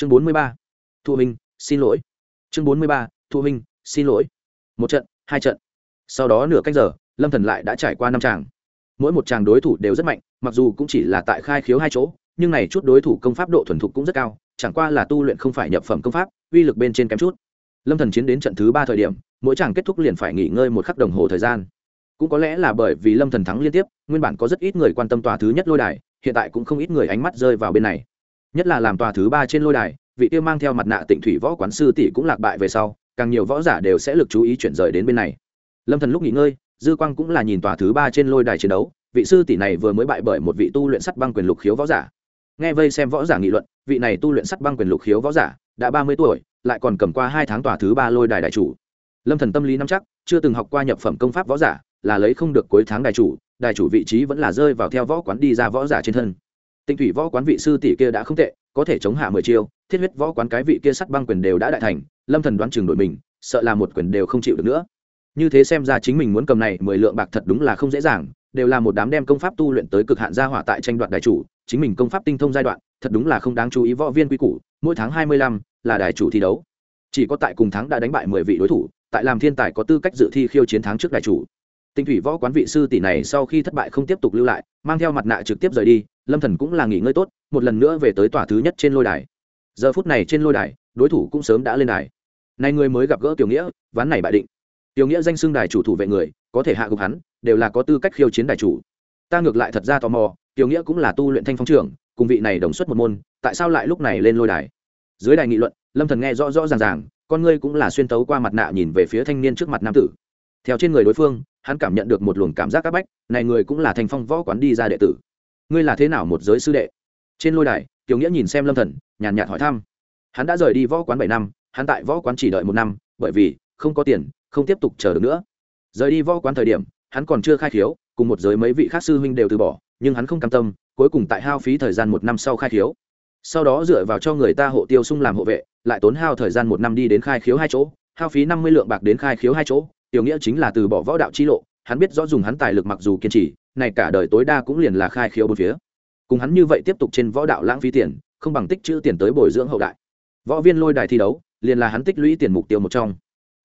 chương bốn mươi ba, thu minh xin lỗi. Chương bốn mươi ba, thu minh xin lỗi. Một trận, hai trận. Sau đó nửa cách giờ, lâm thần lại đã trải qua năm tràng. Mỗi một tràng đối thủ đều rất mạnh, mặc dù cũng chỉ là tại khai khiếu hai chỗ, nhưng này chút đối thủ công pháp độ thuần thục cũng rất cao, chẳng qua là tu luyện không phải nhập phẩm công pháp, uy lực bên trên kém chút. Lâm thần chiến đến trận thứ ba thời điểm, mỗi chàng kết thúc liền phải nghỉ ngơi một khắc đồng hồ thời gian. Cũng có lẽ là bởi vì lâm thần thắng liên tiếp, nguyên bản có rất ít người quan tâm tòa thứ nhất lôi đài, hiện tại cũng không ít người ánh mắt rơi vào bên này nhất là làm tòa thứ ba trên lôi đài, vị tiêu mang theo mặt nạ tịnh thủy võ quán sư tỷ cũng lạc bại về sau, càng nhiều võ giả đều sẽ lực chú ý chuyển rời đến bên này. Lâm thần lúc nghỉ ngơi, dư quang cũng là nhìn tòa thứ ba trên lôi đài chiến đấu, vị sư tỷ này vừa mới bại bởi một vị tu luyện sắt băng quyền lục khiếu võ giả. Nghe vây xem võ giả nghị luận, vị này tu luyện sắt băng quyền lục khiếu võ giả đã ba mươi tuổi, lại còn cầm qua hai tháng tòa thứ ba lôi đài đại chủ. Lâm thần tâm lý nắm chắc, chưa từng học qua nhập phẩm công pháp võ giả, là lấy không được cuối tháng đại chủ đại chủ vị trí vẫn là rơi vào theo võ quán đi ra võ giả trên thân tinh thủy võ quán vị sư tỷ kia đã không tệ, có thể chống hạ mười chiêu, thiết huyết võ quán cái vị kia sắt băng quyền đều đã đại thành, lâm thần đoán chừng đội mình, sợ là một quyền đều không chịu được nữa. Như thế xem ra chính mình muốn cầm này mười lượng bạc thật đúng là không dễ dàng, đều là một đám đem công pháp tu luyện tới cực hạn gia hỏa tại tranh đoạt đại chủ, chính mình công pháp tinh thông giai đoạn, thật đúng là không đáng chú ý võ viên quy củ, mỗi tháng hai mươi lăm là đại chủ thi đấu. Chỉ có tại cùng tháng đã đánh bại mười vị đối thủ, tại làm thiên tài có tư cách dự thi khiêu chiến thắng trước đại chủ tinh thủy võ quán vị sư tỷ này sau khi thất bại không tiếp tục lưu lại, mang theo mặt nạ trực tiếp rời đi, lâm thần cũng là nghỉ ngơi tốt, một lần nữa về tới tòa thứ nhất trên lôi đài. Giờ phút này trên lôi đài, đối thủ cũng sớm đã lên đài. Nay người mới gặp gỡ tiểu nghĩa, ván này bại định. Tiểu nghĩa danh xưng đài chủ thủ vệ người, có thể hạ gục hắn, đều là có tư cách khiêu chiến đài chủ. Ta ngược lại thật ra tò mò, tiểu nghĩa cũng là tu luyện thanh phong trưởng, cùng vị này đồng xuất một môn, tại sao lại lúc này lên lôi đài? Dưới đài nghị luận, lâm thần nghe rõ rõ ràng ràng, con ngươi cũng là xuyên tấu qua mặt nạ nhìn về phía thanh niên trước mặt nam tử. Theo trên người đối phương hắn cảm nhận được một luồng cảm giác áp bách, này người cũng là thanh phong võ quán đi ra đệ tử. Ngươi là thế nào một giới sư đệ? Trên lôi đài, tiểu nghĩa nhìn xem lâm thần, nhàn nhạt hỏi thăm. Hắn đã rời đi võ quán bảy năm, hắn tại võ quán chỉ đợi một năm, bởi vì không có tiền, không tiếp tục chờ được nữa. Rời đi võ quán thời điểm, hắn còn chưa khai khiếu, cùng một giới mấy vị khác sư huynh đều từ bỏ, nhưng hắn không cam tâm, cuối cùng tại hao phí thời gian một năm sau khai khiếu. Sau đó dựa vào cho người ta hộ tiêu sung làm hộ vệ, lại tốn hao thời gian một năm đi đến khai khiếu hai chỗ, hao phí năm mươi lượng bạc đến khai khiếu hai chỗ tiểu nghĩa chính là từ bỏ võ đạo chi lộ, hắn biết rõ dùng hắn tài lực mặc dù kiên trì, này cả đời tối đa cũng liền là khai khiếu bốn phía. Cùng hắn như vậy tiếp tục trên võ đạo lãng phí tiền, không bằng tích chữ tiền tới bồi dưỡng hậu đại. Võ viên lôi đài thi đấu, liền là hắn tích lũy tiền mục tiêu một trong.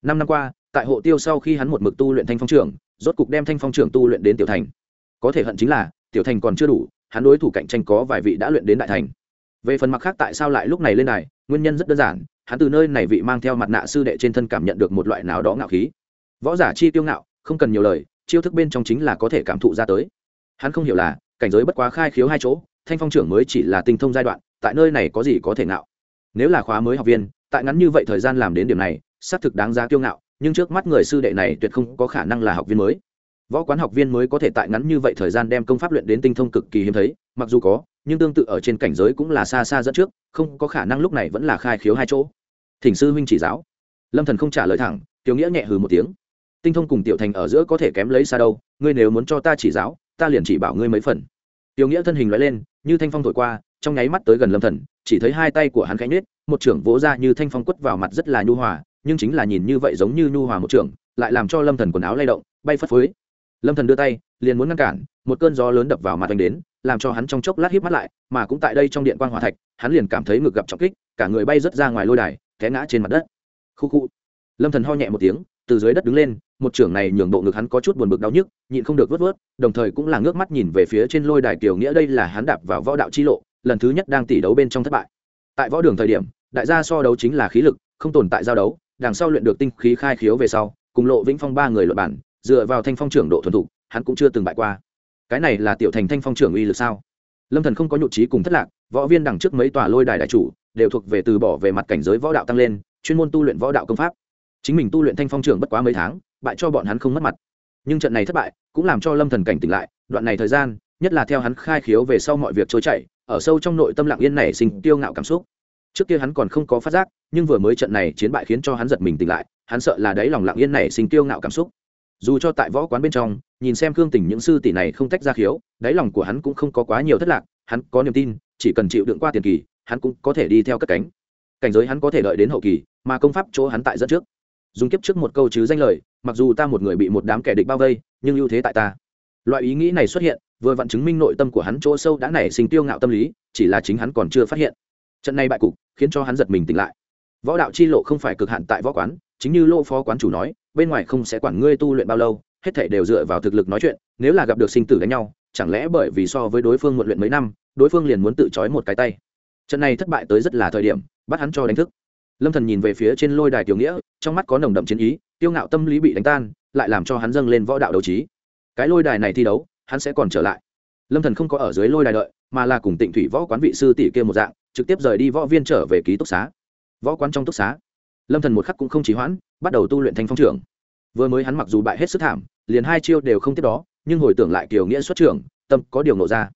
Năm năm qua, tại hộ tiêu sau khi hắn một mực tu luyện thanh phong trưởng rốt cục đem thanh phong trưởng tu luyện đến tiểu thành. Có thể hận chính là, tiểu thành còn chưa đủ, hắn đối thủ cạnh tranh có vài vị đã luyện đến đại thành. Về phần mặt khác tại sao lại lúc này lên đài, nguyên nhân rất đơn giản, hắn từ nơi này vị mang theo mặt nạ sư đệ trên thân cảm nhận được một loại nào đó ngạo khí võ giả chi tiêu ngạo, không cần nhiều lời, chiêu thức bên trong chính là có thể cảm thụ ra tới. Hắn không hiểu là, cảnh giới bất quá khai khiếu hai chỗ, thanh phong trưởng mới chỉ là tinh thông giai đoạn, tại nơi này có gì có thể ngạo. Nếu là khóa mới học viên, tại ngắn như vậy thời gian làm đến điểm này, xác thực đáng giá kiêu ngạo, nhưng trước mắt người sư đệ này tuyệt không có khả năng là học viên mới. Võ quán học viên mới có thể tại ngắn như vậy thời gian đem công pháp luyện đến tinh thông cực kỳ hiếm thấy, mặc dù có, nhưng tương tự ở trên cảnh giới cũng là xa xa dẫn trước, không có khả năng lúc này vẫn là khai khiếu hai chỗ. Thỉnh sư huynh chỉ giáo. Lâm thần không trả lời thẳng, tiểu nghĩa nhẹ hừ một tiếng tinh thông cùng tiểu thành ở giữa có thể kém lấy xa đâu ngươi nếu muốn cho ta chỉ giáo ta liền chỉ bảo ngươi mấy phần. Tiểu nghĩa thân hình loại lên như thanh phong thổi qua trong nháy mắt tới gần lâm thần chỉ thấy hai tay của hắn khẽ nhếch, một trưởng vỗ ra như thanh phong quất vào mặt rất là nhu hòa nhưng chính là nhìn như vậy giống như nhu hòa một trưởng lại làm cho lâm thần quần áo lay động bay phất phới. Lâm thần đưa tay liền muốn ngăn cản một cơn gió lớn đập vào mặt anh đến làm cho hắn trong chốc lát híp mắt lại mà cũng tại đây trong điện quan hòa thạch hắn liền cảm thấy ngực gặp trọng kích cả người bay rất ra ngoài lôi đài té ngã trên mặt đất. Khu khu. Lâm thần ho nhẹ một tiếng từ dưới đất đứng lên một trưởng này nhường bộ ngực hắn có chút buồn bực đau nhức, nhịn không được vớt vớt, đồng thời cũng là ngước mắt nhìn về phía trên lôi đài kiều nghĩa đây là hắn đạp vào võ đạo chi lộ, lần thứ nhất đang tỷ đấu bên trong thất bại. Tại võ đường thời điểm, đại gia so đấu chính là khí lực, không tồn tại giao đấu, đằng sau luyện được tinh khí khai khiếu về sau, cùng lộ vĩnh phong ba người luật bản dựa vào thanh phong trưởng độ thuần thục, hắn cũng chưa từng bại qua. Cái này là tiểu thành thanh phong trưởng uy lực sao? Lâm thần không có nhụt trí cùng thất lạc, võ viên đằng trước mấy tòa lôi đài đại chủ, đều thuộc về từ bỏ về mặt cảnh giới võ đạo tăng lên, chuyên môn tu luyện võ đạo công pháp. Chính mình tu luyện thanh phong trưởng bất quá mấy tháng bại cho bọn hắn không mất mặt. Nhưng trận này thất bại cũng làm cho lâm thần cảnh tỉnh lại, đoạn này thời gian, nhất là theo hắn khai khiếu về sau mọi việc trôi chảy, ở sâu trong nội tâm lặng yên này sinh tiêu ngạo cảm xúc. Trước kia hắn còn không có phát giác, nhưng vừa mới trận này chiến bại khiến cho hắn giật mình tỉnh lại, hắn sợ là đấy lòng lặng yên này sinh tiêu ngạo cảm xúc. Dù cho tại võ quán bên trong, nhìn xem khương tình những sư tỷ này không tách ra khiếu, đáy lòng của hắn cũng không có quá nhiều thất lạc, hắn có niềm tin, chỉ cần chịu đựng qua tiền kỳ, hắn cũng có thể đi theo cất cánh. Cảnh giới hắn có thể đợi đến hậu kỳ, mà công pháp chỗ hắn tại dẫn trước dùng kiếp trước một câu chứ danh lời, mặc dù ta một người bị một đám kẻ địch bao vây, nhưng ưu thế tại ta. Loại ý nghĩ này xuất hiện, vừa vặn chứng minh nội tâm của hắn chỗ sâu đã nảy sinh tiêu ngạo tâm lý, chỉ là chính hắn còn chưa phát hiện. Trận này bại cục, khiến cho hắn giật mình tỉnh lại. Võ đạo chi lộ không phải cực hạn tại võ quán, chính như lô phó quán chủ nói, bên ngoài không sẽ quản ngươi tu luyện bao lâu, hết thể đều dựa vào thực lực nói chuyện, nếu là gặp được sinh tử đánh nhau, chẳng lẽ bởi vì so với đối phương một luyện mấy năm, đối phương liền muốn tự trói một cái tay. Trận này thất bại tới rất là thời điểm, bắt hắn cho đánh thức lâm thần nhìn về phía trên lôi đài tiểu nghĩa, trong mắt có nồng đậm chiến ý, tiêu ngạo tâm lý bị đánh tan, lại làm cho hắn dâng lên võ đạo đấu trí. Cái lôi đài này thi đấu, hắn sẽ còn trở lại. Lâm thần không có ở dưới lôi đài đợi, mà là cùng tịnh thủy võ quán vị sư tỷ kia một dạng, trực tiếp rời đi võ viên trở về ký túc xá. Võ quán trong túc xá, lâm thần một khắc cũng không trì hoãn, bắt đầu tu luyện thanh phong trưởng. Vừa mới hắn mặc dù bại hết sức thảm, liền hai chiêu đều không tiếp đó, nhưng hồi tưởng lại kiểu nghĩa xuất trưởng, tâm có điều nộ ra.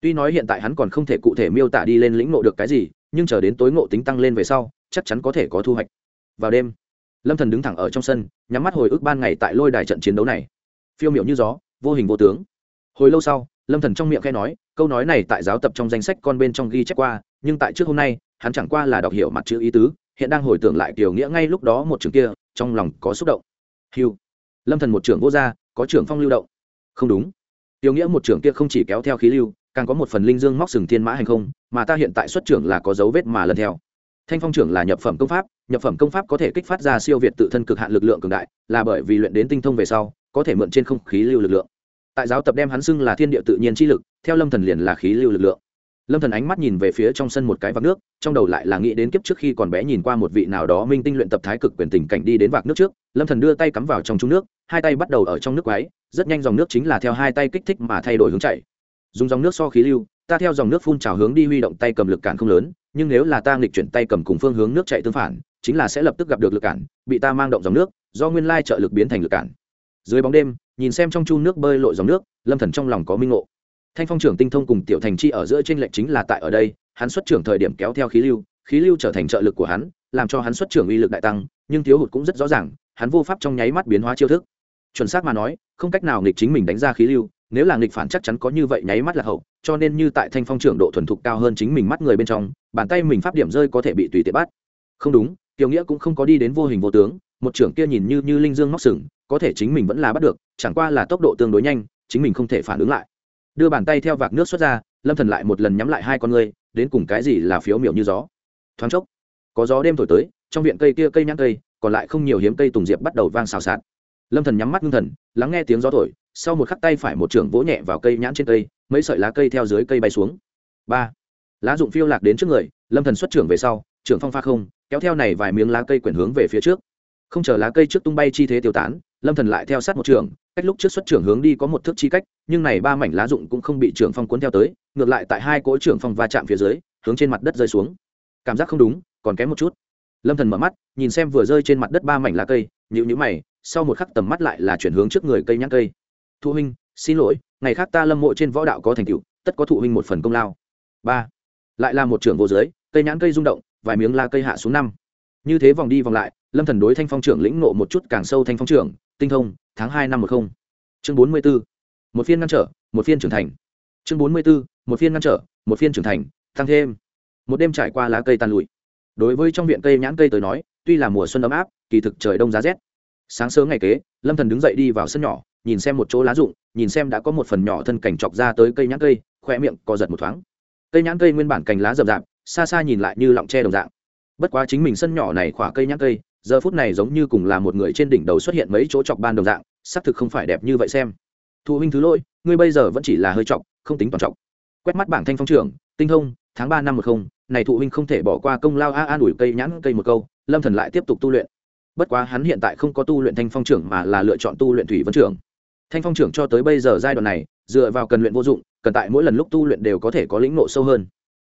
Tuy nói hiện tại hắn còn không thể cụ thể miêu tả đi lên lĩnh ngộ được cái gì nhưng chờ đến tối ngộ tính tăng lên về sau, chắc chắn có thể có thu hoạch. Vào đêm, lâm thần đứng thẳng ở trong sân, nhắm mắt hồi ức ban ngày tại lôi đài trận chiến đấu này. Phiêu miệu như gió, vô hình vô tướng. Hồi lâu sau, lâm thần trong miệng khẽ nói, câu nói này tại giáo tập trong danh sách con bên trong ghi chép qua, nhưng tại trước hôm nay, hắn chẳng qua là đọc hiểu mặt chữ ý tứ, hiện đang hồi tưởng lại tiểu nghĩa ngay lúc đó một trường kia, trong lòng có xúc động. Hiu lâm thần một trưởng vô gia, có trưởng phong lưu động. Không đúng. Tiểu nghĩa một trưởng kia không chỉ kéo theo khí lưu càng có một phần linh dương móc sừng thiên mã hành không, mà ta hiện tại xuất trưởng là có dấu vết mà lần theo. Thanh phong trưởng là nhập phẩm công pháp, nhập phẩm công pháp có thể kích phát ra siêu việt tự thân cực hạn lực lượng cường đại, là bởi vì luyện đến tinh thông về sau, có thể mượn trên không khí lưu lực lượng. Tại giáo tập đem hắn xưng là thiên địa tự nhiên chi lực, theo lâm thần liền là khí lưu lực lượng. Lâm thần ánh mắt nhìn về phía trong sân một cái vạc nước, trong đầu lại là nghĩ đến kiếp trước khi còn bé nhìn qua một vị nào đó minh tinh luyện tập thái cực quyền tình cảnh đi đến vạc nước trước, lâm thần đưa tay cắm vào trong trung nước, hai tay bắt đầu ở trong nước quái rất nhanh dòng nước chính là theo hai tay kích thích mà thay đổi hướng chảy dùng dòng nước so khí lưu, ta theo dòng nước phun trào hướng đi huy động tay cầm lực cản không lớn, nhưng nếu là ta nghịch chuyển tay cầm cùng phương hướng nước chạy tương phản, chính là sẽ lập tức gặp được lực cản, bị ta mang động dòng nước, do nguyên lai trợ lực biến thành lực cản. Dưới bóng đêm, nhìn xem trong chu nước bơi lội dòng nước, lâm thần trong lòng có minh ngộ. Thanh phong trưởng tinh thông cùng tiểu thành chi ở giữa trên lệnh chính là tại ở đây, hắn xuất trưởng thời điểm kéo theo khí lưu khí lưu trở thành trợ lực của hắn, làm cho hắn xuất trưởng uy lực đại tăng, nhưng thiếu hụt cũng rất rõ ràng, hắn vô pháp trong nháy mắt biến hóa chiêu thức. Chuẩn xác mà nói, không cách nào nghịch chính mình đánh ra khí lưu nếu là nghịch phản chắc chắn có như vậy nháy mắt là hậu, cho nên như tại thanh phong trưởng độ thuần thục cao hơn chính mình mắt người bên trong, bàn tay mình pháp điểm rơi có thể bị tùy tiện bắt. Không đúng tiểu nghĩa cũng không có đi đến vô hình vô tướng, một trưởng kia nhìn như như linh dương móc sừng, có thể chính mình vẫn là bắt được, chẳng qua là tốc độ tương đối nhanh, chính mình không thể phản ứng lại. Đưa bàn tay theo vạc nước xuất ra, lâm thần lại một lần nhắm lại hai con ngươi, đến cùng cái gì là phiếu miểu như gió. Thoáng chốc, có gió đêm thổi tới, trong viện cây kia cây nhãn cây, còn lại không nhiều hiếm cây tùng diệp bắt đầu vang xào xạc. Lâm thần nhắm mắt ngưng thần, lắng nghe tiếng gió thổi sau một khắc tay phải một trưởng vỗ nhẹ vào cây nhãn trên cây, mấy sợi lá cây theo dưới cây bay xuống. Ba. Lá dụng phiêu lạc đến trước người, lâm thần xuất trưởng về sau, trưởng phong pha không, kéo theo này vài miếng lá cây quyển hướng về phía trước. Không chờ lá cây trước tung bay chi thế tiêu tán, lâm thần lại theo sát một trường cách lúc trước xuất trưởng hướng đi có một thước chi cách, nhưng này ba mảnh lá dụng cũng không bị trưởng phong cuốn theo tới, ngược lại tại hai cỗ trưởng phong va chạm phía dưới, hướng trên mặt đất rơi xuống. Cảm giác không đúng, còn kém một chút. Lâm thần mở mắt, nhìn xem vừa rơi trên mặt đất ba mảnh lá cây nhữ nhữ mày, sau một khắc tầm mắt lại là chuyển hướng trước người cây nhãn cây thu huynh, xin lỗi, ngày khác ta lâm mộ trên võ đạo có thành tựu, tất có thụ huynh một phần công lao. Ba, lại là một trưởng vô giới. cây nhãn cây rung động, vài miếng la cây hạ xuống năm. Như thế vòng đi vòng lại, lâm thần đối thanh phong trưởng lĩnh nộ một chút càng sâu thanh phong trưởng, tinh thông, tháng hai năm một không. Chương bốn mươi b ố một phiên ngăn trở, một phiên trưởng thành. Chương bốn mươi b ố một phiên ngăn trở, một phiên trưởng thành, tăng thêm. Một đêm trải qua lá cây tàn lụi. Đối với trong viện cây nhãn cây tới nói, tuy là mùa xuân ấm áp, kỳ thực trời đông giá rét. Sáng sớm ngày kế, lâm thần đứng dậy đi vào sân nhỏ nhìn xem một chỗ lá rụng, nhìn xem đã có một phần nhỏ thân cảnh chọc ra tới cây nhãn cây, khoe miệng co giật một thoáng. Cây nhãn cây nguyên bản cành lá rậm rạp, xa xa nhìn lại như lọng tre đồng dạng. Bất quá chính mình sân nhỏ này khỏa cây nhãn cây, giờ phút này giống như cùng là một người trên đỉnh đầu xuất hiện mấy chỗ chọc ban đồng dạng, xác thực không phải đẹp như vậy xem. Thụ huynh thứ lỗi, ngươi bây giờ vẫn chỉ là hơi chọc, không tính toàn trọng quét mắt bảng thanh phong trưởng, tinh thông, tháng ba năm một không, này thụ huynh không thể bỏ qua công lao a an ủi cây nhãn cây một câu, lâm thần lại tiếp tục tu luyện. Bất quá hắn hiện tại không có tu luyện thanh phong trưởng mà là lựa chọn tu luyện thủy vân trưởng thanh phong trưởng cho tới bây giờ giai đoạn này, dựa vào cần luyện vô dụng, cần tại mỗi lần lúc tu luyện đều có thể có lĩnh nộ sâu hơn.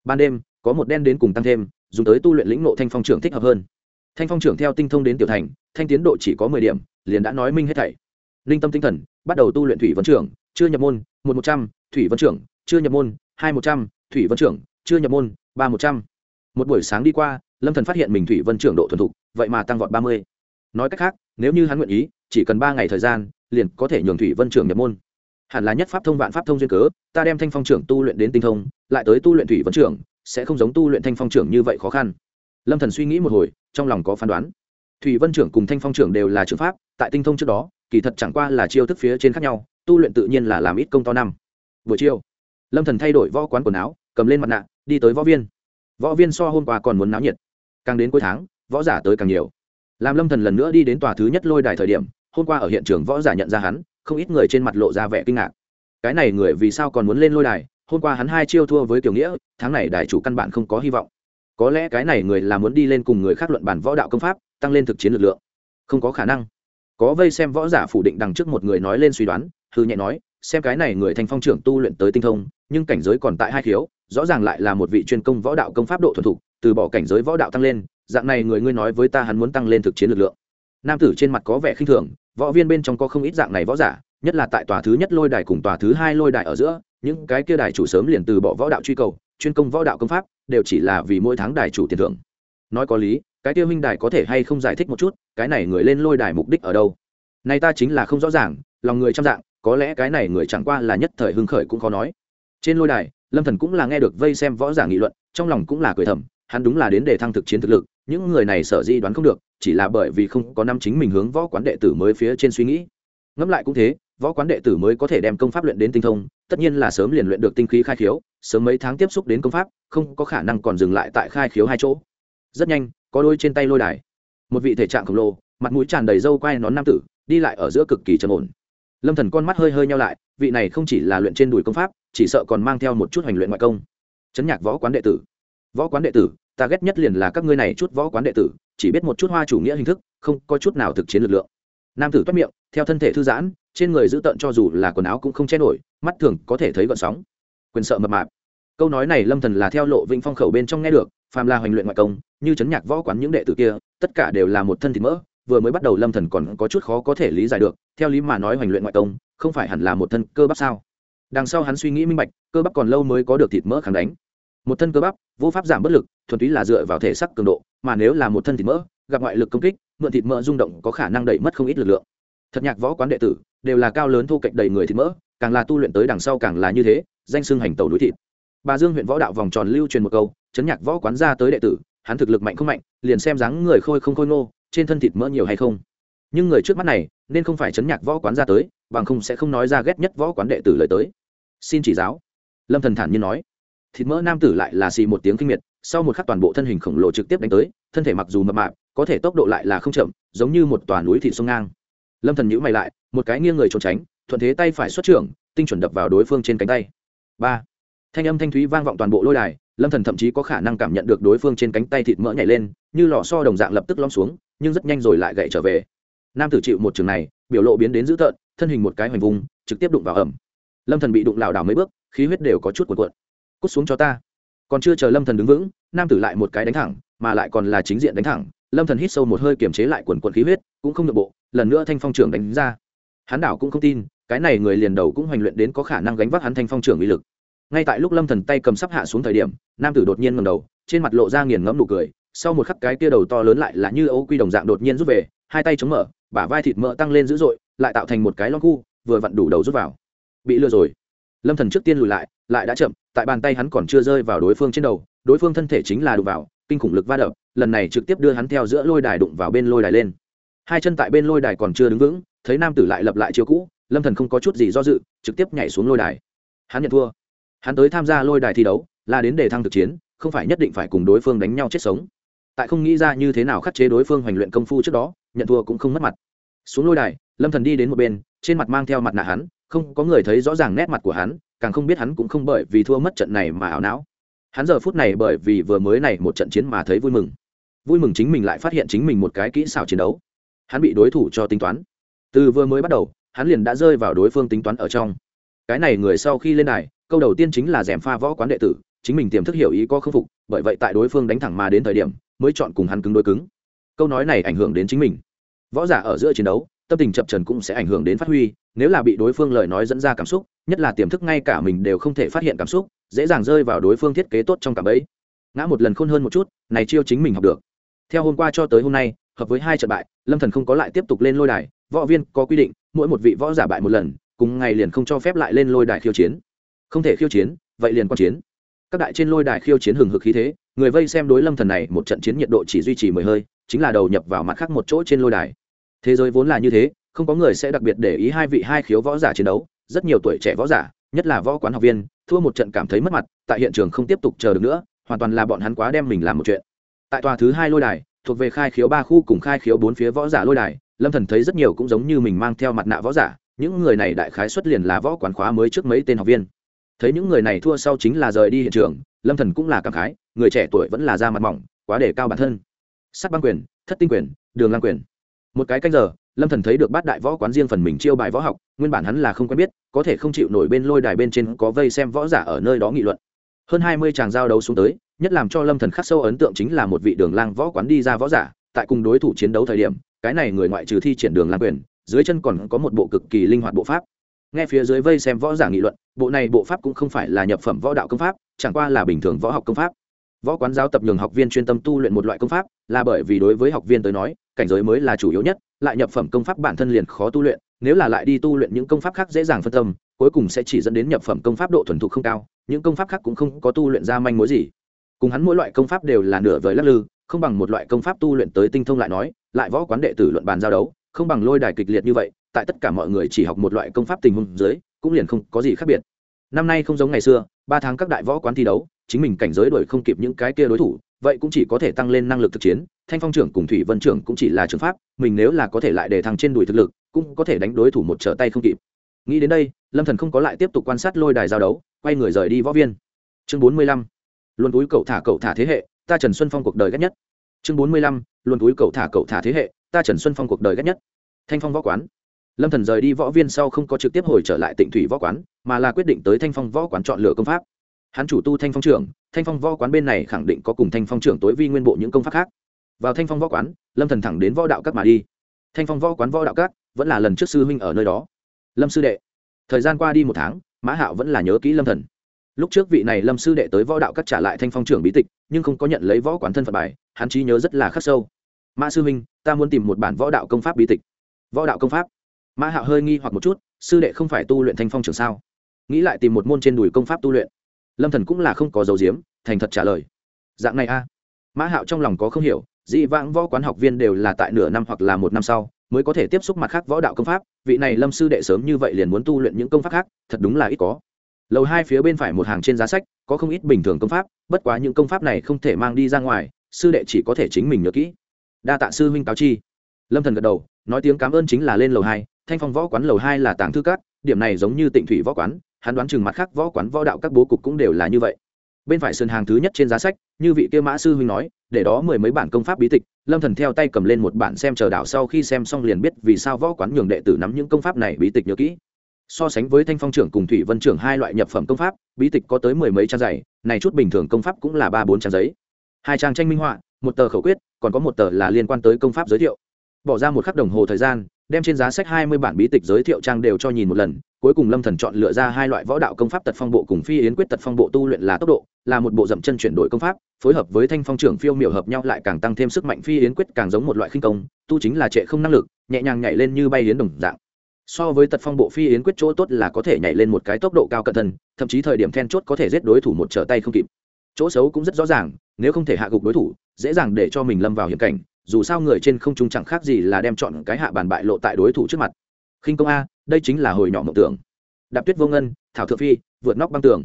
Ban đêm, có một đen đến cùng tăng thêm, dùng tới tu luyện lĩnh nộ thanh phong trưởng thích hợp hơn. Thanh phong trưởng theo tinh thông đến tiểu thành, thanh tiến độ chỉ có mười điểm, liền đã nói minh hết thảy. Linh tâm tinh thần, bắt đầu tu luyện thủy vân trưởng, chưa nhập môn, một một trăm, thủy vân trưởng, chưa nhập môn, hai một trăm, thủy vân trưởng, chưa nhập môn, ba một trăm. Một buổi sáng đi qua, lâm thần phát hiện mình thủy vân trưởng độ thuần thục, vậy mà tăng vọt ba mươi. Nói cách khác, nếu như hắn nguyện ý, chỉ cần ba ngày thời gian liền có thể nhường thủy vân trưởng nhập môn. Hẳn là nhất pháp thông vạn pháp thông duyên cớ, ta đem thanh phong trưởng tu luyện đến tinh thông, lại tới tu luyện thủy vân trưởng, sẽ không giống tu luyện thanh phong trưởng như vậy khó khăn. Lâm thần suy nghĩ một hồi, trong lòng có phán đoán. Thủy vân trưởng cùng thanh phong trưởng đều là trưởng pháp, tại tinh thông trước đó, kỳ thật chẳng qua là chiêu thức phía trên khác nhau, tu luyện tự nhiên là làm ít công to năm. Buổi chiều, lâm thần thay đổi võ quán quần áo, cầm lên mặt nạ, đi tới võ viên. Võ viên so hôm qua còn muốn náo nhiệt. Càng đến cuối tháng, võ giả tới càng nhiều. Làm lâm thần lần nữa đi đến tòa thứ nhất lôi đài thời điểm hôm qua ở hiện trường võ giả nhận ra hắn, không ít người trên mặt lộ ra vẻ kinh ngạc. Cái này người vì sao còn muốn lên lôi đài? Hôm qua hắn hai chiêu thua với kiểu nghĩa, tháng này đài chủ căn bản không có hy vọng. Có lẽ cái này người là muốn đi lên cùng người khác luận bản võ đạo công pháp, tăng lên thực chiến lực lượng. Không có khả năng. Có vây xem võ giả phủ định đằng trước một người nói lên suy đoán, hư nhẹ nói, xem cái này người thành phong trưởng tu luyện tới tinh thông, nhưng cảnh giới còn tại hai khiếu, rõ ràng lại là một vị chuyên công võ đạo công pháp độ thuần thục, từ bỏ cảnh giới võ đạo tăng lên, dạng này người ngươi nói với ta hắn muốn tăng lên thực chiến lực lượng nam tử trên mặt có vẻ khinh thường, võ viên bên trong có không ít dạng này võ giả, nhất là tại tòa thứ nhất lôi đài cùng tòa thứ hai lôi đài ở giữa, những cái kia đài chủ sớm liền từ bỏ võ đạo truy cầu, chuyên công võ đạo công pháp, đều chỉ là vì mỗi tháng đài chủ tiền thưởng. Nói có lý, cái kia minh đài có thể hay không giải thích một chút, cái này người lên lôi đài mục đích ở đâu? Nay ta chính là không rõ ràng, lòng người trăm dạng, có lẽ cái này người chẳng qua là nhất thời hưng khởi cũng khó nói. Trên lôi đài, lâm thần cũng là nghe được vây xem võ giả nghị luận, trong lòng cũng là cười thầm, hắn đúng là đến để thăng thực chiến thực lực, những người này sở di đoán không được chỉ là bởi vì không có năm chính mình hướng võ quán đệ tử mới phía trên suy nghĩ. Ngẫm lại cũng thế, võ quán đệ tử mới có thể đem công pháp luyện đến tinh thông, tất nhiên là sớm liền luyện được tinh khí khai khiếu, sớm mấy tháng tiếp xúc đến công pháp, không có khả năng còn dừng lại tại khai khiếu hai chỗ. Rất nhanh, có đôi trên tay lôi đài. Một vị thể trạng khổng lồ, mặt mũi tràn đầy râu quai nón nam tử, đi lại ở giữa cực kỳ trầm ổn. Lâm thần con mắt hơi hơi nhau lại, vị này không chỉ là luyện trên đùi công pháp, chỉ sợ còn mang theo một chút hành luyện ngoại công. Chấn nhạc võ quán đệ tử. Võ quán đệ tử ta ghét nhất liền là các ngươi này chút võ quán đệ tử, chỉ biết một chút hoa chủ nghĩa hình thức, không có chút nào thực chiến lực lượng. Nam tử toát miệng, theo thân thể thư giãn, trên người giữ tận cho dù là quần áo cũng không che nổi, mắt thường có thể thấy gọn sóng. Quyền sợ mập mạp. Câu nói này lâm thần là theo lộ vĩnh phong khẩu bên trong nghe được, phàm là hoành luyện ngoại công, như chấn nhạc võ quán những đệ tử kia, tất cả đều là một thân thịt mỡ, vừa mới bắt đầu lâm thần còn có chút khó có thể lý giải được, theo lý mà nói hoành luyện ngoại công, không phải hẳn là một thân cơ bắp sao? Đằng sau hắn suy nghĩ minh bạch, cơ bắp còn lâu mới có được thịt mỡ kháng đánh một thân cơ bắp, vô pháp giảm bất lực, thuần túy là dựa vào thể sắc cường độ, mà nếu là một thân thịt mỡ, gặp ngoại lực công kích, mượn thịt mỡ rung động có khả năng đẩy mất không ít lực lượng. Thật nhạc võ quán đệ tử, đều là cao lớn thu cạnh đầy người thịt mỡ, càng là tu luyện tới đằng sau càng là như thế, danh xưng hành tàu núi thịt. Bà dương huyện võ đạo vòng tròn lưu truyền một câu, chấn nhạc võ quán ra tới đệ tử, hắn thực lực mạnh không mạnh, liền xem dáng người khôi không khôi ngô, trên thân thịt mỡ nhiều hay không. Nhưng người trước mắt này, nên không phải chấn nhạc võ quán ra tới, bằng không sẽ không nói ra ghét nhất võ quán đệ tử lời tới. Xin chỉ giáo. Lâm thần thản nhiên nói thịt mỡ nam tử lại là xì một tiếng kinh miệt, sau một khắc toàn bộ thân hình khổng lồ trực tiếp đánh tới, thân thể mặc dù mập mạp, có thể tốc độ lại là không chậm, giống như một tòa núi thịt sông ngang. Lâm thần nhữ mày lại, một cái nghiêng người trốn tránh, thuận thế tay phải xuất trưởng, tinh chuẩn đập vào đối phương trên cánh tay. Ba. Thanh âm thanh thúy vang vọng toàn bộ lôi đài, lâm thần thậm chí có khả năng cảm nhận được đối phương trên cánh tay thịt mỡ nhảy lên, như lò so đồng dạng lập tức lõm xuống, nhưng rất nhanh rồi lại gậy trở về. Nam tử chịu một trường này, biểu lộ biến đến dữ tợn, thân hình một cái hoành vùng, trực tiếp đụng vào ẩm. Lâm thần bị đụng lảo đảo mấy bước, khí huyết đều có chút cuộn cuộn cút xuống cho ta. Còn chưa chờ lâm thần đứng vững, nam tử lại một cái đánh thẳng, mà lại còn là chính diện đánh thẳng. Lâm thần hít sâu một hơi kiềm chế lại quần quần khí huyết, cũng không được bộ, lần nữa thanh phong trưởng đánh ra. Hắn đảo cũng không tin, cái này người liền đầu cũng hoành luyện đến có khả năng gánh vác hắn thanh phong trưởng uy lực. Ngay tại lúc lâm thần tay cầm sắp hạ xuống thời điểm, nam tử đột nhiên ngầm đầu, trên mặt lộ ra nghiền ngẫm nụ cười, sau một khắc cái kia đầu to lớn lại là như ấu quy đồng dạng đột nhiên rút về, hai tay chống mở, bả vai thịt mỡ tăng lên dữ dội, lại tạo thành một cái lon khu, vừa vặn đủ đầu rút vào. Bị lừa rồi. Lâm thần trước tiên lùi lại lại đã chậm, tại bàn tay hắn còn chưa rơi vào đối phương trên đầu, đối phương thân thể chính là đụng vào, kinh khủng lực va đập, lần này trực tiếp đưa hắn theo giữa lôi đài đụng vào bên lôi đài lên. Hai chân tại bên lôi đài còn chưa đứng vững, thấy nam tử lại lập lại chiều cũ, lâm thần không có chút gì do dự, trực tiếp nhảy xuống lôi đài. Hắn nhận thua. Hắn tới tham gia lôi đài thi đấu, là đến để thăng thực chiến, không phải nhất định phải cùng đối phương đánh nhau chết sống. Tại không nghĩ ra như thế nào khắc chế đối phương hoành luyện công phu trước đó, nhận thua cũng không mất mặt. Xuống lôi đài, lâm thần đi đến một bên, trên mặt mang theo mặt nạ hắn, không có người thấy rõ ràng nét mặt của hắn càng không biết hắn cũng không bởi vì thua mất trận này mà ảo não. Hắn giờ phút này bởi vì vừa mới này một trận chiến mà thấy vui mừng. Vui mừng chính mình lại phát hiện chính mình một cái kỹ xảo chiến đấu. Hắn bị đối thủ cho tính toán. Từ vừa mới bắt đầu, hắn liền đã rơi vào đối phương tính toán ở trong. Cái này người sau khi lên đài, câu đầu tiên chính là d pha võ quán đệ tử, chính mình tiềm thức hiểu ý có khâm phục, bởi vậy tại đối phương đánh thẳng mà đến thời điểm, mới chọn cùng hắn cứng đối cứng. Câu nói này ảnh hưởng đến chính mình. Võ giả ở giữa chiến đấu tâm tình chập trần cũng sẽ ảnh hưởng đến phát huy, nếu là bị đối phương lời nói dẫn ra cảm xúc, nhất là tiềm thức ngay cả mình đều không thể phát hiện cảm xúc, dễ dàng rơi vào đối phương thiết kế tốt trong cảm ấy. Ngã một lần khôn hơn một chút, này chiêu chính mình học được. Theo hôm qua cho tới hôm nay, hợp với hai trận bại, lâm thần không có lại tiếp tục lên lôi đài, võ viên có quy định, mỗi một vị võ giả bại một lần, cùng ngày liền không cho phép lại lên lôi đài khiêu chiến. Không thể khiêu chiến, vậy liền quan chiến. Các đại trên lôi đài khiêu chiến hừng hực khí thế, người vây xem đối lâm thần này một trận chiến nhiệt độ chỉ duy trì mười hơi, chính là đầu nhập vào mặt khác một chỗ trên lôi đài thế giới vốn là như thế, không có người sẽ đặc biệt để ý hai vị hai khiếu võ giả chiến đấu, rất nhiều tuổi trẻ võ giả, nhất là võ quán học viên, thua một trận cảm thấy mất mặt, tại hiện trường không tiếp tục chờ được nữa, hoàn toàn là bọn hắn quá đem mình làm một chuyện. Tại tòa thứ hai lôi đài, thuộc về khai khiếu ba khu cùng khai khiếu bốn phía võ giả lôi đài, lâm thần thấy rất nhiều cũng giống như mình mang theo mặt nạ võ giả, những người này đại khái xuất liền là võ quán khóa mới trước mấy tên học viên. Thấy những người này thua sau chính là rời đi hiện trường, lâm thần cũng là cảm khái, người trẻ tuổi vẫn là da mặt mỏng, quá để cao bản thân. Sắc băng quyền, thất tinh quyền, đường lang quyền một cái canh giờ, lâm thần thấy được bát đại võ quán riêng phần mình chiêu bài võ học, nguyên bản hắn là không quen biết, có thể không chịu nổi bên lôi đài bên trên có vây xem võ giả ở nơi đó nghị luận. Hơn hai mươi chàng giao đấu xuống tới, nhất làm cho lâm thần khắc sâu ấn tượng chính là một vị đường lang võ quán đi ra võ giả, tại cùng đối thủ chiến đấu thời điểm, cái này người ngoại trừ thi triển đường lang quyền, dưới chân còn có một bộ cực kỳ linh hoạt bộ pháp. Nghe phía dưới vây xem võ giả nghị luận, bộ này bộ pháp cũng không phải là nhập phẩm võ đạo công pháp, chẳng qua là bình thường võ học công pháp. Võ quán giáo tập nhường học viên chuyên tâm tu luyện một loại công pháp, là bởi vì đối với học viên tới nói cảnh giới mới là chủ yếu nhất, lại nhập phẩm công pháp bản thân liền khó tu luyện, nếu là lại đi tu luyện những công pháp khác dễ dàng phân tâm, cuối cùng sẽ chỉ dẫn đến nhập phẩm công pháp độ thuần thục không cao, những công pháp khác cũng không có tu luyện ra manh mối gì. Cùng hắn mỗi loại công pháp đều là nửa vời lắc lư, không bằng một loại công pháp tu luyện tới tinh thông lại nói, lại võ quán đệ tử luận bàn giao đấu, không bằng lôi đài kịch liệt như vậy, tại tất cả mọi người chỉ học một loại công pháp tình huống dưới, cũng liền không có gì khác biệt. Năm nay không giống ngày xưa, ba tháng các đại võ quán thi đấu chính mình cảnh giới đuổi không kịp những cái kia đối thủ, vậy cũng chỉ có thể tăng lên năng lực thực chiến. Thanh phong trưởng cùng thủy vân trưởng cũng chỉ là trường pháp, mình nếu là có thể lại để thằng trên đùi thực lực, cũng có thể đánh đối thủ một trở tay không kịp. Nghĩ đến đây, lâm thần không có lại tiếp tục quan sát lôi đài giao đấu, quay người rời đi võ viên. Chương bốn mươi lăm luôn túi cậu thả cậu thả thế hệ, ta trần xuân phong cuộc đời ghét nhất. Chương bốn mươi lăm luôn túi cậu thả cậu thả thế hệ, ta trần xuân phong cuộc đời ghét nhất. Thanh phong võ quán. Lâm thần rời đi võ viên sau không có trực tiếp hồi trở lại tịnh thủy võ quán, mà là quyết định tới thanh phong võ quán chọn lựa công pháp hắn chủ tu thanh phong trưởng, thanh phong võ quán bên này khẳng định có cùng thanh phong trưởng tối vi nguyên bộ những công pháp khác. Vào thanh phong võ quán, lâm thần thẳng đến võ đạo các mà đi. Thanh phong võ quán võ đạo các vẫn là lần trước sư huynh ở nơi đó. Lâm sư đệ, thời gian qua đi một tháng, mã hạo vẫn là nhớ kỹ lâm thần. Lúc trước vị này lâm sư đệ tới võ đạo các trả lại thanh phong trưởng bí tịch, nhưng không có nhận lấy võ quán thân phận bài, hắn trí nhớ rất là khắc sâu. Mã sư huynh, ta muốn tìm một bản võ đạo công pháp bí tịch. Võ đạo công pháp? Mã hạo hơi nghi hoặc một chút, sư đệ không phải tu luyện thanh phong trưởng sao? Nghĩ lại tìm một môn trên đùi công pháp tu luyện lâm thần cũng là không có dấu diếm, thành thật trả lời. Dạng này a. Mã hạo trong lòng có không hiểu, dị vãng võ quán học viên đều là tại nửa năm hoặc là một năm sau mới có thể tiếp xúc mặt khác võ đạo công pháp, vị này lâm sư đệ sớm như vậy liền muốn tu luyện những công pháp khác, thật đúng là ít có. Lầu hai phía bên phải một hàng trên giá sách, có không ít bình thường công pháp, bất quá những công pháp này không thể mang đi ra ngoài, sư đệ chỉ có thể chính mình nhớ kỹ. Đa tạ sư huynh cáo chi. Lâm thần gật đầu, nói tiếng cảm ơn chính là lên lầu hai, thanh phong võ quán lầu hai là tàng thư cát điểm này giống như tịnh thủy võ quán hắn đoán chừng mặt khác võ quán võ đạo các bố cục cũng đều là như vậy. Bên phải sườn hàng thứ nhất trên giá sách, như vị kia mã sư huynh nói, để đó mười mấy bản công pháp bí tịch, lâm thần theo tay cầm lên một bản xem chờ đảo sau khi xem xong liền biết vì sao võ quán nhường đệ tử nắm những công pháp này bí tịch nhớ kỹ. So sánh với thanh phong trưởng cùng thủy vân trưởng hai loại nhập phẩm công pháp, bí tịch có tới mười mấy trang giày này chút bình thường công pháp cũng là ba bốn trang giấy. Hai trang tranh minh họa, một tờ khẩu quyết, còn có một tờ là liên quan tới công pháp giới thiệu. Bỏ ra một khắc đồng hồ thời gian đem trên giá sách hai mươi bản bí tịch giới thiệu trang đều cho nhìn một lần, cuối cùng lâm thần chọn lựa ra hai loại võ đạo công pháp tật phong bộ cùng phi yến quyết tật phong bộ tu luyện là tốc độ, là một bộ dậm chân chuyển đổi công pháp, phối hợp với thanh phong trưởng phiêu miểu hợp nhau lại càng tăng thêm sức mạnh phi yến quyết càng giống một loại khinh công, tu chính là trệ không năng lực, nhẹ nhàng nhảy lên như bay yến đồng dạng. So với tật phong bộ phi yến quyết chỗ tốt là có thể nhảy lên một cái tốc độ cao cận thân, thậm chí thời điểm then chốt có thể giết đối thủ một trở tay không kịp. Chỗ xấu cũng rất rõ ràng, nếu không thể hạ gục đối thủ, dễ dàng để cho mình lâm vào hiểm cảnh dù sao người trên không trung chẳng khác gì là đem chọn cái hạ bàn bại lộ tại đối thủ trước mặt. Khinh công a, đây chính là hồi nhỏ mộng tưởng. Đạp tuyết vô ngân, thảo thượng phi, vượt nóc băng tường.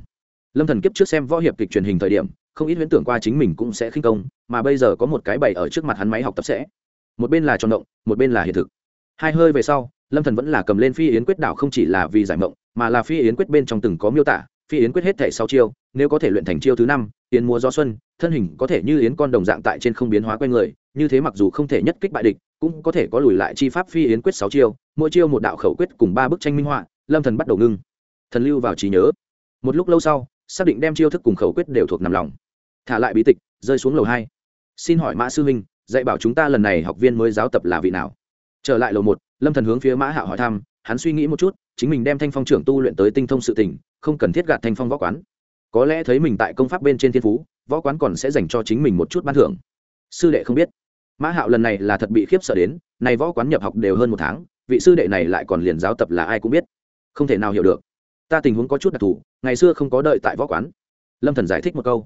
Lâm thần kiếp trước xem võ hiệp kịch truyền hình thời điểm, không ít huyễn tưởng qua chính mình cũng sẽ khinh công, mà bây giờ có một cái bày ở trước mặt hắn máy học tập sẽ. Một bên là tròn động, một bên là hiện thực. Hai hơi về sau, lâm thần vẫn là cầm lên phi yến quyết đảo không chỉ là vì giải mộng, mà là phi yến quyết bên trong từng có miêu tả, phi yến quyết hết thể sau chiêu, nếu có thể luyện thành chiêu thứ năm yến mùa gió xuân, thân hình có thể như yến con đồng dạng tại trên không biến hóa quanh người, như thế mặc dù không thể nhất kích bại địch, cũng có thể có lùi lại chi pháp phi yến quyết sáu chiêu, mỗi chiêu một đạo khẩu quyết cùng ba bức tranh minh họa, lâm thần bắt đầu ngưng. Thần lưu vào trí nhớ. Một lúc lâu sau, xác định đem chiêu thức cùng khẩu quyết đều thuộc nằm lòng. Thả lại bí tịch, rơi xuống lầu hai. Xin hỏi mã sư minh, dạy bảo chúng ta lần này học viên mới giáo tập là vị nào? Trở lại lầu một, lâm thần hướng phía mã hạo hỏi thăm, hắn suy nghĩ một chút, chính mình đem thanh phong trưởng tu luyện tới tinh thông sự tình, không cần thiết gạt thanh phong võ quán có lẽ thấy mình tại công pháp bên trên thiên phú, võ quán còn sẽ dành cho chính mình một chút ban thưởng. Sư đệ không biết. Mã hạo lần này là thật bị khiếp sợ đến này võ quán nhập học đều hơn một tháng, vị sư đệ này lại còn liền giáo tập là ai cũng biết. Không thể nào hiểu được. Ta tình huống có chút đặc thù, ngày xưa không có đợi tại võ quán. Lâm thần giải thích một câu.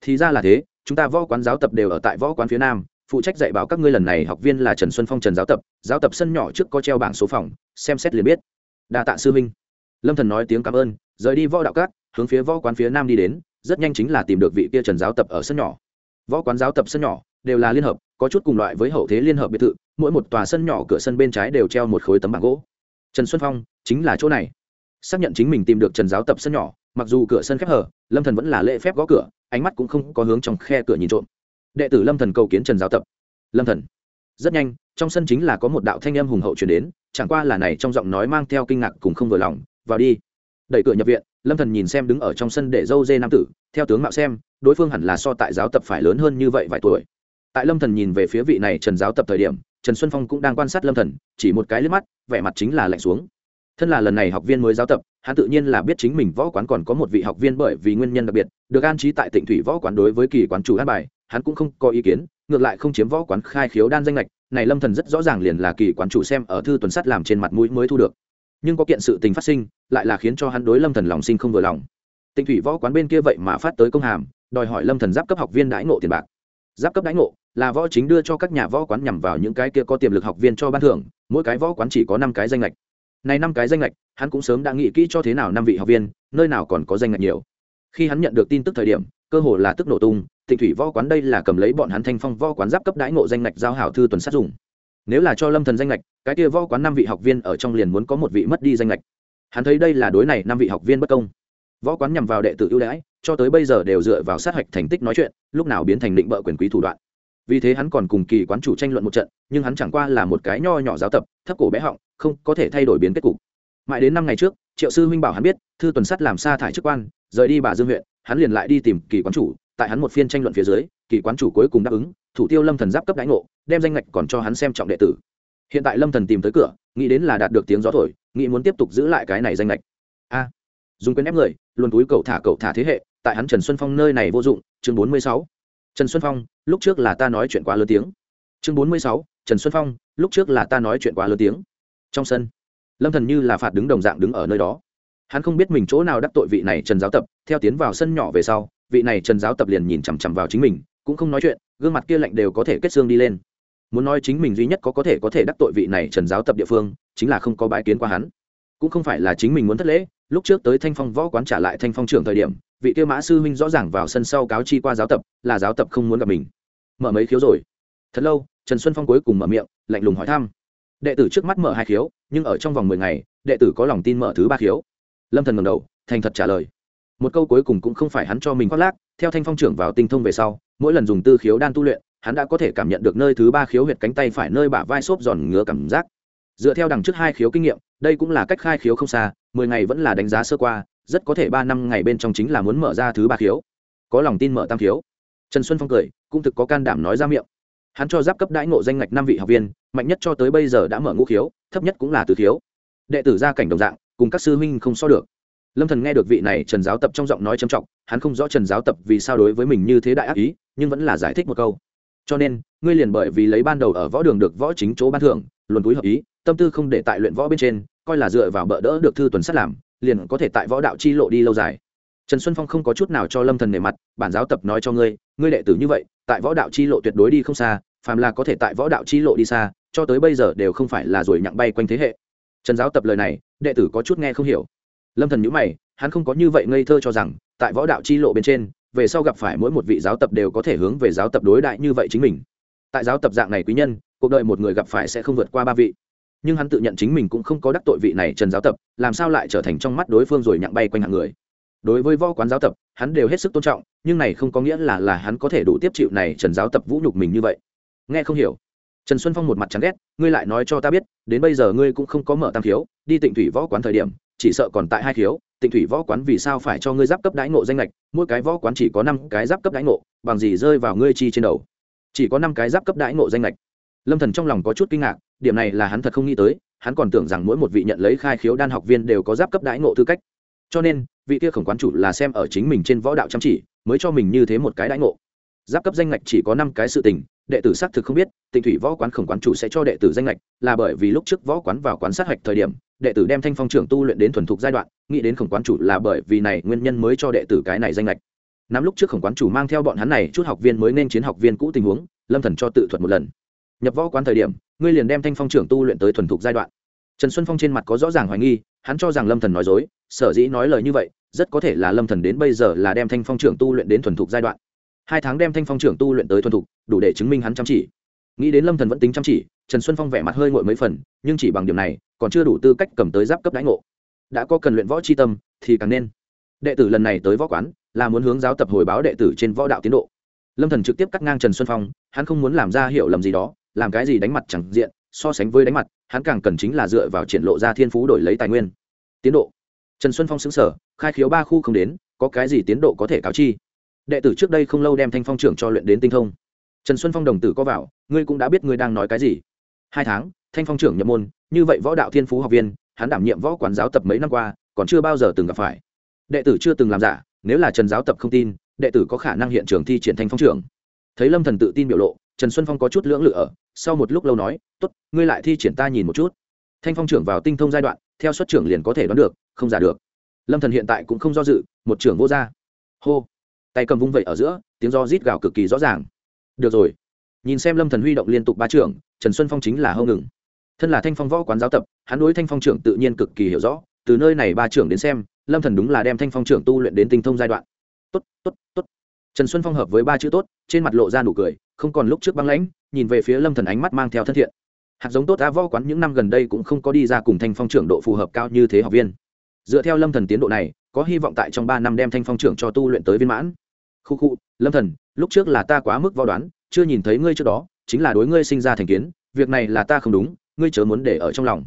Thì ra là thế, chúng ta võ quán giáo tập đều ở tại võ quán phía nam, phụ trách dạy bảo các ngươi lần này học viên là trần xuân phong trần giáo tập giáo tập sân nhỏ trước có treo bảng số phòng, xem xét liền biết. Đa tạ sư minh lâm thần nói tiếng cảm ơn, rời đi võ đạo cát hướng phía võ quán phía nam đi đến, rất nhanh chính là tìm được vị kia trần giáo tập ở sân nhỏ. Võ quán giáo tập sân nhỏ đều là liên hợp, có chút cùng loại với hậu thế liên hợp biệt thự, mỗi một tòa sân nhỏ cửa sân bên trái đều treo một khối tấm bảng gỗ. Trần xuân phong chính là chỗ này. Xác nhận chính mình tìm được trần giáo tập sân nhỏ, mặc dù cửa sân khép hở lâm thần vẫn là lễ phép gõ cửa, ánh mắt cũng không có hướng trong khe cửa nhìn trộm. Đệ tử lâm thần cầu kiến trần giáo tập. Lâm thần. Rất nhanh, trong sân chính là có một đạo thanh âm hùng hậu truyền đến, chẳng qua là này trong giọng nói mang theo kinh ngạc cùng không vừa lòng, vào đi đẩy cửa nhập viện, lâm thần nhìn xem đứng ở trong sân để dâu dê nam tử, theo tướng mạo xem, đối phương hẳn là so tại giáo tập phải lớn hơn như vậy vài tuổi. Tại lâm thần nhìn về phía vị này trần giáo tập thời điểm, trần xuân phong cũng đang quan sát lâm thần, chỉ một cái liếc mắt, vẻ mặt chính là lạnh xuống. Thân là lần này học viên mới giáo tập, hắn tự nhiên là biết chính mình võ quán còn có một vị học viên bởi vì nguyên nhân đặc biệt, được an trí tại tỉnh thủy võ quán đối với kỳ quán chủ an bài, hắn cũng không có ý kiến, ngược lại không chiếm võ quán khai khiếu đan danh lệch này lâm thần rất rõ ràng liền là kỳ quán chủ xem ở thư tuần sắt làm trên mặt mũi mới thu được nhưng có kiện sự tình phát sinh, lại là khiến cho hắn đối lâm thần lòng sinh không vừa lòng. Tịnh thủy võ quán bên kia vậy mà phát tới công hàm, đòi hỏi lâm thần giáp cấp học viên đãi ngộ tiền bạc. Giáp cấp đãi ngộ là võ chính đưa cho các nhà võ quán nhằm vào những cái kia có tiềm lực học viên cho ban thưởng, mỗi cái võ quán chỉ có năm cái danh lệch này năm cái danh lệch hắn cũng sớm đã nghĩ kỹ cho thế nào năm vị học viên, nơi nào còn có danh lệch nhiều. Khi hắn nhận được tin tức thời điểm, cơ hồ là tức nổ tung, tịnh thủy võ quán đây là cầm lấy bọn hắn thanh phong võ quán giáp cấp đãi ngộ danh lệch giao hảo thư tuần sát dùng nếu là cho lâm thần danh lệch, cái kia võ quán năm vị học viên ở trong liền muốn có một vị mất đi danh lệch. Hắn thấy đây là đối này năm vị học viên bất công. Võ quán nhằm vào đệ tử ưu đãi, cho tới bây giờ đều dựa vào sát hạch thành tích nói chuyện, lúc nào biến thành định bợ quyền quý thủ đoạn. Vì thế hắn còn cùng kỳ quán chủ tranh luận một trận, nhưng hắn chẳng qua là một cái nho nhỏ giáo tập, thấp cổ bé họng, không có thể thay đổi biến kết cục. Mãi đến năm ngày trước, triệu sư huynh bảo hắn biết, thư tuần sắt làm sa thải chức quan, rời đi bà dương huyện, hắn liền lại đi tìm kỳ quán chủ tại hắn một phiên tranh luận phía dưới, kỳ quán chủ cuối cùng đáp ứng, thủ tiêu lâm thần giáp cấp đãi ngộ, đem danh ngạch còn cho hắn xem trọng đệ tử. Hiện tại lâm thần tìm tới cửa, nghĩ đến là đạt được tiếng gió thổi, nghĩ muốn tiếp tục giữ lại cái này danh ngạch. A, dùng quyền ép người, luôn túi cầu thả cầu thả thế hệ, tại hắn trần xuân phong nơi này vô dụng, chương bốn mươi sáu. Trần xuân phong, lúc trước là ta nói chuyện quá lớn tiếng. Chương bốn mươi sáu, trần xuân phong, lúc trước là ta nói chuyện quá lớn tiếng. Trong sân, lâm thần như là phạt đứng đồng dạng đứng ở nơi đó. Hắn không biết mình chỗ nào đắc tội vị này trần giáo tập, theo tiến vào sân nhỏ về sau vị này trần giáo tập liền nhìn chằm chằm vào chính mình, cũng không nói chuyện, gương mặt kia lạnh đều có thể kết xương đi lên. Muốn nói chính mình duy nhất có có thể có thể đắc tội vị này trần giáo tập địa phương, chính là không có bãi kiến qua hắn. Cũng không phải là chính mình muốn thất lễ, lúc trước tới thanh phong võ quán trả lại thanh phong trưởng thời điểm, vị kia mã sư huynh rõ ràng vào sân sau cáo chi qua giáo tập, là giáo tập không muốn gặp mình. Mở mấy khiếu rồi. Thật lâu, trần xuân phong cuối cùng mở miệng, lạnh lùng hỏi thăm. Đệ tử trước mắt mở hai khiếu, nhưng ở trong vòng mười ngày, đệ tử có lòng tin mở thứ ba khiếu. Lâm thần ngầm đầu, thành thật trả lời một câu cuối cùng cũng không phải hắn cho mình khoác lác, theo thanh phong trưởng vào tinh thông về sau, mỗi lần dùng tư khiếu đan tu luyện, hắn đã có thể cảm nhận được nơi thứ ba khiếu huyệt cánh tay phải nơi bả vai xốp giòn ngứa cảm giác. Dựa theo đằng trước hai khiếu kinh nghiệm, đây cũng là cách khai khiếu không xa, mười ngày vẫn là đánh giá sơ qua, rất có thể ba năm ngày bên trong chính là muốn mở ra thứ ba khiếu. Có lòng tin mở tam khiếu. Trần xuân phong cười, cũng thực có can đảm nói ra miệng. Hắn cho giáp cấp đãi ngộ danh ngạch năm vị học viên, mạnh nhất cho tới bây giờ đã mở ngũ khiếu, thấp nhất cũng là tứ khiếu. Đệ tử gia cảnh đồng dạng, cùng các sư huynh không so được lâm thần nghe được vị này trần giáo tập trong giọng nói trầm trọng, hắn không rõ trần giáo tập vì sao đối với mình như thế đại ác ý, nhưng vẫn là giải thích một câu. Cho nên, ngươi liền bởi vì lấy ban đầu ở võ đường được võ chính chỗ ban thưởng, luồn túi hợp ý, tâm tư không để tại luyện võ bên trên, coi là dựa vào bỡ đỡ được thư tuần sát làm, liền có thể tại võ đạo chi lộ đi lâu dài. Trần xuân phong không có chút nào cho lâm thần nề mặt, bản giáo tập nói cho ngươi ngươi đệ tử như vậy, tại võ đạo chi lộ tuyệt đối đi không xa, phàm là có thể tại võ đạo chi lộ đi xa, cho tới bây giờ đều không phải là rồi nhặng bay quanh thế hệ. Trần giáo tập lời này, đệ tử có chút nghe không hiểu lâm thần nhữ mày, hắn không có như vậy ngây thơ cho rằng, tại võ đạo chi lộ bên trên, về sau gặp phải mỗi một vị giáo tập đều có thể hướng về giáo tập đối đại như vậy chính mình. Tại giáo tập dạng này quý nhân, cuộc đời một người gặp phải sẽ không vượt qua ba vị. Nhưng hắn tự nhận chính mình cũng không có đắc tội vị này trần giáo tập, làm sao lại trở thành trong mắt đối phương rồi nhặng bay quanh hạng người. Đối với võ quán giáo tập, hắn đều hết sức tôn trọng, nhưng này không có nghĩa là là hắn có thể đủ tiếp chịu này trần giáo tập vũ nhục mình như vậy. Nghe không hiểu. Trần xuân phong một mặt chán ghét, ngươi lại nói cho ta biết, đến bây giờ ngươi cũng không có mở tam thiếu, đi tịnh thủy võ quán thời điểm chỉ sợ còn tại hai khiếu, tịnh thủy võ quán vì sao phải cho ngươi giáp cấp đãi ngộ danh lệch, mỗi cái võ quán chỉ có năm cái giáp cấp đãi ngộ, bằng gì rơi vào ngươi chi trên đầu. Chỉ có năm cái giáp cấp đãi ngộ danh lệch. Lâm thần trong lòng có chút kinh ngạc, điểm này là hắn thật không nghĩ tới, hắn còn tưởng rằng mỗi một vị nhận lấy khai khiếu đan học viên đều có giáp cấp đãi ngộ tư cách. Cho nên, vị kia khổng quán chủ là xem ở chính mình trên võ đạo chăm chỉ, mới cho mình như thế một cái đãi ngộ. Giáp cấp danh ngạch chỉ có năm cái sự tình, đệ tử xác thực không biết, tịnh thủy võ quán khổng quán chủ sẽ cho đệ tử danh lệch, là bởi vì lúc trước võ quán vào quán sát hạch thời điểm đệ tử đem thanh phong trưởng tu luyện đến thuần thục giai đoạn, nghĩ đến khổng quán chủ là bởi vì này nguyên nhân mới cho đệ tử cái này danh lệch năm lúc trước khổng quán chủ mang theo bọn hắn này, chút học viên mới nên chiến học viên cũ tình huống, lâm thần cho tự thuật một lần. Nhập võ quán thời điểm, ngươi liền đem thanh phong trưởng tu luyện tới thuần thục giai đoạn. Trần xuân phong trên mặt có rõ ràng hoài nghi, hắn cho rằng lâm thần nói dối, sở dĩ nói lời như vậy, rất có thể là lâm thần đến bây giờ là đem thanh phong trưởng tu luyện đến thuần thục giai đoạn. Hai tháng đem thanh phong trưởng tu luyện tới thuần thục, đủ để chứng minh hắn chăm chỉ nghĩ đến lâm thần vẫn tính chăm chỉ, trần xuân phong vẻ mặt hơi ngội mấy phần, nhưng chỉ bằng điểm này, còn chưa đủ tư cách cầm tới giáp cấp đãi ngộ. Đã có cần luyện võ chi tâm, thì càng nên. Đệ tử lần này tới võ quán, là muốn hướng giáo tập hồi báo đệ tử trên võ đạo tiến độ. Lâm thần trực tiếp cắt ngang trần xuân phong, hắn không muốn làm ra hiểu lầm gì đó, làm cái gì đánh mặt chẳng diện, so sánh với đánh mặt, hắn càng cần chính là dựa vào triển lộ ra thiên phú đổi lấy tài nguyên. Tiến độ. Trần xuân phong xứng sở khai khiếu ba khu không đến, có cái gì tiến độ có thể cáo chi? Đệ tử trước đây không lâu đem thanh phong trưởng cho luyện đến tinh thông trần xuân phong đồng tử có vào, ngươi cũng đã biết ngươi đang nói cái gì. Hai tháng, thanh phong trưởng nhập môn, như vậy võ đạo thiên phú học viên, hắn đảm nhiệm võ quán giáo tập mấy năm qua, còn chưa bao giờ từng gặp phải. Đệ tử chưa từng làm giả, nếu là trần giáo tập không tin, đệ tử có khả năng hiện trường thi triển thanh phong trưởng. Thấy lâm thần tự tin biểu lộ, trần xuân phong có chút lưỡng lự ở, sau một lúc lâu nói, tốt, ngươi lại thi triển ta nhìn một chút. Thanh phong trưởng vào tinh thông giai đoạn, theo xuất trưởng liền có thể đoán được, không giả được. Lâm thần hiện tại cũng không do dự, một trưởng vô ra hô. Tay cầm vung vẩy ở giữa, tiếng do rít gào cực kỳ rõ ràng được rồi. Nhìn xem lâm thần huy động liên tục ba trưởng, trần xuân phong chính là hâu ngừng. Thân là thanh phong võ quán giáo tập, hắn đối thanh phong trưởng tự nhiên cực kỳ hiểu rõ, từ nơi này ba trưởng đến xem, lâm thần đúng là đem thanh phong trưởng tu luyện đến tinh thông giai đoạn. Tốt tốt tốt. Trần xuân phong hợp với ba chữ tốt, trên mặt lộ ra nụ cười, không còn lúc trước băng lãnh, nhìn về phía lâm thần ánh mắt mang theo thân thiện. Hạt giống tốt đã võ quán những năm gần đây cũng không có đi ra cùng thanh phong trưởng độ phù hợp cao như thế học viên. Dựa theo lâm thần tiến độ này, có hy vọng tại trong ba năm đem thanh phong trưởng cho tu luyện tới viên mãn. Khu khu, lâm thần lúc trước là ta quá mức võ đoán, chưa nhìn thấy ngươi trước đó, chính là đối ngươi sinh ra thành kiến, việc này là ta không đúng, ngươi chớ muốn để ở trong lòng.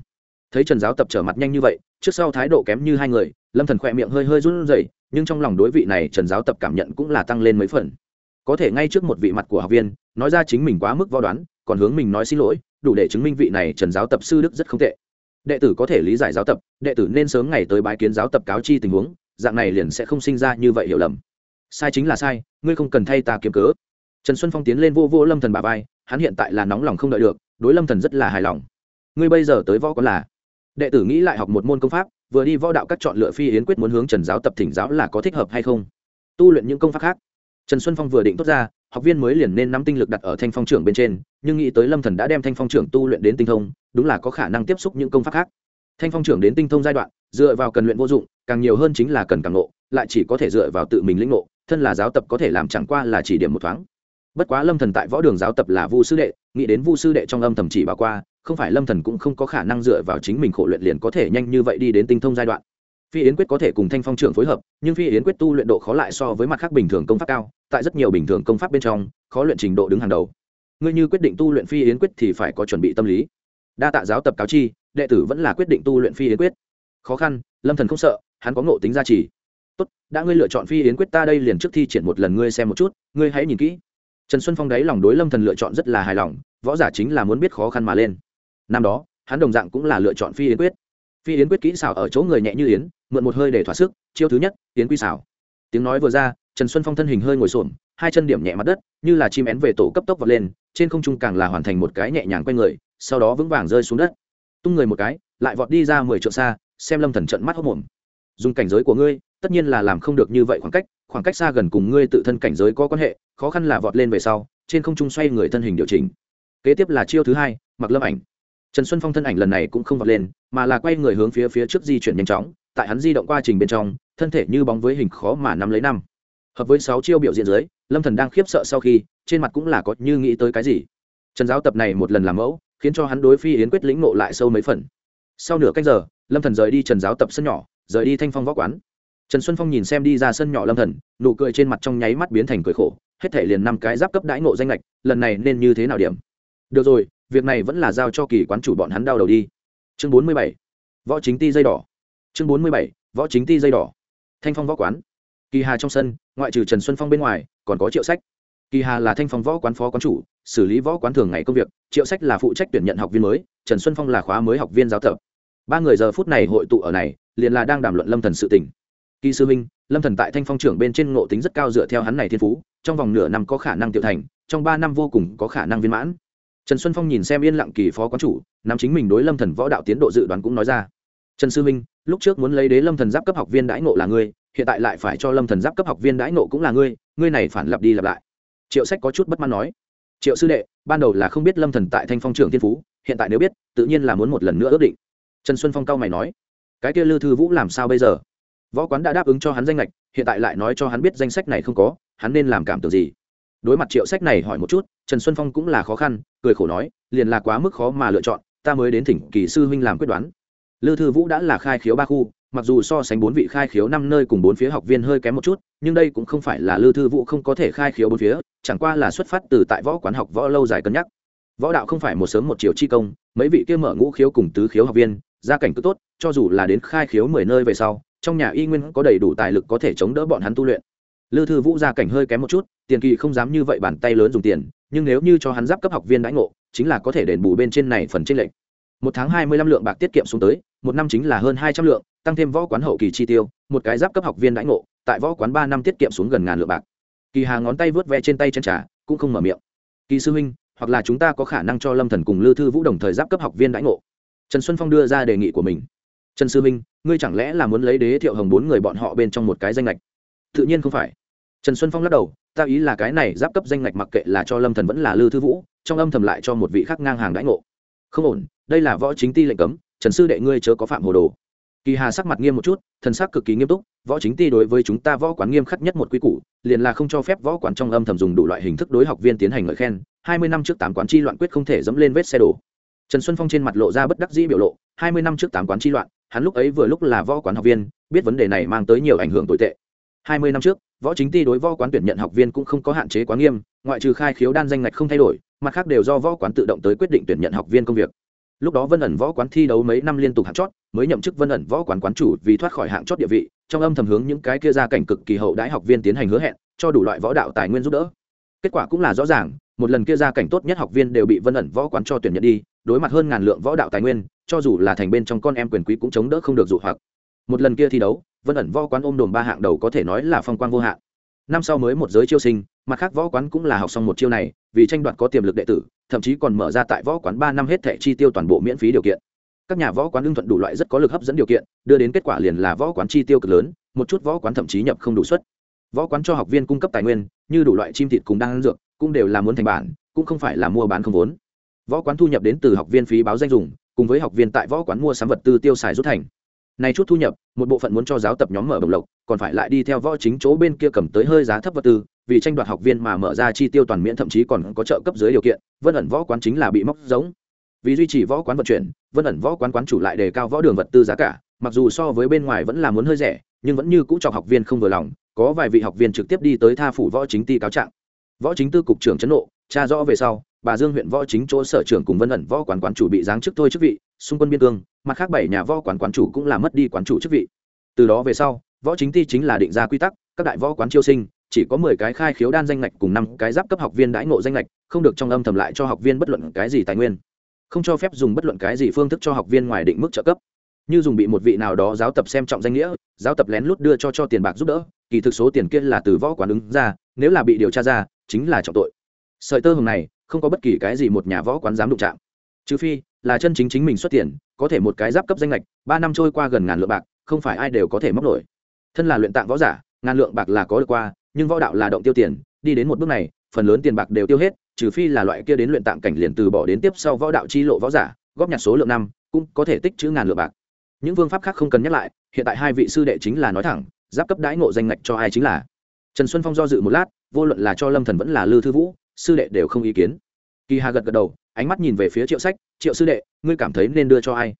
Thấy trần giáo tập trở mặt nhanh như vậy, trước sau thái độ kém như hai người, lâm thần khỏe miệng hơi hơi run rẩy, nhưng trong lòng đối vị này trần giáo tập cảm nhận cũng là tăng lên mấy phần. Có thể ngay trước một vị mặt của học viên, nói ra chính mình quá mức võ đoán, còn hướng mình nói xin lỗi, đủ để chứng minh vị này trần giáo tập sư đức rất không tệ. Đệ tử có thể lý giải giáo tập, đệ tử nên sớm ngày tới bái kiến giáo tập cáo chi tình huống, dạng này liền sẽ không sinh ra như vậy hiểu lầm sai chính là sai, ngươi không cần thay ta kiếm cớ. Trần xuân phong tiến lên vô vô lâm thần bà vai, hắn hiện tại là nóng lòng không đợi được, đối lâm thần rất là hài lòng. Ngươi bây giờ tới võ còn là? Đệ tử nghĩ lại học một môn công pháp, vừa đi võ đạo các chọn lựa phi yến quyết muốn hướng trần giáo tập thỉnh giáo là có thích hợp hay không? Tu luyện những công pháp khác. Trần xuân phong vừa định tốt ra, học viên mới liền nên nắm tinh lực đặt ở thanh phong trưởng bên trên, nhưng nghĩ tới lâm thần đã đem thanh phong trưởng tu luyện đến tinh thông, đúng là có khả năng tiếp xúc những công pháp khác. Thanh phong trưởng đến tinh thông giai đoạn, dựa vào cần luyện vô dụng, càng nhiều hơn chính là cần càng ngộ, lại chỉ có thể dựa vào tự mình lĩnh ngộ thân là giáo tập có thể làm chẳng qua là chỉ điểm một thoáng. Bất quá lâm thần tại võ đường giáo tập là vu sư đệ, nghĩ đến vu sư đệ trong âm thầm chỉ bà qua, không phải lâm thần cũng không có khả năng dựa vào chính mình khổ luyện liền có thể nhanh như vậy đi đến tinh thông giai đoạn. Phi yến quyết có thể cùng thanh phong trưởng phối hợp, nhưng phi yến quyết tu luyện độ khó lại so với mặt khác bình thường công pháp cao, tại rất nhiều bình thường công pháp bên trong, khó luyện trình độ đứng hàng đầu. Ngươi như quyết định tu luyện phi yến quyết thì phải có chuẩn bị tâm lý. Đa tạ giáo tập cáo chi, đệ tử vẫn là quyết định tu luyện phi yến quyết. Khó khăn, lâm thần không sợ, hắn có ngộ tính gia trì tốt, đã ngươi lựa chọn phi yến quyết ta đây liền trước thi triển một lần ngươi xem một chút, ngươi hãy nhìn kỹ. Trần xuân phong đáy lòng đối lâm thần lựa chọn rất là hài lòng, võ giả chính là muốn biết khó khăn mà lên. Năm đó, hắn đồng dạng cũng là lựa chọn phi yến quyết. Phi yến quyết kỹ xảo ở chỗ người nhẹ như yến, mượn một hơi để thỏa sức, chiêu thứ nhất, yến quy xảo. Tiếng nói vừa ra, trần xuân phong thân hình hơi ngồi xổm, hai chân điểm nhẹ mặt đất, như là chim én về tổ cấp tốc vọt lên, trên không trung càng là hoàn thành một cái nhẹ nhàng quay người, sau đó vững vàng rơi xuống đất. Tung người một cái, lại vọt đi ra mười trượng xa, xem lâm thần trận mắt hốc mồm. Dùng cảnh giới của ngươi tất nhiên là làm không được như vậy khoảng cách khoảng cách xa gần cùng ngươi tự thân cảnh giới có quan hệ, khó khăn là vọt lên về sau, trên không trung xoay người thân hình điều chỉnh. Kế tiếp là chiêu thứ hai, mặc lâm ảnh. Trần xuân phong thân ảnh lần này cũng không vọt lên, mà là quay người hướng phía phía trước di chuyển nhanh chóng, tại hắn di động qua trình bên trong, thân thể như bóng với hình khó mà nắm lấy năm. Hợp với sáu chiêu biểu diễn dưới, lâm thần đang khiếp sợ sau khi, trên mặt cũng là có như nghĩ tới cái gì. Trần giáo tập này một lần làm mẫu, khiến cho hắn đối phi yến quyết lĩnh nộ lại sâu mấy phần. Sau nửa cách giờ, lâm thần rời đi trần giáo tập sân nhỏ, rời đi thanh phong võ quán trần xuân phong nhìn xem đi ra sân nhỏ lâm thần, nụ cười trên mặt trong nháy mắt biến thành cười khổ, hết thể liền năm cái giáp cấp đãi ngộ danh lệch, lần này nên như thế nào điểm? Được rồi, việc này vẫn là giao cho kỳ quán chủ bọn hắn đau đầu đi. Chương bốn mươi bảy, võ chính ti dây đỏ. Chương bốn mươi bảy, võ chính ti dây đỏ. Thanh phong võ quán. Kỳ hà trong sân, ngoại trừ trần xuân phong bên ngoài, còn có triệu sách. Kỳ hà là thanh phong võ quán phó quán chủ, xử lý võ quán thường ngày công việc, triệu sách là phụ trách tuyển nhận học viên mới, trần xuân phong là khóa mới học viên giáo tập. Ba người giờ phút này hội tụ ở này, liền là đang đàm luận lâm thần sự tình kỳ sư minh lâm thần tại thanh phong trưởng bên trên ngộ tính rất cao dựa theo hắn này thiên phú, trong vòng nửa năm có khả năng tiểu thành, trong ba năm vô cùng có khả năng viên mãn. Trần xuân phong nhìn xem yên lặng kỳ phó quán chủ, nắm chính mình đối lâm thần võ đạo tiến độ dự đoán cũng nói ra. Trần sư minh lúc trước muốn lấy đế lâm thần giáp cấp học viên đãi ngộ là ngươi, hiện tại lại phải cho lâm thần giáp cấp học viên đãi ngộ cũng là ngươi ngươi này phản lặp đi lặp lại. Triệu sách có chút bất mãn nói. Triệu sư đệ, ban đầu là không biết lâm thần tại thanh phong trưởng thiên phú, hiện tại nếu biết, tự nhiên là muốn một lần nữa ước định. Trần xuân phong cao mày nói. Cái kia lư thư vũ làm sao bây giờ? Võ quán đã đáp ứng cho hắn danh lệch hiện tại lại nói cho hắn biết danh sách này không có, hắn nên làm cảm tưởng gì? Đối mặt triệu sách này hỏi một chút, trần xuân phong cũng là khó khăn, cười khổ nói, liền là quá mức khó mà lựa chọn, ta mới đến thỉnh kỳ sư huynh làm quyết đoán. Lư thư vũ đã là khai khiếu ba khu, mặc dù so sánh bốn vị khai khiếu năm nơi cùng bốn phía học viên hơi kém một chút, nhưng đây cũng không phải là lư thư vũ không có thể khai khiếu bốn phía, chẳng qua là xuất phát từ tại võ quán học võ lâu dài cân nhắc. Võ đạo không phải một sớm một chiều chi công, mấy vị kia mở ngũ khiếu cùng tứ khiếu học viên, gia cảnh cứ tốt, cho dù là đến khai khiếu mười nơi về sau trong nhà y nguyên có đầy đủ tài lực có thể chống đỡ bọn hắn tu luyện. Lư thư vũ gia cảnh hơi kém một chút, tiền kỳ không dám như vậy bàn tay lớn dùng tiền, nhưng nếu như cho hắn giáp cấp học viên đãi ngộ, chính là có thể đền bù bên trên này phần trên lệnh một tháng hai mươi lăm lượng bạc tiết kiệm xuống tới, một năm chính là hơn hai trăm lượng, tăng thêm võ quán hậu kỳ chi tiêu, một cái giáp cấp học viên đãi ngộ, tại võ quán ba năm tiết kiệm xuống gần ngàn lượng bạc. Kỳ hà ngón tay vớt ve trên tay chân trà, cũng không mở miệng. Kỳ sư huynh, hoặc là chúng ta có khả năng cho lâm thần cùng lư thư vũ đồng thời giáp cấp học viên đãi ngộ. Trần xuân phong đưa ra đề nghị của mình trần sư minh, ngươi chẳng lẽ là muốn lấy đế thiệu hồng bốn người bọn họ bên trong một cái danh lệch tự nhiên không phải. Trần xuân phong lắc đầu, ta ý là cái này giáp cấp danh lệch mặc kệ là cho lâm thần vẫn là lư thư vũ, trong âm thầm lại cho một vị khác ngang hàng đãi ngộ. Không ổn, đây là võ chính ti lệnh cấm, trần sư đệ ngươi chớ có phạm hồ đồ. Kỳ hà sắc mặt nghiêm một chút, thần sắc cực kỳ nghiêm túc, võ chính ti đối với chúng ta võ quán nghiêm khắc nhất một quy củ, liền là không cho phép võ quán trong âm thầm dùng đủ loại hình thức đối học viên tiến hành ngợi khen, hai mươi năm trước tám quán chi loạn quyết không thể dẫm lên vết xe đổ. Trần xuân phong trên mặt lộ ra bất đắc dĩ biểu lộ, hai mươi năm trước tám quán chi loạn hắn lúc ấy vừa lúc là võ quán học viên, biết vấn đề này mang tới nhiều ảnh hưởng tồi tệ. Hai mươi năm trước, võ chính ty đối võ quán tuyển nhận học viên cũng không có hạn chế quá nghiêm, ngoại trừ khai khiếu đan danh ngạch không thay đổi, mặt khác đều do võ quán tự động tới quyết định tuyển nhận học viên công việc. Lúc đó vân ẩn võ quán thi đấu mấy năm liên tục hạng chót, mới nhậm chức vân ẩn võ quán quán chủ vì thoát khỏi hạng chót địa vị, trong âm thầm hướng những cái kia ra cảnh cực kỳ hậu đãi học viên tiến hành hứa hẹn, cho đủ loại võ đạo tài nguyên giúp đỡ. Kết quả cũng là rõ ràng một lần kia ra cảnh tốt nhất học viên đều bị vân ẩn võ quán cho tuyển nhận đi, đối mặt hơn ngàn lượng võ đạo tài nguyên, cho dù là thành bên trong con em quyền quý cũng chống đỡ không được dụ hoặc. Một lần kia thi đấu, vân ẩn võ quán ôm đồm ba hạng đầu có thể nói là phong quang vô hạn. Năm sau mới một giới chiêu sinh, mặt khác võ quán cũng là học xong một chiêu này, vì tranh đoạt có tiềm lực đệ tử, thậm chí còn mở ra tại võ quán ba năm hết thẻ chi tiêu toàn bộ miễn phí điều kiện. Các nhà võ quán lương thuận đủ loại rất có lực hấp dẫn điều kiện, đưa đến kết quả liền là võ quán chi tiêu cực lớn, một chút võ quán thậm chí nhập không đủ suất. Võ quán cho học viên cung cấp tài nguyên, như đủ loại chim thịt cùng đang ăn dược cũng đều là muốn thành bản, cũng không phải là mua bán không vốn. Võ quán thu nhập đến từ học viên phí báo danh dùng, cùng với học viên tại võ quán mua sắm vật tư tiêu xài rút thành. Nay chút thu nhập, một bộ phận muốn cho giáo tập nhóm mở đồng lộc, còn phải lại đi theo võ chính chỗ bên kia cầm tới hơi giá thấp vật tư, vì tranh đoạt học viên mà mở ra chi tiêu toàn miễn, thậm chí còn có trợ cấp dưới điều kiện, vân ẩn võ quán chính là bị móc giống. Vì duy trì võ quán vận chuyển, vân ẩn võ quán quán chủ lại đề cao võ đường vật tư giá cả, mặc dù so với bên ngoài vẫn là muốn hơi rẻ, nhưng vẫn như cũ cho học viên không vừa lòng, có vài vị học viên trực tiếp đi tới tha phủ võ chính ti cáo trạng võ chính tư cục trưởng chấn nộ, tra rõ về sau, bà dương huyện võ chính chỗ sở trưởng cùng vân ẩn võ quán quán chủ bị giáng chức thôi chức vị, xung quân biên cương, mặt khác bảy nhà võ quán quán chủ cũng là mất đi quán chủ chức vị. Từ đó về sau, võ chính ti chính là định ra quy tắc, các đại võ quán chiêu sinh, chỉ có mười cái khai khiếu đan danh ngạch cùng năm cái giáp cấp học viên đãi ngộ danh ngạch, không được trong âm thầm lại cho học viên bất luận cái gì tài nguyên. Không cho phép dùng bất luận cái gì phương thức cho học viên ngoài định mức trợ cấp. Như dùng bị một vị nào đó giáo tập xem trọng danh nghĩa, giáo tập lén lút đưa cho cho tiền bạc giúp đỡ kỳ thực số tiền kia là từ võ quán ứng ra, nếu là bị điều tra ra, chính là trọng tội. Sợi tơ hồng này, không có bất kỳ cái gì một nhà võ quán dám đụng chạm. Trừ phi, là chân chính chính mình xuất tiền, có thể một cái giáp cấp danh lệch, ba năm trôi qua gần ngàn lượng bạc, không phải ai đều có thể móc nổi. Thân là luyện tạng võ giả, ngàn lượng bạc là có được qua, nhưng võ đạo là động tiêu tiền, đi đến một bước này, phần lớn tiền bạc đều tiêu hết, trừ phi là loại kia đến luyện tạng cảnh liền từ bỏ đến tiếp sau võ đạo chi lộ võ giả, góp nhặt số lượng năm, cũng có thể tích chữ ngàn lượng bạc. Những phương pháp khác không cần nhắc lại, hiện tại hai vị sư đệ chính là nói thẳng giáp cấp đãi ngộ danh ngạch cho ai chính là. Trần xuân phong do dự một lát, vô luận là cho lâm thần vẫn là lư thư vũ, sư đệ đều không ý kiến. Kỳ hà gật gật đầu, ánh mắt nhìn về phía triệu sách, triệu sư đệ, ngươi cảm thấy nên đưa cho ai?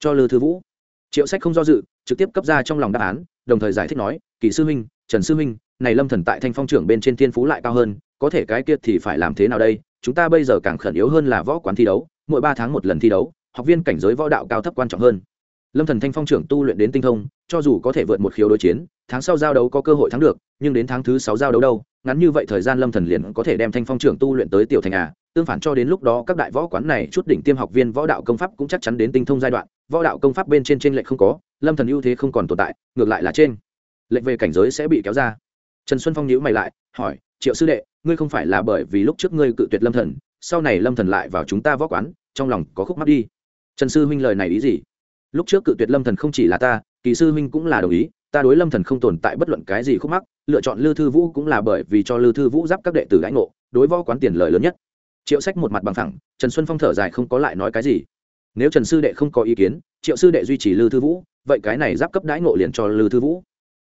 Cho lư thư vũ. Triệu sách không do dự, trực tiếp cấp ra trong lòng đáp án, đồng thời giải thích nói, kỳ sư huynh, trần sư huynh, này lâm thần tại thanh phong trưởng bên trên thiên phú lại cao hơn, có thể cái kia thì phải làm thế nào đây? Chúng ta bây giờ càng khẩn yếu hơn là võ quán thi đấu, mỗi ba tháng một lần thi đấu, học viên cảnh giới võ đạo cao thấp quan trọng hơn lâm thần thanh phong trưởng tu luyện đến tinh thông, cho dù có thể vượt một khiếu đối chiến, tháng sau giao đấu có cơ hội thắng được, nhưng đến tháng thứ sáu giao đấu đâu, ngắn như vậy thời gian lâm thần liền có thể đem thanh phong trưởng tu luyện tới tiểu thành à tương phản cho đến lúc đó, các đại võ quán này chút đỉnh tiêm học viên võ đạo công pháp cũng chắc chắn đến tinh thông giai đoạn, võ đạo công pháp bên trên trên lệnh không có, lâm thần ưu thế không còn tồn tại, ngược lại là trên lệnh về cảnh giới sẽ bị kéo ra. Trần xuân phong nhíu mày lại, hỏi, triệu sư đệ, ngươi không phải là bởi vì lúc trước ngươi cự tuyệt lâm thần, sau này lâm thần lại vào chúng ta võ quán, trong lòng có khúc mắc đi? Trần sư huynh lời này ý gì? Lúc trước cự tuyệt lâm thần không chỉ là ta, kỳ sư huynh cũng là đồng ý, ta đối lâm thần không tồn tại bất luận cái gì khúc mắc, lựa chọn lư thư vũ cũng là bởi vì cho lư thư vũ giáp các đệ tử gãy ngộ, đối võ quán tiền lời lớn nhất. Triệu sách một mặt bằng thẳng trần xuân phong thở dài không có lại nói cái gì. Nếu trần sư đệ không có ý kiến, triệu sư đệ duy trì lư thư vũ, vậy cái này giáp cấp đãi ngộ liền cho lư thư vũ.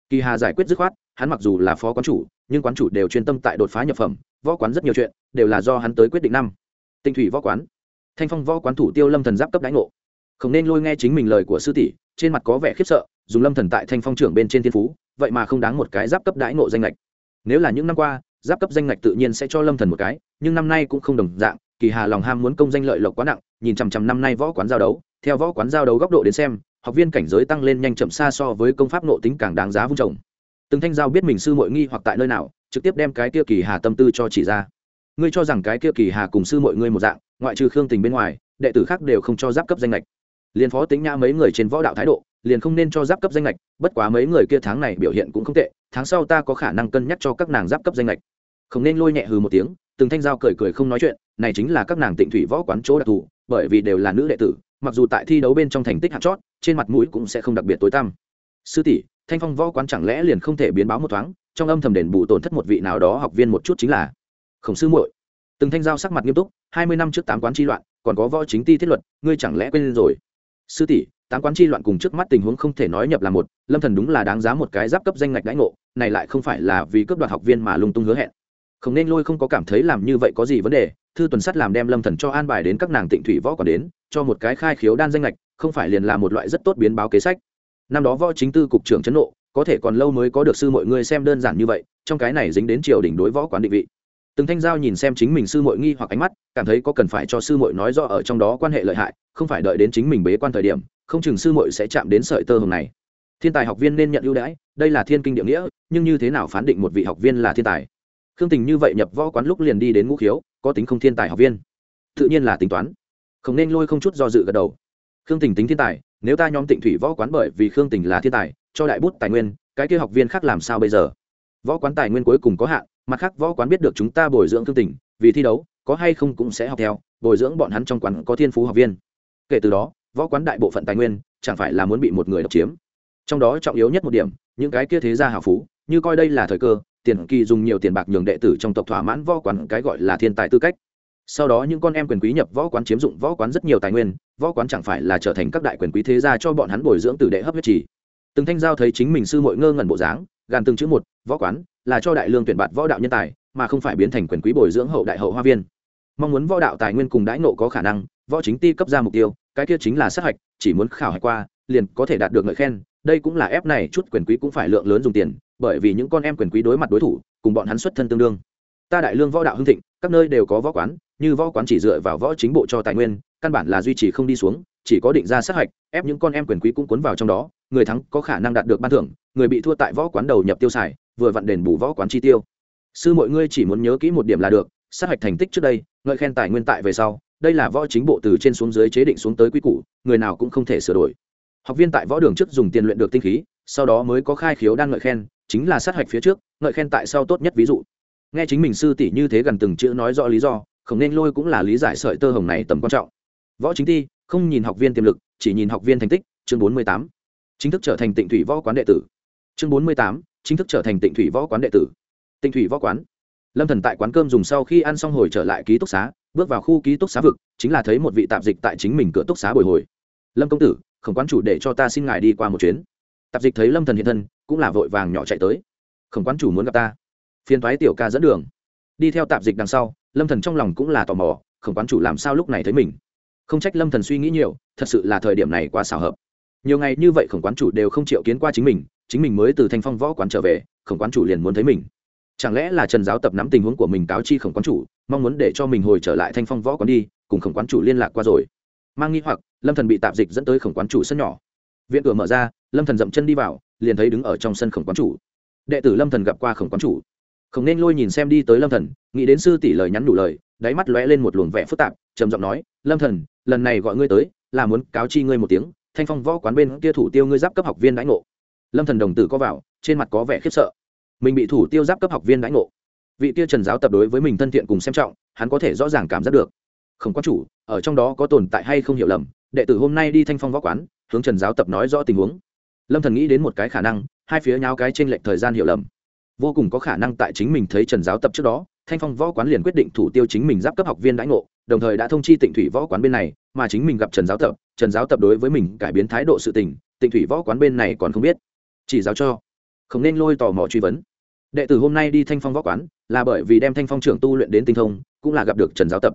Kỳ hà giải quyết dứt khoát, hắn mặc dù là phó quán chủ, nhưng quán chủ đều chuyên tâm tại đột phá nhập phẩm, võ quán rất nhiều chuyện, đều là do hắn tới quyết định năm. Tinh thủy võ quán. Thanh phong võ quán thủ tiêu lâm thần giáp cấp đãi ngộ không nên lôi nghe chính mình lời của sư tỷ, trên mặt có vẻ khiếp sợ, dùng lâm thần tại thanh phong trưởng bên trên thiên phú, vậy mà không đáng một cái giáp cấp đãi ngộ danh lệch nếu là những năm qua, giáp cấp danh lệch tự nhiên sẽ cho lâm thần một cái, nhưng năm nay cũng không đồng dạng, kỳ hà lòng ham muốn công danh lợi lộc quá nặng, nhìn chằm chằm năm nay võ quán giao đấu, theo võ quán giao đấu góc độ đến xem, học viên cảnh giới tăng lên nhanh chậm xa so với công pháp nộ tính càng đáng giá vung trồng từng thanh giao biết mình sư muội nghi hoặc tại nơi nào, trực tiếp đem cái kia kỳ hà tâm tư cho chỉ ra. Ngươi cho rằng cái kia kỳ hà cùng sư muội ngươi một dạng, ngoại trừ khương tình bên ngoài, đệ tử khác đều không cho giáp cấp danh lệch liền phó tính nhã mấy người trên võ đạo thái độ, liền không nên cho giáp cấp danh lệch bất quá mấy người kia tháng này biểu hiện cũng không tệ, tháng sau ta có khả năng cân nhắc cho các nàng giáp cấp danh lệch không nên lôi nhẹ hừ một tiếng, từng thanh giao cười cười không nói chuyện, này chính là các nàng tịnh thủy võ quán chỗ đặc thù, bởi vì đều là nữ đệ tử, mặc dù tại thi đấu bên trong thành tích hạt chót, trên mặt mũi cũng sẽ không đặc biệt tối tăm. Sư tỷ, thanh phong võ quán chẳng lẽ liền không thể biến báo một thoáng, trong âm thầm đền bù tổn thất một vị nào đó học viên một chút chính là. Khổng sư muội, từng thanh giao sắc mặt nghiêm túc, hai mươi năm trước tám quán tri loạn, còn có võ chính ti thiết luật, ngươi chẳng lẽ quên rồi? Sư tỷ, tám quán chi loạn cùng trước mắt tình huống không thể nói nhập là một, lâm thần đúng là đáng giá một cái giáp cấp danh ngạch đãi ngộ, này lại không phải là vì cấp đoạt học viên mà lung tung hứa hẹn. Không nên lôi không có cảm thấy làm như vậy có gì vấn đề, thư tuần sắt làm đem lâm thần cho an bài đến các nàng tịnh thủy võ còn đến, cho một cái khai khiếu đan danh lệch không phải liền là một loại rất tốt biến báo kế sách. Năm đó võ chính tư cục trưởng chấn nộ có thể còn lâu mới có được sư mọi người xem đơn giản như vậy, trong cái này dính đến triều đỉnh đối võ quán định vị. Từng thanh giao nhìn xem chính mình sư muội nghi hoặc ánh mắt cảm thấy có cần phải cho sư muội nói rõ ở trong đó quan hệ lợi hại, không phải đợi đến chính mình bế quan thời điểm, không chừng sư muội sẽ chạm đến sợi tơ hồng này. Thiên tài học viên nên nhận ưu đãi, đây là thiên kinh địa nghĩa, nhưng như thế nào phán định một vị học viên là thiên tài? Khương tình như vậy nhập võ quán lúc liền đi đến ngũ khiếu, có tính không thiên tài học viên? Tự nhiên là tính toán. Không nên lôi không chút do dự gật đầu. Khương tình tính thiên tài, nếu ta nhóm tịnh thủy võ quán bởi vì khương tình là thiên tài, cho đại bút tài nguyên, cái kia học viên khác làm sao bây giờ? Võ quán tài nguyên cuối cùng có hạn, mặt khác võ quán biết được chúng ta bồi dưỡng khương tình, vì thi đấu có hay không cũng sẽ học theo, bồi dưỡng bọn hắn trong quán có thiên phú học viên. Kể từ đó, võ quán đại bộ phận tài nguyên chẳng phải là muốn bị một người độc chiếm. Trong đó trọng yếu nhất một điểm, những cái kia thế gia hào phú, như coi đây là thời cơ, tiền kỳ dùng nhiều tiền bạc nhường đệ tử trong tộc thỏa mãn võ quán cái gọi là thiên tài tư cách. Sau đó những con em quyền quý nhập võ quán chiếm dụng võ quán rất nhiều tài nguyên, võ quán chẳng phải là trở thành các đại quyền quý thế gia cho bọn hắn bồi dưỡng từ đệ hấp huyết trì. Từng thanh giao thấy chính mình sư mội ngơ ngẩn bộ dáng, gàn từng chữ một, võ quán là cho đại lương tuyển bạt võ đạo nhân tài, mà không phải biến thành quyền quý bồi dưỡng hậu đại hậu hoa viên mong muốn võ đạo tài nguyên cùng đãi nộ có khả năng, võ chính ti cấp ra mục tiêu, cái kia chính là sát hạch, chỉ muốn khảo hạch qua, liền có thể đạt được ngợi khen. Đây cũng là ép này, chút quyền quý cũng phải lượng lớn dùng tiền, bởi vì những con em quyền quý đối mặt đối thủ, cùng bọn hắn xuất thân tương đương. Ta đại lương võ đạo hưng thịnh, các nơi đều có võ quán, như võ quán chỉ dựa vào võ chính bộ cho tài nguyên, căn bản là duy trì không đi xuống, chỉ có định ra sát hạch, ép những con em quyền quý cũng cuốn vào trong đó, người thắng có khả năng đạt được ban thưởng, người bị thua tại võ quán đầu nhập tiêu xài, vừa vặn đền bù võ quán chi tiêu. Sư mọi ngươi chỉ muốn nhớ kỹ một điểm là được sát hạch thành tích trước đây, ngợi khen tài nguyên tại về sau, đây là võ chính bộ từ trên xuống dưới chế định xuống tới quy củ, người nào cũng không thể sửa đổi. Học viên tại võ đường trước dùng tiền luyện được tinh khí, sau đó mới có khai khiếu đan ngợi khen, chính là sát hạch phía trước, ngợi khen tại sau tốt nhất ví dụ. Nghe chính mình sư tỷ như thế gần từng chữ nói rõ lý do, không nên lôi cũng là lý giải sợi tơ hồng này tầm quan trọng. Võ chính ti không nhìn học viên tiềm lực, chỉ nhìn học viên thành tích, chương bốn mươi tám. Chính thức trở thành tịnh thủy võ quán đệ tử. Chương bốn mươi tám, chính thức trở thành tịnh thủy võ quán đệ tử. Tịnh thủy võ quán lâm thần tại quán cơm dùng sau khi ăn xong hồi trở lại ký túc xá, bước vào khu ký túc xá vực, chính là thấy một vị tạp dịch tại chính mình cửa túc xá bồi hồi. Lâm công tử, khổng quán chủ để cho ta xin ngài đi qua một chuyến. Tạp dịch thấy lâm thần hiện thân, cũng là vội vàng nhỏ chạy tới. Khổng quán chủ muốn gặp ta. Phiền thoái tiểu ca dẫn đường. Đi theo tạp dịch đằng sau, lâm thần trong lòng cũng là tò mò, khổng quán chủ làm sao lúc này thấy mình? Không trách lâm thần suy nghĩ nhiều, thật sự là thời điểm này quá xảo hợp. Nhiều ngày như vậy khổng quán chủ đều không chịu kiến qua chính mình chính mình mới từ thanh phong võ quán trở về, khổng quán chủ liền muốn thấy mình chẳng lẽ là trần giáo tập nắm tình huống của mình cáo chi khổng quán chủ, mong muốn để cho mình hồi trở lại thanh phong võ quán đi, cùng khổng quán chủ liên lạc qua rồi. Mang nghi hoặc, lâm thần bị tạp dịch dẫn tới khổng quán chủ sân nhỏ. Viện cửa mở ra, lâm thần dậm chân đi vào, liền thấy đứng ở trong sân khổng quán chủ. Đệ tử lâm thần gặp qua khổng quán chủ. Không nên lôi nhìn xem đi tới lâm thần, nghĩ đến sư tỷ lời nhắn đủ lời, đáy mắt lóe lên một luồng vẻ phức tạp, trầm giọng nói, lâm thần, lần này gọi ngươi tới, là muốn cáo chi ngươi một tiếng, thanh phong võ quán bên kia thủ tiêu ngươi giáp cấp học viên đãi ngộ. Lâm thần đồng tử có vào, trên mặt có vẻ khiếp sợ mình bị thủ tiêu giáp cấp học viên đãi ngộ. Vị tiêu trần giáo tập đối với mình thân thiện cùng xem trọng, hắn có thể rõ ràng cảm giác được. Không có chủ, ở trong đó có tồn tại hay không hiểu lầm, đệ tử hôm nay đi thanh phong võ quán, hướng trần giáo tập nói rõ tình huống. Lâm thần nghĩ đến một cái khả năng, hai phía nháo cái trên lệnh thời gian hiểu lầm. Vô cùng có khả năng tại chính mình thấy trần giáo tập trước đó, thanh phong võ quán liền quyết định thủ tiêu chính mình giáp cấp học viên đãi ngộ, đồng thời đã thông chi tịnh thủy võ quán bên này, mà chính mình gặp trần giáo tập, trần giáo tập đối với mình cải biến thái độ sự tình, tịnh thủy võ quán bên này còn không biết. Chỉ giáo cho. Không nên lôi tò mò truy vấn đệ tử hôm nay đi thanh phong võ quán, là bởi vì đem thanh phong trưởng tu luyện đến tinh thông, cũng là gặp được trần giáo tập.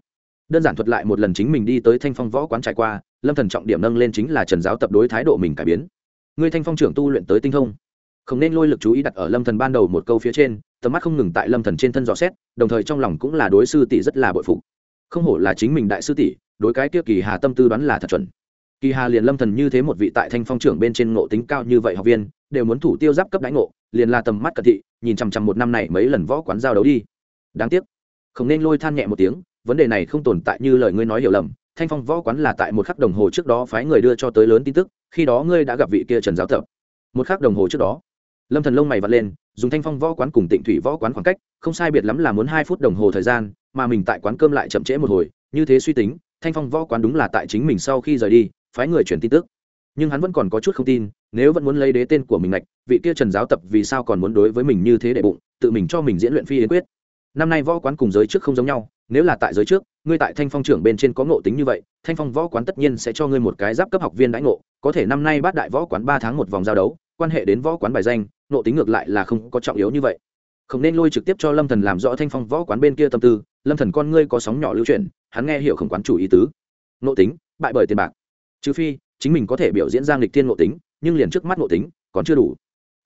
Đơn giản thuật lại một lần chính mình đi tới thanh phong võ quán trải qua, lâm thần trọng điểm nâng lên chính là trần giáo tập đối thái độ mình cải biến. Người thanh phong trưởng tu luyện tới tinh thông, không nên lôi lực chú ý đặt ở lâm thần ban đầu một câu phía trên, tầm mắt không ngừng tại lâm thần trên thân dò xét, đồng thời trong lòng cũng là đối sư tỷ rất là bội phục. Không hổ là chính mình đại sư tỷ, đối cái kia kỳ hà tâm tư đoán là thật chuẩn kỳ hà liền lâm thần như thế một vị tại thanh phong trưởng bên trên ngộ tính cao như vậy học viên, đều muốn thủ tiêu giáp cấp đánh ngộ, liền là tầm mắt cận thị, nhìn chằm chằm một năm này mấy lần võ quán giao đấu đi. Đáng tiếc, không nên lôi than nhẹ một tiếng, vấn đề này không tồn tại như lời ngươi nói hiểu lầm, thanh phong võ quán là tại một khắc đồng hồ trước đó phái người đưa cho tới lớn tin tức, khi đó ngươi đã gặp vị kia trần giáo tập một khắc đồng hồ trước đó, lâm thần lông mày vặt lên, dùng thanh phong võ quán cùng tịnh thủy võ quán khoảng cách, không sai biệt lắm là muốn hai phút đồng hồ thời gian, mà mình tại quán cơm lại chậm trễ một hồi, như thế suy tính, thanh phong võ quán đúng là tại chính mình sau khi rời đi phái người chuyển tin tức. Nhưng hắn vẫn còn có chút không tin, nếu vẫn muốn lấy đế tên của mình lạch vị kia trần giáo tập vì sao còn muốn đối với mình như thế đệ bụng, tự mình cho mình diễn luyện phi yến quyết. Năm nay võ quán cùng giới trước không giống nhau, nếu là tại giới trước, ngươi tại thanh phong trưởng bên trên có ngộ tính như vậy, thanh phong võ quán tất nhiên sẽ cho ngươi một cái giáp cấp học viên đãi ngộ, có thể năm nay bát đại võ quán ba tháng một vòng giao đấu, quan hệ đến võ quán bài danh, ngộ tính ngược lại là không có trọng yếu như vậy. Không nên lôi trực tiếp cho lâm thần làm rõ thanh phong võ quán bên kia tâm tư, lâm thần con ngươi có sóng nhỏ lưu chuyển, hắn nghe hiểu khổng quán chủ ý tứ. Ngộ tính, bại bởi tiền bạc trừ phi, chính mình có thể biểu diễn ra nghịch thiên ngộ tính, nhưng liền trước mắt ngộ tính, còn chưa đủ.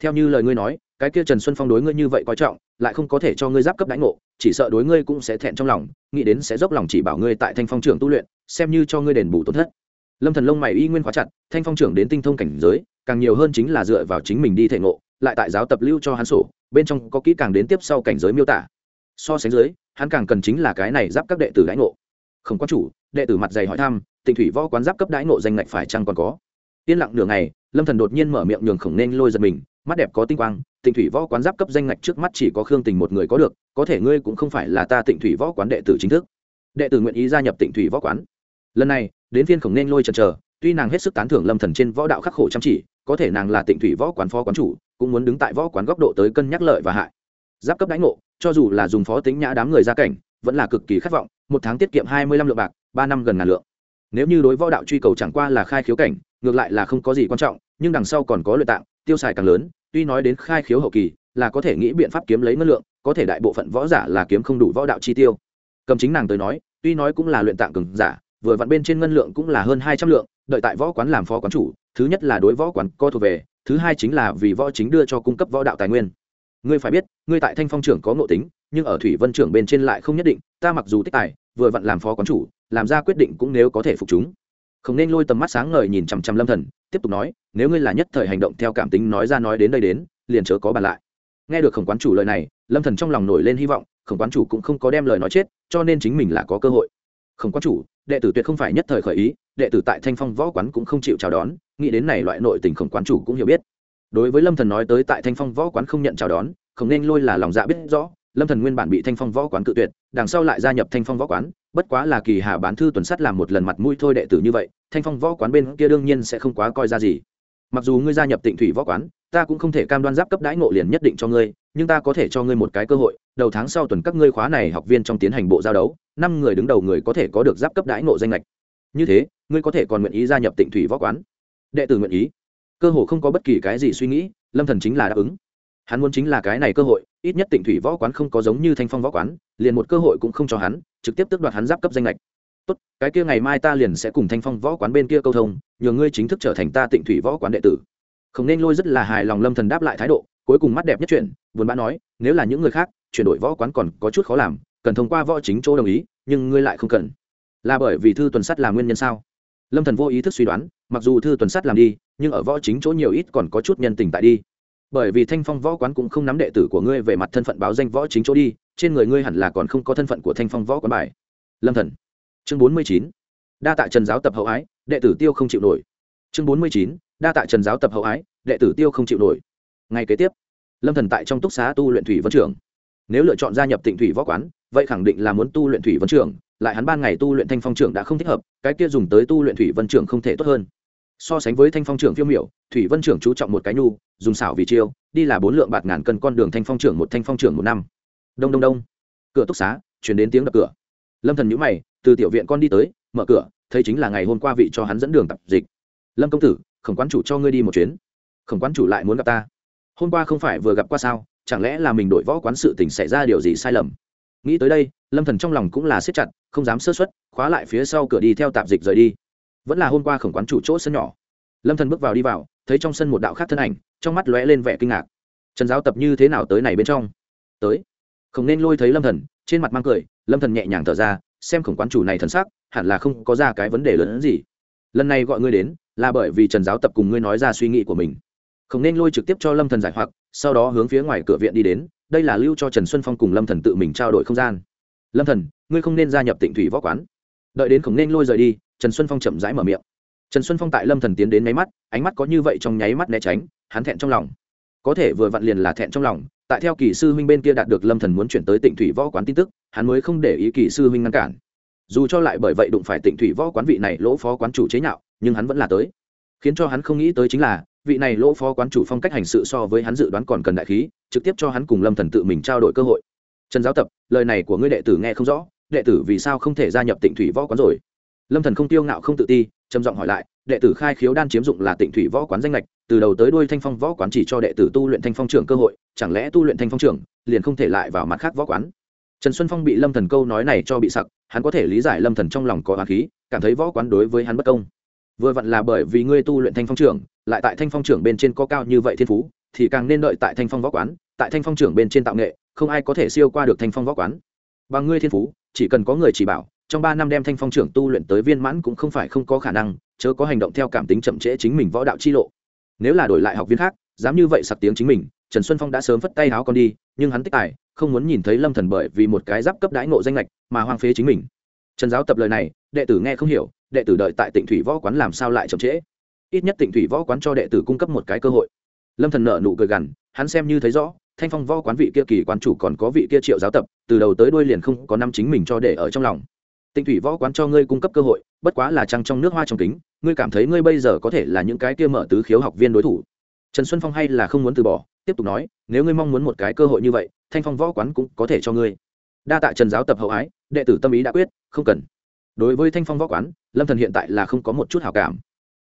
Theo như lời ngươi nói, cái kia trần xuân phong đối ngươi như vậy coi trọng, lại không có thể cho ngươi giáp cấp đánh ngộ, chỉ sợ đối ngươi cũng sẽ thẹn trong lòng, nghĩ đến sẽ dốc lòng chỉ bảo ngươi tại thanh phong trưởng tu luyện, xem như cho ngươi đền bù tổn thất. Lâm thần lông mày y nguyên khóa chặt, thanh phong trưởng đến tinh thông cảnh giới, càng nhiều hơn chính là dựa vào chính mình đi thể ngộ, lại tại giáo tập lưu cho hắn sổ, bên trong có kỹ càng đến tiếp sau cảnh giới miêu tả. So sánh dưới, hắn càng cần chính là cái này giáp các đệ tử đánh ngộ. Không có chủ, đệ tử mặt dày hỏi thăm tịnh thủy võ quán giáp cấp đãi nộ danh ngạch phải chăng còn có? Yên lặng nửa ngày, lâm thần đột nhiên mở miệng nhường khổng nên lôi giật mình, mắt đẹp có tinh quang, tịnh thủy võ quán giáp cấp danh ngạch trước mắt chỉ có khương tình một người có được, có thể ngươi cũng không phải là ta tịnh thủy võ quán đệ tử chính thức. Đệ tử nguyện ý gia nhập tịnh thủy võ quán. Lần này, đến phiên khổng nên lôi chần chờ, tuy nàng hết sức tán thưởng lâm thần trên võ đạo khắc khổ chăm chỉ, có thể nàng là tịnh thủy võ quán phó quán chủ, cũng muốn đứng tại võ quán góc độ tới cân nhắc lợi và hại. Giáp cấp đánh ngộ, cho dù là dùng phó tính nhã đám người gia cảnh, vẫn là cực kỳ khát vọng, một tháng tiết kiệm hai mươi lăm lượng bạc, ba năm gần ngàn lượng nếu như đối võ đạo truy cầu chẳng qua là khai khiếu cảnh, ngược lại là không có gì quan trọng, nhưng đằng sau còn có luyện tạng, tiêu xài càng lớn, tuy nói đến khai khiếu hậu kỳ, là có thể nghĩ biện pháp kiếm lấy ngân lượng, có thể đại bộ phận võ giả là kiếm không đủ võ đạo chi tiêu. Cầm chính nàng tới nói, tuy nói cũng là luyện tạng cường giả, vừa vặn bên trên ngân lượng cũng là hơn hai trăm lượng, đợi tại võ quán làm phó quán chủ, thứ nhất là đối võ quán co thuộc về, thứ hai chính là vì võ chính đưa cho cung cấp võ đạo tài nguyên. Ngươi phải biết, ngươi tại thanh phong trưởng có ngộ tính, nhưng ở thủy vân trưởng bên trên lại không nhất định, ta mặc dù tích tài, vừa vặn làm phó quán chủ làm ra quyết định cũng nếu có thể phục chúng. Không nên lôi tầm mắt sáng ngời nhìn chằm chằm lâm thần, tiếp tục nói, nếu ngươi là nhất thời hành động theo cảm tính nói ra nói đến đây đến, liền chớ có bàn lại. Nghe được khổng quán chủ lời này, lâm thần trong lòng nổi lên hy vọng, khổng quán chủ cũng không có đem lời nói chết, cho nên chính mình là có cơ hội. Khổng quán chủ, đệ tử tuyệt không phải nhất thời khởi ý, đệ tử tại thanh phong võ quán cũng không chịu chào đón, nghĩ đến này loại nội tình khổng quán chủ cũng hiểu biết. Đối với lâm thần nói tới tại thanh phong võ quán không nhận chào đón, không nên lôi là lòng dạ biết rõ, lâm thần nguyên bản bị thanh phong võ quán cự tuyệt, đằng sau lại gia nhập thanh phong võ quán bất quá là kỳ hà bán thư tuần sắt làm một lần mặt mũi thôi đệ tử như vậy, thanh phong võ quán bên kia đương nhiên sẽ không quá coi ra gì. Mặc dù ngươi gia nhập tịnh thủy võ quán, ta cũng không thể cam đoan giáp cấp đãi ngộ liền nhất định cho ngươi, nhưng ta có thể cho ngươi một cái cơ hội, đầu tháng sau tuần các ngươi khóa này học viên trong tiến hành bộ giao đấu, năm người đứng đầu người có thể có được giáp cấp đãi ngộ danh lệch như thế, ngươi có thể còn nguyện ý gia nhập tịnh thủy võ quán? Đệ tử nguyện ý. Cơ hồ không có bất kỳ cái gì suy nghĩ, lâm thần chính là đáp ứng hắn muốn chính là cái này cơ hội, ít nhất tịnh thủy võ quán không có giống như thanh phong võ quán, liền một cơ hội cũng không cho hắn, trực tiếp tước đoạt hắn giáp cấp danh lệch tốt, cái kia ngày mai ta liền sẽ cùng thanh phong võ quán bên kia câu thông nhờ ngươi chính thức trở thành ta tịnh thủy võ quán đệ tử. Không nên lôi rất là hài lòng lâm thần đáp lại thái độ, cuối cùng mắt đẹp nhất chuyện vốn bã nói, nếu là những người khác, chuyển đổi võ quán còn có chút khó làm, cần thông qua võ chính chỗ đồng ý, nhưng ngươi lại không cần. Là bởi vì thư tuần sắt là nguyên nhân sao? Lâm thần vô ý thức suy đoán, mặc dù thư tuần sắt làm đi, nhưng ở võ chính chỗ nhiều ít còn có chút nhân tình tại đi bởi vì thanh phong võ quán cũng không nắm đệ tử của ngươi về mặt thân phận báo danh võ chính chỗ đi, trên người ngươi hẳn là còn không có thân phận của thanh phong võ quán bài. Lâm thần. Chương bốn mươi chín. Đa tạ trần giáo tập hậu ái, đệ tử tiêu không chịu nổi. Chương bốn mươi chín. Đa tạ trần giáo tập hậu ái, đệ tử tiêu không chịu nổi. Ngay kế tiếp, lâm thần tại trong túc xá tu luyện thủy vân trưởng nếu lựa chọn gia nhập tịnh thủy võ quán, vậy khẳng định là muốn tu luyện thủy vân trưởng lại hắn ban ngày tu luyện thanh phong trưởng đã không thích hợp, cái kia dùng tới tu luyện thủy vân trưởng không thể tốt hơn so sánh với thanh phong trưởng phiêu miểu, thủy vân trưởng chú trọng một cái nhu, dùng xảo vì chiêu, đi là bốn lượng bạt ngàn cân con đường thanh phong trưởng một, thanh phong trưởng một năm. Đông đông đông. Cửa túc xá, chuyển đến tiếng đập cửa. Lâm thần nhũ mày, từ tiểu viện con đi tới, mở cửa, thấy chính là ngày hôm qua vị cho hắn dẫn đường tập dịch. Lâm công tử, khổng quán chủ cho ngươi đi một chuyến. Khổng quán chủ lại muốn gặp ta. Hôm qua không phải vừa gặp qua sao, chẳng lẽ là mình đổi võ quán sự tình xảy ra điều gì sai lầm? Nghĩ tới đây, lâm thần trong lòng cũng là siết chặt, không dám sơ xuất khóa lại phía sau cửa đi theo tạp dịch rời đi vẫn là hôm qua khổng quán chủ chỗ sân nhỏ. Lâm thần bước vào đi vào, thấy trong sân một đạo khác thân ảnh, trong mắt lóe lên vẻ kinh ngạc. Trần giáo tập như thế nào tới này bên trong? Tới. Không nên lôi thấy lâm thần, trên mặt mang cười, lâm thần nhẹ nhàng thở ra, xem khổng quán chủ này thần sắc, hẳn là không có ra cái vấn đề lớn hơn gì. Lần này gọi ngươi đến, là bởi vì trần giáo tập cùng ngươi nói ra suy nghĩ của mình. Không nên lôi trực tiếp cho lâm thần giải hoặc, sau đó hướng phía ngoài cửa viện đi đến, đây là lưu cho trần xuân phong cùng lâm thần tự mình trao đổi không gian. Lâm thần, ngươi không nên gia nhập tịnh thủy võ quán. Đợi đến khổng nên lôi rời đi trần xuân phong chậm rãi mở miệng. Trần xuân phong tại lâm thần tiến đến nháy mắt, ánh mắt có như vậy trong nháy mắt né tránh, hắn thẹn trong lòng. Có thể vừa vặn liền là thẹn trong lòng, tại theo kỳ sư huynh bên kia đạt được lâm thần muốn chuyển tới tịnh thủy võ quán tin tức, hắn mới không để ý kỳ sư huynh ngăn cản. Dù cho lại bởi vậy đụng phải tịnh thủy võ quán vị này lỗ phó quán chủ chế nhạo, nhưng hắn vẫn là tới. Khiến cho hắn không nghĩ tới chính là, vị này lỗ phó quán chủ phong cách hành sự so với hắn dự đoán còn cần đại khí, trực tiếp cho hắn cùng lâm thần tự mình trao đổi cơ hội. Trần giáo tập, lời này của ngươi đệ tử nghe không rõ, đệ tử vì sao không thể gia nhập tịnh thủy võ quán rồi? Lâm thần không tiêu ngạo không tự ti, trầm giọng hỏi lại, đệ tử khai khiếu đan chiếm dụng là tịnh thủy võ quán danh lệch từ đầu tới đuôi thanh phong võ quán chỉ cho đệ tử tu luyện thanh phong trưởng cơ hội, chẳng lẽ tu luyện thanh phong trưởng, liền không thể lại vào mặt khác võ quán? Trần xuân phong bị lâm thần câu nói này cho bị sặc, hắn có thể lý giải lâm thần trong lòng có hoàng khí, cảm thấy võ quán đối với hắn bất công. Vừa vặn là bởi vì ngươi tu luyện thanh phong trưởng, lại tại thanh phong trưởng bên trên có cao như vậy thiên phú, thì càng nên đợi tại thanh phong võ quán, tại thanh phong trưởng bên trên tạo nghệ, không ai có thể siêu qua được thanh phong võ quán. Bằng ngươi thiên phú, chỉ cần có người chỉ bảo trong ba năm đem thanh phong trưởng tu luyện tới viên mãn cũng không phải không có khả năng, chớ có hành động theo cảm tính chậm trễ chính mình võ đạo chi lộ. Nếu là đổi lại học viên khác, dám như vậy sặc tiếng chính mình, trần xuân phong đã sớm phất tay háo con đi, nhưng hắn tích tài, không muốn nhìn thấy lâm thần bởi vì một cái giáp cấp đãi ngộ danh lệch mà hoang phế chính mình. Trần giáo tập lời này, đệ tử nghe không hiểu, đệ tử đợi tại tịnh thủy võ quán làm sao lại chậm trễ? Ít nhất tịnh thủy võ quán cho đệ tử cung cấp một cái cơ hội. Lâm thần nợ nụ cười gằn, hắn xem như thấy rõ, thanh phong võ quán vị kia kỳ quán chủ còn có vị kia triệu giáo tập, từ đầu tới đuôi liền không có năm chính mình cho để ở trong lòng. Tinh thủy võ quán cho ngươi cung cấp cơ hội, bất quá là trăng trong nước hoa trong kính, ngươi cảm thấy ngươi bây giờ có thể là những cái kia mở tứ khiếu học viên đối thủ. Trần xuân phong hay là không muốn từ bỏ, tiếp tục nói, nếu ngươi mong muốn một cái cơ hội như vậy, thanh phong võ quán cũng có thể cho ngươi. Đa tạ trần giáo tập hậu ái, đệ tử tâm ý đã quyết, không cần. Đối với thanh phong võ quán, lâm thần hiện tại là không có một chút hảo cảm.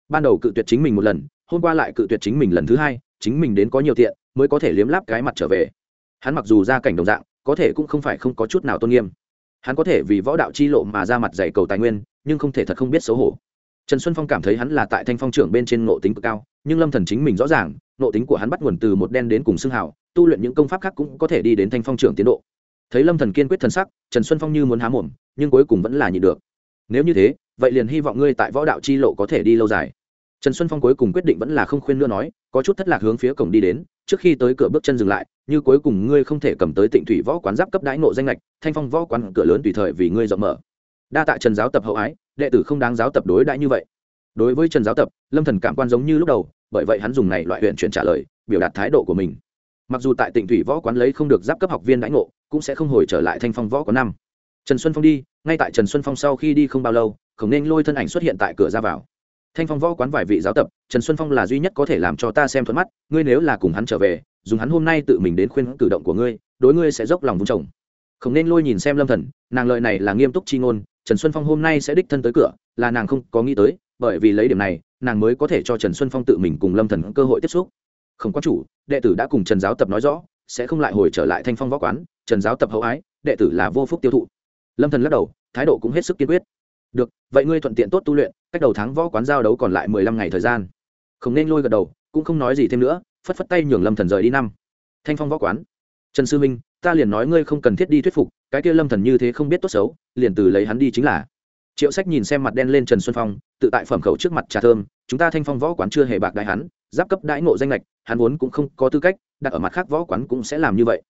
Ban đầu cự tuyệt chính mình một lần, hôm qua lại cự tuyệt chính mình lần thứ hai, chính mình đến có nhiều tiện, mới có thể liếm láp cái mặt trở về. Hắn mặc dù ra cảnh đồng dạng, có thể cũng không phải không có chút nào tôn nghiêm hắn có thể vì võ đạo chi lộ mà ra mặt dạy cầu tài nguyên, nhưng không thể thật không biết xấu hổ. Trần xuân phong cảm thấy hắn là tại thanh phong trưởng bên trên nộ tính cực cao, nhưng lâm thần chính mình rõ ràng nộ tính của hắn bắt nguồn từ một đen đến cùng xương hào, tu luyện những công pháp khác cũng có thể đi đến thanh phong trưởng tiến độ. Thấy lâm thần kiên quyết thần sắc, trần xuân phong như muốn há mồm, nhưng cuối cùng vẫn là nhịn được. Nếu như thế, vậy liền hy vọng ngươi tại võ đạo chi lộ có thể đi lâu dài. Trần xuân phong cuối cùng quyết định vẫn là không khuyên nữa nói, có chút thất lạc hướng phía cổng đi đến, trước khi tới cửa bước chân dừng lại như cuối cùng ngươi không thể cầm tới tịnh thủy võ quán giáp cấp đãi ngộ danh lệch thanh phong võ quán cửa lớn tùy thời vì ngươi rộng mở. Đa tạ trần giáo tập hậu ái, đệ tử không đáng giáo tập đối đãi như vậy. Đối với trần giáo tập, lâm thần cảm quan giống như lúc đầu, bởi vậy hắn dùng này loại huyện chuyển trả lời, biểu đạt thái độ của mình. Mặc dù tại tịnh thủy võ quán lấy không được giáp cấp học viên đãi ngộ, cũng sẽ không hồi trở lại thanh phong võ quán năm. Trần xuân phong đi, ngay tại trần xuân phong sau khi đi không bao lâu, khổng nên lôi thân ảnh xuất hiện tại cửa ra vào. Thanh phong võ quán vài vị giáo tập, trần xuân phong là duy nhất có thể làm cho ta xem thuận mắt, ngươi nếu là cùng hắn trở về dùng hắn hôm nay tự mình đến khuyên cử động của ngươi, đối ngươi sẽ dốc lòng vung chồng không nên lôi nhìn xem lâm thần, nàng lợi này là nghiêm túc chi ngôn, trần xuân phong hôm nay sẽ đích thân tới cửa, là nàng không có nghĩ tới, bởi vì lấy điểm này, nàng mới có thể cho trần xuân phong tự mình cùng lâm thần cơ hội tiếp xúc. Không có chủ, đệ tử đã cùng trần giáo tập nói rõ, sẽ không lại hồi trở lại thanh phong võ quán, trần giáo tập hậu ái, đệ tử là vô phúc tiêu thụ. Lâm thần lắc đầu, thái độ cũng hết sức kiên quyết. Được, vậy ngươi thuận tiện tốt tu luyện, cách đầu tháng võ quán giao đấu còn lại mười lăm ngày thời gian. Không nên lôi gật đầu, cũng không nói gì thêm nữa phất phất tay nhường lâm thần rời đi năm. Thanh phong võ quán. Trần sư minh, ta liền nói ngươi không cần thiết đi thuyết phục, cái kia lâm thần như thế không biết tốt xấu, liền từ lấy hắn đi chính là. Triệu sách nhìn xem mặt đen lên trần xuân phong, tự tại phẩm khẩu trước mặt trà thơm, chúng ta thanh phong võ quán chưa hề bạc đại hắn, giáp cấp đãi ngộ danh lệch hắn vốn cũng không có tư cách, đặt ở mặt khác võ quán cũng sẽ làm như vậy.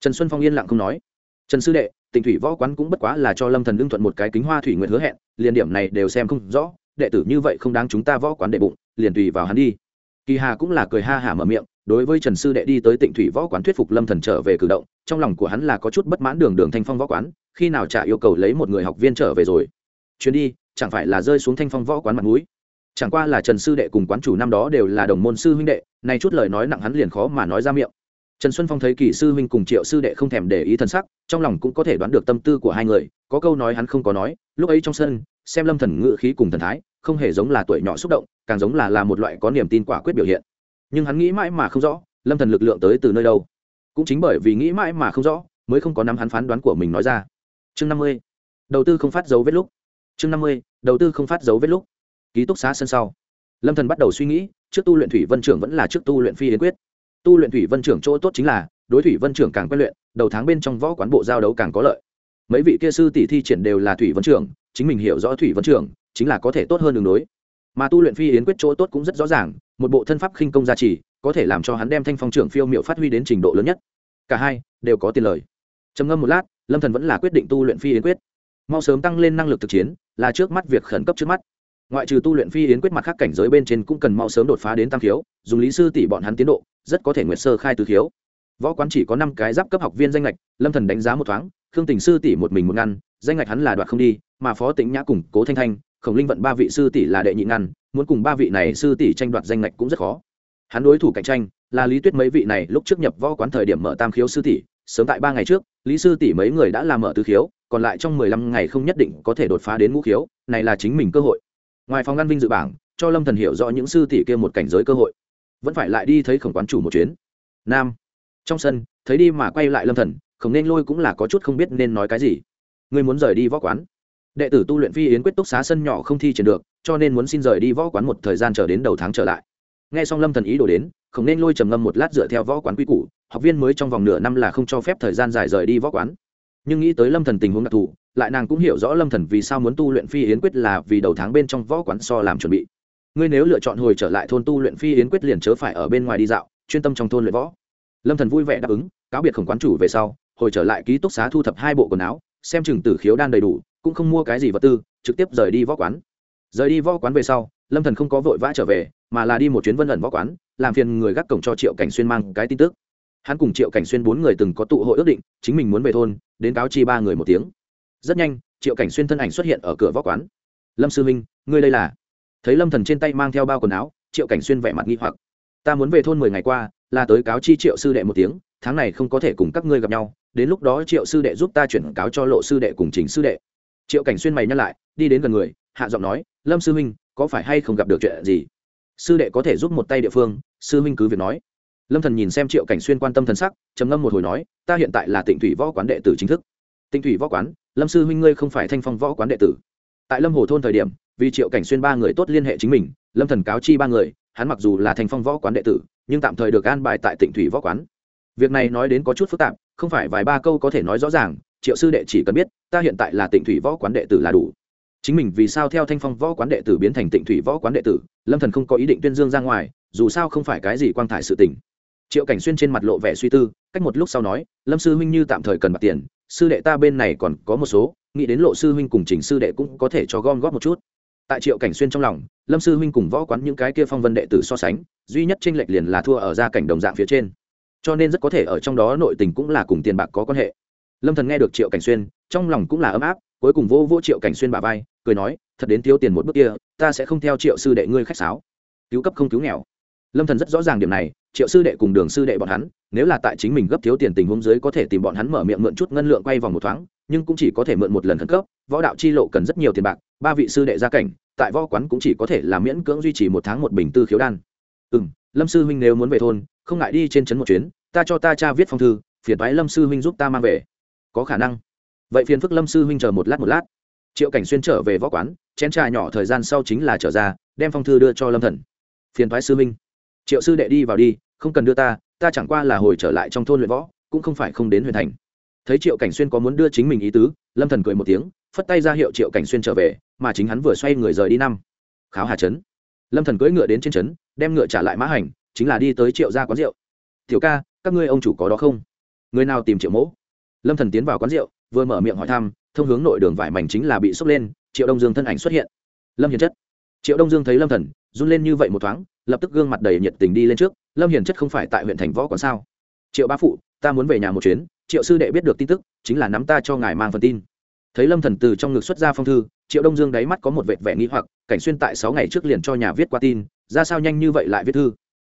Trần xuân phong yên lặng không nói. Trần sư đệ tỉnh thủy võ quán cũng bất quá là cho lâm thần đương thuận một cái kính hoa thủy nguyện hứa hẹn, liền điểm này đều xem không rõ, đệ tử như vậy không đáng chúng ta võ quán đệ bụng, liền tùy vào hắn đi kỳ hà cũng là cười ha hả mở miệng, đối với trần sư đệ đi tới tịnh thủy võ quán thuyết phục lâm thần trở về cử động, trong lòng của hắn là có chút bất mãn đường đường thanh phong võ quán, khi nào trả yêu cầu lấy một người học viên trở về rồi. Chuyến đi, chẳng phải là rơi xuống thanh phong võ quán mặt mũi. Chẳng qua là trần sư đệ cùng quán chủ năm đó đều là đồng môn sư huynh đệ, nay chút lời nói nặng hắn liền khó mà nói ra miệng. Trần xuân phong thấy kỳ sư huynh cùng triệu sư đệ không thèm để ý thân sắc, trong lòng cũng có thể đoán được tâm tư của hai người, có câu nói hắn không có nói, lúc ấy trong sân, xem lâm thần ngự khí cùng thần thái, không hề giống là tuổi nhỏ xúc động càng giống là là một loại có niềm tin quả quyết biểu hiện. Nhưng hắn nghĩ mãi mà không rõ, lâm thần lực lượng tới từ nơi đâu. Cũng chính bởi vì nghĩ mãi mà không rõ, mới không có nắm hắn phán đoán của mình nói ra. Chương năm mươi. Đầu tư không phát dấu vết lúc. Chương năm mươi. Đầu tư không phát dấu vết lúc. Ký túc xá sân sau. Lâm thần bắt đầu suy nghĩ, trước tu luyện thủy vân trưởng vẫn là trước tu luyện phi yến quyết. Tu luyện thủy vân trưởng chỗ tốt chính là, đối thủy vân trưởng càng quen luyện, đầu tháng bên trong võ quán bộ giao đấu càng có lợi. Mấy vị kia sư tỷ thi triển đều là thủy vân trưởng, chính mình hiểu rõ thủy vân trưởng, chính là có thể tốt hơn đường đối mà tu luyện phi yến quyết chỗ tốt cũng rất rõ ràng, một bộ thân pháp khinh công gia trì, có thể làm cho hắn đem thanh phong trưởng phiêu miệu phát huy đến trình độ lớn nhất. Cả hai đều có tiền lời. Trầm ngâm một lát, lâm thần vẫn là quyết định tu luyện phi yến quyết. Mau sớm tăng lên năng lực thực chiến, là trước mắt việc khẩn cấp trước mắt. Ngoại trừ tu luyện phi yến quyết mặt khác cảnh giới bên trên cũng cần mau sớm đột phá đến tam khiếu dùng lý sư tỷ bọn hắn tiến độ, rất có thể nguyệt sơ khai tứ khiếu võ quán chỉ có năm cái giáp cấp học viên danh lệch lâm thần đánh giá một thoáng, khương tình sư tỷ một mình một ngăn, danh lệch hắn là đoạt không đi, mà phó tĩnh nhã cùng cố thanh thanh khổng linh vận ba vị sư tỷ là đệ nhị ngăn, muốn cùng ba vị này sư tỷ tranh đoạt danh ngạch cũng rất khó. Hắn đối thủ cạnh tranh là lý tuyết mấy vị này lúc trước nhập võ quán thời điểm mở tam khiếu sư tỷ, sớm tại ba ngày trước, lý sư tỷ mấy người đã làm mở tứ khiếu, còn lại trong mười lăm ngày không nhất định có thể đột phá đến ngũ khiếu, này là chính mình cơ hội. Ngoài phòng ngăn vinh dự bảng, cho lâm thần hiểu rõ những sư tỷ kia một cảnh giới cơ hội, vẫn phải lại đi thấy khổng quán chủ một chuyến. Nam, trong sân, thấy đi mà quay lại lâm thần khổng nên lôi cũng là có chút không biết nên nói cái gì. Ngươi muốn rời đi võ quán? Đệ tử tu luyện phi yến quyết túc xá sân nhỏ không thi triển được, cho nên muốn xin rời đi võ quán một thời gian chờ đến đầu tháng trở lại. Nghe xong lâm thần ý đồ đến, không nên lôi trầm ngâm một lát dựa theo võ quán quy củ, học viên mới trong vòng nửa năm là không cho phép thời gian dài rời đi võ quán. Nhưng nghĩ tới lâm thần tình huống đặc thù, lại nàng cũng hiểu rõ lâm thần vì sao muốn tu luyện phi yến quyết là vì đầu tháng bên trong võ quán so làm chuẩn bị. Ngươi nếu lựa chọn hồi trở lại thôn tu luyện phi yến quyết liền chớ phải ở bên ngoài đi dạo, chuyên tâm trong thôn luyện võ. Lâm thần vui vẻ đáp ứng, cáo biệt khổng quán chủ về sau, hồi trở lại ký túc xá thu thập hai bộ quần áo, xem chừng tử khiếu đan đầy đủ cũng không mua cái gì vật tư, trực tiếp rời đi võ quán. Rời đi võ quán về sau, lâm thần không có vội vã trở về, mà là đi một chuyến vân ẩn võ quán, làm phiền người gác cổng cho triệu cảnh xuyên mang cái tin tức. Hắn cùng triệu cảnh xuyên bốn người từng có tụ hội ước định, chính mình muốn về thôn, đến cáo chi ba người một tiếng. Rất nhanh, triệu cảnh xuyên thân ảnh xuất hiện ở cửa võ quán. Lâm sư minh ngươi đây là? Thấy lâm thần trên tay mang theo bao quần áo, triệu cảnh xuyên vẻ mặt nghi hoặc. Ta muốn về thôn mười ngày qua, là tới cáo chi triệu sư đệ một tiếng, tháng này không có thể cùng các ngươi gặp nhau, đến lúc đó triệu sư đệ giúp ta chuyển cáo cho lộ sư đệ cùng chính sư đệ triệu cảnh xuyên mày nhắc lại, đi đến gần người, hạ giọng nói, lâm sư huynh, có phải hay không gặp được chuyện gì? Sư đệ có thể giúp một tay địa phương, sư huynh cứ việc nói. Lâm thần nhìn xem triệu cảnh xuyên quan tâm thần sắc, trầm ngâm một hồi nói, ta hiện tại là tịnh thủy võ quán đệ tử chính thức. Tịnh thủy võ quán? Lâm sư huynh ngươi không phải thanh phong võ quán đệ tử. Tại lâm hồ thôn thời điểm, vì triệu cảnh xuyên ba người tốt liên hệ chính mình, lâm thần cáo chi ba người, hắn mặc dù là thanh phong võ quán đệ tử, nhưng tạm thời được an bài tại tịnh thủy võ quán. Việc này nói đến có chút phức tạp, không phải vài ba câu có thể nói rõ ràng triệu sư đệ chỉ cần biết, ta hiện tại là tịnh thủy võ quán đệ tử là đủ. Chính mình vì sao theo thanh phong võ quán đệ tử biến thành tịnh thủy võ quán đệ tử, lâm thần không có ý định tuyên dương ra ngoài, dù sao không phải cái gì quang thải sự tình. Triệu cảnh xuyên trên mặt lộ vẻ suy tư, cách một lúc sau nói, lâm sư huynh như tạm thời cần bạc tiền, sư đệ ta bên này còn có một số, nghĩ đến lộ sư huynh cùng trình sư đệ cũng có thể cho gom góp một chút. Tại triệu cảnh xuyên trong lòng, lâm sư huynh cùng võ quán những cái kia phong vân đệ tử so sánh, duy nhất tranh lệch liền là thua ở gia cảnh đồng dạng phía trên. Cho nên rất có thể ở trong đó nội tình cũng là cùng tiền bạc có quan hệ lâm thần nghe được triệu cảnh xuyên, trong lòng cũng là ấm áp, cuối cùng vô vô triệu cảnh xuyên bà vai, cười nói, thật đến thiếu tiền một bước kia, ta sẽ không theo triệu sư đệ ngươi khách sáo. Cứu cấp không cứu nghèo. Lâm thần rất rõ ràng điểm này, triệu sư đệ cùng đường sư đệ bọn hắn, nếu là tại chính mình gấp thiếu tiền tình huống dưới có thể tìm bọn hắn mở miệng mượn chút ngân lượng quay vòng một thoáng, nhưng cũng chỉ có thể mượn một lần khẩn cấp, võ đạo chi lộ cần rất nhiều tiền bạc, ba vị sư đệ gia cảnh, tại võ quán cũng chỉ có thể là miễn cưỡng duy trì một tháng một bình tư khiếu đan. Ừ lâm sư huynh nếu muốn về thôn, không ngại đi trên trấn một chuyến, ta cho ta cha viết phong thư, phiền toái lâm sư huynh giúp ta mang về có khả năng. Vậy phiền phức lâm sư huynh chờ một lát một lát. Triệu cảnh xuyên trở về võ quán, chén trà nhỏ thời gian sau chính là trở ra, đem phong thư đưa cho lâm thần. Phiền thoái sư huynh. Triệu sư đệ đi vào đi, không cần đưa ta ta chẳng qua là hồi trở lại trong thôn luyện võ, cũng không phải không đến huyền thành. Thấy triệu cảnh xuyên có muốn đưa chính mình ý tứ, lâm thần cười một tiếng, phất tay ra hiệu triệu cảnh xuyên trở về, mà chính hắn vừa xoay người rời đi năm. Kháo hà trấn. Lâm thần cưỡi ngựa đến trên trấn, đem ngựa trả lại mã hành, chính là đi tới triệu gia quán rượu. Tiểu ca, các ngươi ông chủ có đó không? Người nào tìm triệu mẫu lâm thần tiến vào quán rượu, vừa mở miệng hỏi thăm, thông hướng nội đường vải mảnh chính là bị sốc lên, triệu đông dương thân ảnh xuất hiện. Lâm hiền chất. Triệu đông dương thấy lâm thần, run lên như vậy một thoáng, lập tức gương mặt đầy nhiệt tình đi lên trước, lâm hiền chất không phải tại huyện thành võ còn sao? Triệu ba phụ, ta muốn về nhà một chuyến, triệu sư đệ biết được tin tức, chính là nắm ta cho ngài mang phần tin. Thấy lâm thần từ trong ngực xuất ra phong thư, triệu đông dương đáy mắt có một vệt vẻ nghĩ hoặc, cảnh xuyên tại sáu ngày trước liền cho nhà viết qua tin, ra sao nhanh như vậy lại viết thư?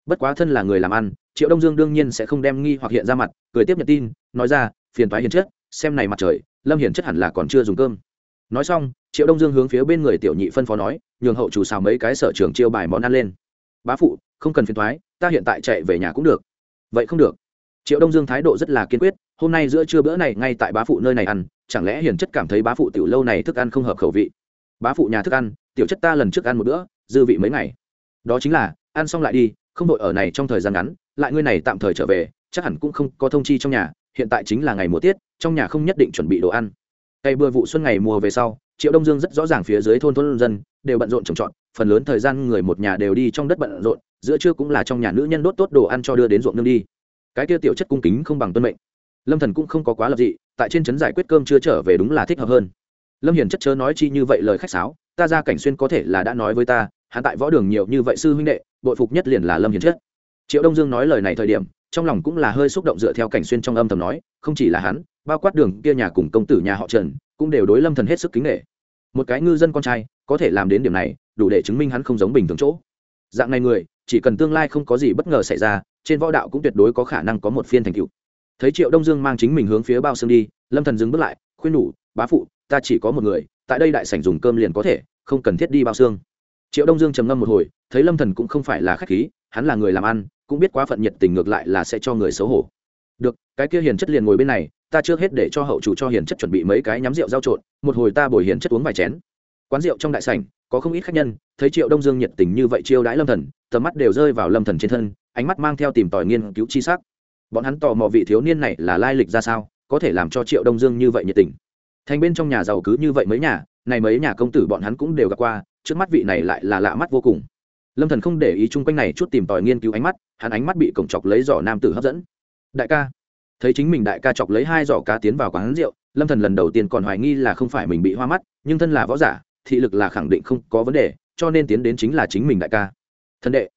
Bất quá thân là người làm ăn, triệu đông dương đương nhiên sẽ không đem nghi hoặc hiện ra mặt, cười tiếp nhận tin, nói ra phiền toái hiền chất, xem này mặt trời, lâm hiền chất hẳn là còn chưa dùng cơm. Nói xong, triệu đông dương hướng phía bên người tiểu nhị phân phó nói, nhường hậu chủ xào mấy cái sở trường chiêu bài món ăn lên. Bá phụ, không cần phiền thoái ta hiện tại chạy về nhà cũng được. Vậy không được. Triệu đông dương thái độ rất là kiên quyết, hôm nay giữa trưa bữa này ngay tại bá phụ nơi này ăn, chẳng lẽ hiền chất cảm thấy bá phụ tiểu lâu này thức ăn không hợp khẩu vị? Bá phụ nhà thức ăn, tiểu chất ta lần trước ăn một bữa, dư vị mấy ngày. Đó chính là, ăn xong lại đi, không đội ở này trong thời gian ngắn, lại ngươi này tạm thời trở về, chắc hẳn cũng không có thông chi trong nhà hiện tại chính là ngày mùa tiết, trong nhà không nhất định chuẩn bị đồ ăn. Cây bừa vụ xuân ngày mùa về sau, triệu đông dương rất rõ ràng phía dưới thôn thôn dân đều bận rộn trồng trọt, phần lớn thời gian người một nhà đều đi trong đất bận rộn, giữa trưa cũng là trong nhà nữ nhân đốt tốt đồ ăn cho đưa đến ruộng nương đi. Cái kia tiểu chất cung kính không bằng tuân mệnh. Lâm thần cũng không có quá lập dị, tại trên trấn giải quyết cơm chưa trở về đúng là thích hợp hơn. Lâm hiền chất chớ nói chi như vậy lời khách sáo, ta ra cảnh xuyên có thể là đã nói với ta, hắn tại võ đường nhiều như vậy sư huynh đệ, bội phục nhất liền là lâm hiền chất. Triệu đông dương nói lời này thời điểm trong lòng cũng là hơi xúc động dựa theo cảnh xuyên trong âm thầm nói, không chỉ là hắn, bao quát đường kia nhà cùng công tử nhà họ trần, cũng đều đối lâm thần hết sức kính nghệ một cái ngư dân con trai, có thể làm đến điểm này, đủ để chứng minh hắn không giống bình thường chỗ. Dạng này người, chỉ cần tương lai không có gì bất ngờ xảy ra, trên võ đạo cũng tuyệt đối có khả năng có một phiên thành tựu. Thấy triệu đông dương mang chính mình hướng phía bao xương đi, lâm thần dừng bước lại, khuyên nhủ, bá phụ, ta chỉ có một người, tại đây đại sảnh dùng cơm liền có thể, không cần thiết đi bao xương. Triệu đông dương trầm ngâm một hồi, thấy lâm thần cũng không phải là khách khí, hắn là người làm ăn cũng biết quá phận nhiệt tình ngược lại là sẽ cho người xấu hổ. Được, cái kia hiền chất liền ngồi bên này, ta trước hết để cho hậu chủ cho hiền chất chuẩn bị mấy cái nhắm rượu giao trộn, một hồi ta bồi hiền chất uống vài chén. Quán rượu trong đại sảnh, có không ít khách nhân, thấy triệu đông dương nhiệt tình như vậy chiêu đãi lâm thần, tầm mắt đều rơi vào lâm thần trên thân, ánh mắt mang theo tìm tòi nghiên cứu chi sắc. Bọn hắn tò mò vị thiếu niên này là lai lịch ra sao, có thể làm cho triệu đông dương như vậy nhiệt tình. Thành bên trong nhà giàu cứ như vậy mấy nhà, này mấy nhà công tử bọn hắn cũng đều gặp qua, trước mắt vị này lại là lạ mắt vô cùng lâm thần không để ý chung quanh này chút tìm tòi nghiên cứu ánh mắt, hắn ánh mắt bị cổng chọc lấy giỏ nam tử hấp dẫn. Đại ca. Thấy chính mình đại ca chọc lấy hai giỏ cá tiến vào quán rượu, lâm thần lần đầu tiên còn hoài nghi là không phải mình bị hoa mắt, nhưng thân là võ giả, thị lực là khẳng định không có vấn đề, cho nên tiến đến chính là chính mình đại ca. Thân đệ.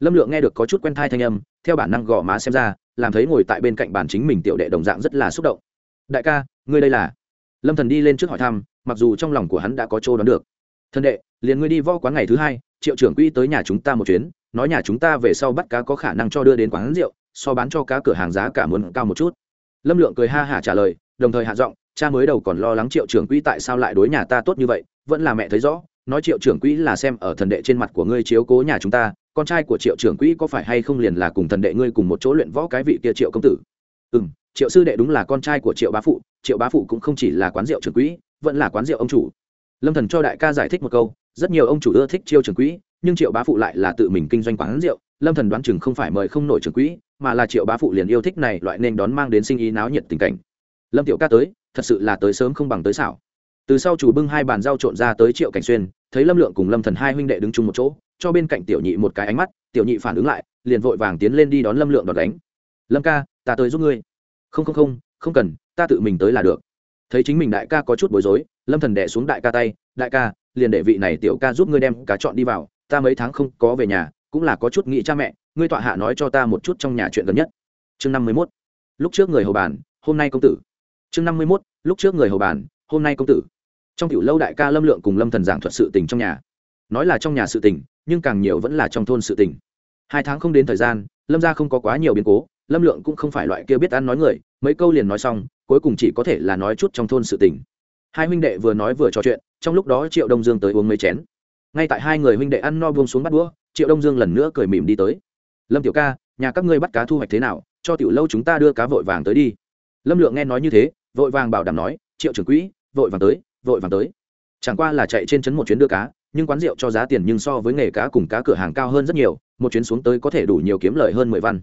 Lâm lượng nghe được có chút quen thai thanh âm, theo bản năng gõ má xem ra, làm thấy ngồi tại bên cạnh bàn chính mình tiểu đệ đồng dạng rất là xúc động. Đại ca, ngươi đây là? Lâm thần đi lên trước hỏi thăm, mặc dù trong lòng của hắn đã có chỗ đoán được. Thân đệ liền ngươi đi võ quán ngày thứ hai, triệu trưởng quỹ tới nhà chúng ta một chuyến, nói nhà chúng ta về sau bắt cá có khả năng cho đưa đến quán rượu, so bán cho cá cửa hàng giá cả muốn cao một chút. Lâm lượng cười ha hả trả lời, đồng thời hạ giọng, cha mới đầu còn lo lắng triệu trưởng quỹ tại sao lại đối nhà ta tốt như vậy, vẫn là mẹ thấy rõ, nói triệu trưởng quỹ là xem ở thần đệ trên mặt của ngươi chiếu cố nhà chúng ta, con trai của triệu trưởng quỹ có phải hay không liền là cùng thần đệ ngươi cùng một chỗ luyện võ cái vị kia triệu công tử? Ừ m triệu sư đệ đúng là con trai của triệu bá phụ, triệu bá phụ cũng không chỉ là quán rượu trưởng quỹ, vẫn là quán rượu ông chủ lâm thần cho đại ca giải thích một câu, rất nhiều ông chủ ưa thích chiêu trưởng quỹ, nhưng triệu bá phụ lại là tự mình kinh doanh quán rượu. Lâm thần đoán chừng không phải mời không nổi trưởng quỹ, mà là triệu bá phụ liền yêu thích này loại nên đón mang đến sinh ý náo nhiệt tình cảnh. Lâm tiểu ca tới, thật sự là tới sớm không bằng tới xảo. Từ sau chủ bưng hai bàn rau trộn ra tới triệu cảnh xuyên, thấy lâm lượng cùng lâm thần hai huynh đệ đứng chung một chỗ, cho bên cạnh tiểu nhị một cái ánh mắt, tiểu nhị phản ứng lại, liền vội vàng tiến lên đi đón lâm lượng đọt đánh. Lâm ca, ta tới giúp ngươi. Không không không không cần, ta tự mình tới là được. Thấy chính mình đại ca có chút bối rối lâm thần đẻ xuống đại ca tay, đại ca, liền để vị này tiểu ca giúp ngươi đem cá chọn đi vào, ta mấy tháng không có về nhà, cũng là có chút nghĩ cha mẹ, ngươi tọa hạ nói cho ta một chút trong nhà chuyện gần nhất. Chương năm mươi mốt. Lúc trước người hầu bàn, hôm nay công tử. Chương năm mươi mốt. Lúc trước người hầu bàn, hôm nay công tử. Trong tiểu lâu đại ca lâm lượng cùng lâm thần giảng thuật sự tình trong nhà. Nói là trong nhà sự tình, nhưng càng nhiều vẫn là trong thôn sự tình. Hai tháng không đến thời gian, lâm gia không có quá nhiều biến cố, lâm lượng cũng không phải loại kia biết ăn nói người, mấy câu liền nói xong, cuối cùng chỉ có thể là nói chút trong thôn sự tình hai huynh đệ vừa nói vừa trò chuyện, trong lúc đó triệu đông dương tới uống mấy chén. Ngay tại hai người huynh đệ ăn no buông xuống bắt đũa, triệu đông dương lần nữa cười mỉm đi tới. Lâm tiểu ca, nhà các ngươi bắt cá thu hoạch thế nào? Cho tiểu lâu chúng ta đưa cá vội vàng tới đi. Lâm lượng nghe nói như thế, vội vàng bảo đảm nói, triệu trưởng quỹ, vội vàng tới, vội vàng tới. Chẳng qua là chạy trên trấn một chuyến đưa cá, nhưng quán rượu cho giá tiền nhưng so với nghề cá cùng cá cửa hàng cao hơn rất nhiều, một chuyến xuống tới có thể đủ nhiều kiếm lời hơn mười văn.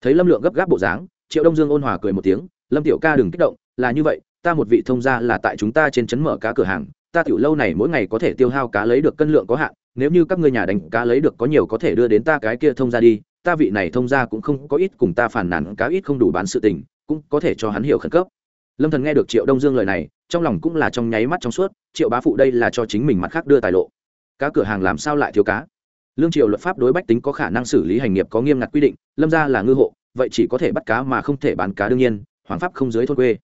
Thấy lâm lượng gấp gáp bộ dáng, triệu đông dương ôn hòa cười một tiếng, lâm tiểu ca đừng kích động, là như vậy ta một vị thông gia là tại chúng ta trên trấn mở cá cửa hàng, ta tiểu lâu này mỗi ngày có thể tiêu hao cá lấy được cân lượng có hạn, nếu như các ngươi nhà đánh cá lấy được có nhiều có thể đưa đến ta cái kia thông gia đi, ta vị này thông gia cũng không có ít cùng ta phản nàn cá ít không đủ bán sự tình, cũng có thể cho hắn hiểu khẩn cấp. Lâm thần nghe được triệu đông dương lời này, trong lòng cũng là trong nháy mắt trong suốt, triệu bá phụ đây là cho chính mình mặt khác đưa tài lộ. Cá cửa hàng làm sao lại thiếu cá? Lương triệu luật pháp đối bách tính có khả năng xử lý hành nghiệp có nghiêm ngặt quy định, lâm gia là ngư hộ, vậy chỉ có thể bắt cá mà không thể bán cá đương nhiên, hoàng pháp không dưới thôn quê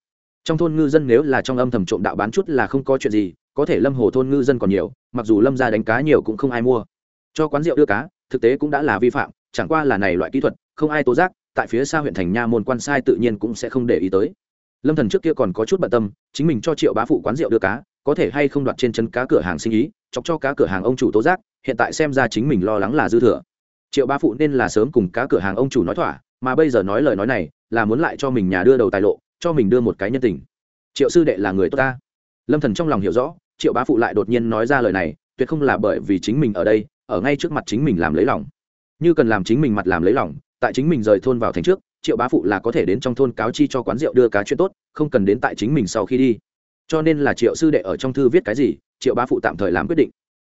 trong thôn ngư dân nếu là trong âm thầm trộm đạo bán chút là không có chuyện gì, có thể lâm hồ thôn ngư dân còn nhiều, mặc dù lâm ra đánh cá nhiều cũng không ai mua. Cho quán rượu đưa cá, thực tế cũng đã là vi phạm, chẳng qua là này loại kỹ thuật, không ai tố giác, tại phía xa huyện thành nha môn quan sai tự nhiên cũng sẽ không để ý tới. Lâm thần trước kia còn có chút bận tâm, chính mình cho triệu bá phụ quán rượu đưa cá, có thể hay không đoạt trên chân cá cửa hàng sinh ý, chọc cho cá cửa hàng ông chủ tố giác, hiện tại xem ra chính mình lo lắng là dư thừa. Triệu bá phụ nên là sớm cùng cá cửa hàng ông chủ nói thỏa, mà bây giờ nói lời nói này, là muốn lại cho mình nhà đưa đầu tài lộ cho mình đưa một cái nhân tình. Triệu sư đệ là người tốt ta. Lâm thần trong lòng hiểu rõ, triệu bá phụ lại đột nhiên nói ra lời này, tuyệt không là bởi vì chính mình ở đây, ở ngay trước mặt chính mình làm lấy lòng. Như cần làm chính mình mặt làm lấy lòng, tại chính mình rời thôn vào thành trước, triệu bá phụ là có thể đến trong thôn cáo chi cho quán rượu đưa cá chuyện tốt, không cần đến tại chính mình sau khi đi. Cho nên là triệu sư đệ ở trong thư viết cái gì, triệu bá phụ tạm thời làm quyết định.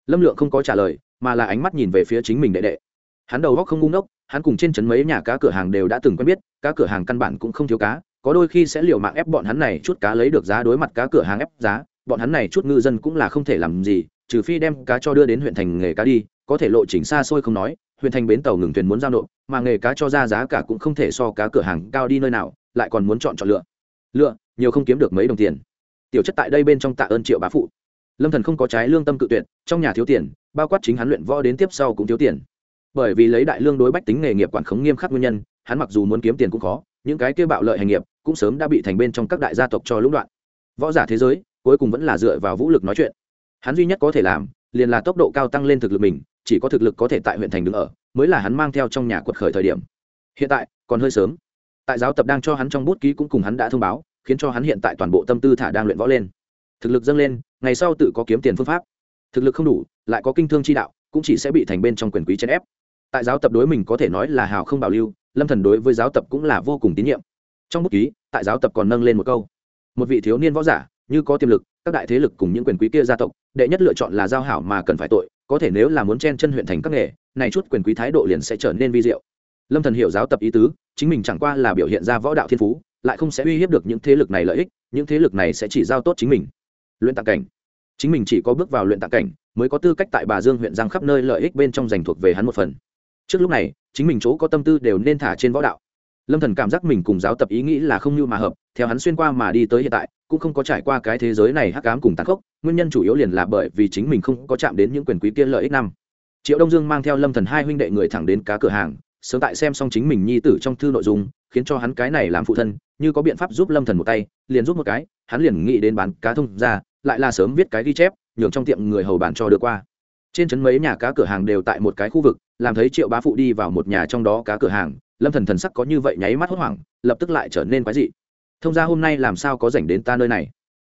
Lâm lượng không có trả lời, mà là ánh mắt nhìn về phía chính mình đệ đệ. Hắn đầu góc không ngu ngốc, hắn cùng trên trấn mấy nhà cá cửa hàng đều đã từng quen biết, cá cửa hàng căn bản cũng không thiếu cá có đôi khi sẽ liều mạng ép bọn hắn này chút cá lấy được giá đối mặt cá cửa hàng ép giá, bọn hắn này chút ngư dân cũng là không thể làm gì, trừ phi đem cá cho đưa đến huyện thành nghề cá đi, có thể lộ trình xa xôi không nói, huyện thành bến tàu ngừng thuyền muốn giao nộp, mà nghề cá cho ra giá cả cũng không thể so cá cửa hàng cao đi nơi nào, lại còn muốn chọn chọn lựa. Lựa, nhiều không kiếm được mấy đồng tiền. Tiểu chất tại đây bên trong tạ ơn triệu bá phụ. Lâm thần không có trái lương tâm cự tuyệt, trong nhà thiếu tiền, bao quát chính hắn luyện võ đến tiếp sau cũng thiếu tiền. Bởi vì lấy đại lương đối bách tính nghề nghiệp quản khống nghiêm khắc nguyên nhân, hắn mặc dù muốn kiếm tiền cũng khó, những cái kia bạo lợi hành nghiệp cũng sớm đã bị thành bên trong các đại gia tộc cho lũng đoạn. Võ giả thế giới, cuối cùng vẫn là dựa vào vũ lực nói chuyện. Hắn duy nhất có thể làm, liền là tốc độ cao tăng lên thực lực mình, chỉ có thực lực có thể tại huyện thành đứng ở, mới là hắn mang theo trong nhà quật khởi thời điểm. Hiện tại, còn hơi sớm. Tại giáo tập đang cho hắn trong bút ký cũng cùng hắn đã thông báo, khiến cho hắn hiện tại toàn bộ tâm tư thả đang luyện võ lên. Thực lực dâng lên, ngày sau tự có kiếm tiền phương pháp. Thực lực không đủ, lại có kinh thương chi đạo, cũng chỉ sẽ bị thành bên trong quyền quý chèn ép. Tại giáo tập đối mình có thể nói là hào không bảo lưu, lâm thần đối với giáo tập cũng là vô cùng tín nhiệm trong bút ký, tại giáo tập còn nâng lên một câu. Một vị thiếu niên võ giả, như có tiềm lực, các đại thế lực cùng những quyền quý kia gia tộc, đệ nhất lựa chọn là giao hảo mà cần phải tội, có thể nếu là muốn chen chân huyện thành các nghề, này chút quyền quý thái độ liền sẽ trở nên vi diệu. Lâm thần hiểu giáo tập ý tứ, chính mình chẳng qua là biểu hiện ra võ đạo thiên phú, lại không sẽ uy hiếp được những thế lực này lợi ích, những thế lực này sẽ chỉ giao tốt chính mình. Luyện tạng cảnh. Chính mình chỉ có bước vào luyện tạng cảnh, mới có tư cách tại bà dương huyện giang khắp nơi lợi ích bên trong giành thuộc về hắn một phần. Trước lúc này, chính mình chỗ có tâm tư đều nên thả trên võ đạo lâm thần cảm giác mình cùng giáo tập ý nghĩ là không như mà hợp, theo hắn xuyên qua mà đi tới hiện tại, cũng không có trải qua cái thế giới này hắc ám cùng tàn khốc, nguyên nhân chủ yếu liền là bởi vì chính mình không có chạm đến những quyền quý tiên lợi ích năm. Triệu đông dương mang theo lâm thần hai huynh đệ người thẳng đến cá cửa hàng, sớm tại xem xong chính mình nhi tử trong thư nội dung, khiến cho hắn cái này làm phụ thân, như có biện pháp giúp lâm thần một tay, liền giúp một cái, hắn liền nghĩ đến bán cá thông ra, lại là sớm viết cái ghi chép, nhường trong tiệm người hầu bàn cho đưa qua. Trên trấn mấy nhà cá cửa hàng đều tại một cái khu vực, làm thấy triệu bá phụ đi vào một nhà trong đó cá cửa hàng lâm thần thần sắc có như vậy nháy mắt hốt hoảng, lập tức lại trở nên quái dị. Thông ra hôm nay làm sao có rảnh đến ta nơi này?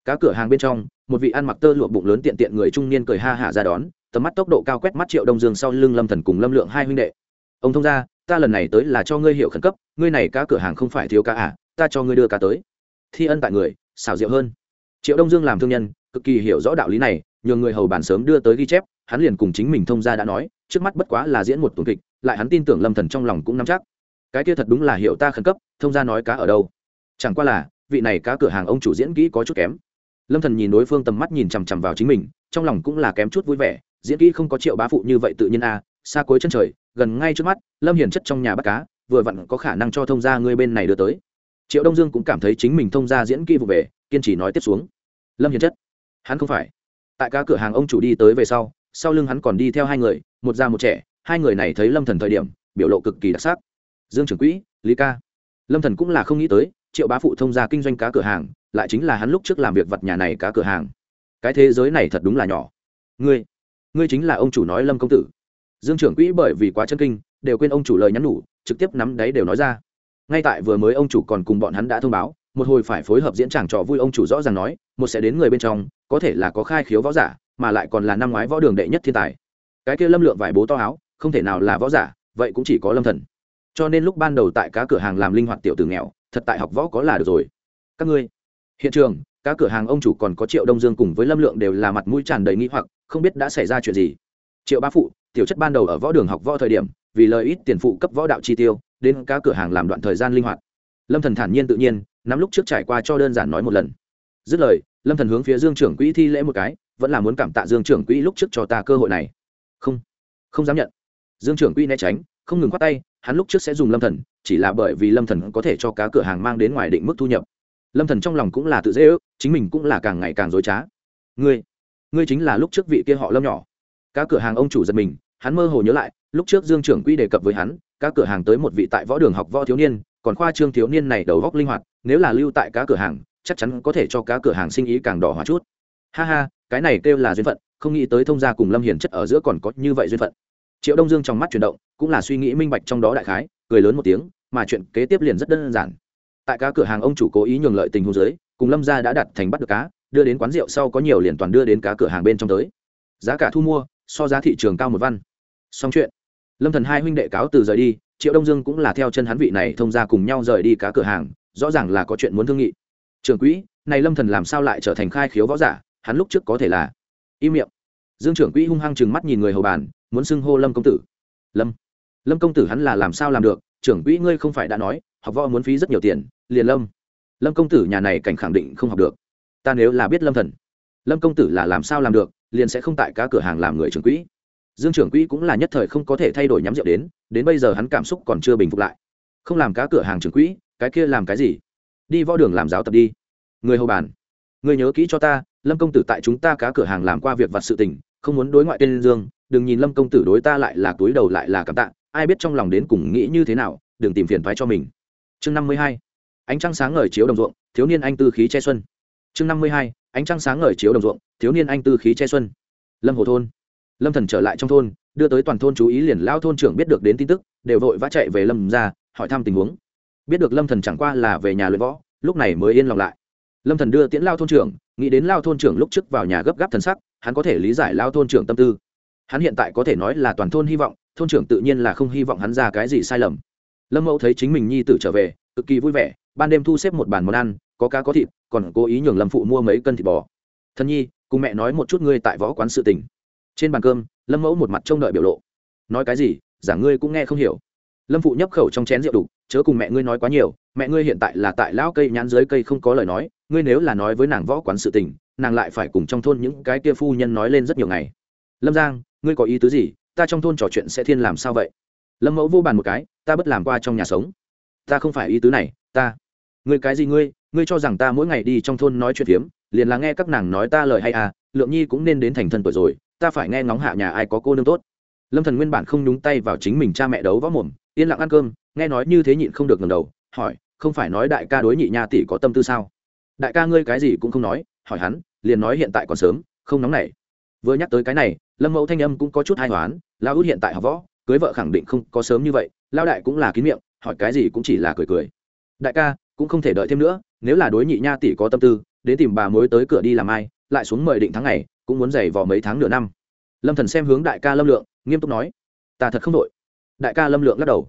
Cá cửa hàng bên trong, một vị ăn mặc tơ lụa bụng lớn tiện tiện người trung niên cười ha hả ra đón, tầm mắt tốc độ cao quét mắt triệu đông dương sau lưng lâm thần cùng lâm lượng hai huynh đệ. Ông thông ra ta lần này tới là cho ngươi hiểu khẩn cấp, ngươi này cá cửa hàng không phải thiếu cá à ta cho ngươi đưa cá tới. Thi ân tại người xảo diệu hơn. Triệu đông dương làm thương nhân, cực kỳ hiểu rõ đạo lý này, nhường người hầu bản sớm đưa tới ghi chép, hắn liền cùng chính mình thông gia đã nói, trước mắt bất quá là diễn một tuần kịch, lại hắn tin tưởng lâm thần trong lòng cũng nắm chắc cái kia thật đúng là hiểu ta khẩn cấp thông gia nói cá ở đâu. Chẳng qua là vị này cá cửa hàng ông chủ diễn kỹ có chút kém. Lâm thần nhìn đối phương tầm mắt nhìn chằm chằm vào chính mình trong lòng cũng là kém chút vui vẻ diễn kỹ không có triệu bá phụ như vậy tự nhiên a à, xa cuối chân trời gần ngay trước mắt lâm hiền chất trong nhà bắt cá vừa vặn có khả năng cho thông gia ngươi bên này đưa tới. Triệu đông dương cũng cảm thấy chính mình thông gia diễn kỹ vụ về kiên trì nói tiếp xuống. Lâm hiền chất hắn không phải. Tại cá cửa hàng ông chủ đi tới về sau sau lưng hắn còn đi theo hai người một già một trẻ hai người này thấy lâm thần thời điểm biểu lộ cực kỳ đặc sắc dương trưởng quỹ, lý ca. Lâm thần cũng là không nghĩ tới, triệu bá phụ thông gia kinh doanh cá cửa hàng, lại chính là hắn lúc trước làm việc vật nhà này cá cửa hàng. Cái thế giới này thật đúng là nhỏ. Ngươi ngươi chính là ông chủ nói lâm công tử. Dương trưởng quỹ bởi vì quá chân kinh, đều quên ông chủ lời nhắn nhủ, trực tiếp nắm đáy đều nói ra. Ngay tại vừa mới ông chủ còn cùng bọn hắn đã thông báo, một hồi phải phối hợp diễn tràng trò vui ông chủ rõ ràng nói, một sẽ đến người bên trong, có thể là có khai khiếu võ giả, mà lại còn là năm ngoái võ đường đệ nhất thiên tài. Cái kia lâm lượng vải bố to áo, không thể nào là võ giả, vậy cũng chỉ có lâm thần cho nên lúc ban đầu tại cá cửa hàng làm linh hoạt tiểu tử nghèo, thật tại học võ có là được rồi. Các ngươi, hiện trường, cá cửa hàng ông chủ còn có triệu đông dương cùng với lâm lượng đều là mặt mũi tràn đầy nghi hoặc, không biết đã xảy ra chuyện gì. Triệu bá phụ, tiểu chất ban đầu ở võ đường học võ thời điểm, vì lời ít tiền phụ cấp võ đạo chi tiêu, đến cá cửa hàng làm đoạn thời gian linh hoạt. Lâm thần thản nhiên tự nhiên, nắm lúc trước trải qua cho đơn giản nói một lần. Dứt lời, lâm thần hướng phía dương trưởng quỹ thi lễ một cái, vẫn là muốn cảm tạ dương trưởng quỹ lúc trước cho ta cơ hội này. Không không dám nhận. Dương trưởng quỹ né tránh, không ngừng khoát tay hắn lúc trước sẽ dùng lâm thần, chỉ là bởi vì lâm thần có thể cho cá cửa hàng mang đến ngoài định mức thu nhập. Lâm thần trong lòng cũng là tự dễ ước, chính mình cũng là càng ngày càng dối trá. Ngươi ngươi chính là lúc trước vị kia họ lâm nhỏ. Cá cửa hàng ông chủ giật mình, hắn mơ hồ nhớ lại, lúc trước dương trưởng quỹ đề cập với hắn, cá cửa hàng tới một vị tại võ đường học võ thiếu niên, còn khoa trương thiếu niên này đầu góc linh hoạt, nếu là lưu tại cá cửa hàng, chắc chắn có thể cho cá cửa hàng sinh ý càng đỏ hóa chút. Ha ha, cái này kêu là duyên phận, không nghĩ tới thông gia cùng lâm hiền chất ở giữa còn có như vậy duyên phận triệu đông dương trong mắt chuyển động, cũng là suy nghĩ minh bạch trong đó đại khái, cười lớn một tiếng, mà chuyện kế tiếp liền rất đơn giản. Tại cá cửa hàng ông chủ cố ý nhường lợi tình hôn giới, cùng lâm gia đã đặt thành bắt được cá, đưa đến quán rượu sau có nhiều liền toàn đưa đến cá cửa hàng bên trong tới. Giá cả thu mua, so giá thị trường cao một văn. Xong chuyện. Lâm thần hai huynh đệ cáo từ rời đi, triệu đông dương cũng là theo chân hắn vị này thông ra cùng nhau rời đi cá cửa hàng, rõ ràng là có chuyện muốn thương nghị. Trường quỹ, này lâm thần làm sao lại trở thành khai khiếu võ giả, hắn lúc trước có thể là im miệng. Dương trưởng quỹ hung hăng chừng mắt nhìn người hầu bàn muốn xưng hô lâm công tử lâm lâm công tử hắn là làm sao làm được trưởng quỹ ngươi không phải đã nói học võ muốn phí rất nhiều tiền liền lâm lâm công tử nhà này cảnh khẳng định không học được ta nếu là biết lâm thần lâm công tử là làm sao làm được liền sẽ không tại cá cửa hàng làm người trưởng quỹ dương trưởng quỹ cũng là nhất thời không có thể thay đổi nhắm rượu đến đến bây giờ hắn cảm xúc còn chưa bình phục lại không làm cá cửa hàng trưởng quỹ cái kia làm cái gì đi võ đường làm giáo tập đi người hầu bàn người nhớ kỹ cho ta lâm công tử tại chúng ta cá cửa hàng làm qua việc vặt sự tình không muốn đối ngoại tên dương đừng nhìn lâm công tử đối ta lại là túi đầu lại là cảm tạ, ai biết trong lòng đến cùng nghĩ như thế nào, đừng tìm phiền thoái cho mình. Chương năm mươi hai, ánh trăng sáng ngời chiếu đồng ruộng, thiếu niên anh tư khí che xuân. Chương năm mươi hai, ánh trăng sáng ngời chiếu đồng ruộng, thiếu niên anh tư khí che xuân. Lâm hồ thôn. Lâm thần trở lại trong thôn, đưa tới toàn thôn chú ý liền lao thôn trưởng biết được đến tin tức, đều vội vã chạy về lâm ra, hỏi thăm tình huống. Biết được lâm thần chẳng qua là về nhà luyện võ, lúc này mới yên lòng lại. Lâm thần đưa tiễn lao thôn trưởng, nghĩ đến lao thôn trưởng lúc trước vào nhà gấp gáp thần sắc, hắn có thể lý giải lao thôn trưởng tâm tư hắn hiện tại có thể nói là toàn thôn hy vọng, thôn trưởng tự nhiên là không hy vọng hắn ra cái gì sai lầm. Lâm mẫu thấy chính mình nhi tử trở về, cực kỳ vui vẻ, ban đêm thu xếp một bàn món ăn, có cá có thịt, còn cố ý nhường lâm phụ mua mấy cân thịt bò. Thân nhi, cùng mẹ nói một chút ngươi tại võ quán sự tình. Trên bàn cơm, lâm mẫu một mặt trông đợi biểu lộ. Nói cái gì? Giả ngươi cũng nghe không hiểu. Lâm phụ nhấp khẩu trong chén rượu đục, chớ cùng mẹ ngươi nói quá nhiều, mẹ ngươi hiện tại là tại lão cây nhãn dưới cây không có lời nói, ngươi nếu là nói với nàng võ quán sự tình, nàng lại phải cùng trong thôn những cái kia phu nhân nói lên rất nhiều ngày. Lâm giang ngươi có ý tứ gì, ta trong thôn trò chuyện sẽ thiên làm sao vậy? Lâm mẫu vô bàn một cái, ta bất làm qua trong nhà sống. Ta không phải ý tứ này, ta. Ngươi cái gì ngươi ngươi cho rằng ta mỗi ngày đi trong thôn nói chuyện phiếm, liền là nghe các nàng nói ta lời hay à lượng nhi cũng nên đến thành thân tuổi rồi, ta phải nghe ngóng hạ nhà ai có cô nương tốt. Lâm thần nguyên bản không nhúng tay vào chính mình cha mẹ đấu võ mồm, yên lặng ăn cơm, nghe nói như thế nhịn không được ngẩng đầu, hỏi, không phải nói đại ca đối nhị nha tỷ có tâm tư sao? Đại ca ngươi cái gì cũng không nói, hỏi hắn, liền nói hiện tại còn sớm, không nóng nảy. Vừa nhắc tới cái này lâm mẫu thanh âm cũng có chút hai hoán lao út hiện tại học võ, cưới vợ khẳng định không có sớm như vậy lao đại cũng là kín miệng, hỏi cái gì cũng chỉ là cười cười. Đại ca, cũng không thể đợi thêm nữa, nếu là đối nhị nha tỷ có tâm tư, đến tìm bà mối tới cửa đi làm ai, lại xuống mời định tháng ngày, cũng muốn giày vò mấy tháng nửa năm. Lâm thần xem hướng đại ca lâm lượng, nghiêm túc nói, ta thật không đội đại ca lâm lượng lắc đầu.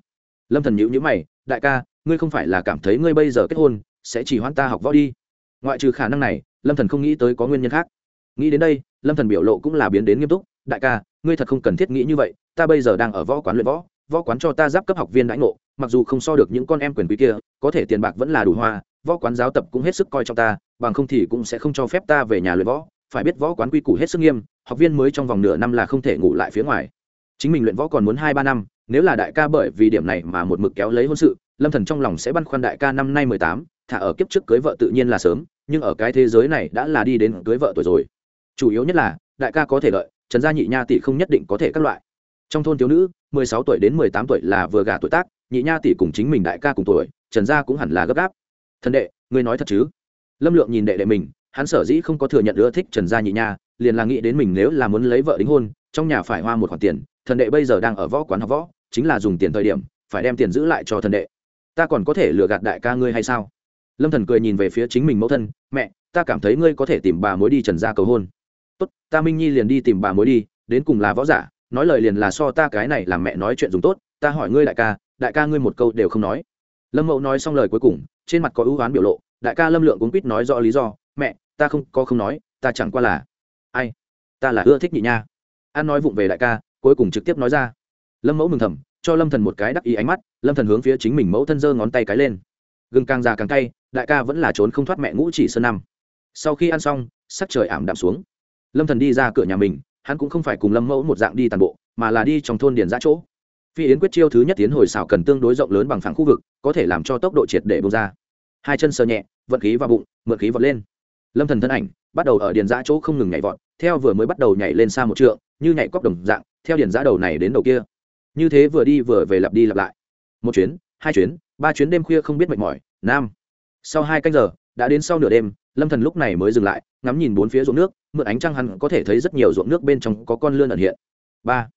Lâm thần nhíu nhíu mày, đại ca, ngươi không phải là cảm thấy ngươi bây giờ kết hôn, sẽ chỉ hoãn ta học võ đi? Ngoại trừ khả năng này, lâm thần không nghĩ tới có nguyên nhân khác. Nghĩ đến đây, lâm thần biểu lộ cũng là biến đến nghiêm túc đại ca, ngươi thật không cần thiết nghĩ như vậy, ta bây giờ đang ở võ quán luyện võ võ quán cho ta giáp cấp học viên đãi ngộ, mặc dù không so được những con em quyền quý kia, có thể tiền bạc vẫn là đủ hoa, võ quán giáo tập cũng hết sức coi trọng ta, bằng không thì cũng sẽ không cho phép ta về nhà luyện võ, phải biết võ quán quy củ hết sức nghiêm, học viên mới trong vòng nửa năm là không thể ngủ lại phía ngoài. Chính mình luyện võ còn muốn hai ba năm, nếu là đại ca bởi vì điểm này mà một mực kéo lấy hôn sự, lâm thần trong lòng sẽ băn khoăn đại ca năm nay mười tám, thả ở kiếp trước cưới vợ tự nhiên là sớm, nhưng ở cái thế giới này đã là đi đến cưới vợ tuổi rồi. Chủ yếu nhất là, đại ca có thể lợi trần gia nhị nha tỷ không nhất định có thể các loại. Trong thôn thiếu nữ, mười sáu tuổi đến mười tám tuổi là vừa gả tuổi tác, nhị nha tỷ cùng chính mình đại ca cùng tuổi, trần gia cũng hẳn là gấp gáp. Thân đệ, ngươi nói thật chứ? Lâm lượng nhìn đệ đệ mình, hắn sở dĩ không có thừa nhận ưa thích trần gia nhị nha, liền là nghĩ đến mình nếu là muốn lấy vợ đính hôn, trong nhà phải hoa một khoản tiền, thần đệ bây giờ đang ở võ quán học võ, chính là dùng tiền thời điểm, phải đem tiền giữ lại cho thần đệ. Ta còn có thể lừa gạt đại ca ngươi hay sao? Lâm thần cười nhìn về phía chính mình mẫu thân, mẹ, ta cảm thấy ngươi có thể tìm bà mối đi trần gia cầu hôn tốt, ta minh nhi liền đi tìm bà mối đi, đến cùng là võ giả, nói lời liền là so ta cái này làm mẹ nói chuyện dùng tốt, ta hỏi ngươi đại ca đại ca ngươi một câu đều không nói. Lâm mẫu nói xong lời cuối cùng, trên mặt có ưu oán biểu lộ, đại ca lâm lượng cũng quýt nói rõ lý do, mẹ, ta không, có không nói, ta chẳng qua là ai? Ta là ưa thích nhị nha. An nói vụng về đại ca, cuối cùng trực tiếp nói ra. Lâm mẫu mừng thầm, cho lâm thần một cái đắc ý ánh mắt, lâm thần hướng phía chính mình mẫu thân giơ ngón tay cái lên. Gừng càng già càng cay, đại ca vẫn là trốn không thoát mẹ ngũ chỉ sơn năm. Sau khi ăn xong, sắc trời ảm đạm xuống lâm thần đi ra cửa nhà mình, hắn cũng không phải cùng lâm mẫu một dạng đi tàn bộ, mà là đi trong thôn điền giã chỗ. Phi yến quyết chiêu thứ nhất tiến hồi xào cần tương đối rộng lớn bằng phẳng khu vực, có thể làm cho tốc độ triệt để bông ra. Hai chân sờ nhẹ, vận khí vào bụng, mượn khí vọt lên. Lâm thần thân ảnh, bắt đầu ở điền giã chỗ không ngừng nhảy vọt, theo vừa mới bắt đầu nhảy lên xa một trượng, như nhảy cóc đồng dạng, theo điền giã đầu này đến đầu kia. Như thế vừa đi vừa về lặp đi lặp lại. Một chuyến, hai chuyến, ba chuyến đêm khuya không biết mệt mỏi, nam. Sau hai canh giờ, đã đến sau nửa đêm, lâm thần lúc này mới dừng lại ngắm nhìn bốn phía ruộng nước, mượn ánh trăng hắn có thể thấy rất nhiều ruộng nước bên trong có con lươn ẩn hiện. Ba,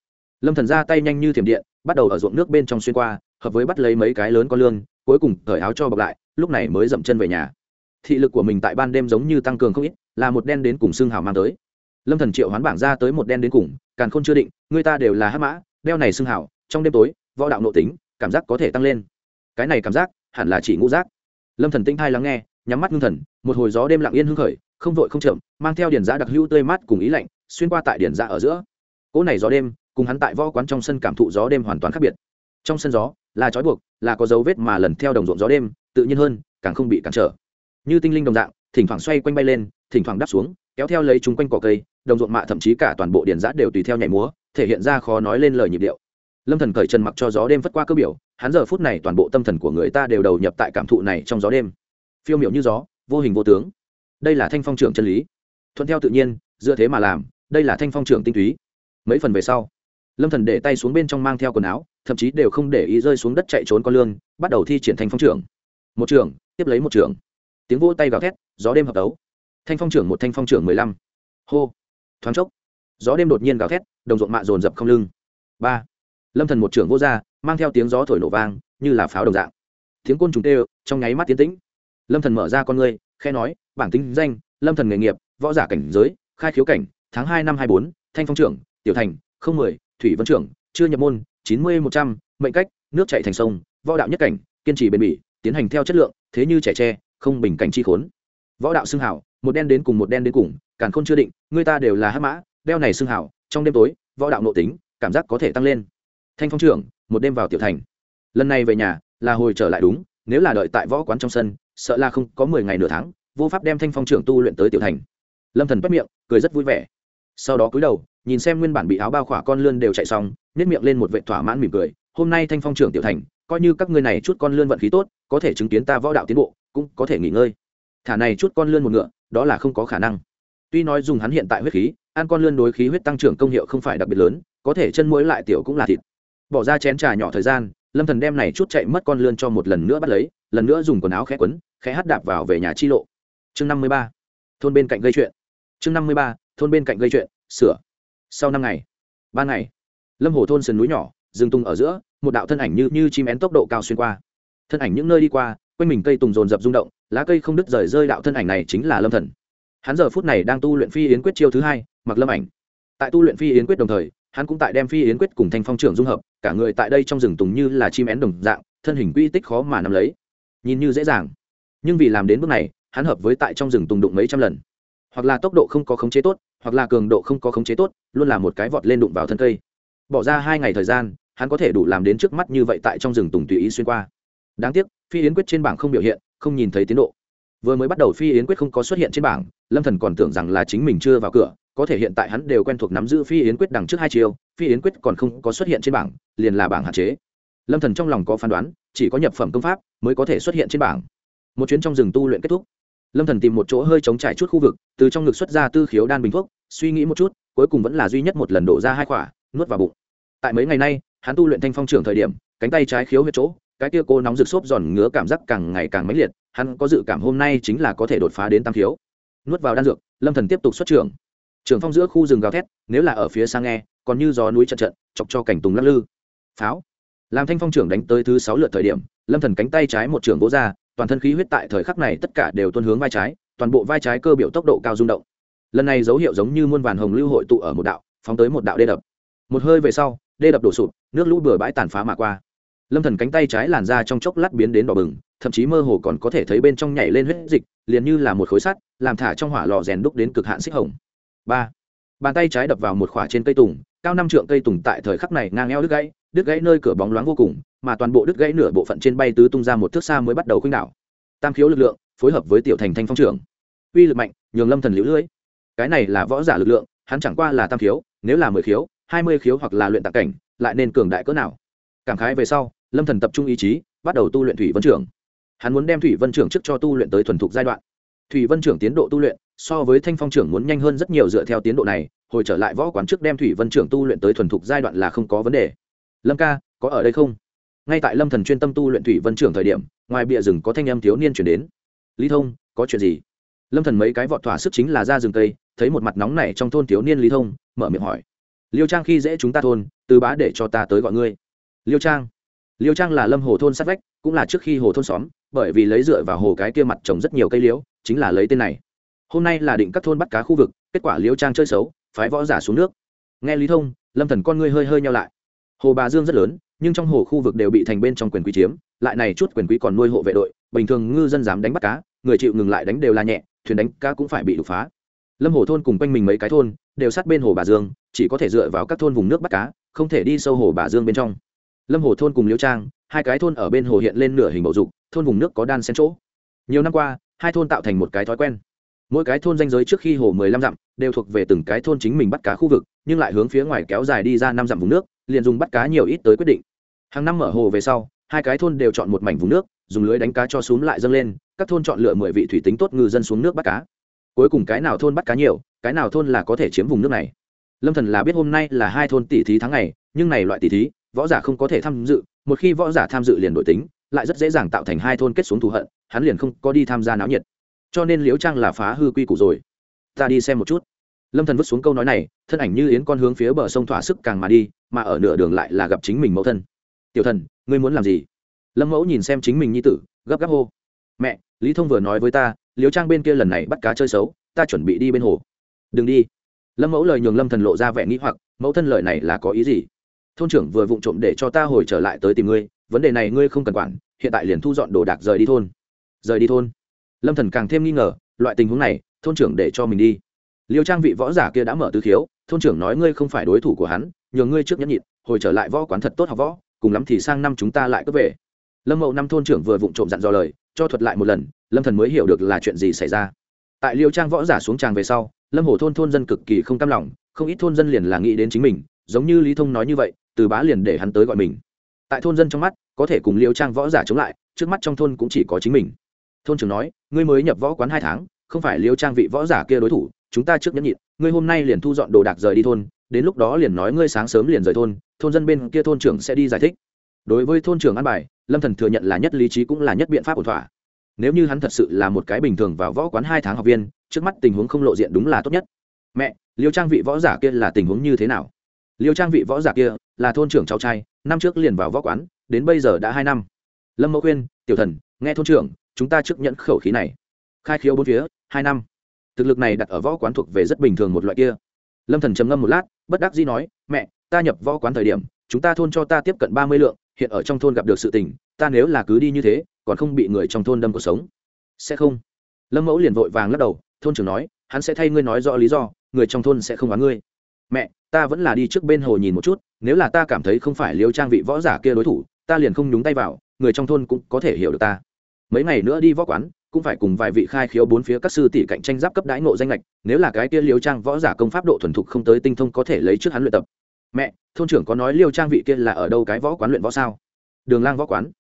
lâm thần ra tay nhanh như thiểm điện, bắt đầu ở ruộng nước bên trong xuyên qua, hợp với bắt lấy mấy cái lớn con lươn, cuối cùng cởi áo cho bọc lại, lúc này mới dậm chân về nhà. Thị lực của mình tại ban đêm giống như tăng cường không ít, là một đen đến cùng xương hào mang tới. Lâm thần triệu hoán bảng ra tới một đen đến cùng càng không chưa định, người ta đều là hắc mã, đeo này xương hào, trong đêm tối, võ đạo nội tính, cảm giác có thể tăng lên. Cái này cảm giác, hẳn là chỉ ngũ giác. Lâm thần tinh thai lắng nghe, nhắm mắt ngưng thần, một hồi gió đêm lặng yên hưng khởi không vội không chậm, mang theo điển giã đặc hữu tươi mát cùng ý lạnh, xuyên qua tại điển giã ở giữa. Cỗ này gió đêm, cùng hắn tại võ quán trong sân cảm thụ gió đêm hoàn toàn khác biệt. Trong sân gió, là trói buộc, là có dấu vết mà lần theo đồng ruộng gió đêm, tự nhiên hơn, càng không bị cản trở. Như tinh linh đồng dạng, thỉnh thoảng xoay quanh bay lên, thỉnh thoảng đáp xuống, kéo theo lấy chúng quanh cỏ cây, đồng ruộng mạ thậm chí cả toàn bộ điển giã đều tùy theo nhảy múa, thể hiện ra khó nói lên lời nhịp điệu. Lâm thần cởi chân mặc cho gió đêm vất qua cơ biểu, hắn giờ phút này toàn bộ tâm thần của người ta đều đầu nhập tại cảm thụ này trong gió đêm. Phiêu miểu như gió, vô hình vô tướng đây là thanh phong trưởng chân lý. Thuận theo tự nhiên, dựa thế mà làm, đây là thanh phong trưởng tinh túy. Mấy phần về sau, lâm thần để tay xuống bên trong mang theo quần áo, thậm chí đều không để ý rơi xuống đất chạy trốn con lương, bắt đầu thi triển thanh phong trưởng. Một trưởng, tiếp lấy một trưởng. Tiếng vỗ tay gào thét, gió đêm hợp đấu. Thanh phong trưởng một, thanh phong trưởng mười lăm. Hô. Thoáng chốc, gió đêm đột nhiên gào thét, đồng ruộng mạ dồn dập không lưng. Ba. Lâm thần một trưởng vô ra, mang theo tiếng gió thổi nổ vang, như là pháo đồng dạng. Tiếng côn trùng tê, trong nháy mắt tiến tĩnh. Lâm thần mở ra con ngươi khe nói bảng tính danh, lâm thần nghề nghiệp, võ giả cảnh giới, khai khiếu cảnh, tháng hai năm hai bốn, thanh phong trưởng, tiểu thành, không mười, thủy vân trưởng, chưa nhập môn, chín mươi một trăm, mệnh cách, nước chạy thành sông, võ đạo nhất cảnh, kiên trì bền bỉ, tiến hành theo chất lượng, thế như trẻ tre, không bình cảnh chi khốn. Võ đạo xưng hảo, một đen đến cùng một đen đến cùng, càn khôn chưa định, người ta đều là hắc mã, đeo này xưng hảo, trong đêm tối, võ đạo nội tính, cảm giác có thể tăng lên. Thanh phong trưởng, một đêm vào tiểu thành. Lần này về nhà, là hồi trở lại đúng, nếu là đợi tại võ quán trong sân, sợ là không có mười ngày nửa tháng vô pháp đem thanh phong trưởng tu luyện tới tiểu thành. Lâm thần bắt miệng, cười rất vui vẻ. Sau đó cúi đầu, nhìn xem nguyên bản bị áo bao khỏa con lươn đều chạy xong nếp miệng lên một vệ thỏa mãn mỉm cười. Hôm nay thanh phong trưởng tiểu thành, coi như các ngươi này chút con lươn vận khí tốt, có thể chứng kiến ta võ đạo tiến bộ, cũng có thể nghỉ ngơi. Thả này chút con lươn một ngựa, đó là không có khả năng. Tuy nói dùng hắn hiện tại huyết khí, ăn con lươn đối khí huyết tăng trưởng công hiệu không phải đặc biệt lớn, có thể chân muối lại tiểu cũng là thịt. Bỏ ra chén trà nhỏ thời gian, lâm thần đem này chút chạy mất con lươn cho một lần nữa bắt lấy, lần nữa dùng quần áo khẽ quấn, khẽ hắt đạp vào về nhà chi lộ chương năm mươi ba. Thôn bên cạnh gây chuyện. Chương năm mươi ba, thôn bên cạnh gây chuyện, sửa. Sau năm ngày, ba ngày, lâm hồ thôn sườn núi nhỏ, rừng tung ở giữa, một đạo thân ảnh như như chim én tốc độ cao xuyên qua. Thân ảnh những nơi đi qua, quanh mình cây tùng rồn rập rung động, lá cây không đứt rời rơi đạo thân ảnh này chính là lâm thần. Hắn giờ phút này đang tu luyện phi yến quyết chiêu thứ hai, mặc lâm ảnh. Tại tu luyện phi yến quyết đồng thời, hắn cũng tại đem phi yến quyết cùng thanh phong trưởng dung hợp, cả người tại đây trong rừng tùng như là chim én đồng dạng, thân hình quy tích khó mà nắm lấy. Nhìn như dễ dàng. Nhưng vì làm đến bước này hắn hợp với tại trong rừng tùng đụng mấy trăm lần. Hoặc là tốc độ không có khống chế tốt, hoặc là cường độ không có khống chế tốt, luôn là một cái vọt lên đụng vào thân cây. Bỏ ra hai ngày thời gian, hắn có thể đủ làm đến trước mắt như vậy tại trong rừng tùng tùy ý xuyên qua. Đáng tiếc, phi yến quyết trên bảng không biểu hiện, không nhìn thấy tiến độ. Vừa mới bắt đầu phi yến quyết không có xuất hiện trên bảng, lâm thần còn tưởng rằng là chính mình chưa vào cửa, có thể hiện tại hắn đều quen thuộc nắm giữ phi yến quyết đằng trước hai chiều phi yến quyết còn không có xuất hiện trên bảng, liền là bảng hạn chế. Lâm thần trong lòng có phán đoán, chỉ có nhập phẩm công pháp mới có thể xuất hiện trên bảng. Một chuyến trong rừng tu luyện kết thúc lâm thần tìm một chỗ hơi chống trải chút khu vực, từ trong ngực xuất ra tư khiếu đan bình thuốc, suy nghĩ một chút, cuối cùng vẫn là duy nhất một lần đổ ra hai quả, nuốt vào bụng. Tại mấy ngày nay, hắn tu luyện thanh phong trưởng thời điểm, cánh tay trái khiếu huyết chỗ, cái kia cô nóng rực xốp giòn ngứa cảm giác càng ngày càng mãnh liệt, hắn có dự cảm hôm nay chính là có thể đột phá đến tam khiếu. Nuốt vào đan dược, lâm thần tiếp tục xuất trưởng. Trường phong giữa khu rừng gào thét, nếu là ở phía sang nghe, còn như gió núi trận trận chọc cho cảnh tùng lắc lư. Pháo. Làm thanh phong trưởng đánh tới thứ sáu lượt thời điểm, lâm thần cánh tay trái một trường vỗ ra toàn thân khí huyết tại thời khắc này tất cả đều tuân hướng vai trái, toàn bộ vai trái cơ biểu tốc độ cao rung động. Lần này dấu hiệu giống như muôn vàn hồng lưu hội tụ ở một đạo, phóng tới một đạo đê đập. Một hơi về sau, đê đập đổ sụp, nước lũ bừa bãi tàn phá mà qua. Lâm thần cánh tay trái làn ra trong chốc lát biến đến đỏ bừng, thậm chí mơ hồ còn có thể thấy bên trong nhảy lên huyết dịch, liền như là một khối sắt, làm thả trong hỏa lò rèn đúc đến cực hạn xích hồng. Ba. Bàn tay trái đập vào một khỏa trên cây tùng, cao năm trượng cây tùng tại thời khắc này ngang eo đứt gãy đứt gãy nơi cửa bóng loáng vô cùng mà toàn bộ đứt gãy nửa bộ phận trên bay tứ tung ra một thước xa mới bắt đầu khuynh đảo. Tam khiếu lực lượng phối hợp với tiểu thành thanh phong trưởng. Uy lực mạnh, nhường lâm thần liễu lưỡi. Cái này là võ giả lực lượng, hắn chẳng qua là tam khiếu, nếu là mười khiếu, hai mươi khiếu hoặc là luyện tạc cảnh, lại nên cường đại cỡ nào? Cảm khái về sau, lâm thần tập trung ý chí, bắt đầu tu luyện thủy vân trưởng. Hắn muốn đem thủy vân trưởng trước cho tu luyện tới thuần thục giai đoạn. Thủy vân trưởng tiến độ tu luyện, so với thanh phong trưởng muốn nhanh hơn rất nhiều dựa theo tiến độ này, hồi trở lại võ quán trước đem thủy vân trưởng tu luyện tới thuần thục giai đoạn là không có vấn đề. Lâm ca, có ở đây không? Ngay tại lâm thần chuyên tâm tu luyện thủy vân trưởng thời điểm, ngoài bìa rừng có thanh âm thiếu niên chuyển đến. Lý thông, có chuyện gì? Lâm thần mấy cái vọt thỏa sức chính là ra rừng cây, thấy một mặt nóng này trong thôn thiếu niên lý thông, mở miệng hỏi. Liêu trang khi dễ chúng ta thôn, từ bá để cho ta tới gọi ngươi. Liêu trang? Liêu trang là lâm hồ thôn sát vách, cũng là trước khi hồ thôn xóm, bởi vì lấy dựa vào hồ cái kia mặt trồng rất nhiều cây liễu, chính là lấy tên này. Hôm nay là định các thôn bắt cá khu vực, kết quả liêu trang chơi xấu, phái võ giả xuống nước. Nghe lý thông, lâm thần con ngươi hơi hơi nhau lại. Hồ bà dương rất lớn nhưng trong hồ khu vực đều bị thành bên trong quyền quý chiếm, lại này chút quyền quý còn nuôi hộ vệ đội, bình thường ngư dân dám đánh bắt cá, người chịu ngừng lại đánh đều là nhẹ, thuyền đánh cá cũng phải bị đục phá. Lâm hồ thôn cùng quanh mình mấy cái thôn, đều sát bên hồ bà dương, chỉ có thể dựa vào các thôn vùng nước bắt cá, không thể đi sâu hồ bà dương bên trong. Lâm hồ thôn cùng liễu trang, hai cái thôn ở bên hồ hiện lên nửa hình bầu dục, thôn vùng nước có đan xen chỗ. Nhiều năm qua, hai thôn tạo thành một cái thói quen mỗi cái thôn danh giới trước khi hồ mười lăm dặm đều thuộc về từng cái thôn chính mình bắt cá khu vực, nhưng lại hướng phía ngoài kéo dài đi ra năm dặm vùng nước, liền dùng bắt cá nhiều ít tới quyết định. Hàng năm mở hồ về sau, hai cái thôn đều chọn một mảnh vùng nước, dùng lưới đánh cá cho xuống lại dâng lên, các thôn chọn lựa mười vị thủy tính tốt ngư dân xuống nước bắt cá. Cuối cùng cái nào thôn bắt cá nhiều, cái nào thôn là có thể chiếm vùng nước này. Lâm thần là biết hôm nay là hai thôn tỷ thí tháng ngày, nhưng này loại tỷ thí, võ giả không có thể tham dự, một khi võ giả tham dự liền đổi tính, lại rất dễ dàng tạo thành hai thôn kết xuống thù hận, hắn liền không có đi tham gia náo nhiệt cho nên liễu trang là phá hư quy củ rồi. Ta đi xem một chút. Lâm thần vứt xuống câu nói này, thân ảnh như yến con hướng phía bờ sông thỏa sức càng mà đi, mà ở nửa đường lại là gặp chính mình mẫu thân. Tiểu thần, ngươi muốn làm gì? Lâm mẫu nhìn xem chính mình nhi tử, gấp gáp hô. Mẹ, lý thông vừa nói với ta, liễu trang bên kia lần này bắt cá chơi xấu, ta chuẩn bị đi bên hồ. Đừng đi. Lâm mẫu lời nhường lâm thần lộ ra vẻ nghĩ hoặc, mẫu thân lời này là có ý gì? Thôn trưởng vừa vụng trộm để cho ta hồi trở lại tới tìm ngươi, vấn đề này ngươi không cần quản, hiện tại liền thu dọn đồ đạc rời đi thôn. Rời đi thôn? Lâm thần càng thêm nghi ngờ, loại tình huống này, thôn trưởng để cho mình đi. Liêu trang vị võ giả kia đã mở tứ khiếu thôn trưởng nói ngươi không phải đối thủ của hắn, nhường ngươi trước nhẫn nhịn, hồi trở lại võ quán thật tốt học võ, cùng lắm thì sang năm chúng ta lại cướp về. Lâm mậu năm thôn trưởng vừa vụng trộm dặn dò lời, cho thuật lại một lần, lâm thần mới hiểu được là chuyện gì xảy ra. Tại liêu trang võ giả xuống tràng về sau, lâm hồ thôn thôn dân cực kỳ không cam lòng, không ít thôn dân liền là nghĩ đến chính mình, giống như lý thông nói như vậy, từ bá liền để hắn tới gọi mình. Tại thôn dân trong mắt, có thể cùng liêu trang võ giả chống lại, trước mắt trong thôn cũng chỉ có chính mình thôn trưởng nói, ngươi mới nhập võ quán hai tháng, không phải liêu trang vị võ giả kia đối thủ, chúng ta trước nhẫn nhịn, ngươi hôm nay liền thu dọn đồ đạc rời đi thôn, đến lúc đó liền nói ngươi sáng sớm liền rời thôn thôn dân bên kia thôn trưởng sẽ đi giải thích. Đối với thôn trưởng an bài, lâm thần thừa nhận là nhất lý trí cũng là nhất biện pháp ổn thỏa. Nếu như hắn thật sự là một cái bình thường vào võ quán hai tháng học viên, trước mắt tình huống không lộ diện đúng là tốt nhất. Mẹ, liêu trang vị võ giả kia là tình huống như thế nào? Liêu trang vị võ giả kia là thôn trưởng cháu trai, năm trước liền vào võ quán, đến bây giờ đã hai năm. Lâm mẫu khuyên, tiểu thần, nghe thôn trưởng chúng ta trước nhẫn khẩu khí này. Khai khiếu bốn phía, hai năm. Thực lực này đặt ở võ quán thuộc về rất bình thường một loại kia. Lâm thần trầm ngâm một lát, bất đắc dĩ nói, mẹ, ta nhập võ quán thời điểm, chúng ta thôn cho ta tiếp cận ba mươi lượng, hiện ở trong thôn gặp được sự tình, ta nếu là cứ đi như thế, còn không bị người trong thôn đâm cuộc sống. Sẽ không. Lâm mẫu liền vội vàng lắc đầu, thôn trưởng nói, hắn sẽ thay ngươi nói rõ lý do, người trong thôn sẽ không bán ngươi. Mẹ, ta vẫn là đi trước bên hồ nhìn một chút, nếu là ta cảm thấy không phải liêu trang vị võ giả kia đối thủ, ta liền không nhúng tay vào, người trong thôn cũng có thể hiểu được ta mấy ngày nữa đi võ quán, cũng phải cùng vài vị khai khiếu bốn phía các sư tỷ cạnh tranh giáp cấp đãi ngộ danh lệch nếu là cái kia liêu trang võ giả công pháp độ thuần thục không tới tinh thông có thể lấy trước hắn luyện tập. Mẹ, thôn trưởng có nói liêu trang vị kia là ở đâu cái võ quán luyện võ sao? Đường lang võ quán.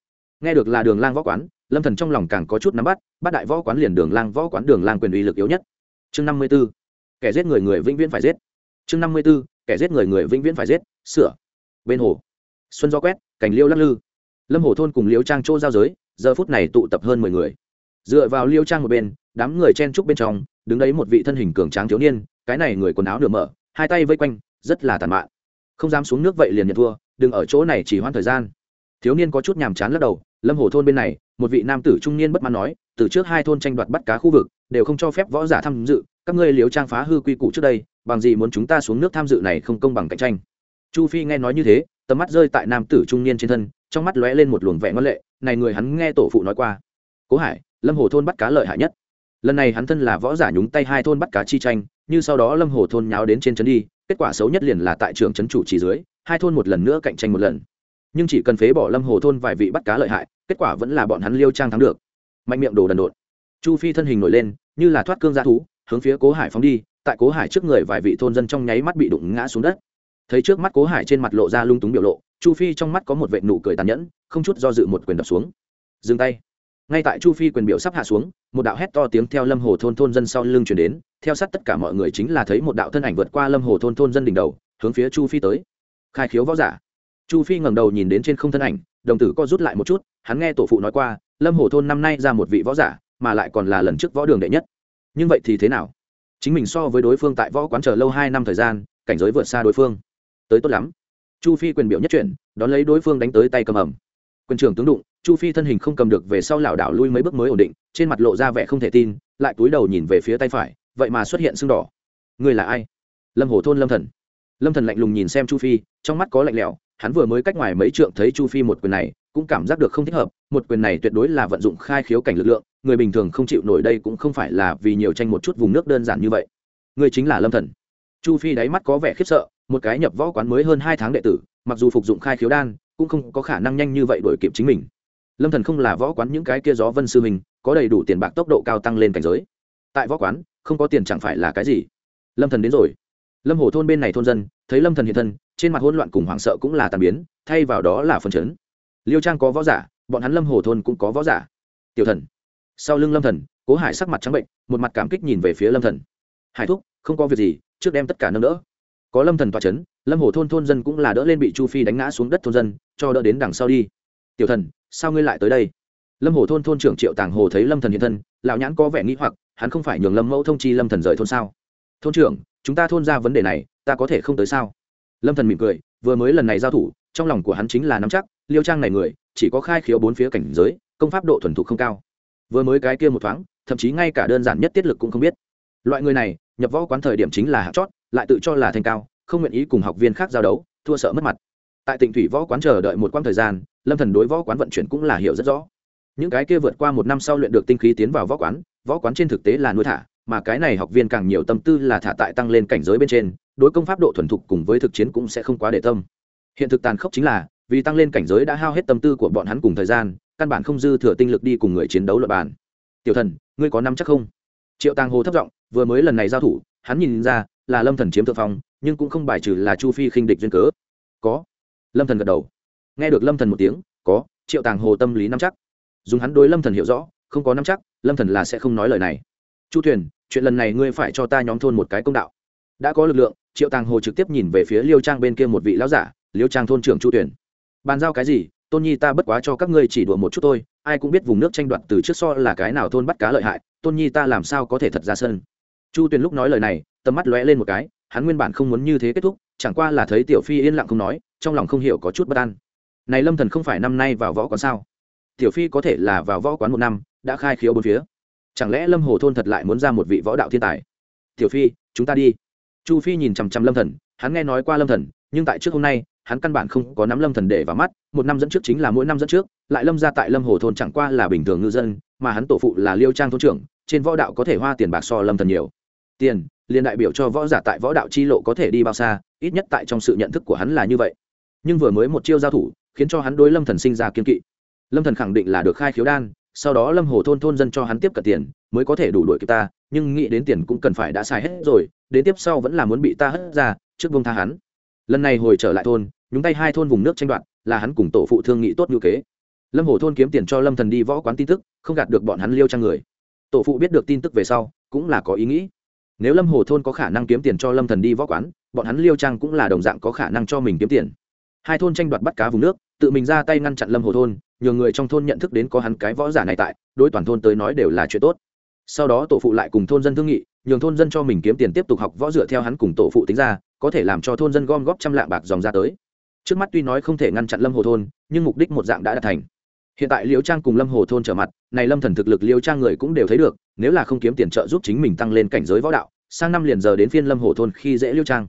Nghe được là đường lang võ quán, lâm thần trong lòng càng có chút nắm bắt bắt đại võ quán liền đường lang võ quán đường lang quyền uy lực yếu nhất. Chương năm mươi 54. kẻ giết người người vĩnh viễn phải giết. Chương năm mươi 54. kẻ giết người người vĩnh viễn phải giết. Sửa. Bên hồ. Xuân do quét, cảnh liêu lắc lư. Lâm hồ thôn cùng liêu trang chỗ giao giới giờ phút này tụ tập hơn mười người. Dựa vào liêu trang một bên, đám người chen trúc bên trong, đứng đấy một vị thân hình cường tráng thiếu niên, cái này người quần áo nửa mở, hai tay vây quanh, rất là tàn mạn. Không dám xuống nước vậy liền nhận thua, đừng ở chỗ này chỉ hoãn thời gian. Thiếu niên có chút nhàm chán lắc đầu, lâm hồ thôn bên này, một vị nam tử trung niên bất mãn nói, từ trước hai thôn tranh đoạt bắt cá khu vực, đều không cho phép võ giả tham dự, các ngươi liếu trang phá hư quy củ trước đây, bằng gì muốn chúng ta xuống nước tham dự này không công bằng cạnh tranh? Chu phi nghe nói như thế, tầm mắt rơi tại nam tử trung niên trên thân, trong mắt lóe lên một luồng vẻ ngon lệ này người hắn nghe tổ phụ nói qua. Cố hải, lâm hồ thôn bắt cá lợi hại nhất. Lần này hắn thân là võ giả nhúng tay hai thôn bắt cá chi tranh, như sau đó lâm hồ thôn nháo đến trên trấn đi, kết quả xấu nhất liền là tại trường trấn chủ chỉ dưới, hai thôn một lần nữa cạnh tranh một lần. Nhưng chỉ cần phế bỏ lâm hồ thôn vài vị bắt cá lợi hại, kết quả vẫn là bọn hắn liêu trang thắng được. Mạnh miệng đồ đần độn. Chu phi thân hình nổi lên, như là thoát cương g thú, hướng phía cố hải phóng đi, tại cố hải trước người vài vị thôn dân trong nháy mắt bị đụng ngã xuống đất. Thấy trước mắt cố hải trên mặt lộ ra lung túng biểu lộ chu phi trong mắt có một vệ nụ cười tàn nhẫn, không chút do dự một quyền đập xuống. Dừng tay. Ngay tại chu phi quyền biểu sắp hạ xuống, một đạo hét to tiếng theo lâm hồ thôn thôn dân sau lưng chuyển đến, theo sát tất cả mọi người chính là thấy một đạo thân ảnh vượt qua lâm hồ thôn thôn dân đỉnh đầu, hướng phía chu phi tới. Khai khiếu võ giả. Chu phi ngẩng đầu nhìn đến trên không thân ảnh, đồng tử co rút lại một chút, hắn nghe tổ phụ nói qua, lâm hồ thôn năm nay ra một vị võ giả, mà lại còn là lần trước võ đường đệ nhất. Nhưng vậy thì thế nào? Chính mình so với đối phương tại võ quán chờ lâu hai năm thời gian, cảnh giới vượt xa đối phương. Tới tốt lắm chu phi quyền biểu nhất chuyển, đón lấy đối phương đánh tới tay cầm ẩm. Quyền trưởng tướng đụng, chu phi thân hình không cầm được về sau lảo đảo lui mấy bước mới ổn định, trên mặt lộ ra vẻ không thể tin, lại túi đầu nhìn về phía tay phải, vậy mà xuất hiện sưng đỏ. Người là ai? Lâm hồ thôn lâm thần. Lâm thần lạnh lùng nhìn xem chu phi, trong mắt có lạnh lẽo, hắn vừa mới cách ngoài mấy trượng thấy chu phi một quyền này, cũng cảm giác được không thích hợp, một quyền này tuyệt đối là vận dụng khai khiếu cảnh lực lượng, người bình thường không chịu nổi đây cũng không phải là vì nhiều tranh một chút vùng nước đơn giản như vậy. Người chính là lâm thần. Chu phi đáy mắt có vẻ khiếp sợ một cái nhập võ quán mới hơn hai tháng đệ tử, mặc dù phục dụng khai khiếu đan, cũng không có khả năng nhanh như vậy đổi kịp chính mình. Lâm thần không là võ quán những cái kia gió vân sư mình có đầy đủ tiền bạc tốc độ cao tăng lên cảnh giới. Tại võ quán, không có tiền chẳng phải là cái gì. Lâm thần đến rồi. Lâm hồ thôn bên này thôn dân, thấy lâm thần hiện thân, trên mặt hỗn loạn cùng hoảng sợ cũng là tàn biến, thay vào đó là phần chấn. Liêu trang có võ giả, bọn hắn lâm hồ thôn cũng có võ giả. Tiểu thần. Sau lưng lâm thần, cố hải sắc mặt trắng bệnh, một mặt cảm kích nhìn về phía lâm thần. Hải thúc, không có việc gì, trước đem tất cả nâng đỡ có lâm thần tòa chấn, lâm hồ thôn thôn dân cũng là đỡ lên bị chu phi đánh ngã xuống đất thôn dân, cho đỡ đến đằng sau đi. Tiểu thần, sao ngươi lại tới đây? Lâm hồ thôn thôn trưởng triệu tàng hồ thấy lâm thần hiện thân, lão nhãn có vẻ nghĩ hoặc, hắn không phải nhường lâm mẫu thông chi lâm thần rời thôn sao? Thôn trưởng, chúng ta thôn ra vấn đề này, ta có thể không tới sao? Lâm thần mỉm cười, vừa mới lần này giao thủ, trong lòng của hắn chính là nắm chắc, liêu trang này người, chỉ có khai khiếu bốn phía cảnh giới, công pháp độ thuần thục không cao. Vừa mới cái kia một thoáng, thậm chí ngay cả đơn giản nhất tiết lực cũng không biết loại người này, nhập võ quán thời điểm chính là hạng chót, lại tự cho là thành cao, không nguyện ý cùng học viên khác giao đấu, thua sợ mất mặt. Tại tỉnh thủy võ quán chờ đợi một quãng thời gian, lâm thần đối võ quán vận chuyển cũng là hiểu rất rõ. Những cái kia vượt qua một năm sau luyện được tinh khí tiến vào võ quán võ quán trên thực tế là nuôi thả, mà cái này học viên càng nhiều tâm tư là thả tại tăng lên cảnh giới bên trên, đối công pháp độ thuần thục cùng với thực chiến cũng sẽ không quá để tâm. Hiện thực tàn khốc chính là, vì tăng lên cảnh giới đã hao hết tâm tư của bọn hắn cùng thời gian, căn bản không dư thừa tinh lực đi cùng người chiến đấu luật bàn. Tiểu thần, ngươi có năm chắc không? Triệu tàng hồ thấp giọng vừa mới lần này giao thủ, hắn nhìn ra là lâm thần chiếm thượng phong, nhưng cũng không bài trừ là chu phi khinh địch duyên cớ. Có. Lâm thần gật đầu. Nghe được lâm thần một tiếng, có, triệu tàng hồ tâm lý nắm chắc. Dùng hắn đối lâm thần hiểu rõ, không có nắm chắc, lâm thần là sẽ không nói lời này. Chu thuyền, chuyện lần này ngươi phải cho ta nhóm thôn một cái công đạo. Đã có lực lượng, triệu tàng hồ trực tiếp nhìn về phía liêu trang bên kia một vị lão giả, liêu trang thôn trưởng chu tuyển bàn giao cái gì? Tôn nhi ta bất quá cho các ngươi chỉ đùa một chút thôi, ai cũng biết vùng nước tranh đoạt từ trước so là cái nào thôn bắt cá lợi hại, tôn nhi ta làm sao có thể thật ra sân? Chu tuyền lúc nói lời này, tầm mắt lóe lên một cái, hắn nguyên bản không muốn như thế kết thúc, chẳng qua là thấy tiểu phi yên lặng không nói, trong lòng không hiểu có chút bất an. Này lâm thần không phải năm nay vào võ quán sao? Tiểu phi có thể là vào võ quán một năm, đã khai khiếu bốn phía. Chẳng lẽ lâm hồ thôn thật lại muốn ra một vị võ đạo thiên tài? Tiểu phi, chúng ta đi. Chu phi nhìn chằm chằm lâm thần, hắn nghe nói qua lâm thần, nhưng tại trước hôm nay, hắn căn bản không có nắm lâm thần để vào mắt, một năm dẫn trước chính là mỗi năm dẫn trước, lại lâm ra tại lâm hồ thôn chẳng qua là bình thường ngư dân, mà hắn tổ phụ là liêu trang thôn trưởng trên võ đạo có thể hoa tiền bạc so lâm thần nhiều. Tiền, liền đại biểu cho võ giả tại võ đạo chi lộ có thể đi bao xa, ít nhất tại trong sự nhận thức của hắn là như vậy. Nhưng vừa mới một chiêu giao thủ, khiến cho hắn đối lâm thần sinh ra kiên kỵ. Lâm thần khẳng định là được khai khiếu đan, sau đó lâm hồ thôn thôn dân cho hắn tiếp cận tiền, mới có thể đủ đuổi kịp ta, nhưng nghĩ đến tiền cũng cần phải đã xài hết rồi, đến tiếp sau vẫn là muốn bị ta hất ra, trước vông tha hắn. Lần này hồi trở lại thôn, nhúng tay hai thôn vùng nước tranh đoạt, là hắn cùng tổ phụ thương nghị tốt như kế. Lâm hồ thôn kiếm tiền cho lâm thần đi võ quán tin tức, không gạt được bọn hắn liêu trang người tổ phụ biết được tin tức về sau, cũng là có ý nghĩ. Nếu lâm hồ thôn có khả năng kiếm tiền cho lâm thần đi võ quán, bọn hắn liêu trang cũng là đồng dạng có khả năng cho mình kiếm tiền. Hai thôn tranh đoạt bắt cá vùng nước, tự mình ra tay ngăn chặn lâm hồ thôn nhiều người trong thôn nhận thức đến có hắn cái võ giả này tại, đối toàn thôn tới nói đều là chuyện tốt. Sau đó tổ phụ lại cùng thôn dân thương nghị, nhường thôn dân cho mình kiếm tiền tiếp tục học võ dựa theo hắn cùng tổ phụ tính ra, có thể làm cho thôn dân gom góp trăm lạng bạc dòng ra tới. Trước mắt tuy nói không thể ngăn chặn lâm hồ thôn, nhưng mục đích một dạng đã đạt thành hiện tại liễu trang cùng lâm hồ thôn trở mặt, này lâm thần thực lực liễu trang người cũng đều thấy được, nếu là không kiếm tiền trợ giúp chính mình tăng lên cảnh giới võ đạo, sang năm liền giờ đến phiên lâm hồ thôn khi dễ liễu trang.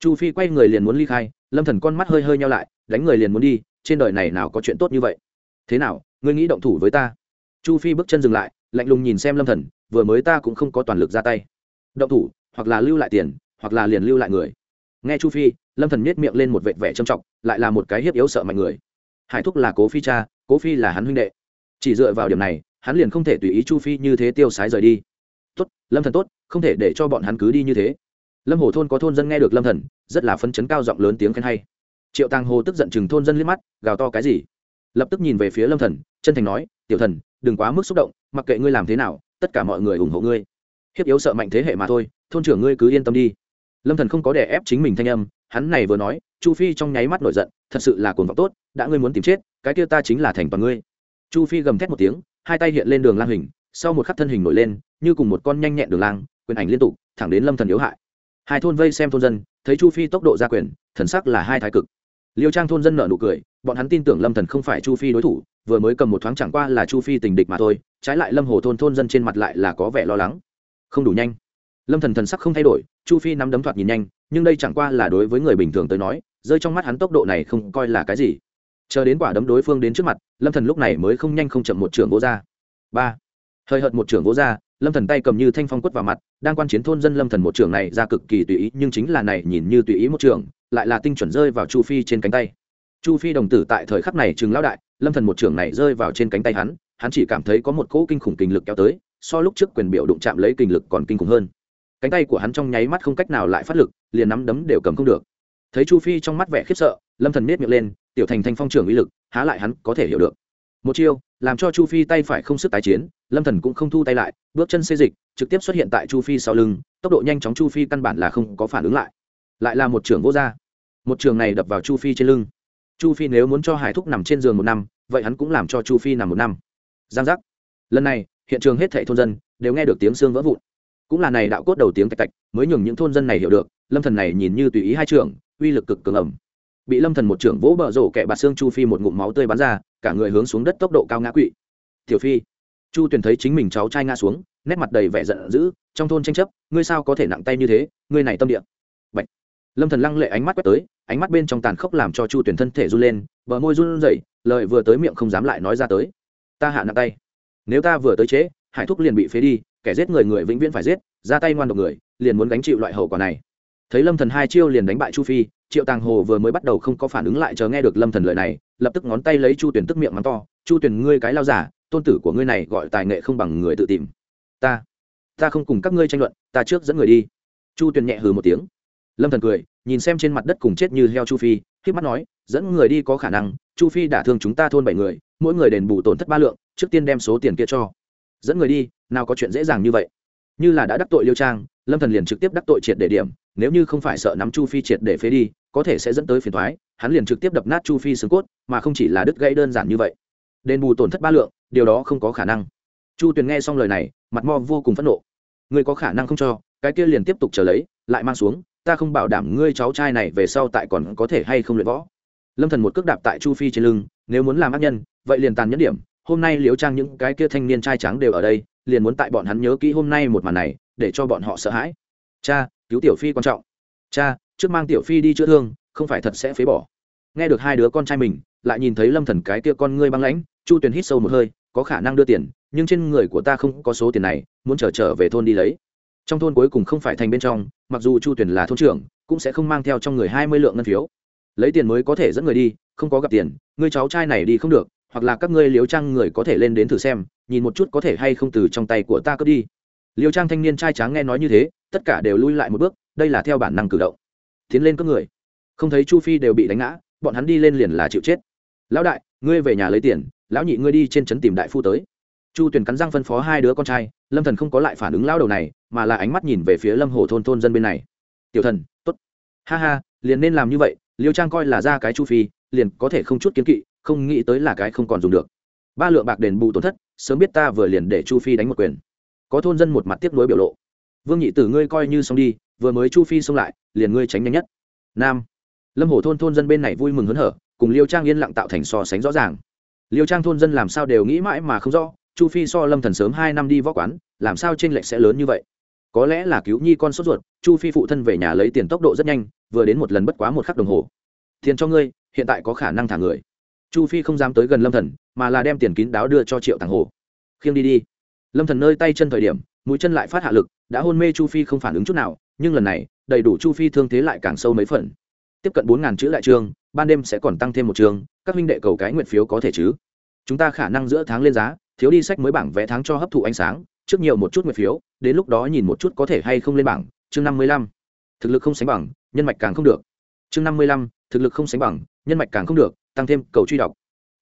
Chu phi quay người liền muốn ly khai, lâm thần con mắt hơi hơi nhau lại, đánh người liền muốn đi, trên đời này nào có chuyện tốt như vậy? Thế nào, ngươi nghĩ động thủ với ta? Chu phi bước chân dừng lại, lạnh lùng nhìn xem lâm thần, vừa mới ta cũng không có toàn lực ra tay. Động thủ, hoặc là lưu lại tiền, hoặc là liền lưu lại người. Nghe chu phi, lâm thần nhếch miệng lên một vệt vẻ trầm trọng, lại là một cái hiếp yếu sợ mạnh người. Hải thúc là cố phi cha cố phi là hắn huynh đệ. Chỉ dựa vào điểm này, hắn liền không thể tùy ý chu phi như thế tiêu sái rời đi. Tốt, lâm thần tốt, không thể để cho bọn hắn cứ đi như thế. Lâm hồ thôn có thôn dân nghe được lâm thần, rất là phấn chấn cao giọng lớn tiếng khen hay. Triệu tàng hồ tức giận chừng thôn dân liếc mắt, gào to cái gì? Lập tức nhìn về phía lâm thần, chân thành nói, tiểu thần, đừng quá mức xúc động, mặc kệ ngươi làm thế nào, tất cả mọi người ủng hộ ngươi. Hiếp yếu sợ mạnh thế hệ mà thôi, thôn trưởng ngươi cứ yên tâm đi. Lâm thần không có đè ép chính mình thanh âm, hắn này vừa nói, chu phi trong nháy mắt nổi giận, thật sự là cuồng vọng tốt, đã ngươi muốn tìm chết cái kia ta chính là thành toàn ngươi. Chu phi gầm thét một tiếng, hai tay hiện lên đường lang hình, sau một khắc thân hình nổi lên, như cùng một con nhanh nhẹn đường lang, quyền ảnh liên tục, thẳng đến lâm thần yếu hại. Hai thôn vây xem thôn dân, thấy chu phi tốc độ ra quyền, thần sắc là hai thái cực. Liêu trang thôn dân nợ nụ cười, bọn hắn tin tưởng lâm thần không phải chu phi đối thủ, vừa mới cầm một thoáng chẳng qua là chu phi tình địch mà thôi, trái lại lâm hồ thôn thôn dân trên mặt lại là có vẻ lo lắng. Không đủ nhanh. Lâm thần thần sắc không thay đổi, chu phi nắm đấm thoạt nhìn nhanh, nhưng đây chẳng qua là đối với người bình thường tới nói, rơi trong mắt hắn tốc độ này không coi là cái gì chờ đến quả đấm đối phương đến trước mặt, lâm thần lúc này mới không nhanh không chậm một trường gỗ ra. Ba. Hơi hợt một trường gỗ ra, lâm thần tay cầm như thanh phong quất vào mặt, đang quan chiến thôn dân lâm thần một trường này ra cực kỳ tùy ý, nhưng chính là này nhìn như tùy ý một trường lại là tinh chuẩn rơi vào chu phi trên cánh tay. Chu phi đồng tử tại thời khắc này chừng lão đại, lâm thần một trường này rơi vào trên cánh tay hắn hắn chỉ cảm thấy có một cỗ kinh khủng kinh lực kéo tới, so lúc trước quyền biểu đụng chạm lấy kinh lực còn kinh khủng hơn. Cánh tay của hắn trong nháy mắt không cách nào lại phát lực, liền nắm đấm đều cầm không được thấy chu phi trong mắt vẻ khiếp sợ, lâm thần miết miệng lên, tiểu thành thanh phong trưởng uy lực, há lại hắn có thể hiểu được. Một chiêu, làm cho chu phi tay phải không sức tái chiến, lâm thần cũng không thu tay lại, bước chân xê dịch, trực tiếp xuất hiện tại chu phi sau lưng, tốc độ nhanh chóng chu phi căn bản là không có phản ứng lại. Lại là một trưởng vô gia. Một trường này đập vào chu phi trên lưng. Chu phi nếu muốn cho hải thúc nằm trên giường một năm, vậy hắn cũng làm cho chu phi nằm một năm. Giang giác. Lần này, hiện trường hết thảy thôn dân đều nghe được tiếng xương vỡ vụn. Cũng là này đạo cốt đầu tiếng tạch tạch, mới nhường những thôn dân này hiểu được, lâm thần này nhìn như tùy ý hai trưởng uy lực cực cường ẩm. Bị lâm thần một trưởng vỗ bờ rổ kẻ bạt xương chu phi một ngụm máu tươi bắn ra, cả người hướng xuống đất tốc độ cao ngã quỵ. Tiểu phi. Chu tuyền thấy chính mình cháu trai ngã xuống, nét mặt đầy vẻ giận dữ, trong thôn tranh chấp, ngươi sao có thể nặng tay như thế? Ngươi này tâm địa. Bạch. lâm thần lăng lệ ánh mắt quét tới, ánh mắt bên trong tàn khốc làm cho chu tuyền thân thể run lên, bờ môi run rẩy, lời vừa tới miệng không dám lại nói ra tới. Ta hạ nặng tay. Nếu ta vừa tới chế hải thúc liền bị phế đi, kẻ giết người người vĩnh viễn phải giết, ra tay ngoan độc người, liền muốn gánh chịu loại hậu quả này thấy lâm thần hai chiêu liền đánh bại chu phi triệu tàng hồ vừa mới bắt đầu không có phản ứng lại chờ nghe được lâm thần lời này lập tức ngón tay lấy chu tuyển tức miệng mắng to chu tuyển ngươi cái lao giả tôn tử của ngươi này gọi tài nghệ không bằng người tự tìm ta ta không cùng các ngươi tranh luận ta trước dẫn người đi chu tuyển nhẹ hừ một tiếng lâm thần cười nhìn xem trên mặt đất cùng chết như heo chu phi khi mắt nói dẫn người đi có khả năng chu phi đả thương chúng ta thôn bảy người mỗi người đền bù tổn thất ba lượng trước tiên đem số tiền kia cho dẫn người đi nào có chuyện dễ dàng như vậy như là đã đắc tội liêu trang lâm thần liền trực tiếp đắc tội triệt để điểm nếu như không phải sợ nắm chu phi triệt để phế đi, có thể sẽ dẫn tới phiền thoái hắn liền trực tiếp đập nát chu phi xương cốt, mà không chỉ là đứt gãy đơn giản như vậy. Đền bù tổn thất ba lượng, điều đó không có khả năng. Chu tuyền nghe xong lời này, mặt mo vô cùng phẫn nộ. Ngươi có khả năng không cho, cái kia liền tiếp tục trở lấy, lại mang xuống, ta không bảo đảm ngươi cháu trai này về sau tại còn có thể hay không luyện võ. Lâm thần một cước đạp tại chu phi trên lưng, nếu muốn làm ác nhân, vậy liền tàn nhẫn điểm, hôm nay liếu trang những cái kia thanh niên trai trắng đều ở đây, liền muốn tại bọn hắn nhớ kỹ hôm nay một màn này, để cho bọn họ sợ hãi. Cha cứu tiểu phi quan trọng. Cha, trước mang tiểu phi đi chữa thương, không phải thật sẽ phế bỏ. Nghe được hai đứa con trai mình, lại nhìn thấy lâm thần cái kia con ngươi băng lãnh, chu tuyền hít sâu một hơi, có khả năng đưa tiền, nhưng trên người của ta không có số tiền này, muốn trở trở về thôn đi lấy. Trong thôn cuối cùng không phải thành bên trong, mặc dù chu tuyền là thôn trưởng, cũng sẽ không mang theo trong người hai mươi lượng ngân phiếu. Lấy tiền mới có thể dẫn người đi, không có gặp tiền người cháu trai này đi không được, hoặc là các ngươi liếu trang người có thể lên đến thử xem, nhìn một chút có thể hay không từ trong tay của ta cướp đi. Liêu trang thanh niên trai tráng nghe nói như thế tất cả đều lui lại một bước, đây là theo bản năng cử động. Tiến lên các người. Không thấy chu phi đều bị đánh ngã, bọn hắn đi lên liền là chịu chết. Lão đại, ngươi về nhà lấy tiền, lão nhị ngươi đi trên trấn tìm đại phu tới. Chu tuyền cắn răng phân phó hai đứa con trai, lâm thần không có lại phản ứng lao đầu này, mà là ánh mắt nhìn về phía lâm hồ thôn thôn dân bên này. Tiểu thần, tốt. Ha ha, liền nên làm như vậy, liêu trang coi là ra cái chu phi, liền có thể không chút kiến kỵ, không nghĩ tới là cái không còn dùng được. Ba lượng bạc đền bù tổn thất, sớm biết ta vừa liền để chu phi đánh một quyền. Có thôn dân một mặt tiếp nối biểu lộ vương nhị tử ngươi coi như xong đi, vừa mới chu phi xông lại, liền ngươi tránh nhanh nhất. Nam. Lâm hồ thôn thôn dân bên này vui mừng hớn hở, cùng liêu trang yên lặng tạo thành so sánh rõ ràng. Liêu trang thôn dân làm sao đều nghĩ mãi mà không rõ, chu phi so lâm thần sớm hai năm đi võ quán, làm sao trên lệch sẽ lớn như vậy? Có lẽ là cứu nhi con sốt ruột, chu phi phụ thân về nhà lấy tiền tốc độ rất nhanh, vừa đến một lần bất quá một khắc đồng hồ. Tiền cho ngươi, hiện tại có khả năng thả người. Chu phi không dám tới gần lâm thần, mà là đem tiền kín đáo đưa cho triệu thằng hồ. Khiêng đi đi. Lâm thần nơi tay chân thời điểm mũi chân lại phát hạ lực, đã hôn mê chu phi không phản ứng chút nào, nhưng lần này, đầy đủ chu phi thương thế lại càng sâu mấy phần. Tiếp cận bốn ngàn chữ lại chương ban đêm sẽ còn tăng thêm một chương các huynh đệ cầu cái nguyện phiếu có thể chứ? Chúng ta khả năng giữa tháng lên giá, thiếu đi sách mới bảng vẽ tháng cho hấp thụ ánh sáng, trước nhiều một chút nguyện phiếu, đến lúc đó nhìn một chút có thể hay không lên bảng. Chương năm mươi lăm, thực lực không sánh bằng, nhân mạch càng không được. Chương năm mươi lăm, thực lực không sánh bằng, nhân mạch càng không được, tăng thêm cầu truy đọc.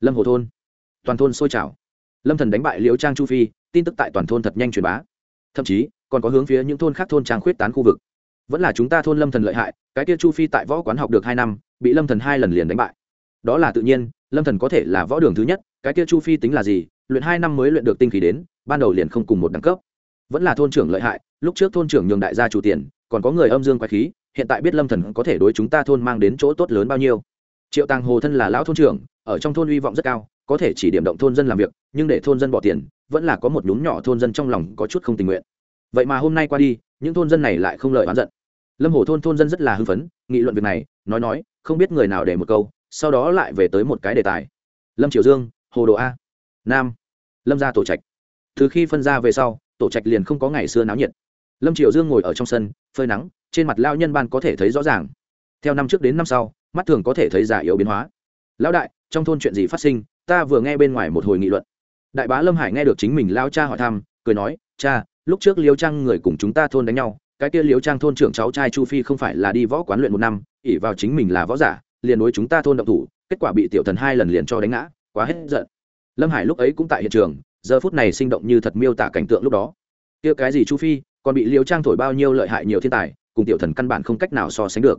Lâm hồ thôn. Toàn thôn sôi trào. Lâm thần đánh bại liễu trang chu phi, tin tức tại toàn thôn thật nhanh truyền bá thậm chí còn có hướng phía những thôn khác thôn trang khuyết tán khu vực. Vẫn là chúng ta thôn lâm thần lợi hại, cái kia chu phi tại võ quán học được hai năm, bị lâm thần hai lần liền đánh bại. Đó là tự nhiên, lâm thần có thể là võ đường thứ nhất, cái kia chu phi tính là gì, luyện hai năm mới luyện được tinh khí đến, ban đầu liền không cùng một đẳng cấp. Vẫn là thôn trưởng lợi hại, lúc trước thôn trưởng nhường đại gia chủ tiền, còn có người âm dương quái khí, hiện tại biết lâm thần có thể đối chúng ta thôn mang đến chỗ tốt lớn bao nhiêu. Triệu tàng hồ thân là lão thôn trưởng, ở trong thôn hy vọng rất cao có thể chỉ điểm động thôn dân làm việc, nhưng để thôn dân bỏ tiền, vẫn là có một nhúm nhỏ thôn dân trong lòng có chút không tình nguyện. Vậy mà hôm nay qua đi, những thôn dân này lại không lợi oán giận. Lâm hồ thôn thôn dân rất là hưng phấn, nghị luận việc này, nói nói, không biết người nào để một câu, sau đó lại về tới một cái đề tài. Lâm triều dương, hồ đồ a. Nam. Lâm gia tổ trạch. Từ khi phân ra về sau, tổ trạch liền không có ngày xưa náo nhiệt. Lâm triều dương ngồi ở trong sân, phơi nắng, trên mặt lao nhân ban có thể thấy rõ ràng. Theo năm trước đến năm sau, mắt thường có thể thấy giả yếu biến hóa. Lão đại, trong thôn chuyện gì phát sinh ta vừa nghe bên ngoài một hồi nghị luận. Đại bá lâm hải nghe được chính mình lao cha hỏi thăm, cười nói, cha, lúc trước liêu trang người cùng chúng ta thôn đánh nhau, cái kia liêu trang thôn trưởng cháu trai chu phi không phải là đi võ quán luyện một năm ỉ vào chính mình là võ giả, liền đối chúng ta thôn động thủ, kết quả bị tiểu thần hai lần liền cho đánh ngã, quá hết giận. Lâm hải lúc ấy cũng tại hiện trường, giờ phút này sinh động như thật miêu tả cảnh tượng lúc đó. Kia cái gì chu phi, còn bị liêu trang thổi bao nhiêu lợi hại nhiều thiên tài, cùng tiểu thần căn bản không cách nào so sánh được.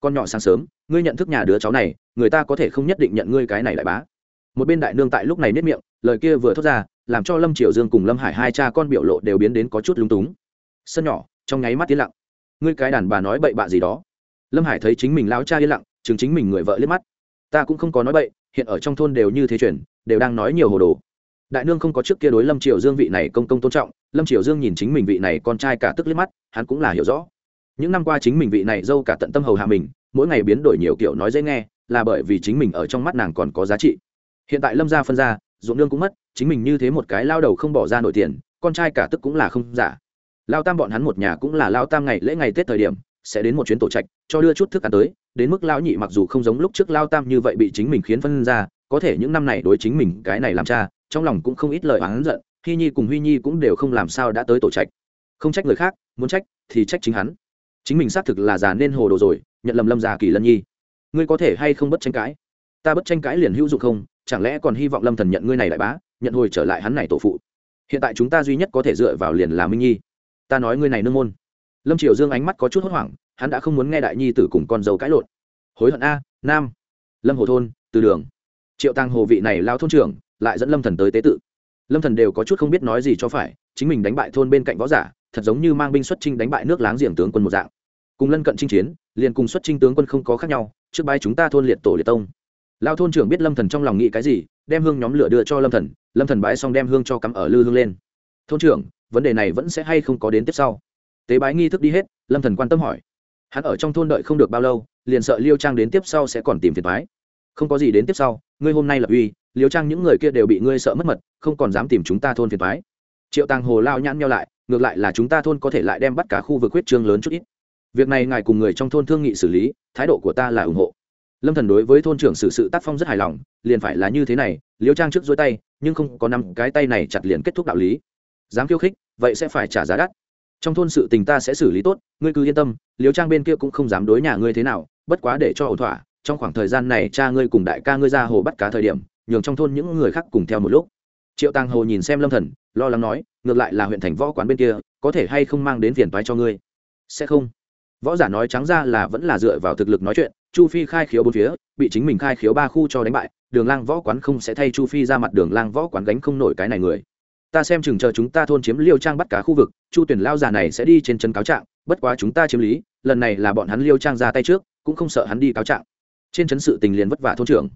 Con nhỏ sáng sớm, ngươi nhận thức nhà đứa cháu này, người ta có thể không nhất định nhận ngươi cái này đại bá một bên đại nương tại lúc này nếp miệng, lời kia vừa thốt ra, làm cho lâm triều dương cùng lâm hải hai cha con biểu lộ đều biến đến có chút lúng túng. Sân nhỏ, trong nháy mắt yên lặng. Ngươi cái đàn bà nói bậy bạ gì đó. Lâm hải thấy chính mình lao cha yên lặng chứng chính mình người vợ liếc mắt. Ta cũng không có nói bậy, hiện ở trong thôn đều như thế chuyển, đều đang nói nhiều hồ đồ. Đại nương không có trước kia đối lâm triều dương vị này công công tôn trọng, lâm triều dương nhìn chính mình vị này con trai cả tức liếc mắt, hắn cũng là hiểu rõ. Những năm qua chính mình vị này dâu cả tận tâm hầu hạ mình, mỗi ngày biến đổi nhiều kiểu nói dễ nghe, là bởi vì chính mình ở trong mắt nàng còn có giá trị hiện tại lâm gia phân ra, ruộng nương cũng mất, chính mình như thế một cái lao đầu không bỏ ra nổi tiền, con trai cả tức cũng là không giả. Lao tam bọn hắn một nhà cũng là lao tam ngày lễ ngày tết thời điểm, sẽ đến một chuyến tổ trạch, cho đưa chút thức ăn tới, đến mức Lão nhị mặc dù không giống lúc trước lao tam như vậy bị chính mình khiến phân ra, có thể những năm này đối chính mình cái này làm cha, trong lòng cũng không ít lời oán giận hy nhi cùng huy nhi cũng đều không làm sao đã tới tổ trạch. Không trách người khác, muốn trách thì trách chính hắn. Chính mình xác thực là già nên hồ đồ rồi, nhận lầm lâm già kỳ lân nhi. Ngươi có thể hay không bất tranh cãi? Ta bất tranh cãi liền hữu dụng không? Chẳng lẽ còn hy vọng lâm thần nhận ngươi này đại bá, nhận hồi trở lại hắn này tổ phụ? Hiện tại chúng ta duy nhất có thể dựa vào liền là minh nhi. Ta nói ngươi này nương môn. Lâm triều dương ánh mắt có chút hốt hoảng, hắn đã không muốn nghe đại nhi tử cùng con dâu cãi lộn. Hối hận a, nam. Lâm hồ thôn, từ đường. Triệu tàng hồ vị này lao thôn trưởng, lại dẫn lâm thần tới tế tự. Lâm thần đều có chút không biết nói gì cho phải, chính mình đánh bại thôn bên cạnh võ giả, thật giống như mang binh xuất trinh đánh bại nước láng giềng tướng quân một dạng. Cùng lân cận chinh chiến, liền cùng xuất trinh tướng quân không có khác nhau, trước bái chúng ta thôn liệt tổ liệt tông lao thôn trưởng biết lâm thần trong lòng nghĩ cái gì, đem hương nhóm lửa đưa cho lâm thần lâm thần bái xong đem hương cho cắm ở lư hương lên. Thôn trưởng, vấn đề này vẫn sẽ hay không có đến tiếp sau? Tế bái nghi thức đi hết, lâm thần quan tâm hỏi. Hắn ở trong thôn đợi không được bao lâu, liền sợ liêu trang đến tiếp sau sẽ còn tìm phiền thoái không có gì đến tiếp sau, ngươi hôm nay lập uy, liêu trang những người kia đều bị ngươi sợ mất mật, không còn dám tìm chúng ta thôn phiền thoái triệu tàng hồ lao nhãn nhau lại, ngược lại là chúng ta thôn có thể lại đem bắt cả khu vực huyết trương lớn chút ít. Việc này ngài cùng người trong thôn thương nghị xử lý, thái độ của ta là ủng hộ lâm thần đối với thôn trưởng xử sự tác phong rất hài lòng, liền phải là như thế này, liêu trang trước dối tay, nhưng không có năm cái tay này chặt liền kết thúc đạo lý. Dám khiêu khích, vậy sẽ phải trả giá đắt. Trong thôn sự tình ta sẽ xử lý tốt, ngươi cứ yên tâm, liêu trang bên kia cũng không dám đối nhà ngươi thế nào, bất quá để cho ổn thỏa, trong khoảng thời gian này cha ngươi cùng đại ca ngươi ra hồ bắt cá thời điểm, nhường trong thôn những người khác cùng theo một lúc. Triệu tàng hồ nhìn xem lâm thần, lo lắng nói, ngược lại là huyện thành võ quán bên kia, có thể hay không mang đến phiền toái cho ngươi? Sẽ không võ giả nói trắng ra là vẫn là dựa vào thực lực nói chuyện, chu phi khai khiếu bốn phía, bị chính mình khai khiếu ba khu cho đánh bại, đường lang võ quán không sẽ thay chu phi ra mặt, đường lang võ quán gánh không nổi cái này người. Ta xem chừng chờ chúng ta thôn chiếm liêu trang bắt cá khu vực, chu tuyển lao già này sẽ đi trên chân cáo trạng, bất quá chúng ta chiếm lý, lần này là bọn hắn liêu trang ra tay trước, cũng không sợ hắn đi cáo trạng. Trên chấn sự tình liền vất vả thôn trưởng.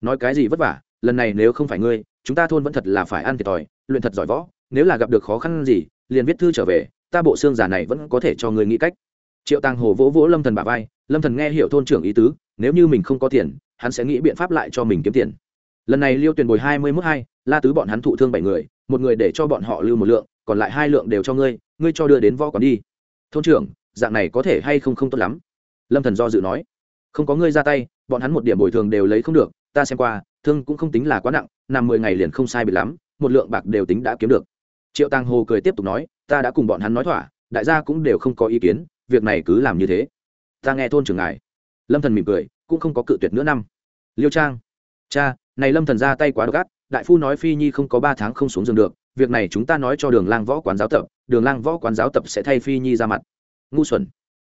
Nói cái gì vất vả, lần này nếu không phải ngươi, chúng ta thôn vẫn thật là phải ăn thiệt thòi, luyện thật giỏi võ, nếu là gặp được khó khăn gì, liền viết thư trở về, ta bộ xương giả này vẫn có thể cho ngươi nghĩ cách triệu tàng hồ vỗ vỗ lâm thần bà vai, lâm thần nghe hiểu thôn trưởng ý tứ, nếu như mình không có tiền, hắn sẽ nghĩ biện pháp lại cho mình kiếm tiền. Lần này liêu tuyển bồi hai mươi mốt hai, la tứ bọn hắn thụ thương bảy người, một người để cho bọn họ lưu một lượng, còn lại hai lượng đều cho ngươi ngươi cho đưa đến võ còn đi. Thôn trưởng, dạng này có thể hay không không tốt lắm? Lâm thần do dự nói. Không có ngươi ra tay, bọn hắn một điểm bồi thường đều lấy không được, ta xem qua, thương cũng không tính là quá nặng, nằm mười ngày liền không sai bị lắm, một lượng bạc đều tính đã kiếm được. Triệu tàng hồ cười tiếp tục nói, ta đã cùng bọn hắn nói thỏa, đại gia cũng đều không có ý kiến việc này cứ làm như thế. Ta nghe thôn trưởng ngài. Lâm thần mỉm cười, cũng không có cự tuyệt nữa năm. Liêu trang. Cha, này lâm thần ra tay quá độc ác, đại phu nói phi nhi không có ba tháng không xuống giường được, việc này chúng ta nói cho đường lang võ quán giáo tập, đường lang võ quán giáo tập sẽ thay phi nhi ra mặt. Ngu xuẩn.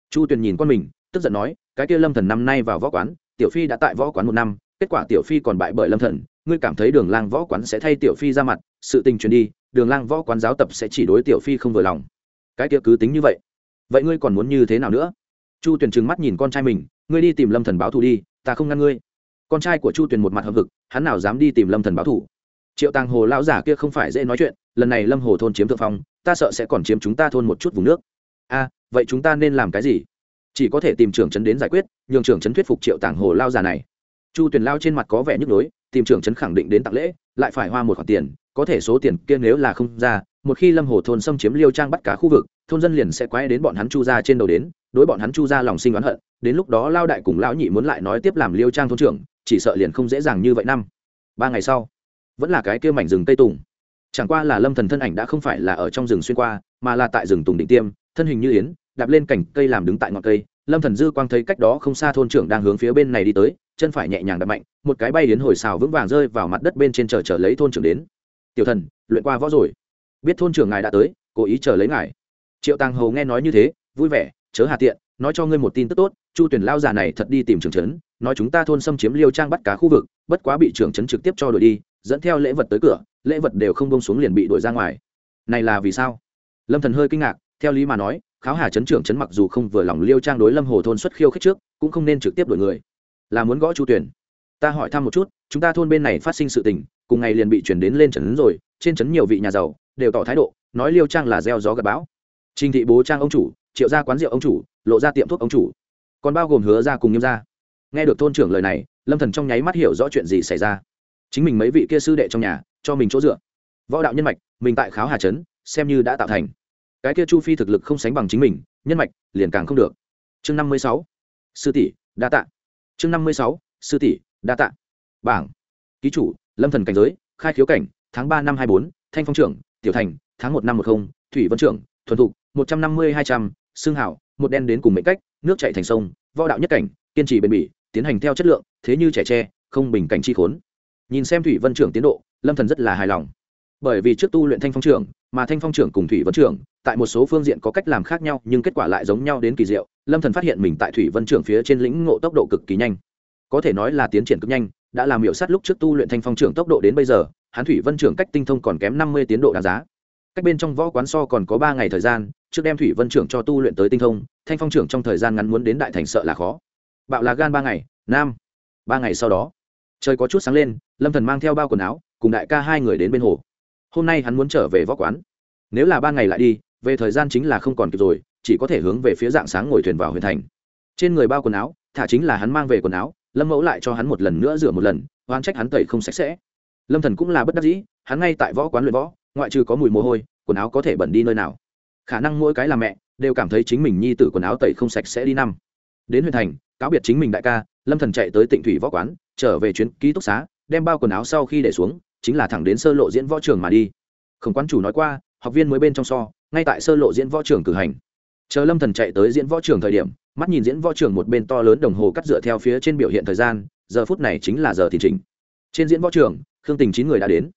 Chu tuyền nhìn con mình, tức giận nói, cái kia lâm thần năm nay vào võ quán, tiểu phi đã tại võ quán một năm, kết quả tiểu phi còn bại bởi lâm thần, ngươi cảm thấy đường lang võ quán sẽ thay tiểu phi ra mặt, sự tình truyền đi, đường lang võ quán giáo tập sẽ chỉ đối tiểu phi không vừa lòng. Cái kia cứ tính như vậy vậy ngươi còn muốn như thế nào nữa? Chu tuyền trừng mắt nhìn con trai mình, ngươi đi tìm lâm thần báo thù đi, ta không ngăn ngươi. Con trai của chu tuyền một mặt hợp vực hắn nào dám đi tìm lâm thần báo thù? Triệu tàng hồ lão giả kia không phải dễ nói chuyện, lần này lâm hồ thôn chiếm thượng phong, ta sợ sẽ còn chiếm chúng ta thôn một chút vùng nước. A, vậy chúng ta nên làm cái gì? Chỉ có thể tìm trưởng trấn đến giải quyết, nhường trưởng trấn thuyết phục triệu tàng hồ lao già này. Chu tuyền lao trên mặt có vẻ nhức nhối, tìm trưởng trấn khẳng định đến tặng lễ, lại phải hoa một khoản tiền, có thể số tiền kia nếu là không ra một khi lâm hồ thôn xâm chiếm liêu trang bắt cá khu vực thôn dân liền sẽ quay đến bọn hắn chu ra trên đầu đến đối bọn hắn chu ra lòng sinh oán hận đến lúc đó lao đại cùng lão nhị muốn lại nói tiếp làm liêu trang thôn trưởng chỉ sợ liền không dễ dàng như vậy năm ba ngày sau vẫn là cái kia mảnh rừng tây tùng chẳng qua là lâm thần thân ảnh đã không phải là ở trong rừng xuyên qua mà là tại rừng tùng định tiêm thân hình như yến đạp lên cành cây làm đứng tại ngọn cây lâm thần dư quang thấy cách đó không xa thôn trưởng đang hướng phía bên này đi tới chân phải nhẹ nhàng đập mạnh một cái bay đến hồi xào vững vàng rơi vào mặt đất bên trên chờ chờ lấy thôn trưởng đến tiểu thần luyện qua võ rồi biết thôn trưởng ngài đã tới, cố ý chờ lấy ngài. Triệu tàng hầu nghe nói như thế, vui vẻ, chớ hà tiện, nói cho ngươi một tin tức tốt, chu tuyển lao già này thật đi tìm trưởng trấn, nói chúng ta thôn xâm chiếm liêu trang bắt cá khu vực, bất quá bị trưởng trấn trực tiếp cho đuổi đi, dẫn theo lễ vật tới cửa, lễ vật đều không bông xuống liền bị đuổi ra ngoài. Này là vì sao? Lâm thần hơi kinh ngạc, theo lý mà nói, kháo hà chấn trưởng chấn mặc dù không vừa lòng liêu trang đối lâm hồ thôn xuất khiêu khích trước, cũng không nên trực tiếp đuổi người. Là muốn gõ chu tuyển. Ta hỏi thăm một chút, chúng ta thôn bên này phát sinh sự tình, cùng ngày liền bị chuyển đến lên trấn rồi, trên trấn nhiều vị nhà giàu đều tỏ thái độ, nói liêu trang là gieo gió gặp bão. Trình thị bố trang ông chủ, triệu ra quán rượu ông chủ, lộ ra tiệm thuốc ông chủ. Còn bao gồm hứa ra cùng nghiêm ra nghe được thôn trưởng lời này, lâm thần trong nháy mắt hiểu rõ chuyện gì xảy ra. Chính mình mấy vị kia sư đệ trong nhà, cho mình chỗ dựa. Võ đạo nhân mạch, mình tại kháo hà trấn, xem như đã tạo thành. Cái kia chu phi thực lực không sánh bằng chính mình, nhân mạch, liền càng không được. Chương năm mươi sáu, sư tỷ, đa tạ. Chương năm mươi sáu, sư tỷ, đa tạ. Bảng. Ký chủ, lâm thần cảnh giới, khai khiếu cảnh, tháng ba năm hai bốn, thanh phong trưởng tiểu thành, tháng một năm một không, thủy vân trưởng, thuần thục, một trăm năm mươi hai trăm xương hảo, một đen đến cùng mệnh cách, nước chạy thành sông, võ đạo nhất cảnh, kiên trì bền bỉ, tiến hành theo chất lượng, thế như trẻ tre, không bình cảnh chi khốn. Nhìn xem thủy vân trưởng tiến độ, lâm thần rất là hài lòng. Bởi vì trước tu luyện thanh phong trưởng, mà thanh phong trưởng cùng thủy vân trưởng, tại một số phương diện có cách làm khác nhau, nhưng kết quả lại giống nhau đến kỳ diệu. Lâm thần phát hiện mình tại thủy vân trưởng phía trên lĩnh ngộ tốc độ cực kỳ nhanh. Có thể nói là tiến triển cực nhanh đã làm hiệu sát lúc trước tu luyện thanh phong trưởng tốc độ đến bây giờ, hán thủy vân trưởng cách tinh thông còn kém năm mươi tiến độ đáng giá. Cách bên trong võ quán so còn có ba ngày thời gian, trước đem thủy vân trưởng cho tu luyện tới tinh thông, thanh phong trưởng trong thời gian ngắn muốn đến đại thành sợ là khó. Bạo là gan ba ngày, nam, ba ngày sau đó. Trời có chút sáng lên, lâm thần mang theo bao quần áo, cùng đại ca hai người đến bên hồ. Hôm nay hắn muốn trở về võ quán. Nếu là ba ngày lại đi, về thời gian chính là không còn kịp rồi, chỉ có thể hướng về phía dạng sáng ngồi thuyền vào huyền thành. Trên người bao quần áo, thả chính là hắn mang về quần áo lâm mẫu lại cho hắn một lần nữa rửa một lần oan trách hắn tẩy không sạch sẽ. Lâm thần cũng là bất đắc dĩ, hắn ngay tại võ quán luyện võ, ngoại trừ có mùi mồ hôi, quần áo có thể bẩn đi nơi nào. Khả năng mỗi cái là mẹ, đều cảm thấy chính mình nhi tử quần áo tẩy không sạch sẽ đi năm. Đến huyện thành, cáo biệt chính mình đại ca, lâm thần chạy tới tịnh thủy võ quán, trở về chuyến ký túc xá, đem bao quần áo sau khi để xuống, chính là thẳng đến sơ lộ diễn võ trường mà đi. Không quán chủ nói qua, học viên mới bên trong so, ngay tại sơ lộ diễn võ trường cử hành. Chờ lâm thần chạy tới diễn võ trường thời điểm mắt nhìn diễn võ trường một bên to lớn đồng hồ cắt dựa theo phía trên biểu hiện thời gian, giờ phút này chính là giờ thì chính trên diễn võ trường khương tình chín người đã đến.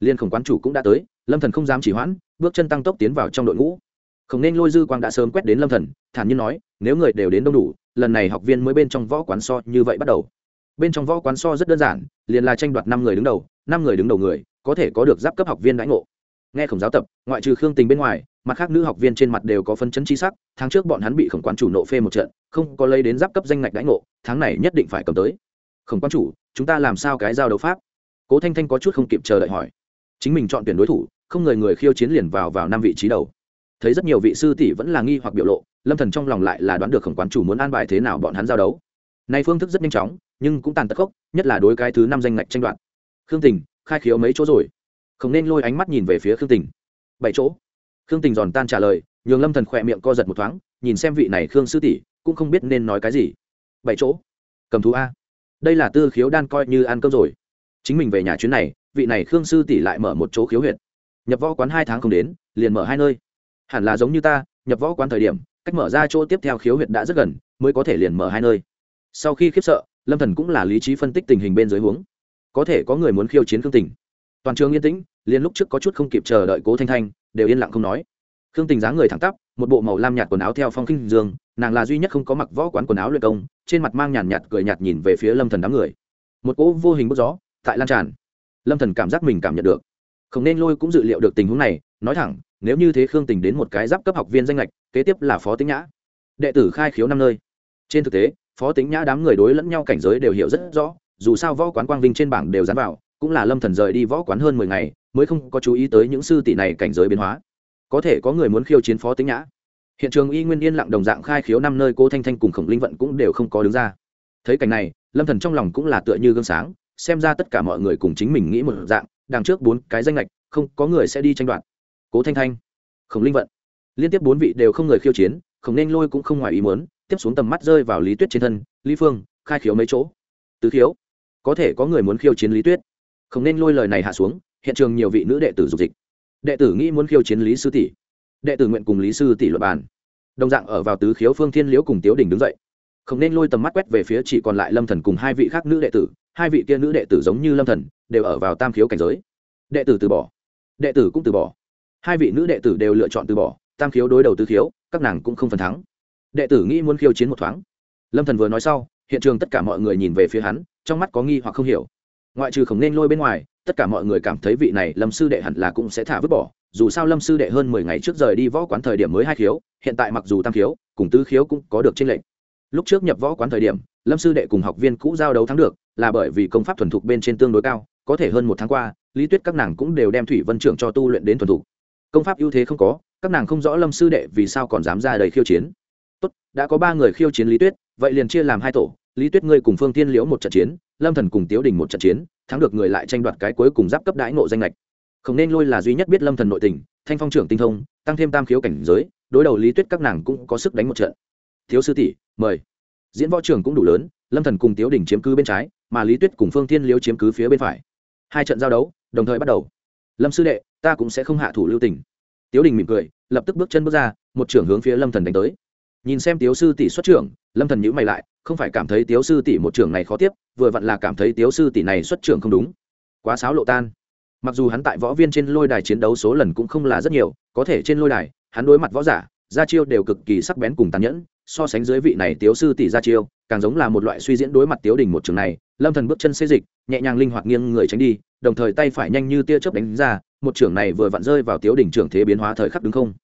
Liên khổng quán chủ cũng đã tới, lâm thần không dám chỉ hoãn, bước chân tăng tốc tiến vào trong đội ngũ. Không nên lôi dư quang đã sớm quét đến lâm thần, thản nhiên nói, nếu người đều đến đông đủ, lần này học viên mới bên trong võ quán so như vậy bắt đầu. Bên trong võ quán so rất đơn giản, liền là tranh đoạt năm người đứng đầu, năm người đứng đầu người, có thể có được giáp cấp học viên đãi ngộ. Nghe khổng giáo tập, ngoại trừ khương tình bên ngoài mặt khác nữ học viên trên mặt đều có phân chấn chi sắc, tháng trước bọn hắn bị khổng quán chủ nộ phê một trận, không có lấy đến giáp cấp danh ngạch đãi ngộ, tháng này nhất định phải cầm tới. Khổng quán chủ, chúng ta làm sao cái giao đấu pháp? Cố thanh thanh có chút không kịp chờ đợi hỏi. Chính mình chọn tuyển đối thủ, không người người khiêu chiến liền vào vào năm vị trí đầu. Thấy rất nhiều vị sư tỷ vẫn là nghi hoặc biểu lộ, lâm thần trong lòng lại là đoán được khổng quán chủ muốn an bài thế nào bọn hắn giao đấu. Này phương thức rất nhanh chóng, nhưng cũng tàn tật khốc nhất là đối cái thứ năm danh ngạch tranh đoạt. Khương tình, khai khiếu mấy chỗ rồi. Không nên lôi ánh mắt nhìn về phía khương tình. Bảy chỗ khương tình giòn tan trả lời, nhường lâm thần khỏe miệng co giật một thoáng, nhìn xem vị này khương sư tỷ, cũng không biết nên nói cái gì. Bảy chỗ. Cầm thú a. Đây là tư khiếu đan coi như ăn cơm rồi. Chính mình về nhà chuyến này, vị này khương sư tỷ lại mở một chỗ khiếu huyệt. Nhập võ quán hai tháng không đến, liền mở hai nơi. Hẳn là giống như ta, nhập võ quán thời điểm, cách mở ra chỗ tiếp theo khiếu huyệt đã rất gần, mới có thể liền mở hai nơi. Sau khi khiếp sợ, lâm thần cũng là lý trí phân tích tình hình bên dưới huống. Có thể có người muốn khiêu chiến khương tình. Toàn trường yên tĩnh, liền lúc trước có chút không kịp chờ đợi cố thanh thanh đều yên lặng không nói. Khương tình dáng người thẳng tắp, một bộ màu lam nhạt quần áo theo phong khinh dương, nàng là duy nhất không có mặc võ quán quần áo luyện công, trên mặt mang nhàn nhạt cười nhạt nhìn về phía lâm thần đám người. Một cỗ vô hình bức gió, tại lan tràn. Lâm thần cảm giác mình cảm nhận được. Không nên lôi cũng dự liệu được tình huống này, nói thẳng, nếu như thế khương tình đến một cái giáp cấp học viên danh lệch, kế tiếp là phó tính nhã. Đệ tử khai khiếu năm nơi. Trên thực tế, phó tính nhã đám người đối lẫn nhau cảnh giới đều hiểu rất rõ, dù sao võ quán quang vinh trên bảng đều dán vào, cũng là lâm thần rời đi võ quán hơn mười ngày mới không có chú ý tới những sư tỷ này cảnh giới biến hóa. Có thể có người muốn khiêu chiến phó tính nhã. Hiện trường y nguyên yên lặng đồng dạng khai khiếu năm nơi cô thanh thanh cùng khổng linh vận cũng đều không có đứng ra. Thấy cảnh này, lâm thần trong lòng cũng là tựa như gương sáng, xem ra tất cả mọi người cùng chính mình nghĩ một dạng, đằng trước bốn cái danh lệch, không có người sẽ đi tranh đoạt. Cố thanh thanh, khổng linh vận, liên tiếp bốn vị đều không người khiêu chiến, khổng nên lôi cũng không ngoài ý muốn, tiếp xuống tầm mắt rơi vào lý tuyết trên thân, lý phương, khai khiếu mấy chỗ. Tứ khiếu có thể có người muốn khiêu chiến lý tuyết. Không nên lôi lời này hạ xuống hiện trường nhiều vị nữ đệ tử dục dịch. Đệ tử nghĩ muốn khiêu chiến lý sư tỷ. Đệ tử nguyện cùng lý sư tỷ luật bàn. Đồng dạng ở vào tứ khiếu phương thiên liễu cùng tiếu đình đứng dậy. Không nên lôi tầm mắt quét về phía chỉ còn lại lâm thần cùng hai vị khác nữ đệ tử. Hai vị kia nữ đệ tử giống như lâm thần, đều ở vào tam khiếu cảnh giới. Đệ tử từ bỏ. Đệ tử cũng từ bỏ. Hai vị nữ đệ tử đều lựa chọn từ bỏ, tam khiếu đối đầu tứ khiếu, các nàng cũng không phần thắng. Đệ tử nghĩ muốn khiêu chiến một thoáng. Lâm thần vừa nói sau, hiện trường tất cả mọi người nhìn về phía hắn, trong mắt có nghi hoặc không hiểu. Ngoại trừ không nên lôi bên ngoài tất cả mọi người cảm thấy vị này lâm sư đệ hẳn là cũng sẽ thả vứt bỏ, dù sao lâm sư đệ hơn mười ngày trước rời đi võ quán thời điểm mới hai khiếu, hiện tại mặc dù tam khiếu, cùng tứ khiếu cũng có được tranh lệch. Lúc trước nhập võ quán thời điểm, lâm sư đệ cùng học viên cũ giao đấu thắng được, là bởi vì công pháp thuần thục bên trên tương đối cao, có thể hơn một tháng qua, lý tuyết các nàng cũng đều đem thủy vân trưởng cho tu luyện đến thuần thục. Công pháp ưu thế không có, các nàng không rõ lâm sư đệ vì sao còn dám ra đầy khiêu chiến. Tốt, đã có ba người khiêu chiến lý tuyết, vậy liền chia làm hai tổ, lý tuyết ngươi cùng phương tiên liễu một trận chiến, lâm thần cùng tiếu đình một trận chiến thắng được người lại tranh đoạt cái cuối cùng giáp cấp đãi ngộ danh lệch không nên lôi là duy nhất biết lâm thần nội tình, thanh phong trưởng tinh thông, tăng thêm tam khiếu cảnh giới, đối đầu lý tuyết các nàng cũng có sức đánh một trận. Thiếu sư tỷ, mời. Diễn võ trưởng cũng đủ lớn, lâm thần cùng tiếu đình chiếm cứ bên trái, mà lý tuyết cùng phương thiên Liếu chiếm cứ phía bên phải. Hai trận giao đấu, đồng thời bắt đầu. Lâm sư đệ, ta cũng sẽ không hạ thủ lưu tình. Tiếu đình mỉm cười, lập tức bước chân bước ra, một trưởng hướng phía lâm thần đánh tới. Nhìn xem tiếu sư tỷ xuất trưởng, lâm thần nhữ mày lại không phải cảm thấy tiếu sư tỷ một trưởng này khó tiếp, vừa vặn là cảm thấy tiếu sư tỷ này xuất trưởng không đúng. Quá sáo lộ tan. Mặc dù hắn tại võ viên trên lôi đài chiến đấu số lần cũng không là rất nhiều, có thể trên lôi đài, hắn đối mặt võ giả ra chiêu đều cực kỳ sắc bén cùng tàn nhẫn, so sánh dưới vị này tiếu sư tỷ ra chiêu, càng giống là một loại suy diễn đối mặt tiếu đình một trường này, lâm thần bước chân xê dịch, nhẹ nhàng linh hoạt nghiêng người tránh đi, đồng thời tay phải nhanh như tia chớp đánh ra, một trường này vừa vặn rơi vào tiếu đình trưởng thế biến hóa thời khắc đứng không?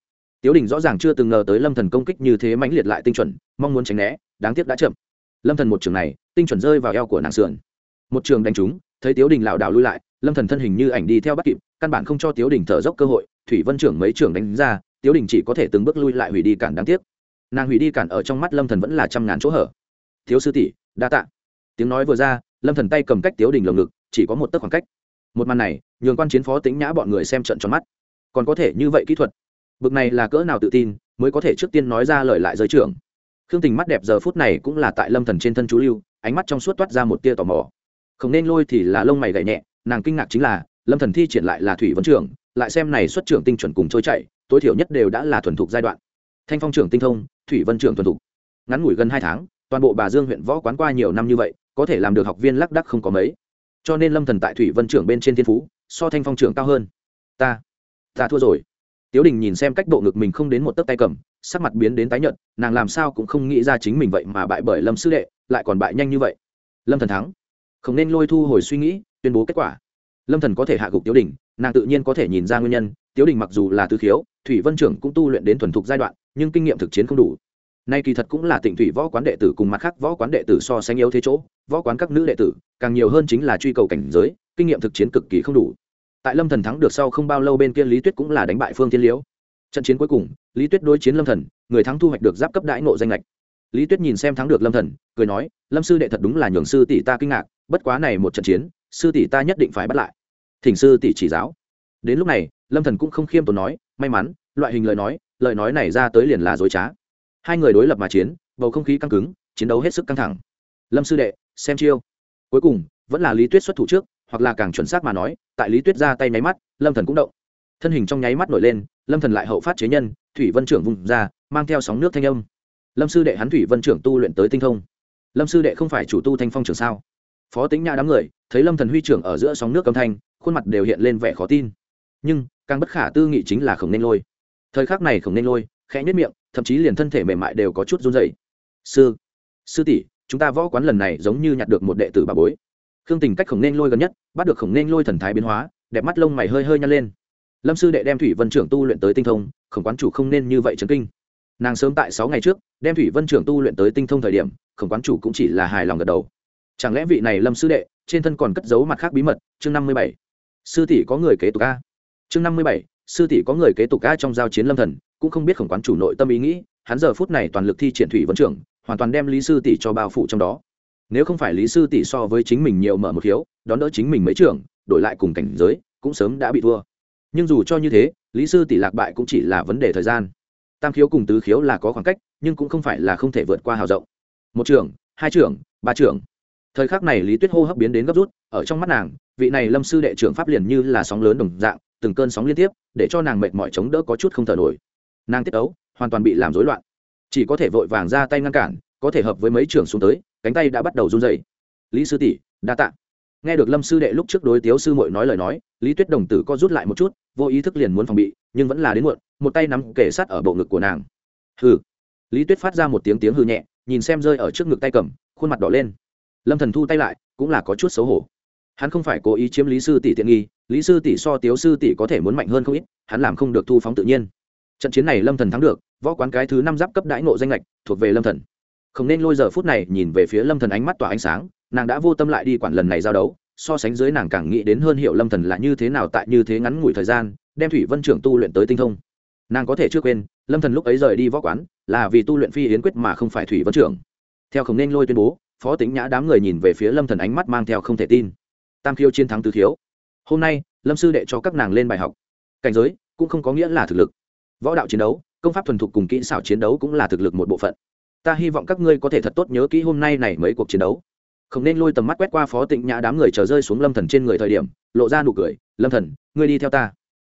Tiếu đình rõ ràng chưa từng ngờ tới lâm thần công kích như thế mãnh liệt lại tinh chuẩn, mong muốn tránh né, đáng tiếc đã chậm lâm thần một trường này, tinh chuẩn rơi vào eo của nàng sườn. Một trường đánh trúng, thấy tiếu đình lảo đảo lui lại, lâm thần thân hình như ảnh đi theo bắt kịp, căn bản không cho tiếu đình thở dốc cơ hội, thủy vân trưởng mấy trường đánh ra, tiếu đình chỉ có thể từng bước lui lại hủy đi cản đáng tiếc. Nàng hủy đi cản ở trong mắt lâm thần vẫn là trăm ngàn chỗ hở. Thiếu sư tỷ, đa tạ. Tiếng nói vừa ra, lâm thần tay cầm cách tiếu đình lồng ngực, chỉ có một tấc khoảng cách. Một màn này, nhường quan chiến phó tính nhã bọn người xem trận tròn mắt. Còn có thể như vậy kỹ thuật, bực này là cỡ nào tự tin, mới có thể trước tiên nói ra lời lại giới trưởng khương tình mắt đẹp giờ phút này cũng là tại lâm thần trên thân chú lưu, ánh mắt trong suốt toát ra một tia tò mò. Không nên lôi thì là lông mày gậy nhẹ, nàng kinh ngạc chính là, lâm thần thi triển lại là thủy vấn trưởng, lại xem này xuất trưởng tinh chuẩn cùng trôi chạy tối thiểu nhất đều đã là thuần thục giai đoạn. Thanh phong trưởng tinh thông, thủy vân trưởng thuần thục. Ngắn ngủi gần hai tháng, toàn bộ bà dương huyện võ quán qua nhiều năm như vậy, có thể làm được học viên lác đắc không có mấy. Cho nên lâm thần tại thủy vân trưởng bên trên thiên phú, so thanh phong trưởng cao hơn. Ta ta thua rồi. Tiếu đình nhìn xem cách bộ ngực mình không đến một tấc tay cầm sắc mặt biến đến tái nhợt, nàng làm sao cũng không nghĩ ra chính mình vậy mà bại bởi lâm sư đệ, lại còn bại nhanh như vậy. Lâm thần thắng. Không nên lôi thu hồi suy nghĩ, tuyên bố kết quả. Lâm thần có thể hạ gục tiếu đình, nàng tự nhiên có thể nhìn ra nguyên nhân, tiếu đình mặc dù là tứ khiếu, thủy vân trưởng cũng tu luyện đến thuần thục giai đoạn, nhưng kinh nghiệm thực chiến không đủ. Nay kỳ thật cũng là tỉnh thủy võ quán đệ tử cùng mặt khác võ quán đệ tử so sánh yếu thế chỗ, võ quán các nữ đệ tử, càng nhiều hơn chính là truy cầu cảnh giới, kinh nghiệm thực chiến cực kỳ không đủ. Tại lâm thần thắng được sau không bao lâu bên kia lý tuyết cũng là đánh bại phương thiên liễu trận chiến cuối cùng, lý tuyết đối chiến lâm thần, người thắng thu hoạch được giáp cấp đãi nộ danh lệch. Lý tuyết nhìn xem thắng được lâm thần, cười nói, lâm sư đệ thật đúng là nhường sư tỷ ta kinh ngạc, bất quá này một trận chiến, sư tỷ ta nhất định phải bắt lại. Thỉnh sư tỷ chỉ giáo. Đến lúc này, lâm thần cũng không khiêm tốn nói, may mắn, loại hình lời nói lời nói này ra tới liền là dối trá. Hai người đối lập mà chiến, bầu không khí căng cứng, chiến đấu hết sức căng thẳng. Lâm sư đệ, xem chiêu. Cuối cùng, vẫn là lý tuyết xuất thủ trước, hoặc là càng chuẩn xác mà nói, tại lý tuyết ra tay máy mắt, lâm thần cũng động thân hình trong nháy mắt nổi lên, lâm thần lại hậu phát chế nhân, thủy vân trưởng vùng ra, mang theo sóng nước thanh âm. Lâm sư đệ hắn thủy vân trưởng tu luyện tới tinh thông. Lâm sư đệ không phải chủ tu thanh phong trưởng sao? Phó tính nhã đám người, thấy lâm thần huy trưởng ở giữa sóng nước âm thanh, khuôn mặt đều hiện lên vẻ khó tin. Nhưng, càng bất khả tư nghị chính là khổng nên lôi. Thời khắc này khổng nên lôi, khẽ nhất miệng, thậm chí liền thân thể mềm mại đều có chút run rẩy. Sư sư tỷ, chúng ta võ quán lần này giống như nhặt được một đệ tử bà bối. Khương tình cách khổng nên lôi gần nhất, bắt được khổng nên lôi thần thái biến hóa, đẹp mắt lông mày hơi hơi nhăn lên lâm sư đệ đem thủy vân trưởng tu luyện tới tinh thông khổng quán chủ không nên như vậy trấn kinh. Nàng sớm tại sáu ngày trước đem thủy vân trưởng tu luyện tới tinh thông thời điểm khổng quán chủ cũng chỉ là hài lòng gật đầu. Chẳng lẽ vị này lâm sư đệ trên thân còn cất giấu mặt khác bí mật? Chương năm mươi bảy. Sư tỷ có người kế tục a. Chương năm mươi bảy. Sư tỷ có người kế tục a trong giao chiến lâm thần cũng không biết khổng quán chủ nội tâm ý nghĩ hắn giờ phút này toàn lực thi triển thủy vân trưởng hoàn toàn đem lý sư tỷ cho bao phủ trong đó. Nếu không phải lý sư tỷ so với chính mình nhiều mở một hiếu, đón đỡ chính mình mấy trưởng đổi lại cùng cảnh giới cũng sớm đã bị thua nhưng dù cho như thế, lý sư tỷ lạc bại cũng chỉ là vấn đề thời gian. Tam khiếu cùng tứ khiếu là có khoảng cách, nhưng cũng không phải là không thể vượt qua hào rộng. Một trưởng, hai trưởng, ba trưởng. Thời khắc này lý tuyết hô hấp biến đến gấp rút, ở trong mắt nàng, vị này lâm sư đệ trưởng pháp liền như là sóng lớn đồng dạng, từng cơn sóng liên tiếp, để cho nàng mệt mỏi chống đỡ có chút không thở nổi. Nàng tiết ấu, hoàn toàn bị làm rối loạn. Chỉ có thể vội vàng ra tay ngăn cản, có thể hợp với mấy trưởng xuống tới, cánh tay đã bắt đầu run dày lý sư tỷ, đa tạ nghe được lâm sư đệ lúc trước đối tiếu sư mội nói lời nói, lý tuyết đồng tử co rút lại một chút, vô ý thức liền muốn phòng bị, nhưng vẫn là đến muộn, một tay nắm kể sát ở bộ ngực của nàng. Hừ. Lý tuyết phát ra một tiếng tiếng hư nhẹ, nhìn xem rơi ở trước ngực tay cầm, khuôn mặt đỏ lên. Lâm thần thu tay lại, cũng là có chút xấu hổ. Hắn không phải cố ý chiếm lý sư tỷ tiện nghi, lý sư tỷ so tiếu sư tỷ có thể muốn mạnh hơn không ít, hắn làm không được thu phóng tự nhiên. Trận chiến này lâm thần thắng được, võ quán cái thứ năm giáp cấp đãi ngộ danh lệch, thuộc về lâm thần không nên lôi giờ phút này nhìn về phía lâm thần ánh mắt tỏa ánh sáng, nàng đã vô tâm lại đi quản lần này giao đấu, so sánh dưới nàng càng nghĩ đến hơn hiệu lâm thần là như thế nào tại như thế ngắn ngủi thời gian, đem thủy vân trưởng tu luyện tới tinh thông. Nàng có thể chưa quên, lâm thần lúc ấy rời đi võ quán, là vì tu luyện phi yến quyết mà không phải thủy vân trưởng. Theo không nên lôi tuyên bố, phó tính nhã đám người nhìn về phía lâm thần ánh mắt mang theo không thể tin. Tam khiêu chiến thắng tứ thiếu. Hôm nay, lâm sư đệ cho các nàng lên bài học. Cảnh giới cũng không có nghĩa là thực lực. Võ đạo chiến đấu, công pháp thuần thục cùng kỹ xảo chiến đấu cũng là thực lực một bộ phận ta hy vọng các ngươi có thể thật tốt nhớ kỹ hôm nay này mấy cuộc chiến đấu. Không nên lôi tầm mắt quét qua phó tịnh nhã đám người trở rơi xuống lâm thần trên người thời điểm, lộ ra nụ cười, lâm thần, ngươi đi theo ta.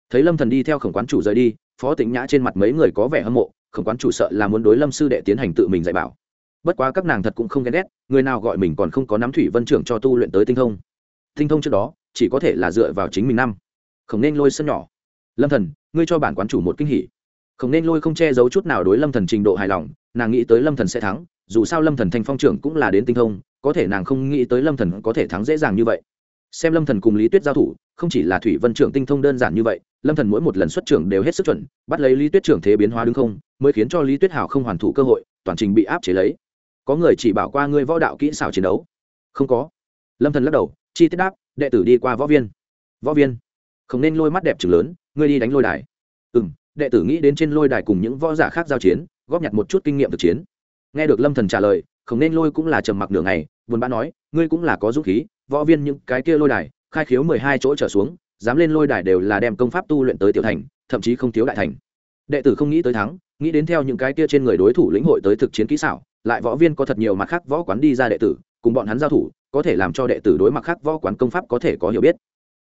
Thấy lâm thần đi theo khổng quán chủ rời đi, phó tịnh nhã trên mặt mấy người có vẻ hâm mộ, khổng quán chủ sợ là muốn đối lâm sư đệ tiến hành tự mình dạy bảo. Bất quá các nàng thật cũng không ghen ghét, người nào gọi mình còn không có nắm thủy vân trưởng cho tu luyện tới tinh thông. Tinh thông trước đó, chỉ có thể là dựa vào chính mình năm. Không nên lôi sân nhỏ. Lâm thần, ngươi cho bản quán chủ một kinh hỉ. Không nên lôi không che giấu chút nào đối lâm thần trình độ hài lòng nàng nghĩ tới lâm thần sẽ thắng, dù sao lâm thần thành phong trưởng cũng là đến tinh thông, có thể nàng không nghĩ tới lâm thần có thể thắng dễ dàng như vậy. Xem lâm thần cùng lý tuyết giao thủ, không chỉ là thủy vân trưởng tinh thông đơn giản như vậy, lâm thần mỗi một lần xuất trưởng đều hết sức chuẩn, bắt lấy lý tuyết trưởng thế biến hóa đứng không, mới khiến cho lý tuyết hảo không hoàn thủ cơ hội, toàn trình bị áp chế lấy. Có người chỉ bảo qua ngươi võ đạo kỹ xảo chiến đấu? Không có. Lâm thần lắc đầu, chi tiết đáp, đệ tử đi qua võ viên. Võ viên. Không nên lôi mắt đẹp chừng lớn, ngươi đi đánh lôi đài. Ừ đệ tử nghĩ đến trên lôi đài cùng những võ giả khác giao chiến, góp nhặt một chút kinh nghiệm thực chiến. Nghe được lâm thần trả lời, không nên lôi cũng là trầm mặc nửa ngày, buồn bã nói, ngươi cũng là có dũng khí, võ viên những cái kia lôi đài, khai khiếu mười hai chỗ trở xuống, dám lên lôi đài đều là đem công pháp tu luyện tới tiểu thành, thậm chí không thiếu đại thành. Đệ tử không nghĩ tới thắng, nghĩ đến theo những cái kia trên người đối thủ lĩnh hội tới thực chiến kỹ xảo, lại võ viên có thật nhiều mặt khác võ quán đi ra đệ tử, cùng bọn hắn giao thủ, có thể làm cho đệ tử đối mặt khác võ quán công pháp có thể có hiểu biết.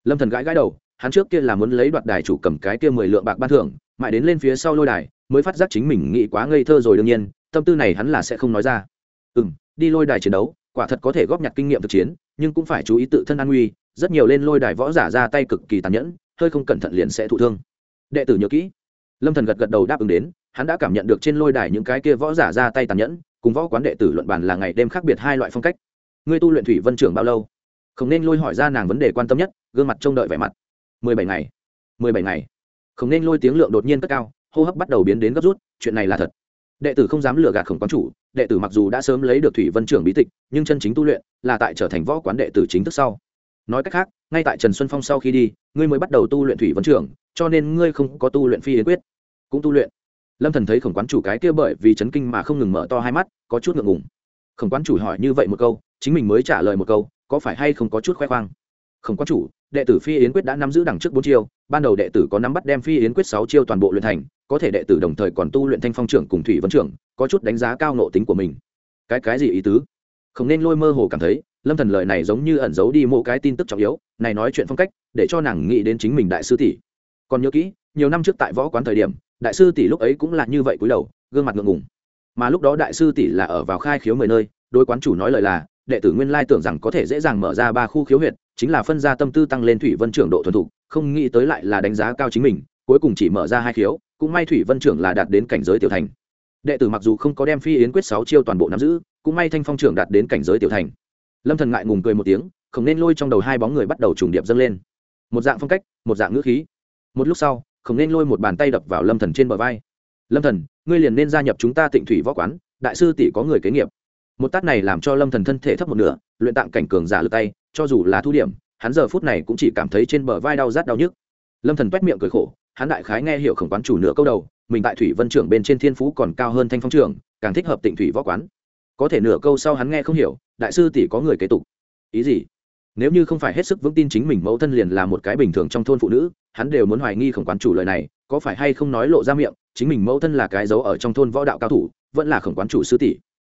Lâm thần gãi gãi đầu, hắn trước kia là muốn lấy đoạt đài chủ cầm cái kia mười lượng bạc ban thưởng mãi đến lên phía sau lôi đài, mới phát giác chính mình nghĩ quá ngây thơ rồi đương nhiên, tâm tư này hắn là sẽ không nói ra. Ừ m đi lôi đài chiến đấu, quả thật có thể góp nhặt kinh nghiệm thực chiến, nhưng cũng phải chú ý tự thân an nguy, rất nhiều lên lôi đài võ giả ra tay cực kỳ tàn nhẫn, hơi không cẩn thận liền sẽ thụ thương. Đệ tử nhớ kỹ. Lâm thần gật gật đầu đáp ứng đến, hắn đã cảm nhận được trên lôi đài những cái kia võ giả ra tay tàn nhẫn, cùng võ quán đệ tử luận bàn là ngày đêm khác biệt hai loại phong cách. Ngươi tu luyện thủy vân trưởng bao lâu? Không nên lôi hỏi ra nàng vấn đề quan tâm nhất, gương mặt trông đợi vẻ mặt. Mười bảy ngày. Mười bảy ngày không nên lôi tiếng lượng đột nhiên cất cao, hô hấp bắt đầu biến đến gấp rút, chuyện này là thật. Đệ tử không dám lừa gạt khổng quán chủ, đệ tử mặc dù đã sớm lấy được thủy vân trưởng bí tịch, nhưng chân chính tu luyện là tại trở thành võ quán đệ tử chính thức sau. Nói cách khác, ngay tại trần xuân phong sau khi đi, ngươi mới bắt đầu tu luyện thủy vân trưởng, cho nên ngươi không có tu luyện phi yến quyết. Cũng tu luyện. Lâm thần thấy khổng quán chủ cái kia bởi vì chấn kinh mà không ngừng mở to hai mắt, có chút ngượng ngùng. Khổng quán chủ hỏi như vậy một câu, chính mình mới trả lời một câu, có phải hay không có chút khoe khoang? Khổng quán chủ đệ tử phi yến quyết đã nắm giữ đằng trước bốn chiêu, ban đầu đệ tử có nắm bắt đem phi yến quyết sáu chiêu toàn bộ luyện thành, có thể đệ tử đồng thời còn tu luyện thanh phong trưởng cùng thủy vấn trưởng, có chút đánh giá cao nộ tính của mình. Cái cái gì ý tứ? Không nên lôi mơ hồ cảm thấy, lâm thần lời này giống như ẩn giấu đi mỗi cái tin tức trọng yếu, này nói chuyện phong cách, để cho nàng nghĩ đến chính mình đại sư tỷ. Còn nhớ kỹ, nhiều năm trước tại võ quán thời điểm, đại sư tỷ lúc ấy cũng là như vậy cúi đầu, gương mặt ngượng ngùng. Mà lúc đó đại sư tỷ là ở vào khai khiếu mười nơi, đối quán chủ nói lời là, đệ tử nguyên lai tưởng rằng có thể dễ dàng mở ra ba khu khiếu huyệt chính là phân ra tâm tư tăng lên thủy vân trưởng độ thuần thục, không nghĩ tới lại là đánh giá cao chính mình, cuối cùng chỉ mở ra hai khiếu, cũng may thủy vân trưởng là đạt đến cảnh giới tiểu thành. Đệ tử mặc dù không có đem phi yến quyết sáu chiêu toàn bộ nắm giữ, cũng may thanh phong trưởng đạt đến cảnh giới tiểu thành. Lâm thần ngại ngùng cười một tiếng, không nên lôi trong đầu hai bóng người bắt đầu trùng điệp dâng lên. Một dạng phong cách, một dạng ngữ khí. Một lúc sau, không nên lôi một bàn tay đập vào lâm thần trên bờ vai. Lâm thần, ngươi liền nên gia nhập chúng ta tịnh thủy võ quán, đại sư tỷ có người kế nghiệp. Một tát này làm cho lâm thần thân thể thấp một nửa, luyện tạng cảnh cường giả lực tay cho dù là thu điểm, hắn giờ phút này cũng chỉ cảm thấy trên bờ vai đau rát đau nhức. Lâm thần quét miệng cười khổ, hắn đại khái nghe hiểu khổng quán chủ nửa câu đầu, mình tại thủy vân trưởng bên trên thiên phú còn cao hơn thanh phong trưởng, càng thích hợp tịnh thủy võ quán. Có thể nửa câu sau hắn nghe không hiểu, đại sư tỷ có người kế tục. Ý gì? Nếu như không phải hết sức vững tin chính mình mẫu thân liền là một cái bình thường trong thôn phụ nữ, hắn đều muốn hoài nghi khổng quán chủ lời này, có phải hay không nói lộ ra miệng, chính mình mẫu thân là cái dấu ở trong thôn võ đạo cao thủ, vẫn là khổng quán chủ sư tỷ.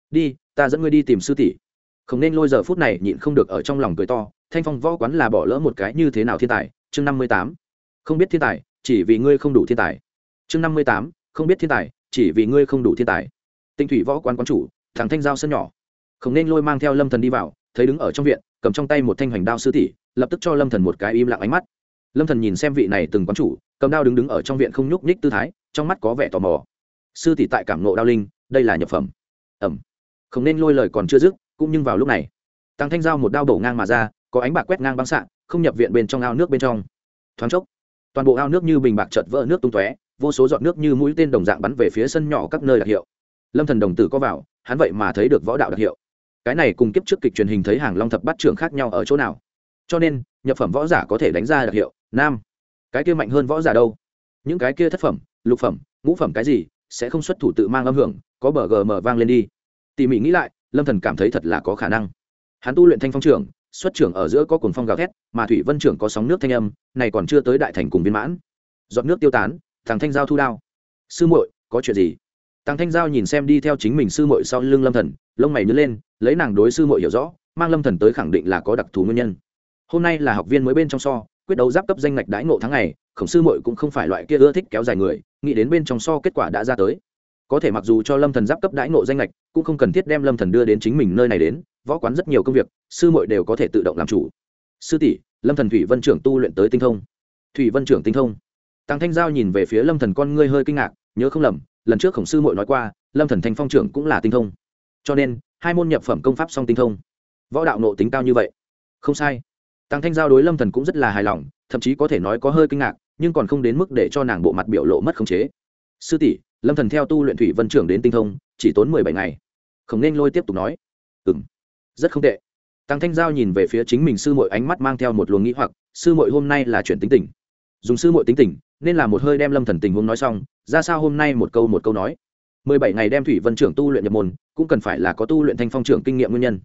Đi, ta dẫn ngươi đi tìm sư tỷ không nên lôi giờ phút này nhịn không được ở trong lòng cười to, thanh phong võ quán là bỏ lỡ một cái như thế nào thiên tài? Chương năm mươi tám. Không biết thiên tài, chỉ vì ngươi không đủ thiên tài. Chương năm mươi tám. Không biết thiên tài, chỉ vì ngươi không đủ thiên tài. Tinh thủy võ quán quán chủ, thằng thanh giao sân nhỏ. Không nên lôi mang theo lâm thần đi vào, thấy đứng ở trong viện, cầm trong tay một thanh hoành đao sư tỷ, lập tức cho lâm thần một cái im lặng ánh mắt. Lâm thần nhìn xem vị này từng quán chủ, cầm đao đứng đứng ở trong viện không nhúc nhích tư thái, trong mắt có vẻ tò mò. Sư tỷ tại cảm nộ đao linh, đây là nhập phẩm. Ẩm. Không nên lôi lời còn chưa dứt cũng nhưng vào lúc này tăng thanh giao một đao đổ ngang mà ra, có ánh bạc quét ngang băng xạ, không nhập viện bên trong ao nước bên trong. Thoáng chốc, toàn bộ ao nước như bình bạc chợt vỡ nước tung tóe, vô số giọt nước như mũi tên đồng dạng bắn về phía sân nhỏ các nơi đặc hiệu. Lâm thần đồng tử có vào, hắn vậy mà thấy được võ đạo đặc hiệu. Cái này cùng kiếp trước kịch truyền hình thấy hàng long thập bát trưởng khác nhau ở chỗ nào? Cho nên, nhập phẩm võ giả có thể đánh ra đặc hiệu, nam. Cái kia mạnh hơn võ giả đâu? Những cái kia thất phẩm, lục phẩm, ngũ phẩm cái gì, sẽ không xuất thủ tự mang âm hưởng, có bờ gm vang lên đi. Tỉ mỉ nghĩ lại lâm thần cảm thấy thật là có khả năng hắn tu luyện thanh phong trưởng xuất trưởng ở giữa có cuồng phong gào thét mà thủy vân trưởng có sóng nước thanh âm này còn chưa tới đại thành cùng viên mãn giọt nước tiêu tán thằng thanh giao thu đao sư muội có chuyện gì thằng thanh giao nhìn xem đi theo chính mình sư muội sau lưng lâm thần lông mày nhớ lên lấy nàng đối sư muội hiểu rõ mang lâm thần tới khẳng định là có đặc thù nguyên nhân hôm nay là học viên mới bên trong so quyết đấu giáp cấp danh ngạch đãi ngộ tháng ngày khổng sư muội cũng không phải loại kia ưa thích kéo dài người nghĩ đến bên trong so kết quả đã ra tới có thể mặc dù cho lâm thần giáp cấp đãi ngộ danh lệch cũng không cần thiết đem lâm thần đưa đến chính mình nơi này đến, võ quán rất nhiều công việc, sư muội đều có thể tự động làm chủ. Sư tỷ, lâm thần thủy vân trưởng tu luyện tới tinh thông. Thủy vân trưởng tinh thông. Tăng thanh giao nhìn về phía lâm thần con ngươi hơi kinh ngạc, nhớ không lầm, lần trước khổng sư muội nói qua, lâm thần thanh phong trưởng cũng là tinh thông. Cho nên, hai môn nhập phẩm công pháp song tinh thông. Võ đạo nộ tính cao như vậy. Không sai. Tăng thanh giao đối lâm thần cũng rất là hài lòng, thậm chí có thể nói có hơi kinh ngạc, nhưng còn không đến mức để cho nàng bộ mặt biểu lộ mất khống chế. Sư tỷ lâm thần theo tu luyện thủy vân trưởng đến tinh thông chỉ tốn mười bảy ngày. Khổng nên lôi tiếp tục nói. Ừm, rất không tệ. Tăng thanh giao nhìn về phía chính mình sư muội ánh mắt mang theo một luồng nghĩ hoặc sư muội hôm nay là chuyển tính tình. Dùng sư muội tính tình nên là một hơi đem lâm thần tình huống nói xong ra sao hôm nay một câu một câu nói. Mười bảy ngày đem thủy vân trưởng tu luyện nhập môn cũng cần phải là có tu luyện thanh phong trưởng kinh nghiệm nguyên nhân.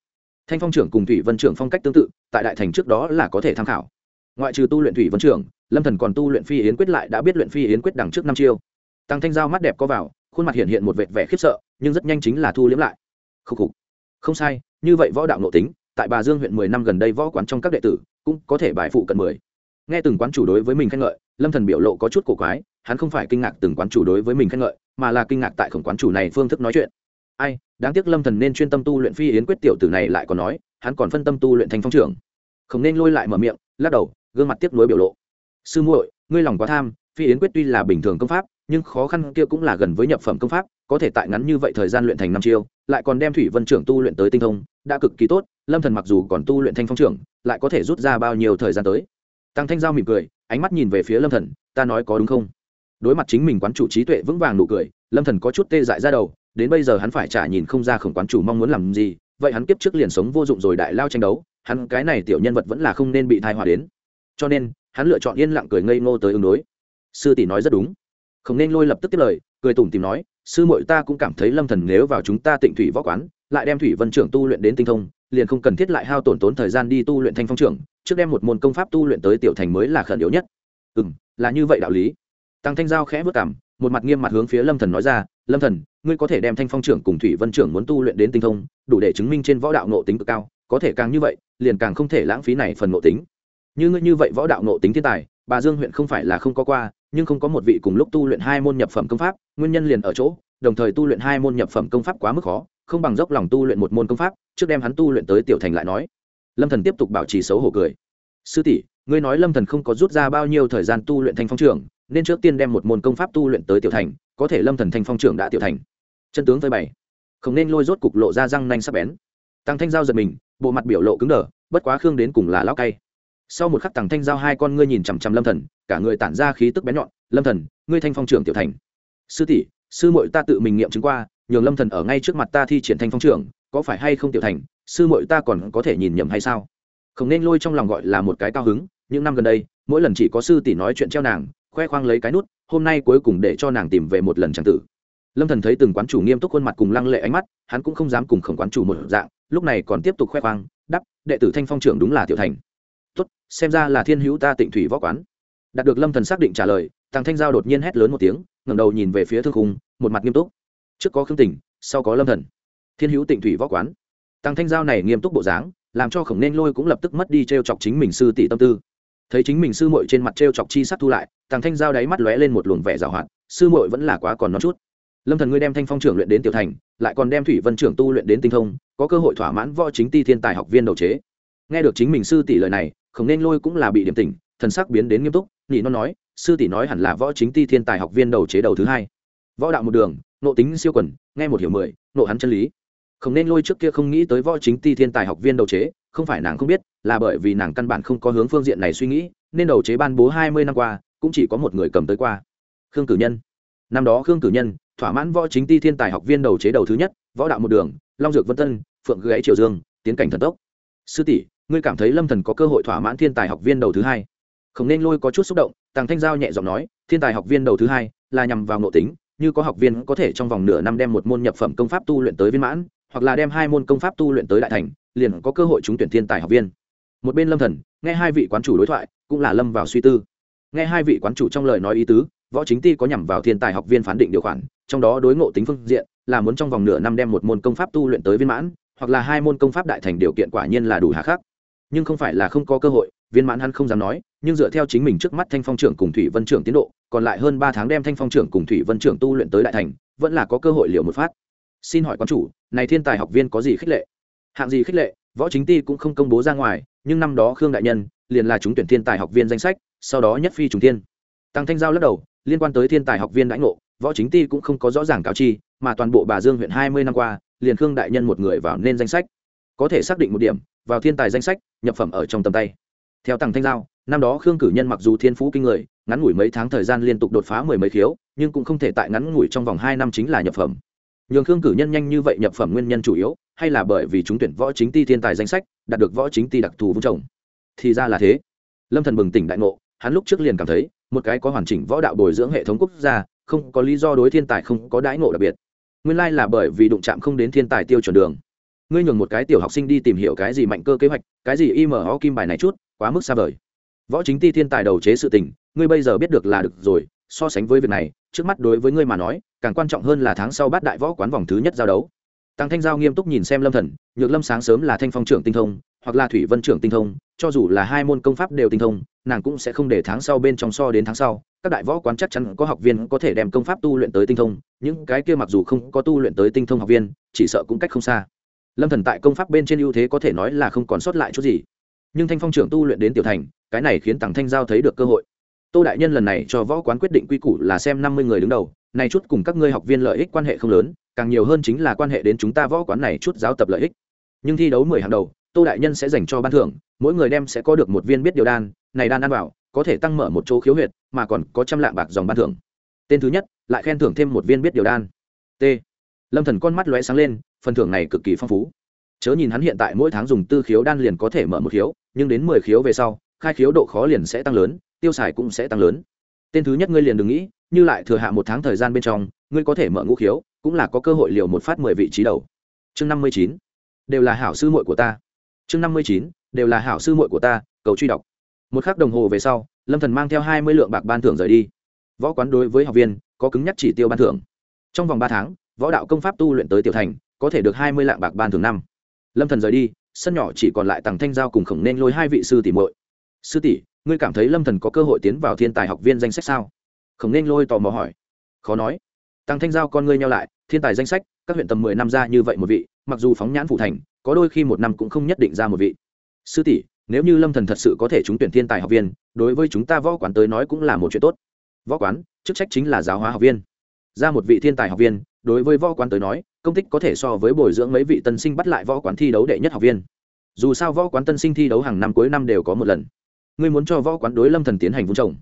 Thanh phong trưởng cùng thủy vân trưởng phong cách tương tự tại đại thành trước đó là có thể tham khảo. Ngoại trừ tu luyện thủy vân trưởng lâm thần còn tu luyện phi yến quyết lại đã biết luyện phi yến quyết đằng trước năm chiêu tăng thanh giao mắt đẹp có vào, khuôn mặt hiện hiện một vệt vẻ khiếp sợ, nhưng rất nhanh chính là thu liếm lại. Khúc khục. Không sai, như vậy võ đạo nội tính, tại bà dương huyện mười năm gần đây võ quán trong các đệ tử, cũng có thể bài phụ cận mười. Nghe từng quán chủ đối với mình khen ngợi, lâm thần biểu lộ có chút cổ quái, hắn không phải kinh ngạc từng quán chủ đối với mình khen ngợi, mà là kinh ngạc tại khổng quán chủ này phương thức nói chuyện. Ai, đáng tiếc lâm thần nên chuyên tâm tu luyện phi yến quyết tiểu tử này lại còn nói, hắn còn phân tâm tu luyện thành phong trưởng. Không nên lôi lại mở miệng, lắc đầu, gương mặt tiếc nuối biểu lộ. Sư muội, ngươi lòng quá tham, phi yến quyết tuy là bình thường công pháp nhưng khó khăn kia cũng là gần với nhập phẩm công pháp, có thể tại ngắn như vậy thời gian luyện thành năm chiêu, lại còn đem thủy vân trưởng tu luyện tới tinh thông, đã cực kỳ tốt, lâm thần mặc dù còn tu luyện thanh phong trưởng, lại có thể rút ra bao nhiêu thời gian tới. Tăng thanh giao mỉm cười, ánh mắt nhìn về phía lâm thần, ta nói có đúng không? Đối mặt chính mình quán chủ trí tuệ vững vàng nụ cười, lâm thần có chút tê dại ra đầu, đến bây giờ hắn phải trả nhìn không ra khổng quán chủ mong muốn làm gì, vậy hắn kiếp trước liền sống vô dụng rồi đại lao tranh đấu, hắn cái này tiểu nhân vật vẫn là không nên bị thai hòa đến. Cho nên, hắn lựa chọn yên lặng cười ngây ngô tới ứng đối. Sư tỷ nói rất đúng không nên lôi lập tức tiếp lời, cười tủm tìm nói, sư muội ta cũng cảm thấy lâm thần nếu vào chúng ta tịnh thủy võ quán, lại đem thủy vân trưởng tu luyện đến tinh thông, liền không cần thiết lại hao tổn tốn thời gian đi tu luyện thanh phong trưởng, trước đem một môn công pháp tu luyện tới tiểu thành mới là khẩn yếu nhất. Ừ là như vậy đạo lý. Tăng thanh giao khẽ vất cảm một mặt nghiêm mặt hướng phía lâm thần nói ra, lâm thần, ngươi có thể đem thanh phong trưởng cùng thủy vân trưởng muốn tu luyện đến tinh thông, đủ để chứng minh trên võ đạo nộ tính cực cao, có thể càng như vậy, liền càng không thể lãng phí này phần nộ tính. Như ngươi như vậy võ đạo nộ tính thiên tài, bà dương huyện không phải là không có qua nhưng không có một vị cùng lúc tu luyện hai môn nhập phẩm công pháp, nguyên nhân liền ở chỗ, đồng thời tu luyện hai môn nhập phẩm công pháp quá mức khó, không bằng dốc lòng tu luyện một môn công pháp, trước đem hắn tu luyện tới tiểu thành lại nói. Lâm thần tiếp tục bảo trì xấu hổ cười. Sư tỷ, ngươi nói lâm thần không có rút ra bao nhiêu thời gian tu luyện thanh phong trưởng, nên trước tiên đem một môn công pháp tu luyện tới tiểu thành, có thể lâm thần thanh phong trưởng đã tiểu thành. Chân tướng với bảy không nên lôi rốt cục lộ ra răng nanh sắc bén. Tăng thanh giao giật mình, bộ mặt biểu lộ cứng đờ, bất quá khương đến cùng là lao cay sau một khắc tăng thanh giao hai con ngươi nhìn chằm chằm lâm thần, cả người tản ra khí tức bén nhọn, lâm thần, ngươi thanh phong trưởng tiểu thành. Sư tỷ, sư muội ta tự mình nghiệm chứng qua, nhường lâm thần ở ngay trước mặt ta thi triển thanh phong trưởng, có phải hay không tiểu thành, sư muội ta còn có thể nhìn nhầm hay sao? Không nên lôi trong lòng gọi là một cái cao hứng, những năm gần đây, mỗi lần chỉ có sư tỷ nói chuyện treo nàng, khoe khoang lấy cái nút, hôm nay cuối cùng để cho nàng tìm về một lần chẳng tử. Lâm thần thấy từng quán chủ nghiêm túc khuôn mặt cùng lăng lệ ánh mắt, hắn cũng không dám cùng khổng quán chủ một dạng, lúc này còn tiếp tục khoe khoang đắp đệ tử thanh phong trưởng đúng là tiểu thành xem ra là thiên hữu ta tịnh thủy võ quán. Đạt được lâm thần xác định trả lời thằng thanh giao đột nhiên hét lớn một tiếng, ngẩng đầu nhìn về phía thương khung, một mặt nghiêm túc. Trước có khương tỉnh, sau có lâm thần. Thiên hữu tịnh thủy võ quán. Tăng thanh giao này nghiêm túc bộ dáng, làm cho khổng nên lôi cũng lập tức mất đi trêu chọc chính mình sư tỷ tâm tư. Thấy chính mình sư muội trên mặt trêu chọc chi sắc thu lại tăng thanh giao đáy mắt lóe lên một luồng vẻ giảo hoạt, sư muội vẫn là quá còn non chút. Lâm thần ngươi đem thanh phong trưởng luyện đến tiểu thành, lại còn đem thủy vân trưởng tu luyện đến tinh thông, có cơ hội thỏa mãn võ chính ti thiên tài học viên đầu chế. Nghe được chính mình sư tỷ lời này khổng nên lôi cũng là bị điểm tỉnh, thần sắc biến đến nghiêm túc nhị nó nói, sư tỷ nói hẳn là võ chính ti thiên tài học viên đầu chế đầu thứ hai. Võ đạo một đường, nộ tính siêu quần, nghe một hiểu mười, nộ hắn chân lý. Không nên lôi trước kia không nghĩ tới võ chính ti thiên tài học viên đầu chế, không phải nàng không biết, là bởi vì nàng căn bản không có hướng phương diện này suy nghĩ, nên đầu chế ban bố hai mươi năm qua, cũng chỉ có một người cầm tới qua. Khương cử nhân. Năm đó khương cử nhân, thỏa mãn võ chính ti thiên tài học viên đầu chế đầu thứ nhất, võ đạo một đường, long dược vân tân, phượng gãy triều dương, tiến cảnh thần tốc. Sư tỷ ngươi cảm thấy lâm thần có cơ hội thỏa mãn thiên tài học viên đầu thứ hai? Không nên lôi có chút xúc động tàng thanh giao nhẹ giọng nói, thiên tài học viên đầu thứ hai là nhằm vào nội tính, như có học viên có thể trong vòng nửa năm đem một môn nhập phẩm công pháp tu luyện tới viên mãn, hoặc là đem hai môn công pháp tu luyện tới đại thành, liền có cơ hội trúng tuyển thiên tài học viên. Một bên lâm thần, nghe hai vị quán chủ đối thoại, cũng là lâm vào suy tư. Nghe hai vị quán chủ trong lời nói ý tứ, võ chính ti có nhằm vào thiên tài học viên phán định điều khoản, trong đó đối ngộ tính phương diện là muốn trong vòng nửa năm đem một môn công pháp tu luyện tới viên mãn, hoặc là hai môn công pháp đại thành điều kiện quả nhiên là đủ hà khắc nhưng không phải là không có cơ hội, viên mãn hắn không dám nói, nhưng dựa theo chính mình trước mắt thanh phong trưởng cùng thủy vân trưởng tiến độ, còn lại hơn ba tháng đem thanh phong trưởng cùng thủy vân trưởng tu luyện tới đại thành, vẫn là có cơ hội liệu một phát. Xin hỏi quán chủ, này thiên tài học viên có gì khích lệ? Hạng gì khích lệ, võ chính ti cũng không công bố ra ngoài, nhưng năm đó khương đại nhân liền là trúng tuyển thiên tài học viên danh sách, sau đó nhất phi trùng tiên tăng thanh giao lắc đầu, liên quan tới thiên tài học viên đãi ngộ, võ chính ti cũng không có rõ ràng cáo chi, mà toàn bộ bà dương huyện hai mươi năm qua, liền khương đại nhân một người vào nên danh sách. Có thể xác định một điểm vào thiên tài danh sách, nhập phẩm ở trong tầm tay. Theo tăng thanh giao, năm đó khương cử nhân mặc dù thiên phú kinh người, ngắn ngủi mấy tháng thời gian liên tục đột phá mười mấy khiếu, nhưng cũng không thể tại ngắn ngủi trong vòng hai năm chính là nhập phẩm. Nhường khương cử nhân nhanh như vậy nhập phẩm nguyên nhân chủ yếu, hay là bởi vì chúng tuyển võ chính ti thiên tài danh sách, đạt được võ chính ti đặc thù vững trồng. Thì ra là thế. Lâm thần bừng tỉnh đại ngộ, hắn lúc trước liền cảm thấy, một cái có hoàn chỉnh võ đạo bồi dưỡng hệ thống quốc gia, không có lý do đối thiên tài không có đãi ngộ đặc biệt. Nguyên lai là bởi vì đụng chạm không đến thiên tài tiêu chuẩn đường ngươi nhường một cái tiểu học sinh đi tìm hiểu cái gì mạnh cơ kế hoạch, cái gì im ho kim bài này chút, quá mức xa vời. Võ chính ti thiên tài đầu chế sự tình, ngươi bây giờ biết được là được rồi, so sánh với việc này, trước mắt đối với ngươi mà nói, càng quan trọng hơn là tháng sau bát đại võ quán vòng thứ nhất giao đấu. Tăng thanh giao nghiêm túc nhìn xem lâm thần, nhược lâm sáng sớm là thanh phong trưởng tinh thông, hoặc là thủy vân trưởng tinh thông, cho dù là hai môn công pháp đều tinh thông, nàng cũng sẽ không để tháng sau bên trong so đến tháng sau. Các đại võ quán chắc chắn có học viên có thể đem công pháp tu luyện tới tinh thông, những cái kia mặc dù không có tu luyện tới tinh thông học viên, chỉ sợ cũng cách không xa lâm thần tại công pháp bên trên ưu thế có thể nói là không còn sót lại chút gì. Nhưng thanh phong trưởng tu luyện đến tiểu thành, cái này khiến tằng thanh giao thấy được cơ hội. Tô đại nhân lần này cho võ quán quyết định quy củ là xem năm mươi người đứng đầu, này chút cùng các ngươi học viên lợi ích quan hệ không lớn, càng nhiều hơn chính là quan hệ đến chúng ta võ quán này chút giáo tập lợi ích. Nhưng thi đấu mười hàng đầu, tô đại nhân sẽ dành cho ban thưởng, mỗi người đem sẽ có được một viên biết điều đan, này đan ăn vào, có thể tăng mở một chỗ khiếu huyệt, mà còn có trăm lạng bạc dòng ban thưởng. Tên thứ nhất, lại khen thưởng thêm một viên biết điều đan. T. Lâm thần con mắt lóe sáng lên phần thưởng này cực kỳ phong phú. Chớ nhìn hắn hiện tại mỗi tháng dùng tư khiếu đan liền có thể mở một khiếu, nhưng đến mười khiếu về sau, khai khiếu độ khó liền sẽ tăng lớn, tiêu xài cũng sẽ tăng lớn. Tên thứ nhất ngươi liền đừng nghĩ, như lại thừa hạ một tháng thời gian bên trong, ngươi có thể mở ngũ khiếu, cũng là có cơ hội liều một phát mười vị trí đầu. Chương năm mươi chín, đều là hảo sư muội của ta. Chương năm mươi chín, đều là hảo sư muội của ta, cầu truy đọc. Một khắc đồng hồ về sau, lâm thần mang theo hai mươi lượng bạc ban thưởng rời đi. Võ quán đối với học viên, có cứng nhắc chỉ tiêu ban thưởng. Trong vòng ba tháng, võ đạo công pháp tu luyện tới tiểu thành có thể được hai mươi lạng bạc ban thường năm. Lâm thần rời đi, sân nhỏ chỉ còn lại tằng thanh giao cùng khổng nên lôi hai vị sư tỷ muội. Sư tỷ, ngươi cảm thấy lâm thần có cơ hội tiến vào thiên tài học viên danh sách sao? Khổng nên lôi tò mò hỏi. Khó nói. Tăng thanh giao con ngươi nhau lại, thiên tài danh sách, các huyện tầm mười năm ra như vậy một vị, mặc dù phóng nhãn phụ thành, có đôi khi một năm cũng không nhất định ra một vị. Sư tỷ, nếu như lâm thần thật sự có thể trúng tuyển thiên tài học viên, đối với chúng ta võ quán tới nói cũng là một chuyện tốt. Võ quán, chức trách chính là giáo hóa học viên. Ra một vị thiên tài học viên, đối với võ quán tới nói công tích có thể so với bồi dưỡng mấy vị tân sinh bắt lại võ quán thi đấu đệ nhất học viên. Dù sao võ quán tân sinh thi đấu hàng năm cuối năm đều có một lần. Ngươi muốn cho võ quán đối lâm thần tiến hành vun trồng.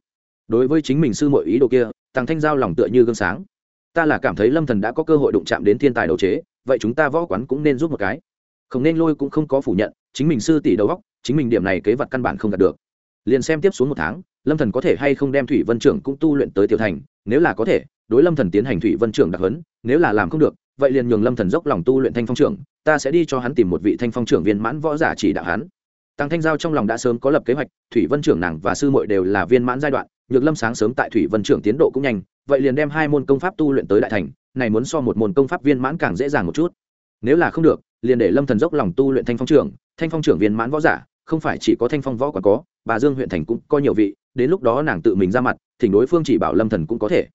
Đối với chính mình sư mọi ý đồ kia tăng thanh giao lòng tựa như gương sáng. Ta là cảm thấy lâm thần đã có cơ hội đụng chạm đến thiên tài đấu chế, vậy chúng ta võ quán cũng nên giúp một cái. Không nên lôi cũng không có phủ nhận, chính mình sư tỷ đầu góc chính mình điểm này kế vật căn bản không đạt được. Liền xem tiếp xuống một tháng, lâm thần có thể hay không đem thủy vân trưởng cũng tu luyện tới tiểu thành, nếu là có thể, đối lâm thần tiến hành thủy vân trưởng đặc hấn nếu là làm không được vậy liền nhường lâm thần dốc lòng tu luyện thanh phong trưởng, ta sẽ đi cho hắn tìm một vị thanh phong trưởng viên mãn võ giả chỉ đạo hắn. Tăng thanh giao trong lòng đã sớm có lập kế hoạch, thủy vân trưởng nàng và sư muội đều là viên mãn giai đoạn, nhược lâm sáng sớm tại thủy vân trưởng tiến độ cũng nhanh, vậy liền đem hai môn công pháp tu luyện tới đại thành, này muốn so một môn công pháp viên mãn càng dễ dàng một chút. Nếu là không được, liền để lâm thần dốc lòng tu luyện thanh phong trưởng, thanh phong trưởng viên mãn võ giả, không phải chỉ có thanh phong võ còn có, bà dương huyện thành cũng có nhiều vị, đến lúc đó nàng tự mình ra mặt, thỉnh đối phương chỉ bảo lâm thần cũng có thể.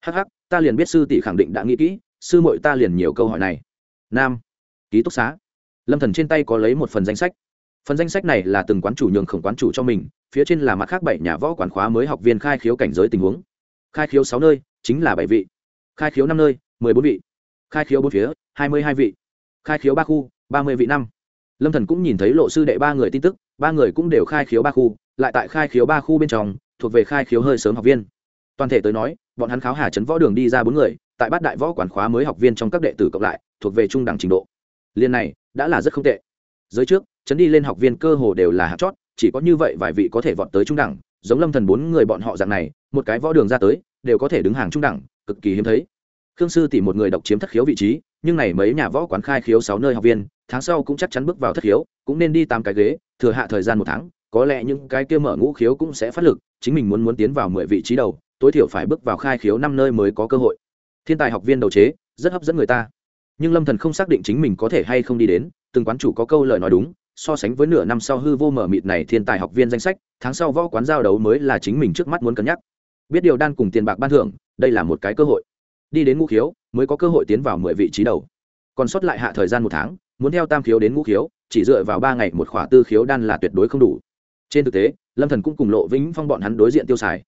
Hắc hắc, ta liền biết sư tỷ khẳng định đã nghĩ kỹ sư muội ta liền nhiều câu hỏi này. Nam, ký túc xá. Lâm thần trên tay có lấy một phần danh sách. Phần danh sách này là từng quán chủ nhường khổng quán chủ cho mình, phía trên là mặt khác bảy nhà võ quản khóa mới học viên khai khiếu cảnh giới tình huống. Khai khiếu sáu nơi, chính là bảy vị. Khai khiếu năm nơi, mười bốn vị. Khai khiếu bốn phía, hai mươi hai vị. Khai khiếu ba khu, ba mươi vị năm. Lâm thần cũng nhìn thấy lộ sư đệ ba người tin tức, ba người cũng đều khai khiếu ba khu, lại tại khai khiếu ba khu bên trong, thuộc về khai khiếu hơi sớm học viên. Toàn thể tới nói, bọn hắn kháo hà chấn võ đường đi ra bốn người tại bát đại võ quản khóa mới học viên trong các đệ tử cộng lại, thuộc về trung đẳng trình độ. Liên này, đã là rất không tệ. Giới trước, chấn đi lên học viên cơ hồ đều là hạt chót, chỉ có như vậy vài vị có thể vọt tới trung đẳng, giống lâm thần bốn người bọn họ dạng này, một cái võ đường ra tới, đều có thể đứng hàng trung đẳng, cực kỳ hiếm thấy. Khương sư tỷ một người độc chiếm thất khiếu vị trí, nhưng này mấy nhà võ quán khai khiếu sáu nơi học viên, tháng sau cũng chắc chắn bước vào thất khiếu, cũng nên đi tám cái ghế, thừa hạ thời gian một tháng, có lẽ những cái kia mở ngũ khiếu cũng sẽ phát lực, chính mình muốn muốn tiến vào mười vị trí đầu, tối thiểu phải bước vào khai khiếu năm nơi mới có cơ hội thiên tài học viên đầu chế, rất hấp dẫn người ta. Nhưng lâm thần không xác định chính mình có thể hay không đi đến, từng quán chủ có câu lời nói đúng, so sánh với nửa năm sau hư vô mở mịt này thiên tài học viên danh sách, tháng sau võ quán giao đấu mới là chính mình trước mắt muốn cân nhắc. Biết điều đan cùng tiền bạc ban thưởng, đây là một cái cơ hội. Đi đến ngũ khiếu, mới có cơ hội tiến vào mười vị trí đầu. Còn sót lại hạ thời gian một tháng, muốn theo tam khiếu đến ngũ khiếu, chỉ dựa vào ba ngày một khỏa tư khiếu đan là tuyệt đối không đủ. Trên thực tế, lâm thần cũng cùng lộ vĩnh phong bọn hắn đối diện tiêu xài.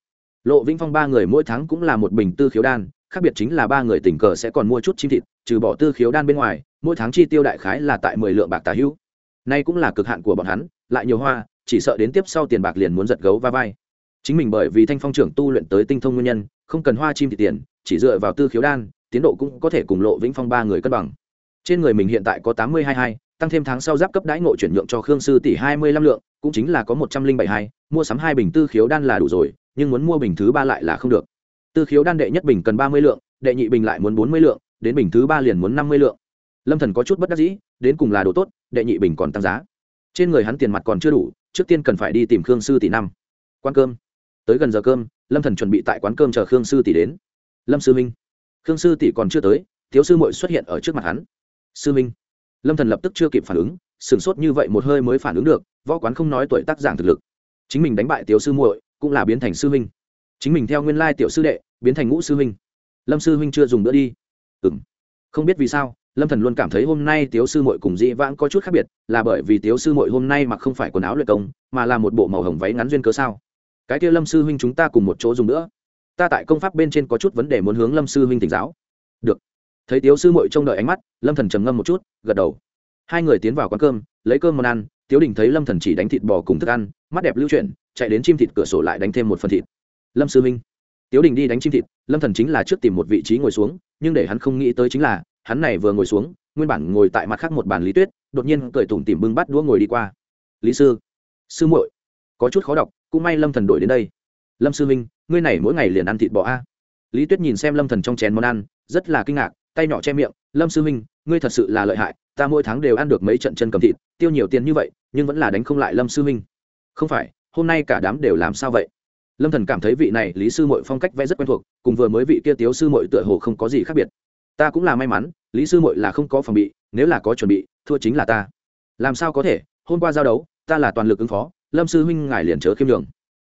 Lộ vĩnh phong ba người mỗi tháng cũng là một bình tư khiếu đan khác biệt chính là ba người tình cờ sẽ còn mua chút chim thịt, trừ bỏ tư khiếu đan bên ngoài, mỗi tháng chi tiêu đại khái là tại mười lượng bạc tà hữu. Nay cũng là cực hạn của bọn hắn, lại nhiều hoa, chỉ sợ đến tiếp sau tiền bạc liền muốn giật gấu va vai. Chính mình bởi vì thanh phong trưởng tu luyện tới tinh thông nguyên nhân, không cần hoa chim thịt tiền, chỉ dựa vào tư khiếu đan, tiến độ cũng có thể cùng lộ vĩnh phong ba người cân bằng. Trên người mình hiện tại có tám mươi hai hai, tăng thêm tháng sau giáp cấp đãi ngộ chuyển nhượng cho khương sư tỷ hai mươi lăm lượng, cũng chính là có một trăm linh bảy hai, mua sắm hai bình tư khiếu đan là đủ rồi, nhưng muốn mua bình thứ ba lại là không được tư khiếu đan đệ nhất bình cần ba mươi lượng, đệ nhị bình lại muốn bốn mươi lượng, đến bình thứ ba liền muốn năm mươi lượng. Lâm thần có chút bất đắc dĩ, đến cùng là đồ tốt, đệ nhị bình còn tăng giá. Trên người hắn tiền mặt còn chưa đủ, trước tiên cần phải đi tìm khương sư tỷ năm. Quán cơm. Tới gần giờ cơm, lâm thần chuẩn bị tại quán cơm chờ khương sư tỷ đến. Lâm sư minh. Khương sư tỷ còn chưa tới, thiếu sư muội xuất hiện ở trước mặt hắn. Sư minh. Lâm thần lập tức chưa kịp phản ứng, sửng sốt như vậy một hơi mới phản ứng được, võ quán không nói tuổi tác giảng thực lực. Chính mình đánh bại thiếu sư muội, cũng là biến thành sư minh chính mình theo nguyên lai tiểu sư đệ, biến thành ngũ sư huynh. Lâm sư huynh chưa dùng nữa đi. Ừng không biết vì sao, lâm thần luôn cảm thấy hôm nay tiếu sư mội cùng dĩ vãng có chút khác biệt, là bởi vì tiếu sư mội hôm nay mặc không phải quần áo luyện công, mà là một bộ màu hồng váy ngắn duyên cớ sao? Cái kia lâm sư huynh chúng ta cùng một chỗ dùng nữa ta tại công pháp bên trên có chút vấn đề muốn hướng lâm sư huynh tỉnh giáo. Được. Thấy tiếu sư mội trông đợi ánh mắt, lâm thần trầm ngâm một chút, gật đầu. Hai người tiến vào quán cơm, lấy cơm món ăn, tiếu đình thấy lâm thần chỉ đánh thịt bò cùng thức ăn, mắt đẹp lưu chuyển, chạy đến chim thịt cửa sổ lại đánh thêm một phần thịt lâm sư Minh, tiếu đình đi đánh chim thịt lâm thần chính là trước tìm một vị trí ngồi xuống nhưng để hắn không nghĩ tới chính là hắn này vừa ngồi xuống nguyên bản ngồi tại mặt khác một bàn lý tuyết đột nhiên cởi tủm tìm bưng bắt đũa ngồi đi qua. Lý sư sư muội có chút khó đọc cũng may lâm thần đổi đến đây. Lâm sư minh ngươi này mỗi ngày liền ăn thịt bò a? Lý tuyết nhìn xem lâm thần trong chén món ăn rất là kinh ngạc tay nhỏ che miệng lâm sư minh ngươi thật sự là lợi hại ta mỗi tháng đều ăn được mấy trận chân cầm thịt tiêu nhiều tiền như vậy nhưng vẫn là đánh không lại lâm sư minh. Không phải hôm nay cả đám đều làm sao vậy? Lâm thần cảm thấy vị này lý sư mội phong cách vẽ rất quen thuộc, cùng vừa mới vị kia tiếu sư mội tựa hồ không có gì khác biệt. Ta cũng là may mắn, lý sư mội là không có phòng bị, nếu là có chuẩn bị, thua chính là ta. Làm sao có thể? Hôm qua giao đấu, ta là toàn lực ứng phó, lâm sư huynh ngài liền chớ khiêm đường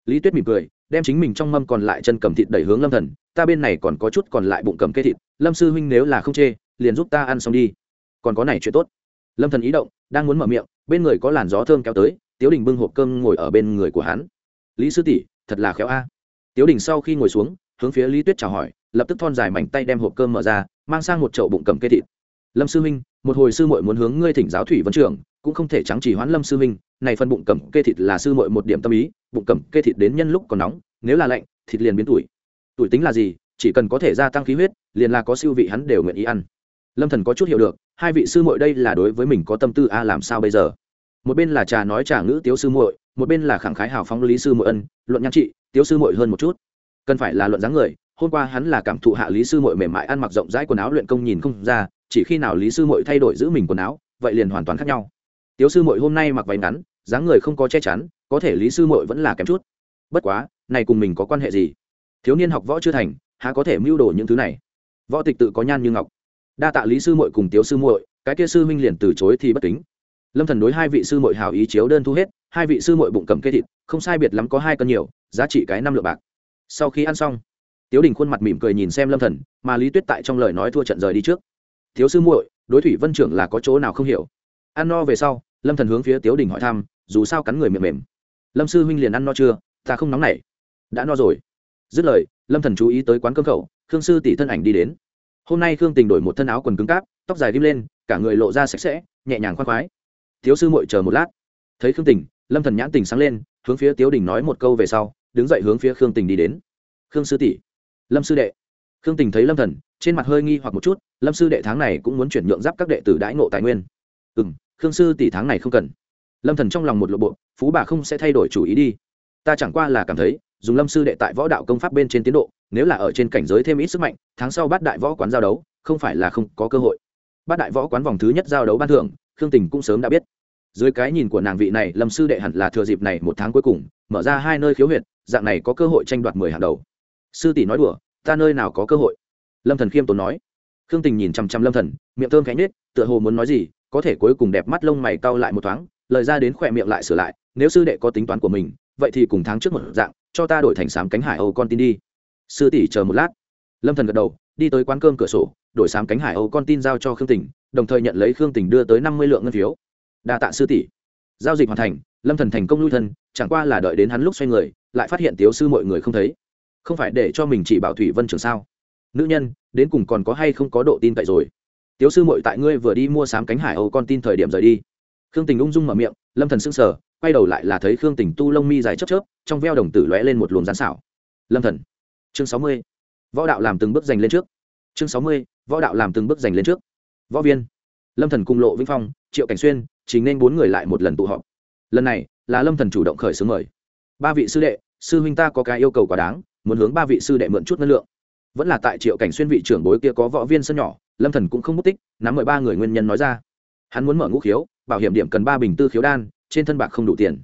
lý tuyết mỉm cười, đem chính mình trong mâm còn lại chân cầm thịt đẩy hướng lâm thần, ta bên này còn có chút còn lại bụng cầm cây thịt, lâm sư huynh nếu là không chê, liền giúp ta ăn xong đi. Còn có này chuyện tốt. Lâm thần ý động, đang muốn mở miệng, bên người có làn gió thơm kéo tới, tiếu đình bưng hộp cơm ngồi ở bên người của hắn. Lý sư tỷ thật là khéo a. Tiếu đình sau khi ngồi xuống hướng phía lý tuyết chào hỏi lập tức thon dài mảnh tay đem hộp cơm mở ra mang sang một chậu bụng cầm cây thịt. Lâm sư Minh, một hồi sư muội muốn hướng ngươi thỉnh giáo thủy vấn trưởng cũng không thể trắng chỉ hoãn lâm sư Minh. này phân bụng cẩm kê thịt là sư muội một điểm tâm ý bụng cẩm kê thịt đến nhân lúc còn nóng nếu là lạnh thịt liền biến tuổi. Tuổi tính là gì chỉ cần có thể gia tăng khí huyết liền là có siêu vị hắn đều nguyện ý ăn. Lâm thần có chút hiểu được hai vị sư muội đây là đối với mình có tâm tư a làm sao bây giờ? Một bên là trà nói trà ngữ tiếu sư muội một bên là khẳng khái hào phóng lý sư Mội ân luận nhan trị tiếu sư Mội hơn một chút. Cần phải là luận dáng người hôm qua hắn là cảm thụ hạ lý sư Mội mềm mại ăn mặc rộng rãi quần áo luyện công nhìn không ra chỉ khi nào lý sư Mội thay đổi giữ mình quần áo vậy liền hoàn toàn khác nhau. Tiếu sư Mội hôm nay mặc váy ngắn dáng người không có che chắn có thể lý sư Mội vẫn là kém chút. Bất quá này cùng mình có quan hệ gì? Thiếu niên học võ chưa thành há có thể mưu đồ những thứ này? Võ tịch tự có nhan như ngọc. Đa tạ lý sư Mội cùng tiếu sư Mội, cái kia sư huynh liền từ chối thì bất kính. Lâm thần đối hai vị sư Mội hào ý chiếu đơn thu hết hai vị sư muội bụng cầm kê thịt, không sai biệt lắm có hai cân nhiều, giá trị cái năm lượng bạc. Sau khi ăn xong, tiếu đình khuôn mặt mỉm cười nhìn xem lâm thần, mà lý tuyết tại trong lời nói thua trận rời đi trước. Thiếu sư muội, đối thủy vân trưởng là có chỗ nào không hiểu? Ăn no về sau, lâm thần hướng phía tiếu đình hỏi thăm, dù sao cắn người mềm mềm. Lâm sư huynh liền ăn no chưa? Ta không nóng nảy. Đã no rồi. Dứt lời, lâm thần chú ý tới quán cơm khẩu, khương sư tỷ thân ảnh đi đến. Hôm nay khương tình đổi một thân áo quần cứng cáp, tóc dài ghim lên, cả người lộ ra sạch sẽ, nhẹ nhàng khoan khoái. Thiếu sư muội chờ một lát. Thấy khương tình lâm thần nhãn tình sáng lên, hướng phía tiếu đình nói một câu về sau, đứng dậy hướng phía khương tình đi đến. Khương sư tỷ. Lâm sư đệ. Khương tình thấy lâm thần, trên mặt hơi nghi hoặc một chút, lâm sư đệ tháng này cũng muốn chuyển nhượng giáp các đệ tử đãi ngộ tài nguyên. Ừ m khương sư tỷ tháng này không cần. Lâm thần trong lòng một lộ bộ, phú bà không sẽ thay đổi chủ ý đi. Ta chẳng qua là cảm thấy, dùng lâm sư đệ tại võ đạo công pháp bên trên tiến độ, nếu là ở trên cảnh giới thêm ít sức mạnh, tháng sau bắt đại võ quán giao đấu, không phải là không có cơ hội. Bắt đại võ quán vòng thứ nhất giao đấu ban thưởng, khương tình cũng sớm đã biết dưới cái nhìn của nàng vị này, lâm sư đệ hẳn là thừa dịp này một tháng cuối cùng, mở ra hai nơi khiếu huyệt, dạng này có cơ hội tranh đoạt mười hàng đầu. Sư tỷ nói đùa, ta nơi nào có cơ hội? Lâm thần khiêm tốn nói. Khương tình nhìn chằm chằm lâm thần, miệng thơm cánh nết tựa hồ muốn nói gì, có thể cuối cùng đẹp mắt lông mày cau lại một thoáng, lời ra đến khỏe miệng lại sửa lại, nếu sư đệ có tính toán của mình, vậy thì cùng tháng trước một dạng, cho ta đổi thành sám cánh hải âu con tin đi. Sư tỷ chờ một lát. Lâm thần gật đầu, đi tới quán cơm cửa sổ, đổi sám cánh hải âu con tin giao cho khương tình, đồng thời nhận lấy khương tình đưa tới năm mươi lượng ngân phiếu đa tạ sư tỷ. Giao dịch hoàn thành, lâm thần thành công lui thân, chẳng qua là đợi đến hắn lúc xoay người, lại phát hiện tiếu sư mọi người không thấy. Không phải để cho mình chỉ bảo thủy vân trường sao? Nữ nhân, đến cùng còn có hay không có độ tin cậy rồi? Tiếu sư mội tại ngươi vừa đi mua sám cánh hải âu con tin thời điểm rời đi. Khương tình ung dung mở miệng, lâm thần sững sờ, quay đầu lại là thấy khương tình tu lông mi dài chớp chớp, trong veo đồng tử lóe lên một luồng rán xảo. Lâm thần. Chương sáu mươi. Võ đạo làm từng bước giành lên trước. Chương sáu mươi. Võ đạo làm từng bước giành lên trước. Võ viên. Lâm thần cùng lộ vĩnh phong, triệu cảnh xuyên chính nên bốn người lại một lần tụ họp. Lần này, là lâm thần chủ động khởi xướng mời. Ba vị sư đệ, sư huynh ta có cái yêu cầu quá đáng, muốn hướng ba vị sư đệ mượn chút năng lượng. Vẫn là tại triệu cảnh xuyên vị trưởng bối kia có võ viên sân nhỏ, lâm thần cũng không mất tích, nắm mời ba người nguyên nhân nói ra. Hắn muốn mở ngũ khiếu, bảo hiểm điểm cần ba bình tư khiếu đan, trên thân bạc không đủ tiền.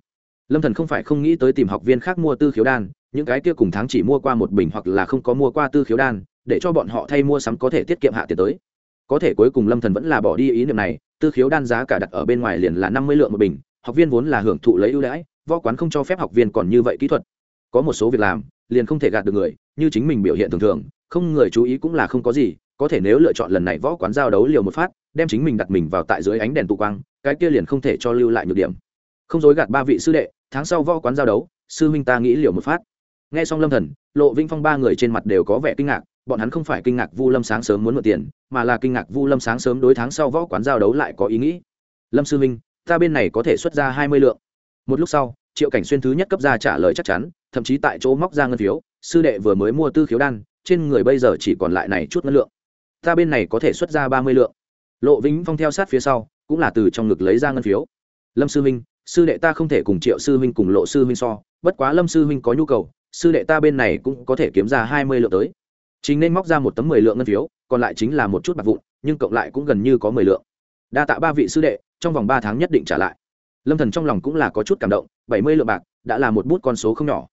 Lâm thần không phải không nghĩ tới tìm học viên khác mua tư khiếu đan, những cái kia cùng tháng chỉ mua qua một bình hoặc là không có mua qua tư khiếu đan, để cho bọn họ thay mua sắm có thể tiết kiệm hạ tiền tới. Có thể cuối cùng lâm thần vẫn là bỏ đi ý niệm này tư khiếu đan giá cả đặt ở bên ngoài liền là năm mươi lượng một bình, học viên vốn là hưởng thụ lấy ưu đãi, võ quán không cho phép học viên còn như vậy kỹ thuật. Có một số việc làm, liền không thể gạt được người, như chính mình biểu hiện thường thường, không người chú ý cũng là không có gì, có thể nếu lựa chọn lần này võ quán giao đấu liều một phát, đem chính mình đặt mình vào tại dưới ánh đèn tụ quang, cái kia liền không thể cho lưu lại nhược điểm. Không dối gạt ba vị sư đệ, tháng sau võ quán giao đấu, sư huynh ta nghĩ liều một phát. Nghe xong lâm thần, lộ vinh phong ba người trên mặt đều có vẻ kinh ngạc bọn hắn không phải kinh ngạc vu lâm sáng sớm muốn mượn tiền, mà là kinh ngạc vu lâm sáng sớm đối tháng sau võ quán giao đấu lại có ý nghĩ. Lâm sư huynh, ta bên này có thể xuất ra hai mươi lượng. Một lúc sau, triệu cảnh xuyên thứ nhất cấp ra trả lời chắc chắn, thậm chí tại chỗ móc ra ngân phiếu, sư đệ vừa mới mua tư khiếu đan, trên người bây giờ chỉ còn lại này chút ngân lượng. Ta bên này có thể xuất ra ba mươi lượng. Lộ vĩnh phong theo sát phía sau, cũng là từ trong ngực lấy ra ngân phiếu. Lâm sư huynh, sư đệ ta không thể cùng triệu sư huynh cùng lộ sư huynh so, bất quá lâm sư huynh có nhu cầu, sư đệ ta bên này cũng có thể kiếm ra hai mươi lượng tới chính nên móc ra một tấm mười lượng ngân phiếu, còn lại chính là một chút bạc vụn, nhưng cộng lại cũng gần như có mười lượng. Đa tạ ba vị sư đệ, trong vòng ba tháng nhất định trả lại. Lâm thần trong lòng cũng là có chút cảm động, bảy mươi lượng bạc đã là một bút con số không nhỏ.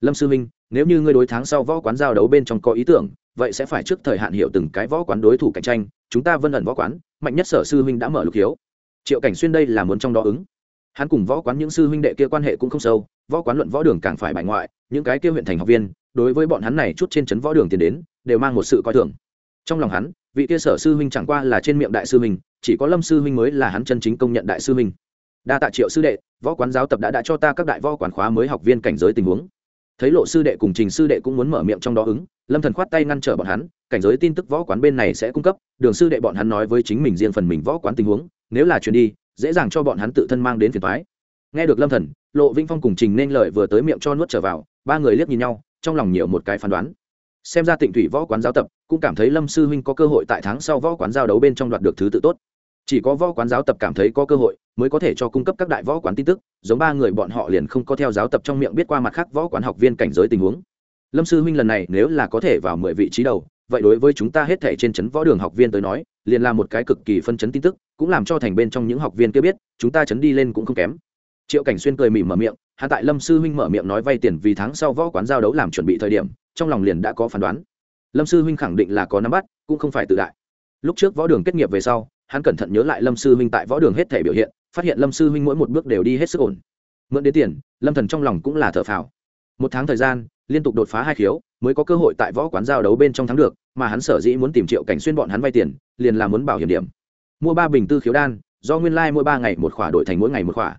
Lâm sư minh, nếu như ngươi đối tháng sau võ quán giao đấu bên trong có ý tưởng, vậy sẽ phải trước thời hạn hiểu từng cái võ quán đối thủ cạnh tranh, chúng ta vân ẩn võ quán, mạnh nhất sở sư huynh đã mở lục hiếu triệu cảnh xuyên đây là muốn trong đó ứng. Hắn cùng võ quán những sư huynh đệ kia quan hệ cũng không sâu, võ quán luận võ đường càng phải bài ngoại, những cái kia huyện thành học viên, đối với bọn hắn này chút trên trấn võ đường tiền đến đều mang một sự coi thường. Trong lòng hắn, vị kia sở sư huynh chẳng qua là trên miệng đại sư huynh, chỉ có lâm sư huynh mới là hắn chân chính công nhận đại sư huynh. Đa tạ triệu sư đệ, võ quán giáo tập đã đã cho ta các đại võ quán khóa mới học viên cảnh giới tình huống. Thấy lộ sư đệ cùng trình sư đệ cũng muốn mở miệng trong đó ứng, lâm thần khoát tay ngăn trở bọn hắn, cảnh giới tin tức võ quán bên này sẽ cung cấp, đường sư đệ bọn hắn nói với chính mình riêng phần mình võ quán tình huống, nếu là chuyển đi, dễ dàng cho bọn hắn tự thân mang đến phiền thoái nghe được lâm thần, lộ vinh phong cùng trình nên lời vừa tới miệng cho nuốt trở vào, ba người liếc nhìn nhau, trong lòng nhiều một cái phán đoán xem ra tịnh thủy võ quán giáo tập, cũng cảm thấy lâm sư huynh có cơ hội tại tháng sau võ quán giao đấu bên trong đoạt được thứ tự tốt. Chỉ có võ quán giáo tập cảm thấy có cơ hội, mới có thể cho cung cấp các đại võ quán tin tức, giống ba người bọn họ liền không có theo giáo tập trong miệng biết qua mặt khác võ quán học viên cảnh giới tình huống. Lâm sư huynh lần này nếu là có thể vào mười vị trí đầu, vậy đối với chúng ta hết thể trên trấn võ đường học viên tới nói, liền là một cái cực kỳ phân chấn tin tức, cũng làm cho thành bên trong những học viên kia biết, chúng ta chấn đi lên cũng không kém. Triệu cảnh xuyên cười mỉm mở miệng hạ tại lâm sư huynh mở miệng nói vay tiền vì tháng sau võ quán giao đấu làm chuẩn bị thời điểm trong lòng liền đã có phán đoán. Lâm sư huynh khẳng định là có nắm bắt, cũng không phải tự đại. Lúc trước võ đường kết nghiệp về sau, hắn cẩn thận nhớ lại lâm sư huynh tại võ đường hết thể biểu hiện, phát hiện lâm sư huynh mỗi một bước đều đi hết sức ổn. Mượn đến tiền, lâm thần trong lòng cũng là thở phào. Một tháng thời gian, liên tục đột phá hai khiếu, mới có cơ hội tại võ quán giao đấu bên trong thắng được, mà hắn sở dĩ muốn tìm triệu cảnh xuyên bọn hắn vay tiền, liền là muốn bảo hiểm điểm. Mua ba bình tư khiếu đan, do nguyên lai mỗi ba ngày một khỏa đổi thành mỗi ngày một khỏa.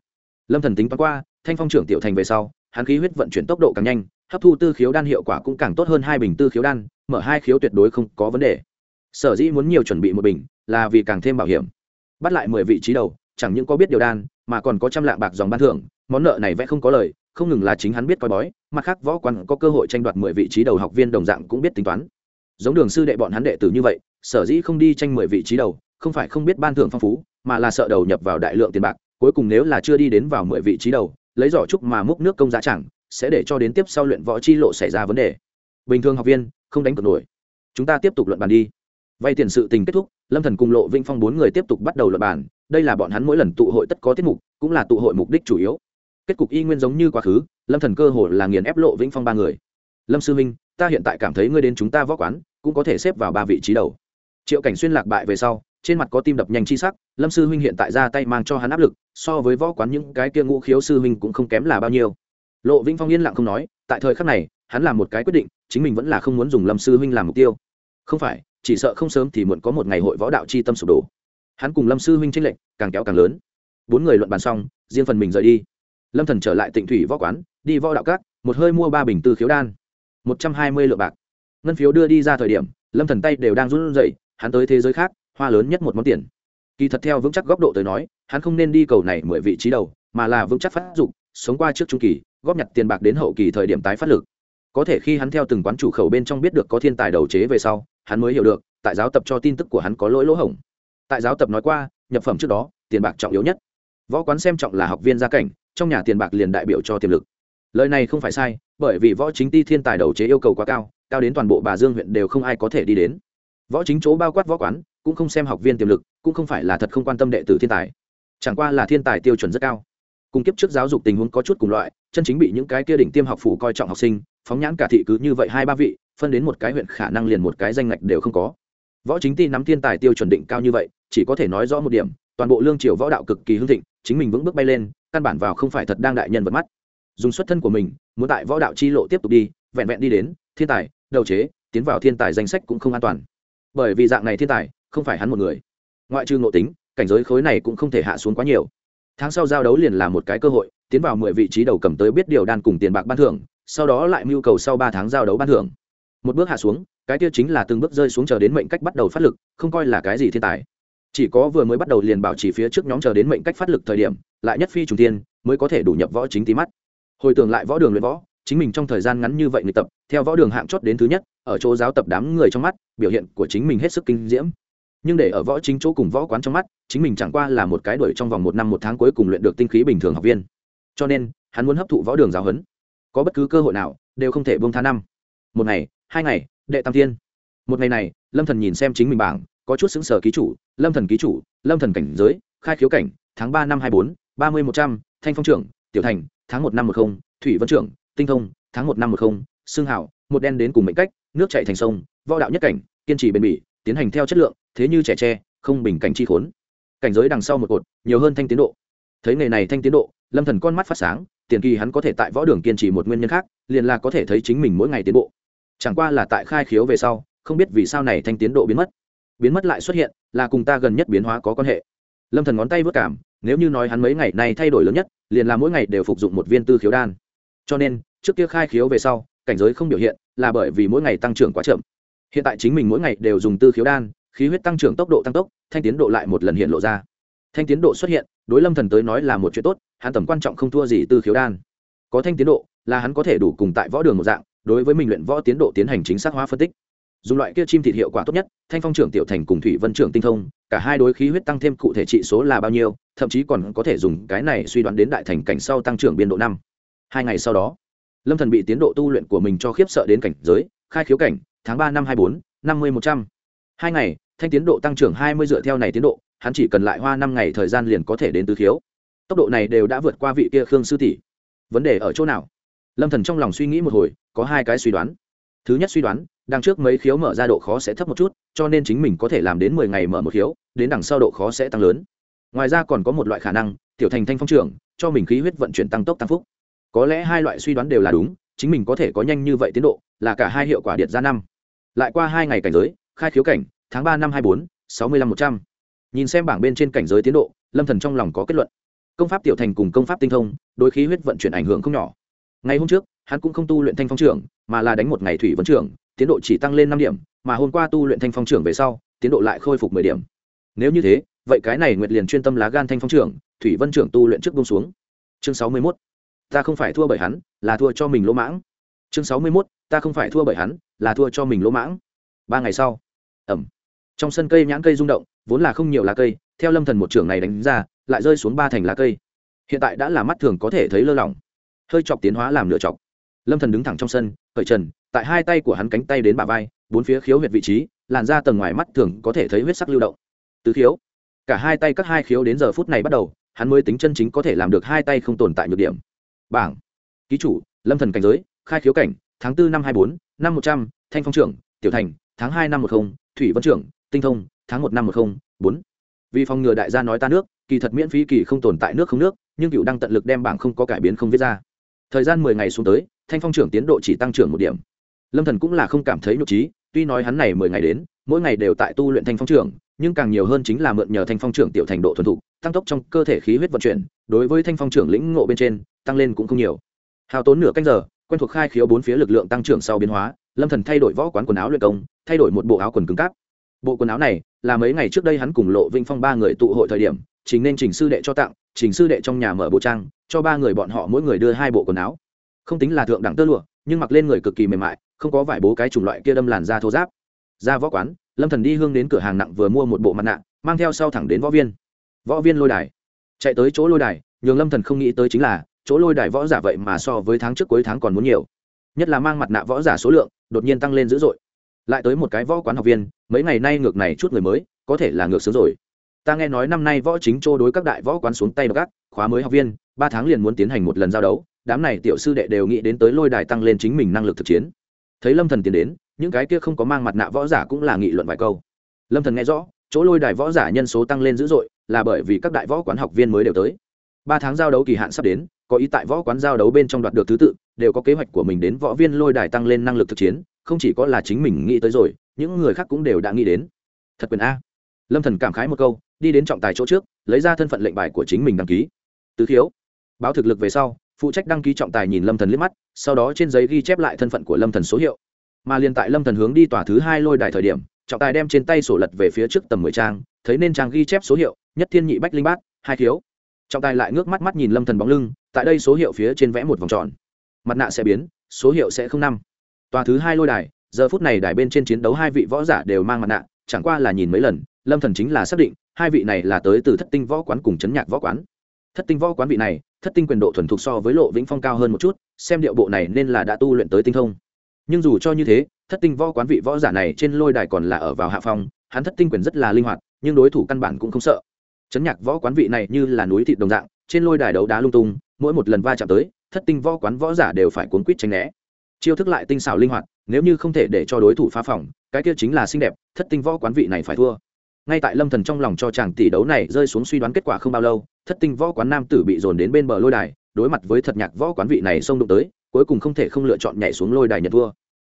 Lâm thần tính toán qua, thanh phong trưởng tiểu thành về sau hắn khí huyết vận chuyển tốc độ càng nhanh, hấp thu tư khiếu đan hiệu quả cũng càng tốt hơn hai bình tư khiếu đan, mở hai khiếu tuyệt đối không có vấn đề. Sở dĩ muốn nhiều chuẩn bị một bình là vì càng thêm bảo hiểm. Bắt lại mười vị trí đầu, chẳng những có biết điều đan, mà còn có trăm lạng bạc dòng ban thưởng, món nợ này vẽ không có lời, không ngừng là chính hắn biết coi bói, mặt khác võ quan có cơ hội tranh đoạt mười vị trí đầu học viên đồng dạng cũng biết tính toán. Giống đường sư đệ bọn hắn đệ tử như vậy, sở dĩ không đi tranh mười vị trí đầu, không phải không biết ban thưởng phong phú, mà là sợ đầu nhập vào đại lượng tiền bạc, cuối cùng nếu là chưa đi đến vào mười vị trí đầu lấy giỏ trúc mà múc nước công giá chẳng, sẽ để cho đến tiếp sau luyện võ chi lộ xảy ra vấn đề. Bình thường học viên, không đánh cược nổi. Chúng ta tiếp tục luận bàn đi. Vay tiền sự tình kết thúc, lâm thần cùng lộ vinh phong bốn người tiếp tục bắt đầu luận bàn. Đây là bọn hắn mỗi lần tụ hội tất có tiết mục, cũng là tụ hội mục đích chủ yếu. Kết cục y nguyên giống như quá khứ, lâm thần cơ hồ là nghiền ép lộ vĩnh phong ba người. Lâm sư minh, ta hiện tại cảm thấy ngươi đến chúng ta võ quán, cũng có thể xếp vào ba vị trí đầu. Triệu cảnh xuyên lạc bại về sau, trên mặt có tim đập nhanh chi sắc lâm sư huynh hiện tại ra tay mang cho hắn áp lực, so với võ quán những cái kia ngũ khiếu sư huynh cũng không kém là bao nhiêu. Lộ vĩnh phong yên lặng không nói, tại thời khắc này, hắn làm một cái quyết định, chính mình vẫn là không muốn dùng lâm sư huynh làm mục tiêu. Không phải, chỉ sợ không sớm thì muộn có một ngày hội võ đạo chi tâm sụp đổ. Hắn cùng lâm sư huynh tranh lệnh càng kéo càng lớn. Bốn người luận bàn xong, riêng phần mình rời đi. Lâm thần trở lại tịnh thủy võ quán, đi võ đạo cát một hơi mua ba bình tư khiếu đan. Một trăm hai mươi lượng bạc. Ngân phiếu đưa đi ra thời điểm, lâm thần tay đều đang run rẩy, hắn tới thế giới khác, hoa lớn nhất một món tiền kỳ thật theo vững chắc góc độ tới nói, hắn không nên đi cầu này mười vị trí đầu, mà là vững chắc phát dụng sống qua trước trung kỳ, góp nhặt tiền bạc đến hậu kỳ thời điểm tái phát lực. Có thể khi hắn theo từng quán chủ khẩu bên trong biết được có thiên tài đầu chế về sau, hắn mới hiểu được, tại giáo tập cho tin tức của hắn có lỗi lỗ hổng. Tại giáo tập nói qua, nhập phẩm trước đó, tiền bạc trọng yếu nhất. Võ quán xem trọng là học viên gia cảnh, trong nhà tiền bạc liền đại biểu cho tiềm lực. Lời này không phải sai, bởi vì võ chính ti thiên tài đầu chế yêu cầu quá cao cao đến toàn bộ bà dương huyện đều không ai có thể đi đến. Võ chính chỗ bao quát võ quán, cũng không xem học viên tiềm lực cũng không phải là thật không quan tâm đệ tử thiên tài. Chẳng qua là thiên tài tiêu chuẩn rất cao. Cùng kiếp trước giáo dục tình huống có chút cùng loại, chân chính bị những cái kia đỉnh tiêm học phủ coi trọng học sinh, phóng nhãn cả thị cứ như vậy hai ba vị, phân đến một cái huyện khả năng liền một cái danh ngạch đều không có. Võ chính ti nắm thiên tài tiêu chuẩn định cao như vậy, chỉ có thể nói rõ một điểm, toàn bộ lương triều võ đạo cực kỳ hưng thịnh, chính mình vững bước bay lên, căn bản vào không phải thật đang đại nhân vật mắt. Dùng xuất thân của mình, muốn tại võ đạo chi lộ tiếp tục đi, vẹn vẹn đi đến, thiên tài, đầu chế, tiến vào thiên tài danh sách cũng không an toàn. Bởi vì dạng này thiên tài, không phải hắn một người ngoại trừ ngộ tính, cảnh giới khối này cũng không thể hạ xuống quá nhiều. Tháng sau giao đấu liền là một cái cơ hội, tiến vào mười vị trí đầu cầm tới biết điều đan cùng tiền bạc ban thưởng, sau đó lại mưu cầu sau ba tháng giao đấu ban thưởng. Một bước hạ xuống, cái tiêu chính là từng bước rơi xuống chờ đến mệnh cách bắt đầu phát lực, không coi là cái gì thiên tài. Chỉ có vừa mới bắt đầu liền bảo chỉ phía trước nhóm chờ đến mệnh cách phát lực thời điểm, lại nhất phi trùng tiên mới có thể đủ nhập võ chính tí mắt. Hồi tưởng lại võ đường luyện võ, chính mình trong thời gian ngắn như vậy người tập, theo võ đường hạng chót đến thứ nhất, ở chỗ giáo tập đám người trong mắt, biểu hiện của chính mình hết sức kinh diễm nhưng để ở võ chính chỗ cùng võ quán trong mắt, chính mình chẳng qua là một cái đuổi trong vòng một năm một tháng cuối cùng luyện được tinh khí bình thường học viên. Cho nên, hắn muốn hấp thụ võ đường giáo huấn. Có bất cứ cơ hội nào, đều không thể buông tha năm. Một ngày, hai ngày, đệ tam thiên. Một ngày này, lâm thần nhìn xem chính mình bảng, có chút xứng sở ký chủ, lâm thần ký chủ, lâm thần cảnh giới, khai khiếu cảnh, tháng ba năm hai bốn, ba mươi một trăm, thanh phong trưởng, tiểu thành, tháng một năm một không, thủy vân trưởng, tinh thông, tháng một năm một không xương hảo một đen đến cùng mệnh cách, nước chạy thành sông, võ đạo nhất cảnh, kiên trì bền bỉ, tiến hành theo chất lượng thế như trẻ tre, không bình cảnh chi khốn. Cảnh giới đằng sau một cột, nhiều hơn thanh tiến độ. Thấy nghề này thanh tiến độ, lâm thần con mắt phát sáng, tiền kỳ hắn có thể tại võ đường kiên trì một nguyên nhân khác, liền là có thể thấy chính mình mỗi ngày tiến bộ. Chẳng qua là tại khai khiếu về sau, không biết vì sao này thanh tiến độ biến mất. Biến mất lại xuất hiện, là cùng ta gần nhất biến hóa có quan hệ. Lâm thần ngón tay vớt cảm, nếu như nói hắn mấy ngày này thay đổi lớn nhất, liền là mỗi ngày đều phục dụng một viên tư khiếu đan. Cho nên, trước kia khai khiếu về sau, cảnh giới không biểu hiện, là bởi vì mỗi ngày tăng trưởng quá chậm. Hiện tại chính mình mỗi ngày đều dùng tư khiếu đan khí huyết tăng trưởng tốc độ tăng tốc, thanh tiến độ lại một lần hiện lộ ra. Thanh tiến độ xuất hiện, đối lâm thần tới nói là một chuyện tốt, hắn tầm quan trọng không thua gì tư khiếu đan. Có thanh tiến độ, là hắn có thể đủ cùng tại võ đường một dạng, đối với mình luyện võ tiến độ tiến hành chính xác hóa phân tích. Dùng loại kia chim thịt hiệu quả tốt nhất, thanh phong trưởng tiểu thành cùng thủy vân trưởng tinh thông, cả hai đối khí huyết tăng thêm cụ thể trị số là bao nhiêu, thậm chí còn có thể dùng cái này suy đoán đến đại thành cảnh sau tăng trưởng biên độ năm. Hai ngày sau đó, lâm thần bị tiến độ tu luyện của mình cho khiếp sợ đến cảnh giới, khai khiếu cảnh, tháng ba năm hai bốn, năm mươi một trăm hai ngày, thanh tiến độ tăng trưởng hai mươi dựa theo này tiến độ, hắn chỉ cần lại hoa năm ngày thời gian liền có thể đến tứ khiếu. Tốc độ này đều đã vượt qua vị kia khương sư tỷ. Vấn đề ở chỗ nào? Lâm thần trong lòng suy nghĩ một hồi, có hai cái suy đoán. Thứ nhất suy đoán, đằng trước mấy khiếu mở ra độ khó sẽ thấp một chút, cho nên chính mình có thể làm đến mười ngày mở một khiếu, đến đằng sau độ khó sẽ tăng lớn. Ngoài ra còn có một loại khả năng, tiểu thành thanh phong trưởng, cho mình khí huyết vận chuyển tăng tốc tăng phúc. Có lẽ hai loại suy đoán đều là đúng, chính mình có thể có nhanh như vậy tiến độ, là cả hai hiệu quả điện ra năm. Lại qua hai ngày cảnh giới khai khiếu cảnh tháng ba năm hai bốn sáu mươi lăm một trăm. Nhìn xem bảng bên trên cảnh giới tiến độ lâm thần trong lòng có kết luận. Công pháp tiểu thành cùng công pháp tinh thông đôi khí huyết vận chuyển ảnh hưởng không nhỏ. Ngày hôm trước hắn cũng không tu luyện thanh phong trưởng mà là đánh một ngày thủy vấn trưởng tiến độ chỉ tăng lên năm điểm mà hôm qua tu luyện thanh phong trưởng về sau tiến độ lại khôi phục mười điểm. Nếu như thế vậy cái này nguyệt liền chuyên tâm lá gan thanh phong trưởng thủy vân trưởng tu luyện trước bông xuống. Chương sáu mươi một, ta không phải thua bởi hắn là thua cho mình lỗ mãng. Chương sáu mươi một, ta không phải thua bởi hắn là thua cho mình lỗ mãng ba ngày sau. Ẩm. Trong sân cây nhãn cây rung động vốn là không nhiều lá cây theo lâm thần một trưởng này đánh ra lại rơi xuống ba thành lá cây. Hiện tại đã là mắt thường có thể thấy lơ lỏng. Hơi chọc tiến hóa làm nửa chọc. Lâm thần đứng thẳng trong sân khởi trần tại hai tay của hắn cánh tay đến bả vai bốn phía khiếu huyệt vị trí làn ra tầng ngoài mắt thường có thể thấy huyết sắc lưu động. Tứ khiếu. Cả hai tay các hai khiếu đến giờ phút này bắt đầu hắn mới tính chân chính có thể làm được hai tay không tồn tại nhược điểm. Bảng. Ký chủ lâm thần cảnh giới khai khiếu cảnh tháng 4 năm 24, năm 100, thanh phong trưởng tiểu thành tháng 2 năm 10, thủy vân trưởng tinh thông tháng 1 năm 10, 4. vì phòng ngừa đại gia nói ta nước kỳ thật miễn phí kỳ không tồn tại nước không nước nhưng cựu đang tận lực đem bảng không có cải biến không viết ra. Thời gian mười ngày xuống tới thanh phong trưởng tiến độ chỉ tăng trưởng một điểm. Lâm thần cũng là không cảm thấy nhục trí tuy nói hắn này mười ngày đến mỗi ngày đều tại tu luyện thanh phong trưởng nhưng càng nhiều hơn chính là mượn nhờ thanh phong trưởng tiểu thành độ thuần thục tăng tốc trong cơ thể khí huyết vận chuyển đối với thanh phong trưởng lĩnh ngộ bên trên tăng lên cũng không nhiều. Hao tốn nửa canh giờ quen thuộc khai khiếu bốn phía lực lượng tăng trưởng sau biến hóa lâm thần thay đổi võ quán quần áo luyện công, thay đổi một bộ áo quần cứng cáp. Bộ quần áo này là mấy ngày trước đây hắn cùng lộ vinh phong ba người tụ hội thời điểm chính nên trình sư đệ cho tặng, trình sư đệ trong nhà mở bộ trang, cho ba người bọn họ mỗi người đưa hai bộ quần áo. Không tính là thượng đẳng tơ lụa, nhưng mặc lên người cực kỳ mềm mại, không có vải bố cái chủng loại kia đâm làn da thô giáp ra võ quán, lâm thần đi hương đến cửa hàng nặng vừa mua một bộ mặt nạ, mang theo sau thẳng đến võ viên. Võ viên lôi đài. Chạy tới chỗ lôi đài, nhường lâm thần không nghĩ tới chính là, chỗ lôi đài võ giả vậy mà so với tháng trước cuối tháng còn muốn nhiều nhất là mang mặt nạ võ giả số lượng, đột nhiên tăng lên dữ dội. Lại tới một cái võ quán học viên, mấy ngày nay ngược này chút người mới, có thể là ngược sướng rồi. Ta nghe nói năm nay võ chính châu đối các đại võ quán xuống tay gác khóa mới học viên, ba tháng liền muốn tiến hành một lần giao đấu, đám này tiểu sư đệ đều nghĩ đến tới lôi đài tăng lên chính mình năng lực thực chiến. Thấy lâm thần tiến đến, những cái kia không có mang mặt nạ võ giả cũng là nghị luận vài câu. Lâm thần nghe rõ, chỗ lôi đài võ giả nhân số tăng lên dữ dội, là bởi vì các đại võ quán học viên mới đều tới. Ba tháng giao đấu kỳ hạn sắp đến có ý tại võ quán giao đấu bên trong đoạt được thứ tự, đều có kế hoạch của mình đến võ viên lôi đài tăng lên năng lực thực chiến, không chỉ có là chính mình nghĩ tới rồi, những người khác cũng đều đã nghĩ đến. Thật quyền a. Lâm thần cảm khái một câu, đi đến trọng tài chỗ trước, lấy ra thân phận lệnh bài của chính mình đăng ký. Tứ thiếu báo thực lực về sau, phụ trách đăng ký trọng tài nhìn lâm thần liếc mắt, sau đó trên giấy ghi chép lại thân phận của lâm thần số hiệu. Mà liền tại lâm thần hướng đi tòa thứ hai lôi đài thời điểm, trọng tài đem trên tay sổ lật về phía trước tầm mười trang, thấy nên trang ghi chép số hiệu, nhất thiên nhị bách linh bát, hai thiếu trọng tài lại ngước mắt mắt nhìn lâm thần bóng lưng, tại đây số hiệu phía trên vẽ một vòng tròn. Mặt nạ sẽ biến, số hiệu sẽ không năm. Tòa thứ hai lôi đài, giờ phút này đài bên trên chiến đấu hai vị võ giả đều mang mặt nạ, chẳng qua là nhìn mấy lần, lâm thần chính là xác định, hai vị này là tới từ thất tinh võ quán cùng chấn nhạc võ quán. Thất tinh võ quán vị này, thất tinh quyền độ thuần thục so với lộ vĩnh phong cao hơn một chút, xem điệu bộ này nên là đã tu luyện tới tinh thông. Nhưng dù cho như thế, thất tinh võ quán vị võ giả này trên lôi đài còn là ở vào hạ phong, hắn thất tinh quyền rất là linh hoạt, nhưng đối thủ căn bản cũng không sợ chấn nhạc võ quán vị này như là núi thịt đồng dạng, trên lôi đài đấu đá lung tung, mỗi một lần va chạm tới, thất tinh võ quán võ giả đều phải cuốn quýt tránh né. Chiêu thức lại tinh xảo linh hoạt, nếu như không thể để cho đối thủ phá phòng, cái kia chính là xinh đẹp, thất tinh võ quán vị này phải thua. Ngay tại lâm thần trong lòng cho chàng tỷ đấu này rơi xuống suy đoán kết quả không bao lâu, thất tinh võ quán nam tử bị dồn đến bên bờ lôi đài, đối mặt với thật nhạc võ quán vị này xông đụng tới, cuối cùng không thể không lựa chọn nhảy xuống lôi đài nhận thua.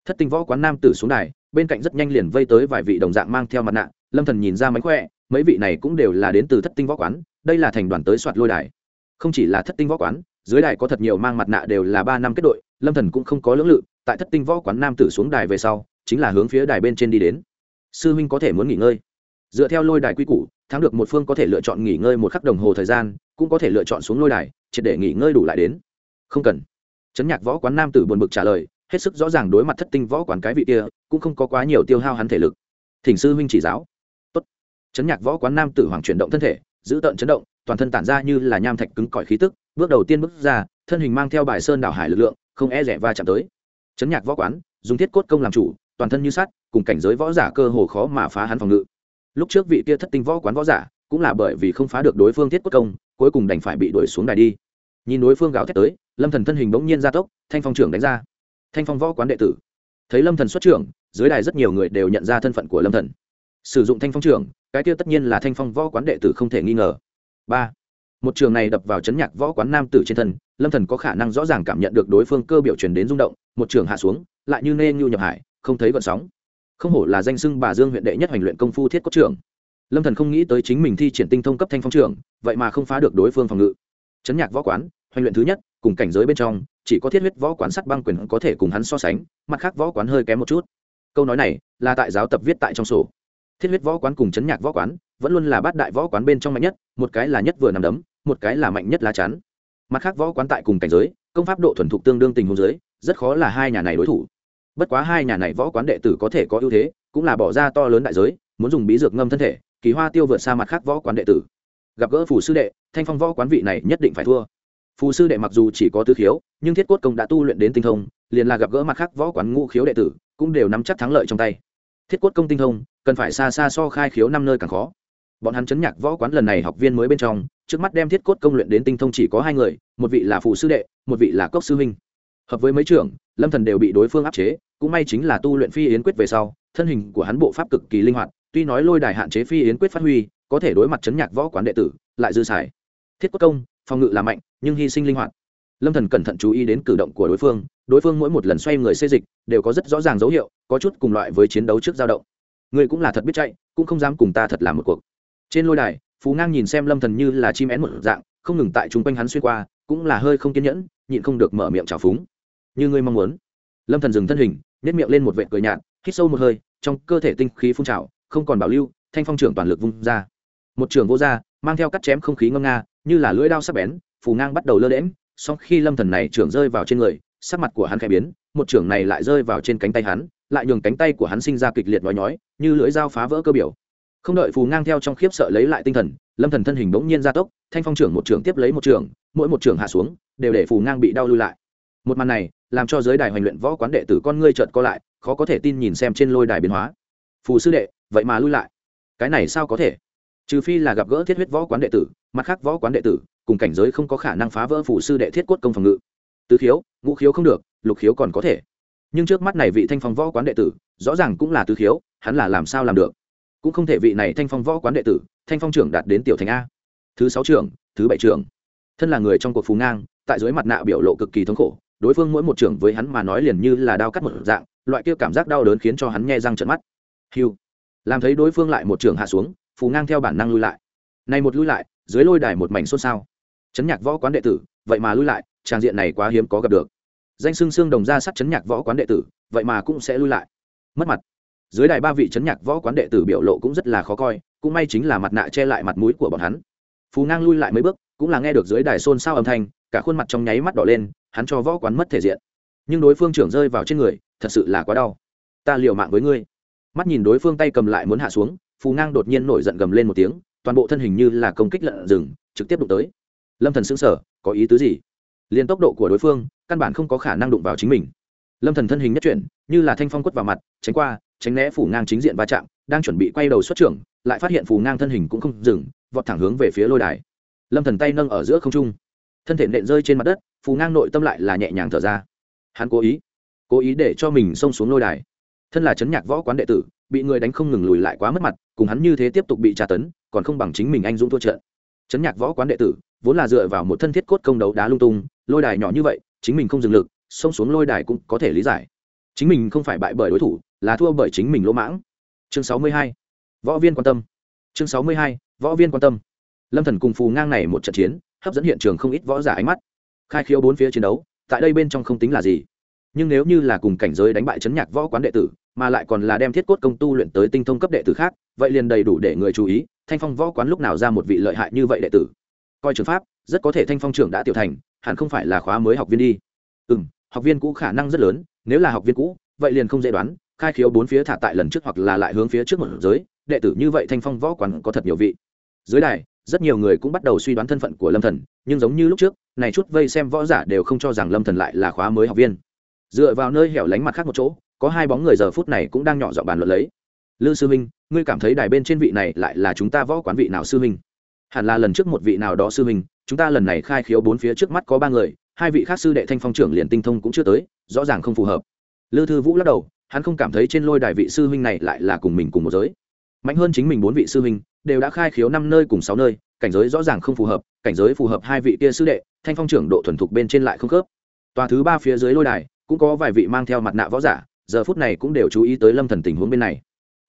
Thất tinh võ quán nam tử xuống đài, bên cạnh rất nhanh liền vây tới vài vị đồng dạng mang theo mặt nạ, lâm thần nhìn ra mánh khỏe mấy vị này cũng đều là đến từ thất tinh võ quán, đây là thành đoàn tới soạt lôi đài. Không chỉ là thất tinh võ quán, dưới đài có thật nhiều mang mặt nạ đều là ba năm kết đội, lâm thần cũng không có lưỡng lự, tại thất tinh võ quán nam tử xuống đài về sau, chính là hướng phía đài bên trên đi đến. Sư huynh có thể muốn nghỉ ngơi. Dựa theo lôi đài quy củ, thắng được một phương có thể lựa chọn nghỉ ngơi một khắc đồng hồ thời gian, cũng có thể lựa chọn xuống lôi đài, triệt để nghỉ ngơi đủ lại đến. Không cần. Chấn nhạc võ quán nam tử buồn bực trả lời, hết sức rõ ràng đối mặt thất tinh võ quán cái vị kia, cũng không có quá nhiều tiêu hao hắn thể lực. Thỉnh sư huynh chỉ giáo chấn nhạc võ quán nam tử hoàng chuyển động thân thể, giữ tợn chấn động, toàn thân tản ra như là nham thạch cứng cỏi khí tức, bước đầu tiên bước ra, thân hình mang theo bài sơn đảo hải lực lượng, không e rẻ va chạm tới. Chấn nhạc võ quán, dùng thiết cốt công làm chủ, toàn thân như sắt, cùng cảnh giới võ giả cơ hồ khó mà phá hắn phòng ngự. Lúc trước vị kia thất tinh võ quán võ giả, cũng là bởi vì không phá được đối phương thiết cốt công, cuối cùng đành phải bị đuổi xuống đài đi. Nhìn đối phương gào thét tới, lâm thần thân hình bỗng nhiên ra tốc, thanh phong trưởng đánh ra. Thanh phong võ quán đệ tử. Thấy lâm thần xuất trưởng, dưới đài rất nhiều người đều nhận ra thân phận của lâm thần. Sử dụng thanh phong trưởng cái kia tất nhiên là thanh phong võ quán đệ tử không thể nghi ngờ. Ba, một trường này đập vào chấn nhạc võ quán nam tử trên thân, lâm thần có khả năng rõ ràng cảm nhận được đối phương cơ biểu truyền đến rung động, một trường hạ xuống, lại như nê nhu nhập hải, không thấy gợn sóng. Không hổ là danh xưng bà dương huyện đệ nhất hành luyện công phu thiết cốt trưởng. Lâm thần không nghĩ tới chính mình thi triển tinh thông cấp thanh phong trưởng, vậy mà không phá được đối phương phòng ngự. Chấn nhạc võ quán, hoành luyện thứ nhất, cùng cảnh giới bên trong, chỉ có thiết huyết võ quán sắt băng quyền có thể cùng hắn so sánh, mặt khác võ quán hơi kém một chút. Câu nói này là tại giáo tập viết tại trong sổ thiết huyết võ quán cùng chấn nhạc võ quán vẫn luôn là bát đại võ quán bên trong mạnh nhất, một cái là nhất vừa nằm đấm, một cái là mạnh nhất lá chắn. Mặt khác võ quán tại cùng cảnh giới, công pháp độ thuần thục tương đương tình hôn giới rất khó là hai nhà này đối thủ. Bất quá hai nhà này võ quán đệ tử có thể có ưu thế, cũng là bỏ ra to lớn đại giới, muốn dùng bí dược ngâm thân thể, kỳ hoa tiêu vượt xa mặt khác võ quán đệ tử. Gặp gỡ phù sư đệ, thanh phong võ quán vị này nhất định phải thua. Phù sư đệ mặc dù chỉ có tư khiếu, nhưng thiết cốt công đã tu luyện đến tinh thông, liền là gặp gỡ mặt khác võ quán ngũ khiếu đệ tử, cũng đều nắm chắc thắng lợi trong tay. Thiết cốt công tinh thông cần phải xa xa so khai khiếu năm nơi càng khó. Bọn hắn chấn nhạc võ quán lần này học viên mới bên trong, trước mắt đem thiết cốt công luyện đến tinh thông chỉ có hai người, một vị là phụ sư đệ, một vị là cốc sư huynh. Hợp với mấy trưởng, lâm thần đều bị đối phương áp chế, cũng may chính là tu luyện phi yến quyết về sau, thân hình của hắn bộ pháp cực kỳ linh hoạt, tuy nói lôi đài hạn chế phi yến quyết phát huy, có thể đối mặt chấn nhạc võ quán đệ tử, lại dư xài. Thiết cốt công, phòng ngự là mạnh, nhưng hy sinh linh hoạt. Lâm thần cẩn thận chú ý đến cử động của đối phương đối phương mỗi một lần xoay người xê dịch, đều có rất rõ ràng dấu hiệu, có chút cùng loại với chiến đấu trước giao động. Ngươi cũng là thật biết chạy, cũng không dám cùng ta thật làm một cuộc. Trên lôi đài, phú ngang nhìn xem lâm thần như là chim én một dạng, không ngừng tại chung quanh hắn xuyên qua, cũng là hơi không kiên nhẫn, nhịn không được mở miệng trào phúng. Như ngươi mong muốn. Lâm thần dừng thân hình nhét miệng lên một vệt cười nhạt, hít sâu một hơi, trong cơ thể tinh khí phun trào, không còn bảo lưu, thanh phong trưởng toàn lực vung ra. Một trường vô ra, mang theo cắt chém không khí ngâm nga, như là lưỡi đao sắc bén phù ngang bắt đầu lơ đễm sau khi lâm thần này trưởng rơi vào trên người, sắc mặt của hắn khẽ biến, một trưởng này lại rơi vào trên cánh tay hắn lại nhường cánh tay của hắn sinh ra kịch liệt nói nhói, như lưỡi dao phá vỡ cơ biểu. Không đợi phù ngang theo trong khiếp sợ lấy lại tinh thần, lâm thần thân hình bỗng nhiên gia tốc, thanh phong trưởng một trưởng tiếp lấy một trưởng, mỗi một trưởng hạ xuống, đều để phù ngang bị đau lui lại. Một màn này, làm cho giới đài hoành luyện võ quán đệ tử con ngươi chợt co lại, khó có thể tin nhìn xem trên lôi đài biến hóa. Phù sư đệ, vậy mà lui lại. Cái này sao có thể? Trừ phi là gặp gỡ thiết huyết võ quán đệ tử, mặt khác võ quán đệ tử, cùng cảnh giới không có khả năng phá vỡ phù sư đệ thiết cốt công phòng ngự. Tứ khiếu, ngũ khiếu không được, lục khiếu còn có thể nhưng trước mắt này vị thanh phong võ quán đệ tử, rõ ràng cũng là tứ khiếu, hắn là làm sao làm được? Cũng không thể vị này thanh phong võ quán đệ tử, thanh phong trưởng đạt đến tiểu thành a. Thứ sáu trưởng, thứ bảy trưởng. Thân là người trong cuộc phú ngang, tại dưới mặt nạ biểu lộ cực kỳ thống khổ, đối phương mỗi một trưởng với hắn mà nói liền như là đao cắt một dạng, loại kia cảm giác đau đớn khiến cho hắn nghe răng trận mắt. Hiu làm thấy đối phương lại một trưởng hạ xuống, phù ngang theo bản năng lui lại. Này một lui lại, dưới lôi đài một mảnh xôn xao. Chấn nhạc võ quán đệ tử, vậy mà lui lại trang diện này quá hiếm có gặp được danh xưng xương đồng ra sắt chấn nhạc võ quán đệ tử, vậy mà cũng sẽ lui lại. Mất mặt. Dưới đài ba vị chấn nhạc võ quán đệ tử biểu lộ cũng rất là khó coi, cũng may chính là mặt nạ che lại mặt mũi của bọn hắn. Phù ngang lui lại mấy bước, cũng là nghe được dưới đài xôn xao âm thanh, cả khuôn mặt trong nháy mắt đỏ lên, hắn cho võ quán mất thể diện. Nhưng đối phương trưởng rơi vào trên người, thật sự là quá đau. Ta liều mạng với ngươi. Mắt nhìn đối phương tay cầm lại muốn hạ xuống, phù ngang đột nhiên nổi giận gầm lên một tiếng, toàn bộ thân hình như là công kích lợn rừng, trực tiếp đụng tới. Lâm thần sững sờ, có ý tứ gì? Liên tốc độ của đối phương căn bản không có khả năng đụng vào chính mình. Lâm thần thân hình nhất chuyển, như là thanh phong quất vào mặt, tránh qua, tránh né phủ ngang chính diện va chạm, đang chuẩn bị quay đầu xuất trưởng, lại phát hiện phủ ngang thân hình cũng không dừng, vọt thẳng hướng về phía lôi đài. Lâm thần tay nâng ở giữa không trung, thân thể nện rơi trên mặt đất phù ngang nội tâm lại là nhẹ nhàng thở ra. Hắn cố ý cố ý để cho mình xông xuống lôi đài. Thân là chấn nhạc võ quán đệ tử, bị người đánh không ngừng lùi lại quá mất mặt, cùng hắn như thế tiếp tục bị tra tấn, còn không bằng chính mình anh dũng thua trận. Chấn nhạc võ quán đệ tử, vốn là dựa vào một thân thiết cốt công đấu đá lung tung lôi đài nhỏ như vậy, chính mình không dừng lực, xông xuống lôi đài cũng có thể lý giải. Chính mình không phải bại bởi đối thủ, là thua bởi chính mình lỗ mãng. Chương sáu mươi hai, võ viên quan tâm. Chương sáu mươi hai, võ viên quan tâm. Lâm thần cùng phù ngang này một trận chiến, hấp dẫn hiện trường không ít võ giả ánh mắt. Khai khiếu bốn phía chiến đấu, tại đây bên trong không tính là gì. Nhưng nếu như là cùng cảnh giới đánh bại chấn nhạc võ quán đệ tử, mà lại còn là đem thiết cốt công tu luyện tới tinh thông cấp đệ tử khác, vậy liền đầy đủ để người chú ý, thanh phong võ quán lúc nào ra một vị lợi hại như vậy đệ tử. Coi trường pháp, rất có thể thanh phong trưởng đã tiểu thành hẳn không phải là khóa mới học viên đi. Ừ m học viên cũ khả năng rất lớn, nếu là học viên cũ, vậy liền không dễ đoán, khai khiếu bốn phía thả tại lần trước hoặc là lại hướng phía trước một giới, đệ tử như vậy thanh phong võ quán có thật nhiều vị. Dưới đài, rất nhiều người cũng bắt đầu suy đoán thân phận của lâm thần, nhưng giống như lúc trước, này chút vây xem võ giả đều không cho rằng lâm thần lại là khóa mới học viên. Dựa vào nơi hẻo lánh mặt khác một chỗ, có hai bóng người giờ phút này cũng đang nhỏ giọng bàn luận lấy. Lư sư minh ngươi cảm thấy đài bên trên vị này lại là chúng ta võ quán vị nào sư minh hẳn là lần trước một vị nào đó sư minh chúng ta lần này khai khiếu bốn phía trước mắt có ba người, hai vị khác sư đệ thanh phong trưởng liền tinh thông cũng chưa tới, rõ ràng không phù hợp. Lư thư vũ lắc đầu, hắn không cảm thấy trên lôi đài vị sư huynh này lại là cùng mình cùng một giới. Mạnh hơn chính mình bốn vị sư huynh, đều đã khai khiếu năm nơi cùng sáu nơi, cảnh giới rõ ràng không phù hợp, cảnh giới phù hợp hai vị kia sư đệ, thanh phong trưởng độ thuần thục bên trên lại không khớp. Tòa thứ ba phía dưới lôi đài, cũng có vài vị mang theo mặt nạ võ giả, giờ phút này cũng đều chú ý tới lâm thần tình huống bên này.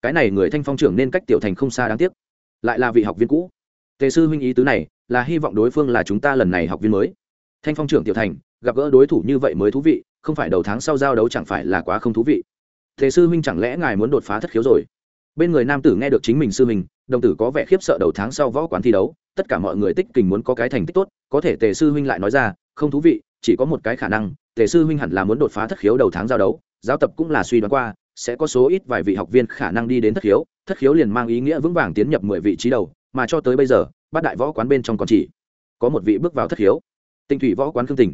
Cái này người thanh phong trưởng nên cách tiểu thành không xa đáng tiếc, lại là vị học viên cũ tề sư huynh ý tứ này là hy vọng đối phương là chúng ta lần này học viên mới. Thanh phong trưởng tiểu thành, gặp gỡ đối thủ như vậy mới thú vị, không phải đầu tháng sau giao đấu chẳng phải là quá không thú vị. Thế sư huynh chẳng lẽ ngài muốn đột phá thất khiếu rồi? Bên người nam tử nghe được chính mình sư huynh, đồng tử có vẻ khiếp sợ đầu tháng sau võ quán thi đấu, tất cả mọi người tích kình muốn có cái thành tích tốt, có thể tề sư huynh lại nói ra, không thú vị, chỉ có một cái khả năng, tề sư huynh hẳn là muốn đột phá thất khiếu đầu tháng giao đấu, giáo tập cũng là suy đoán qua, sẽ có số ít vài vị học viên khả năng đi đến thất khiếu thất khiếu liền mang ý nghĩa vững vàng tiến nhập mười vị trí đầu mà cho tới bây giờ bát đại võ quán bên trong còn chỉ có một vị bước vào thất hiếu, tinh thủy võ quán khương tình.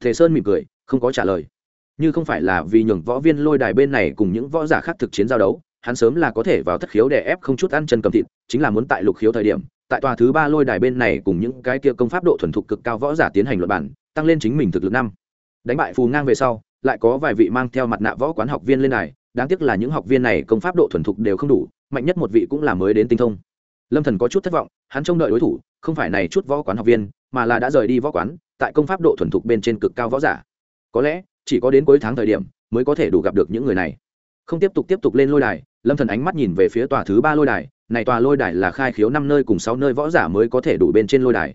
Thề sơn mỉm cười không có trả lời. Như không phải là vì nhường võ viên lôi đài bên này cùng những võ giả khác thực chiến giao đấu hắn sớm là có thể vào thất khiếu để ép không chút ăn chân cầm thịt chính là muốn tại lục khiếu thời điểm tại tòa thứ ba lôi đài bên này cùng những cái kia công pháp độ thuần thục cực cao võ giả tiến hành luật bản tăng lên chính mình thực lực năm. Đánh bại phù ngang về sau lại có vài vị mang theo mặt nạ võ quán học viên lên đài đáng tiếc là những học viên này công pháp độ thuần thục đều không đủ mạnh nhất một vị cũng là mới đến tinh thông lâm thần có chút thất vọng, hắn trông đợi đối thủ, không phải này chút võ quán học viên, mà là đã rời đi võ quán, tại công pháp độ thuần thục bên trên cực cao võ giả. Có lẽ, chỉ có đến cuối tháng thời điểm, mới có thể đủ gặp được những người này. Không tiếp tục tiếp tục lên lôi đài, lâm thần ánh mắt nhìn về phía tòa thứ ba lôi đài, này tòa lôi đài là khai khiếu năm nơi cùng sáu nơi võ giả mới có thể đủ bên trên lôi đài.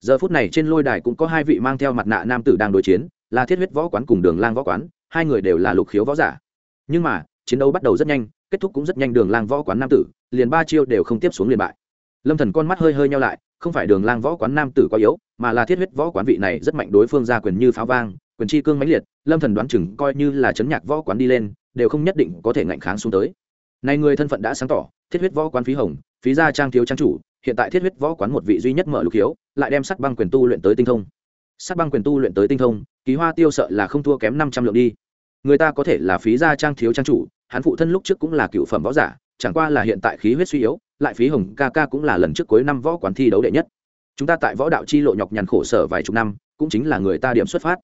Giờ phút này trên lôi đài cũng có hai vị mang theo mặt nạ nam tử đang đối chiến, là thiết huyết võ quán cùng đường lang võ quán, hai người đều là lục khiếu võ giả. Nhưng mà, chiến đấu bắt đầu rất nhanh, kết thúc cũng rất nhanh đường lang võ quán nam tử, liền ba chiêu đều không tiếp xuống liền bại lâm thần con mắt hơi hơi nhau lại, không phải đường lang võ quán nam tử quá yếu, mà là thiết huyết võ quán vị này rất mạnh đối phương ra quyền như pháo vang, quyền chi cương mãnh liệt, lâm thần đoán chừng coi như là chấn nhạc võ quán đi lên, đều không nhất định có thể ngạnh kháng xuống tới. Này người thân phận đã sáng tỏ, thiết huyết võ quán phí hồng, phí gia trang thiếu trang chủ, hiện tại thiết huyết võ quán một vị duy nhất mở lục hiếu lại đem sắt băng quyền tu luyện tới tinh thông. Sắt băng quyền tu luyện tới tinh thông ký hoa tiêu sợ là không thua kém năm trăm lượng đi. Người ta có thể là phí gia trang thiếu trang chủ, hắn phụ thân lúc trước cũng là cựu phẩm võ giả, chẳng qua là hiện tại khí huyết suy yếu lại phí hồng ca ca cũng là lần trước cuối năm võ quán thi đấu đệ nhất. Chúng ta tại võ đạo chi lộ nhọc nhằn khổ sở vài chục năm, cũng chính là người ta điểm xuất phát.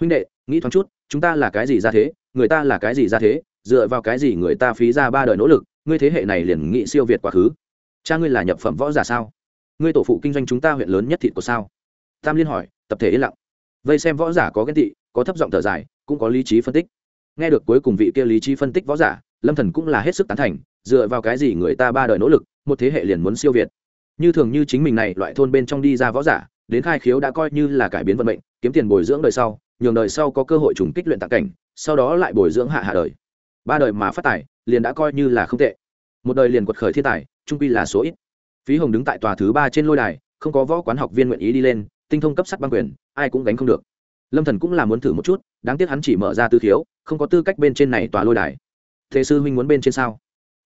Huynh đệ, nghĩ thoáng chút, chúng ta là cái gì ra thế? Người ta là cái gì ra thế? Dựa vào cái gì người ta phí ra ba đời nỗ lực? Ngươi thế hệ này liền nghĩ siêu việt quá khứ. Cha ngươi là nhập phẩm võ giả sao? Ngươi tổ phụ kinh doanh chúng ta huyện lớn nhất thịt của sao? Tam liên hỏi, tập thể yên lặng. Vây xem võ giả có ghen tị, có thấp giọng thở dài, cũng có lý trí phân tích. Nghe được cuối cùng vị kia lý trí phân tích võ giả, lâm thần cũng là hết sức tán thành dựa vào cái gì người ta ba đời nỗ lực, một thế hệ liền muốn siêu việt. Như thường như chính mình này, loại thôn bên trong đi ra võ giả, đến khai khiếu đã coi như là cải biến vận mệnh, kiếm tiền bồi dưỡng đời sau, nhường đời sau có cơ hội trùng kích luyện tạc cảnh, sau đó lại bồi dưỡng hạ hạ đời. Ba đời mà phát tài, liền đã coi như là không tệ. Một đời liền quật khởi thiên tài, trung quy là số ít. Phí hồng đứng tại tòa thứ ba trên lôi đài, không có võ quán học viên nguyện ý đi lên, tinh thông cấp sắt băng quyền, ai cũng gánh không được. Lâm thần cũng là muốn thử một chút, đáng tiếc hắn chỉ mở ra tư khiếu, không có tư cách bên trên này tòa lôi đài. Thế sư huynh muốn bên trên sao?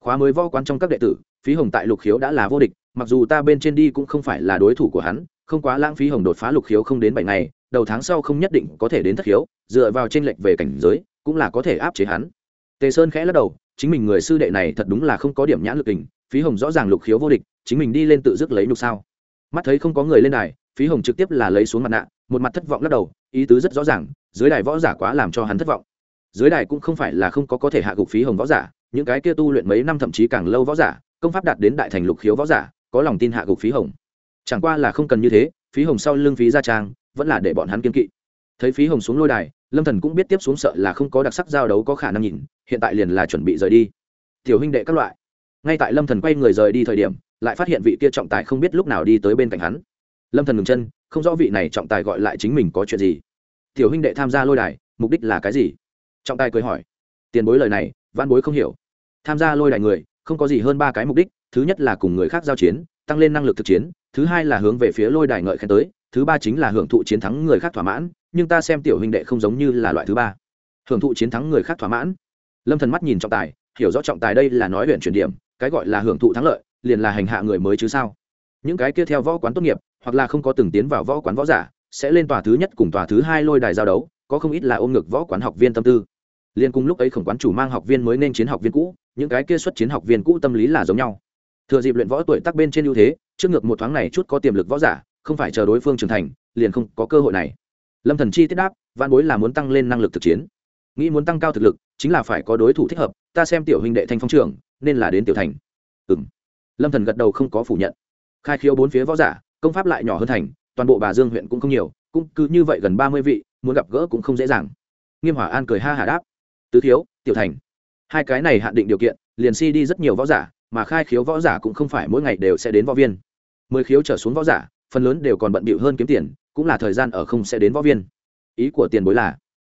Khóa mới võ quán trong các đệ tử, phí hồng tại lục khiếu đã là vô địch, mặc dù ta bên trên đi cũng không phải là đối thủ của hắn, không quá lãng phí hồng đột phá lục khiếu không đến bảy ngày, đầu tháng sau không nhất định có thể đến thất khiếu, dựa vào trên lệnh về cảnh giới, cũng là có thể áp chế hắn. Tề sơn khẽ lắc đầu, chính mình người sư đệ này thật đúng là không có điểm nhãn lực tình phí hồng rõ ràng lục khiếu vô địch, chính mình đi lên tự dứt lấy nhục sao. Mắt thấy không có người lên đài, phí hồng trực tiếp là lấy xuống mặt nạ, một mặt thất vọng lắc đầu, ý tứ rất rõ ràng, dưới đài võ giả quá làm cho hắn thất vọng. Dưới đài cũng không phải là không có có thể hạ gục phí hồng võ giả những cái kia tu luyện mấy năm thậm chí càng lâu võ giả, công pháp đạt đến đại thành lục khiếu võ giả, có lòng tin hạ gục phí hồng. Chẳng qua là không cần như thế, phí hồng sau lưng phí gia trang, vẫn là để bọn hắn kiên kỵ. Thấy phí hồng xuống lôi đài, lâm thần cũng biết tiếp xuống sợ là không có đặc sắc giao đấu có khả năng nhìn, hiện tại liền là chuẩn bị rời đi. Tiểu huynh đệ các loại. Ngay tại lâm thần quay người rời đi thời điểm, lại phát hiện vị kia trọng tài không biết lúc nào đi tới bên cạnh hắn. Lâm thần ngừng chân, không rõ vị này trọng tài gọi lại chính mình có chuyện gì. Tiểu huynh đệ tham gia lôi đài, mục đích là cái gì? Trọng tài cười hỏi. Tiền bối lời này văn bối không hiểu. Tham gia lôi đài người, không có gì hơn ba cái mục đích, thứ nhất là cùng người khác giao chiến, tăng lên năng lực thực chiến, thứ hai là hướng về phía lôi đài ngợi khen tới, thứ ba chính là hưởng thụ chiến thắng người khác thỏa mãn, nhưng ta xem tiểu huynh đệ không giống như là loại thứ ba. Hưởng thụ chiến thắng người khác thỏa mãn. Lâm thần mắt nhìn trọng tài, hiểu rõ trọng tài đây là nói huyện chuyển điểm, cái gọi là hưởng thụ thắng lợi, liền là hành hạ người mới chứ sao? Những cái kia theo võ quán tốt nghiệp, hoặc là không có từng tiến vào võ quán võ giả, sẽ lên tòa thứ nhất cùng tòa thứ hai lôi đài giao đấu, có không ít là ôm ngực võ quán học viên tâm tư liên cùng lúc ấy khổng quán chủ mang học viên mới nên chiến học viên cũ, những cái kia xuất chiến học viên cũ tâm lý là giống nhau. Thừa dịp luyện võ tuổi tác bên trên ưu thế, trước ngược một thoáng này chút có tiềm lực võ giả, không phải chờ đối phương trưởng thành, liền không có cơ hội này. Lâm thần chi tiết đáp văn bối là muốn tăng lên năng lực thực chiến. Nghĩ muốn tăng cao thực lực, chính là phải có đối thủ thích hợp, ta xem tiểu huynh đệ thanh phong trưởng, nên là đến tiểu thành. Ừm. Lâm thần gật đầu không có phủ nhận. Khai khiếu bốn phía võ giả, công pháp lại nhỏ hơn thành, toàn bộ bà dương huyện cũng không nhiều, cũng cứ như vậy gần ba mươi vị, muốn gặp gỡ cũng không dễ dàng. Nghiêm hỏa an cười ha hà đáp tứ thiếu tiểu thành. Hai cái này hạn định điều kiện, liền si đi rất nhiều võ giả, mà khai khiếu võ giả cũng không phải mỗi ngày đều sẽ đến võ viên. Mười khiếu trở xuống võ giả, phần lớn đều còn bận bịu hơn kiếm tiền, cũng là thời gian ở không sẽ đến võ viên. Ý của tiền bối là,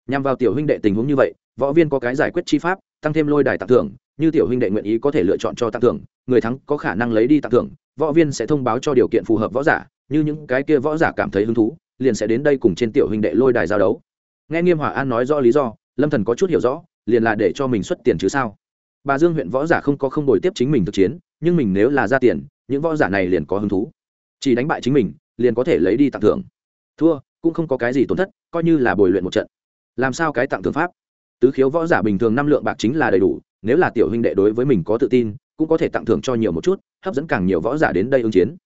nhằm vào tiểu huynh đệ tình huống như vậy, võ viên có cái giải quyết chi pháp, tăng thêm lôi đài tặng thưởng, như tiểu huynh đệ nguyện ý có thể lựa chọn cho tặng thưởng, người thắng có khả năng lấy đi tặng thưởng, võ viên sẽ thông báo cho điều kiện phù hợp võ giả, như những cái kia võ giả cảm thấy hứng thú, liền sẽ đến đây cùng trên tiểu huynh đệ lôi đài giao đấu. Nghe nghiêm hòa an nói rõ lý do lâm thần có chút hiểu rõ, liền là để cho mình xuất tiền chứ sao? Bà dương huyện võ giả không có không đổi tiếp chính mình thực chiến, nhưng mình nếu là ra tiền, những võ giả này liền có hứng thú. Chỉ đánh bại chính mình, liền có thể lấy đi tặng thưởng. Thua, cũng không có cái gì tổn thất, coi như là bồi luyện một trận. Làm sao cái tặng thưởng pháp? Tứ khiếu võ giả bình thường năm lượng bạc chính là đầy đủ, nếu là tiểu huynh đệ đối với mình có tự tin, cũng có thể tặng thưởng cho nhiều một chút, hấp dẫn càng nhiều võ giả đến đây ứng chiến.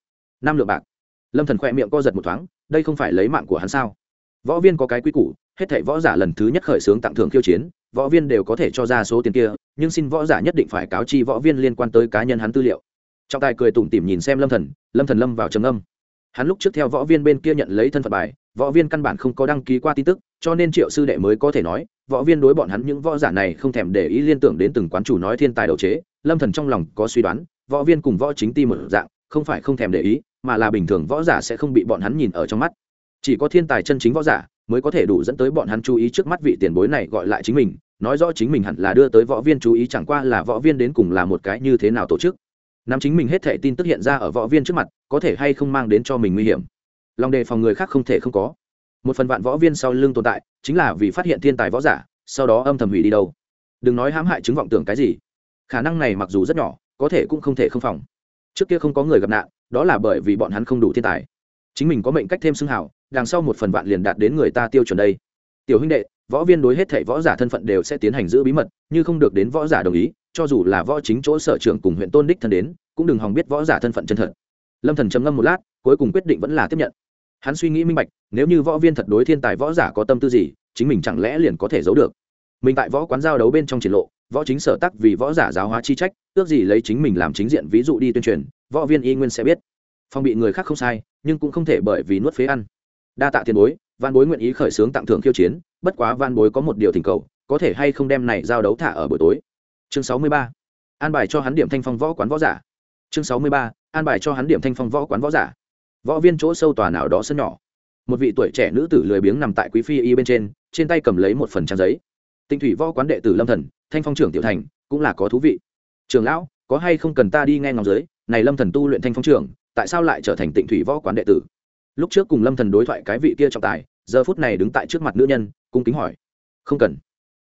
Năm lượng bạc. Lâm thần khỏe miệng co giật một thoáng, đây không phải lấy mạng của hắn sao? Võ viên có cái quy củ hết thảy võ giả lần thứ nhất khởi xướng tặng thưởng khiêu chiến, võ viên đều có thể cho ra số tiền kia, nhưng xin võ giả nhất định phải cáo chi võ viên liên quan tới cá nhân hắn tư liệu. Trọng tài cười tủm tỉm nhìn xem lâm thần lâm thần lâm vào trầm âm hắn lúc trước theo võ viên bên kia nhận lấy thân phận bài, võ viên căn bản không có đăng ký qua tin tức, cho nên triệu sư đệ mới có thể nói, võ viên đối bọn hắn những võ giả này không thèm để ý liên tưởng đến từng quán chủ nói thiên tài đầu chế, lâm thần trong lòng có suy đoán, võ viên cùng võ chính ti một dạng, không phải không thèm để ý, mà là bình thường võ giả sẽ không bị bọn hắn nhìn ở trong mắt. Chỉ có thiên tài chân chính võ giả mới có thể đủ dẫn tới bọn hắn chú ý trước mắt vị tiền bối này gọi lại chính mình, nói rõ chính mình hẳn là đưa tới võ viên chú ý chẳng qua là võ viên đến cùng là một cái như thế nào tổ chức. Nắm chính mình hết thệ tin tức hiện ra ở võ viên trước mặt, có thể hay không mang đến cho mình nguy hiểm. Lòng đề phòng người khác không thể không có. Một phần vạn võ viên sau lưng tồn tại, chính là vì phát hiện thiên tài võ giả, sau đó âm thầm hủy đi đâu. Đừng nói hãm hại chứng vọng tưởng cái gì. Khả năng này mặc dù rất nhỏ, có thể cũng không thể không phòng. Trước kia không có người gặp nạn, đó là bởi vì bọn hắn không đủ thiên tài chính mình có mệnh cách thêm xưng hảo, đằng sau một phần vạn liền đạt đến người ta tiêu chuẩn đây. Tiểu huynh đệ võ viên đối hết thảy võ giả thân phận đều sẽ tiến hành giữ bí mật như không được đến võ giả đồng ý cho dù là võ chính chỗ sở trưởng cùng huyện tôn đích thân đến cũng đừng hòng biết võ giả thân phận chân thật. Lâm thần trầm ngâm một lát cuối cùng quyết định vẫn là tiếp nhận. Hắn suy nghĩ minh bạch nếu như võ viên thật đối thiên tài võ giả có tâm tư gì chính mình chẳng lẽ liền có thể giấu được. Mình tại võ quán giao đấu bên trong triển lộ võ chính sở tắc vì võ giả giáo hóa chi trách ước gì lấy chính mình làm chính diện ví dụ đi tuyên truyền võ viên y nguyên sẽ biết phong bị người khác không sai, nhưng cũng không thể bởi vì nuốt phế ăn. Đa tạ tiền bối văn bối nguyện ý khởi xướng tặng thưởng khiêu chiến, bất quá văn bối có một điều thỉnh cầu, có thể hay không đem này giao đấu thả ở buổi tối. Chương sáu mươi ba. An bài cho hắn điểm thanh phong võ quán võ giả. Chương sáu mươi ba. An bài cho hắn điểm thanh phong võ quán võ giả. Võ viên chỗ sâu tòa nào đó sân nhỏ. Một vị tuổi trẻ nữ tử lười biếng nằm tại quý phi y bên trên trên tay cầm lấy một phần trang giấy. Tinh thủy võ quán đệ tử lâm thần, thanh phong trưởng tiểu thành, cũng là có thú vị. Trường lão, có hay không cần ta đi nghe ngóng giới? Này lâm thần tu luyện thanh phong trưởng tại sao lại trở thành tịnh thủy võ quán đệ tử? Lúc trước cùng lâm thần đối thoại cái vị kia trọng tài, giờ phút này đứng tại trước mặt nữ nhân, cung kính hỏi. Không cần.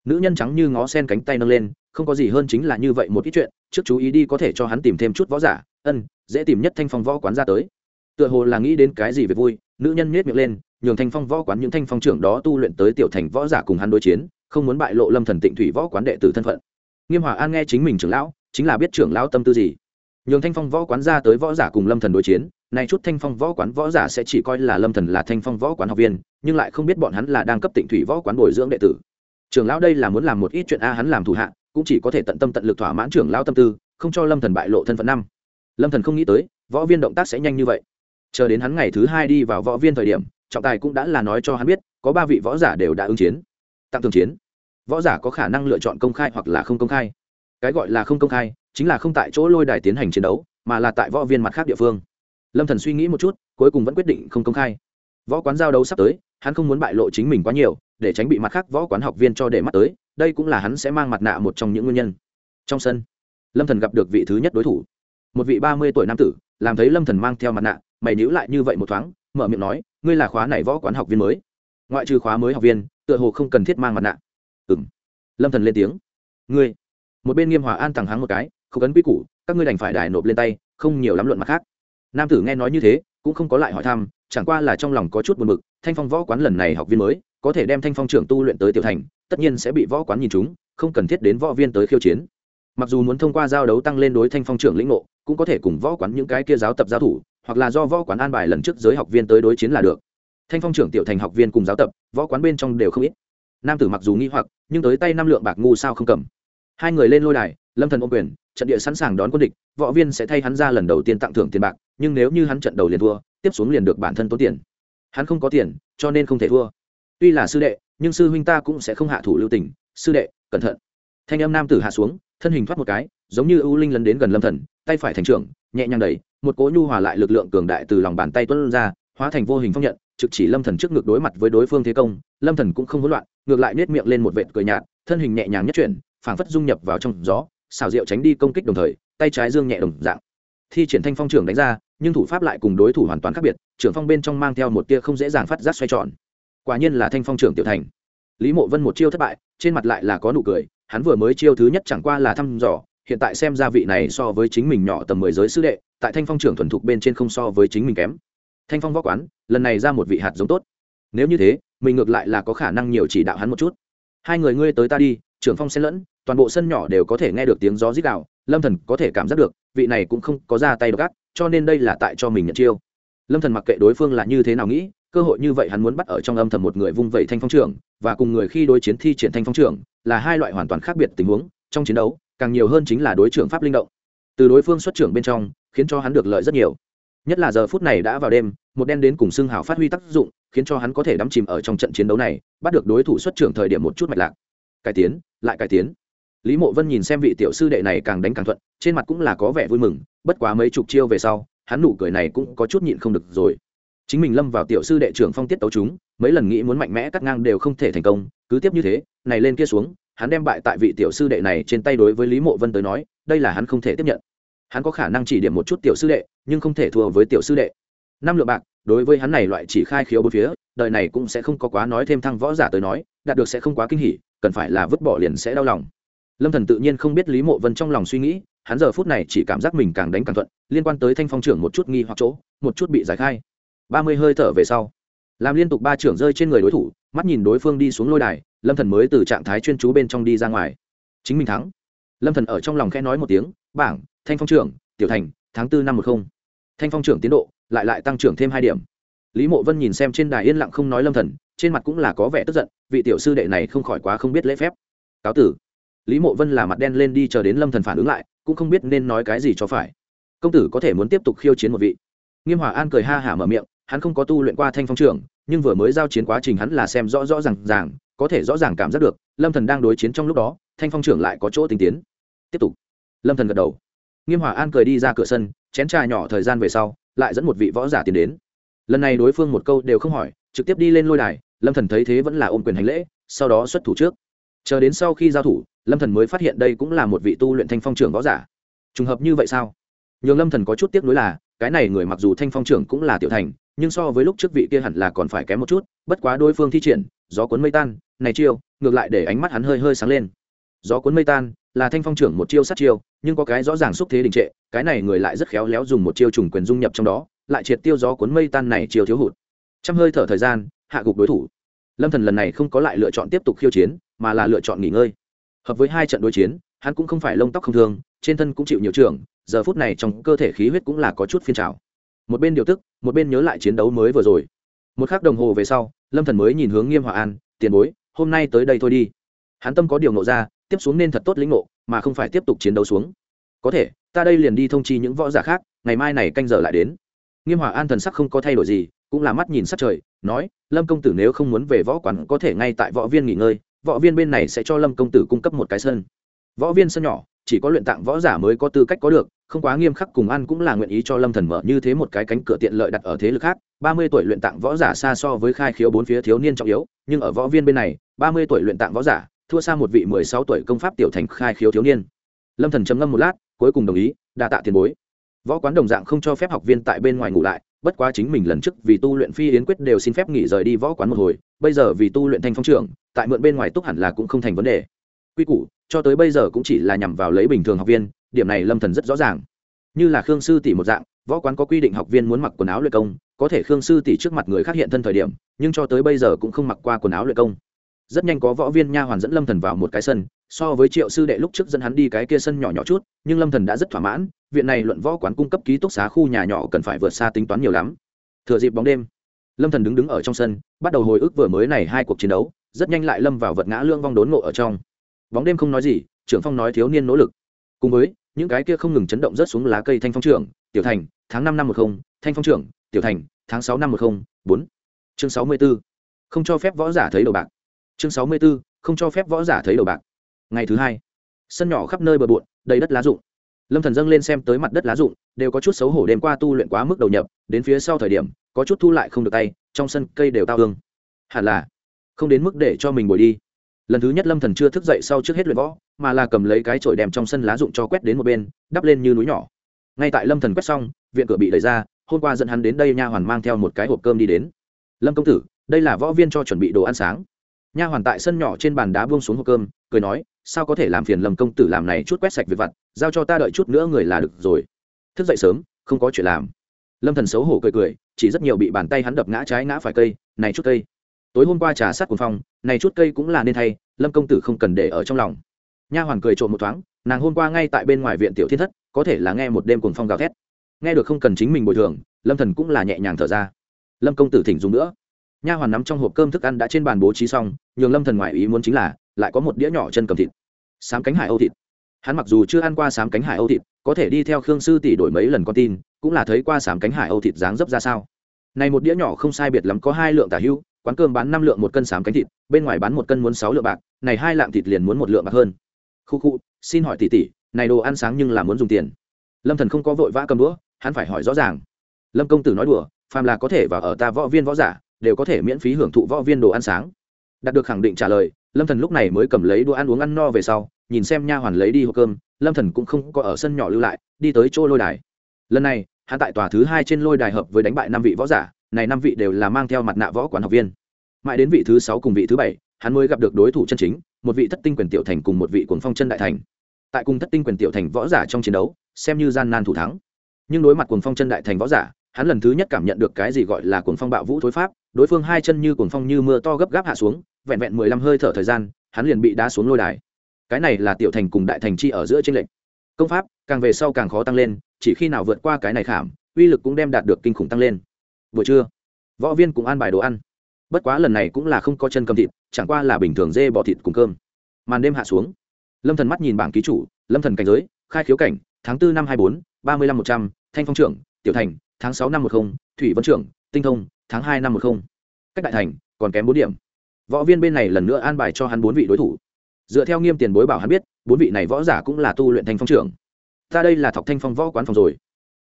Nữ nhân trắng như ngó sen cánh tay nâng lên, không có gì hơn chính là như vậy một ít chuyện, trước chú ý đi có thể cho hắn tìm thêm chút võ giả, ân, dễ tìm nhất thanh phong võ quán ra tới. Tựa hồ là nghĩ đến cái gì về vui, nữ nhân nhét miệng lên, nhường thanh phong võ quán những thanh phong trưởng đó tu luyện tới tiểu thành võ giả cùng hắn đối chiến, không muốn bại lộ lâm thần tịnh thủy võ quán đệ tử thân phận. Nghiêm hòa an nghe chính mình trưởng lão, chính là biết trưởng lão tâm tư gì nhường thanh phong võ quán ra tới võ giả cùng lâm thần đối chiến này chút thanh phong võ quán võ giả sẽ chỉ coi là lâm thần là thanh phong võ quán học viên nhưng lại không biết bọn hắn là đang cấp tịnh thủy võ quán bồi dưỡng đệ tử trưởng lão đây là muốn làm một ít chuyện a hắn làm thủ hạ cũng chỉ có thể tận tâm tận lực thỏa mãn trưởng lão tâm tư không cho lâm thần bại lộ thân phận năm lâm thần không nghĩ tới võ viên động tác sẽ nhanh như vậy chờ đến hắn ngày thứ hai đi vào võ viên thời điểm trọng tài cũng đã là nói cho hắn biết có ba vị võ giả đều đã ứng chiến tặng thường chiến võ giả có khả năng lựa chọn công khai hoặc là không công khai cái gọi là không công khai chính là không tại chỗ lôi đài tiến hành chiến đấu, mà là tại võ viên mặt khác địa phương. Lâm thần suy nghĩ một chút, cuối cùng vẫn quyết định không công khai. Võ quán giao đấu sắp tới, hắn không muốn bại lộ chính mình quá nhiều, để tránh bị mặt khác võ quán học viên cho để mắt tới, đây cũng là hắn sẽ mang mặt nạ một trong những nguyên nhân. Trong sân, lâm thần gặp được vị thứ nhất đối thủ. Một vị ba mươi tuổi nam tử, làm thấy lâm thần mang theo mặt nạ, mày nhíu lại như vậy một thoáng, mở miệng nói, ngươi là khóa này võ quán học viên mới? Ngoại trừ khóa mới học viên, tựa hồ không cần thiết mang mặt nạ. Ừm. Lâm thần lên tiếng. Ngươi. Một bên nghiêm hòa an thẳng háng một cái không cấn quy củ, các ngươi đành phải đài nộp lên tay, không nhiều lắm luận mặt khác. Nam tử nghe nói như thế, cũng không có lại hỏi thăm, chẳng qua là trong lòng có chút buồn bực, thanh phong võ quán lần này học viên mới, có thể đem thanh phong trưởng tu luyện tới tiểu thành, tất nhiên sẽ bị võ quán nhìn chúng, không cần thiết đến võ viên tới khiêu chiến. Mặc dù muốn thông qua giao đấu tăng lên đối thanh phong trưởng lĩnh ngộ, cũng có thể cùng võ quán những cái kia giáo tập giáo thủ, hoặc là do võ quán an bài lần trước giới học viên tới đối chiến là được. Thanh phong trưởng tiểu thành học viên cùng giáo tập, võ quán bên trong đều không ít. Nam tử mặc dù nghi hoặc, nhưng tới tay năm lượng bạc ngu sao không cầm. Hai người lên lôi đài, lâm thần ôm quyền trận địa sẵn sàng đón quân địch, võ viên sẽ thay hắn ra lần đầu tiên tặng thưởng tiền bạc, nhưng nếu như hắn trận đầu liền thua, tiếp xuống liền được bản thân tốn tiền. Hắn không có tiền, cho nên không thể thua. Tuy là sư đệ, nhưng sư huynh ta cũng sẽ không hạ thủ lưu tình. Sư đệ, cẩn thận. Thanh âm nam tử hạ xuống, thân hình thoát một cái, giống như ưu linh lấn đến gần lâm thần, tay phải thành trưởng, nhẹ nhàng đẩy, một cỗ nhu hòa lại lực lượng cường đại từ lòng bàn tay tuôn ra, hóa thành vô hình phong nhận, trực chỉ lâm thần trước ngực đối mặt với đối phương thế công. Lâm thần cũng không hỗn loạn, ngược lại nết miệng lên một vệt cười nhạt, thân hình nhẹ nhàng nhất chuyển, phảng phất dung nhập vào trong gió xào rượu tránh đi công kích đồng thời, tay trái dương nhẹ đồng dạng. Thi triển thanh phong trưởng đánh ra, nhưng thủ pháp lại cùng đối thủ hoàn toàn khác biệt, trưởng phong bên trong mang theo một tia không dễ dàng phát giác xoay tròn. Quả nhiên là thanh phong trưởng tiểu thành. Lý mộ vân một chiêu thất bại, trên mặt lại là có nụ cười, hắn vừa mới chiêu thứ nhất chẳng qua là thăm dò, hiện tại xem ra vị này so với chính mình nhỏ tầm mười giới sư đệ, tại thanh phong trưởng thuần thục bên trên không so với chính mình kém. Thanh phong võ quán, lần này ra một vị hạt giống tốt. Nếu như thế, mình ngược lại là có khả năng nhiều chỉ đạo hắn một chút. Hai người ngươi tới ta đi, trưởng phong xen lẫn toàn bộ sân nhỏ đều có thể nghe được tiếng gió rít đạo lâm thần có thể cảm giác được, vị này cũng không có ra tay gắt, cho nên đây là tại cho mình nhận chiêu. Lâm thần mặc kệ đối phương là như thế nào nghĩ, cơ hội như vậy hắn muốn bắt ở trong âm thầm một người vung vẩy thanh phong trưởng và cùng người khi đối chiến thi triển thanh phong trưởng là hai loại hoàn toàn khác biệt tình huống, trong chiến đấu, càng nhiều hơn chính là đối trưởng pháp linh động. Từ đối phương xuất trưởng bên trong, khiến cho hắn được lợi rất nhiều. Nhất là giờ phút này đã vào đêm, một đen đến cùng xương hào phát huy tác dụng, khiến cho hắn có thể đắm chìm ở trong trận chiến đấu này, bắt được đối thủ xuất trưởng thời điểm một chút mạch lạc. Cải tiến, lại cải tiến lý mộ vân nhìn xem vị tiểu sư đệ này càng đánh càng thuận, trên mặt cũng là có vẻ vui mừng, bất quá mấy chục chiêu về sau, hắn nụ cười này cũng có chút nhịn không được rồi. Chính mình lâm vào tiểu sư đệ trưởng phong tiết tấu chúng, mấy lần nghĩ muốn mạnh mẽ cắt ngang đều không thể thành công, cứ tiếp như thế, này lên kia xuống, hắn đem bại tại vị tiểu sư đệ này trên tay đối với lý mộ vân tới nói, đây là hắn không thể tiếp nhận. Hắn có khả năng chỉ điểm một chút tiểu sư đệ, nhưng không thể thua với tiểu sư đệ. Năm lượng bạc, đối với hắn này loại chỉ khai khiếu bốn phía, đời này cũng sẽ không có quá nói thêm thăng võ giả tới nói, đạt được sẽ không quá kinh hỉ, cần phải là vứt bỏ liền sẽ đau lòng lâm thần tự nhiên không biết lý mộ vân trong lòng suy nghĩ, hắn giờ phút này chỉ cảm giác mình càng đánh càng thuận, liên quan tới thanh phong trưởng một chút nghi hoặc chỗ, một chút bị giải khai. Ba mươi hơi thở về sau, làm liên tục ba trưởng rơi trên người đối thủ, mắt nhìn đối phương đi xuống lôi đài, lâm thần mới từ trạng thái chuyên chú bên trong đi ra ngoài. Chính mình thắng. Lâm thần ở trong lòng khẽ nói một tiếng, bảng, thanh phong trưởng, tiểu thành, tháng tư năm một không. Thanh phong trưởng tiến độ, lại lại tăng trưởng thêm hai điểm. Lý mộ vân nhìn xem trên đài yên lặng không nói lâm thần, trên mặt cũng là có vẻ tức giận, vị tiểu sư đệ này không khỏi quá không biết lễ phép. Cáo tử lý mộ vân là mặt đen lên đi chờ đến lâm thần phản ứng lại, cũng không biết nên nói cái gì cho phải. Công tử có thể muốn tiếp tục khiêu chiến một vị. Nghiêm hòa an cười ha hả mở miệng, hắn không có tu luyện qua thanh phong trưởng nhưng vừa mới giao chiến quá trình hắn là xem rõ rõ r à n g ràng, có thể rõ ràng cảm giác được, lâm thần đang đối chiến trong lúc đó, thanh phong trưởng lại có chỗ tinh tiến. Tiếp tục. Lâm thần gật đầu. Nghiêm hòa an cười đi ra cửa sân, chén trà nhỏ thời gian về sau, lại dẫn một vị võ giả tiến đến. Lần này đối phương một câu đều không hỏi, trực tiếp đi lên lôi đài, lâm thần thấy thế vẫn là ôm quyền hành lễ, sau đó xuất thủ trước chờ đến sau khi giao thủ, lâm thần mới phát hiện đây cũng là một vị tu luyện thanh phong trưởng võ giả. Trùng hợp như vậy sao? Nhường lâm thần có chút tiếc nuối là, cái này người mặc dù thanh phong trưởng cũng là tiểu thành, nhưng so với lúc trước vị kia hẳn là còn phải kém một chút, bất quá đối phương thi triển, gió cuốn mây tan, này chiêu, ngược lại để ánh mắt hắn hơi hơi sáng lên. Gió cuốn mây tan, là thanh phong trưởng một chiêu sát chiêu, nhưng có cái rõ ràng xúc thế đình trệ, cái này người lại rất khéo léo dùng một chiêu trùng quyền dung nhập trong đó, lại triệt tiêu gió cuốn mây tan này chiêu thiếu hụt. Trong hơi thở thời gian, hạ gục đối thủ. Lâm thần lần này không có lại lựa chọn tiếp tục khiêu chiến mà là lựa chọn nghỉ ngơi. Hợp với hai trận đối chiến, hắn cũng không phải lông tóc không thương, trên thân cũng chịu nhiều trường giờ phút này trong cơ thể khí huyết cũng là có chút phiên trào. Một bên điều tức, một bên nhớ lại chiến đấu mới vừa rồi. Một k h ắ c đồng hồ về sau, lâm thần mới nhìn hướng nghiêm hòa an, tiền bối, hôm nay tới đây thôi đi. Hắn tâm có điều nộ ra, tiếp xuống nên thật tốt lĩnh ngộ, mà không phải tiếp tục chiến đấu xuống. Có thể, ta đây liền đi thông chi những võ giả khác, ngày mai này canh giờ lại đến. Nghiêm hòa an thần sắc không có thay đổi gì, cũng là mắt nhìn sắc trời, nói, lâm công tử nếu không muốn về võ quán có thể ngay tại võ viên nghỉ ngơi võ viên bên này sẽ cho lâm công tử cung cấp một cái sân. Võ viên sân nhỏ, chỉ có luyện tạng võ giả mới có tư cách có được, không quá nghiêm khắc cùng ăn cũng là nguyện ý cho lâm thần mở như thế một cái cánh cửa tiện lợi đặt ở thế lực khác. Ba mươi tuổi luyện tạng võ giả xa so với khai khiếu bốn phía thiếu niên trọng yếu, nhưng ở võ viên bên này, ba mươi tuổi luyện tạng võ giả, thua xa một vị mười sáu tuổi công pháp tiểu thành khai khiếu thiếu niên. Lâm thần trầm ngâm một lát, cuối cùng đồng ý, đa tạ tiền bối. Võ quán đồng dạng không cho phép học viên tại bên ngoài ngủ lại, bất quá chính mình lần trước vì tu luyện phi yến quyết đều xin phép nghỉ rời đi võ quán một hồi bây giờ vì tu luyện thanh phong trưởng, tại mượn bên ngoài túc hẳn là cũng không thành vấn đề. Quy củ, cho tới bây giờ cũng chỉ là nhằm vào lấy bình thường học viên, điểm này lâm thần rất rõ ràng. Như là khương sư tỷ một dạng, võ quán có quy định học viên muốn mặc quần áo luyện công, có thể khương sư tỷ trước mặt người khác hiện thân thời điểm, nhưng cho tới bây giờ cũng không mặc qua quần áo luyện công. Rất nhanh có võ viên nha hoàn dẫn lâm thần vào một cái sân, so với triệu sư đệ lúc trước dẫn hắn đi cái kia sân nhỏ nhỏ chút, nhưng lâm thần đã rất thỏa mãn, viện này luận võ quán cung cấp ký túc xá khu nhà nhỏ cần phải vượt xa tính toán nhiều lắm. Thừa dịp bóng đêm lâm thần đứng đứng ở trong sân, bắt đầu hồi ức vừa mới này hai cuộc chiến đấu, rất nhanh lại lâm vào vật ngã lương vong đốn ngộ ở trong. Bóng đêm không nói gì, trưởng phong nói thiếu niên nỗ lực. Cùng với, những cái kia không ngừng chấn động rớt xuống lá cây thanh phong trưởng, tiểu thành, tháng năm năm một không, thanh phong trưởng, tiểu thành, tháng sáu năm một không, bốn. Chương sáu mươi b ố không cho phép võ giả thấy đầu bạc. Chương sáu mươi b ố không cho phép võ giả thấy đầu bạc. Ngày thứ hai. Sân nhỏ khắp nơi bờ bộn, đầy đất lá rụng lâm thần dâng lên xem tới mặt đất lá rụng, đều có chút xấu hổ đêm qua tu luyện quá mức đầu nhập, đến phía sau thời điểm, có chút thu lại không được tay, trong sân cây đều tao hương. Hẳn là không đến mức để cho mình bồi đi. Lần thứ nhất lâm thần chưa thức dậy sau trước hết luyện võ, mà là cầm lấy cái chổi đem trong sân lá rụng cho quét đến một bên, đắp lên như núi nhỏ. Ngay tại lâm thần quét xong, viện cửa bị đẩy ra, hôm qua dẫn hắn đến đây nha hoàn mang theo một cái hộp cơm đi đến. Lâm công tử, đây là võ viên cho chuẩn bị đồ ăn sáng nha hoàn tại sân nhỏ trên bàn đá buông xuống hộp cơm, cười nói, sao có thể làm phiền lâm công tử làm này chút quét sạch việc vặt, giao cho ta đợi chút nữa người là được rồi. Thức dậy sớm, không có chuyện làm. Lâm thần xấu hổ cười cười, chỉ rất nhiều bị bàn tay hắn đập ngã trái ngã phải cây, này chút cây. Tối hôm qua trà sát cuồng phong, này chút cây cũng là nên thay, lâm công tử không cần để ở trong lòng. Nha hoàn cười trộm một thoáng, nàng hôm qua ngay tại bên ngoài viện tiểu thiên thất, có thể là nghe một đêm cuồng phong gào thét. Nghe được không cần chính mình bồi thường, lâm thần cũng là nhẹ nhàng thở ra. Lâm công tử thỉnh dùng nữa nha hoàn nắm trong hộp cơm thức ăn đã trên bàn bố trí xong, nhường lâm thần ngoại ý muốn chính là, lại có một đĩa nhỏ chân cầm thịt. Sám cánh hải âu thịt. Hắn mặc dù chưa ăn qua sám cánh hải âu thịt, có thể đi theo khương sư tỷ đổi mấy lần con tin, cũng là thấy qua sám cánh hải âu thịt dáng dấp ra sao. Này một đĩa nhỏ không sai biệt lắm có hai lượng tả hưu, quán cơm bán năm lượng một cân sám cánh thịt, bên ngoài bán một cân muốn sáu lượng bạc, này hai lạng thịt liền muốn một lượng bạc hơn. Khu khu, xin hỏi tỷ tỷ, này đồ ăn sáng nhưng là muốn dùng tiền. Lâm thần không có vội vã cầm đũa, hắn phải hỏi rõ ràng. Lâm công tử nói đùa, phàm là có thể và ở ta võ viên võ giả đều có thể miễn phí hưởng thụ võ viên đồ ăn sáng. Đạt được khẳng định trả lời, lâm thần lúc này mới cầm lấy đũa ăn uống ăn no về sau, nhìn xem nha hoàn lấy đi hộp cơm, lâm thần cũng không có ở sân nhỏ lưu lại, đi tới chỗ lôi đài. Lần này, hắn tại tòa thứ hai trên lôi đài hợp với đánh bại năm vị võ giả, này năm vị đều là mang theo mặt nạ võ quán học viên. Mãi đến vị thứ sáu cùng vị thứ bảy, hắn mới gặp được đối thủ chân chính, một vị thất tinh quyền tiểu thành cùng một vị cuồng phong chân đại thành. Tại cùng thất tinh quyền tiểu thành võ giả trong chiến đấu, xem như gian nan thủ thắng. Nhưng đối mặt cuồng phong chân đại thành võ giả, hắn lần thứ nhất cảm nhận được cái gì gọi là cuồng phong bạo vũ thối pháp đối phương hai chân như cuồng phong như mưa to gấp gáp hạ xuống, vẹn vẹn mười lăm hơi thở thời gian, hắn liền bị đá xuống lôi đài. Cái này là tiểu thành cùng đại thành chi ở giữa trên lệnh công pháp, càng về sau càng khó tăng lên, chỉ khi nào vượt qua cái này khảm, uy lực cũng đem đạt được kinh khủng tăng lên. Buổi trưa, võ viên cũng ăn bài đồ ăn. Bất quá lần này cũng là không có chân cầm thịt, chẳng qua là bình thường dê bò thịt cùng cơm. Màn đêm hạ xuống, lâm thần mắt nhìn bảng ký chủ, lâm thần cảnh giới, khai khiếu cảnh, tháng 4 năm hai bốn, ba mươi năm một trăm, thanh phong trưởng, tiểu thành, tháng sáu năm một không, thủy vân trưởng, tinh thông tháng hai năm một không. Cách đại thành, còn kém bốn điểm. Võ viên bên này lần nữa an bài cho hắn bốn vị đối thủ. Dựa theo nghiêm tiền bối bảo hắn biết, bốn vị này võ giả cũng là tu luyện thanh phong trưởng. Ta đây là thọc thanh phong võ quán phòng rồi.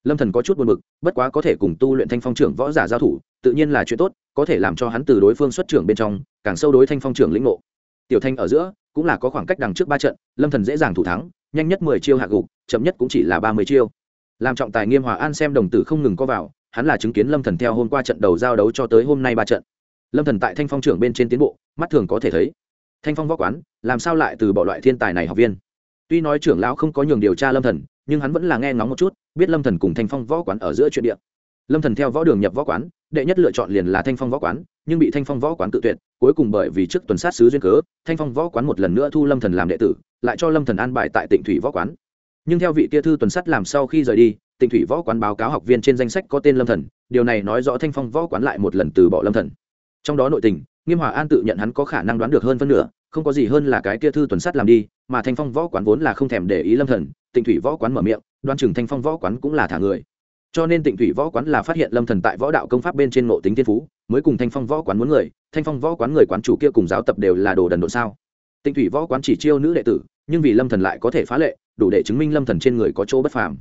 Lâm thần có chút buồn bực, bất quá có thể cùng tu luyện thanh phong trưởng võ giả giao thủ, tự nhiên là chuyện tốt, có thể làm cho hắn từ đối phương xuất trưởng bên trong, càng sâu đối thanh phong trưởng lĩnh ngộ. Tiểu thanh ở giữa, cũng là có khoảng cách đằng trước ba trận, lâm thần dễ dàng thủ thắng, nhanh nhất mười chiêu hạ gục, chậm nhất cũng chỉ là ba mươi chiêu. Làm trọng tài nghiêm hòa an xem đồng tử không ngừng có vào hắn là chứng kiến lâm thần theo hôm qua trận đầu giao đấu cho tới hôm nay ba trận. Lâm thần tại thanh phong trưởng bên trên tiến bộ, mắt thường có thể thấy. Thanh phong võ quán, làm sao lại từ bỏ loại thiên tài này học viên? Tuy nói trưởng lão không có nhường điều tra lâm thần, nhưng hắn vẫn là nghe ngóng một chút, biết lâm thần cùng thanh phong võ quán ở giữa chuyện địa. Lâm thần theo võ đường nhập võ quán, đệ nhất lựa chọn liền là thanh phong võ quán, nhưng bị thanh phong võ quán tự tuyệt, cuối cùng bởi vì trước tuần sát sứ duyên cớ, thanh phong võ quán một lần nữa thu lâm thần làm đệ tử, lại cho lâm thần an bài tại tịnh thủy võ quán. Nhưng theo vị tia thư tuần sát làm sau khi rời đi tịnh thủy võ quán báo cáo học viên trên danh sách có tên lâm thần, điều này nói rõ thanh phong võ quán lại một lần từ bỏ lâm thần. Trong đó nội tình, nghiêm hòa an tự nhận hắn có khả năng đoán được hơn phân nửa, không có gì hơn là cái kia thư tuần sát làm đi, mà thanh phong võ quán vốn là không thèm để ý lâm thần, tịnh thủy võ quán mở miệng đoan chừng thanh phong võ quán cũng là thả người. Cho nên tịnh thủy võ quán là phát hiện lâm thần tại võ đạo công pháp bên trên ngộ tính thiên phú, mới cùng thanh phong võ quán muốn người, thanh phong võ quán người quán chủ kia cùng giáo tập đều là đồ đần độ sao. Tịnh thủy võ quán chỉ chiêu nữ đệ tử, nhưng vì lâm thần lại có thể phá lệ, đủ để chứng minh lâm thần trên người có chỗ bất phàm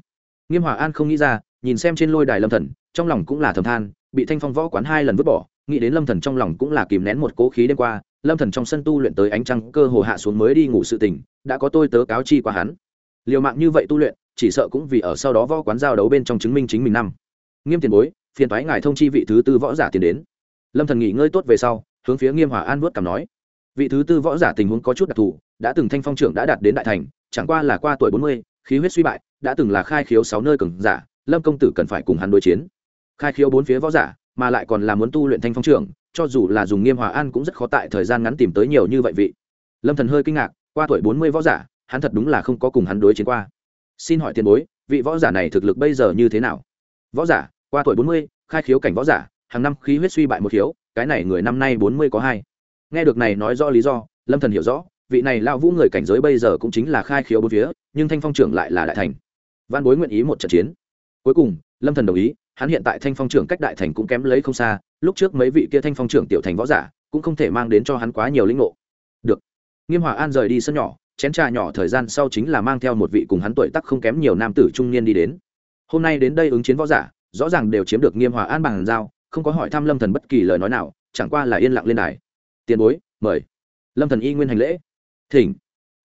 nghiêm hòa an không nghĩ ra, nhìn xem trên lôi đài lâm thần, trong lòng cũng là thầm than, bị thanh phong võ quán hai lần vứt bỏ, nghĩ đến lâm thần trong lòng cũng là kìm nén một cố khí đêm qua, lâm thần trong sân tu luyện tới ánh trăng cơ hồ hạ xuống mới đi ngủ sự tỉnh đã có tôi tớ cáo chi qua hắn. Liều mạng như vậy tu luyện, chỉ sợ cũng vì ở sau đó võ quán giao đấu bên trong chứng minh chính mình năm. Nghiêm tiền bối, phiền thoái ngài thông chi vị thứ tư võ giả tiền đến. Lâm thần nghỉ ngơi tốt về sau, hướng phía nghiêm hòa an vớt cảm nói. Vị thứ tư võ giả tình huống có chút đặc thù, đã từng thanh phong trưởng đã đạt đến đại thành, chẳng qua là qua tuổi bốn mươi, khí huyết suy bại đã từng là khai khiếu sáu nơi cường giả, lâm công tử cần phải cùng hắn đối chiến. Khai khiếu bốn phía võ giả, mà lại còn là muốn tu luyện thanh phong trưởng, cho dù là dùng nghiêm hòa an cũng rất khó tại thời gian ngắn tìm tới nhiều như vậy vị. Lâm thần hơi kinh ngạc, qua tuổi bốn mươi võ giả, hắn thật đúng là không có cùng hắn đối chiến qua. Xin hỏi tiền bối, vị võ giả này thực lực bây giờ như thế nào? Võ giả, qua tuổi bốn mươi, khai khiếu cảnh võ giả, hàng năm khí huyết suy bại một khiếu, cái này người năm nay bốn mươi có hai. Nghe được này nói rõ lý do, lâm thần hiểu rõ, vị này lao vũ người cảnh giới bây giờ cũng chính là khai khiếu bốn phía, nhưng thanh phong trưởng lại là đại thành văn bối nguyện ý một trận chiến. Cuối cùng, lâm thần đồng ý, hắn hiện tại thanh phong trưởng cách đại thành cũng kém lấy không xa, lúc trước mấy vị kia thanh phong trưởng tiểu thành võ giả cũng không thể mang đến cho hắn quá nhiều lĩnh ngộ. Được. Nghiêm hòa an rời đi sân nhỏ, chén trà nhỏ thời gian sau chính là mang theo một vị cùng hắn tuổi tác không kém nhiều nam tử trung niên đi đến. Hôm nay đến đây ứng chiến võ giả, rõ ràng đều chiếm được nghiêm hòa an bằng giao, không có hỏi thăm lâm thần bất kỳ lời nói nào, chẳng qua là yên lặng lên đài. Tiền bối, mời. Lâm thần y nguyên hành lễ. Thỉnh.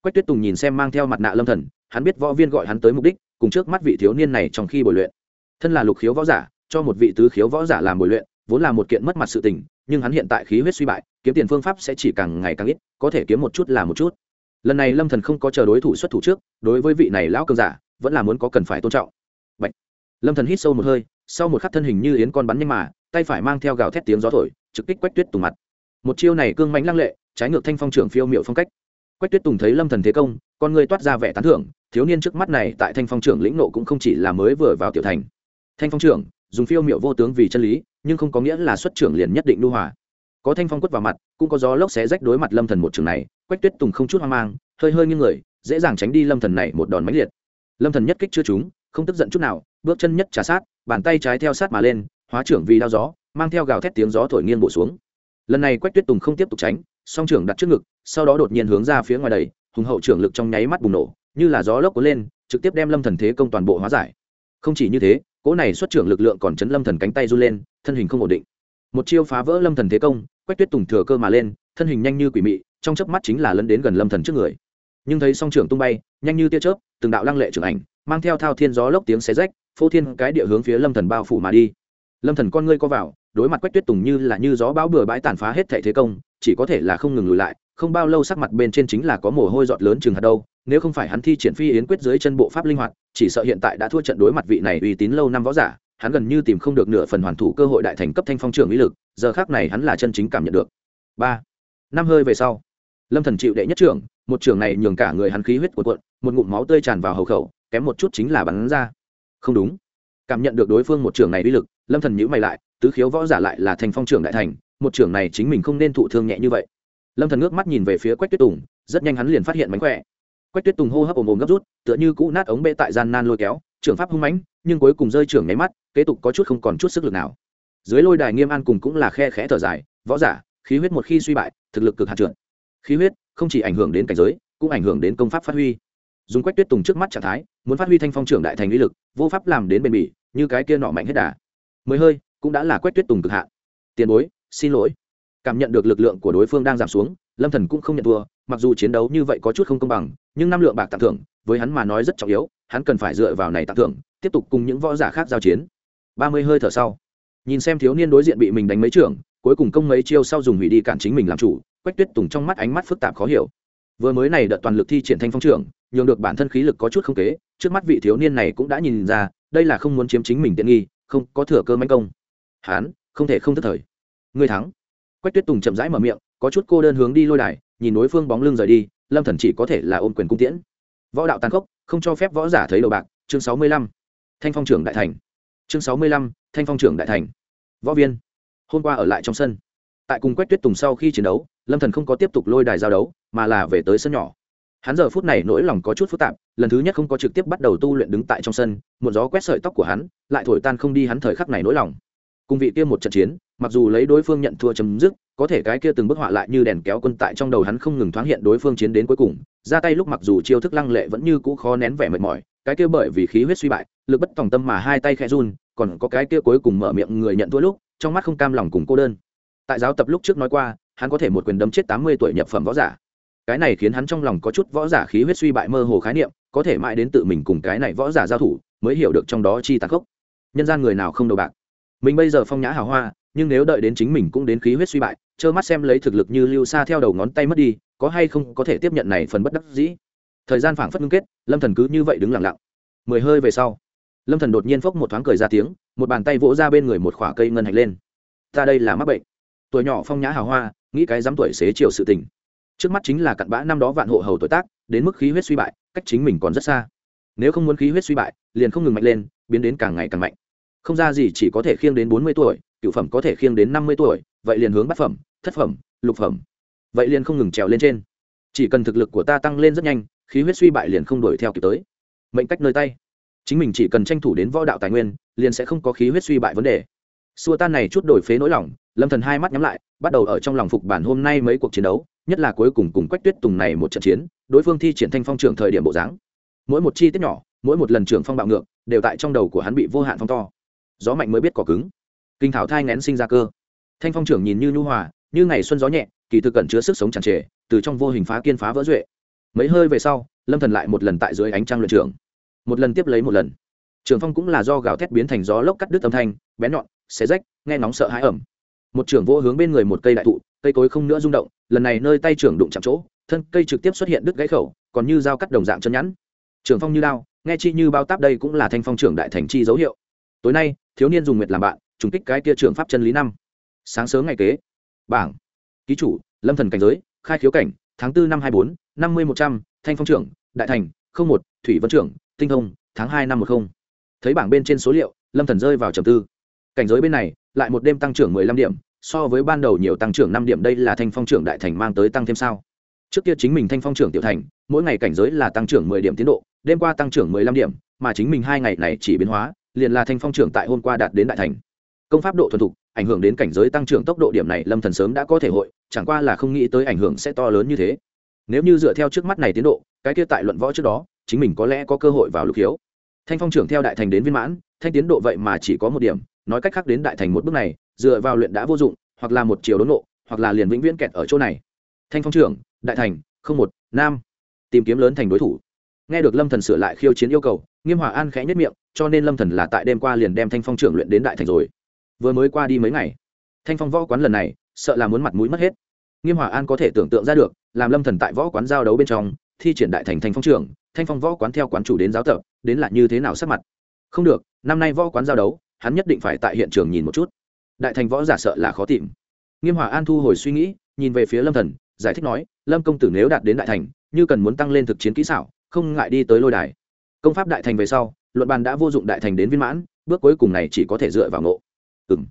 Quách tuyết tùng nhìn xem mang theo mặt nạ lâm thần, hắn biết võ viên gọi hắn tới mục đích cùng trước mắt vị thiếu niên này trong khi bồi luyện. Thân là lục khiếu võ giả, cho một vị tứ khiếu võ giả làm bồi luyện, vốn là một kiện mất mặt sự tình, nhưng hắn hiện tại khí huyết suy bại, kiếm tiền phương pháp sẽ chỉ càng ngày càng ít, có thể kiếm một chút là một chút. Lần này lâm thần không có chờ đối thủ xuất thủ trước, đối với vị này lão cường giả, vẫn là muốn có cần phải tôn trọng. Bạch. lâm thần hít sâu một hơi, sau một khắc thân hình như yến con bắn nhanh mà, tay phải mang theo gào thét tiếng gió thổi, trực kích quách tuyết tùng mặt. Một chiêu này cương mãnh lăng lệ, trái ngược thanh phong trưởng phiêu miệu phong cách quách tuyết tùng thấy lâm thần thế công, con người toát ra vẻ tán thưởng, thiếu niên trước mắt này tại thanh phong trưởng lĩnh nộ cũng không chỉ là mới vừa vào tiểu thành. Thanh phong trưởng, dùng phiêu miệu vô tướng vì chân lý, nhưng không có nghĩa là xuất trưởng liền nhất định lưu hòa. Có thanh phong quất vào mặt, cũng có gió lốc xé rách đối mặt lâm thần một trường này, quách tuyết tùng không chút hoang mang, hơi hơi như người, dễ dàng tránh đi lâm thần này một đòn mãnh liệt. Lâm thần nhất kích chưa trúng, không tức giận chút nào, bước chân nhất trả sát, bàn tay trái theo sát mà lên, hóa trưởng vì đao gió, mang theo gào thét tiếng gió thổi nghiêng bổ xuống. Lần này quách tuyết tùng không tiếp tục tránh song trưởng đặt trước ngực, sau đó đột nhiên hướng ra phía ngoài đầy hùng hậu trưởng lực trong nháy mắt bùng nổ, như là gió lốc cuốn lên, trực tiếp đem lâm thần thế công toàn bộ hóa giải. Không chỉ như thế, cỗ này xuất trưởng lực lượng còn chấn lâm thần cánh tay run lên, thân hình không ổn định. Một chiêu phá vỡ lâm thần thế công quách tuyết tùng thừa cơ mà lên, thân hình nhanh như quỷ mị, trong chớp mắt chính là lấn đến gần lâm thần trước người. Nhưng thấy song trưởng tung bay, nhanh như tia chớp, từng đạo lăng lệ trưởng ảnh, mang theo thao thiên gió lốc tiếng xé rách, phô thiên cái địa hướng phía lâm thần bao phủ mà đi lâm thần con ngươi co vào, đối mặt quách tuyết tùng như là như gió bão bừa bãi tàn phá hết thệ thế công, chỉ có thể là không ngừng lùi lại, không bao lâu sắc mặt bên trên chính là có mồ hôi giọt lớn chừng hạt đâu, nếu không phải hắn thi triển phi yến quyết dưới chân bộ pháp linh hoạt, chỉ sợ hiện tại đã thua trận đối mặt vị này uy tín lâu năm võ giả, hắn gần như tìm không được nửa phần hoàn thủ cơ hội đại thành cấp thanh phong trưởng ý lực, giờ khác này hắn là chân chính cảm nhận được. Ba, năm hơi về sau, lâm thần chịu đệ nhất trưởng, một trưởng này nhường cả người hắn khí huyết cuộn cuộn, một ngụm máu tươi tràn vào hầu khẩu, kém một chút chính là bắn ra. Không đúng. Cảm nhận được đối phương một trưởng này uy lực lâm thần nhữ mày lại tứ khiếu võ giả lại là thành phong trưởng đại thành một trưởng này chính mình không nên thụ thương nhẹ như vậy lâm thần ngước mắt nhìn về phía quách tuyết tùng rất nhanh hắn liền phát hiện mánh khỏe quách tuyết tùng hô hấp ồm ồm gấp rút tựa như cũ nát ống bê tại gian nan lôi kéo trưởng pháp hung mãnh nhưng cuối cùng rơi trưởng nháy mắt kế tục có chút không còn chút sức lực nào dưới lôi đài nghiêm an cùng cũng là khe khẽ thở dài võ giả khí huyết một khi suy bại thực lực cực hạt trượt khí huyết không chỉ ảnh hưởng đến cảnh giới cũng ảnh hưởng đến công pháp phát huy dùng quách tuyết tùng trước mắt trạng thái muốn phát huy thanh phong trưởng đại thành lý lực vô pháp làm đến bền bỉ như cái kia nọ mạnh hết đà mới hơi, cũng đã là quách tuyết tùng cực hạn. Tiền bối, xin lỗi. Cảm nhận được lực lượng của đối phương đang giảm xuống, lâm thần cũng không nhận thua, mặc dù chiến đấu như vậy có chút không công bằng, nhưng năm lượng bạc tặng thưởng, với hắn mà nói rất trọng yếu, hắn cần phải dựa vào này tặng thưởng, tiếp tục cùng những võ giả khác giao chiến. Ba mươi hơi thở sau, nhìn xem thiếu niên đối diện bị mình đánh mấy trưởng, cuối cùng công mấy chiêu sau dùng hủy đi cản chính mình làm chủ quách tuyết tùng trong mắt ánh mắt phức tạp khó hiểu. Vừa mới này đợt toàn lực thi triển thanh phong trưởng, nhường được bản thân khí lực có chút không kế, trước mắt vị thiếu niên này cũng đã nhìn ra, đây là không muốn chiếm chính mình tiện nghi không có thừa cơ manh công. Hán, không thể không thất thời. Người thắng. Quách tuyết tùng chậm rãi mở miệng, có chút cô đơn hướng đi lôi đài, nhìn đối phương bóng lưng rời đi, lâm thần chỉ có thể là ôm quyền cung tiễn. Võ đạo tàn khốc, không cho phép võ giả thấy đầu bạc. Chương sáu mươi lăm. Thanh phong trưởng đại thành. Chương sáu mươi lăm. Thanh phong trưởng đại thành. Võ viên. Hôm qua ở lại trong sân. Tại cùng quách tuyết tùng sau khi chiến đấu, lâm thần không có tiếp tục lôi đài giao đấu, mà là về tới sân nhỏ hắn giờ phút này nỗi lòng có chút phức tạp, lần thứ nhất không có trực tiếp bắt đầu tu luyện đứng tại trong sân, một gió quét sợi tóc của hắn, lại thổi tan không đi hắn thời khắc này nỗi lòng. Cùng vị kia một trận chiến, mặc dù lấy đối phương nhận thua chấm dứt, có thể cái kia từng bức họa lại như đèn kéo quân tại trong đầu hắn không ngừng thoáng hiện đối phương chiến đến cuối cùng, ra tay lúc mặc dù chiêu thức lăng lệ vẫn như cũ khó nén vẻ mệt mỏi, cái kia bởi vì khí huyết suy bại, lực bất tòng tâm mà hai tay khẽ run, còn có cái kia cuối cùng mở miệng người nhận thua lúc, trong mắt không cam lòng cùng cô đơn. Tại giáo tập lúc trước nói qua, hắn có thể một quyền đấm chết tám mươi tuổi nhập phẩm võ giả cái này khiến hắn trong lòng có chút võ giả khí huyết suy bại mơ hồ khái niệm, có thể mãi đến tự mình cùng cái này võ giả giao thủ, mới hiểu được trong đó chi tạc gốc nhân gian người nào không đầu bạc. Mình bây giờ phong nhã hào hoa, nhưng nếu đợi đến chính mình cũng đến khí huyết suy bại, trơ mắt xem lấy thực lực như lưu xa theo đầu ngón tay mất đi, có hay không có thể tiếp nhận này phần bất đắc dĩ. Thời gian phảng phất ngưng kết, lâm thần cứ như vậy đứng lặng lặng. Mười hơi về sau, lâm thần đột nhiên phốc một thoáng cười ra tiếng, một bàn tay vỗ ra bên người một khỏa cây ngân hạch lên. Ta đây là mắc bệnh. Tuổi nhỏ phong nhã hào hoa, nghĩ cái dám tuổi xế chiều sự tình trước mắt chính là cặn bã năm đó vạn hộ hầu tuổi tác, đến mức khí huyết suy bại, cách chính mình còn rất xa. Nếu không muốn khí huyết suy bại, liền không ngừng mạnh lên, biến đến càng ngày càng mạnh. Không ra gì chỉ có thể khiêng đến bốn mươi tuổi, cựu phẩm có thể khiêng đến năm mươi tuổi, vậy liền hướng bát phẩm, thất phẩm, lục phẩm. Vậy liền không ngừng trèo lên trên. Chỉ cần thực lực của ta tăng lên rất nhanh, khí huyết suy bại liền không đuổi theo kịp tới. Mệnh cách nơi tay. Chính mình chỉ cần tranh thủ đến võ đạo tài nguyên, liền sẽ không có khí huyết suy bại vấn đề. Xua tan này chút đổi phế nỗi lòng, lâm thần hai mắt nhắm lại, bắt đầu ở trong lòng phục bản hôm nay mấy cuộc chiến đấu nhất là cuối cùng cùng quách tuyết tùng này một trận chiến, đối phương thi triển thanh phong trưởng thời điểm bộ dáng. Mỗi một chi tiết nhỏ, mỗi một lần trưởng phong bạo ngược, đều tại trong đầu của hắn bị vô hạn phong to. Gió mạnh mới biết cỏ cứng. Kinh thảo thai ngén sinh ra cơ. Thanh phong trưởng nhìn như nhu hòa, như ngày xuân gió nhẹ, kỳ thực cẩn chứa sức sống tràn trề, từ trong vô hình phá kiên phá vỡ duệ. Mấy hơi về sau, lâm thần lại một lần tại dưới ánh trăng luyện trưởng. Một lần tiếp lấy một lần. Trường phong cũng là do gào thét biến thành gió lốc cắt đứt âm thanh, bén nhọn, xé rách, nghe nóng sợ hãi ẩm. Một trưởng vô hướng bên người một cây đại thụ cây cối không nữa rung động, lần này nơi tay trưởng đụng chạm chỗ, thân cây trực tiếp xuất hiện đứt gãy khẩu, còn như dao cắt đồng dạng chân nhẵn. Trường phong như lao nghe chi như bao táp đây cũng là thanh phong trưởng đại thành chi dấu hiệu. Tối nay, thiếu niên dùng nguyệt làm bạn, trùng kích cái kia trưởng pháp chân lý năm. Sáng sớm ngày kế, bảng. Ký chủ, lâm thần cảnh giới, khai khiếu cảnh, tháng tư năm hai bốn, năm mươi một trăm, thanh phong trưởng, đại thành, không một, thủy vân trưởng, tinh thông tháng hai năm một không. Thấy bảng bên trên số liệu, lâm thần rơi vào trầm tư. Cảnh giới bên này, lại một đêm tăng trưởng mười lăm điểm so với ban đầu nhiều tăng trưởng năm điểm đây là thanh phong trưởng đại thành mang tới tăng thêm sao? Trước kia chính mình thanh phong trưởng tiểu thành, mỗi ngày cảnh giới là tăng trưởng mười điểm tiến độ, đêm qua tăng trưởng mười lăm điểm, mà chính mình hai ngày này chỉ biến hóa, liền là thanh phong trưởng tại hôm qua đạt đến đại thành. Công pháp độ thuần thục, ảnh hưởng đến cảnh giới tăng trưởng tốc độ điểm này lâm thần sớm đã có thể hội, chẳng qua là không nghĩ tới ảnh hưởng sẽ to lớn như thế. Nếu như dựa theo trước mắt này tiến độ, cái kia tại luận võ trước đó, chính mình có lẽ có cơ hội vào lục hiếu thanh phong trưởng theo đại thành đến viên mãn, thanh tiến độ vậy mà chỉ có một điểm, nói cách khác đến đại thành một bước này dựa vào luyện đã vô dụng, hoặc là một chiều đốn nộ hoặc là liền vĩnh viễn kẹt ở chỗ này. Thanh phong trưởng, đại thành, không một, nam. Tìm kiếm lớn thành đối thủ. Nghe được lâm thần sửa lại khiêu chiến yêu cầu, nghiêm hòa an khẽ nhất miệng, cho nên lâm thần là tại đêm qua liền đem thanh phong trưởng luyện đến đại thành rồi. Vừa mới qua đi mấy ngày, thanh phong võ quán lần này, sợ là muốn mặt mũi mất hết. Nghiêm hòa an có thể tưởng tượng ra được, làm lâm thần tại võ quán giao đấu bên trong, thi triển đại thành thanh phong trưởng, thanh phong võ quán theo quán chủ đến giáo tập, đến là như thế nào sắc mặt? Không được, năm nay võ quán giao đấu, hắn nhất định phải tại hiện trường nhìn một chút đại thành võ giả sợ là khó tìm. Nghiêm hòa an thu hồi suy nghĩ, nhìn về phía lâm thần, giải thích nói, lâm công tử nếu đạt đến đại thành, như cần muốn tăng lên thực chiến kỹ xảo, không ngại đi tới lôi đài. Công pháp đại thành về sau, luận bàn đã vô dụng đại thành đến viên mãn, bước cuối cùng này chỉ có thể dựa vào ngộ. Ừm.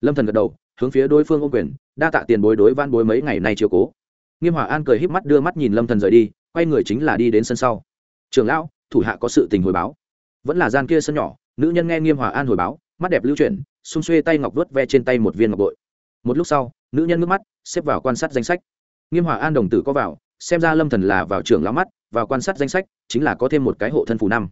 lâm thần gật đầu, hướng phía đối phương ô quyền, đa tạ tiền bối đối van bối mấy ngày nay chiều cố. Nghiêm hòa an cười híp mắt đưa mắt nhìn lâm thần rời đi, quay người chính là đi đến sân sau. Trường lão, thủ hạ có sự tình hồi báo. Vẫn là gian kia sân nhỏ. Nữ nhân nghe nghiêm hòa an hồi báo, mắt đẹp lưu chuyển xung xuê tay ngọc vớt ve trên tay một viên ngọc bội. Một lúc sau, nữ nhân nước mắt, xếp vào quan sát danh sách. Nghiêm hòa an đồng tử có vào, xem ra lâm thần là vào trưởng lão mắt, vào quan sát danh sách, chính là có thêm một cái hộ thân phù năm.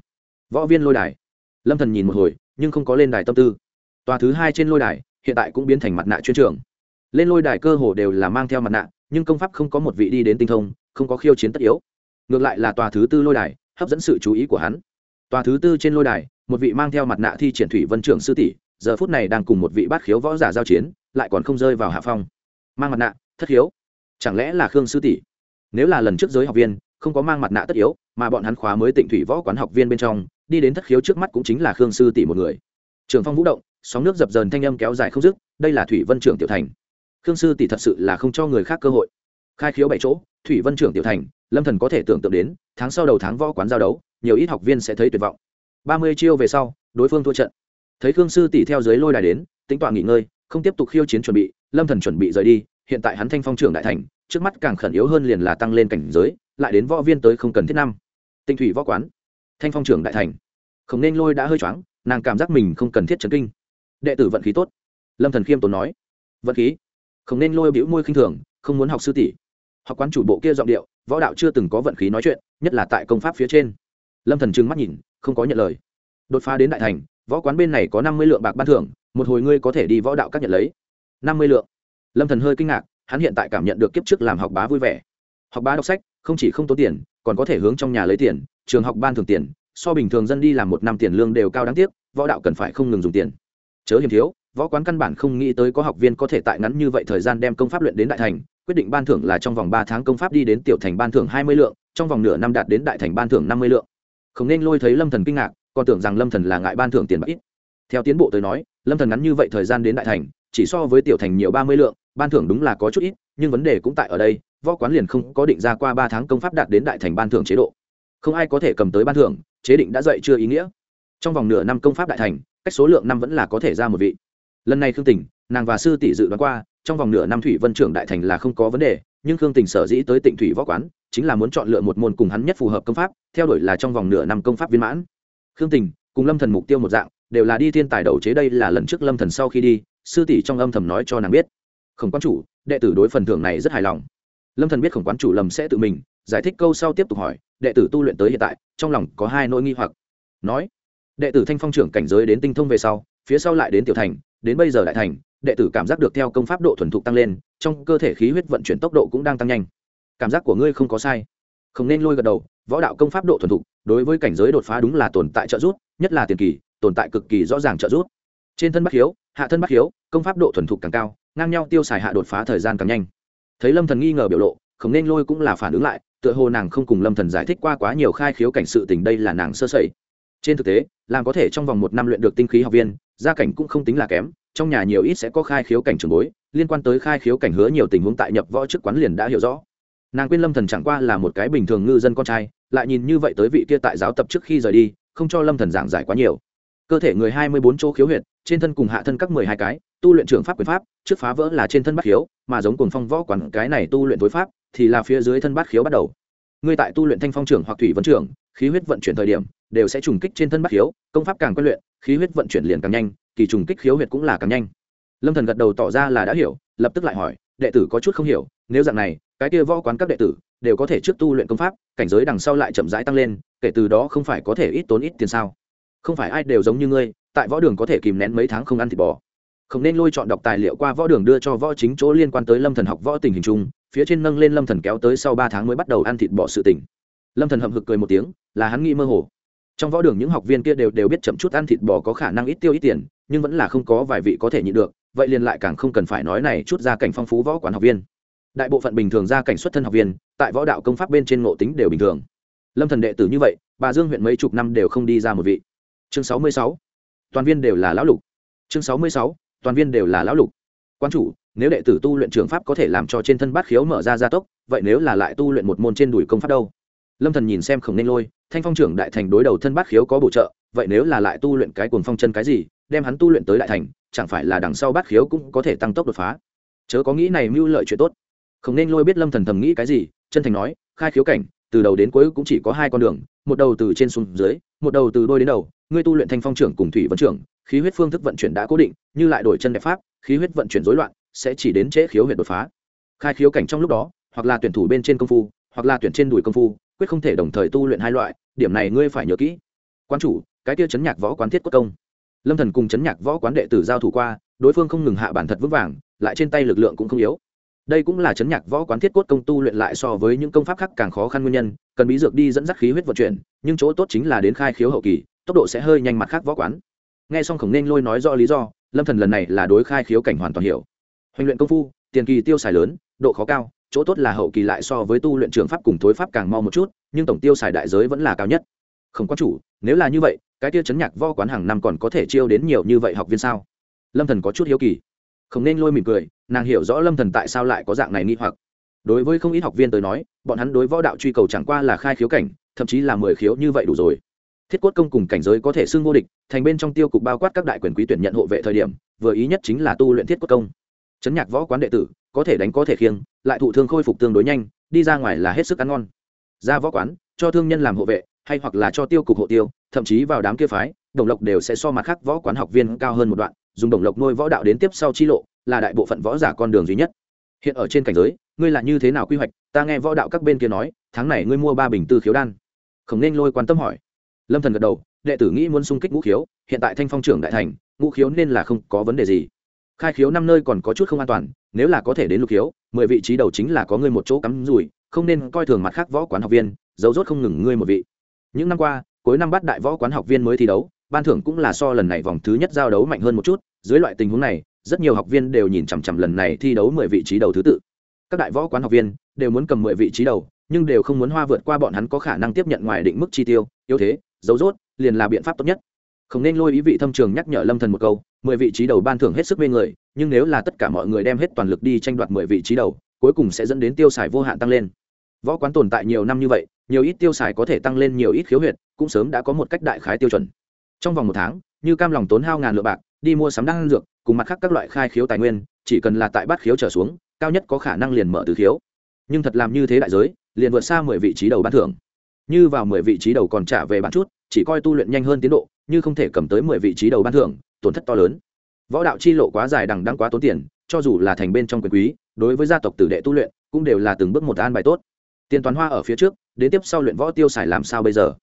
Võ viên lôi đài. Lâm thần nhìn một hồi, nhưng không có lên đài tâm tư. Tòa thứ hai trên lôi đài, hiện tại cũng biến thành mặt nạ chuyên trưởng. lên lôi đài cơ hồ đều là mang theo mặt nạ, nhưng công pháp không có một vị đi đến tinh thông, không có khiêu chiến tất yếu. Ngược lại là tòa thứ tư lôi đài, hấp dẫn sự chú ý của hắn. Tòa thứ tư trên lôi đài, một vị mang theo mặt nạ thi triển thủy vân trưởng sư tỷ giờ phút này đang cùng một vị bát khiếu võ giả giao chiến, lại còn không rơi vào hạ phong. Mang mặt nạ, thất khiếu. Chẳng lẽ là khương sư tỷ? Nếu là lần trước giới học viên, không có mang mặt nạ tất yếu, mà bọn hắn khóa mới tịnh thủy võ quán học viên bên trong, đi đến thất khiếu trước mắt cũng chính là khương sư tỷ một người. Trường phong vũ động, sóng nước dập dờn thanh âm kéo dài không dứt, đây là thủy vân trưởng tiểu thành. Khương sư tỷ thật sự là không cho người khác cơ hội. Khai khiếu bảy chỗ, thủy vân trưởng tiểu thành, lâm thần có thể tưởng tượng đến, tháng sau đầu tháng võ quán giao đấu, nhiều ít học viên sẽ thấy tuyệt vọng. Ba mươi chiêu về sau, đối phương thua trận thấy khương sư tỷ theo dưới lôi đài đến, tính tọa nghỉ ngơi, không tiếp tục khiêu chiến chuẩn bị, lâm thần chuẩn bị rời đi, hiện tại hắn thanh phong trưởng đại thành, trước mắt càng khẩn yếu hơn liền là tăng lên cảnh giới, lại đến võ viên tới không cần thiết năm. Tinh thủy võ quán, thanh phong trưởng đại thành. Không nên lôi đã hơi choáng, nàng cảm giác mình không cần thiết chấn kinh. Đệ tử vận khí tốt. Lâm thần khiêm tốn nói. Vận khí? Không nên lôi bĩu môi khinh thường, không muốn học sư tỷ. Học quán chủ bộ kia giọng điệu, võ đạo chưa từng có vận khí nói chuyện, nhất là tại công pháp phía trên. Lâm thần trừng mắt nhìn, không có nhận lời. Đột phá đến đại thành võ quán bên này có năm mươi lượng bạc ban thưởng, một hồi ngươi có thể đi võ đạo các nhận lấy. Năm mươi lượng. Lâm thần hơi kinh ngạc, hắn hiện tại cảm nhận được kiếp trước làm học bá vui vẻ. Học bá đọc sách, không chỉ không tốn tiền, còn có thể hướng trong nhà lấy tiền, trường học ban thường tiền, so bình thường dân đi làm một năm tiền lương đều cao đáng tiếc, võ đạo cần phải không ngừng dùng tiền. Chớ hiểm thiếu, võ quán căn bản không nghĩ tới có học viên có thể tại ngắn như vậy thời gian đem công pháp luyện đến đại thành, quyết định ban thưởng là trong vòng ba tháng công pháp đi đến tiểu thành ban thưởng hai mươi lượng, trong vòng nửa năm đạt đến đại thành ban thưởng năm mươi lượng. Không nên lôi thấy lâm thần kinh ngạc còn tưởng rằng lâm thần là ngại ban thưởng tiền bạc ít. Theo tiến bộ tới nói, lâm thần ngắn như vậy thời gian đến đại thành, chỉ so với tiểu thành nhiều ba mươi lượng, ban thưởng đúng là có chút ít, nhưng vấn đề cũng tại ở đây, võ quán liền không có định ra qua ba tháng công pháp đạt đến đại thành ban thưởng chế độ. Không ai có thể cầm tới ban thưởng, chế định đã dậy chưa ý nghĩa. Trong vòng nửa năm công pháp đại thành, cách số lượng năm vẫn là có thể ra một vị. Lần này khương tình nàng và sư tỷ dự đoán qua, trong vòng nửa năm thủy vân trưởng đại thành là không có vấn đề, nhưng khương tình sở dĩ tới tịnh thủy võ quán, chính là muốn chọn lựa một môn cùng hắn nhất phù hợp công pháp, theo đuổi là trong vòng nửa năm công pháp viên mãn khương tình, cùng lâm thần mục tiêu một dạng, đều là đi thiên tài đầu chế đây là lần trước lâm thần sau khi đi, sư tỷ trong âm thầm nói cho nàng biết. Khổng quan chủ, đệ tử đối phần thưởng này rất hài lòng. Lâm thần biết khổng quán chủ lầm sẽ tự mình, giải thích câu sau tiếp tục hỏi, đệ tử tu luyện tới hiện tại, trong lòng có hai nỗi nghi hoặc. Nói, đệ tử thanh phong trưởng cảnh giới đến tinh thông về sau, phía sau lại đến tiểu thành, đến bây giờ đại thành, đệ tử cảm giác được theo công pháp độ thuần thục tăng lên, trong cơ thể khí huyết vận chuyển tốc độ cũng đang tăng nhanh. Cảm giác của ngươi không có sai không nên lôi gật đầu, võ đạo công pháp độ thuần thục, đối với cảnh giới đột phá đúng là tồn tại trợ giúp, nhất là tiền kỳ, tồn tại cực kỳ rõ ràng trợ giúp. Trên thân bắc hiếu, hạ thân bắc hiếu, công pháp độ thuần thục càng cao, ngang nhau tiêu xài hạ đột phá thời gian càng nhanh. Thấy lâm thần nghi ngờ biểu lộ, không nên lôi cũng là phản ứng lại, tựa hồ nàng không cùng lâm thần giải thích qua quá nhiều khai khiếu cảnh sự tình đây là nàng sơ sẩy. Trên thực tế, làm có thể trong vòng một năm luyện được tinh khí học viên, gia cảnh cũng không tính là kém, trong nhà nhiều ít sẽ có khai khiếu cảnh trường bối, liên quan tới khai khiếu cảnh hứa nhiều tình huống tại nhập võ chức quán liền đã hiểu rõ nàng quên lâm thần chẳng qua là một cái bình thường ngư dân con trai, lại nhìn như vậy tới vị kia tại giáo tập trước khi rời đi, không cho lâm thần giảng giải quá nhiều. Cơ thể người hai mươi bốn chỗ khiếu huyệt, trên thân cùng hạ thân các mười hai cái, tu luyện trường pháp quyền pháp, trước phá vỡ là trên thân bát khiếu, mà giống cùng phong võ quản cái này tu luyện tối pháp, thì là phía dưới thân bát khiếu bắt đầu. Ngươi tại tu luyện thanh phong trưởng hoặc thủy vấn trưởng, khí huyết vận chuyển thời điểm, đều sẽ trùng kích trên thân bát khiếu, công pháp càng quen luyện, khí huyết vận chuyển liền càng nhanh, kỳ trùng kích khiếu huyệt cũng là càng nhanh. Lâm thần gật đầu tỏ ra là đã hiểu, lập tức lại hỏi, đệ tử có chút không hiểu, nếu dạng này cái kia võ quán các đệ tử đều có thể trước tu luyện công pháp, cảnh giới đằng sau lại chậm rãi tăng lên, kể từ đó không phải có thể ít tốn ít tiền sao? Không phải ai đều giống như ngươi, tại võ đường có thể kìm nén mấy tháng không ăn thịt bò. Không nên lôi chọn đọc tài liệu qua võ đường đưa cho võ chính chỗ liên quan tới lâm thần học võ tình hình chung, phía trên nâng lên lâm thần kéo tới sau ba tháng mới bắt đầu ăn thịt bò sự tỉnh lâm thần hậm hực cười một tiếng, là hắn nghĩ mơ hồ. Trong võ đường những học viên kia đều đều biết chậm chút ăn thịt bò có khả năng ít tiêu ít tiền, nhưng vẫn là không có vài vị có thể nhịn được, vậy liền lại càng không cần phải nói này chút gia cảnh phong phú võ quán học viên đại bộ phận bình thường gia cảnh xuất thân học viên, tại võ đạo công pháp bên trên ngộ tính đều bình thường. Lâm thần đệ tử như vậy, bà dương huyện mấy chục năm đều không đi ra một vị. Chương sáu mươi sáu, toàn viên đều là lão lục. Chương sáu mươi sáu, toàn viên đều là lão lục. Quan chủ, nếu đệ tử tu luyện trường pháp có thể làm cho trên thân bát khiếu mở ra gia tốc, vậy nếu là lại tu luyện một môn trên đùi công pháp đâu? Lâm thần nhìn xem không nên lôi, thanh phong trưởng đại thành đối đầu thân bát khiếu có bổ trợ, vậy nếu là lại tu luyện cái cuồng phong chân cái gì, đem hắn tu luyện tới đại thành, chẳng phải là đằng sau bát khiếu cũng có thể tăng tốc đột phá? Chớ có nghĩ này mưu lợi chuyện tốt không nên lôi biết lâm thần thầm nghĩ cái gì, chân thành nói, khai khiếu cảnh, từ đầu đến cuối cũng chỉ có hai con đường, một đầu từ trên xuống dưới, một đầu từ đôi đến đầu. Ngươi tu luyện thanh phong trưởng cùng thủy vấn trưởng, khí huyết phương thức vận chuyển đã cố định, như lại đổi chân đẹp pháp, khí huyết vận chuyển rối loạn, sẽ chỉ đến trễ khiếu huyệt đột phá. Khai khiếu cảnh trong lúc đó, hoặc là tuyển thủ bên trên công phu, hoặc là tuyển trên đùi công phu, quyết không thể đồng thời tu luyện hai loại, điểm này ngươi phải nhớ kỹ. Quan chủ, cái kia chấn nhạc võ quán thiết quốc công. Lâm thần cùng chấn nhạc võ quán đệ tử giao thủ qua, đối phương không ngừng hạ bản thật vững vàng, lại trên tay lực lượng cũng không yếu đây cũng là chấn nhạc võ quán thiết cốt công tu luyện lại so với những công pháp khác càng khó khăn nguyên nhân, cần bí dược đi dẫn dắt khí huyết vận chuyển, nhưng chỗ tốt chính là đến khai khiếu hậu kỳ, tốc độ sẽ hơi nhanh mặt khác võ quán. Nghe xong khổng nên lôi nói rõ lý do, lâm thần lần này là đối khai khiếu cảnh hoàn toàn hiểu. Hoành luyện công phu, tiền kỳ tiêu xài lớn, độ khó cao, chỗ tốt là hậu kỳ lại so với tu luyện trường pháp cùng thối pháp càng mau một chút, nhưng tổng tiêu xài đại giới vẫn là cao nhất. Không có chủ, nếu là như vậy, cái tiêu chấn nhạc võ quán hàng năm còn có thể chiêu đến nhiều như vậy học viên sao? Lâm thần có chút hiếu kỳ không nên lôi mỉm cười, nàng hiểu rõ lâm thần tại sao lại có dạng này nghi hoặc. Đối với không ít học viên tới nói, bọn hắn đối võ đạo truy cầu chẳng qua là khai khiếu cảnh, thậm chí là mười khiếu như vậy đủ rồi. Thiết cốt công cùng cảnh giới có thể xưng vô địch, thành bên trong tiêu cục bao quát các đại quyền quý tuyển nhận hộ vệ thời điểm, vừa ý nhất chính là tu luyện thiết cốt công. Chấn nhạc võ quán đệ tử, có thể đánh có thể khiêng, lại thụ thương khôi phục tương đối nhanh, đi ra ngoài là hết sức ăn ngon. Ra võ quán, cho thương nhân làm hộ vệ, hay hoặc là cho tiêu cục hộ tiêu, thậm chí vào đám kia phái, đồng lộc đều sẽ so mặt khác võ quán học viên cao hơn một đoạn dùng đồng lộc nuôi võ đạo đến tiếp sau chi lộ, là đại bộ phận võ giả con đường duy nhất. Hiện ở trên cảnh giới, ngươi là như thế nào quy hoạch? Ta nghe võ đạo các bên kia nói, tháng này ngươi mua ba bình tư khiếu đan. Không nên lôi quan tâm hỏi. Lâm thần gật đầu, đệ tử nghĩ muốn xung kích ngũ khiếu, hiện tại thanh phong trưởng đại thành, ngũ khiếu nên là không có vấn đề gì. Khai khiếu năm nơi còn có chút không an toàn, nếu là có thể đến lục khiếu, mười vị trí đầu chính là có ngươi một chỗ cắm rủi, không nên coi thường mặt khác võ quán học viên dấu rốt không ngừng ngươi một vị. Những năm qua, cuối năm bắt đại võ quán học viên mới thi đấu ban thưởng cũng là so lần này vòng thứ nhất giao đấu mạnh hơn một chút, dưới loại tình huống này, rất nhiều học viên đều nhìn chằm chằm lần này thi đấu mười vị trí đầu thứ tự. Các đại võ quán học viên đều muốn cầm mười vị trí đầu, nhưng đều không muốn hoa vượt qua bọn hắn có khả năng tiếp nhận ngoài định mức chi tiêu, yếu thế, dấu dốt liền là biện pháp tốt nhất. Không nên lôi ý vị thâm trường nhắc nhở lâm thần một câu, mười vị trí đầu ban thưởng hết sức mê người, nhưng nếu là tất cả mọi người đem hết toàn lực đi tranh đoạt mười vị trí đầu, cuối cùng sẽ dẫn đến tiêu xài vô hạn tăng lên. Võ quán tồn tại nhiều năm như vậy, nhiều ít tiêu xài có thể tăng lên nhiều ít khiếu huyệt, cũng sớm đã có một cách đại khái tiêu chuẩn trong vòng một tháng, như cam lòng tốn hao ngàn lượng bạc, đi mua sắm đan dược, cùng mặt khác các loại khai khiếu tài nguyên, chỉ cần là tại bát khiếu trở xuống, cao nhất có khả năng liền mở từ khiếu. Nhưng thật làm như thế đại giới, liền vượt xa mười vị trí đầu ban thưởng. Như vào mười vị trí đầu còn trả về bán chút, chỉ coi tu luyện nhanh hơn tiến độ, như không thể cầm tới mười vị trí đầu ban thưởng, tổn thất to lớn. Võ đạo chi lộ quá dài đằng đăng quá tốn tiền, cho dù là thành bên trong quyền quý, đối với gia tộc tử đệ tu luyện, cũng đều là từng bước một an bài tốt. Tiền toán hoa ở phía trước, đến tiếp sau luyện võ tiêu xài làm sao bây giờ?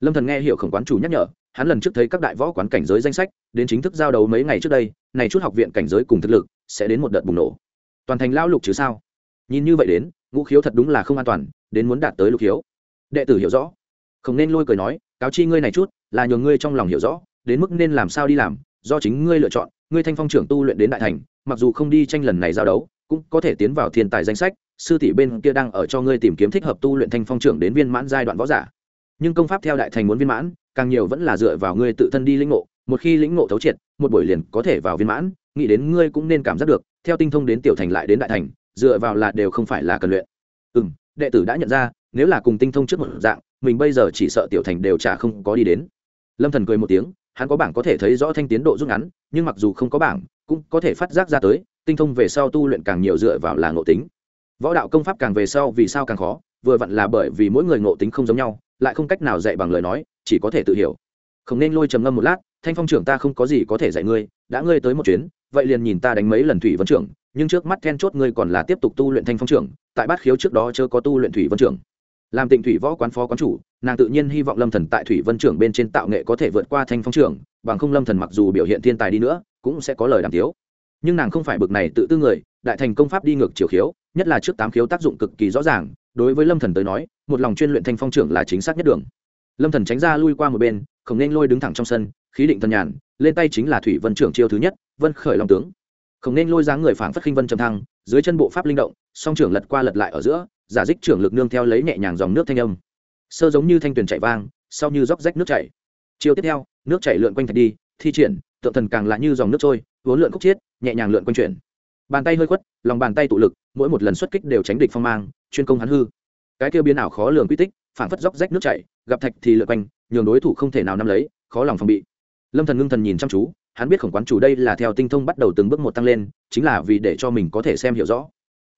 Lâm thần nghe hiểu khổng quán chủ nhắc nhở hắn lần trước thấy các đại võ quán cảnh giới danh sách, đến chính thức giao đấu mấy ngày trước đây, này chút học viện cảnh giới cùng thực lực, sẽ đến một đợt bùng nổ. Toàn thành lao lục chứ sao? Nhìn như vậy đến, ngũ khiếu thật đúng là không an toàn, đến muốn đạt tới lục khiếu. Đệ tử hiểu rõ. Không nên lôi cười nói, cáo chi ngươi này chút, là nhường ngươi trong lòng hiểu rõ, đến mức nên làm sao đi làm, do chính ngươi lựa chọn, ngươi thanh phong trưởng tu luyện đến đại thành, mặc dù không đi tranh lần này giao đấu, cũng có thể tiến vào thiên tài danh sách, sư tỷ bên kia đang ở cho ngươi tìm kiếm thích hợp tu luyện thanh phong trưởng đến viên mãn giai đoạn võ giả. Nhưng công pháp theo đại thành muốn viên mãn càng nhiều vẫn là dựa vào ngươi tự thân đi lĩnh ngộ, một khi lĩnh ngộ thấu triệt, một buổi liền có thể vào viên mãn, nghĩ đến ngươi cũng nên cảm giác được, theo tinh thông đến tiểu thành lại đến đại thành, dựa vào là đều không phải là cần luyện. Ừ m đệ tử đã nhận ra, nếu là cùng tinh thông trước một dạng, mình bây giờ chỉ sợ tiểu thành đều chả không có đi đến. Lâm thần cười một tiếng, hắn có bảng có thể thấy rõ thanh tiến độ rút ngắn, nhưng mặc dù không có bảng, cũng có thể phát giác ra tới, tinh thông về sau tu luyện càng nhiều dựa vào là ngộ tính. Võ đạo công pháp càng về sau vì sao càng khó, vừa vặn là bởi vì mỗi người ngộ tính không giống nhau lại không cách nào dạy bằng lời nói, chỉ có thể tự hiểu. Không nên lôi trầm ngâm một lát, thanh phong trưởng ta không có gì có thể dạy ngươi, đã ngươi tới một chuyến, vậy liền nhìn ta đánh mấy lần thủy vân trưởng, nhưng trước mắt then chốt ngươi còn là tiếp tục tu luyện thanh phong trưởng, tại bát khiếu trước đó chưa có tu luyện thủy vân trưởng. Làm tịnh thủy võ quán phó quán chủ, nàng tự nhiên hy vọng lâm thần tại thủy vân trưởng bên trên tạo nghệ có thể vượt qua thanh phong trưởng, bằng không lâm thần mặc dù biểu hiện thiên tài đi nữa, cũng sẽ có lời đàm tiếu. Nhưng nàng không phải bực này tự tư người, đại thành công pháp đi ngược chiều khiếu, nhất là trước tám khiếu tác dụng cực kỳ rõ ràng đối với lâm thần tới nói, một lòng chuyên luyện thanh phong trưởng là chính xác nhất đường. Lâm thần tránh ra lui qua một bên, không nên lôi đứng thẳng trong sân, khí định thần nhàn, lên tay chính là thủy vân trưởng chiêu thứ nhất, vân khởi long tướng. Không nên lôi dáng người phảng phất khinh vân trầm thăng, dưới chân bộ pháp linh động, song trưởng lật qua lật lại ở giữa, giả dích trưởng lực nương theo lấy nhẹ nhàng dòng nước thanh âm. Sơ giống như thanh tuyền chạy vang, sau như róc rách nước chảy. Chiêu tiếp theo, nước chảy lượn quanh thạch đi, thi triển, tượng thần càng là như dòng nước trôi vốn lượn khúc chiết, nhẹ nhàng lượn quanh chuyển. Bàn tay hơi khuất, lòng bàn tay tụ lực, mỗi một lần xuất kích đều tránh địch phong mang chuyên công hắn hư. Cái kia biến ảo khó lường quy tích phản phất dốc rách nước chảy, gặp thạch thì lượt quanh, nhường đối thủ không thể nào nắm lấy, khó lòng phòng bị. Lâm thần ngưng thần nhìn chăm chú, hắn biết khổng quán chủ đây là theo tinh thông bắt đầu từng bước một tăng lên, chính là vì để cho mình có thể xem hiểu rõ.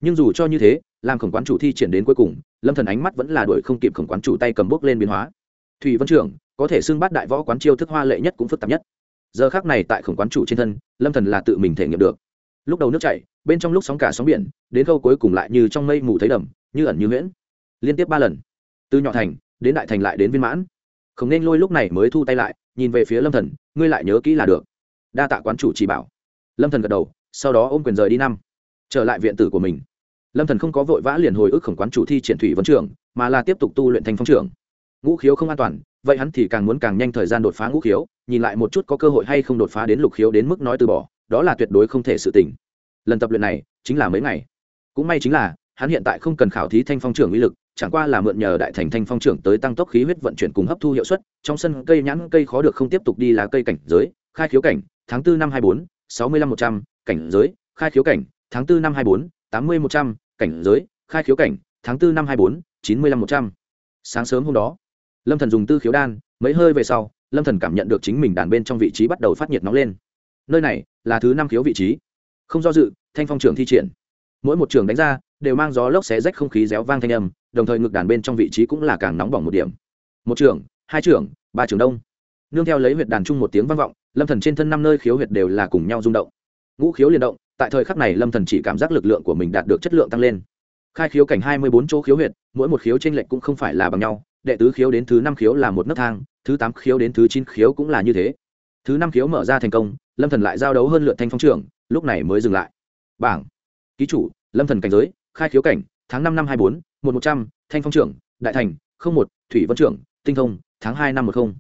Nhưng dù cho như thế, làm khổng quán chủ thi triển đến cuối cùng, lâm thần ánh mắt vẫn là đuổi không kịp khổng quán chủ tay cầm bước lên biến hóa. Thủy vân trưởng, có thể xưng bắt đại võ quán chiêu thức hoa lệ nhất cũng phức tạp nhất. Giờ khác này tại khổng quán chủ trên thân, lâm thần là tự mình thể nghiệm được. Lúc đầu nước chảy, bên trong lúc sóng cả sóng biển, đến câu cuối cùng lại như trong mây mù thấy đầm như ẩn như huyễn. Liên tiếp ba lần. Từ nhỏ thành, đến đại thành lại đến viên mãn. Không nên lôi lúc này mới thu tay lại, nhìn về phía lâm thần, ngươi lại nhớ kỹ là được. Đa tạ quán chủ chỉ bảo. Lâm thần gật đầu, sau đó ôm quyền rời đi năm. Trở lại viện tử của mình. Lâm thần không có vội vã liền hồi ức khổng quán chủ thi triển thủy vấn trưởng, mà là tiếp tục tu luyện thành phong trưởng. Ngũ khiếu không an toàn, vậy hắn thì càng muốn càng nhanh thời gian đột phá ngũ khiếu, nhìn lại một chút có cơ hội hay không đột phá đến lục khiếu đến mức nói từ bỏ, đó là tuyệt đối không thể sự tỉnh lần tập luyện này, chính là mấy ngày. Cũng may chính là hắn hiện tại không cần khảo thí thanh phong trưởng uy lực, chẳng qua là mượn nhờ đại thành thanh phong trưởng tới tăng tốc khí huyết vận chuyển cùng hấp thu hiệu suất, trong sân cây nhãn cây khó được không tiếp tục đi là cây cảnh giới, khai khiếu cảnh, tháng tư năm hai bốn, sáu mươi lăm một trăm, cảnh giới, khai khiếu cảnh, tháng tư năm hai bốn, tám mươi một trăm, cảnh giới, khai khiếu cảnh, tháng tư năm hai bốn, chín mươi lăm một trăm. Sáng sớm hôm đó, lâm thần dùng tư khiếu đan, mấy hơi về sau, lâm thần cảm nhận được chính mình đàn bên trong vị trí bắt đầu phát nhiệt nóng lên. Nơi này là thứ năm khiếu vị trí. Không do dự, thanh phong trưởng thi triển. Mỗi một trường đánh ra đều mang gió lốc xé rách không khí réo vang thanh âm, đồng thời ngực đàn bên trong vị trí cũng là càng nóng bỏng một điểm. Một trường hai trường ba trường đông. Nương theo lấy huyệt đàn chung một tiếng vang vọng, lâm thần trên thân năm nơi khiếu huyệt đều là cùng nhau rung động. Ngũ khiếu liên động, tại thời khắc này lâm thần chỉ cảm giác lực lượng của mình đạt được chất lượng tăng lên. Khai khiếu cảnh hai mươi bốn chỗ khiếu huyệt, mỗi một khiếu trên lệch cũng không phải là bằng nhau, đệ tứ khiếu đến thứ năm khiếu là một nấc thang, thứ tám khiếu đến thứ chín khiếu cũng là như thế. Thứ năm khiếu mở ra thành công, lâm thần lại giao đấu hơn lượt thanh phong trưởng, lúc này mới dừng lại. Bảng. Ký chủ, lâm thần cảnh giới khai khiếu cảnh, tháng năm năm hai bốn, một một trăm, thanh phong trưởng, đại thành, không một, thủy vân trưởng, tinh thông, tháng hai năm một không.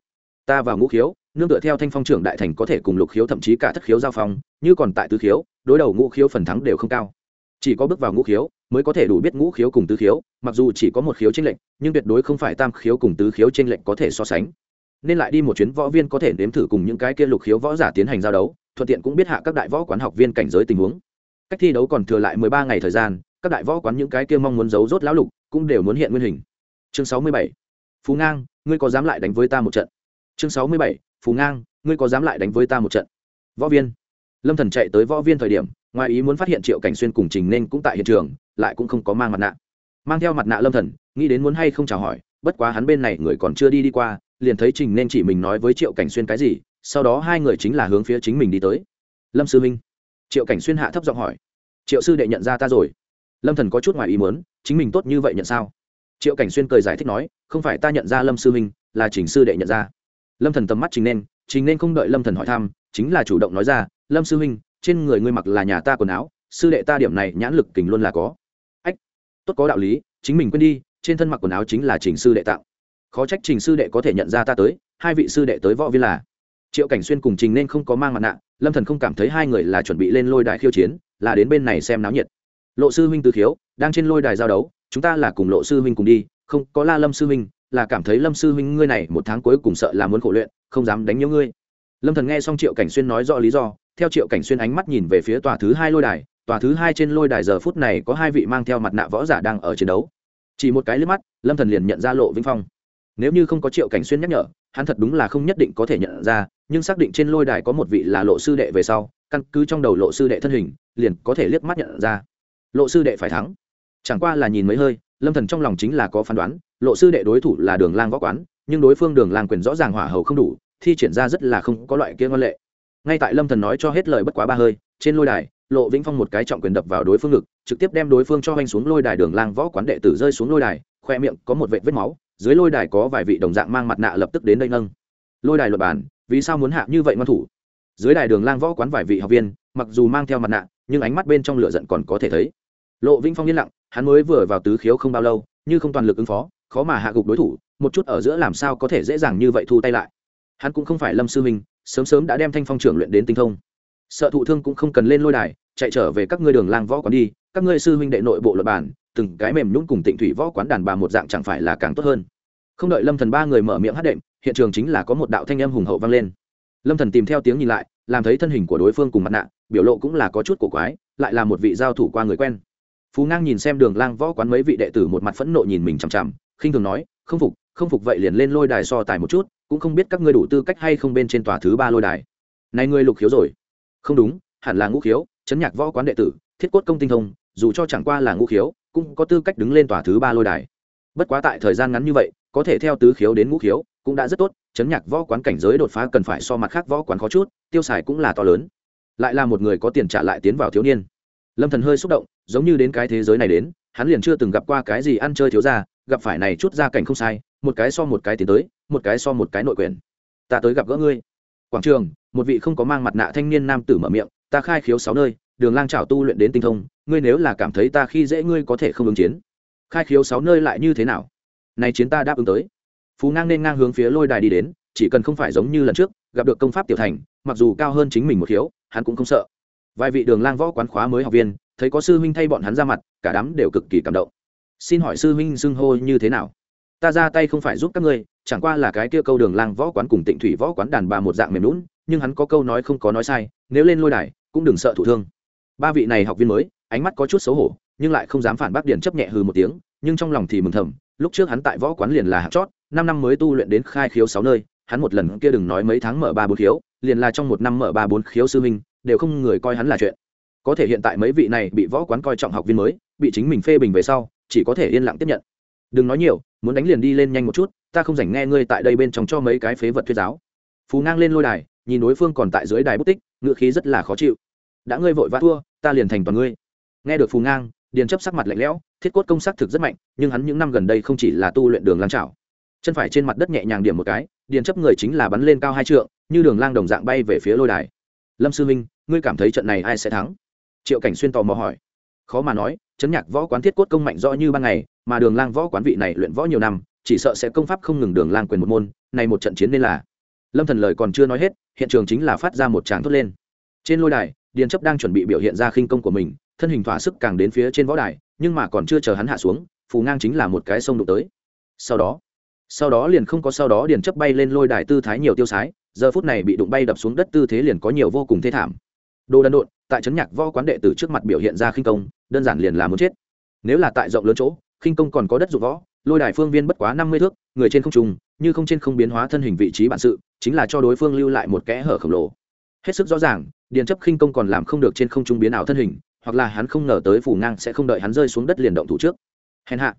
Ta vào ngũ khiếu, nương tựa theo thanh phong trưởng, đại thành có thể cùng lục khiếu thậm chí cả thất khiếu giao phong, như còn tại tứ khiếu, đối đầu ngũ khiếu phần thắng đều không cao. Chỉ có bước vào ngũ khiếu mới có thể đủ biết ngũ khiếu cùng tứ khiếu, mặc dù chỉ có một khiếu tranh lệnh nhưng tuyệt đối không phải tam khiếu cùng tứ khiếu tranh lệnh có thể so sánh. Nên lại đi một chuyến võ viên có thể nếm thử cùng những cái kia lục khiếu võ giả tiến hành giao đấu, thuận tiện cũng biết hạ các đại võ quán học viên cảnh giới tình huống. Cách thi đấu còn thừa lại mười ba ngày thời gian các đại võ quán những cái kia mong muốn giấu rốt lão lục cũng đều muốn hiện nguyên hình. Chương sáu mươi bảy, phú ngang, ngươi có dám lại đánh với ta một trận? Chương sáu mươi bảy, phú ngang, ngươi có dám lại đánh với ta một trận? Võ viên. Lâm thần chạy tới võ viên thời điểm, ngoài ý muốn phát hiện triệu cảnh xuyên cùng trình nên cũng tại hiện trường, lại cũng không có mang mặt nạ. Mang theo mặt nạ lâm thần, nghĩ đến muốn hay không chào hỏi, bất quá hắn bên này người còn chưa đi đi qua, liền thấy trình nên chỉ mình nói với triệu cảnh xuyên cái gì, sau đó hai người chính là hướng phía chính mình đi tới. Lâm sư minh. Triệu cảnh xuyên hạ thấp giọng hỏi. Triệu sư đệ nhận ra ta rồi lâm thần có chút ngoài ý muốn, chính mình tốt như vậy nhận sao? Triệu cảnh xuyên cười giải thích nói, không phải ta nhận ra lâm sư minh, là trình sư đệ nhận ra. Lâm thần tầm mắt trình nên trình nên không đợi lâm thần hỏi thăm, chính là chủ động nói ra, lâm sư minh, trên người ngươi mặc là nhà ta quần áo, sư đệ ta điểm này nhãn lực kình luôn là có. Ách, tốt có đạo lý, chính mình quên đi, trên thân mặc quần áo chính là trình sư đệ tạo. Khó trách trình sư đệ có thể nhận ra ta tới, hai vị sư đệ tới võ viên là. Triệu cảnh xuyên cùng trình nên không có mang mặt nạ, lâm thần không cảm thấy hai người là chuẩn bị lên lôi đài khiêu chiến, là đến bên này xem náo nhiệt lộ sư huynh tư khiếu, đang trên lôi đài giao đấu, chúng ta là cùng lộ sư huynh cùng đi, không, có la lâm sư huynh, là cảm thấy lâm sư huynh ngươi này một tháng cuối cùng sợ là muốn khổ luyện, không dám đánh nhớ ngươi. Lâm thần nghe xong triệu cảnh xuyên nói rõ lý do, theo triệu cảnh xuyên ánh mắt nhìn về phía tòa thứ hai lôi đài, tòa thứ hai trên lôi đài giờ phút này có hai vị mang theo mặt nạ võ giả đang ở chiến đấu. Chỉ một cái liếc mắt, lâm thần liền nhận ra lộ vĩnh phong. Nếu như không có triệu cảnh xuyên nhắc nhở, hắn thật đúng là không nhất định có thể nhận ra, nhưng xác định trên lôi đài có một vị là lộ sư đệ về sau, căn cứ trong đầu lộ sư đệ thân hình, liền có thể liếc mắt nhận ra lộ sư đệ phải thắng. Chẳng qua là nhìn mấy hơi, lâm thần trong lòng chính là có phán đoán, lộ sư đệ đối thủ là đường lang võ quán, nhưng đối phương đường lang quyền rõ ràng hỏa hầu không đủ, thi triển ra rất là không có loại kia ngoan lệ. Ngay tại lâm thần nói cho hết lời bất quá ba hơi, trên lôi đài, lộ vĩnh phong một cái trọng quyền đập vào đối phương ngực, trực tiếp đem đối phương cho anh xuống lôi đài đường lang võ quán đệ tử rơi xuống lôi đài, khoe miệng có một vệt vết máu, dưới lôi đài có vài vị đồng dạng mang mặt nạ lập tức đến đây nâng. Lôi đài luật bản vì sao muốn hạ như vậy ngoan thủ? Dưới đài đường lang võ quán vài vị học viên, mặc dù mang theo mặt nạ, nhưng ánh mắt bên trong lửa giận còn có thể thấy lộ vĩnh phong yên lặng, hắn mới vừa vào tứ khiếu không bao lâu, như không toàn lực ứng phó, khó mà hạ gục đối thủ, một chút ở giữa làm sao có thể dễ dàng như vậy thu tay lại. Hắn cũng không phải lâm sư minh, sớm sớm đã đem thanh phong trưởng luyện đến tinh thông. Sợ thụ thương cũng không cần lên lôi đài, chạy trở về các ngươi đường lang võ quán đi, các ngươi sư huynh đệ nội bộ luật bản, từng cái mềm nhũng cùng tịnh thủy võ quán đàn bà một dạng chẳng phải là càng tốt hơn. Không đợi lâm thần ba người mở miệng hát đệm, hiện trường chính là có một đạo thanh âm hùng hậu vang lên. Lâm thần tìm theo tiếng nhìn lại, làm thấy thân hình của đối phương cùng mặt nạ, biểu lộ cũng là có chút cổ quái, lại là một vị giao thủ qua người quen phú ngang nhìn xem đường lang võ quán mấy vị đệ tử một mặt phẫn nộ nhìn mình chằm chằm, khinh thường nói, không phục không phục vậy liền lên lôi đài so tài một chút, cũng không biết các ngươi đủ tư cách hay không bên trên tòa thứ ba lôi đài. Này ngươi lục khiếu rồi. Không đúng, hẳn là ngũ khiếu, chấn nhạc võ quán đệ tử, thiết cốt công tinh thông, dù cho chẳng qua là ngũ khiếu, cũng có tư cách đứng lên tòa thứ ba lôi đài. Bất quá tại thời gian ngắn như vậy, có thể theo tứ khiếu đến ngũ khiếu, cũng đã rất tốt, chấn nhạc võ quán cảnh giới đột phá cần phải so mặt khác võ quán khó chút, tiêu xài cũng là to lớn. Lại là một người có tiền trả lại tiến vào thiếu niên. Lâm thần hơi xúc động giống như đến cái thế giới này đến, hắn liền chưa từng gặp qua cái gì ăn chơi thiếu ra gặp phải này chút ra cảnh không sai, một cái so một cái tiến tới, một cái so một cái nội quyền. Ta tới gặp gỡ ngươi. Quảng trường, một vị không có mang mặt nạ thanh niên nam tử mở miệng, ta khai khiếu sáu nơi, đường lang trào tu luyện đến tinh thông, ngươi nếu là cảm thấy ta khi dễ ngươi có thể không ứng chiến. Khai khiếu sáu nơi lại như thế nào? Này chiến ta đáp ứng tới. Phú ngang nên ngang hướng phía lôi đài đi đến, chỉ cần không phải giống như lần trước, gặp được công pháp tiểu thành, mặc dù cao hơn chính mình một khiếu, hắn cũng không sợ. Vài vị đường lang võ quán khóa mới học viên thấy có sư huynh thay bọn hắn ra mặt, cả đám đều cực kỳ cảm động. Xin hỏi sư huynh xưng hô như thế nào? Ta ra tay không phải giúp các ngươi, chẳng qua là cái kia câu đường lang võ quán cùng tịnh thủy võ quán đàn bà một dạng mềm lún nhưng hắn có câu nói không có nói sai, nếu lên lôi đài, cũng đừng sợ thụ thương. Ba vị này học viên mới, ánh mắt có chút xấu hổ, nhưng lại không dám phản bác điển chấp nhẹ hừ một tiếng, nhưng trong lòng thì mừng thầm, lúc trước hắn tại võ quán liền là hạt chót, năm năm mới tu luyện đến khai khiếu sáu nơi, hắn một lần kia đừng nói mấy tháng mở ba bốn khiếu, liền là trong một năm mở ba bốn khiếu sư minh đều không người coi hắn là chuyện có thể hiện tại mấy vị này bị võ quán coi trọng học viên mới, bị chính mình phê bình về sau, chỉ có thể yên lặng tiếp nhận. Đừng nói nhiều, muốn đánh liền đi lên nhanh một chút, ta không dành nghe ngươi tại đây bên trong cho mấy cái phế vật thuyết giáo. Phú ngang lên lôi đài, nhìn đối phương còn tại dưới đài bút tích ngựa khí rất là khó chịu. Đã ngươi vội vã thua, ta liền thành toàn ngươi. Nghe được phù ngang, điền chấp sắc mặt lạnh lẽo, thiết cốt công sắc thực rất mạnh, nhưng hắn những năm gần đây không chỉ là tu luyện đường lang trảo, chân phải trên mặt đất nhẹ nhàng điểm một cái, điền chấp người chính là bắn lên cao hai trượng, như đường lang đồng dạng bay về phía lôi đài. Lâm sư minh, ngươi cảm thấy trận này ai sẽ thắng? Triệu cảnh xuyên tò mò hỏi. Khó mà nói chấn nhạc võ quán thiết cốt công mạnh rõ như ban ngày, mà đường lang võ quán vị này luyện võ nhiều năm, chỉ sợ sẽ công pháp không ngừng đường lang quyền một môn, này một trận chiến nên là. Lâm thần lời còn chưa nói hết, hiện trường chính là phát ra một tràng thốt lên. Trên lôi đài, điền chấp đang chuẩn bị biểu hiện ra khinh công của mình, thân hình thỏa sức càng đến phía trên võ đài, nhưng mà còn chưa chờ hắn hạ xuống, phù ngang chính là một cái sông đụng tới. Sau đó sau đó liền không có sau đó điền chấp bay lên lôi đài tư thái nhiều tiêu sái, giờ phút này bị đụng bay đập xuống đất tư thế liền có nhiều vô cùng thê thảm. Đồ đần độn tại trấn nhạc võ quán đệ tử trước mặt biểu hiện ra khinh công, đơn giản liền là muốn chết. Nếu là tại rộng lớn chỗ, khinh công còn có đất dụng võ, lôi đài phương viên bất quá năm mươi thước, người trên không trùng, như không trên không biến hóa thân hình vị trí bản sự, chính là cho đối phương lưu lại một kẽ hở khổng lồ. Hết sức rõ ràng, điền chấp khinh công còn làm không được trên không trung biến ảo thân hình, hoặc là hắn không ngờ tới phủ ngang sẽ không đợi hắn rơi xuống đất liền động thủ trước. Hèn hạ.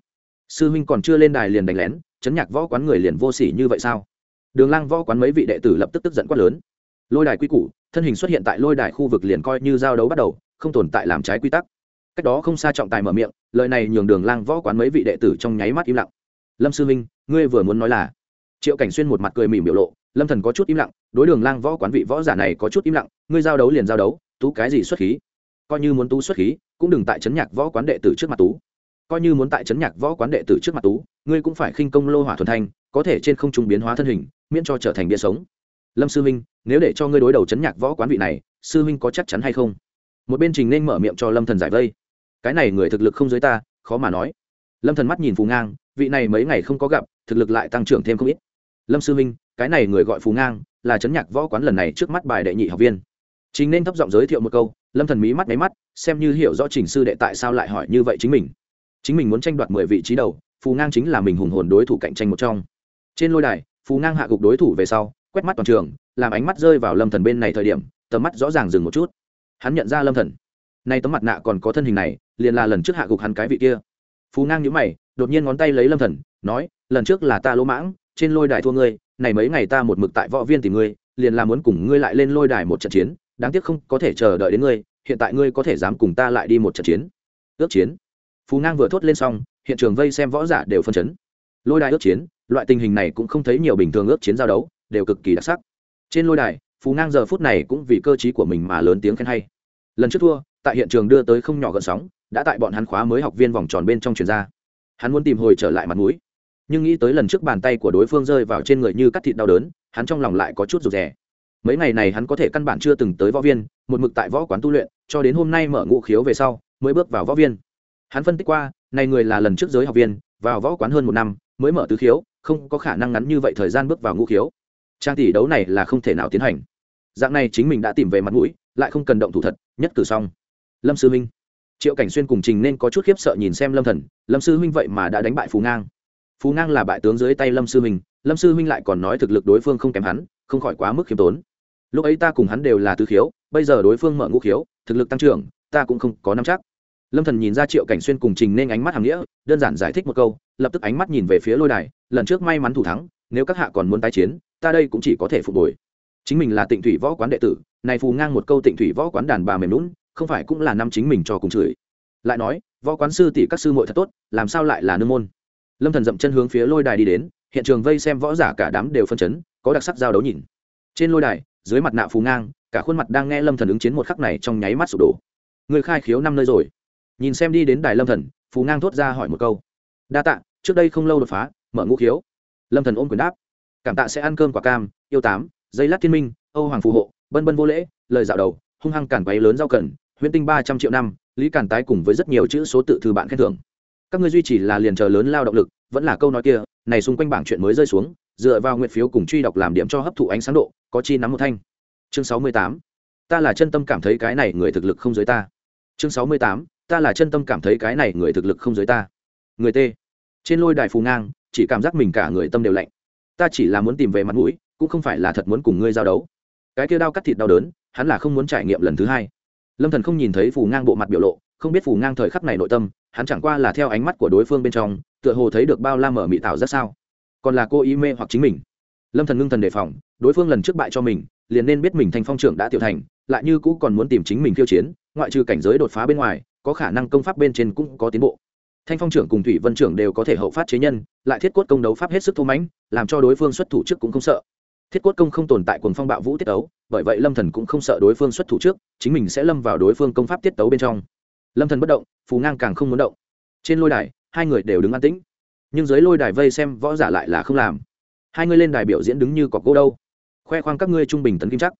Sư huynh còn chưa lên đài liền đánh lén chấn nhạc võ quán người liền vô sỉ như vậy sao? Đường lang võ quán mấy vị đệ tử lập tức tức giận quát lớn. Lôi đài quy củ thân hình xuất hiện tại lôi đài khu vực liền coi như giao đấu bắt đầu, không tồn tại làm trái quy tắc. Cách đó không xa trọng tài mở miệng, lời này nhường đường lang võ quán mấy vị đệ tử trong nháy mắt im lặng. Lâm sư minh ngươi vừa muốn nói là? Triệu cảnh xuyên một mặt cười mỉm biểu lộ, lâm thần có chút im lặng, đối đường lang võ quán vị võ giả này có chút im lặng, ngươi giao đấu liền giao đấu, tú cái gì xuất khí? Coi như muốn tú xuất khí, cũng đừng tại chấn nhạc võ quán đệ tử trước mặt tú. Coi như muốn tại chấn nhạc võ quán đệ tử trước mặt tú, ngươi cũng phải khinh công lô hỏa thuần thanh, có thể trên không trung biến hóa thân hình, miễn cho trở thành bia sống lâm sư huynh, nếu để cho ngươi đối đầu chấn nhạc võ quán vị này sư huynh có chắc chắn hay không? Một bên trình nên mở miệng cho lâm thần giải vây. Cái này người thực lực không dưới ta khó mà nói. Lâm thần mắt nhìn phù ngang vị này mấy ngày không có gặp thực lực lại tăng trưởng thêm không ít. Lâm sư huynh, cái này người gọi phù ngang là chấn nhạc võ quán lần này trước mắt bài đệ nhị học viên. Chính nên thấp giọng giới thiệu một câu lâm thần mí mắt máy mắt xem như hiểu rõ trình sư đệ tại sao lại hỏi như vậy chính mình. Chính mình muốn tranh đoạt mười vị trí đầu phù ngang chính là mình hùng hồn đối thủ cạnh tranh một trong. Trên lôi đài phù ngang hạ gục đối thủ về sau quét mắt toàn trường, làm ánh mắt rơi vào lâm thần bên này thời điểm, tầm mắt rõ ràng dừng một chút. Hắn nhận ra lâm thần. Nay tấm mặt nạ còn có thân hình này, liền là lần trước hạ gục hắn cái vị kia. Phù ngang nhíu mày, đột nhiên ngón tay lấy lâm thần, nói, lần trước là ta lỗ mãng, trên lôi đài thua ngươi, này mấy ngày ta một mực tại võ viên tìm ngươi, liền là muốn cùng ngươi lại lên lôi đài một trận chiến, đáng tiếc không có thể chờ đợi đến ngươi, hiện tại ngươi có thể dám cùng ta lại đi một trận chiến. Ước chiến? Phù ngang vừa thốt lên xong, hiện trường vây xem võ giả đều phân chấn. Lôi đài ước chiến, loại tình hình này cũng không thấy nhiều bình thường ước chiến giao đấu đều cực kỳ đặc sắc. Trên lôi đài, phù ngang giờ phút này cũng vì cơ t của mình mà lớn tiếng khen hay. Lần trước thua, tại hiện trường đưa tới không nhỏ gợn sóng, đã tại bọn hắn khóa mới học viên vòng tròn bên trong truyền ra. Hắn muốn tìm hồi trở lại mặt mũi. Nhưng nghĩ tới lần trước bàn tay của đối phương rơi vào trên người như cắt thịt đau đớn, hắn trong lòng lại có chút rụt rè. Mấy ngày này hắn có thể căn bản chưa từng tới võ viên, một mực tại võ quán tu luyện, cho đến hôm nay mở ngũ khiếu về sau, mới bước vào võ viên. Hắn phân tích qua, này người là lần trước giới học viên, vào võ quán hơn một năm, mới mở tứ khiếu, không có khả năng ngắn như vậy thời gian bước vào ngũ khiếu trang tỷ đấu này là không thể nào tiến hành. Dạng này chính mình đã tìm về mặt mũi, lại không cần động thủ thật, nhất cử xong. Lâm sư minh. Triệu cảnh xuyên cùng trình nên có chút khiếp sợ nhìn xem lâm thần, lâm sư huynh vậy mà đã đánh bại phú ngang. Phú ngang là bại tướng dưới tay lâm sư huynh lâm sư huynh lại còn nói thực lực đối phương không kém hắn, không khỏi quá mức khiêm tốn. Lúc ấy ta cùng hắn đều là tứ khiếu, bây giờ đối phương mở ngũ khiếu, thực lực tăng trưởng, ta cũng không có nắm chắc. Lâm thần nhìn ra triệu cảnh xuyên cùng trình nên ánh mắt hàng nghĩa, đơn giản giải thích một câu, lập tức ánh mắt nhìn về phía lôi đài, lần trước may mắn thủ thắng, nếu các hạ còn muốn tái chiến ta đây cũng chỉ có thể phục hồi. Chính mình là tịnh thủy võ quán đệ tử, này phù ngang một câu tịnh thủy võ quán đàn bà mềm lún không phải cũng là năm chính mình cho cùng chửi. Lại nói, võ quán sư tỷ các sư muội thật tốt, làm sao lại là nương môn? Lâm thần dậm chân hướng phía lôi đài đi đến, hiện trường vây xem võ giả cả đám đều phân chấn, có đặc sắc giao đấu nhìn. Trên lôi đài, dưới mặt nạ phù ngang, cả khuôn mặt đang nghe lâm thần ứng chiến một khắc này trong nháy mắt sụp đổ. Người khai khiếu năm nơi rồi. Nhìn xem đi đến đài lâm thần, phù ngang thốt ra hỏi một câu. Đa tạ, trước đây không lâu đột phá, mở ngũ khiếu. Lâm thần ôm quyền đáp cảm tạ sẽ ăn cơm quả cam, yêu tám, dây lát thiên minh, âu hoàng phù hộ, bân bân vô lễ, lời dạo đầu, hung hăng cản quấy lớn rau cần, huyễn tinh ba trăm triệu năm, lý cản tái cùng với rất nhiều chữ số tự thư bạn khen thưởng. Các ngươi duy trì là liền chờ lớn lao động lực, vẫn là câu nói kia, này xung quanh bảng chuyện mới rơi xuống, dựa vào nguyện phiếu cùng truy đọc làm điểm cho hấp thụ ánh sáng độ, có chi nắm một thanh. Chương sáu mươi tám, ta là chân tâm cảm thấy cái này người thực lực không giới ta. Chương sáu mươi tám, ta là chân tâm cảm thấy cái này người thực lực không giới ta. Người t. Trên lôi đài phù ngang, chỉ cảm giác mình cả người tâm đều lạnh ta chỉ là muốn tìm về mặt mũi, cũng không phải là thật muốn cùng ngươi giao đấu. Cái kia đau cắt thịt đau đớn, hắn là không muốn trải nghiệm lần thứ hai. Lâm thần không nhìn thấy phù ngang bộ mặt biểu lộ, không biết phù ngang thời khắc này nội tâm, hắn chẳng qua là theo ánh mắt của đối phương bên trong, tựa hồ thấy được bao la mở mị tạo rất sao. Còn là cô ý mê hoặc chính mình. Lâm thần ngưng thần đề phòng, đối phương lần trước bại cho mình, liền nên biết mình thành phong trưởng đã tiểu thành, lại như cũ còn muốn tìm chính mình khiêu chiến, ngoại trừ cảnh giới đột phá bên ngoài, có khả năng công pháp bên trên cũng có tiến bộ thanh phong trưởng cùng thủy vân trưởng đều có thể hậu phát chế nhân, lại thiết cốt công đấu pháp hết sức thô mãnh, làm cho đối phương xuất thủ trước cũng không sợ. Thiết cốt công không tồn tại cuồng phong bạo vũ tiết tấu, bởi vậy lâm thần cũng không sợ đối phương xuất thủ trước, chính mình sẽ lâm vào đối phương công pháp tiết tấu bên trong. Lâm thần bất động, phù ngang càng không muốn động. Trên lôi đài, hai người đều đứng an tĩnh. Nhưng dưới lôi đài vây xem võ giả lại là không làm. Hai người lên đài biểu diễn đứng như cọc gỗ đâu. Khoe khoang các ngươi trung bình tấn kim chắc.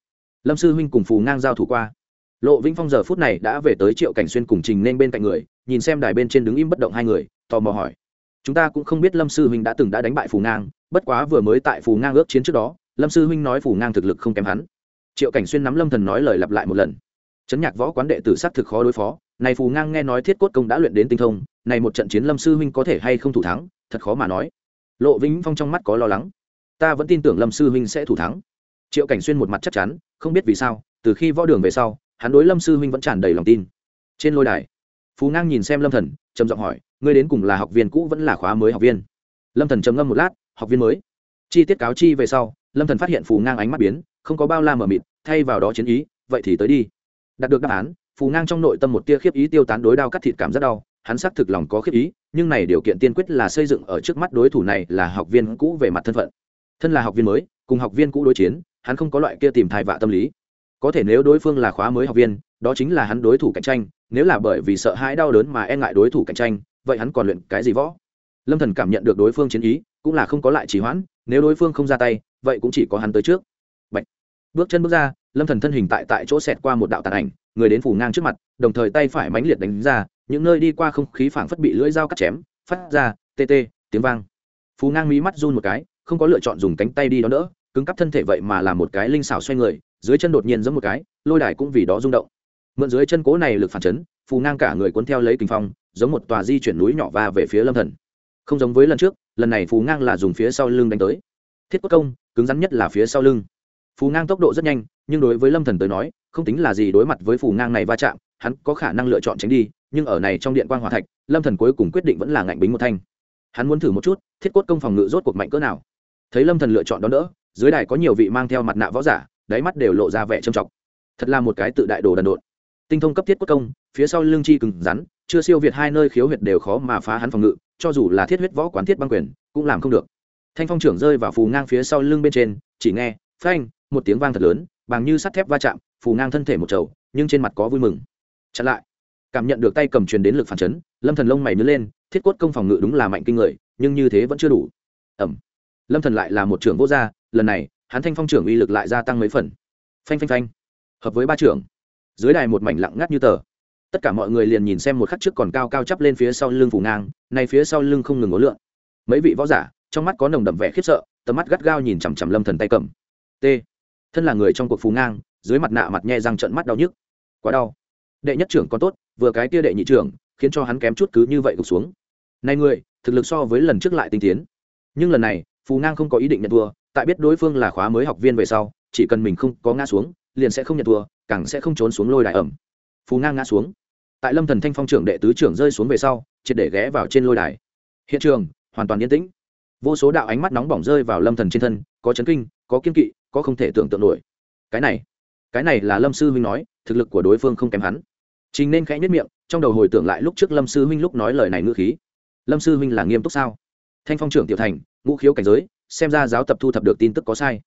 Lâm sư huynh cùng phù ngang giao thủ qua lộ vĩnh phong giờ phút này đã về tới triệu cảnh xuyên cùng trình nên bên cạnh người, nhìn xem đài bên trên đứng im bất động hai người, tò mò hỏi. Chúng ta cũng không biết lâm sư huynh đã từng đã đánh bại phù ngang, bất quá vừa mới tại phù ngang ước chiến trước đó, lâm sư huynh nói phù ngang thực lực không kém hắn. Triệu cảnh xuyên nắm lâm thần nói lời lặp lại một lần. Chấn nhạc võ quán đệ tử xác thực khó đối phó, này phù ngang nghe nói thiết cốt công đã luyện đến tinh thông, này một trận chiến lâm sư huynh có thể hay không thủ thắng, thật khó mà nói. Lộ vĩnh phong trong mắt có lo lắng. Ta vẫn tin tưởng lâm sư huynh sẽ thủ thắng. Triệu cảnh xuyên một mặt chắc chắn, không biết vì sao, từ khi võ đường về sau hắn đối lâm sư huynh vẫn tràn đầy lòng tin. Trên lôi đài, phú ngang nhìn xem lâm thần, trầm giọng hỏi, ngươi đến cùng là học viên cũ vẫn là khóa mới học viên? Lâm thần trầm ngâm một lát, học viên mới. Chi tiết cáo chi về sau, lâm thần phát hiện phù ngang ánh mắt biến, không có bao la mờ mịt, thay vào đó chiến ý, vậy thì tới đi. Đạt được đáp án phù ngang trong nội tâm một tia khiếp ý tiêu tán đối đao cắt thịt cảm rất đau, hắn xác thực lòng có khiếp ý, nhưng này điều kiện tiên quyết là xây dựng ở trước mắt đối thủ này là học viên cũ về mặt thân phận. Thân là học viên mới, cùng học viên cũ đối chiến, hắn không có loại kia tìm thai vạ tâm lý có thể nếu đối phương là khóa mới học viên, đó chính là hắn đối thủ cạnh tranh, nếu là bởi vì sợ hãi đau đớn mà e ngại đối thủ cạnh tranh, vậy hắn còn luyện cái gì võ? Lâm thần cảm nhận được đối phương chiến ý, cũng là không có lại trì hoãn, nếu đối phương không ra tay, vậy cũng chỉ có hắn tới trước. Bạch. bước chân bước ra, lâm thần thân hình tại tại chỗ xẹt qua một đạo tàn ảnh, người đến phủ ngang trước mặt, đồng thời tay phải mãnh liệt đánh ra, những nơi đi qua không khí phảng phất bị lưỡi dao cắt chém, phát ra, tê tê, tiếng vang. Phù ngang mí mắt run một cái, không có lựa chọn dùng cánh tay đi đó nữa cứng cắp thân thể vậy mà làm một cái linh xảo xoay người dưới chân đột nhiên giống một cái, lôi đài cũng vì đó rung động. Mượn dưới chân cố này lực phản chấn, phù ngang cả người cuốn theo lấy kinh phong, giống một tòa di chuyển núi nhỏ va về phía lâm thần. Không giống với lần trước, lần này phù ngang là dùng phía sau lưng đánh tới. Thiết quốc công, cứng rắn nhất là phía sau lưng. Phù ngang tốc độ rất nhanh, nhưng đối với lâm thần tới nói, không tính là gì đối mặt với phù ngang này va chạm, hắn có khả năng lựa chọn tránh đi, nhưng ở này trong điện quang hòa thạch, lâm thần cuối cùng quyết định vẫn là ngạnh bính một thanh. Hắn muốn thử một chút, thiết cốt công phòng ngự rốt cuộc mạnh cỡ nào. Thấy lâm thần lựa chọn đó nữa dưới đài có nhiều vị mang theo mặt nạ võ giả đáy mắt đều lộ ra vẻ trầm trọng. Thật là một cái tự đại đồ đần độn. Tinh thông cấp thiết quốc công, phía sau lưng chi cứng rắn, chưa siêu việt hai nơi khiếu huyệt đều khó mà phá hắn phòng ngự, cho dù là thiết huyết võ quán thiết băng quyền, cũng làm không được. Thanh phong trưởng rơi vào phù ngang phía sau lưng bên trên, chỉ nghe, phanh, một tiếng vang thật lớn, bằng như sắt thép va chạm, phù ngang thân thể một trầu, nhưng trên mặt có vui mừng. Chặn lại. Cảm nhận được tay cầm truyền đến lực phản chấn, lâm thần lông mày nhớ lên, thiết cốt công phòng ngự đúng là mạnh kinh người, nhưng như thế vẫn chưa đủ. Ẩm lâm thần lại là một trưởng vô gia, lần này hắn thanh phong trưởng uy lực lại gia tăng mấy phần. Phanh phanh phanh. Hợp với ba trưởng. Dưới đài một mảnh lặng ngắt như tờ. Tất cả mọi người liền nhìn xem một khắc trước còn cao cao chắp lên phía sau lưng phủ ngang, nay phía sau lưng không ngừng ố lượn. Mấy vị võ giả, trong mắt có nồng đậm vẻ khiếp sợ, tầm mắt gắt gao nhìn chằm chằm lâm thần tay cầm. T. Thân là người trong cuộc phù ngang, dưới mặt nạ mặt nhe răng trận mắt đau nhức. Quá đau. Đệ nhất trưởng còn tốt, vừa cái tia đệ nhị trưởng, khiến cho hắn kém chút cứ như vậy gục xuống. Nay người, thực lực so với lần trước lại tinh tiến. Nhưng lần này, phù ngang không có ý định nhận thua tại biết đối phương là khóa mới học viên về sau, chỉ cần mình không có ngã xuống, liền sẽ không nhận thua, càng sẽ không trốn xuống lôi đài ẩm. Phù ngang ngã xuống. Tại lâm thần thanh phong trưởng đệ tứ trưởng rơi xuống về sau, triệt để ghé vào trên lôi đài. Hiện trường, hoàn toàn yên tĩnh. Vô số đạo ánh mắt nóng bỏng rơi vào lâm thần trên thân, có chấn kinh, có kiên kỵ, có không thể tưởng tượng nổi. Cái này cái này là lâm sư huynh nói, thực lực của đối phương không kém hắn. Trình nên khẽ nhất miệng, trong đầu hồi tưởng lại lúc trước lâm sư huynh lúc nói lời này ngữ khí. Lâm sư huynh là nghiêm túc sao? Thanh phong trưởng tiểu thành, ngũ khiếu cảnh giới xem ra giáo tập thu thập được tin tức có sai.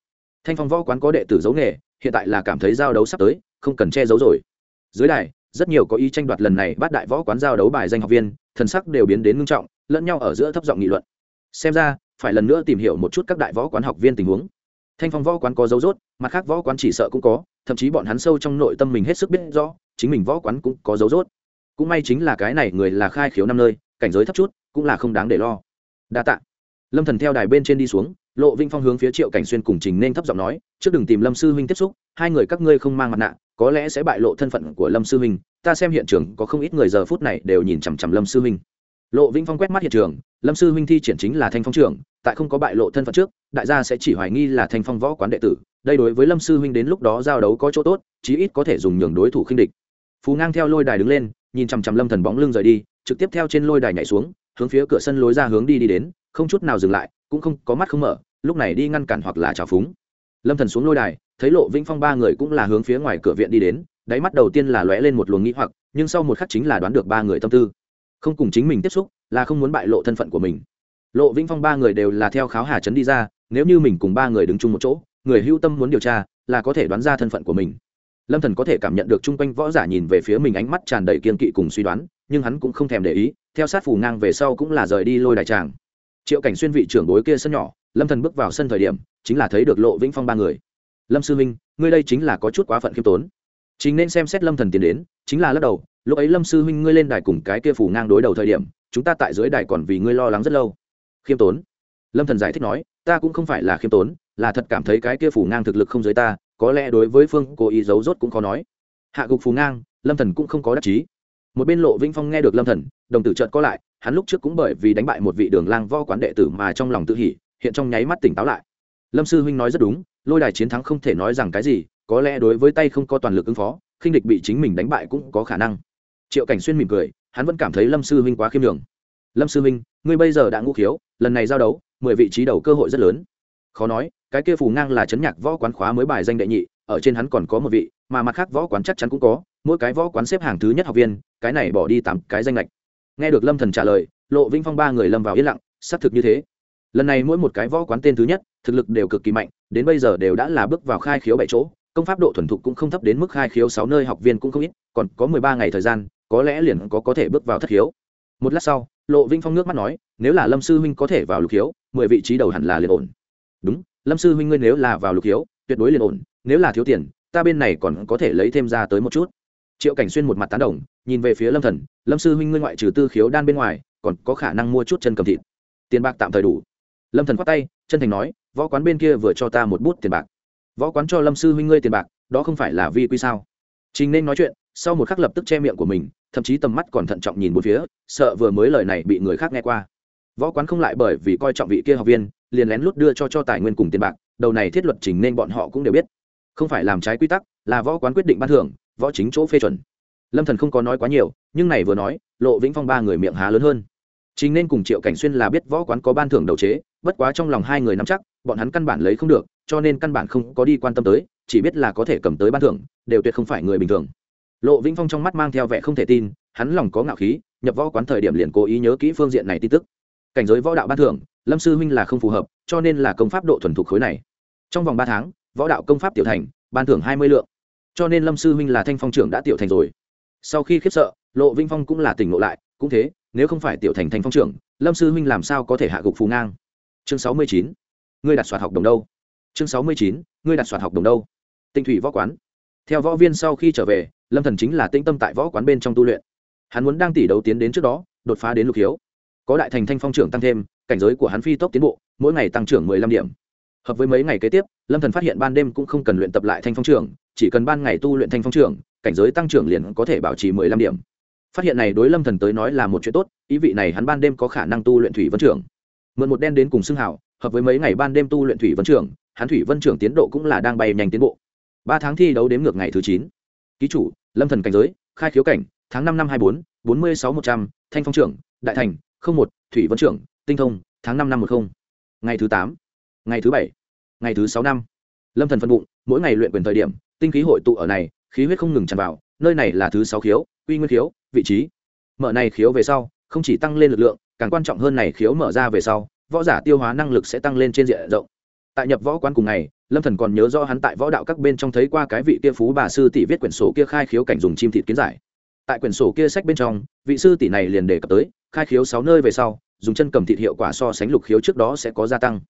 Thanh phong võ quán có đệ tử giấu nghề, hiện tại là cảm thấy giao đấu sắp tới, không cần che giấu rồi. Dưới đài, rất nhiều có ý tranh đoạt lần này bắt đại võ quán giao đấu bài danh học viên, thần sắc đều biến đến ngưng trọng, lẫn nhau ở giữa thấp giọng nghị luận. Xem ra, phải lần nữa tìm hiểu một chút các đại võ quán học viên tình huống. Thanh phong võ quán có dấu rốt, mặt khác võ quán chỉ sợ cũng có, thậm chí bọn hắn sâu trong nội tâm mình hết sức biết rõ, chính mình võ quán cũng có dấu rốt. Cũng may chính là cái này người là khai khiếu năm nơi, cảnh giới thấp chút, cũng là không đáng để lo. Đa tạ lâm thần theo đài bên trên đi xuống, lộ vinh phong hướng phía triệu cảnh xuyên cùng trình nên thấp giọng nói, trước đừng tìm lâm sư huynh tiếp xúc, hai người các ngươi không mang mặt nạ, có lẽ sẽ bại lộ thân phận của lâm sư huynh, ta xem hiện trường có không ít người giờ phút này đều nhìn chằm chằm lâm sư huynh. Lộ vinh phong quét mắt hiện trường, lâm sư huynh thi triển chính là thanh phong trưởng, tại không có bại lộ thân phận trước, đại gia sẽ chỉ hoài nghi là thanh phong võ quán đệ tử, đây đối với lâm sư huynh đến lúc đó giao đấu có chỗ tốt, chí ít có thể dùng nhường đối thủ khinh địch. Phú ngang theo lôi đài đứng lên, nhìn chằm chằm lâm thần bóng lưng rời đi, trực tiếp theo trên lôi đài nhảy xuống, hướng phía cửa sân lối ra hướng đi đi đến không chút nào dừng lại, cũng không có mắt không mở, lúc này đi ngăn cản hoặc là trào phúng. Lâm thần xuống lôi đài, thấy lộ vĩnh phong ba người cũng là hướng phía ngoài cửa viện đi đến, đáy mắt đầu tiên là lóe lên một luồng nghĩ hoặc, nhưng sau một khắc chính là đoán được ba người tâm tư. Không cùng chính mình tiếp xúc, là không muốn bại lộ thân phận của mình. Lộ vĩnh phong ba người đều là theo kháo hà trấn đi ra, nếu như mình cùng ba người đứng chung một chỗ, người hưu tâm muốn điều tra, là có thể đoán ra thân phận của mình. Lâm thần có thể cảm nhận được chung quanh võ giả nhìn về phía mình ánh mắt tràn đầy kiên kỵ cùng suy đoán, nhưng hắn cũng không thèm để ý, theo sát phù ngang về sau cũng là rời đi lôi đài tràng triệu cảnh xuyên vị trưởng bối kia sân nhỏ, lâm thần bước vào sân thời điểm, chính là thấy được lộ vĩnh phong ba người. Lâm sư minh ngươi đây chính là có chút quá phận khiêm tốn. Chính nên xem xét lâm thần tiến đến, chính là lắc đầu, lúc ấy lâm sư huynh ngươi lên đài cùng cái kia phủ ngang đối đầu thời điểm, chúng ta tại dưới đài còn vì ngươi lo lắng rất lâu. Khiêm tốn. Lâm thần giải thích nói, ta cũng không phải là khiêm tốn, là thật cảm thấy cái kia phủ ngang thực lực không dưới ta, có lẽ đối với phương cố ý giấu rốt cũng khó nói. Hạ gục phù ngang, lâm thần cũng không có đắc chí. Một bên lộ vĩnh phong nghe được lâm thần, đồng tử chợt có lại hắn lúc trước cũng bởi vì đánh bại một vị đường lang vo quán đệ tử mà trong lòng tự hỉ, hiện trong nháy mắt tỉnh táo lại. Lâm sư huynh nói rất đúng, lôi đài chiến thắng không thể nói rằng cái gì, có lẽ đối với tay không có toàn lực ứng phó, khinh địch bị chính mình đánh bại cũng có khả năng. Triệu cảnh xuyên mỉm cười, hắn vẫn cảm thấy lâm sư huynh quá khiêm đường lâm sư huynh, ngươi bây giờ đã ngũ khiếu, lần này giao đấu, mười vị trí đầu cơ hội rất lớn. Khó nói, cái kia phù ngang là chấn nhạc võ quán khóa mới bài danh đệ nhị, ở trên hắn còn có một vị, mà mặt khác võ quán chắc chắn cũng có, mỗi cái võ quán xếp hàng thứ nhất học viên, cái này bỏ đi tám cái danh lệch nghe được lâm thần trả lời, lộ vinh phong ba người lâm vào yên lặng, xác thực như thế. Lần này mỗi một cái võ quán tên thứ nhất, thực lực đều cực kỳ mạnh, đến bây giờ đều đã là bước vào khai khiếu bảy chỗ, công pháp độ thuần thục cũng không thấp đến mức khai khiếu sáu nơi, học viên cũng không ít, còn có mười ba ngày thời gian, có lẽ liền có có thể bước vào thất khiếu. Một lát sau, lộ vinh phong nước mắt nói, nếu là lâm sư huynh có thể vào lục khiếu, mười vị trí đầu hẳn là liền ổn. Đúng, lâm sư huynh ngươi nếu là vào lục khiếu, tuyệt đối liền ổn, nếu là thiếu tiền, ta bên này còn có thể lấy thêm ra tới một chút triệu cảnh xuyên một mặt tán đồng, nhìn về phía lâm thần, lâm sư huynh ngươi ngoại trừ tư khiếu đan bên ngoài, còn có khả năng mua chút chân cầm thịt. Tiền bạc tạm thời đủ. Lâm thần khoát tay, chân thành nói, võ quán bên kia vừa cho ta một bút tiền bạc. Võ quán cho lâm sư huynh ngươi tiền bạc, đó không phải là vi quy sao? Chính nên nói chuyện, sau một khắc lập tức che miệng của mình, thậm chí tầm mắt còn thận trọng nhìn một phía, sợ vừa mới lời này bị người khác nghe qua. Võ quán không lại bởi vì coi trọng vị kia học viên, liền lén lút đưa cho cho tài nguyên cùng tiền bạc, đầu này thiết luật trình nên bọn họ cũng đều biết. Không phải làm trái quy tắc, là võ quán quyết định ban thưởng võ chính chỗ phê chuẩn. Lâm thần không có nói quá nhiều, nhưng này vừa nói, lộ vĩnh phong ba người miệng há lớn hơn. Chính nên cùng triệu cảnh xuyên là biết võ quán có ban thưởng đầu chế, bất quá trong lòng hai người nắm chắc, bọn hắn căn bản lấy không được, cho nên căn bản không có đi quan tâm tới, chỉ biết là có thể cầm tới ban thưởng, đều tuyệt không phải người bình thường. Lộ vĩnh phong trong mắt mang theo vẻ không thể tin, hắn lòng có ngạo khí, nhập võ quán thời điểm liền cố ý nhớ kỹ phương diện này tin tức. Cảnh giới võ đạo ban thưởng, lâm sư huynh là không phù hợp, cho nên là công pháp độ thuần thục khối này. Trong vòng ba tháng, võ đạo công pháp tiểu thành, ban thưởng hai mươi lượng cho nên lâm sư huynh là thanh phong trưởng đã tiểu thành rồi. Sau khi khiếp sợ, lộ vinh phong cũng là tỉnh ngộ lại, cũng thế, nếu không phải tiểu thành thanh phong trưởng, lâm sư huynh làm sao có thể hạ gục phù ngang? Chương sáu mươi chín, ngươi đặt soạt học đồng đâu? Chương sáu mươi chín, ngươi đặt soạt học đồng đâu? Tinh thủy võ quán. Theo võ viên sau khi trở về, lâm thần chính là tĩnh tâm tại võ quán bên trong tu luyện. Hắn muốn đang tỷ đấu tiến đến trước đó, đột phá đến lục hiếu có đại thành thanh phong trưởng tăng thêm, cảnh giới của hắn phi tốc tiến bộ, mỗi ngày tăng trưởng mười lăm điểm. Hợp với mấy ngày kế tiếp, lâm thần phát hiện ban đêm cũng không cần luyện tập lại thanh phong trưởng chỉ cần ban ngày tu luyện thanh phong trưởng, cảnh giới tăng trưởng liền có thể bảo trì mười lăm điểm. Phát hiện này đối lâm thần tới nói là một chuyện tốt, ý vị này hắn ban đêm có khả năng tu luyện thủy vân trưởng. Mượn một đen đến cùng xưng hào hợp với mấy ngày ban đêm tu luyện thủy vân trưởng, hắn thủy vân trưởng tiến độ cũng là đang bay nhanh tiến bộ. Ba tháng thi đấu đếm ngược ngày thứ chín. Ký chủ, lâm thần cảnh giới, khai khiếu cảnh, tháng năm năm hai bốn bốn mươi sáu một trăm, thanh phong trưởng, đại thành, không một, thủy vân trưởng, tinh thông, tháng năm năm một không. Ngày thứ tám, ngày thứ bảy, ngày thứ sáu năm. Lâm thần phân bụng, mỗi ngày luyện quyền thời điểm tinh khí hội tụ ở này, khí huyết không ngừng tràn vào, nơi này là thứ sáu khiếu, uy nguyên khiếu, vị trí. Mở này khiếu về sau, không chỉ tăng lên lực lượng, càng quan trọng hơn này khiếu mở ra về sau, võ giả tiêu hóa năng lực sẽ tăng lên trên diện rộng. Tại nhập võ quán cùng ngày, lâm thần còn nhớ rõ hắn tại võ đạo các bên trong thấy qua cái vị kia phú bà sư tỷ viết quyển sổ kia khai khiếu cảnh dùng chim thịt kiến giải. Tại quyển sổ kia sách bên trong, vị sư tỷ này liền đề cập tới, khai khiếu sáu nơi về sau, dùng chân cầm thịt hiệu quả so sánh lục khiếu trước đó sẽ có gia tăng.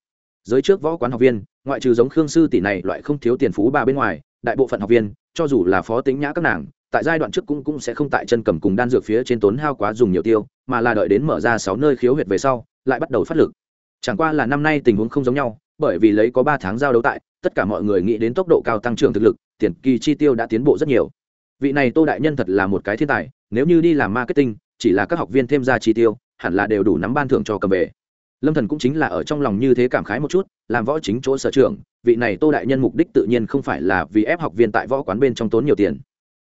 Giới trước võ quán học viên, ngoại trừ giống khương sư tỷ này, loại không thiếu tiền phú bà bên ngoài đại bộ phận học viên, cho dù là phó tính nhã các nàng, tại giai đoạn trước cũng cũng sẽ không tại chân cầm cùng đan dược phía trên tốn hao quá dùng nhiều tiêu, mà là đợi đến mở ra sáu nơi khiếu huyệt về sau, lại bắt đầu phát lực. Chẳng qua là năm nay tình huống không giống nhau, bởi vì lấy có ba tháng giao đấu tại, tất cả mọi người nghĩ đến tốc độ cao tăng trưởng thực lực, tiền kỳ chi tiêu đã tiến bộ rất nhiều. Vị này tô đại nhân thật là một cái thiên tài, nếu như đi làm marketing, chỉ là các học viên thêm ra chi tiêu, hẳn là đều đủ nắm ban thưởng cho cầm về. Lâm thần cũng chính là ở trong lòng như thế cảm khái một chút, làm võ chính chỗ sở trường vị này tô đại nhân mục đích tự nhiên không phải là vì ép học viên tại võ quán bên trong tốn nhiều tiền.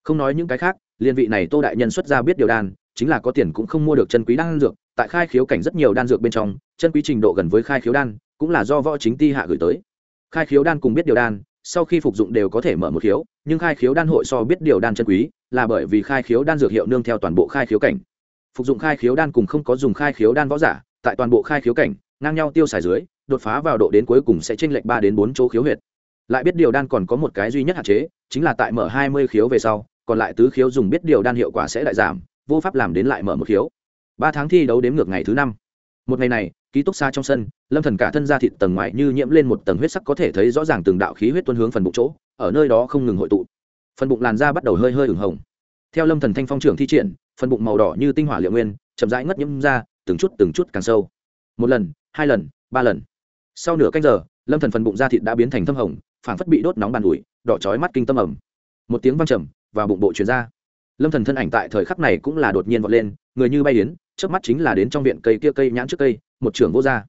Không nói những cái khác, liên vị này tô đại nhân xuất ra biết điều đan, chính là có tiền cũng không mua được chân quý đan dược, tại khai khiếu cảnh rất nhiều đan dược bên trong, chân quý trình độ gần với khai khiếu đan, cũng là do võ chính ti hạ gửi tới. Khai khiếu đan cùng biết điều đan, sau khi phục dụng đều có thể mở một khiếu, nhưng khai khiếu đan hội so biết điều đan chân quý, là bởi vì khai khiếu đan dược hiệu nương theo toàn bộ khai khiếu cảnh. Phục dụng khai khiếu đan cùng không có dùng khai khiếu đan võ giả, tại toàn bộ khai khiếu cảnh, ngang nhau tiêu xài dưới đột phá vào độ đến cuối cùng sẽ chênh lệch ba đến bốn chỗ khiếu huyệt. Lại biết điều đan còn có một cái duy nhất hạn chế, chính là tại mở hai mươi khiếu về sau, còn lại tứ khiếu dùng biết điều đan hiệu quả sẽ lại giảm, vô pháp làm đến lại mở một khiếu. Ba tháng thi đấu đếm ngược ngày thứ năm. Một ngày này, ký túc xa trong sân, lâm thần cả thân da thịt tầng ngoài như nhiễm lên một tầng huyết sắc có thể thấy rõ ràng từng đạo khí huyết tuôn hướng phần bụng chỗ, ở nơi đó không ngừng hội tụ. Phần bụng làn da bắt đầu hơi hơi ửng hồng. Theo lâm thần thanh phong trưởng thi triển, phần bụng màu đỏ như tinh hỏa liệu nguyên, chậm rãi ngất nhiễm ra, từng chút từng chút càng sâu. Một lần, hai lần, ba lần sau nửa canh giờ, lâm thần phần bụng da thịt đã biến thành thâm hồng, phảng phất bị đốt nóng bàn ủi, đỏ chói mắt kinh tâm ẩm. Một tiếng vang trầm và bụng bộ chuyển ra. Lâm thần thân ảnh tại thời khắc này cũng là đột nhiên vọt lên, người như bay yến trước mắt chính là đến trong viện cây kia cây nhãn trước cây, một trưởng vô ra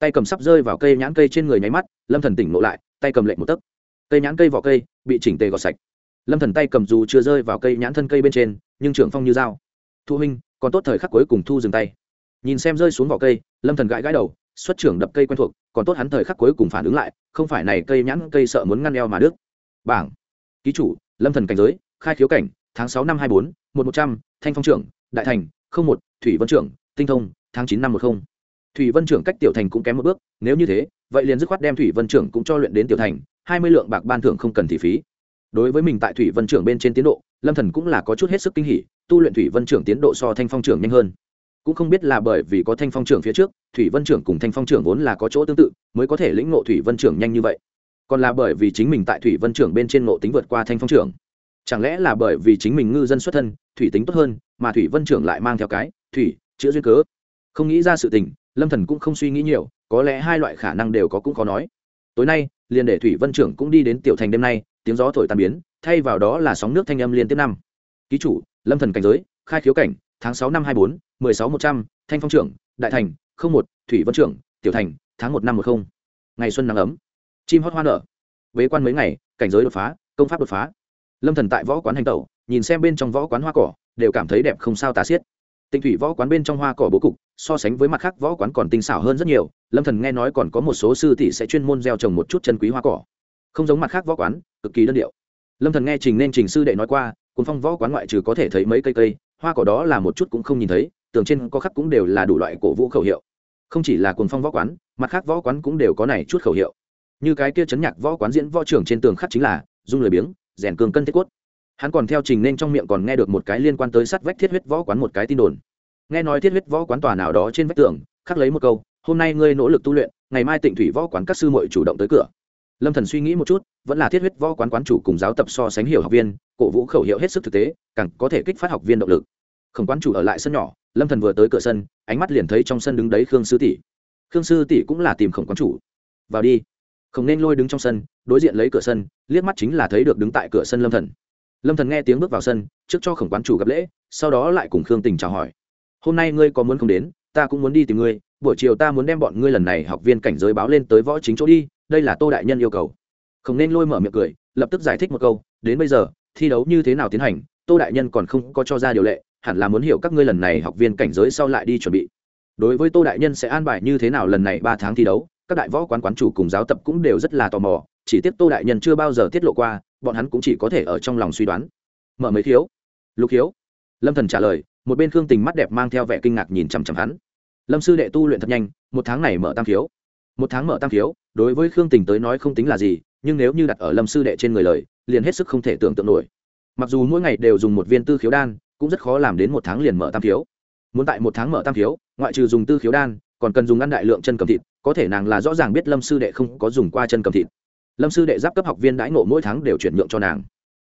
tay cầm sắp rơi vào cây nhãn cây trên người nháy mắt, lâm thần tỉnh ngộ lại, tay cầm lệnh một tấc. Cây nhãn cây vỏ cây bị chỉnh tề gọt sạch. Lâm thần tay cầm dù chưa rơi vào cây nhãn thân cây bên trên, nhưng trưởng phong như dao. Thu huynh, còn tốt thời khắc cuối cùng thu dừng tay. Nhìn xem rơi xuống vỏ cây, lâm thần gãi gãi đầu xuất trưởng đập cây quen thuộc, còn tốt hắn thời khắc cuối cùng phản ứng lại, không phải này cây nhãn cây sợ muốn ngăn eo mà đứt. Bảng. Ký chủ, lâm thần cảnh giới, khai khiếu cảnh, tháng sáu năm hai bốn, một một trăm, thanh phong trưởng, đại thành, không một, thủy vân trưởng, tinh thông, tháng chín năm một không. Thủy vân trưởng cách tiểu thành cũng kém một bước, nếu như thế, vậy liền dứt khoát đem thủy vân trưởng cũng cho luyện đến tiểu thành, hai mươi lượng bạc ban thưởng không cần thị phí. Đối với mình tại thủy vân trưởng bên trên tiến độ, lâm thần cũng là có chút hết sức kinh hỉ, tu luyện thủy vân trưởng tiến độ so thanh phong trưởng nhanh hơn cũng không biết là bởi vì có thanh phong trưởng phía trước, thủy vân trưởng cùng thanh phong trưởng vốn là có chỗ tương tự, mới có thể lĩnh ngộ thủy vân trưởng nhanh như vậy. Còn là bởi vì chính mình tại thủy vân trưởng bên trên ngộ tính vượt qua thanh phong trưởng. Chẳng lẽ là bởi vì chính mình ngư dân xuất thân, thủy tính tốt hơn, mà thủy vân trưởng lại mang theo cái, thủy chữa duyên cớ? Không nghĩ ra sự tình, lâm thần cũng không suy nghĩ nhiều, có lẽ hai loại khả năng đều có cũng khó nói. Tối nay, liền để thủy vân trưởng cũng đi đến tiểu thành đêm nay, tiếng gió thổi tan biến, thay vào đó là sóng nước thanh âm liên tiếp năm. Ký chủ, lâm thần cảnh giới, khai khiếu cảnh tháng sáu năm hai bốn, mười sáu một trăm, thanh phong trưởng, đại thành, không một, thủy vân trưởng, tiểu thành, tháng một năm một không. Ngày xuân nắng ấm. Chim hót hoa nở. Bế quan mấy ngày, cảnh giới đột phá, công pháp đột phá. Lâm thần tại võ quán hành tẩu, nhìn xem bên trong võ quán hoa cỏ, đều cảm thấy đẹp không sao tà xiết. Tinh thủy võ quán bên trong hoa cỏ bố cục, so sánh với mặt khác võ quán còn tinh xảo hơn rất nhiều, lâm thần nghe nói còn có một số sư tỷ sẽ chuyên môn gieo trồng một chút chân quý hoa cỏ. Không giống mặt khác võ quán, cực kỳ đơn điệu. Lâm thần nghe trình nên trình sư đệ nói qua, cuốn phong võ quán ngoại trừ có thể thấy mấy cây cây hoa cỏ đó là một chút cũng không nhìn thấy, tường trên có khắc cũng đều là đủ loại cổ vũ khẩu hiệu. Không chỉ là cồn phong võ quán, mặt khác võ quán cũng đều có này chút khẩu hiệu. Như cái kia chấn nhạc võ quán diễn võ trưởng trên tường khắc chính là dung lời biếng, rèn cường cân thiết cốt. Hắn còn theo trình nên trong miệng còn nghe được một cái liên quan tới sắt vách thiết huyết võ quán một cái tin đồn. Nghe nói thiết huyết võ quán tòa nào đó trên vách tường, khắc lấy một câu, hôm nay ngươi nỗ lực tu luyện, ngày mai tịnh thủy võ quán các sư muội chủ động tới cửa lâm thần suy nghĩ một chút, vẫn là thiết huyết võ quán quán chủ cùng giáo tập so sánh hiểu học viên, cổ vũ khẩu hiệu hết sức thực tế, càng có thể kích phát học viên động lực. Khổng quán chủ ở lại sân nhỏ, lâm thần vừa tới cửa sân, ánh mắt liền thấy trong sân đứng đấy khương sư tỷ. Khương sư tỷ cũng là tìm khổng quán chủ. Vào đi. Không nên lôi đứng trong sân, đối diện lấy cửa sân, liếc mắt chính là thấy được đứng tại cửa sân lâm thần. Lâm thần nghe tiếng bước vào sân, trước cho khổng quán chủ gặp lễ, sau đó lại cùng khương tình chào hỏi. Hôm nay ngươi có muốn không đến, ta cũng muốn đi tìm ngươi, buổi chiều ta muốn đem bọn ngươi lần này học viên cảnh giới báo lên tới võ chính chỗ đi đây là tô đại nhân yêu cầu. Không nên lôi mở miệng cười lập tức giải thích một câu đến bây giờ thi đấu như thế nào tiến hành tô đại nhân còn không có cho ra điều lệ hẳn là muốn hiểu các ngươi lần này học viên cảnh giới sau lại đi chuẩn bị. Đối với tô đại nhân sẽ an bài như thế nào lần này ba tháng thi đấu các đại võ quán quán chủ cùng giáo tập cũng đều rất là tò mò chỉ tiếc tô đại nhân chưa bao giờ tiết lộ qua bọn hắn cũng chỉ có thể ở trong lòng suy đoán. Mở mấy thiếu, lục hiếu lâm thần trả lời một bên khương tình mắt đẹp mang theo vẻ kinh ngạc nhìn chằm chằm hắn. Lâm sư đệ tu luyện thật nhanh một tháng này mở tam thiếu một tháng mở tam khiếu đối với khương tình tới nói không tính là gì, nhưng nếu như đặt ở lâm sư đệ trên người lời, liền hết sức không thể tưởng tượng nổi. Mặc dù mỗi ngày đều dùng một viên tư khiếu đan, cũng rất khó làm đến một tháng liền mở tam khiếu muốn tại một tháng mở tam khiếu ngoại trừ dùng tư khiếu đan, còn cần dùng ăn đại lượng chân cầm thịt, có thể nàng là rõ ràng biết lâm sư đệ không có dùng qua chân cầm thịt. Lâm sư đệ giáp cấp học viên đãi ngộ mỗi tháng đều chuyển nhượng cho nàng.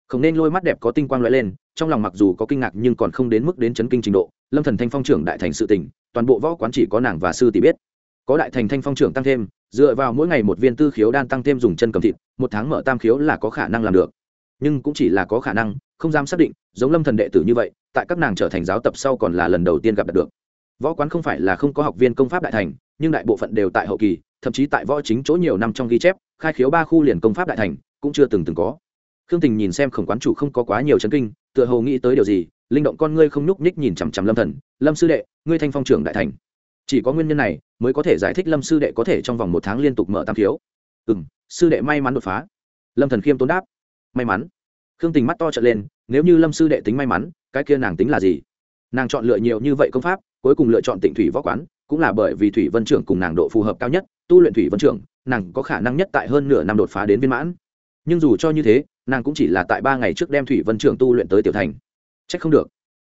Không nên lôi mắt đẹp có tinh quang l lên, trong lòng mặc dù có kinh ngạc nhưng còn không đến mức đến chấn kinh trình độ, lâm thần thanh phong trưởng đại thành sự tỉnh toàn bộ võ quán chỉ có nàng và sư tỷ biết có đại thành thanh phong trưởng tăng thêm, dựa vào mỗi ngày một viên tư khiếu đan tăng thêm dùng chân cầm thịt, một tháng mở tam khiếu là có khả năng làm được. Nhưng cũng chỉ là có khả năng, không dám xác định, giống lâm thần đệ tử như vậy, tại các nàng trở thành giáo tập sau còn là lần đầu tiên gặp được. Võ quán không phải là không có học viên công pháp đại thành, nhưng đại bộ phận đều tại hậu kỳ, thậm chí tại võ chính chỗ nhiều năm trong ghi chép, khai khiếu ba khu liền công pháp đại thành, cũng chưa từng từng có. Khương tình nhìn xem khổng quán chủ không có quá nhiều chấn kinh, tựa hồ nghĩ tới điều gì, linh động con ngươi không nhúc nhích nhìn chằm chằm lâm thần. Lâm sư đệ, ngươi thanh phong trưởng đại thành. Chỉ có nguyên nhân này mới có thể giải thích lâm sư đệ có thể trong vòng một tháng liên tục mở tam khiếu ừ m sư đệ may mắn đột phá. Lâm thần khiêm tốn đáp. May mắn. Khương tình mắt to trở lên, nếu như lâm sư đệ tính may mắn, cái kia nàng tính là gì? Nàng chọn lựa nhiều như vậy công pháp, cuối cùng lựa chọn tịnh thủy võ quán, cũng là bởi vì thủy vân trưởng cùng nàng độ phù hợp cao nhất, tu luyện thủy vân trưởng, nàng có khả năng nhất tại hơn nửa năm đột phá đến viên mãn. Nhưng dù cho như thế, nàng cũng chỉ là tại ba ngày trước đem thủy vân trưởng tu luyện tới tiểu thành. C h ắ c không được.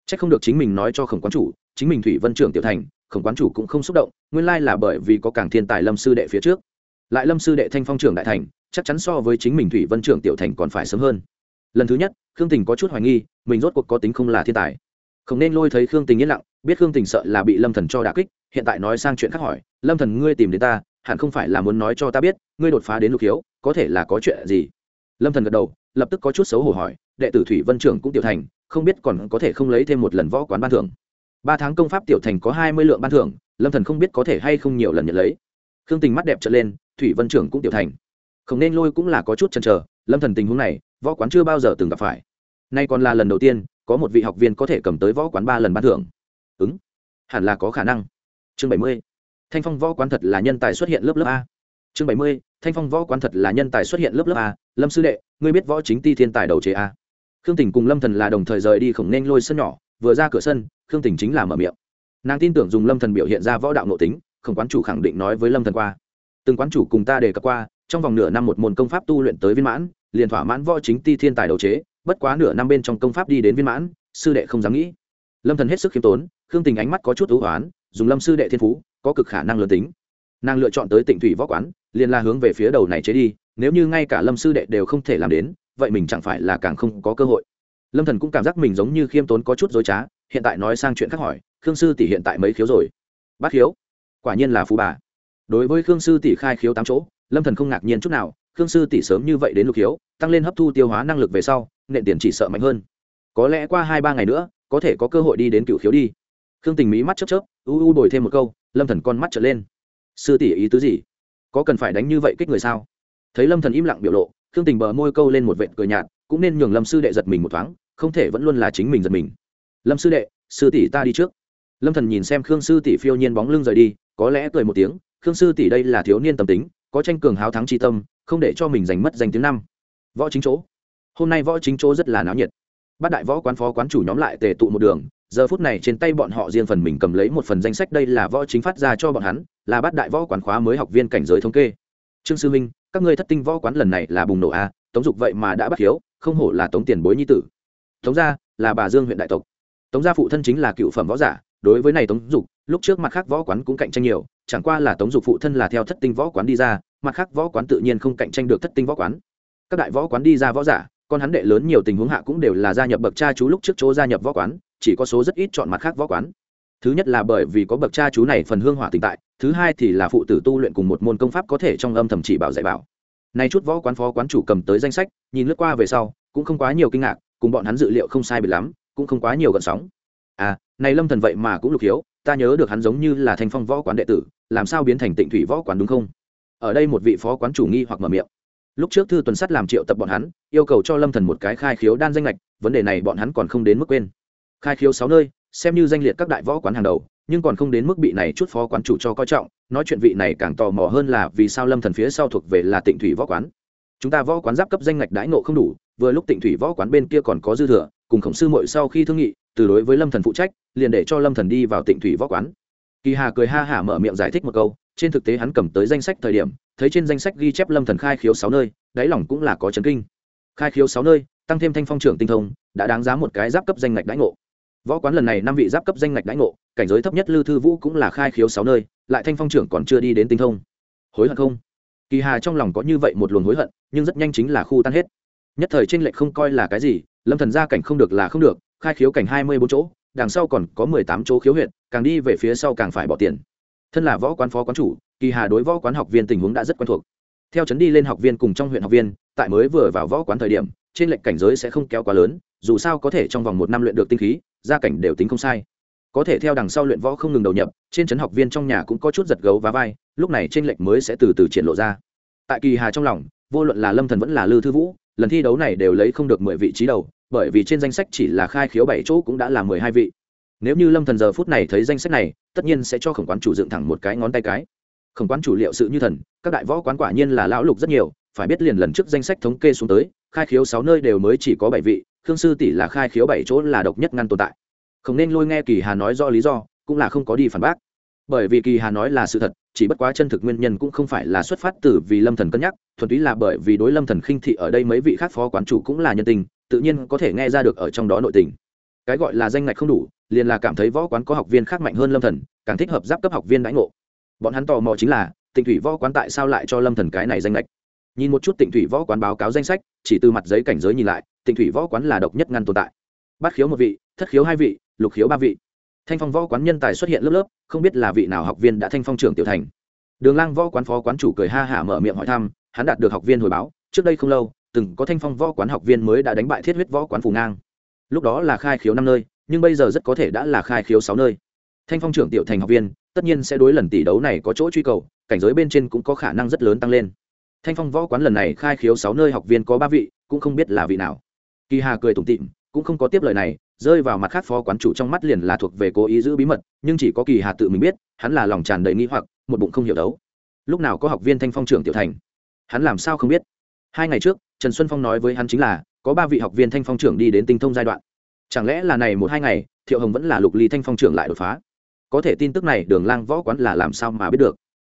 C h ắ c không được chính mình nói cho khổng quán chủ, chính mình thủy vân trưởng tiểu thành khổng quán chủ cũng không xúc động, nguyên lai là bởi vì có cảng thiên tài lâm sư đệ phía trước. Lại lâm sư đệ thanh phong trưởng đại thành, chắc chắn so với chính mình thủy vân trưởng tiểu thành còn phải sớm hơn. Lần thứ nhất, khương tình có chút hoài nghi, mình rốt cuộc có tính không là thiên tài. Không nên lôi thấy khương tình yên lặng, biết khương tình sợ là bị lâm thần cho đả kích, hiện tại nói sang chuyện khác hỏi, lâm thần, ngươi tìm đến ta, hẳn không phải là muốn nói cho ta biết, ngươi đột phá đến lục hiếu, có thể là có chuyện gì? Lâm thần gật đầu, lập tức có chút xấu hổ hỏi, đệ tử thủy vân trưởng cũng tiểu thành, không biết còn có thể không lấy thêm một lần võ quán ban thưởng ba tháng công pháp tiểu thành có hai mươi lượng ban thưởng, lâm thần không biết có thể hay không nhiều lần nhận lấy. Khương tình mắt đẹp trở lên, thủy vân trưởng cũng tiểu thành. Không nên lôi cũng là có chút chần chờ, lâm thần tình huống này, võ quán chưa bao giờ từng gặp phải. Nay còn là lần đầu tiên, có một vị học viên có thể cầm tới võ quán ba lần ban thưởng. Ứng. Hẳn là có khả năng. Chương bảy mươi. Thanh phong võ quán thật là nhân tài xuất hiện lớp lớp a. Chương bảy mươi, thanh phong võ quán thật là nhân tài xuất hiện lớp lớp a. Lâm sư đệ, ngươi biết võ chính ti thiên tài đầu chế a. Khương tình cùng lâm thần là đồng thời rời đi khổng nên lôi sân nhỏ, vừa ra cửa sân khương tình chính là mở miệng. Nàng tin tưởng dùng lâm thần biểu hiện ra võ đạo nội tính khổng quán chủ khẳng định nói với lâm thần qua. Từng quán chủ cùng ta đề cập qua, trong vòng nửa năm một môn công pháp tu luyện tới viên mãn, liền thỏa mãn võ chính ti thiên tài đầu chế, bất quá nửa năm bên trong công pháp đi đến viên mãn, sư đệ không dám nghĩ. Lâm thần hết sức khiêm tốn, khương tình ánh mắt có chút ưu hoán dùng lâm sư đệ thiên phú, có cực khả năng lớn tính. Nàng lựa chọn tới tịnh thủy võ quán, liền là hướng về phía đầu này chế đi, nếu như ngay cả lâm sư đệ đều không thể làm đến, vậy mình chẳng phải là càng không có cơ hội. Lâm thần cũng cảm giác mình giống như khiêm tốn có chút dối trá hiện tại nói sang chuyện khác hỏi, khương sư tỷ hiện tại mấy khiếu rồi? Bát khiếu. Quả nhiên là phú bà. Đối với khương sư tỷ khai khiếu tám chỗ, lâm thần không ngạc nhiên chút nào, khương sư tỷ sớm như vậy đến lục khiếu, tăng lên hấp thu tiêu hóa năng lực về sau, nện tiền chỉ sợ mạnh hơn. Có lẽ qua hai ba ngày nữa, có thể có cơ hội đi đến cựu khiếu đi. Khương tình mỹ mắt chớp chớp, u u đổi thêm một câu, lâm thần con mắt trở lên. Sư tỷ ý tứ gì? Có cần phải đánh như vậy kích người sao? Thấy lâm thần im lặng biểu lộ, khương tình bờ môi câu lên một vệt cười nhạt, cũng nên nhường lâm sư đệ giật mình một thoáng, không thể vẫn luôn là chính mình giật mình lâm sư đệ, sư tỷ ta đi trước. Lâm thần nhìn xem khương sư tỷ phiêu nhiên bóng lưng rời đi, có lẽ cười một tiếng, khương sư tỷ đây là thiếu niên tâm tính, có tranh cường háo thắng tri tâm, không để cho mình giành mất danh tiếng năm. Võ chính chỗ. Hôm nay võ chính chỗ rất là náo nhiệt. Bát đại võ quán phó quán chủ nhóm lại tề tụ một đường, giờ phút này trên tay bọn họ riêng phần mình cầm lấy một phần danh sách đây là võ chính phát ra cho bọn hắn, là bát đại võ quán khóa mới học viên cảnh giới thống kê. Trương sư minh các ngươi thất tinh võ quán lần này là bùng nổ a tống dục vậy mà đã bắt hiếu, không hổ là tống tiền bối nhi tử. Tống gia, là bà dương huyện đại tộc tống gia phụ thân chính là cựu phẩm võ giả, đối với này tống dục, lúc trước mặt khác võ quán cũng cạnh tranh nhiều, chẳng qua là tống dục phụ thân là theo thất tinh võ quán đi ra, mặt khác võ quán tự nhiên không cạnh tranh được thất tinh võ quán. Các đại võ quán đi ra võ giả, con hắn đệ lớn nhiều tình huống hạ cũng đều là gia nhập bậc cha chú lúc trước chỗ gia nhập võ quán, chỉ có số rất ít chọn mặt khác võ quán. Thứ nhất là bởi vì có bậc cha chú này phần hương hỏa tình tại, thứ hai thì là phụ tử tu luyện cùng một môn công pháp có thể trong âm thầm chỉ bảo dạy bảo. Nay chút võ quán phó quán chủ cầm tới danh sách, nhìn lướt qua về sau, cũng không quá nhiều kinh ngạc, cùng bọn hắn dự liệu không sai bị lắm cũng không quá nhiều gần sóng. À này lâm thần vậy mà cũng lục hiếu, ta nhớ được hắn giống như là thanh phong võ quán đệ tử, làm sao biến thành tịnh thủy võ quán đúng không? Ở đây một vị phó quán chủ nghi hoặc mở miệng. Lúc trước thư tuần sắt làm triệu tập bọn hắn, yêu cầu cho lâm thần một cái khai khiếu đan danh lệch vấn đề này bọn hắn còn không đến mức quên. Khai khiếu sáu nơi, xem như danh liệt các đại võ quán hàng đầu, nhưng còn không đến mức bị này chút phó quán chủ cho coi trọng, nói chuyện vị này càng tò mò hơn là vì sao lâm thần phía sau thuộc về là tịnh thủy võ quán. Chúng ta võ quán giáp cấp danh ngạch đãi nộ không đủ, vừa lúc tịnh thủy võ quán bên kia còn có dư thừa cùng khổng sư muội sau khi thương nghị, từ đối với lâm thần phụ trách, liền để cho lâm thần đi vào tịnh thủy võ quán. Kỳ hà cười ha hả mở miệng giải thích một câu, trên thực tế hắn cầm tới danh sách thời điểm, thấy trên danh sách ghi chép lâm thần khai khiếu sáu nơi, đáy lòng cũng là có chấn kinh. Khai khiếu sáu nơi, tăng thêm thanh phong trưởng tinh thông, đã đáng giá một cái giáp cấp danh ngạch đãi ngộ. Võ quán lần này năm vị giáp cấp danh ngạch đãi ngộ, cảnh giới thấp nhất lư thư vũ cũng là khai khiếu sáu nơi, lại thanh phong trưởng còn chưa đi đến tinh thông. Hối hận không? Kỳ hà trong lòng có như vậy một luồng hối hận, nhưng rất nhanh chính là khu tan hết. Nhất thời tranh lệch không coi là cái gì lâm thần gia cảnh không được là không được, khai khiếu cảnh hai mươi bốn chỗ, đằng sau còn có mười tám chỗ khiếu huyện càng đi về phía sau càng phải bỏ tiền. Thân là võ quán phó quán chủ, kỳ hà đối võ quán học viên tình huống đã rất quen thuộc. Theo chấn đi lên học viên cùng trong huyện học viên, tại mới vừa vào võ quán thời điểm, trên lệnh cảnh giới sẽ không kéo quá lớn, dù sao có thể trong vòng một năm luyện được tinh khí, gia cảnh đều tính không sai. Có thể theo đằng sau luyện võ không ngừng đầu nhập, trên chấn học viên trong nhà cũng có chút giật gấu và vai, lúc này trên lệnh mới sẽ từ từ triển lộ ra. Tại kỳ hà trong lòng, vô luận là lâm thần vẫn là lư thư vũ lần thi đấu này đều lấy không được mười vị trí đầu, bởi vì trên danh sách chỉ là khai khiếu bảy chỗ cũng đã là mười hai vị. Nếu như lâm thần giờ phút này thấy danh sách này, tất nhiên sẽ cho khổng quán chủ dựng thẳng một cái ngón tay cái. Khổng quán chủ liệu sự như thần, các đại võ quán quả nhiên là lão lục rất nhiều, phải biết liền lần trước danh sách thống kê xuống tới, khai khiếu sáu nơi đều mới chỉ có bảy vị, khương sư tỷ là khai khiếu bảy chỗ là độc nhất ngăn tồn tại. Không nên lôi nghe kỳ hà nói do lý do, cũng là không có đi phản bác bởi vì kỳ hà nói là sự thật, chỉ bất quá chân thực nguyên nhân cũng không phải là xuất phát từ vì lâm thần cân nhắc, thuần túy là bởi vì đối lâm thần khinh thị ở đây mấy vị khác phó quán chủ cũng là nhân tình, tự nhiên có thể nghe ra được ở trong đó nội tình. Cái gọi là danh ngạch không đủ, liền là cảm thấy võ quán có học viên khác mạnh hơn lâm thần, càng thích hợp giáp cấp học viên đãi ngộ. Bọn hắn tò mò chính là, tịnh thủy võ quán tại sao lại cho lâm thần cái này danh lệch nhìn một chút tịnh thủy võ quán báo cáo danh sách, chỉ từ mặt giấy cảnh giới nhìn lại, tịnh thủy võ quán là độc nhất ngăn tồn tại. Bát khiếu một vị, thất khiếu hai vị, lục khiếu ba vị thanh phong võ quán nhân tài xuất hiện lớp lớp, không biết là vị nào học viên đã thanh phong trưởng tiểu thành. Đường lang võ quán phó quán chủ cười ha hả mở miệng hỏi thăm, hắn đạt được học viên hồi báo, trước đây không lâu, từng có thanh phong võ quán học viên mới đã đánh bại thiết huyết võ quán phù ngang. Lúc đó là khai khiếu năm nơi, nhưng bây giờ rất có thể đã là khai khiếu sáu nơi. Thanh phong trưởng tiểu thành học viên, tất nhiên sẽ đối lần tỷ đấu này có chỗ truy cầu, cảnh giới bên trên cũng có khả năng rất lớn tăng lên. Thanh phong võ quán lần này khai khiếu sáu nơi học viên có ba vị, cũng không biết là vị nào. Kỳ hà cười tủm tịm cũng không có tiếp lời này rơi vào mặt khác phó quán chủ trong mắt liền là thuộc về cố ý giữ bí mật, nhưng chỉ có kỳ hà tự mình biết, hắn là lòng tràn đầy nghi hoặc, một bụng không hiểu đấu. Lúc nào có học viên thanh phong trưởng tiểu thành? Hắn làm sao không biết? Hai ngày trước, trần xuân phong nói với hắn chính là, có ba vị học viên thanh phong trưởng đi đến tinh thông giai đoạn. Chẳng lẽ là này một hai ngày, thiệu hồng vẫn là lục ly thanh phong trưởng lại đột phá? Có thể tin tức này, đường lang võ quán là làm sao mà biết được?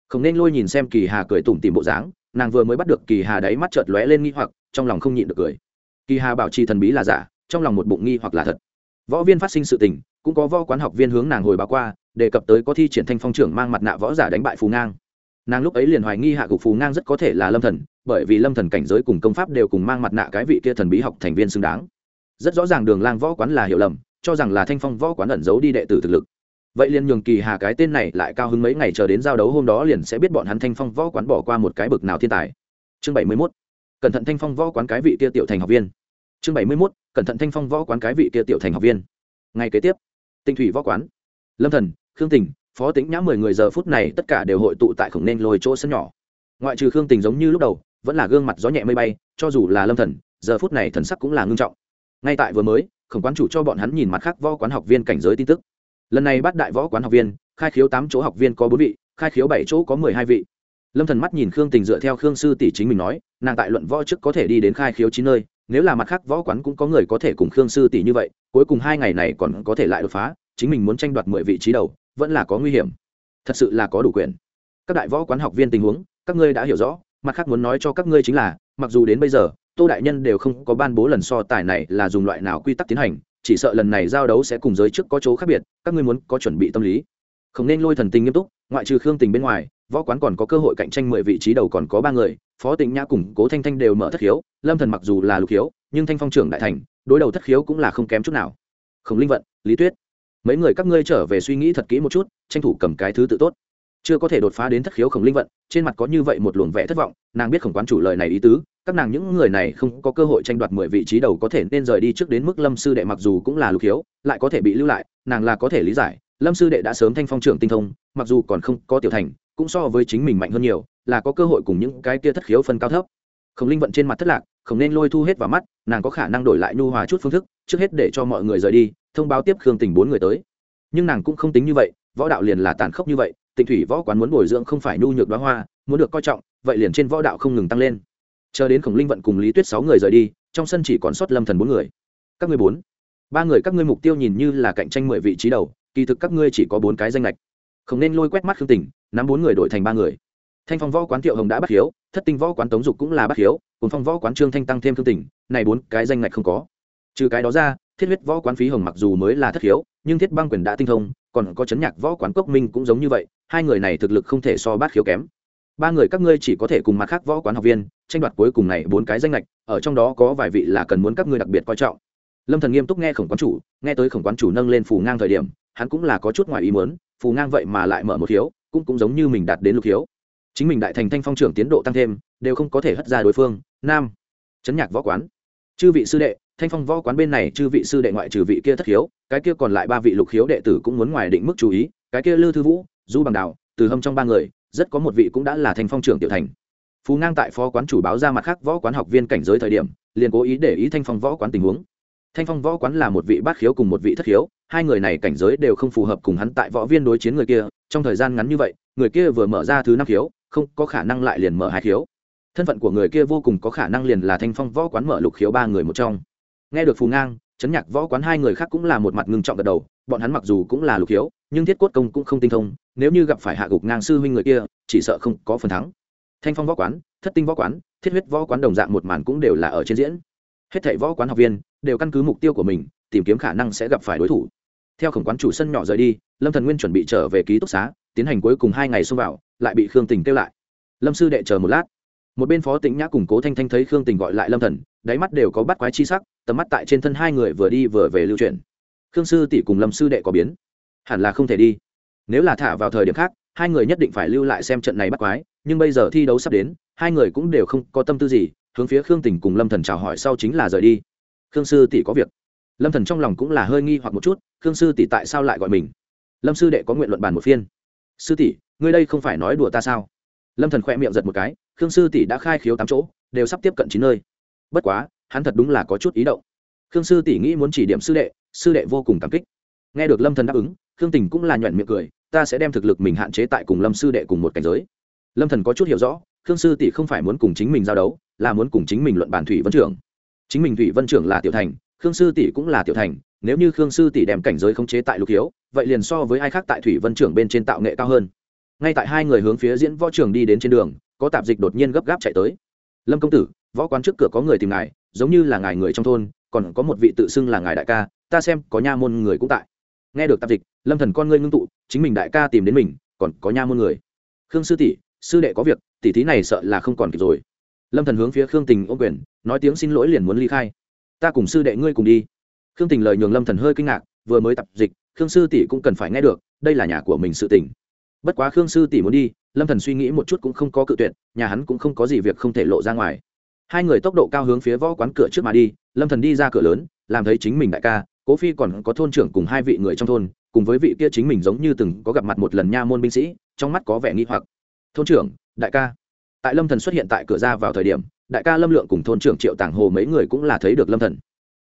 Không nên lôi nhìn xem kỳ hà cười tủm tìm bộ dáng, nàng vừa mới bắt được kỳ hà đáy mắt chợt lóe lên nghi hoặc, trong lòng không nhịn được cười. Kỳ hà bảo trì thần bí là giả, trong lòng một bụng nghi hoặc là thật võ viên phát sinh sự tình, cũng có võ quán học viên hướng nàng hồi báo qua, đề cập tới có thi triển thanh phong trưởng mang mặt nạ võ giả đánh bại phù ngang. Nàng lúc ấy liền hoài nghi hạ gục phù ngang rất có thể là lâm thần, bởi vì lâm thần cảnh giới cùng công pháp đều cùng mang mặt nạ cái vị kia thần bí học thành viên xứng đáng. Rất rõ ràng đường lang võ quán là hiểu lầm, cho rằng là thanh phong võ quán ẩn giấu đi đệ tử thực lực. Vậy liền nhường kỳ hà cái tên này lại cao hứng mấy ngày chờ đến giao đấu hôm đó liền sẽ biết bọn hắn thanh phong võ quán bỏ qua một cái bực nào thiên tài. Chương bảy mươi 71. cẩn thận thanh phong võ quán cái vị kia tiểu thành học viên. Chương bảy mươi 71 cẩn thận thanh phong võ quán cái vị kia tiểu thành học viên. Ngày kế tiếp tinh thủy võ quán. Lâm thần, khương tình, phó tính nhã mười người giờ phút này tất cả đều hội tụ tại khổng nên lôi chỗ sân nhỏ. Ngoại trừ khương tình giống như lúc đầu, vẫn là gương mặt gió nhẹ mây bay, cho dù là lâm thần, giờ phút này thần sắc cũng là ngưng trọng. Ngay tại vừa mới, khổng quán chủ cho bọn hắn nhìn mặt khác võ quán học viên cảnh giới tin tức. Lần này bắt đại võ quán học viên, khai khiếu tám chỗ học viên có bốn vị, khai khiếu bảy chỗ có mười hai vị. Lâm thần mắt nhìn khương tình dựa theo khương sư tỷ chính mình nói, nàng tại luận võ trước có thể đi đến khai khiếu chín nơi nếu là mặt khác võ quán cũng có người có thể cùng khương sư tỷ như vậy, cuối cùng hai ngày này còn có thể lại đột phá, chính mình muốn tranh đoạt mười vị trí đầu, vẫn là có nguy hiểm. Thật sự là có đủ quyền. Các đại võ quán học viên tình huống, các ngươi đã hiểu rõ, mặt khác muốn nói cho các ngươi chính là, mặc dù đến bây giờ, tô đại nhân đều không có ban bố lần so tài này là dùng loại nào quy tắc tiến hành, chỉ sợ lần này giao đấu sẽ cùng giới trước có chỗ khác biệt, các ngươi muốn có chuẩn bị tâm lý. Không nên lôi thần tình nghiêm túc, ngoại trừ khương tình bên ngoài võ quán còn có cơ hội cạnh tranh mười vị trí đầu còn có ba người, phó tịnh nhã cùng cố thanh thanh đều mở thất khiếu, lâm thần mặc dù là lục khiếu, nhưng thanh phong trưởng đại thành, đối đầu thất khiếu cũng là không kém chút nào. Khổng linh vận, lý tuyết, mấy người các ngươi trở về suy nghĩ thật kỹ một chút, tranh thủ cầm cái thứ tự tốt. Chưa có thể đột phá đến thất khiếu khổng linh vận, trên mặt có như vậy một luồng vẻ thất vọng, nàng biết khổng quán chủ lời này ý tứ, các nàng những người này không có cơ hội tranh đoạt mười vị trí đầu có thể nên rời đi trước đến mức lâm sư đệ mặc dù cũng là lục hiếu lại có thể bị lưu lại, nàng là có thể lý giải, lâm sư đệ đã sớm thanh phong trưởng tinh thông, mặc dù còn không có tiểu thành cũng so với chính mình mạnh hơn nhiều, là có cơ hội cùng những cái kia thất khiếu phân cao thấp. Khổng linh vận trên mặt thất lạc, không nên lôi thu hết vào mắt, nàng có khả năng đổi lại nhu hòa chút phương thức, trước hết để cho mọi người rời đi, thông báo tiếp khương tình bốn người tới. Nhưng nàng cũng không tính như vậy, võ đạo liền là tàn khốc như vậy, tịnh thủy võ quán muốn bồi dưỡng không phải nhu nhược đoá hoa, muốn được coi trọng, vậy liền trên võ đạo không ngừng tăng lên. Chờ đến khổng linh vận cùng lý tuyết sáu người rời đi, trong sân chỉ còn sót lâm thần bốn người. Các ngươi bốn. Ba người các ngươi mục tiêu nhìn như là cạnh tranh mười vị trí đầu, kỳ thực các ngươi chỉ có bốn cái danh lệch. Không nên lôi quét mắt khương tình nắm bốn người đổi thành ba người. Thanh phong võ quán tiệu hồng đã bắt hiếu thất tinh võ quán tống dục cũng là bắt hiếu cùng phong võ quán trương thanh tăng thêm thương tình này bốn cái danh ngạch không có. Trừ cái đó ra, thiết huyết võ quán phí hồng mặc dù mới là thất hiếu nhưng thiết băng quyền đã tinh thông, còn có chấn nhạc võ quán cốc minh cũng giống như vậy, hai người này thực lực không thể so bát khiếu kém. Ba người các ngươi chỉ có thể cùng mặt khác võ quán học viên, tranh đoạt cuối cùng này bốn cái danh lệch ở trong đó có vài vị là cần muốn các ngươi đặc biệt coi trọng. Lâm thần nghiêm túc nghe khổng quán chủ, nghe tới khổng quán chủ nâng lên phù ngang thời điểm, hắn cũng là có chút ngoài ý muốn, phù ngang vậy mà lại mở một hiếu cũng cũng giống như mình đạt đến lục hiếu, chính mình đại thành thanh phong trưởng tiến độ tăng thêm đều không có thể hất ra đối phương. Nam chấn nhạc võ quán. Chư vị sư đệ thanh phong võ quán bên này chư vị sư đệ ngoại trừ vị kia thất hiếu, cái kia còn lại ba vị lục hiếu đệ tử cũng muốn ngoài định mức chú ý cái kia lư thư vũ du bằng đào từ hâm trong ba người rất có một vị cũng đã là thanh phong trưởng tiểu thành. Phú ngang tại phó quán chủ báo ra mặt khác võ quán học viên cảnh giới thời điểm liền cố ý để ý thanh phong võ quán tình huống. Thanh phong võ quán là một vị bát khiếu cùng một vị thất khiếu hai người này cảnh giới đều không phù hợp cùng hắn tại võ viên đối chiến người kia trong thời gian ngắn như vậy, người kia vừa mở ra thứ năm khiếu, không có khả năng lại liền mở hai khiếu. Thân phận của người kia vô cùng có khả năng liền là thanh phong võ quán mở lục khiếu ba người một trong. Nghe được phù ngang chấn nhạc võ quán hai người khác cũng là một mặt ngưng trọng gật đầu, bọn hắn mặc dù cũng là lục khiếu, nhưng thiết cốt công cũng không tinh thông, nếu như gặp phải hạ gục ngang sư huynh người kia, chỉ sợ không có phần thắng. Thanh phong võ quán, thất tinh võ quán, thiết huyết võ quán đồng dạng một màn cũng đều là ở trên diễn. Hết thảy võ quán học viên đều căn cứ mục tiêu của mình, tìm kiếm khả năng sẽ gặp phải đối thủ theo khổng quán chủ sân nhỏ rời đi, lâm thần nguyên chuẩn bị trở về ký túc xá, tiến hành cuối cùng hai ngày xông vào, lại bị khương tình kêu lại. Lâm sư đệ chờ một lát. Một bên phó tĩnh nhã cùng cố thanh thanh thấy khương tình gọi lại lâm thần, đáy mắt đều có bắt quái chi sắc, tầm mắt tại trên thân hai người vừa đi vừa về lưu chuyển. Khương sư tỷ cùng lâm sư đệ có biến? Hẳn là không thể đi. Nếu là thả vào thời điểm khác, hai người nhất định phải lưu lại xem trận này bắt quái, nhưng bây giờ thi đấu sắp đến, hai người cũng đều không có tâm tư gì, hướng phía khương tình cùng lâm thần chào hỏi sau chính là rời đi. Khương sư tỷ có việc lâm thần trong lòng cũng là hơi nghi hoặc một chút khương sư tỷ tại sao lại gọi mình lâm sư đệ có nguyện luận bàn một phiên sư tỷ ngươi đây không phải nói đùa ta sao lâm thần khỏe miệng giật một cái khương sư tỷ đã khai khiếu tám chỗ đều sắp tiếp cận chín nơi bất quá hắn thật đúng là có chút ý động khương sư tỷ nghĩ muốn chỉ điểm sư đệ sư đệ vô cùng cảm kích nghe được lâm thần đáp ứng khương tình cũng là nhuận miệng cười ta sẽ đem thực lực mình hạn chế tại cùng lâm sư đệ cùng một cảnh giới lâm thần có chút hiểu rõ khương sư tỷ không phải muốn cùng chính mình giao đấu là muốn cùng chính mình luận bàn thủy vân trưởng chính mình thủy vân trưởng là tiểu thành khương sư tỷ cũng là tiểu thành, nếu như khương sư tỷ đem cảnh giới khống chế tại lục hiếu, vậy liền so với ai khác tại thủy vân trưởng bên trên tạo nghệ cao hơn. Ngay tại hai người hướng phía diễn võ trường đi đến trên đường, có tạp dịch đột nhiên gấp gáp chạy tới. Lâm công tử, võ quán trước cửa có người tìm ngài, giống như là ngài người trong thôn, còn có một vị tự xưng là ngài đại ca, ta xem có nha môn người cũng tại. Nghe được tạp dịch, lâm thần con ngươi ngưng tụ, chính mình đại ca tìm đến mình, còn có nha môn người. Khương sư tỷ, sư đệ có việc, tỷ thí này sợ là không còn kịp rồi. Lâm thần hướng phía khương tình ô quyền, nói tiếng xin lỗi liền muốn ly khai ta cùng sư đệ ngươi cùng đi. Khương tình lời nhường lâm thần hơi kinh ngạc, vừa mới tập dịch, khương sư tỷ cũng cần phải nghe được, đây là nhà của mình sự tình. Bất quá khương sư tỷ muốn đi, lâm thần suy nghĩ một chút cũng không có cự tuyệt, nhà hắn cũng không có gì việc không thể lộ ra ngoài. Hai người tốc độ cao hướng phía võ quán cửa trước mà đi, lâm thần đi ra cửa lớn, làm thấy chính mình đại ca, cố phi còn có thôn trưởng cùng hai vị người trong thôn, cùng với vị kia chính mình giống như từng có gặp mặt một lần nha môn binh sĩ, trong mắt có vẻ nghi hoặc. Thôn trưởng, đại ca. Tại lâm thần xuất hiện tại cửa ra vào thời điểm đại ca lâm lượng cùng thôn trưởng triệu tàng hồ mấy người cũng là thấy được lâm thần.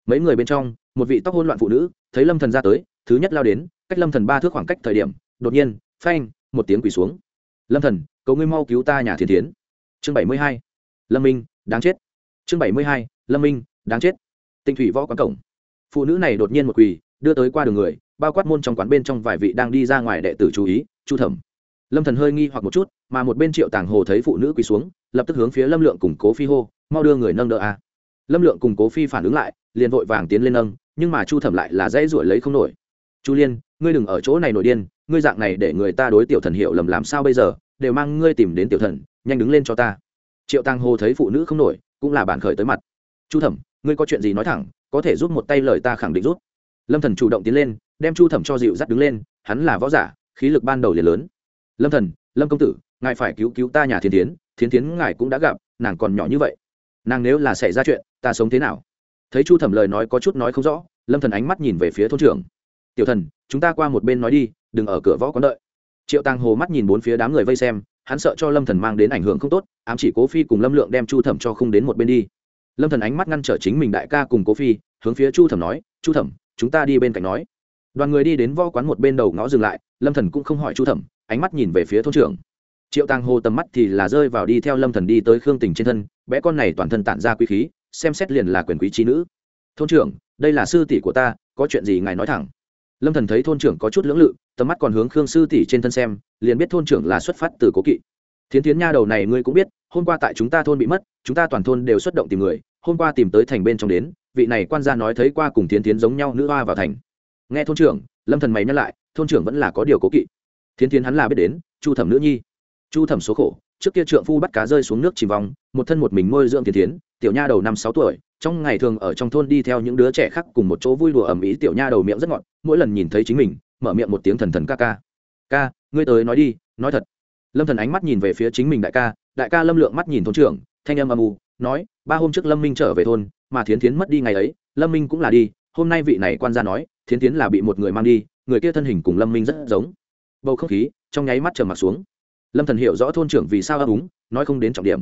Mấy người bên trong, một vị tóc hôn loạn phụ nữ, thấy lâm thần ra tới, thứ nhất lao đến, cách lâm thần ba thước khoảng cách thời điểm, đột nhiên, phanh, một tiếng quỳ xuống. Lâm thần, cầu ngươi mau cứu ta nhà thiên thiến. Chương bảy mươi hai, lâm minh, đáng chết. Chương bảy mươi hai, lâm minh, đáng chết. Tinh thủy võ quán cổng. Phụ nữ này đột nhiên một quỳ, đưa tới qua đường người, bao quát môn trong quán bên trong vài vị đang đi ra ngoài đệ tử chú ý, chu thẩm. Lâm thần hơi nghi hoặc một chút, mà một bên triệu tàng hồ thấy phụ nữ quỳ xuống lập tức hướng phía lâm lượng cùng cố phi hô, mau đưa người nâng đỡ a. Lâm lượng cùng cố phi phản ứng lại, liền vội vàng tiến lên nâng, nhưng mà chu thẩm lại là dãy ruổi lấy không nổi. Chu liên, ngươi đừng ở chỗ này nổi điên, ngươi dạng này để người ta đối tiểu thần hiểu lầm làm sao bây giờ, đều mang ngươi tìm đến tiểu thần, nhanh đứng lên cho ta. Triệu tăng hồ thấy phụ nữ không nổi, cũng là bản khởi tới mặt. Chu thẩm, ngươi có chuyện gì nói thẳng, có thể giúp một tay lời ta khẳng định rút lâm thần chủ động tiến lên, đem chu thẩm cho dịu dắt đứng lên, hắn là võ giả, khí lực ban đầu liền lớn. Lâm thần, lâm công tử, ngài phải cứu cứu ta nhà thiên tiến Thiến Thiến ngài cũng đã gặp, nàng còn nhỏ như vậy. Nàng nếu là xảy ra chuyện, ta sống thế nào? Thấy chu thẩm lời nói có chút nói không rõ, lâm thần ánh mắt nhìn về phía thôn trưởng. Tiểu thần, chúng ta qua một bên nói đi, đừng ở cửa võ quán đợi. Triệu tàng hồ mắt nhìn bốn phía đám người vây xem, hắn sợ cho lâm thần mang đến ảnh hưởng không tốt, ám chỉ cố phi cùng lâm lượng đem chu thẩm cho không đến một bên đi. Lâm thần ánh mắt ngăn trở chính mình đại ca cùng cố phi, hướng phía chu thẩm nói, chu thẩm, chúng ta đi bên cạnh nói. Đoàn người đi đến võ quán một bên đầu ngõ dừng lại, lâm thần cũng không hỏi chu thẩm, ánh mắt nhìn về phía thôn trưởng triệu tàng hồ tầm mắt thì là rơi vào đi theo lâm thần đi tới khương tình trên thân, bé con này toàn thân tản ra quý khí, xem xét liền là quyền quý trí nữ. Thôn trưởng, đây là sư tỷ của ta, có chuyện gì ngài nói thẳng. Lâm thần thấy thôn trưởng có chút lưỡng lự, tầm mắt còn hướng khương sư tỷ trên thân xem, liền biết thôn trưởng là xuất phát từ cố kỵ. Thiến thiến nha đầu này ngươi cũng biết, hôm qua tại chúng ta thôn bị mất, chúng ta toàn thôn đều xuất động tìm người, hôm qua tìm tới thành bên trong đến, vị này quan gia nói thấy qua cùng thiến thiến giống nhau nữ hoa vào thành. Nghe thôn trưởng, lâm thần mày nhắc lại, thôn trưởng vẫn là có điều cố kỵ. Thiến thiến hắn là biết đến, chu thẩm nữ nhi chu thẩm số khổ, trước kia trượng phu bắt cá rơi xuống nước chìm vòng một thân một mình nuôi dưỡng tiền thiến, tiểu nha đầu năm sáu tuổi, trong ngày thường ở trong thôn đi theo những đứa trẻ khác cùng một chỗ vui đùa ẩm ý tiểu nha đầu miệng rất ngọt, mỗi lần nhìn thấy chính mình, mở miệng một tiếng thần thần ca ca. Ca, ngươi tới nói đi, nói thật. Lâm thần ánh mắt nhìn về phía chính mình đại ca đại ca lâm lượng mắt nhìn thôn trưởng, thanh âm âm u, nói, ba hôm trước lâm minh trở về thôn, mà thiến thiến mất đi ngày ấy, lâm minh cũng là đi, hôm nay vị này quan gia nói, thiến thiến là bị một người mang đi, người kia thân hình cùng lâm minh rất giống. Bầu không khí trong nháy mắt trầm mặt xuống lâm thần hiểu rõ thôn trưởng vì sao ấp úng, nói không đến trọng điểm.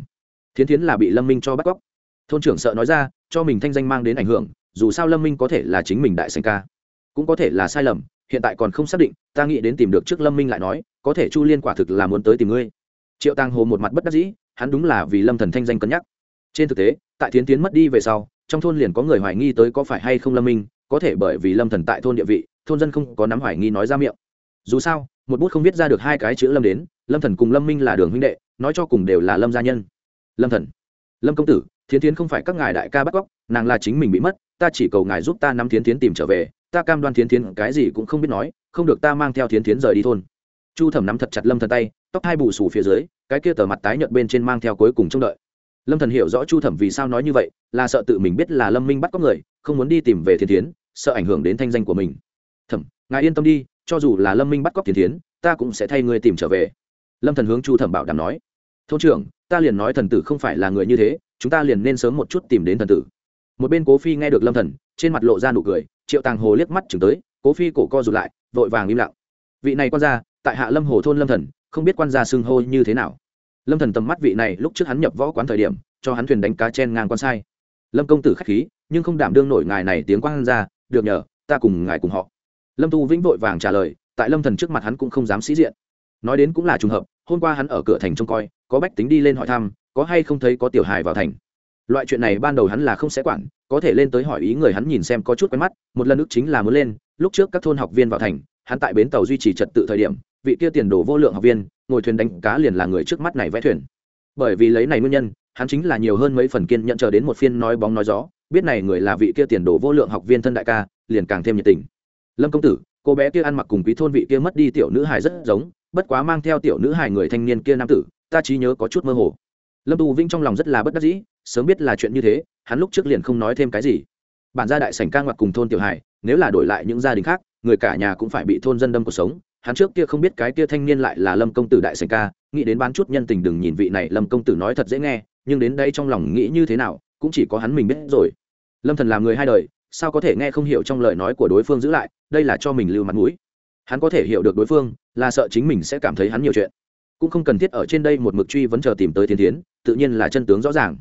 Thiến thiến là bị lâm minh cho bắt cóc. Thôn trưởng sợ nói ra, cho mình thanh danh mang đến ảnh hưởng, dù sao lâm minh có thể là chính mình đại sanh ca. Cũng có thể là sai lầm, hiện tại còn không xác định, ta nghĩ đến tìm được trước lâm minh lại nói, có thể chu liên quả thực là muốn tới tìm ngươi. Triệu tàng hồ một mặt bất đắc dĩ, hắn đúng là vì lâm thần thanh danh cân nhắc. Trên thực tế, tại thiến tiến mất đi về sau, trong thôn liền có người hoài nghi tới có phải hay không lâm minh, có thể bởi vì lâm thần tại thôn địa vị, thôn dân không có nắm hoài nghi nói ra miệng. Dù sao, một bút không viết ra được hai cái chữ lâm đến lâm thần cùng lâm minh là đường huynh đệ, nói cho cùng đều là lâm gia nhân. Lâm thần. Lâm công tử, thiến thiến không phải các ngài đại ca bắt cóc, nàng là chính mình bị mất, ta chỉ cầu ngài giúp ta nắm thiến thiến tìm trở về, ta cam đoan thiến thiến cái gì cũng không biết nói, không được ta mang theo thiến thiến rời đi thôn. Chu thẩm nắm thật chặt lâm thần tay, tóc hai bù xù phía dưới, cái kia tờ mặt tái nhợt bên trên mang theo cuối cùng trông đợi. Lâm thần hiểu rõ chu thẩm vì sao nói như vậy, là sợ tự mình biết là lâm minh bắt cóc người, không muốn đi tìm về thiến thiến, sợ ảnh hưởng đến thanh danh của mình. Thẩm, ngài yên tâm đi, cho dù là lâm minh bắt cóc thiến thiến, ta cũng sẽ thay người tìm trở về lâm thần hướng chu thẩm bảo đảm nói thôn trưởng ta liền nói thần tử không phải là người như thế chúng ta liền nên sớm một chút tìm đến thần tử. Một bên cố phi nghe được lâm thần trên mặt lộ ra nụ cười triệu tàng hồ liếc mắt chừng tới cố phi cổ co rụt lại vội vàng im lặng. Vị này quan gia tại hạ lâm hồ thôn lâm thần không biết quan gia xưng hô như thế nào. Lâm thần tầm mắt vị này lúc trước hắn nhập võ quán thời điểm cho hắn thuyền đánh cá chen ngang quan sai. Lâm công tử khách khí nhưng không đảm đương nổi ngài này tiếng quan ra, được nhờ ta cùng ngài cùng họ. Lâm tu vĩnh vội vàng trả lời tại lâm thần trước mặt hắn cũng không dám sĩ diện nói đến cũng là trùng hợp, hôm qua hắn ở cửa thành trông coi, có bách tính đi lên hỏi thăm, có hay không thấy có tiểu hài vào thành. Loại chuyện này ban đầu hắn là không sẽ quản, có thể lên tới hỏi ý người hắn nhìn xem có chút quen mắt, một lần ước chính là muốn lên, lúc trước các thôn học viên vào thành, hắn tại bến tàu duy trì trật tự thời điểm, vị kia tiền đồ vô lượng học viên, ngồi thuyền đánh cá liền là người trước mắt này vẽ thuyền. Bởi vì lấy này nguyên nhân, hắn chính là nhiều hơn mấy phần kiên nhận chờ đến một phiên nói bóng nói gió, biết này người là vị kia tiền đồ vô lượng học viên thân đại ca, liền càng thêm nhiệt tình. Lâm công tử, cô bé kia ăn mặc cùng quý thôn vị kia mất đi tiểu nữ hài rất giống bất quá mang theo tiểu nữ hài người thanh niên kia nam tử, ta trí nhớ có chút mơ hồ. Lâm tu vinh trong lòng rất là bất đắc dĩ, sớm biết là chuyện như thế, hắn lúc trước liền không nói thêm cái gì. Bản gia đại sảnh ca ngoặt cùng thôn tiểu hài, nếu là đổi lại những gia đình khác, người cả nhà cũng phải bị thôn dân đâm cuộc sống. Hắn trước kia không biết cái kia thanh niên lại là lâm công tử đại sảnh ca, nghĩ đến bán chút nhân tình đừng nhìn vị này lâm công tử nói thật dễ nghe, nhưng đến đây trong lòng nghĩ như thế nào, cũng chỉ có hắn mình biết rồi. Lâm thần làm người hai đời, sao có thể nghe không hiểu trong lời nói của đối phương giữ lại, đây là cho mình lưu mặt mũi hắn có thể hiểu được đối phương, là sợ chính mình sẽ cảm thấy hắn nhiều chuyện. Cũng không cần thiết ở trên đây một mực truy vấn chờ tìm tới tiến tiến tự nhiên là chân tướng rõ ràng.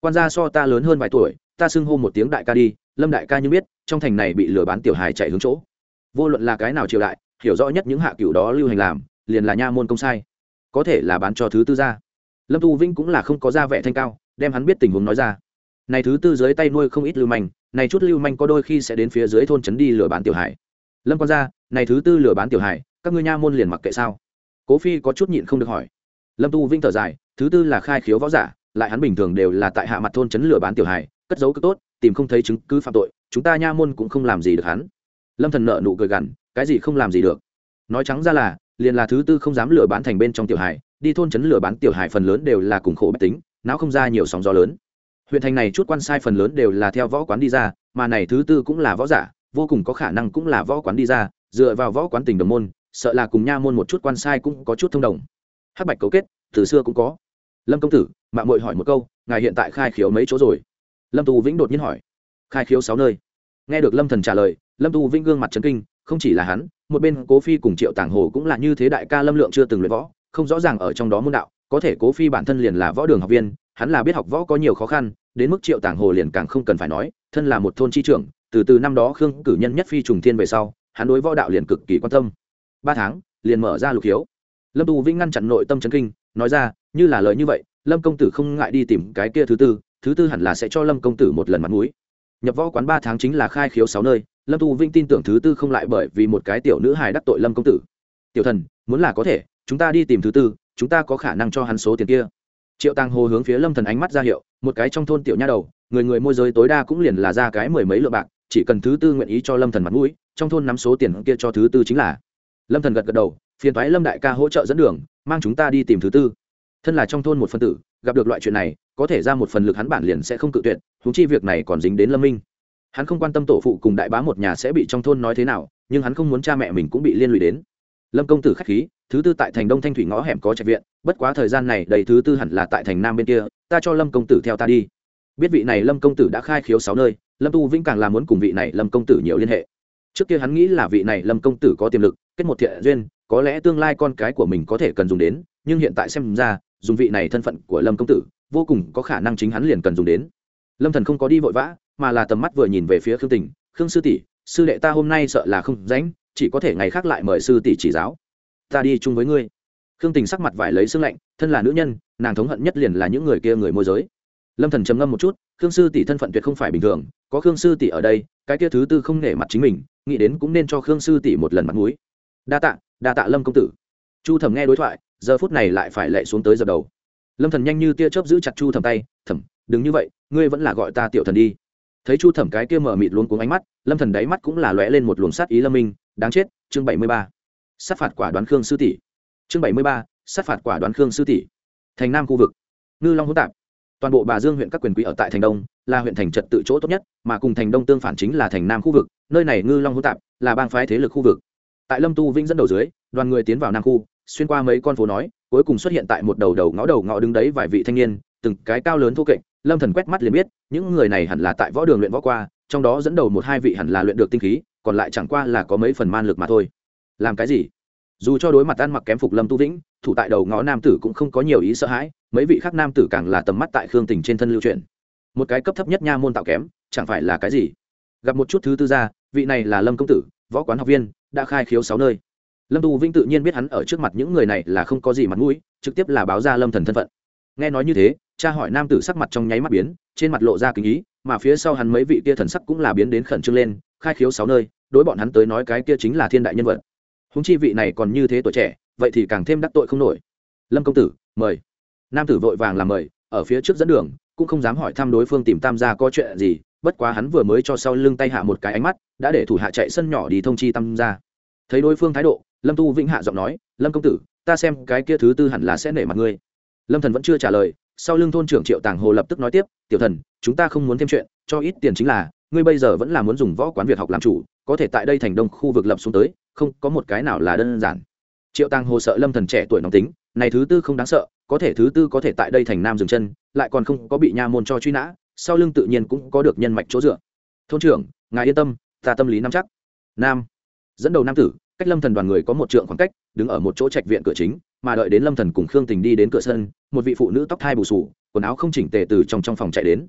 Quan gia so ta lớn hơn vài tuổi, ta xưng hô một tiếng đại ca đi, lâm đại ca như biết, trong thành này bị lừa bán tiểu hài chạy hướng chỗ. Vô luận là cái nào triều đại, hiểu rõ nhất những hạ cựu đó lưu hành làm, liền là nha môn công sai. Có thể là bán cho thứ tư gia. Lâm tu vinh cũng là không có ra vẻ thanh cao, đem hắn biết tình huống nói ra. Này thứ tư dưới tay nuôi không ít lưu manh, này chút lưu manh có đôi khi sẽ đến phía dưới thôn trấn đi lừa bán tiểu hải lâm quan gia này thứ tư lừa bán tiểu hải các ngươi nha môn liền mặc kệ sao? Cố phi có chút nhịn không được hỏi. Lâm tu vinh thở dài, thứ tư là khai khiếu võ giả, lại hắn bình thường đều là tại hạ mặt thôn chấn lừa bán tiểu hải cất giấu cứ tốt, tìm không thấy chứng cứ phạm tội, chúng ta nha môn cũng không làm gì được hắn. Lâm thần nợ nụ cười gằn, cái gì không làm gì được? Nói trắng ra là, liền là thứ tư không dám lừa bán thành bên trong tiểu hải đi thôn chấn lừa bán tiểu hải phần lớn đều là cùng khổ bách tính, não không ra nhiều sóng gió lớn. Huyện thành này chút quan sai phần lớn đều là theo võ quán đi ra, mà này thứ tư cũng là võ giả, vô cùng có khả năng cũng là võ quán đi ra dựa vào võ quán tình đồng môn, sợ là cùng nha môn một chút quan sai cũng có chút thông đồng. Hắc bạch cấu kết, từ xưa cũng có. Lâm công tử mạng mội hỏi một câu, ngài hiện tại khai khiếu mấy chỗ rồi? Lâm tu vĩnh đột nhiên hỏi. Khai khiếu sáu nơi. Nghe được lâm thần trả lời, lâm tu vĩnh gương mặt trấn kinh, không chỉ là hắn, một bên cố phi cùng triệu tàng hồ cũng là như thế đại ca lâm lượng chưa từng luyện võ, không rõ ràng ở trong đó môn đạo, có thể cố phi bản thân liền là võ đường học viên, hắn là biết học võ có nhiều khó khăn, đến mức triệu tàng hồ liền càng không cần phải nói, thân là một thôn chi trưởng, từ từ năm đó khương cử nhân nhất phi trùng thiên về sau hắn đối võ đạo liền cực kỳ quan tâm. Ba tháng, liền mở ra lục hiếu lâm tu vĩnh ngăn chặn nội tâm chấn kinh, nói ra, như là lời như vậy, lâm công tử không ngại đi tìm cái kia thứ tư thứ tư hẳn là sẽ cho lâm công tử một lần mặt mũi. Nhập võ quán ba tháng chính là khai khiếu sáu nơi, lâm tu vĩnh tin tưởng thứ tư không lại bởi vì một cái tiểu nữ hài đắc tội lâm công tử. Tiểu thần, muốn là có thể, chúng ta đi tìm thứ tư, chúng ta có khả năng cho hắn số tiền kia. Triệu tàng hồ hướng phía lâm thần ánh mắt ra hiệu, một cái trong thôn tiểu nha đầu, người người môi giới tối đa cũng liền là ra cái mười mấy lượng bạc, chỉ cần thứ tư nguyện ý cho lâm thần mặt mũi trong thôn nắm số tiền kia cho thứ tư chính là. Lâm thần gật gật đầu, phiền thoái lâm đại ca hỗ trợ dẫn đường, mang chúng ta đi tìm thứ tư. Thân là trong thôn một phân tử, gặp được loại chuyện này, có thể ra một phần lực hắn bản liền sẽ không cự tuyệt thúng chi việc này còn dính đến lâm minh. Hắn không quan tâm tổ phụ cùng đại bá một nhà sẽ bị trong thôn nói thế nào, nhưng hắn không muốn cha mẹ mình cũng bị liên lụy đến. Lâm công tử k h á c h khí, thứ tư tại thành đông thanh thủy ngõ hẻm có trạch viện, bất quá thời gian này đầy thứ tư hẳn là tại thành nam bên kia, ta cho lâm công tử theo ta đi. Biết vị này lâm công tử đã khai khiếu sáu nơi, lâm tu vĩnh càng là muốn cùng vị này lâm công tử nhiều liên hệ trước kia hắn nghĩ là vị này lâm công tử có tiềm lực, kết một thiện duyên, có lẽ tương lai con cái của mình có thể cần dùng đến, nhưng hiện tại xem ra, dùng vị này thân phận của lâm công tử, vô cùng có khả năng chính hắn liền cần dùng đến. Lâm thần không có đi vội vã, mà là tầm mắt vừa nhìn về phía khương tình, khương sư tỷ, sư đệ ta hôm nay sợ là không rãnh chỉ có thể ngày khác lại mời sư tỷ chỉ giáo. Ta đi chung với ngươi. Khương tình sắc mặt vải lấy xương lạnh, thân là nữ nhân, nàng thống hận nhất liền là những người kia người môi giới. Lâm thần trầm ngâm một chút, khương sư tỷ thân phận tuyệt không phải bình thường, có khương sư tỷ ở đây, cái kia thứ tư không nể mặt chính mình nghĩ đến cũng nên cho khương sư tỷ một lần mặt mũi. Đa tạ đa tạ lâm công tử. Chu thẩm nghe đối thoại, giờ phút này lại phải lệ xuống tới dập đầu. Lâm thần nhanh như tia chớp giữ chặt chu thẩm tay, thẩm, đừng như vậy, ngươi vẫn là gọi ta tiểu thần đi. Thấy chu thẩm cái kia mở mịt luôn cuống ánh mắt, lâm thần đáy mắt cũng là lóe lên một luồng sát ý lâm minh, đáng chết, chương bảy mươi ba, sát phạt quả đoán khương sư tỷ. Chương bảy mươi ba, sát phạt quả đoán khương sư tỷ. Thành nam khu vực. Ngư long hỗn tạp toàn bộ bà dương huyện các quyền quý ở tại thành đông là huyện thành trật tự chỗ tốt nhất, mà cùng thành đông tương phản chính là thành nam khu vực, nơi này ngư long hỗn tạp là bang phái thế lực khu vực. Tại lâm tu vĩnh dẫn đầu dưới, đoàn người tiến vào nam khu, xuyên qua mấy con phố nói, cuối cùng xuất hiện tại một đầu đầu ngõ đầu ngõ đứng đấy vài vị thanh niên, từng cái cao lớn thô kệch, lâm thần quét mắt liền biết, những người này hẳn là tại võ đường luyện võ qua, trong đó dẫn đầu một hai vị hẳn là luyện được tinh khí, còn lại chẳng qua là có mấy phần man lực mà thôi. Làm cái gì? Dù cho đối mặt ăn mặc kém phục lâm tu vĩnh, thủ tại đầu ngõ nam tử cũng không có nhiều ý sợ hãi, mấy vị khác nam tử càng là tầm mắt tại khương tình trên thân lưu truyền một cái cấp thấp nhất nha môn tạo kém, chẳng phải là cái gì? Gặp một chút thứ tư gia, vị này là lâm công tử, võ quán học viên, đã khai khiếu sáu nơi. Lâm tu vĩnh tự nhiên biết hắn ở trước mặt những người này là không có gì mặt mũi, trực tiếp là báo ra lâm thần thân phận. Nghe nói như thế, cha hỏi nam tử sắc mặt trong nháy mắt biến, trên mặt lộ ra kính ý, mà phía sau hắn mấy vị kia thần sắc cũng là biến đến khẩn trương lên, khai khiếu sáu nơi, đối bọn hắn tới nói cái kia chính là thiên đại nhân vật húng chi vị này còn như thế tuổi trẻ, vậy thì càng thêm đắc tội không nổi. Lâm công tử, mời. Nam tử vội vàng làm mời, ở phía trước dẫn đường, cũng không dám hỏi thăm đối phương tìm tam gia có chuyện gì, bất quá hắn vừa mới cho sau lưng tay hạ một cái ánh mắt, đã để thủ hạ chạy sân nhỏ đi thông chi tam gia. Thấy đối phương thái độ, lâm tu vĩnh hạ giọng nói, lâm công tử, ta xem cái kia thứ tư hẳn là sẽ nể mặt ngươi. Lâm thần vẫn chưa trả lời, sau lưng thôn trưởng triệu tàng hồ lập tức nói tiếp, tiểu thần, chúng ta không muốn thêm chuyện, cho ít tiền chính là ngươi bây giờ vẫn là muốn dùng võ quán việt học làm chủ, có thể tại đây thành đông khu vực lập xuống tới, không, có một cái nào là đơn giản. Triệu tàng hồ sợ lâm thần trẻ tuổi nóng tính, này thứ tư không đáng sợ, có thể thứ tư có thể tại đây thành nam dừng chân, lại còn không có bị nha môn cho truy nã, sau lưng tự nhiên cũng có được nhân mạch chỗ dựa. Thôn trưởng, ngài yên tâm, ta tâm lý nắm chắc. Nam, dẫn đầu nam tử, cách lâm thần đoàn người có một trượng khoảng cách, đứng ở một chỗ trạch viện cửa chính, mà đợi đến lâm thần cùng khương tình đi đến cửa sân, một vị phụ nữ tóc thai bù sù, quần áo không chỉnh tề từ trong trong phòng chạy đến.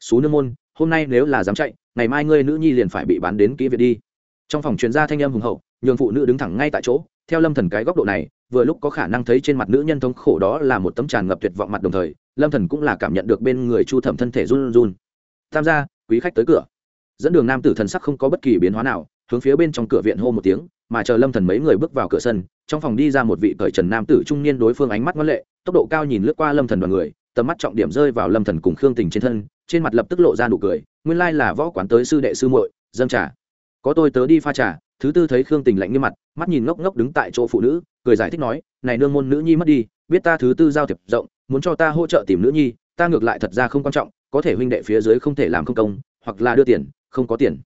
Xú nương môn, hôm nay nếu là dám chạy ngày mai ngươi nữ nhi liền phải bị bán đến kỹ viện đi. Trong phòng chuyên gia thanh âm hùng hậu, nhường phụ nữ đứng thẳng ngay tại chỗ, theo lâm thần cái góc độ này, vừa lúc có khả năng thấy trên mặt nữ nhân thống khổ đó là một tấm tràn ngập tuyệt vọng mặt đồng thời, lâm thần cũng là cảm nhận được bên người chu thẩm thân thể run run. Tham gia, quý khách tới cửa. Dẫn đường nam tử thần sắc không có bất kỳ biến hóa nào, hướng phía bên trong cửa viện hô một tiếng, mà chờ lâm thần mấy người bước vào cửa sân, trong phòng đi ra một vị cởi trần nam tử trung niên đối phương ánh mắt ngân lệ, tốc độ cao nhìn lướt qua lâm thần đoàn người, tầm mắt trọng điểm rơi vào lâm thần cùng khương tình trên thân, trên mặt lập tức lộ ra nụ cười nguyên lai là võ quán tới sư đệ sư muội, dâng trà. Có tôi tớ đi pha trà, thứ tư thấy khương tình lạnh như mặt, mắt nhìn ngốc ngốc đứng tại chỗ phụ nữ, cười giải thích nói, này nương môn nữ nhi mất đi, biết ta thứ tư giao thiệp rộng, muốn cho ta hỗ trợ tìm nữ nhi, ta ngược lại thật ra không quan trọng, có thể huynh đệ phía dưới không thể làm không công, hoặc là đưa tiền, không có tiền.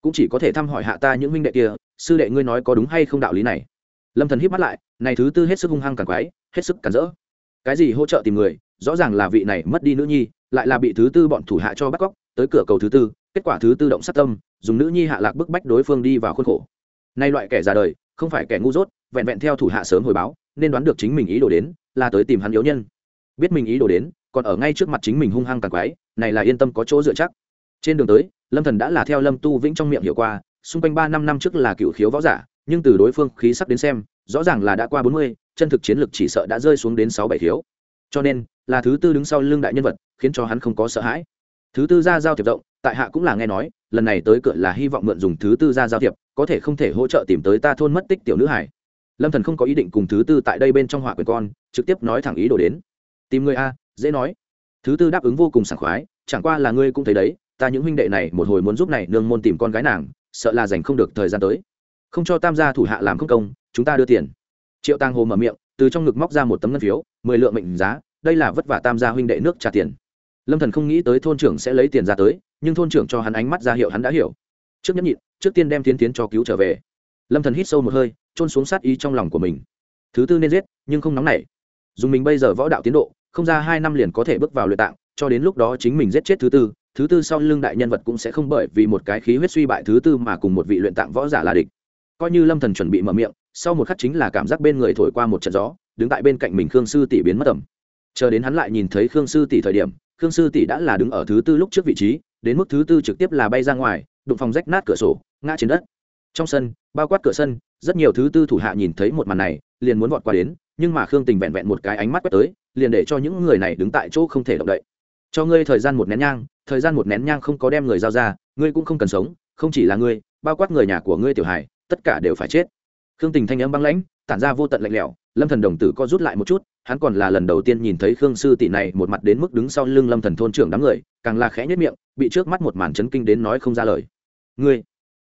Cũng chỉ có thể thăm hỏi hạ ta những huynh đệ kia, sư đệ ngươi nói có đúng hay không đạo lý này? Lâm thần híp mắt lại, này thứ tư hết sức hung hăng càng quái hết sức cản rỡ. Cái gì hỗ trợ tìm người rõ ràng là vị này mất đi nữ nhi, lại là bị thứ tư bọn thủ hạ cho bắt cóc, tới cửa cầu thứ tư, kết quả thứ tư động sát tâm, dùng nữ nhi hạ lạc bức bách đối phương đi vào khuôn khổ. Nay loại kẻ già đời, không phải kẻ ngu dốt, vẹn vẹn theo thủ hạ sớm hồi báo, nên đoán được chính mình ý đồ đến, là tới tìm hắn yếu nhân. Biết mình ý đồ đến, còn ở ngay trước mặt chính mình hung hăng càng quái, này là yên tâm có chỗ dựa chắc. Trên đường tới, lâm thần đã là theo lâm tu vĩnh trong miệng hiểu qua, xung quanh ba năm năm trước là cựu khiếu võ giả, nhưng từ đối phương khí sắc đến xem, rõ ràng là đã qua bốn mươi, chân thực chiến lực chỉ sợ đã rơi xuống đến sáu bảy khiếu. Cho nên là thứ tư đứng sau lưng đại nhân vật, khiến cho hắn không có sợ hãi. Thứ tư ra giao thiệp rộng, tại hạ cũng là nghe nói, lần này tới cửa là hy vọng mượn dùng thứ tư ra giao thiệp, có thể không thể hỗ trợ tìm tới ta thôn mất tích tiểu nữ hải. Lâm thần không có ý định cùng thứ tư tại đây bên trong hỏa quyền con, trực tiếp nói thẳng ý đồ đến. Tìm người a, dễ nói. Thứ tư đáp ứng vô cùng sảng khoái, chẳng qua là ngươi cũng thấy đấy, ta những huynh đệ này một hồi muốn giúp này nương môn tìm con gái nàng, sợ là dành không được thời gian tới. Không cho tam gia thủ hạ làm không công, chúng ta đưa tiền. Triệu tàng hồ mở miệng, từ trong ngực móc ra một tấm ngân phiếu, mười lượng mệnh giá đây là vất vả tam gia huynh đệ nước trả tiền. Lâm thần không nghĩ tới thôn trưởng sẽ lấy tiền ra tới, nhưng thôn trưởng cho hắn ánh mắt ra hiệu hắn đã hiểu. Trước nhất nhịn, trước tiên đem tiến tiến cho cứu trở về. Lâm thần hít sâu một hơi trôn xuống sát ý trong lòng của mình. Thứ tư nên giết, nhưng không nóng nảy. Dùng mình bây giờ võ đạo tiến độ, không ra hai năm liền có thể bước vào luyện tạng, cho đến lúc đó chính mình giết chết thứ tư thứ tư sau lưng đại nhân vật cũng sẽ không bởi vì một cái khí huyết suy bại thứ tư mà cùng một vị luyện tạng võ giả là địch. Coi như lâm thần chuẩn bị mở miệng, sau một khắc chính là cảm giác bên người thổi qua một trận gió, đứng tại bên cạnh mình khương sư tỷ biến mất tầm chờ đến hắn lại nhìn thấy khương sư tỷ thời điểm, khương sư tỷ đã là đứng ở thứ tư lúc trước vị trí, đến mức thứ tư trực tiếp là bay ra ngoài, đụng phòng rách nát cửa sổ, ngã trên đất. Trong sân, bao quát cửa sân, rất nhiều thứ tư thủ hạ nhìn thấy một màn này, liền muốn vọt qua đến, nhưng mà khương tình vẹn vẹn một cái ánh mắt quét tới, liền để cho những người này đứng tại chỗ không thể động đậy. Cho ngươi thời gian một nén nhang, thời gian một nén nhang không có đem người giao ra, ngươi cũng không cần sống, không chỉ là ngươi, bao quát người nhà của ngươi tiểu hải tất cả đều phải chết. Khương tình thanh âm băng lãnh, tản ra vô tận lạnh lẽo, lâm thần đồng tử co rút lại một chút hắn còn là lần đầu tiên nhìn thấy khương sư tỷ này một mặt đến mức đứng sau lưng lâm thần thôn trưởng đám người, càng là khẽ nhất miệng, bị trước mắt một màn chấn kinh đến nói không ra lời. Ngươi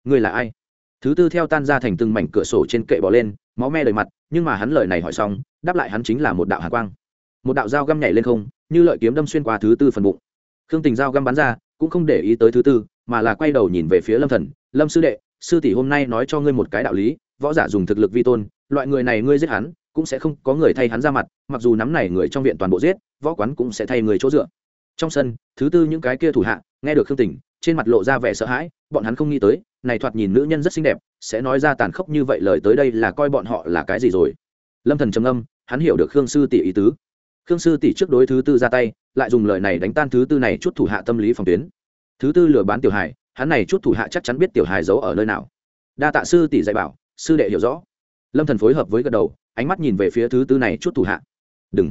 ngươi là ai? Thứ tư theo tan ra thành từng mảnh cửa sổ trên kệ bỏ lên, máu me đầy mặt, nhưng mà hắn lời này hỏi xong, đáp lại hắn chính là một đạo hạ quang. Một đạo dao găm nhảy lên không, như lợi kiếm đâm xuyên qua thứ tư phần bụng. Khương tình dao găm bắn ra, cũng không để ý tới thứ tư, mà là quay đầu nhìn về phía lâm thần, lâm sư đệ, sư tỷ hôm nay nói cho ngươi một cái đạo lý, võ giả dùng thực lực vi tôn, loại người này ngươi giết hắn cũng sẽ không có người thay hắn ra mặt, mặc dù nắm này người trong viện toàn bộ giết, võ quán cũng sẽ thay người chỗ dựa. Trong sân, thứ tư những cái kia thủ hạ, nghe được khương tình, trên mặt lộ ra vẻ sợ hãi, bọn hắn không nghĩ tới, này thoạt nhìn nữ nhân rất xinh đẹp, sẽ nói ra tàn khốc như vậy lời tới đây là coi bọn họ là cái gì rồi. Lâm thần trầm âm hắn hiểu được khương sư tỷ ý tứ. Khương sư tỷ trước đối thứ tư ra tay, lại dùng lời này đánh tan thứ tư này chút thủ hạ tâm lý phòng tuyến. Thứ tư lừa bán tiểu hài, hắn này chút thủ hạ chắc chắn biết tiểu hài giấu ở nơi nào. Đa tạ sư tỷ dạy bảo, sư đệ hiểu rõ. Lâm thần phối hợp với gật đầu ánh mắt nhìn về phía thứ tư này chút thủ hạ. Đừng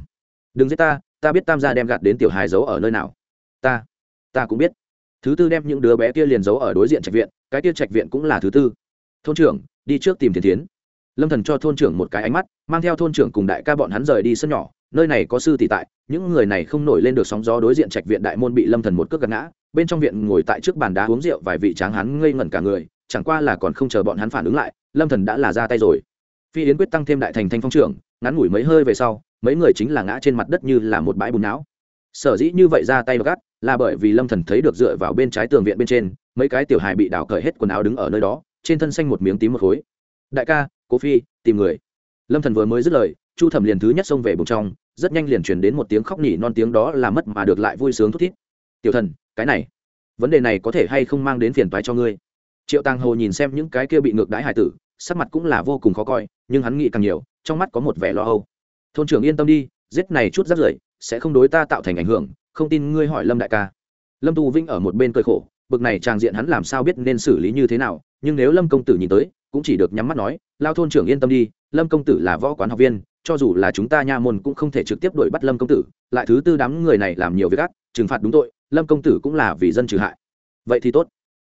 đừng giết ta ta biết tam gia đem gạt đến tiểu hài giấu ở nơi nào. Ta ta cũng biết. Thứ tư đem những đứa bé kia liền giấu ở đối diện trạch viện, cái kia trạch viện cũng là thứ tư. Thôn trưởng, đi trước tìm thiền tiến lâm thần cho thôn trưởng một cái ánh mắt, mang theo thôn trưởng cùng đại ca bọn hắn rời đi sân nhỏ, nơi này có sư tỷ tại, những người này không nổi lên được sóng gió đối diện trạch viện đại môn bị lâm thần một cước gạt ngã, bên trong viện ngồi tại trước bàn đá uống rượu vài vị tráng hắn ngây ngẩn cả người, chẳng qua là còn không chờ bọn hắn phản ứng lại, lâm thần đã là ra tay rồi phi yến quyết tăng thêm đại thành thanh phong trưởng, ngắn ngủi mấy hơi về sau, mấy người chính là ngã trên mặt đất như là một bãi bùn não. Sở dĩ như vậy ra tay gắt, là bởi vì lâm thần thấy được dựa vào bên trái tường viện bên trên, mấy cái tiểu hài bị đào cởi hết quần áo đứng ở nơi đó, trên thân xanh một miếng tím một khối. Đại ca, cố phi, tìm người. Lâm thần vừa mới dứt lời, chu thẩm liền thứ nhất xông về bùng trong, rất nhanh liền truyền đến một tiếng khóc nhỉ non tiếng đó là mất mà được lại vui sướng thút thít. Tiểu thần, cái này, vấn đề này có thể hay không mang đến phiền toái cho ngươi? Triệu tàng hồ nhìn xem những cái kia bị ngược đãi hải tử, sắc mặt cũng là vô cùng khó coi nhưng hắn nghĩ càng nhiều, trong mắt có một vẻ lo âu. Thôn trưởng yên tâm đi, giết này chút rắt rưởi sẽ không đối ta tạo thành ảnh hưởng, không tin ngươi hỏi lâm đại ca. Lâm tu vinh ở một bên cơi khổ, bực này tràng diện hắn làm sao biết nên xử lý như thế nào, nhưng nếu lâm công tử nhìn tới, cũng chỉ được nhắm mắt nói, lao thôn trưởng yên tâm đi, lâm công tử là võ quán học viên, cho dù là chúng ta nha môn cũng không thể trực tiếp đuổi bắt lâm công tử, lại thứ tư đám người này làm nhiều việc ác, trừng phạt đúng tội, lâm công tử cũng là vì dân trừ hại. Vậy thì tốt.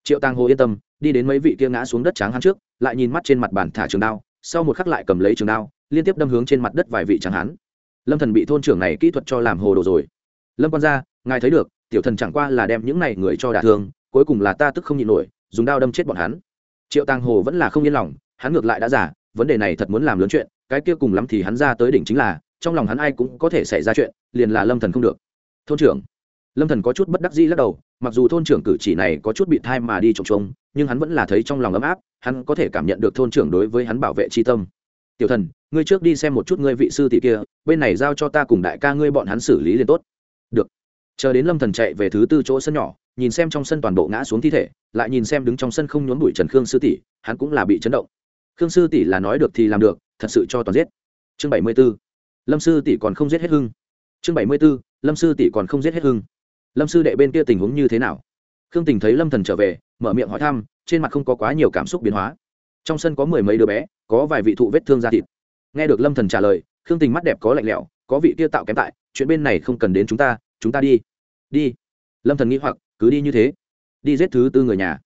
Triệu tàng hồ yên tâm, đi đến mấy vị kia ngã xuống đất tráng hắn trước, lại nhìn mắt trên mặt bàn thả trường đao sau một khắc lại cầm lấy trường đao, liên tiếp đâm hướng trên mặt đất vài vị tráng hắn lâm thần bị thôn trưởng này kỹ thuật cho làm hồ đồ rồi. Lâm quan gia, ngài thấy được, tiểu thần chẳng qua là đem những này người cho đả thương, cuối cùng là ta tức không nhịn nổi, dùng đao đâm chết bọn hắn. Triệu tàng hồ vẫn là không yên lòng, hắn ngược lại đã giả vấn đề này thật muốn làm lớn chuyện, cái kia cùng lắm thì hắn ra tới đỉnh chính là, trong lòng hắn ai cũng có thể xảy ra chuyện, liền là lâm thần không được. Thôn trưởng lâm thần có chút bất đắc dĩ lắc đầu, mặc dù thôn trưởng cử chỉ này có chút bị thai mà đi trồng trông nhưng hắn vẫn là thấy trong lòng ấm áp, hắn có thể cảm nhận được thôn trưởng đối với hắn bảo vệ tri tâm. Tiểu thần, ngươi trước đi xem một chút ngươi vị sư tỷ kia, bên này giao cho ta cùng đại ca ngươi bọn hắn xử lý liền tốt. Được. Chờ đến lâm thần chạy về thứ tư chỗ sân nhỏ, nhìn xem trong sân toàn bộ ngã xuống thi thể, lại nhìn xem đứng trong sân không nhốn bụi trần khương sư tỷ, hắn cũng là bị chấn động. Khương sư tỷ là nói được thì làm được, thật sự cho toàn giết. Chương bảy mươi 74. lâm sư tỷ còn không giết hết hưng. Chương bảy mươi 74. lâm sư tỷ còn không giết hết hưng lâm sư đệ bên kia tình huống như thế nào? Khương tình thấy lâm thần trở về, mở miệng hỏi thăm, trên mặt không có quá nhiều cảm xúc biến hóa. Trong sân có mười mấy đứa bé, có vài vị thụ vết thương da thịt. Nghe được lâm thần trả lời, khương tình mắt đẹp có lạnh lẽo, có vị kia tạo kém tại, chuyện bên này không cần đến chúng ta chúng ta đi. Đi. Lâm thần nghĩ hoặc, cứ đi như thế, đi giết thứ tư người nhà.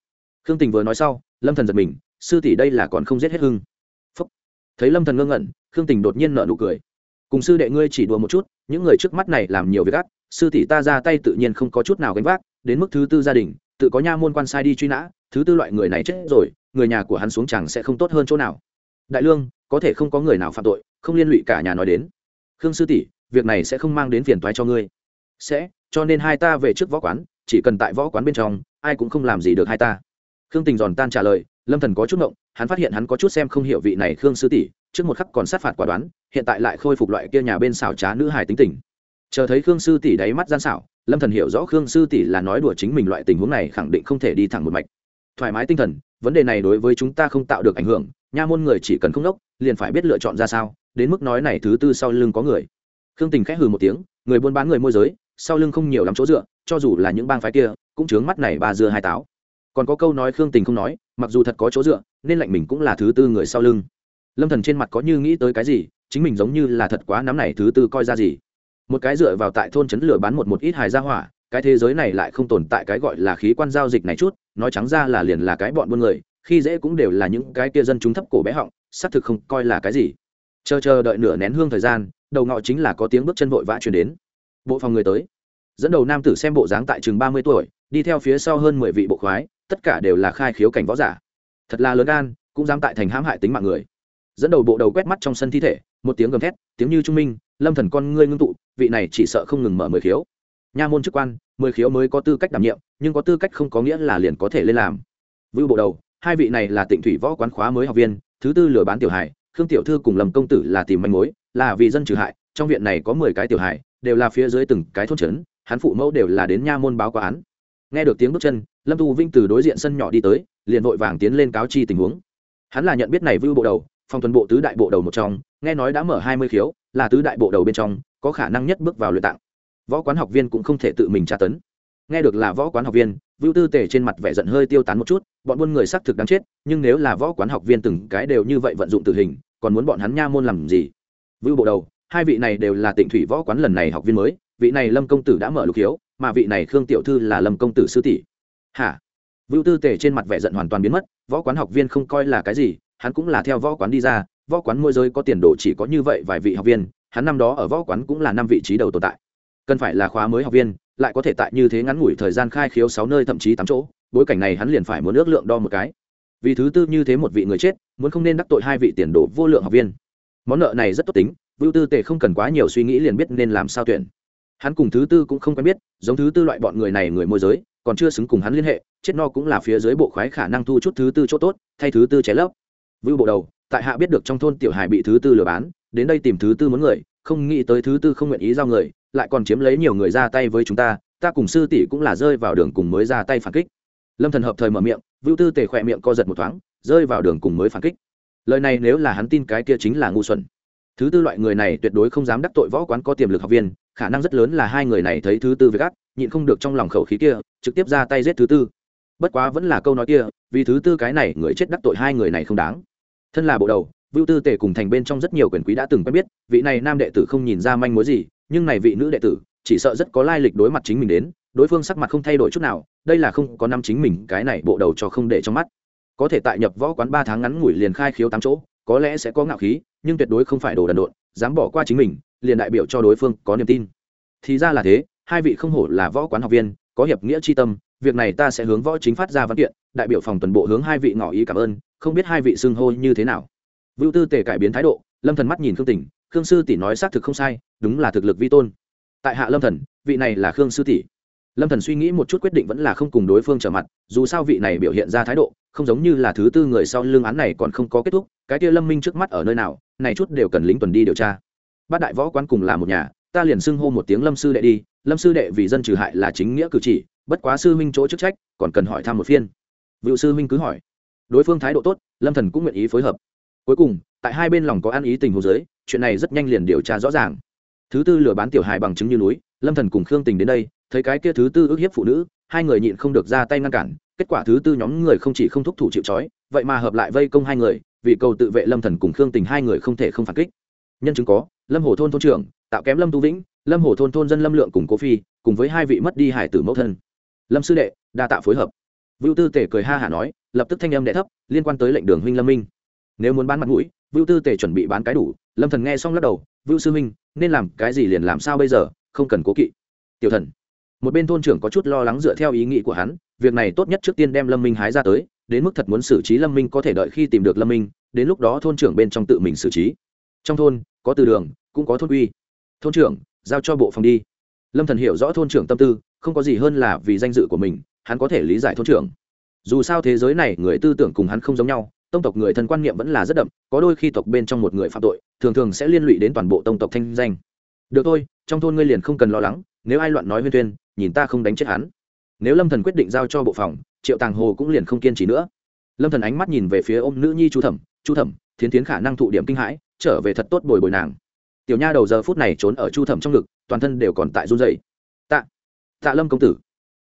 Khương tình vừa nói sau, lâm thần giật mình, sư tỷ đây là còn không giết hết hưng. Phúc. thấy lâm thần ngơ ngẩn, khương tình đột nhiên nở nụ cười. Cùng sư đệ ngươi chỉ đùa một chút, những người trước mắt này làm nhiều việc ác sư tỷ ta ra tay tự nhiên không có chút nào gánh vác, đến mức thứ tư gia đình, tự có nha môn quan sai đi truy nã, thứ tư loại người này chết rồi, người nhà của hắn xuống chẳng sẽ không tốt hơn chỗ nào. Đại lương, có thể không có người nào phạm tội, không liên lụy cả nhà nói đến. Khương sư tỷ, việc này sẽ không mang đến phiền toái cho ngươi. Sẽ, cho nên hai ta về trước võ quán, chỉ cần tại võ quán bên trong, ai cũng không làm gì được hai ta. Khương tình giòn tan trả lời, lâm thần có chút ngộng, hắn phát hiện hắn có chút xem không hiểu vị này khương sư tỷ, trước một khắc còn sát phạt quả đoán, hiện tại lại khôi phục loại kia nhà bên xảo trá nữ hài tính tình chờ thấy khương sư tỷ đáy mắt gian xảo, lâm thần hiểu rõ khương sư tỷ là nói đùa chính mình loại tình huống này khẳng định không thể đi thẳng một mạch. Thoải mái tinh thần, vấn đề này đối với chúng ta không tạo được ảnh hưởng, nha môn người chỉ cần không đốc, liền phải biết lựa chọn ra sao, đến mức nói này thứ tư sau lưng có người. Khương tình khẽ hừ một tiếng, người buôn bán người môi giới, sau lưng không nhiều lắm chỗ dựa, cho dù là những bang phái kia, cũng chướng mắt này ba dưa hai táo. Còn có câu nói khương tình không nói, mặc dù thật có chỗ dựa, nên lạnh mình cũng là thứ tư người sau lưng. Lâm thần trên mặt có như nghĩ tới cái gì, chính mình giống như là thật quá nắm này thứ tư coi ra gì một cái dựa vào tại thôn trấn lửa bán một một ít hài gia hỏa, cái thế giới này lại không tồn tại cái gọi là khí quan giao dịch này chút, nói trắng ra là liền là cái bọn buôn người, khi dễ cũng đều là những cái kia dân chúng thấp cổ bé họng, xác thực không coi là cái gì. Chờ chờ đợi nửa nén hương thời gian, đầu ngọ chính là có tiếng bước chân vội vã chuyển đến. Bộ phòng người tới. Dẫn đầu nam tử xem bộ dáng tại chừng ba mươi tuổi, đi theo phía sau hơn mười vị bộ khoái, tất cả đều là khai khiếu cảnh võ giả. Thật là lớn gan, cũng dám tại thành hãm hại tính mạng người. Dẫn đầu bộ đầu quét mắt trong sân thi thể, một tiếng gầm thét, tiếng như trung minh lâm thần con ngươi ngưng tụ vị này chỉ sợ không ngừng mở mười khiếu. Nha môn chức quan mười khiếu mới có tư cách đảm nhiệm nhưng có tư cách không có nghĩa là liền có thể lên làm. Vưu bộ đầu hai vị này là tịnh thủy võ quán khóa mới học viên thứ tư lừa bán tiểu hải, khương tiểu thư cùng lầm công tử là tìm manh mối là vì dân trừ hại trong viện này có mười cái tiểu hải, đều là phía dưới từng cái thôn trấn hắn phụ mẫu đều là đến nha môn báo quán. Nghe được tiếng bước chân lâm tu vinh từ đối diện sân nhỏ đi tới liền vội vàng tiến lên cáo chi tình huống. Hắn là nhận biết này vưu bộ đầu phòng tuần bộ tứ đại bộ đầu một trong nghe nói đã mở hai mươi khiếu là tứ đại bộ đầu bên trong, có khả năng nhất bước vào luyện tạng. Võ quán học viên cũng không thể tự mình tra tấn. Nghe được là võ quán học viên, vưu tư tề trên mặt vẻ giận hơi tiêu tán một chút, bọn buôn người xác thực đáng chết, nhưng nếu là võ quán học viên từng cái đều như vậy vận dụng tử hình, còn muốn bọn hắn nha môn làm gì? Vưu bộ đầu, hai vị này đều là tịnh thủy võ quán lần này học viên mới, vị này lâm công tử đã mở lục hiếu, mà vị này khương tiểu thư là lâm công tử sư tỷ. Hả? Vưu tư tề trên mặt vẻ giận hoàn toàn biến mất, võ quán học viên không coi là cái gì, hắn cũng là theo võ quán đi ra võ quán môi giới có tiền đồ chỉ có như vậy vài vị học viên, hắn năm đó ở võ quán cũng là năm vị trí đầu tồn tại. Cần phải là khóa mới học viên, lại có thể tại như thế ngắn ngủi thời gian khai khiếu sáu nơi thậm chí tám chỗ, bối cảnh này hắn liền phải muốn ước lượng đo một cái. Vì thứ tư như thế một vị người chết, muốn không nên đắc tội hai vị tiền đồ vô lượng học viên. Món nợ này rất tốt tính, vưu tư tề không cần quá nhiều suy nghĩ liền biết nên làm sao tuyển. Hắn cùng thứ tư cũng không quen biết, giống thứ tư loại bọn người này người môi giới, còn chưa xứng cùng hắn liên hệ, chết no cũng là phía dưới bộ khoái khả năng thu chút thứ tư chỗ tốt, thay thứ tư cháy lấp. Vưu bộ đầu tại hạ biết được trong thôn tiểu Hải bị thứ tư lừa bán, đến đây tìm thứ tư muốn người, không nghĩ tới thứ tư không nguyện ý giao người, lại còn chiếm lấy nhiều người ra tay với chúng ta ta cùng sư tỷ cũng là rơi vào đường cùng mới ra tay phản kích. Lâm thần hợp thời mở miệng, vưu tư tề khỏe miệng co giật một thoáng, rơi vào đường cùng mới phản kích. Lời này nếu là hắn tin cái kia chính là ngu xuẩn. Thứ tư loại người này tuyệt đối không dám đắc tội võ quán có tiềm lực học viên, khả năng rất lớn là hai người này thấy thứ tư với gắt nhịn không được trong lòng khẩu khí kia, trực tiếp ra tay giết thứ tư. Bất quá vẫn là câu nói kia, vì thứ tư cái này người chết đắc tội hai người này không đáng thân là bộ đầu, vưu tư tề cùng thành bên trong rất nhiều quyền quý đã từng quen biết, vị này nam đệ tử không nhìn ra manh mối gì, nhưng này vị nữ đệ tử, chỉ sợ rất có lai lịch đối mặt chính mình đến, đối phương sắc mặt không thay đổi chút nào, đây là không có năm chính mình, cái này bộ đầu cho không để trong mắt. Có thể tại nhập võ quán ba tháng ngắn ngủi liền khai khiếu tám chỗ, có lẽ sẽ có ngạo khí, nhưng tuyệt đối không phải đồ đần độn, dám bỏ qua chính mình, liền đại biểu cho đối phương có niềm tin. Thì ra là thế, hai vị không hổ là võ quán học viên, có hiệp nghĩa tri tâm, việc này ta sẽ hướng võ chính phát ra văn kiện, đại biểu phòng tuần bộ hướng hai vị ngỏ ý cảm ơn không biết hai vị xưng hô như thế nào. Vưu tư tề cải biến thái độ, lâm thần mắt nhìn khương tỉnh. Khương sư tỷ nói xác thực không sai, đúng là thực lực vi tôn. Tại hạ lâm thần, vị này là khương sư tỷ. Lâm thần suy nghĩ một chút quyết định vẫn là không cùng đối phương trở mặt, dù sao vị này biểu hiện ra thái độ, không giống như là thứ tư người sau lương án này còn không có kết thúc, cái kia lâm minh trước mắt ở nơi nào, này chút đều cần lính tuần đi điều tra. Bát đại võ quán cùng là một nhà, ta liền xưng hô một tiếng lâm sư đệ đi, lâm sư đệ vì dân trừ hại là chính nghĩa cử chỉ, bất quá sư minh chỗ chức trách, còn cần hỏi thăm một phiên. Vựu sư minh cứ hỏi đối phương thái độ tốt, lâm thần cũng nguyện ý phối hợp. Cuối cùng, tại hai bên lòng có ăn ý tình hồ giới chuyện này rất nhanh liền điều tra rõ ràng. Thứ tư lừa bán tiểu hài bằng chứng như núi, lâm thần cùng khương tình đến đây, thấy cái kia thứ tư ước hiếp phụ nữ, hai người nhịn không được ra tay ngăn cản, kết quả thứ tư nhóm người không chỉ không thúc thủ chịu trói, vậy mà hợp lại vây công hai người, vì cầu tự vệ lâm thần cùng khương tình hai người không thể không phản kích. Nhân chứng có, lâm hồ thôn thôn trưởng, tạo kém lâm tu vĩnh, lâm hồ thôn thôn dân lâm lượng cùng cố phi, cùng với hai vị mất đi hải tử mẫu thân. Lâm sư đệ, đa tạ phối hợp vưu tư tể cười ha hả nói lập tức thanh âm đệ thấp liên quan tới lệnh đường huynh lâm minh. Nếu muốn bán mặt mũi vưu tư tể chuẩn bị bán cái đủ. Lâm thần nghe xong lắc đầu vưu sư huynh, nên làm cái gì liền làm sao bây giờ không cần cố kỵ. Tiểu thần. Một bên thôn trưởng có chút lo lắng dựa theo ý nghĩ của hắn việc này tốt nhất trước tiên đem lâm minh hái ra tới đến mức thật muốn xử trí lâm minh có thể đợi khi tìm được lâm minh đến lúc đó thôn trưởng bên trong tự mình xử trí. Trong thôn có từ đường cũng có thôn uy. Thôn trưởng giao cho bộ phòng đi. Lâm thần hiểu rõ thôn trưởng tâm tư không có gì hơn là vì danh dự của mình hắn có thể lý giải thôn trưởng. Dù sao thế giới này, người tư tưởng cùng hắn không giống nhau, tông tộc người thân quan niệm vẫn là rất đậm, có đôi khi tộc bên trong một người phạm tội, thường thường sẽ liên lụy đến toàn bộ tông tộc thanh danh. Được thôi, trong thôn ngươi liền không cần lo lắng, nếu ai loạn nói huyên tuyên nhìn ta không đánh chết hắn. Nếu lâm thần quyết định giao cho bộ phòng, triệu tàng hồ cũng liền không kiên trì nữa. Lâm thần ánh mắt nhìn về phía ôm nữ nhi chu thẩm chu thẩm, thiến tiến khả năng thụ điểm kinh hãi, trở về thật tốt bồi bồi nàng. Tiểu nha đầu giờ phút này trốn ở chu thẩm trong ngực, toàn thân đều còn tại run dậy tạ tạ lâm công tử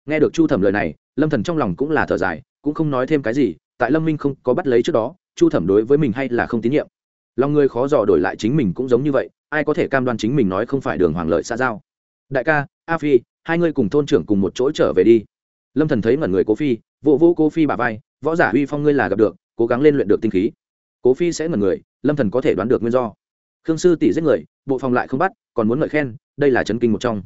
nghe được chu thẩm lời này lâm thần trong lòng cũng là thở dài cũng không nói thêm cái gì tại lâm minh không có bắt lấy trước đó chu thẩm đối với mình hay là không tín nhiệm. Lòng người khó dò đổi lại chính mình cũng giống như vậy ai có thể cam đoan chính mình nói không phải đường hoàng lợi xa giao? Đại ca a phi hai ngươi cùng thôn trưởng cùng một chỗ trở về đi. Lâm thần thấy ngẩn người cố phi vụ vô, Cố phi bà vai võ giả huy phong ngươi là gặp được cố gắng lên luyện được tinh khí. Cố phi sẽ ngẩn người lâm thần có thể đoán được nguyên do. Khương sư tỷ giết người bộ phòng lại không bắt còn muốn ngợi khen đây là chấn kinh một trong.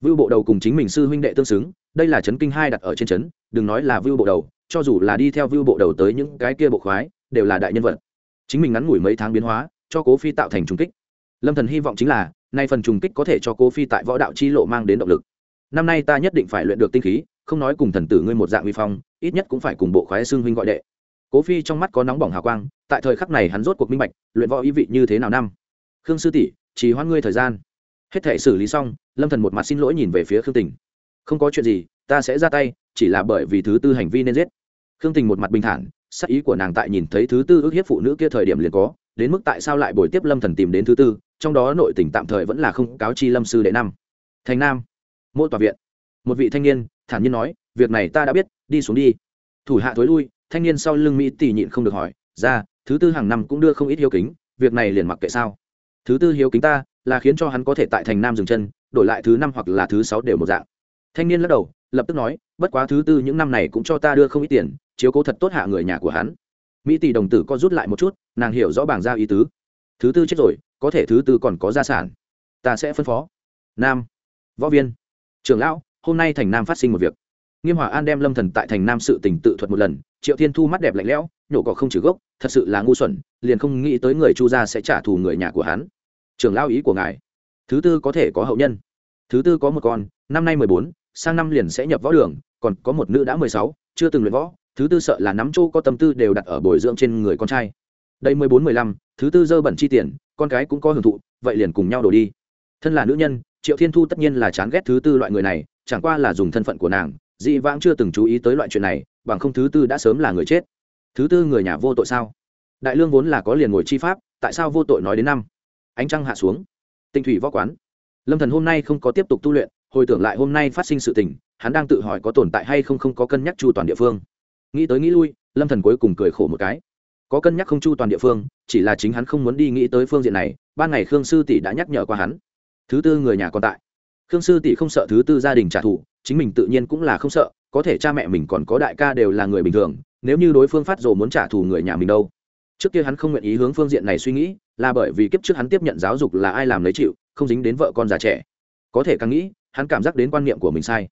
Vưu bộ đầu cùng chính mình sư huynh đệ tương xứng đây là chấn kinh hai đặt ở trên chấn, đừng nói là vưu bộ đầu, cho dù là đi theo vưu bộ đầu tới những cái kia bộ khoái, đều là đại nhân vật. Chính mình ngắn ngủi mấy tháng biến hóa, cho cố phi tạo thành trùng kích. Lâm thần hy vọng chính là, nay phần trùng kích có thể cho cố phi tại võ đạo chi lộ mang đến động lực. Năm nay ta nhất định phải luyện được tinh khí, không nói cùng thần tử ngươi một dạng uy phong, ít nhất cũng phải cùng bộ khoái xương huynh gọi đệ. Cố phi trong mắt có nóng bỏng hào quang, tại thời khắc này hắn rốt cuộc minh bạch, luyện võ ý vị như thế nào năm. Khương sư tỷ chỉ hoãn ngươi thời gian. Hết thể xử lý xong, lâm thần một mặt xin lỗi nhìn về phía khương tình không có chuyện gì, ta sẽ ra tay, chỉ là bởi vì thứ tư hành vi nên giết. Khương tình một mặt bình thản, sắc ý của nàng tại nhìn thấy thứ tư ước hiếp phụ nữ kia thời điểm liền có, đến mức tại sao lại bồi tiếp lâm thần tìm đến thứ tư, trong đó nội tình tạm thời vẫn là không cáo chi lâm sư đệ năm. Thành nam mỗi tòa viện. Một vị thanh niên, thản nhiên nói, việc này ta đã biết, đi xuống đi. Thủ hạ thối lui, thanh niên sau lưng mỹ tỷ nhịn không được hỏi, ra, thứ tư hàng năm cũng đưa không ít hiếu kính, việc này liền mặc kệ sao? Thứ tư hiếu kính ta, là khiến cho hắn có thể tại thành nam dừng chân, đổi lại thứ năm hoặc là thứ sáu đều một dạng thanh niên lắc đầu, lập tức nói, bất quá thứ tư những năm này cũng cho ta đưa không ít tiền, chiếu cố thật tốt hạ người nhà của hắn. Mỹ tỷ đồng tử có rút lại một chút, nàng hiểu rõ bảng giao ý tứ. Thứ tư chết rồi, có thể thứ tư còn có gia sản. Ta sẽ phân phó. Nam, võ viên, trưởng lão, hôm nay thành nam phát sinh một việc. Nghiêm hòa an đem lâm thần tại thành nam sự tình tự thuật một lần, triệu thiên thu mắt đẹp lạnh lẽo, nhổ cỏ không trừ gốc, thật sự là ngu xuẩn, liền không nghĩ tới người chu gia sẽ trả thù người nhà của hắn. Trưởng lão ý của ngài, thứ tư có thể có hậu nhân, thứ tư có một con, năm nay mười bốn sang năm liền sẽ nhập võ đường, còn có một nữ đã mười sáu, chưa từng luyện võ, thứ tư sợ là nắm chỗ có tâm tư đều đặt ở bồi dưỡng trên người con trai. Đây mười bốn mười lăm, thứ tư dơ bẩn chi tiền, con cái cũng có hưởng thụ, vậy liền cùng nhau đổ đi. Thân là nữ nhân, triệu thiên thu tất nhiên là chán ghét thứ tư loại người này, chẳng qua là dùng thân phận của nàng, dị vãng chưa từng chú ý tới loại chuyện này, bằng không thứ tư đã sớm là người chết. Thứ tư người nhà vô tội sao? Đại lương vốn là có liền ngồi chi pháp, tại sao vô tội nói đến năm? Ánh trăng hạ xuống. Tinh thủy võ quán. Lâm thần hôm nay không có tiếp tục tu luyện hồi tưởng lại hôm nay phát sinh sự tình, hắn đang tự hỏi có tồn tại hay không không có cân nhắc chu toàn địa phương. Nghĩ tới nghĩ lui, lâm thần cuối cùng cười khổ một cái. Có cân nhắc không chu toàn địa phương, chỉ là chính hắn không muốn đi nghĩ tới phương diện này, ban ngày khương sư tỷ đã nhắc nhở qua hắn. Thứ tư người nhà còn tại. Khương sư tỷ không sợ thứ tư gia đình trả thù, chính mình tự nhiên cũng là không sợ, có thể cha mẹ mình còn có đại ca đều là người bình thường, nếu như đối phương phát rồ muốn trả thù người nhà mình đâu. Trước kia hắn không nguyện ý hướng phương diện này suy nghĩ, là bởi vì kiếp trước hắn tiếp nhận giáo dục là ai làm lấy chịu, không dính đến vợ con già trẻ. Có thể càng nghĩ hắn cảm giác đến quan niệm của mình sai.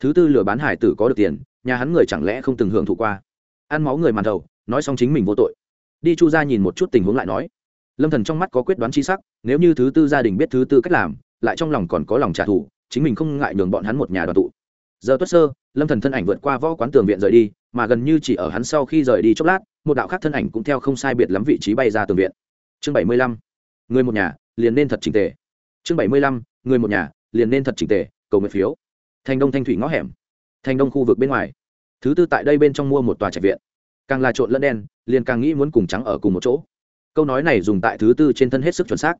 Thứ tư lừa bán hải tử có được tiền, nhà hắn người chẳng lẽ không từng hưởng thụ qua? Ăn máu người màn đầu, nói xong chính mình vô tội. Đi chu ra nhìn một chút tình huống lại nói. Lâm thần trong mắt có quyết đoán chi sắc, nếu như thứ tư gia đình biết thứ tư cách làm, lại trong lòng còn có lòng trả thù, chính mình không ngại nhường bọn hắn một nhà đoàn tụ. Giờ tuất sơ, lâm thần thân ảnh vượt qua võ quán tường viện rời đi, mà gần như chỉ ở hắn sau khi rời đi chốc lát, một đạo khác thân ảnh cũng theo không sai biệt lắm vị trí bay ra tường viện. Chương bảy mươi lăm. Người một nhà, liền nên thật trình tề. Chương bảy mươi lăm. Người một nhà liền nên thật chỉnh tề, cầu nguyện phiếu. Thành đông thanh thủy ngõ hẻm, thành đông khu vực bên ngoài. Thứ tư tại đây bên trong mua một tòa trạch viện. Càng là trộn lẫn đen, liền càng nghĩ muốn cùng trắng ở cùng một chỗ. Câu nói này dùng tại thứ tư trên thân hết sức chuẩn xác.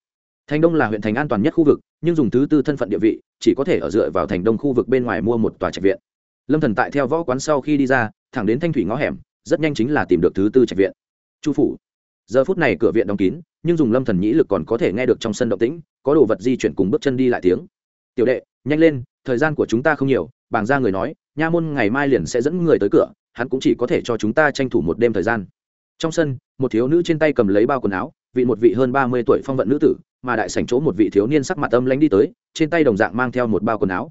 Thành đông là huyện thành an toàn nhất khu vực, nhưng dùng thứ tư thân phận địa vị, chỉ có thể ở dựa vào thành đông khu vực bên ngoài mua một tòa trạch viện. Lâm thần tại theo võ quán sau khi đi ra, thẳng đến thanh thủy ngõ hẻm, rất nhanh chính là tìm được thứ tư trạch viện. Chu phủ. Giờ phút này cửa viện đóng kín, nhưng dùng lâm thần nhĩ lực còn có thể nghe được trong sân động tĩnh, có đồ vật di chuyển cùng bước chân đi lại tiếng tiểu đệ, nhanh lên, thời gian của chúng ta không nhiều, bàng ra người nói, nha môn ngày mai liền sẽ dẫn người tới cửa, hắn cũng chỉ có thể cho chúng ta tranh thủ một đêm thời gian. Trong sân, một thiếu nữ trên tay cầm lấy bao quần áo, vị một vị hơn ba mươi tuổi phong vận nữ tử, mà đại sảnh chỗ một vị thiếu niên sắc mặt âm lãnh đi tới, trên tay đồng dạng mang theo một bao quần áo.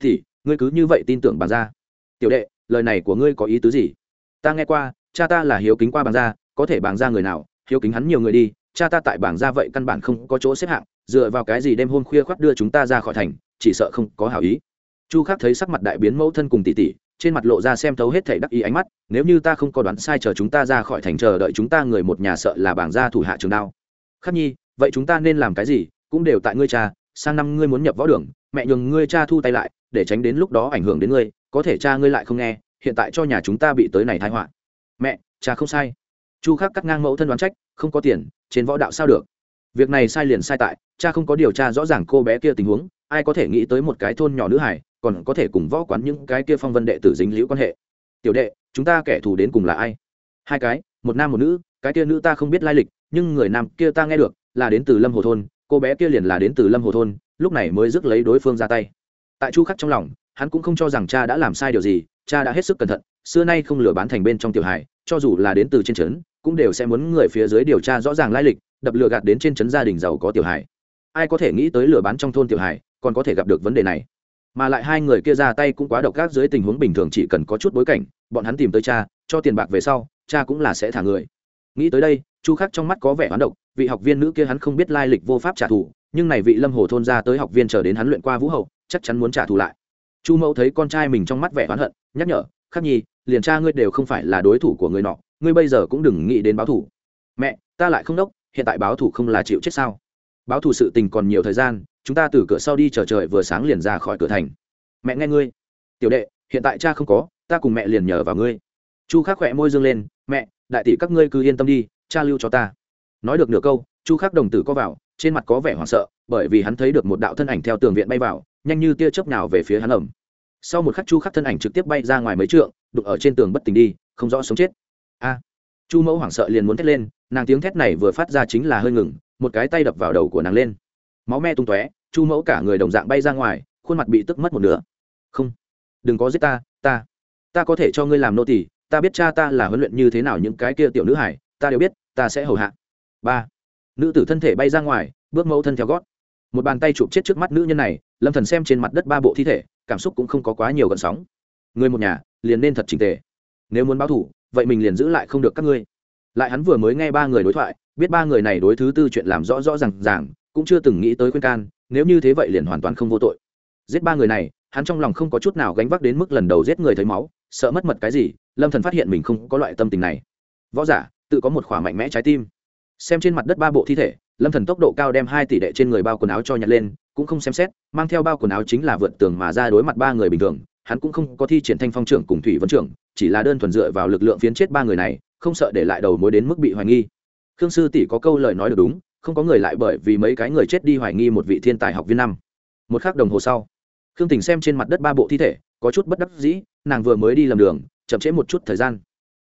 Thì ngươi cứ như vậy tin tưởng bàn ra tiểu đệ, lời này của ngươi có ý tứ gì? Ta nghe qua, cha ta là hiếu kính qua bàn ra có thể bàn ra người nào, hiếu kính hắn nhiều người đi, cha ta tại bảng ra vậy căn bản không có chỗ xếp hạng dựa vào cái gì đêm hôm khuya khoác đưa chúng ta ra khỏi thành, chỉ sợ không có hảo ý. Chu khắc thấy sắc mặt đại biến mẫu thân cùng tỷ tỷ, trên mặt lộ ra xem thấu hết thảy đắc ý ánh mắt, nếu như ta không có đoán sai chờ chúng ta ra khỏi thành chờ đợi chúng ta người một nhà sợ là bảng gia thủ hạ trường đao. Khắc nhi, vậy chúng ta nên làm cái gì? Cũng đều tại ngươi cha, sang năm ngươi muốn nhập võ đường, mẹ nhường ngươi cha thu tay lại, để tránh đến lúc đó ảnh hưởng đến ngươi, có thể cha ngươi lại không nghe, hiện tại cho nhà chúng ta bị tới này thái họa. Mẹ, cha không sai. Chu khắc cắt ngang mẫu thân đoán trách, không có tiền, trên võ đạo sao được? Việc này sai liền sai tại, cha không có điều tra rõ ràng cô bé kia tình huống, ai có thể nghĩ tới một cái thôn nhỏ nữ hải, còn có thể cùng võ quán những cái kia phong vân đệ tử dính liễu quan hệ. Tiểu đệ, chúng ta kẻ thù đến cùng là ai? Hai cái, một nam một nữ, cái kia nữ ta không biết lai lịch, nhưng người nam kia ta nghe được, là đến từ lâm hồ thôn, cô bé kia liền là đến từ lâm hồ thôn, lúc này mới rước lấy đối phương ra tay. Tại chu khắc trong lòng, hắn cũng không cho rằng cha đã làm sai điều gì, cha đã hết sức cẩn thận, xưa nay không lừa bán thành bên trong tiểu hài, cho dù là đến từ trên trấn, cũng đều sẽ muốn người phía dưới điều tra rõ ràng lai lịch đập lừa gạt đến trên trấn gia đình giàu có tiểu hải ai có thể nghĩ tới lừa bán trong thôn tiểu hải còn có thể gặp được vấn đề này. Mà lại hai người kia ra tay cũng quá độc ác dưới tình huống bình thường chỉ cần có chút bối cảnh, bọn hắn tìm tới cha, cho tiền bạc về sau, cha cũng là sẽ thả người. Nghĩ tới đây, chu khắc trong mắt có vẻ hoán độc, vị học viên nữ kia hắn không biết lai lịch vô pháp trả thù, nhưng này vị lâm hồ thôn ra tới học viên chờ đến hắn luyện qua vũ hậu, chắc chắn muốn trả thù lại. Chu mẫu thấy con trai mình trong mắt vẻ oán hận, nhắc nhở, khắc nhi, liền cha ngươi đều không phải là đối thủ của người nọ, ngươi bây giờ cũng đừng nghĩ đến báo thủ mẹ, ta lại không đốc hiện tại báo thủ không là chịu chết sao? Báo thủ sự tình còn nhiều thời gian, chúng ta từ cửa sau đi chờ trời vừa sáng liền ra khỏi cửa thành. Mẹ nghe ngươi. Tiểu đệ, hiện tại cha không có, ta cùng mẹ liền nhờ vào ngươi. Chu khắc khỏe môi dương lên, mẹ, đại tỷ các ngươi cứ yên tâm đi, cha lưu cho ta. Nói được nửa câu, chu khắc đồng tử có vào, trên mặt có vẻ hoảng sợ, bởi vì hắn thấy được một đạo thân ảnh theo tường viện bay vào, nhanh như tia chớp nào về phía hắn ẩm. Sau một khắc chu khắc thân ảnh trực tiếp bay ra ngoài mấy trượng, đụng ở trên tường bất tỉnh đi, không rõ sống chết. A! Chu mẫu hoảng sợ liền muốn thét lên nàng tiếng thét này vừa phát ra chính là hơi ngừng, một cái tay đập vào đầu của nàng lên. Máu me tung tóe, chu mẫu cả người đồng dạng bay ra ngoài, khuôn mặt bị tức mất một nửa. Không, đừng có giết ta ta ta có thể cho ngươi làm nô tỳ, ta biết cha ta là huấn luyện như thế nào những cái kia tiểu nữ hải, ta đều biết, ta sẽ hầu hạ. Ba, nữ tử thân thể bay ra ngoài, bước mẫu thân theo gót. Một bàn tay chụp chết trước mắt nữ nhân này, lâm thần xem trên mặt đất ba bộ thi thể, cảm xúc cũng không có quá nhiều gợn sóng. Người một nhà, liền nên thật trình tề. Nếu muốn báo thủ, vậy mình liền giữ lại không được các ngươi lại hắn vừa mới nghe ba người đối thoại, biết ba người này đối thứ tư chuyện làm rõ rõ r à n g ràng, cũng chưa từng nghĩ tới khuyên can, nếu như thế vậy liền hoàn toàn không vô tội. Giết ba người này, hắn trong lòng không có chút nào gánh vác đến mức lần đầu giết người thấy máu, sợ mất mật cái gì, lâm thần phát hiện mình không có loại tâm tình này. Võ giả, tự có một khỏa mạnh mẽ trái tim. Xem trên mặt đất ba bộ thi thể, lâm thần tốc độ cao đem hai tỷ đệ trên người bao quần áo cho nhặt lên, cũng không xem xét, mang theo bao quần áo chính là vượt tường mà ra đối mặt ba người bình thường, hắn cũng không có thi triển thanh phong trưởng cùng thủy vấn trưởng, chỉ là đơn thuần dựa vào lực lượng phiến chết ba người này không sợ để lại đầu mối đến mức bị hoài nghi. Khương sư tỷ có câu lời nói được đúng, không có người lại bởi vì mấy cái người chết đi hoài nghi một vị thiên tài học viên năm. Một khắc đồng hồ sau, khương tình xem trên mặt đất ba bộ thi thể, có chút bất đắc dĩ, nàng vừa mới đi lầm đường, chậm trễ một chút thời gian.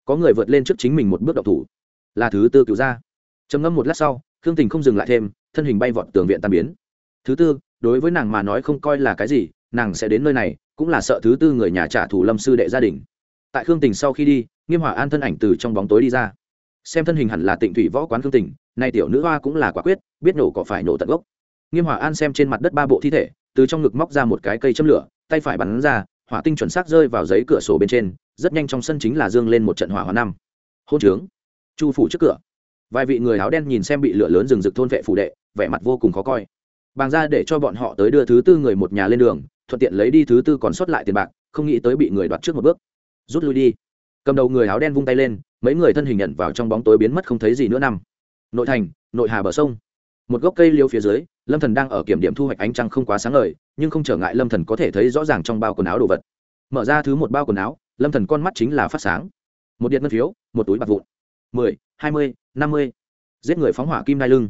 Có người vượt lên trước chính mình một bước động thủ. Là thứ tư cứu ra trầm ngâm một lát sau, khương tình không dừng lại thêm, thân hình bay vọt tường viện tàn biến. Thứ tư, đối với nàng mà nói không coi là cái gì, nàng sẽ đến nơi này, cũng là sợ thứ tư người nhà trả thù lâm sư đệ gia đình tại khương tình sau khi đi, nghiêm hỏa an thân ảnh từ trong bóng tối đi ra. Xem thân hình hẳn là tịnh thủy võ quán khương tình, nay tiểu nữ hoa cũng là quả quyết, biết nổ có phải nổ tận gốc. Nghiêm hỏa an xem trên mặt đất ba bộ thi thể, từ trong ngực móc ra một cái cây châm lửa, tay phải bắn ra, hỏa tinh chuẩn xác rơi vào giấy cửa sổ bên trên, rất nhanh trong sân chính là dương lên một trận hỏa hoa năm. Hôn trướng. Chu phủ trước cửa. Vài vị người áo đen nhìn xem bị lửa lớn rừng rực thôn vệ phủ đệ, vẻ mặt vô cùng khó coi. Bàng ra để cho bọn họ tới đưa thứ tư người một nhà lên đường, thuận tiện lấy đi thứ tư còn sót lại tiền bạc, không nghĩ tới bị người đoạt trước một bước rút lui đi. Cầm đầu người áo đen vung tay lên, mấy người thân hình nhận vào trong bóng tối biến mất không thấy gì nữa năm. Nội thành, nội hà bờ sông. Một gốc cây liêu phía dưới, lâm thần đang ở kiểm điểm thu hoạch ánh trăng không quá sáng ngời, nhưng không trở ngại lâm thần có thể thấy rõ ràng trong bao quần áo đồ vật. Mở ra thứ một bao quần áo, lâm thần con mắt chính là phát sáng. Một điện ngân phiếu, một túi bạc vụn. Mười, hai mươi, năm mươi. Giết người phóng hỏa kim nai lưng.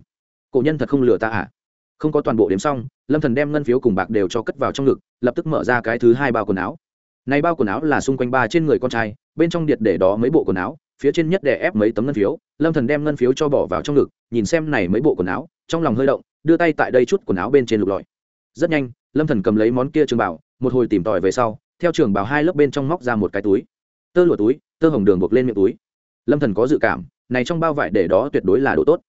Cổ nhân thật không lừa ta à? Không có toàn bộ đếm xong, lâm thần đem ngân phiếu cùng bạc đều cho cất vào trong ngực, lập tức mở ra cái thứ hai bao quần áo này bao quần áo là xung quanh ba trên người con trai, bên trong điện để đó mấy bộ quần áo, phía trên nhất để ép mấy tấm ngân phiếu. Lâm thần đem ngân phiếu cho bỏ vào trong ngực, nhìn xem này mấy bộ quần áo, trong lòng hơi động, đưa tay tại đây chút quần áo bên trên lục lọi. Rất nhanh, lâm thần cầm lấy món kia trường bảo, một hồi tìm tòi về sau, theo trường bảo hai lớp bên trong móc ra một cái túi. Tơ lụa túi, tơ hồng đường buộc lên miệng túi. Lâm thần có dự cảm, này trong bao vải để đó tuyệt đối là đồ tốt.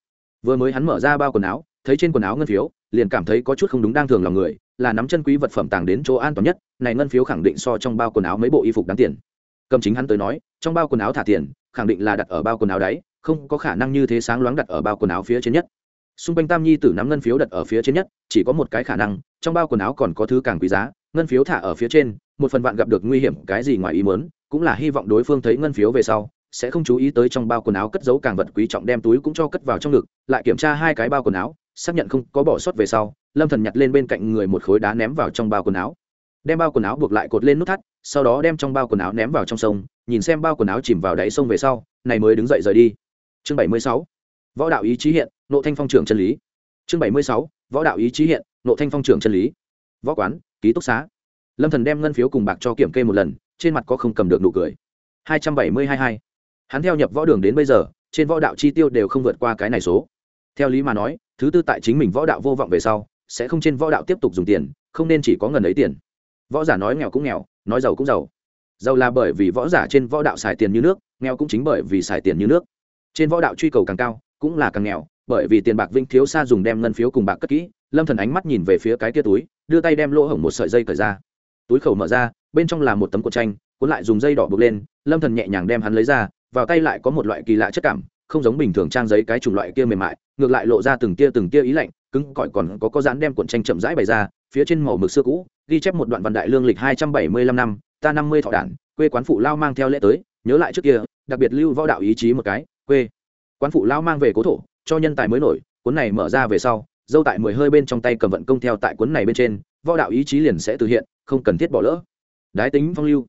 Vừa mới hắn mở ra bao quần áo, thấy trên quần áo ngân phiếu, liền cảm thấy có chút không đúng đang thường lòng người là nắm chân quý vật phẩm tàng đến chỗ an toàn nhất, này ngân phiếu khẳng định so trong bao quần áo mấy bộ y phục đáng tiền. Cầm chính hắn tới nói, trong bao quần áo thả tiền, khẳng định là đặt ở bao quần áo đáy, không có khả năng như thế sáng loáng đặt ở bao quần áo phía trên nhất. Xung quanh tam nhi tử nắm ngân phiếu đặt ở phía trên nhất, chỉ có một cái khả năng, trong bao quần áo còn có thứ càng quý giá, ngân phiếu thả ở phía trên, một phần bạn gặp được nguy hiểm, cái gì ngoài ý muốn, cũng là hy vọng đối phương thấy ngân phiếu về sau, sẽ không chú ý tới trong bao quần áo cất giấu càng vật quý trọng đem túi cũng cho cất vào trong ngực, lại kiểm tra hai cái bao quần áo xác nhận không có bỏ sót về sau, lâm thần nhặt lên bên cạnh người một khối đá ném vào trong bao quần áo. Đem bao quần áo buộc lại cột lên nút thắt, sau đó đem trong bao quần áo ném vào trong sông, nhìn xem bao quần áo chìm vào đáy sông về sau, này mới đứng dậy rời đi. Chương bảy mươi sáu, võ đạo ý chí hiện, nộ thanh phong trưởng chân lý. Chương bảy mươi sáu, võ đạo ý chí hiện, nộ thanh phong trưởng chân lý. Võ quán, ký túc xá. Lâm thần đem ngân phiếu cùng bạc cho kiểm kê một lần, trên mặt có không cầm được nụ cười. Hai trăm bảy mươi hai hai. Hắn theo nhập võ đường đến bây giờ, trên võ đạo chi tiêu đều không vượt qua cái này số theo lý mà nói, thứ tư tại chính mình võ đạo vô vọng về sau, sẽ không trên võ đạo tiếp tục dùng tiền, không nên chỉ có ngần ấy tiền. Võ giả nói nghèo cũng nghèo, nói giàu cũng giàu. Giàu là bởi vì võ giả trên võ đạo xài tiền như nước, nghèo cũng chính bởi vì xài tiền như nước. Trên võ đạo truy cầu càng cao, cũng là càng nghèo, bởi vì tiền bạc vinh thiếu xa dùng đem ngân phiếu cùng bạc cất kỹ, lâm thần ánh mắt nhìn về phía cái tia túi, đưa tay đem lỗ hổng một sợi dây cởi ra. Túi khẩu mở ra, bên trong là một tấm cuộn tranh, cuốn lại dùng dây đỏ buộc lên, lâm thần nhẹ nhàng đem hắn lấy ra, vào tay lại có một loại kỳ lạ chất cảm không giống bình thường trang giấy cái chủng loại kia mềm mại, ngược lại lộ ra từng tia từng tia ý lạnh, cứng cỏi còn có có dán đem cuộn tranh chậm rãi bày ra, phía trên màu mực xưa cũ, ghi chép một đoạn văn đại lương lịch hai trăm bảy mươi lăm năm, ta năm mươi thọ đản, quê quán phụ lao mang theo lễ tới, nhớ lại trước kia, đặc biệt lưu võ đạo ý chí một cái, quê quán phụ lao mang về cố thổ, cho nhân tài mới nổi, cuốn này mở ra về sau, dâu tại mười hơi bên trong tay cầm vận công theo tại cuốn này bên trên, võ đạo ý chí liền sẽ từ hiện, không cần thiết bỏ lỡ. Đái tính phong lưu.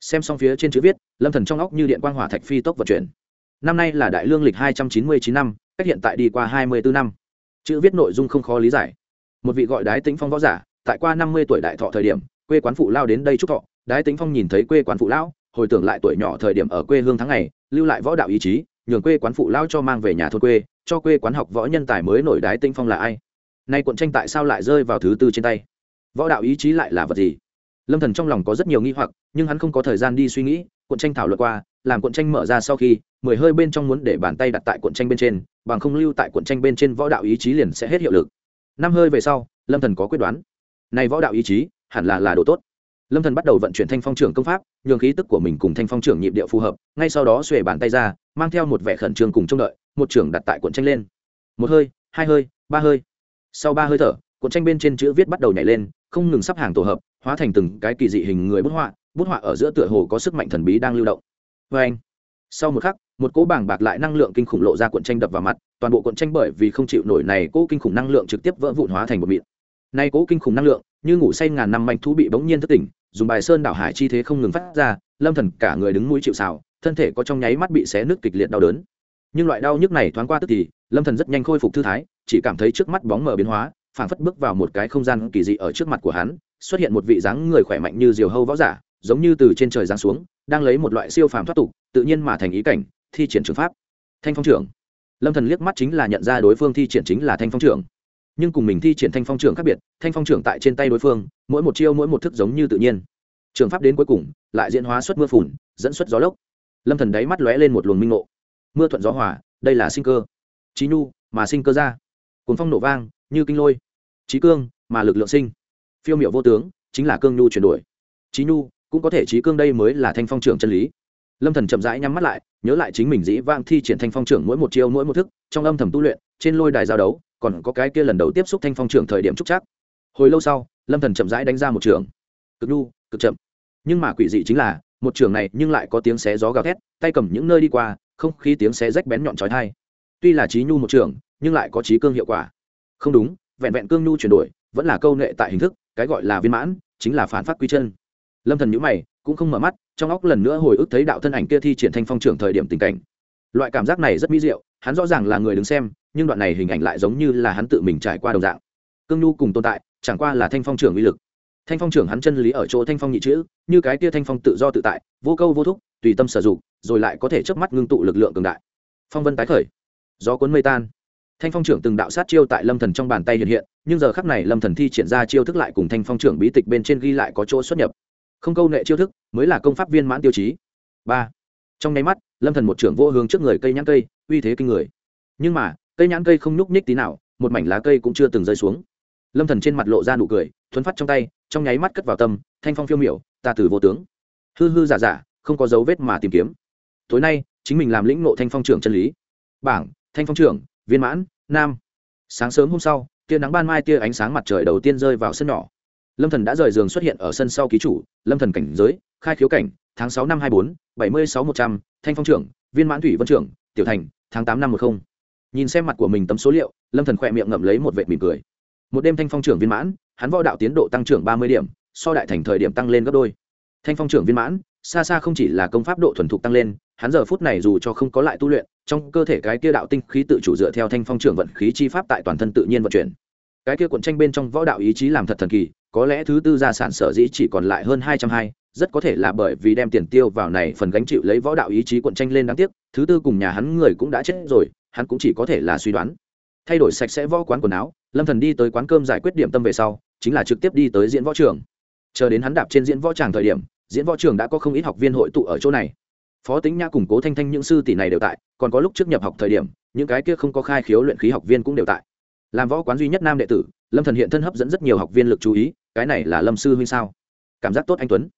Xem xong phía trên chữ viết, lâm thần trong óc như điện quang hỏa thạch phi tốc vận chuyển năm nay là đại lương lịch hai trăm chín mươi chín năm, cách hiện tại đi qua hai mươi bốn năm. Chữ viết nội dung không khó lý giải. Một vị gọi đái tĩnh phong võ giả, tại qua năm mươi tuổi đại thọ thời điểm, quê quán phụ lao đến đây chúc thọ. Đái tĩnh phong nhìn thấy quê quán phụ lão, hồi tưởng lại tuổi nhỏ thời điểm ở quê hương tháng ngày, lưu lại võ đạo ý chí, nhường quê quán phụ lao cho mang về nhà thôn quê, cho quê quán học võ nhân tài mới nổi đái tinh phong là ai. Nay cuộn tranh tại sao lại rơi vào thứ tư trên tay? Võ đạo ý chí lại là vật gì? Lâm thần trong lòng có rất nhiều nghi hoặc, nhưng hắn không có thời gian đi suy nghĩ, cuộn tranh thảo luận qua làm cuộn tranh mở ra sau khi, mười hơi bên trong muốn để bàn tay đặt tại cuộn tranh bên trên, bằng không lưu tại cuộn tranh bên trên võ đạo ý chí liền sẽ hết hiệu lực. Năm hơi về sau, lâm thần có quyết đoán. Này võ đạo ý chí, hẳn là là đồ tốt. Lâm thần bắt đầu vận chuyển thanh phong trưởng công pháp, nhường khí tức của mình cùng thanh phong trưởng nhịp điệu phù hợp, ngay sau đó xuề bàn tay ra, mang theo một vẻ khẩn trương cùng trông đợi, một trưởng đặt tại cuộn tranh lên. Một hơi, hai hơi, ba hơi. Sau ba hơi thở, cuộn tranh bên trên chữ viết bắt đầu nhảy lên, không ngừng sắp hàng tổ hợp, hóa thành từng cái kỳ dị hình người bút họa bút họa ở giữa tựa hồ có sức mạnh thần bí đang lưu động vê anh. Sau một khắc, một cỗ bảng bạc lại năng lượng kinh khủng lộ ra cuộn tranh đập vào mặt, toàn bộ cuộn tranh bởi vì không chịu nổi này cỗ kinh khủng năng lượng trực tiếp vỡ vụn hóa thành một mịn. Nay cỗ kinh khủng năng lượng, như ngủ say ngàn năm manh thú bị bỗng nhiên thất tỉnh, dùng bài sơn đảo hải chi thế không ngừng phát ra, lâm thần cả người đứng mũi chịu xào thân thể có trong nháy mắt bị xé nứt kịch liệt đau đớn. Nhưng loại đau nhức này thoáng qua tức thì, lâm thần rất nhanh khôi phục thư thái, chỉ cảm thấy trước mắt bóng mờ biến hóa, phảng phất bước vào một cái không gian kỳ dị ở trước mặt của hắn, xuất hiện một vị dáng người khỏe mạnh như diều hâu võ giả giống như từ trên trời giáng xuống, đang lấy một loại siêu phàm thoát tục, tự nhiên mà thành ý cảnh, thi triển trường pháp. Thanh phong trưởng lâm thần liếc mắt chính là nhận ra đối phương thi triển chính là thanh phong trưởng nhưng cùng mình thi triển thanh phong trưởng khác biệt, thanh phong trưởng tại trên tay đối phương, mỗi một chiêu mỗi một thức giống như tự nhiên. Trường pháp đến cuối cùng, lại diễn hóa xuất mưa phùn, dẫn xuất gió lốc. Lâm thần đáy mắt lóe lên một luồng minh ngộ. Mưa thuận gió hòa, đây là sinh cơ. Trí nhu, mà sinh cơ ra. Cuốn phong nổ vang, như kinh lôi. Trí cương, mà lực lượng sinh. Phiêu miệu vô tướng, chính là cương nhu chuyển đổi. Trí nhu cũng có thể trí cương đây mới là thanh phong trưởng chân lý. Lâm thần chậm rãi nhắm mắt lại, nhớ lại chính mình dĩ vang thi triển thanh phong trưởng mỗi một chiêu, mỗi một thức, trong âm thầm tu luyện, trên lôi đài giao đấu, còn có cái kia lần đầu tiếp xúc thanh phong trưởng thời điểm trúc chắc hồi lâu sau, lâm thần chậm rãi đánh ra một trường. Cực nhu, cực chậm. Nhưng mà quỷ dị chính là, một trường này nhưng lại có tiếng xé gió gào thét, tay cầm những nơi đi qua, không khí tiếng xé rách bén nhọn trói thai tuy là trí nhu một trường, nhưng lại có trí cương hiệu quả. Không đúng, vẹn vẹn cương nhu chuyển đổi, vẫn là câu nghệ tại hình thức, cái gọi là viên mãn, chính là phản phát quy chân lâm thần nhíu mày, cũng không mở mắt, trong óc lần nữa hồi ức thấy đạo thân ảnh kia thi triển thanh phong trưởng thời điểm tình cảnh. Loại cảm giác này rất mỹ diệu, hắn rõ ràng là người đứng xem, nhưng đoạn này hình ảnh lại giống như là hắn tự mình trải qua đồng dạng. Cương nhu cùng tồn tại, chẳng qua là thanh phong trưởng uy lực. Thanh phong trưởng hắn chân lý ở chỗ thanh phong nhị chữ, như cái kia thanh phong tự do tự tại, vô câu vô thúc, tùy tâm sử dụng, rồi lại có thể chớp mắt ngưng tụ lực lượng cường đại. Phong vân tái khởi, gió cuốn mây tan. Thanh phong trưởng từng đạo sát chiêu tại lâm thần trong bàn tay hiện hiện, nhưng giờ khắc này lâm thần thi triển ra chiêu thức lại cùng thanh phong trưởng bí tịch bên trên ghi lại có chỗ xuất nhập không câu nệ chiêu thức, mới là công pháp viên mãn tiêu chí. Ba, trong nháy mắt, lâm thần một trưởng vô hướng trước người cây nhãn cây, uy thế kinh người. Nhưng mà, cây nhãn cây không nhúc nhích tí nào, một mảnh lá cây cũng chưa từng rơi xuống. Lâm thần trên mặt lộ ra nụ cười, thuấn phát trong tay, trong nháy mắt cất vào tâm, thanh phong phiêu miểu, ta từ vô tướng. Hư hư giả giả, không có dấu vết mà tìm kiếm. Tối nay, chính mình làm lĩnh nộ thanh phong trưởng chân lý. Bảng, thanh phong trưởng, viên mãn, nam. Sáng sớm hôm sau, tia nắng ban mai, tia ánh sáng mặt trời đầu tiên rơi vào sân nhỏ lâm thần đã rời giường xuất hiện ở sân sau ký chủ, lâm thần cảnh giới, khai khiếu cảnh, tháng sáu năm hai bốn, bảy mươi sáu một trăm, thanh phong trưởng, viên mãn thủy vân trưởng, tiểu thành, tháng tám năm một không. Nhìn xem mặt của mình tấm số liệu, lâm thần khỏe miệng ngậm lấy một vệt mỉm cười. Một đêm thanh phong trưởng viên mãn, hắn võ đạo tiến độ tăng trưởng ba mươi điểm, so đại thành thời điểm tăng lên gấp đôi. Thanh phong trưởng viên mãn, xa xa không chỉ là công pháp độ thuần thục tăng lên, hắn giờ phút này dù cho không có lại tu luyện, trong cơ thể cái kia đạo tinh khí tự chủ dựa theo thanh phong trưởng vận khí chi pháp tại toàn thân tự nhiên vận chuyển. Cái kia cuộn tranh bên trong võ đạo ý chí làm thật thần kỳ có lẽ thứ tư gia sản sở dĩ chỉ còn lại hơn hai trăm hai, rất có thể là bởi vì đem tiền tiêu vào này phần gánh chịu lấy võ đạo ý chí cuộn tranh lên đáng tiếc, thứ tư cùng nhà hắn người cũng đã chết rồi, hắn cũng chỉ có thể là suy đoán. Thay đổi sạch sẽ võ quán quần áo, lâm thần đi tới quán cơm giải quyết điểm tâm về sau, chính là trực tiếp đi tới diễn võ trường. Chờ đến hắn đạp trên diễn võ tràng thời điểm, diễn võ trường đã có không ít học viên hội tụ ở chỗ này. Phó tính nhã cùng cố thanh thanh những sư tỷ này đều tại, còn có lúc trước nhập học thời điểm, những cái kia không có khai khiếu luyện khí học viên cũng đều tại. Làm võ quán duy nhất nam đệ tử, lâm thần hiện thân hấp dẫn rất nhiều học viên lực chú ý cái này là lâm sư huynh sao? Cảm giác tốt anh tuấn.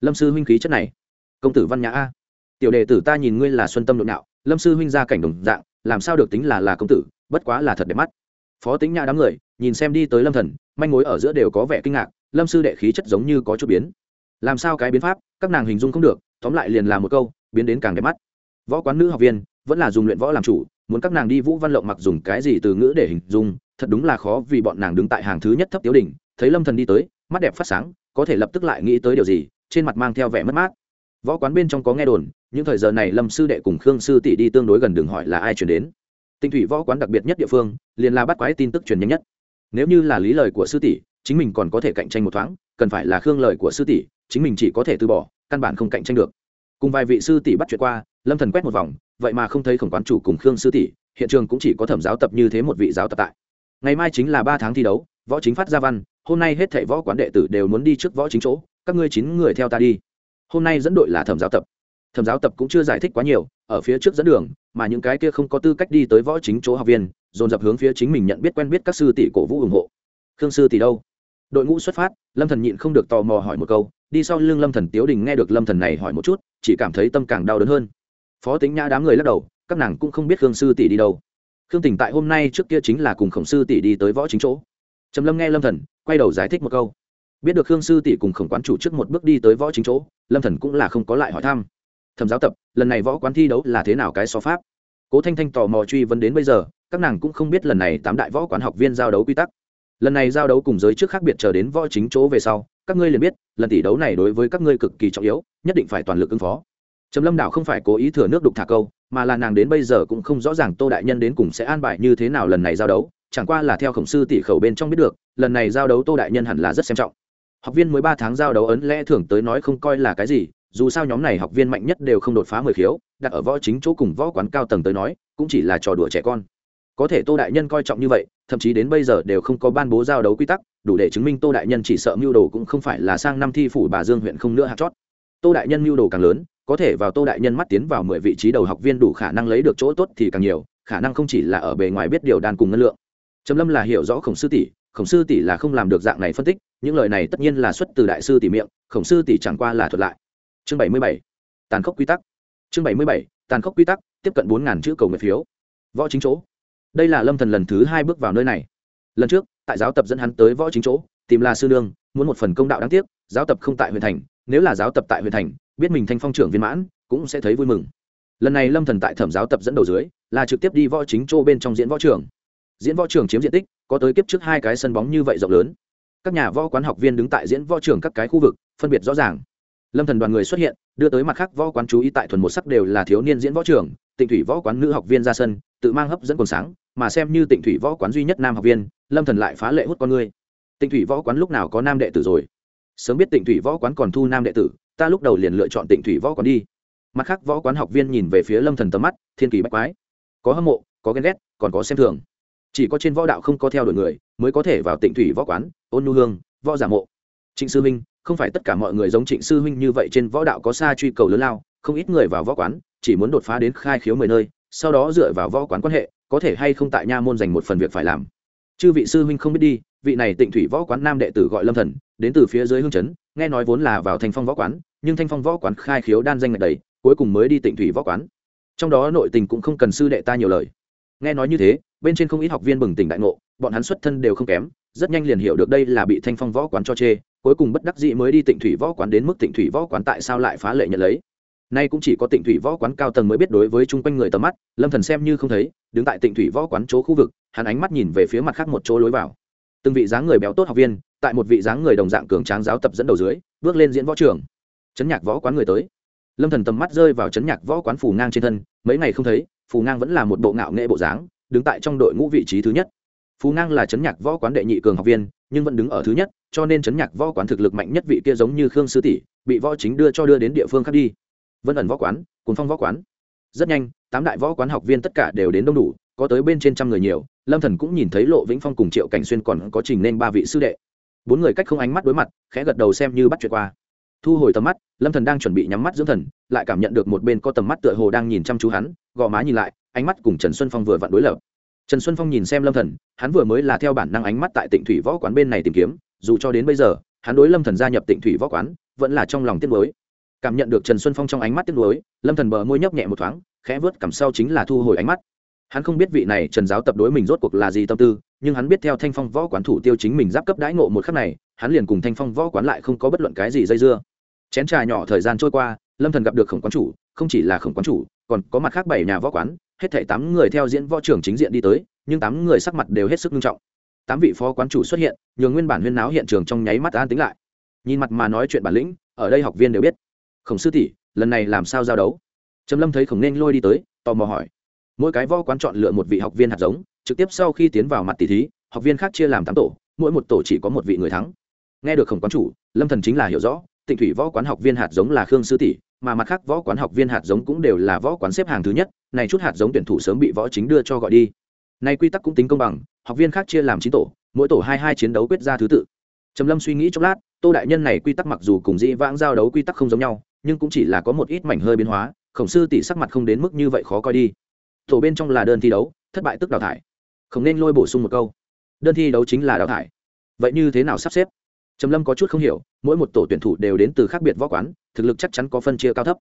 Lâm sư huynh khí chất này. Công tử văn nhã a. Tiểu đệ tử ta nhìn ngươi là xuân tâm nội nạo, lâm sư huynh ra cảnh đồng dạng, làm sao được tính là là công tử, bất quá là thật đẹp mắt. Phó tính nhã đám người, nhìn xem đi tới lâm thần, manh mối ở giữa đều có vẻ kinh ngạc, lâm sư đệ khí chất giống như có chút biến. Làm sao cái biến pháp, các nàng hình dung không được, tóm lại liền là một câu, biến đến càng đẹp mắt. Võ quán nữ học viên, vẫn là dùng luyện võ làm chủ, muốn các nàng đi vũ văn lộng mặc dùng cái gì từ ngữ để hình dung, thật đúng là khó vì bọn nàng đứng tại hàng thứ nhất thấp tiếu đỉnh thấy lâm thần đi tới, mắt đẹp phát sáng, có thể lập tức lại nghĩ tới điều gì, trên mặt mang theo vẻ mất mát. Võ quán bên trong có nghe đồn, những thời giờ này lâm sư đệ cùng khương sư tỷ đi tương đối gần đường hỏi là ai chuyển đến. Tinh thủy võ quán đặc biệt nhất địa phương, liền là bắt quái tin tức truyền nhanh nhất. Nếu như là lý lời của sư tỷ, chính mình còn có thể cạnh tranh một thoáng, cần phải là khương lời của sư tỷ, chính mình chỉ có thể từ bỏ, căn bản không cạnh tranh được. Cùng vài vị sư tỷ bắt chuyện qua, lâm thần quét một vòng, vậy mà không thấy khổng quán chủ cùng khương sư tỷ, hiện trường cũng chỉ có thẩm giáo tập như thế một vị giáo tập tại. Ngày mai chính là ba tháng thi đấu, võ chính phát gia văn hôm nay hết thảy võ quán đệ tử đều muốn đi trước võ chính chỗ, các ngươi chín người theo ta đi. Hôm nay dẫn đội là thẩm giáo tập. Thẩm giáo tập cũng chưa giải thích quá nhiều, ở phía trước dẫn đường, mà những cái kia không có tư cách đi tới võ chính chỗ học viên, dồn dập hướng phía chính mình nhận biết quen biết các sư tỷ cổ vũ ủng hộ. Khương sư tỷ đâu? Đội ngũ xuất phát, lâm thần nhịn không được tò mò hỏi một câu, đi sau lưng lâm thần tiếu đình nghe được lâm thần này hỏi một chút, chỉ cảm thấy tâm càng đau đớn hơn. Phó tính nhã đám người lắc đầu, các nàng cũng không biết khương sư tỷ đi đâu. Khương tỉnh tại hôm nay trước kia chính là cùng khổng sư tỷ đi tới võ chính chỗ. Trầm lâm nghe lâm thần quay đầu giải thích một câu. Biết được khương sư tỷ cùng khổng quán chủ trước một bước đi tới võ chính chỗ, lâm thần cũng là không có lại hỏi thăm. Thẩm giáo tập, lần này võ quán thi đấu là thế nào cái so pháp? Cố thanh thanh tò mò truy vấn đến bây giờ, các nàng cũng không biết lần này tám đại võ quán học viên giao đấu quy tắc. Lần này giao đấu cùng giới trước khác biệt chờ đến võ chính chỗ về sau, các ngươi liền biết, lần tỷ đấu này đối với các ngươi cực kỳ trọng yếu, nhất định phải toàn lực ứng phó. Trầm lâm đảo không phải cố ý thừa nước đục thả câu, mà là nàng đến bây giờ cũng không rõ ràng tô đại nhân đến cùng sẽ an bài như thế nào lần này giao đấu chẳng qua là theo khổng sư tỷ khẩu bên trong biết được, lần này giao đấu tô đại nhân hẳn là rất xem trọng. Học viên mới ba tháng giao đấu ấn lẽ thường tới nói không coi là cái gì, dù sao nhóm này học viên mạnh nhất đều không đột phá mười khiếu, đặt ở võ chính chỗ cùng võ quán cao tầng tới nói, cũng chỉ là trò đùa trẻ con. Có thể tô đại nhân coi trọng như vậy, thậm chí đến bây giờ đều không có ban bố giao đấu quy tắc, đủ để chứng minh tô đại nhân chỉ sợ mưu đồ cũng không phải là sang năm thi phủ bà dương huyện không nữa hạt chót. Tô đại nhân mưu đồ càng lớn, có thể vào tô đại nhân mắt tiến vào mười vị trí đầu học viên đủ khả năng lấy được chỗ tốt thì càng nhiều, khả năng không chỉ là ở bề ngoài biết điều đan cùng ngân lượng trầm lâm là hiểu rõ khổng sư tỷ, khổng sư tỷ là không làm được dạng này phân tích, những lời này tất nhiên là xuất từ đại sư tỷ miệng, khổng sư tỷ chẳng qua là thuật lại. Chương bảy mươi bảy, tàn khốc quy tắc. Chương bảy mươi bảy, tàn khốc quy tắc, tiếp cận bốn ngàn chữ cầu nguyện phiếu. Võ chính chỗ. Đây là lâm thần lần thứ hai bước vào nơi này. Lần trước, tại giáo tập dẫn hắn tới võ chính chỗ, tìm là sư nương, muốn một phần công đạo đáng tiếc, giáo tập không tại huyện thành, nếu là giáo tập tại huyện thành, biết mình thanh phong trưởng viên mãn, cũng sẽ thấy vui mừng. Lần này lâm thần tại thẩm giáo tập dẫn đầu dưới, là trực tiếp đi võ chính chỗ bên trong diễn võ trường diễn võ trường chiếm diện tích, có tới kiếp trước hai cái sân bóng như vậy rộng lớn. Các nhà võ quán học viên đứng tại diễn võ trường các cái khu vực, phân biệt rõ ràng. Lâm thần đoàn người xuất hiện, đưa tới mặt khác võ quán chú ý tại thuần một sắc đều là thiếu niên diễn võ trường, tịnh thủy võ quán nữ học viên ra sân, tự mang hấp dẫn quần sáng, mà xem như tịnh thủy võ quán duy nhất nam học viên, lâm thần lại phá lệ hút con người. Tịnh thủy võ quán lúc nào có nam đệ tử rồi? Sớm biết tịnh thủy võ quán còn thu nam đệ tử, ta lúc đầu liền lựa chọn tịnh thủy võ quán đi. Mặt khác võ quán học viên nhìn về phía lâm thần tầm mắt, thiên kỳ bách quái. Có hâm mộ, có ghen ghét, còn có xem thường chỉ có trên võ đạo không có theo đuổi người mới có thể vào tịnh thủy võ quán, ôn nu hương, võ giả mộ. Trịnh sư huynh không phải tất cả mọi người giống trịnh sư huynh như vậy trên võ đạo có xa truy cầu lớn lao, không ít người vào võ quán, chỉ muốn đột phá đến khai khiếu mười nơi, sau đó dựa vào võ quán quan hệ, có thể hay không tại nha môn dành một phần việc phải làm. Chư vị sư huynh không biết đi, vị này tịnh thủy võ quán nam đệ tử gọi lâm thần, đến từ phía dưới hương chấn, nghe nói vốn là vào thanh phong võ quán, nhưng thanh phong võ quán khai khiếu đan danh ngạch đầy, cuối cùng mới đi tịnh thủy võ quán. Trong đó nội tình cũng không cần sư đệ ta nhiều lời. Nghe nói như thế bên trên không ít học viên bừng tỉnh đại ngộ, bọn hắn xuất thân đều không kém, rất nhanh liền hiểu được đây là bị thanh phong võ quán cho chê, cuối cùng bất đắc dĩ mới đi tịnh thủy võ quán đến mức tịnh thủy võ quán tại sao lại phá lệ nhận lấy. Nay cũng chỉ có tịnh thủy võ quán cao tầng mới biết đối với chung quanh người tầm mắt, lâm thần xem như không thấy, đứng tại tịnh thủy võ quán chỗ khu vực, hắn ánh mắt nhìn về phía mặt khác một chỗ lối vào. Từng vị dáng người béo tốt học viên, tại một vị dáng người đồng dạng cường tráng giáo tập dẫn đầu dưới, bước lên diễn võ trường. Chấn nhạc võ quán người tới. Lâm thần tầm mắt rơi vào chấn nhạc võ quán phù ngang trên thân, mấy ngày không thấy, phù ngang vẫn là một bộ ngạo nghệ bộ dáng đứng tại trong đội ngũ vị trí thứ nhất. Phú ngang là chấn nhạc võ quán đệ nhị cường học viên, nhưng vẫn đứng ở thứ nhất, cho nên chấn nhạc võ quán thực lực mạnh nhất vị kia giống như khương sư tỷ, bị võ chính đưa cho đưa đến địa phương khác đi. Vân ẩn võ quán cuốn phong võ quán. Rất nhanh, tám đại võ quán học viên tất cả đều đến đông đủ, có tới bên trên trăm người nhiều, lâm thần cũng nhìn thấy lộ vĩnh phong cùng triệu cảnh xuyên còn có trình nên ba vị sư đệ. Bốn người cách không ánh mắt đối mặt, khẽ gật đầu xem như bắt chuyện qua. Thu hồi tầm mắt, lâm thần đang chuẩn bị nhắm mắt dưỡng thần, lại cảm nhận được một bên có tầm mắt tựa hồ đang nhìn chăm chú hắn, gò má nhìn lại ánh mắt cùng trần xuân phong vừa vặn đối lập. Trần xuân phong nhìn xem lâm thần, hắn vừa mới là theo bản năng ánh mắt tại tịnh thủy võ quán bên này tìm kiếm, dù cho đến bây giờ, hắn đối lâm thần gia nhập tịnh thủy võ quán, vẫn là trong lòng tiếc nuối. Cảm nhận được trần xuân phong trong ánh mắt tiếc nuối, lâm thần bờ môi nhấp nhẹ một thoáng, khẽ vớt cảm sau chính là thu hồi ánh mắt. Hắn không biết vị này trần giáo tập đối mình rốt cuộc là gì tâm tư, nhưng hắn biết theo thanh phong võ quán thủ tiêu chính mình giáp cấp đãi ngộ một khắc này, hắn liền cùng thanh phong võ quán lại không có bất luận cái gì dây dưa. Chén trà nhỏ thời gian trôi qua, lâm thần gặp được khổng quán chủ, không chỉ là khổng quán chủ, còn có mặt khác bảy nhà võ quán hết thảy tám người theo diễn võ trưởng chính diện đi tới, nhưng tám người sắc mặt đều hết sức nghiêm trọng. Tám vị phó quán chủ xuất hiện, nhường nguyên bản huyên náo hiện trường trong nháy mắt an tính lại. Nhìn mặt mà nói chuyện bản lĩnh, ở đây học viên đều biết. Khổng sư tỷ, lần này làm sao giao đấu? Trầm lâm thấy khổng nên lôi đi tới, tò mò hỏi. Mỗi cái võ quán chọn lựa một vị học viên hạt giống, trực tiếp sau khi tiến vào mặt tỷ thí, học viên khác chia làm tám tổ, mỗi một tổ chỉ có một vị người thắng. Nghe được khổng quán chủ, lâm thần chính là hiểu rõ, tịnh thủy võ quán học viên hạt giống là khương sư tỷ mà mặt khác võ quán học viên hạt giống cũng đều là võ quán xếp hàng thứ nhất, này chút hạt giống tuyển thủ sớm bị võ chính đưa cho gọi đi. Này quy tắc cũng tính công bằng, học viên khác chia làm chín tổ, mỗi tổ hai hai chiến đấu quyết ra thứ tự. Trầm lâm suy nghĩ chốc lát, tô đại nhân này quy tắc mặc dù cùng dĩ vãng giao đấu quy tắc không giống nhau, nhưng cũng chỉ là có một ít mảnh hơi biến hóa, khổng sư tỷ sắc mặt không đến mức như vậy khó coi đi. Tổ bên trong là đơn thi đấu, thất bại tức đào thải. Không nên lôi bổ sung một câu. Đơn thi đấu chính là đào thải. Vậy như thế nào sắp xếp? Trầm lâm có chút không hiểu, mỗi một tổ tuyển thủ đều đến từ khác biệt võ quán, thực lực chắc chắn có phân chia cao thấp.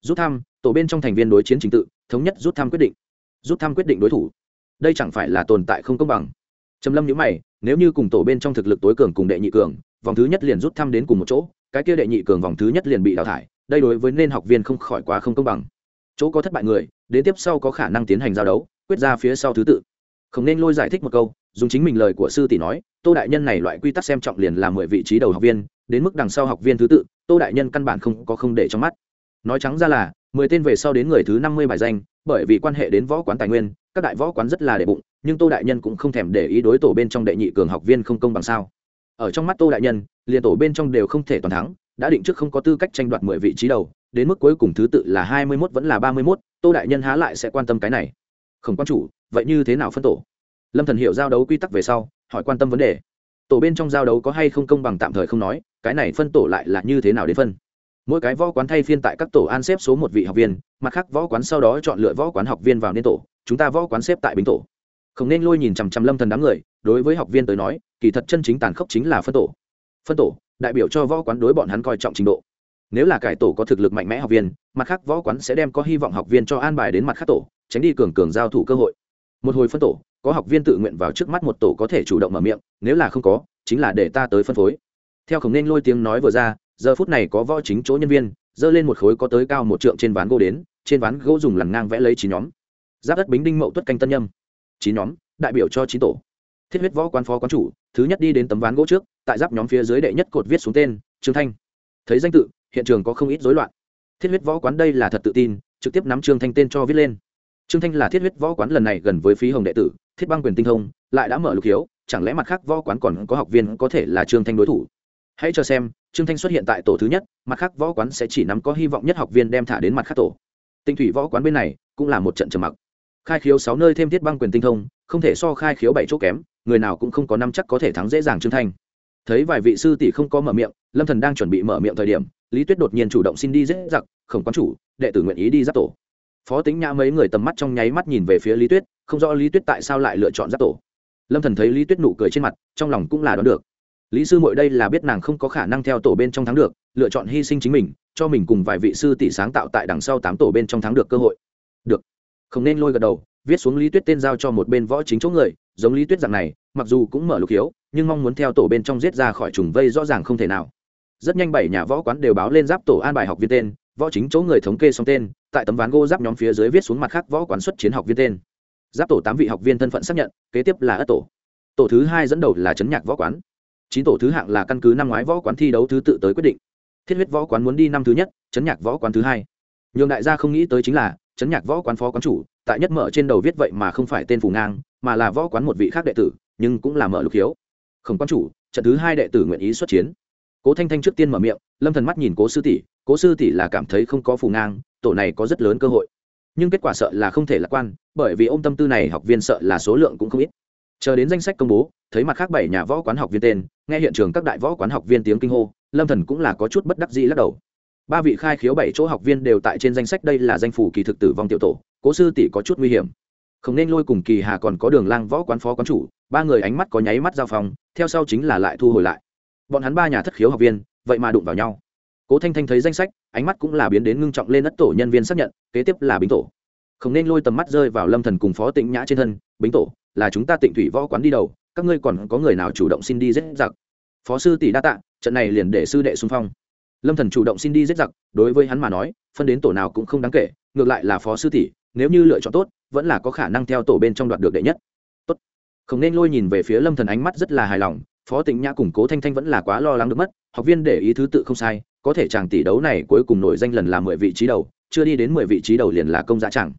Rút thăm tổ bên trong thành viên đối chiến trình tự, thống nhất rút thăm quyết định. Rút thăm quyết định đối thủ. Đây chẳng phải là tồn tại không công bằng. Trầm lâm nhữ mày, nếu như cùng tổ bên trong thực lực tối cường cùng đệ nhị cường, vòng thứ nhất liền rút thăm đến cùng một chỗ, cái kia đệ nhị cường vòng thứ nhất liền bị đào thải, đây đối với nên học viên không khỏi quá không công bằng. Chỗ có thất bại người, đến tiếp sau có khả năng tiến hành giao đấu, quyết ra phía sau thứ tự. Không nên lôi giải thích một câu dùng chính mình lời của sư tỷ nói, tô đại nhân này loại quy tắc xem trọng liền là mười vị trí đầu học viên, đến mức đằng sau học viên thứ tự, tô đại nhân căn bản không có không để trong mắt. Nói trắng ra là, mười tên về sau đến người thứ năm mươi bài danh, bởi vì quan hệ đến võ quán tài nguyên, các đại võ quán rất là đệ bụng, nhưng tô đại nhân cũng không thèm để ý đối tổ bên trong đệ nhị cường học viên không công bằng sao. Ở trong mắt tô đại nhân, liền tổ bên trong đều không thể toàn thắng, đã định trước không có tư cách tranh đoạt mười vị trí đầu, đến mức cuối cùng thứ tự là hai mươi mốt vẫn là ba mươi mốt, tô đại nhân há lại sẽ quan tâm cái này. Không quan chủ, vậy như thế nào phân tổ? Lâm thần hiểu giao đấu quy tắc về sau, hỏi quan tâm vấn đề. Tổ bên trong giao đấu có hay không công bằng tạm thời không nói, cái này phân tổ lại là như thế nào đến phân? Mỗi cái võ quán thay phiên tại các tổ an xếp số một vị học viên, mặt khác võ quán sau đó chọn lựa võ quán học viên vào nên tổ, chúng ta võ quán xếp tại bính tổ. Không nên lôi nhìn chằm chằm lâm thần đám người, đối với học viên tới nói, kỳ thật chân chính tàn khốc chính là phân tổ. Phân tổ, đại biểu cho võ quán đối bọn hắn coi trọng trình độ. Nếu là cải tổ có thực lực mạnh mẽ học viên, mặt khác võ quán sẽ đem có hy vọng học viên cho an bài đến mặt khác tổ, tránh đi cường cường giao thủ cơ hội. Một hồi phân tổ có học viên tự nguyện vào trước mắt một tổ có thể chủ động mở miệng, nếu là không có, chính là để ta tới phân phối. Theo khổng nên lôi tiếng nói vừa ra, giờ phút này có võ chính chỗ nhân viên, dơ lên một khối có tới cao một trượng trên ván gỗ đến, trên ván gỗ dùng lằn ngang vẽ lấy chín nhóm. Giáp đất bính đinh mậu tuất canh tân nhâm. Chín nhóm, đại biểu cho chín tổ. Thiết huyết võ quan phó quán chủ, thứ nhất đi đến tấm ván gỗ trước, tại giáp nhóm phía dưới đệ nhất cột viết xuống tên, trương thanh. Thấy danh tự, hiện trường có không ít rối loạn. Thiết huyết võ quán đây là thật tự tin, trực tiếp nắm trương thanh tên cho viết lên. Trương thanh là thiết huyết võ quán lần này gần với phí hồng đệ tử thiết băng quyền tinh thông, lại đã mở lục hiếu chẳng lẽ mặt khác võ quán còn có học viên có thể là trương thanh đối thủ? Hãy cho xem, trương thanh xuất hiện tại tổ thứ nhất, mặt khác võ quán sẽ chỉ nắm có hy vọng nhất học viên đem thả đến mặt khác tổ. Tinh thủy võ quán bên này, cũng là một trận trầm mặc. Khai khiếu sáu nơi thêm thiết băng quyền tinh thông, không thể so khai khiếu bảy chỗ kém, người nào cũng không có năm chắc có thể thắng dễ dàng trương thanh. Thấy vài vị sư tỷ không có mở miệng, lâm thần đang chuẩn bị mở miệng thời điểm, lý tuyết đột nhiên chủ động xin đi dễ giặc, khổng quán chủ, đệ tử nguyện ý đi giáp tổ phó tính nhã mấy người tầm mắt trong nháy mắt nhìn về phía lý tuyết, không rõ lý tuyết tại sao lại lựa chọn giáp tổ. Lâm thần thấy lý tuyết nụ cười trên mặt, trong lòng cũng là đoán được. Lý sư mội đây là biết nàng không có khả năng theo tổ bên trong thắng được, lựa chọn hy sinh chính mình, cho mình cùng vài vị sư tỷ sáng tạo tại đằng sau tám tổ bên trong thắng được cơ hội. Được. Không nên lôi gật đầu, viết xuống lý tuyết tên giao cho một bên võ chính chỗ người, giống lý tuyết dạng này, mặc dù cũng mở lục hiếu, nhưng mong muốn theo tổ bên trong giết ra khỏi trùng vây rõ ràng không thể nào. Rất nhanh bảy nhà võ quán đều báo lên giáp tổ an bài học viên tên, võ chính chỗ người thống kê xong tên tại tấm ván gỗ giáp nhóm phía dưới viết xuống mặt khác võ quán xuất chiến học viên tên. Giáp tổ tám vị học viên thân phận xác nhận, kế tiếp là ất tổ. Tổ thứ hai dẫn đầu là trấn nhạc võ quán. Chín tổ thứ hạng là căn cứ năm ngoái võ quán thi đấu thứ tự tới quyết định. Thiết huyết võ quán muốn đi năm thứ nhất trấn nhạc võ quán thứ hai. Nhường đại gia không nghĩ tới chính là trấn nhạc võ quán phó quán chủ, tại nhất mở trên đầu viết vậy mà không phải tên phù ngang, mà là võ quán một vị khác đệ tử, nhưng cũng là mở lục hiếu không quán chủ, trận thứ hai đệ tử nguyện ý xuất chiến. Cố thanh thanh trước tiên mở miệng, lâm thần mắt nhìn cố sư tỷ, cố sư tỷ là cảm thấy không có phù ngang tổ này có rất lớn cơ hội. Nhưng kết quả sợ là không thể lạc quan, bởi vì ông tâm tư này học viên sợ là số lượng cũng không ít. Chờ đến danh sách công bố, thấy mặt khác bảy nhà võ quán học viên tên, nghe hiện trường các đại võ quán học viên tiếng kinh hô, lâm thần cũng là có chút bất đắc dĩ lắc đầu. Ba vị khai khiếu bảy chỗ học viên đều tại trên danh sách đây là danh phủ kỳ thực tử vong tiểu tổ, cố sư tỷ có chút nguy hiểm. Không nên lôi cùng kỳ hà còn có đường lang võ quán phó quán chủ, ba người ánh mắt có nháy mắt giao phòng theo sau chính là lại thu hồi lại. Bọn hắn ba nhà thất khiếu học viên, vậy mà đụng vào nhau cố thanh thanh thấy danh sách, ánh mắt cũng là biến đến ngưng trọng lên ất tổ nhân viên xác nhận, kế tiếp là bính tổ. Không nên lôi tầm mắt rơi vào lâm thần cùng phó tịnh nhã trên thân, bính tổ, là chúng ta tịnh thủy võ quán đi đầu, các ngươi còn có người nào chủ động xin đi giết giặc? Phó sư tỷ đa tạ, trận này liền để sư đệ xung phong. Lâm thần chủ động xin đi giết giặc, đối với hắn mà nói, phân đến tổ nào cũng không đáng kể, ngược lại là phó sư tỷ, nếu như lựa chọn tốt, vẫn là có khả năng theo tổ bên trong đoạt được đệ nhất. Tốt. Không nên lôi nhìn về phía lâm thần ánh mắt rất là hài lòng phó tịnh nhã củng cố thanh thanh vẫn là quá lo lắng được mất, học viên để ý thứ tự không sai, có thể chàng tỷ đấu này cuối cùng nổi danh lần là mười vị trí đầu, chưa đi đến mười vị trí đầu liền là công giá chẳng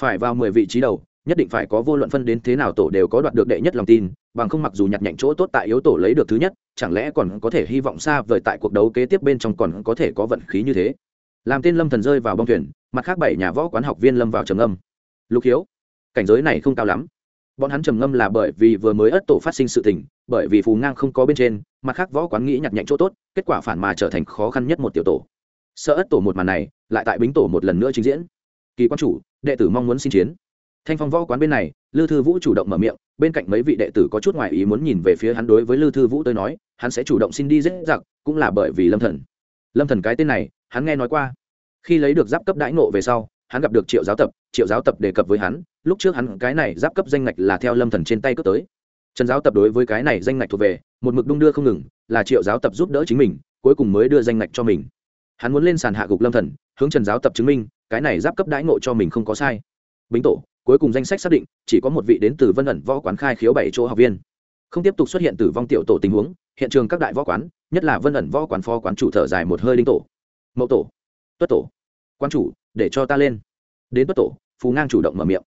phải vào mười vị trí đầu, nhất định phải có vô luận phân đến thế nào tổ đều có đoạt được đệ nhất lòng tin, bằng không mặc dù nhặt nhạnh chỗ tốt tại yếu tổ lấy được thứ nhất, chẳng lẽ còn có thể hy vọng xa vời tại cuộc đấu kế tiếp bên trong còn có thể có vận khí như thế? Làm tên lâm thần rơi vào bong thuyền, mặt khác bảy nhà võ quán học viên lâm vào trầm âm lục hiếu, cảnh giới này không cao lắm bọn hắn trầm ngâm là bởi vì vừa mới ất tổ phát sinh sự tình, bởi vì phù ngang không có bên trên, mặt khác võ quán nghĩ nhặt nhạnh chỗ tốt, kết quả phản mà trở thành khó khăn nhất một tiểu tổ. Sợ ất tổ một màn này, lại tại bính tổ một lần nữa trình diễn. Kỳ quan chủ, đệ tử mong muốn xin chiến. Thanh phong võ quán bên này, lư thư vũ chủ động mở miệng, bên cạnh mấy vị đệ tử có chút ngoại ý muốn nhìn về phía hắn đối với lư thư vũ tôi nói, hắn sẽ chủ động xin đi dễ dặc cũng là bởi vì lâm thần. Lâm thần cái tên này, hắn nghe nói qua. Khi lấy được giáp cấp đãi nộ về sau hắn gặp được triệu giáo tập, triệu giáo tập đề cập với hắn, lúc trước hắn cái này giáp cấp danh ngạch là theo lâm thần trên tay cướp tới. Trần giáo tập đối với cái này danh ngạch thuộc về, một mực đung đưa không ngừng, là triệu giáo tập giúp đỡ chính mình, cuối cùng mới đưa danh ngạch cho mình. Hắn muốn lên sàn hạ gục lâm thần, hướng trần giáo tập chứng minh, cái này giáp cấp đãi ngộ cho mình không có sai. Bính tổ, cuối cùng danh sách xác định, chỉ có một vị đến từ vân ẩn võ quán khai khiếu bảy chỗ học viên. Không tiếp tục xuất hiện tử vong tiểu tổ tình huống, hiện trường các đại võ quán, nhất là vân ẩn võ quán phó quán chủ thở dài một hơi đinh tổ. Mậu tổ, tuất tổ quan chủ để cho ta lên. Đến tuất tổ phú ngang chủ động mở miệng.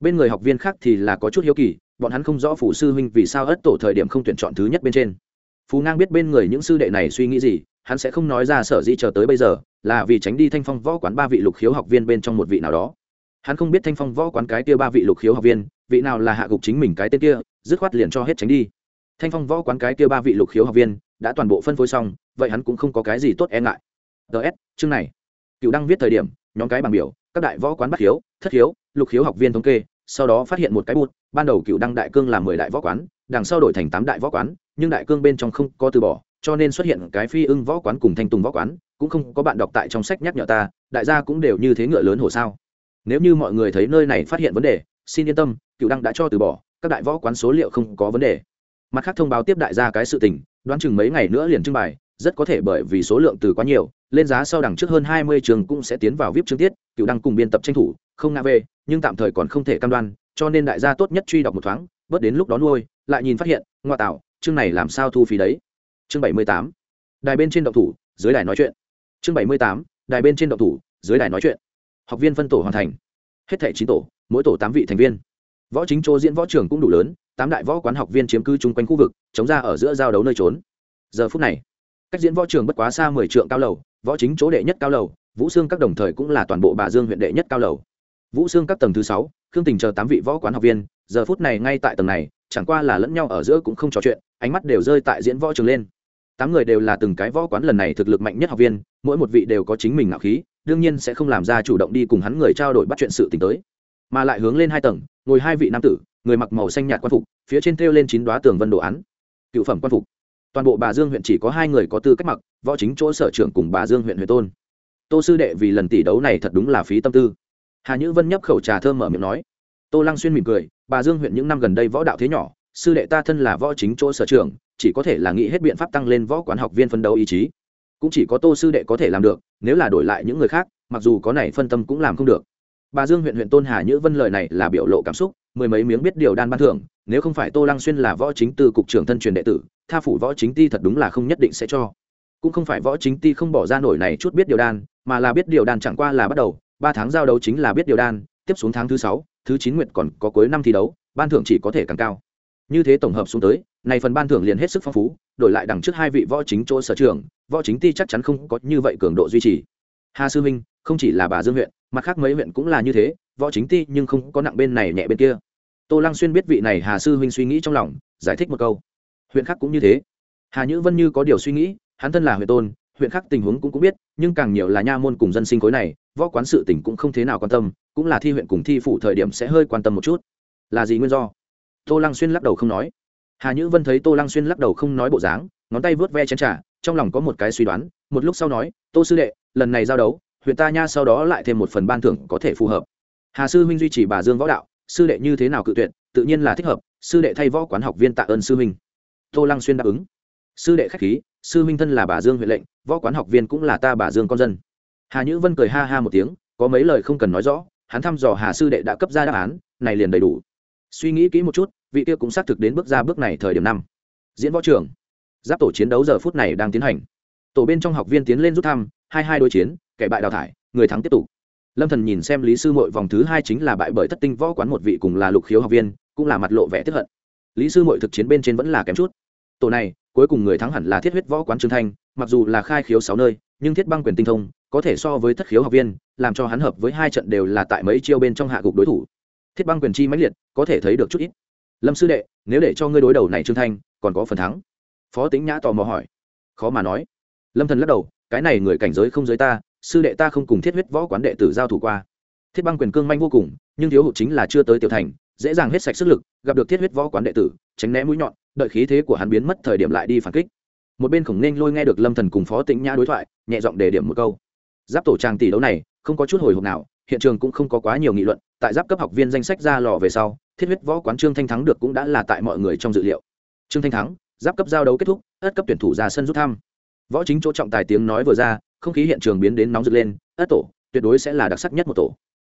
Bên người học viên khác thì là có chút hiếu kỳ, bọn hắn không rõ phủ sư huynh vì sao ất tổ thời điểm không tuyển chọn thứ nhất bên trên. Phú ngang biết bên người những sư đệ này suy nghĩ gì, hắn sẽ không nói ra sở dĩ chờ tới bây giờ, là vì tránh đi thanh phong võ quán ba vị lục khiếu học viên bên trong một vị nào đó. Hắn không biết thanh phong võ quán cái kia ba vị lục khiếu học viên, vị nào là hạ gục chính mình cái tên kia, dứt khoát liền cho hết tránh đi. Thanh phong võ quán cái kia ba vị lục khiếu học viên đã toàn bộ phân phối xong, vậy hắn cũng không có cái gì tốt e ngại. Ts chương này. Cựu đăng viết thời điểm nhóm cái bảng biểu, các đại võ quán bắt hiếu thất hiếu lục hiếu học viên thống kê, sau đó phát hiện một cái bút, ban đầu cựu đăng đại cương là mười đại võ quán, đằng sau đổi thành tám đại võ quán, nhưng đại cương bên trong không có từ bỏ, cho nên xuất hiện cái phi ưng võ quán cùng thanh tùng võ quán, cũng không có bạn đọc tại trong sách nhắc nhở ta, đại gia cũng đều như thế ngựa lớn hồ sao. Nếu như mọi người thấy nơi này phát hiện vấn đề, xin yên tâm, cựu đăng đã cho từ bỏ, các đại võ quán số liệu không có vấn đề. Mặt khác thông báo tiếp đại gia cái sự tình, đoán chừng mấy ngày nữa liền trưng bày rất có thể bởi vì số lượng từ quá nhiều, lên giá sau đằng trước hơn hai mươi trường cũng sẽ tiến vào vip chương tiết, cựu đăng cùng biên tập tranh thủ, không ngã về, nhưng tạm thời còn không thể cam đoan, cho nên đại gia tốt nhất truy đọc một thoáng, bớt đến lúc đó nuôi, lại nhìn phát hiện, ngoa tạo, chương này làm sao thu phí đấy? Chương bảy mươi tám, đài bên trên động thủ, dưới đài nói chuyện. Chương bảy mươi tám, đài bên trên động thủ, dưới đài nói chuyện. Học viên phân tổ hoàn thành. Hết thẻ chín tổ, mỗi tổ tám vị thành viên. Võ chính chỗ diễn võ trường cũng đủ lớn, tám đại võ quán học viên chiếm cư chung quanh khu vực, chống ra ở giữa giao đấu nơi trốn. Giờ phút này cách diễn võ trường bất quá xa mười trượng cao lầu, võ chính chỗ đệ nhất cao lầu, vũ xương các đồng thời cũng là toàn bộ bà dương huyện đệ nhất cao lầu. Vũ xương các tầng thứ sáu, khương tình chờ tám vị võ quán học viên, giờ phút này ngay tại tầng này, chẳng qua là lẫn nhau ở giữa cũng không trò chuyện, ánh mắt đều rơi tại diễn võ trường lên. Tám người đều là từng cái võ quán lần này thực lực mạnh nhất học viên, mỗi một vị đều có chính mình ngạo khí, đương nhiên sẽ không làm ra chủ động đi cùng hắn người trao đổi bắt chuyện sự t tới. Mà lại hướng lên hai tầng, ngồi hai vị nam tử, người mặc màu xanh nhạt quan phục, phía trên thêu lên chín đoá tường vân đồ án. Cựu phẩm quan phục toàn bộ bà dương huyện chỉ có hai người có tư cách mặc, võ chính chỗ sở trưởng cùng bà dương huyện huyện tôn. Tô sư đệ vì lần tỷ đấu này thật đúng là phí tâm tư. Hà nhữ vân nhấp khẩu trà thơm mở miệng nói. Tô lăng xuyên mỉm cười, bà dương huyện những năm gần đây võ đạo thế nhỏ, sư đệ ta thân là võ chính chỗ sở trưởng, chỉ có thể là nghĩ hết biện pháp tăng lên võ quán học viên phân đấu ý chí. Cũng chỉ có tô sư đệ có thể làm được, nếu là đổi lại những người khác, mặc dù có này phân tâm cũng làm không được. Bà dương huyện huyện tôn hà nhữ vân lời này là biểu lộ cảm xúc, mười mấy miếng biết điều đan ban thưởng nếu không phải tô lăng xuyên là võ chính tư cục trưởng thân truyền đệ tử, tha phủ võ chính ti thật đúng là không nhất định sẽ cho. Cũng không phải võ chính ti không bỏ ra nổi này chút biết điều đan, mà là biết điều đan chẳng qua là bắt đầu, ba tháng giao đấu chính là biết điều đan, tiếp xuống tháng thứ sáu, thứ chín nguyện còn có cuối năm thi đấu, ban thưởng chỉ có thể càng cao. Như thế tổng hợp xuống tới, này phần ban thưởng liền hết sức phong phú, đổi lại đằng trước hai vị võ chính chỗ sở trường, võ chính ti chắc chắn không có như vậy cường độ duy trì. Hà sư minh, không chỉ là bà dương huyện, mặt khác mấy huyện cũng là như thế, võ chính ti nhưng không có nặng bên này nhẹ bên kia tô lăng xuyên biết vị này hà sư huynh suy nghĩ trong lòng, giải thích một câu. Huyện khác cũng như thế. Hà nhữ vân như có điều suy nghĩ, hắn thân là huyện tôn, huyện khác tình huống cũng cũng biết, nhưng càng nhiều là nha môn cùng dân sinh khối này, võ quán sự tỉnh cũng không thế nào quan tâm, cũng là thi huyện cùng thi phụ thời điểm sẽ hơi quan tâm một chút. Là gì nguyên do? Tô lăng xuyên lắc đầu không nói. Hà nhữ vân thấy tô lăng xuyên lắc đầu không nói bộ dáng, ngón tay vớt ve chén t r à trong lòng có một cái suy đoán, một lúc sau nói, tô sư đệ, lần này giao đấu, huyện ta nha sau đó lại thêm một phần ban thưởng có thể phù hợp. Hà sư huynh duy trì bà dương võ đạo sư đệ như thế nào cự tuyệt, tự nhiên là thích hợp, sư đệ thay võ quán học viên tạ ơn sư huynh. Tô lăng xuyên đáp ứng. Sư đệ khách khí, sư huynh thân là bà dương huyện lệnh, võ quán học viên cũng là ta bà dương con dân. Hà nhữ vân cười ha ha một tiếng, có mấy lời không cần nói rõ, hắn thăm dò hà sư đệ đã cấp ra đáp án, này liền đầy đủ. Suy nghĩ kỹ một chút, vị kia cũng xác thực đến bước ra bước này thời điểm năm. Diễn võ trường. Giáp tổ chiến đấu giờ phút này đang tiến hành. Tổ bên trong học viên tiến lên rút thăm, hai hai đối chiến, kẻ bại đào thải, người thắng tiếp tục lâm thần nhìn xem lý sư mội vòng thứ hai chính là bại bởi thất tinh võ quán một vị cùng là lục khiếu học viên, cũng là mặt lộ vẻ tiếp hận. Lý sư mội thực chiến bên trên vẫn là kém chút. Tổ này, cuối cùng người thắng hẳn là thiết huyết võ quán trương thanh, mặc dù là khai khiếu sáu nơi, nhưng thiết băng quyền tinh thông có thể so với thất khiếu học viên, làm cho hắn hợp với hai trận đều là tại mấy chiêu bên trong hạ gục đối thủ. Thiết băng quyền chi mãnh liệt, có thể thấy được chút ít. Lâm sư đệ, nếu để cho ngươi đối đầu này trương thanh, còn có phần thắng? Phó tính nhã tò mò hỏi. Khó mà nói. Lâm thần lắc đầu, cái này người cảnh giới không giới ta sư đệ ta không cùng thiết huyết võ quán đệ tử giao thủ qua. Thiết băng quyền cương manh vô cùng, nhưng thiếu hụt chính là chưa tới tiểu thành, dễ dàng hết sạch sức lực, gặp được thiết huyết võ quán đệ tử, tránh né mũi nhọn, đợi khí thế của hắn biến mất thời điểm lại đi phản kích. Một bên khổng nên lôi nghe được lâm thần cùng phó tĩnh nhã đối thoại, nhẹ giọng đề điểm một câu. Giáp tổ trang tỷ đấu này, không có chút hồi hộp nào, hiện trường cũng không có quá nhiều nghị luận, tại giáp cấp học viên danh sách ra lò về sau, thiết huyết võ quán trương thanh thắng được cũng đã là tại mọi người trong dự liệu. Trương thanh thắng, giáp cấp giao đấu kết thúc, ất cấp tuyển thủ ra sân rút thăm. Võ chính chỗ trọng tài tiếng nói vừa ra không khí hiện trường biến đến nóng rực lên, ất tổ, tuyệt đối sẽ là đặc sắc nhất một tổ.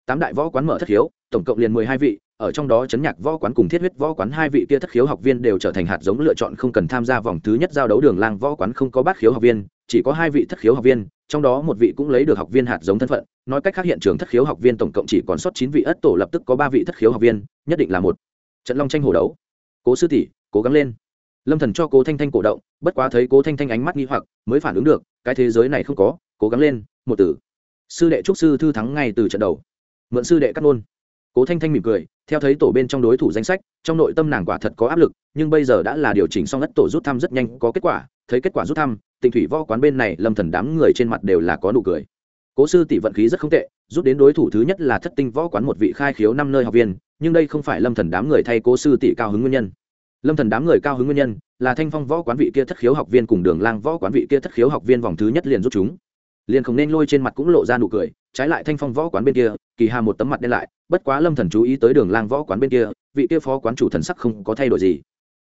Tám đại võ quán mở thất khiếu, tổng cộng liền mười hai vị, ở trong đó chấn nhạc võ quán cùng thiết huyết võ quán hai vị kia thất khiếu học viên đều trở thành hạt giống lựa chọn không cần tham gia vòng thứ nhất giao đấu đường lang võ quán không có bát khiếu học viên, chỉ có hai vị thất khiếu học viên, trong đó một vị cũng lấy được học viên hạt giống thân phận. Nói cách khác hiện trường thất khiếu học viên tổng cộng chỉ còn sót chín vị ất tổ lập tức có ba vị thất khiếu học viên, nhất định là một. Trận long tranh hồ đấu. Cố sư tỷ, cố gắng lên. Lâm thần cho cố thanh thanh cổ động, bất quá thấy cố thanh thanh ánh mắt nghi hoặc, mới phản ứng được cái thế giới này không có, cố gắng lên, một tử sư đệ trúc sư thư thắng ngay từ trận đầu. Mượn sư đệ cắt ngôn. Cố thanh thanh mỉm cười, theo thấy tổ bên trong đối thủ danh sách, trong nội tâm nàng quả thật có áp lực, nhưng bây giờ đã là điều chỉnh xong ất tổ rút thăm rất nhanh, có kết quả, thấy kết quả rút thăm tình thủy võ quán bên này lâm thần đám người trên mặt đều là có nụ cười. Cố sư tỷ vận khí rất không tệ, rút đến đối thủ thứ nhất là thất tinh võ quán một vị khai khiếu năm nơi học viên, nhưng đây không phải lâm thần đám người thay cố sư tỷ cao hứng nguyên nhân lâm thần đám người cao hứng nguyên nhân là thanh phong võ quán vị kia thất khiếu học viên cùng đường lang võ quán vị kia thất khiếu học viên vòng thứ nhất liền rút chúng. Liền không nên lôi trên mặt cũng lộ ra nụ cười, trái lại thanh phong võ quán bên kia, kỳ hà một tấm mặt đen lại, bất quá lâm thần chú ý tới đường lang võ quán bên kia, vị kia phó quán chủ thần sắc không có thay đổi gì.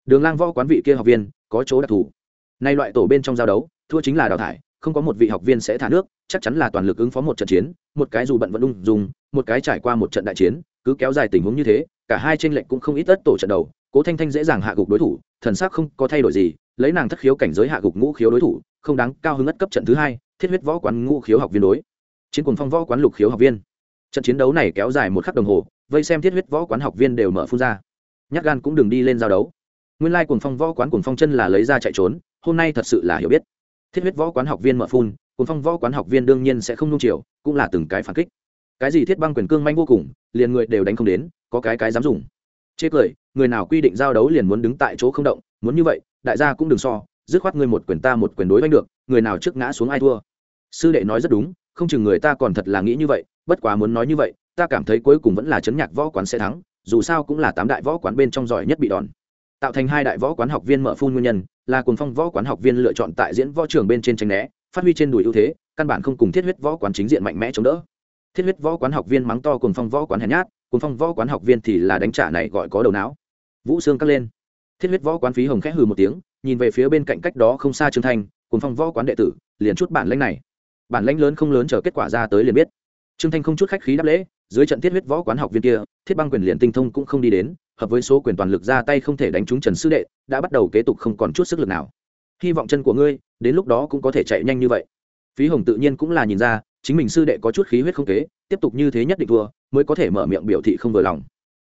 Đường lang võ quán vị kia học viên, có chỗ đặc thù. Nay loại tổ bên trong giao đấu, thua chính là đào thải, không có một vị học viên sẽ thả nước, chắc chắn là toàn lực ứng phó một trận chiến, một cái dù bận vẫn ung dùng một cái trải qua một trận đại chiến, cứ kéo dài tình huống như thế, cả hai tranh lệnh cũng không ít tất tổ trận đầu cố thanh thanh dễ dàng hạ gục đối thủ, thần sắc không có thay đổi gì, lấy nàng thất khiếu cảnh giới hạ gục ngũ khiếu đối thủ, không đáng, cao hứng ất cấp trận thứ hai, thiết huyết võ quán ngũ khiếu học viên đối. Chiến cùng phong võ quán lục khiếu học viên. Trận chiến đấu này kéo dài một khắc đồng hồ, vây xem thiết huyết võ quán học viên đều mở phun ra. Nhát gan cũng đừng đi lên giao đấu. Nguyên lai cùng phong võ quán cùng phong chân là lấy ra chạy trốn, hôm nay thật sự là hiểu biết. Thiết huyết võ quán học viên mở phun cùng phong võ quán học viên đương nhiên sẽ không nung chiều, cũng là từng cái phản kích. Cái gì thiết băng quyền cương manh vô cùng, liền người đều đánh không đến, có cái cái dám dùng. Chê cười người nào quy định giao đấu liền muốn đứng tại chỗ không động, muốn như vậy, đại gia cũng đừng so, dứt khoát ngươi một quyền ta một quyền đối với được, người nào trước ngã xuống ai thua. Sư đệ nói rất đúng, không chừng người ta còn thật là nghĩ như vậy, bất quá muốn nói như vậy, ta cảm thấy cuối cùng vẫn là chấn nhạc võ quán sẽ thắng, dù sao cũng là tám đại võ quán bên trong giỏi nhất bị đòn. Tạo thành hai đại võ quán học viên mở phun nguyên nhân, là cuồng phong võ quán học viên lựa chọn tại diễn võ trường bên trên tranh né, phát huy trên đùi ưu thế, căn bản không cùng thiết huyết võ quán chính diện mạnh mẽ chống đỡ. Thiết huyết võ quán học viên mắng to cuồng phong võ quán hèn nhát, cuồng phong võ quán học viên thì là đánh trả này gọi có đầu não vũ xương cắt lên. Thiết huyết võ quán phí hồng khẽ hừ một tiếng, nhìn về phía bên cạnh cách đó không xa trương thanh, cùng phong võ quán đệ tử, liền chút bản lãnh này. Bản lãnh lớn không lớn chờ kết quả ra tới liền biết. Trương thanh không chút khách khí đáp lễ, dưới trận thiết huyết võ quán học viên kia, thiết băng quyền liền tinh thông cũng không đi đến, hợp với số quyền toàn lực ra tay không thể đánh trúng trần sư đệ, đã bắt đầu kế tục không còn chút sức lực nào. Hy vọng chân của ngươi, đến lúc đó cũng có thể chạy nhanh như vậy. Phí hồng tự nhiên cũng là nhìn ra, chính mình sư đệ có chút khí huyết không kế, tiếp tục như thế nhất định thua, mới có thể mở miệng biểu thị không vừa lòng.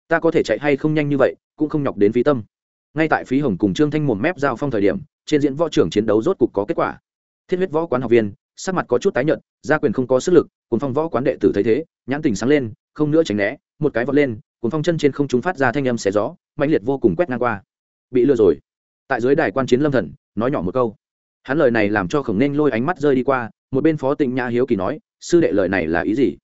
Ta có thể chạy hay không nhanh như vậy cũng không nhọc đến phí tâm. Ngay tại phí hồng cùng trương thanh mồm mép giao phong thời điểm, trên diễn võ trưởng chiến đấu rốt cục có kết quả. Thiết huyết võ quán học viên, sắc mặt có chút tái nhợt, gia quyền không có sức lực cuốn phong võ quán đệ tử thấy thế, nhãn tình sáng lên, không nữa tránh né, một cái vọt lên cuốn phong chân trên không trung phát ra thanh âm xé gió mạnh liệt vô cùng quét ngang qua. Bị lừa rồi. Tại dưới đài quan chiến lâm thần, nói nhỏ một câu. Hắn lời này làm cho khổng nên lôi ánh mắt rơi đi qua, một bên phó tịnh nhã hiếu kỳ nói, sư đệ lời này là ý gì?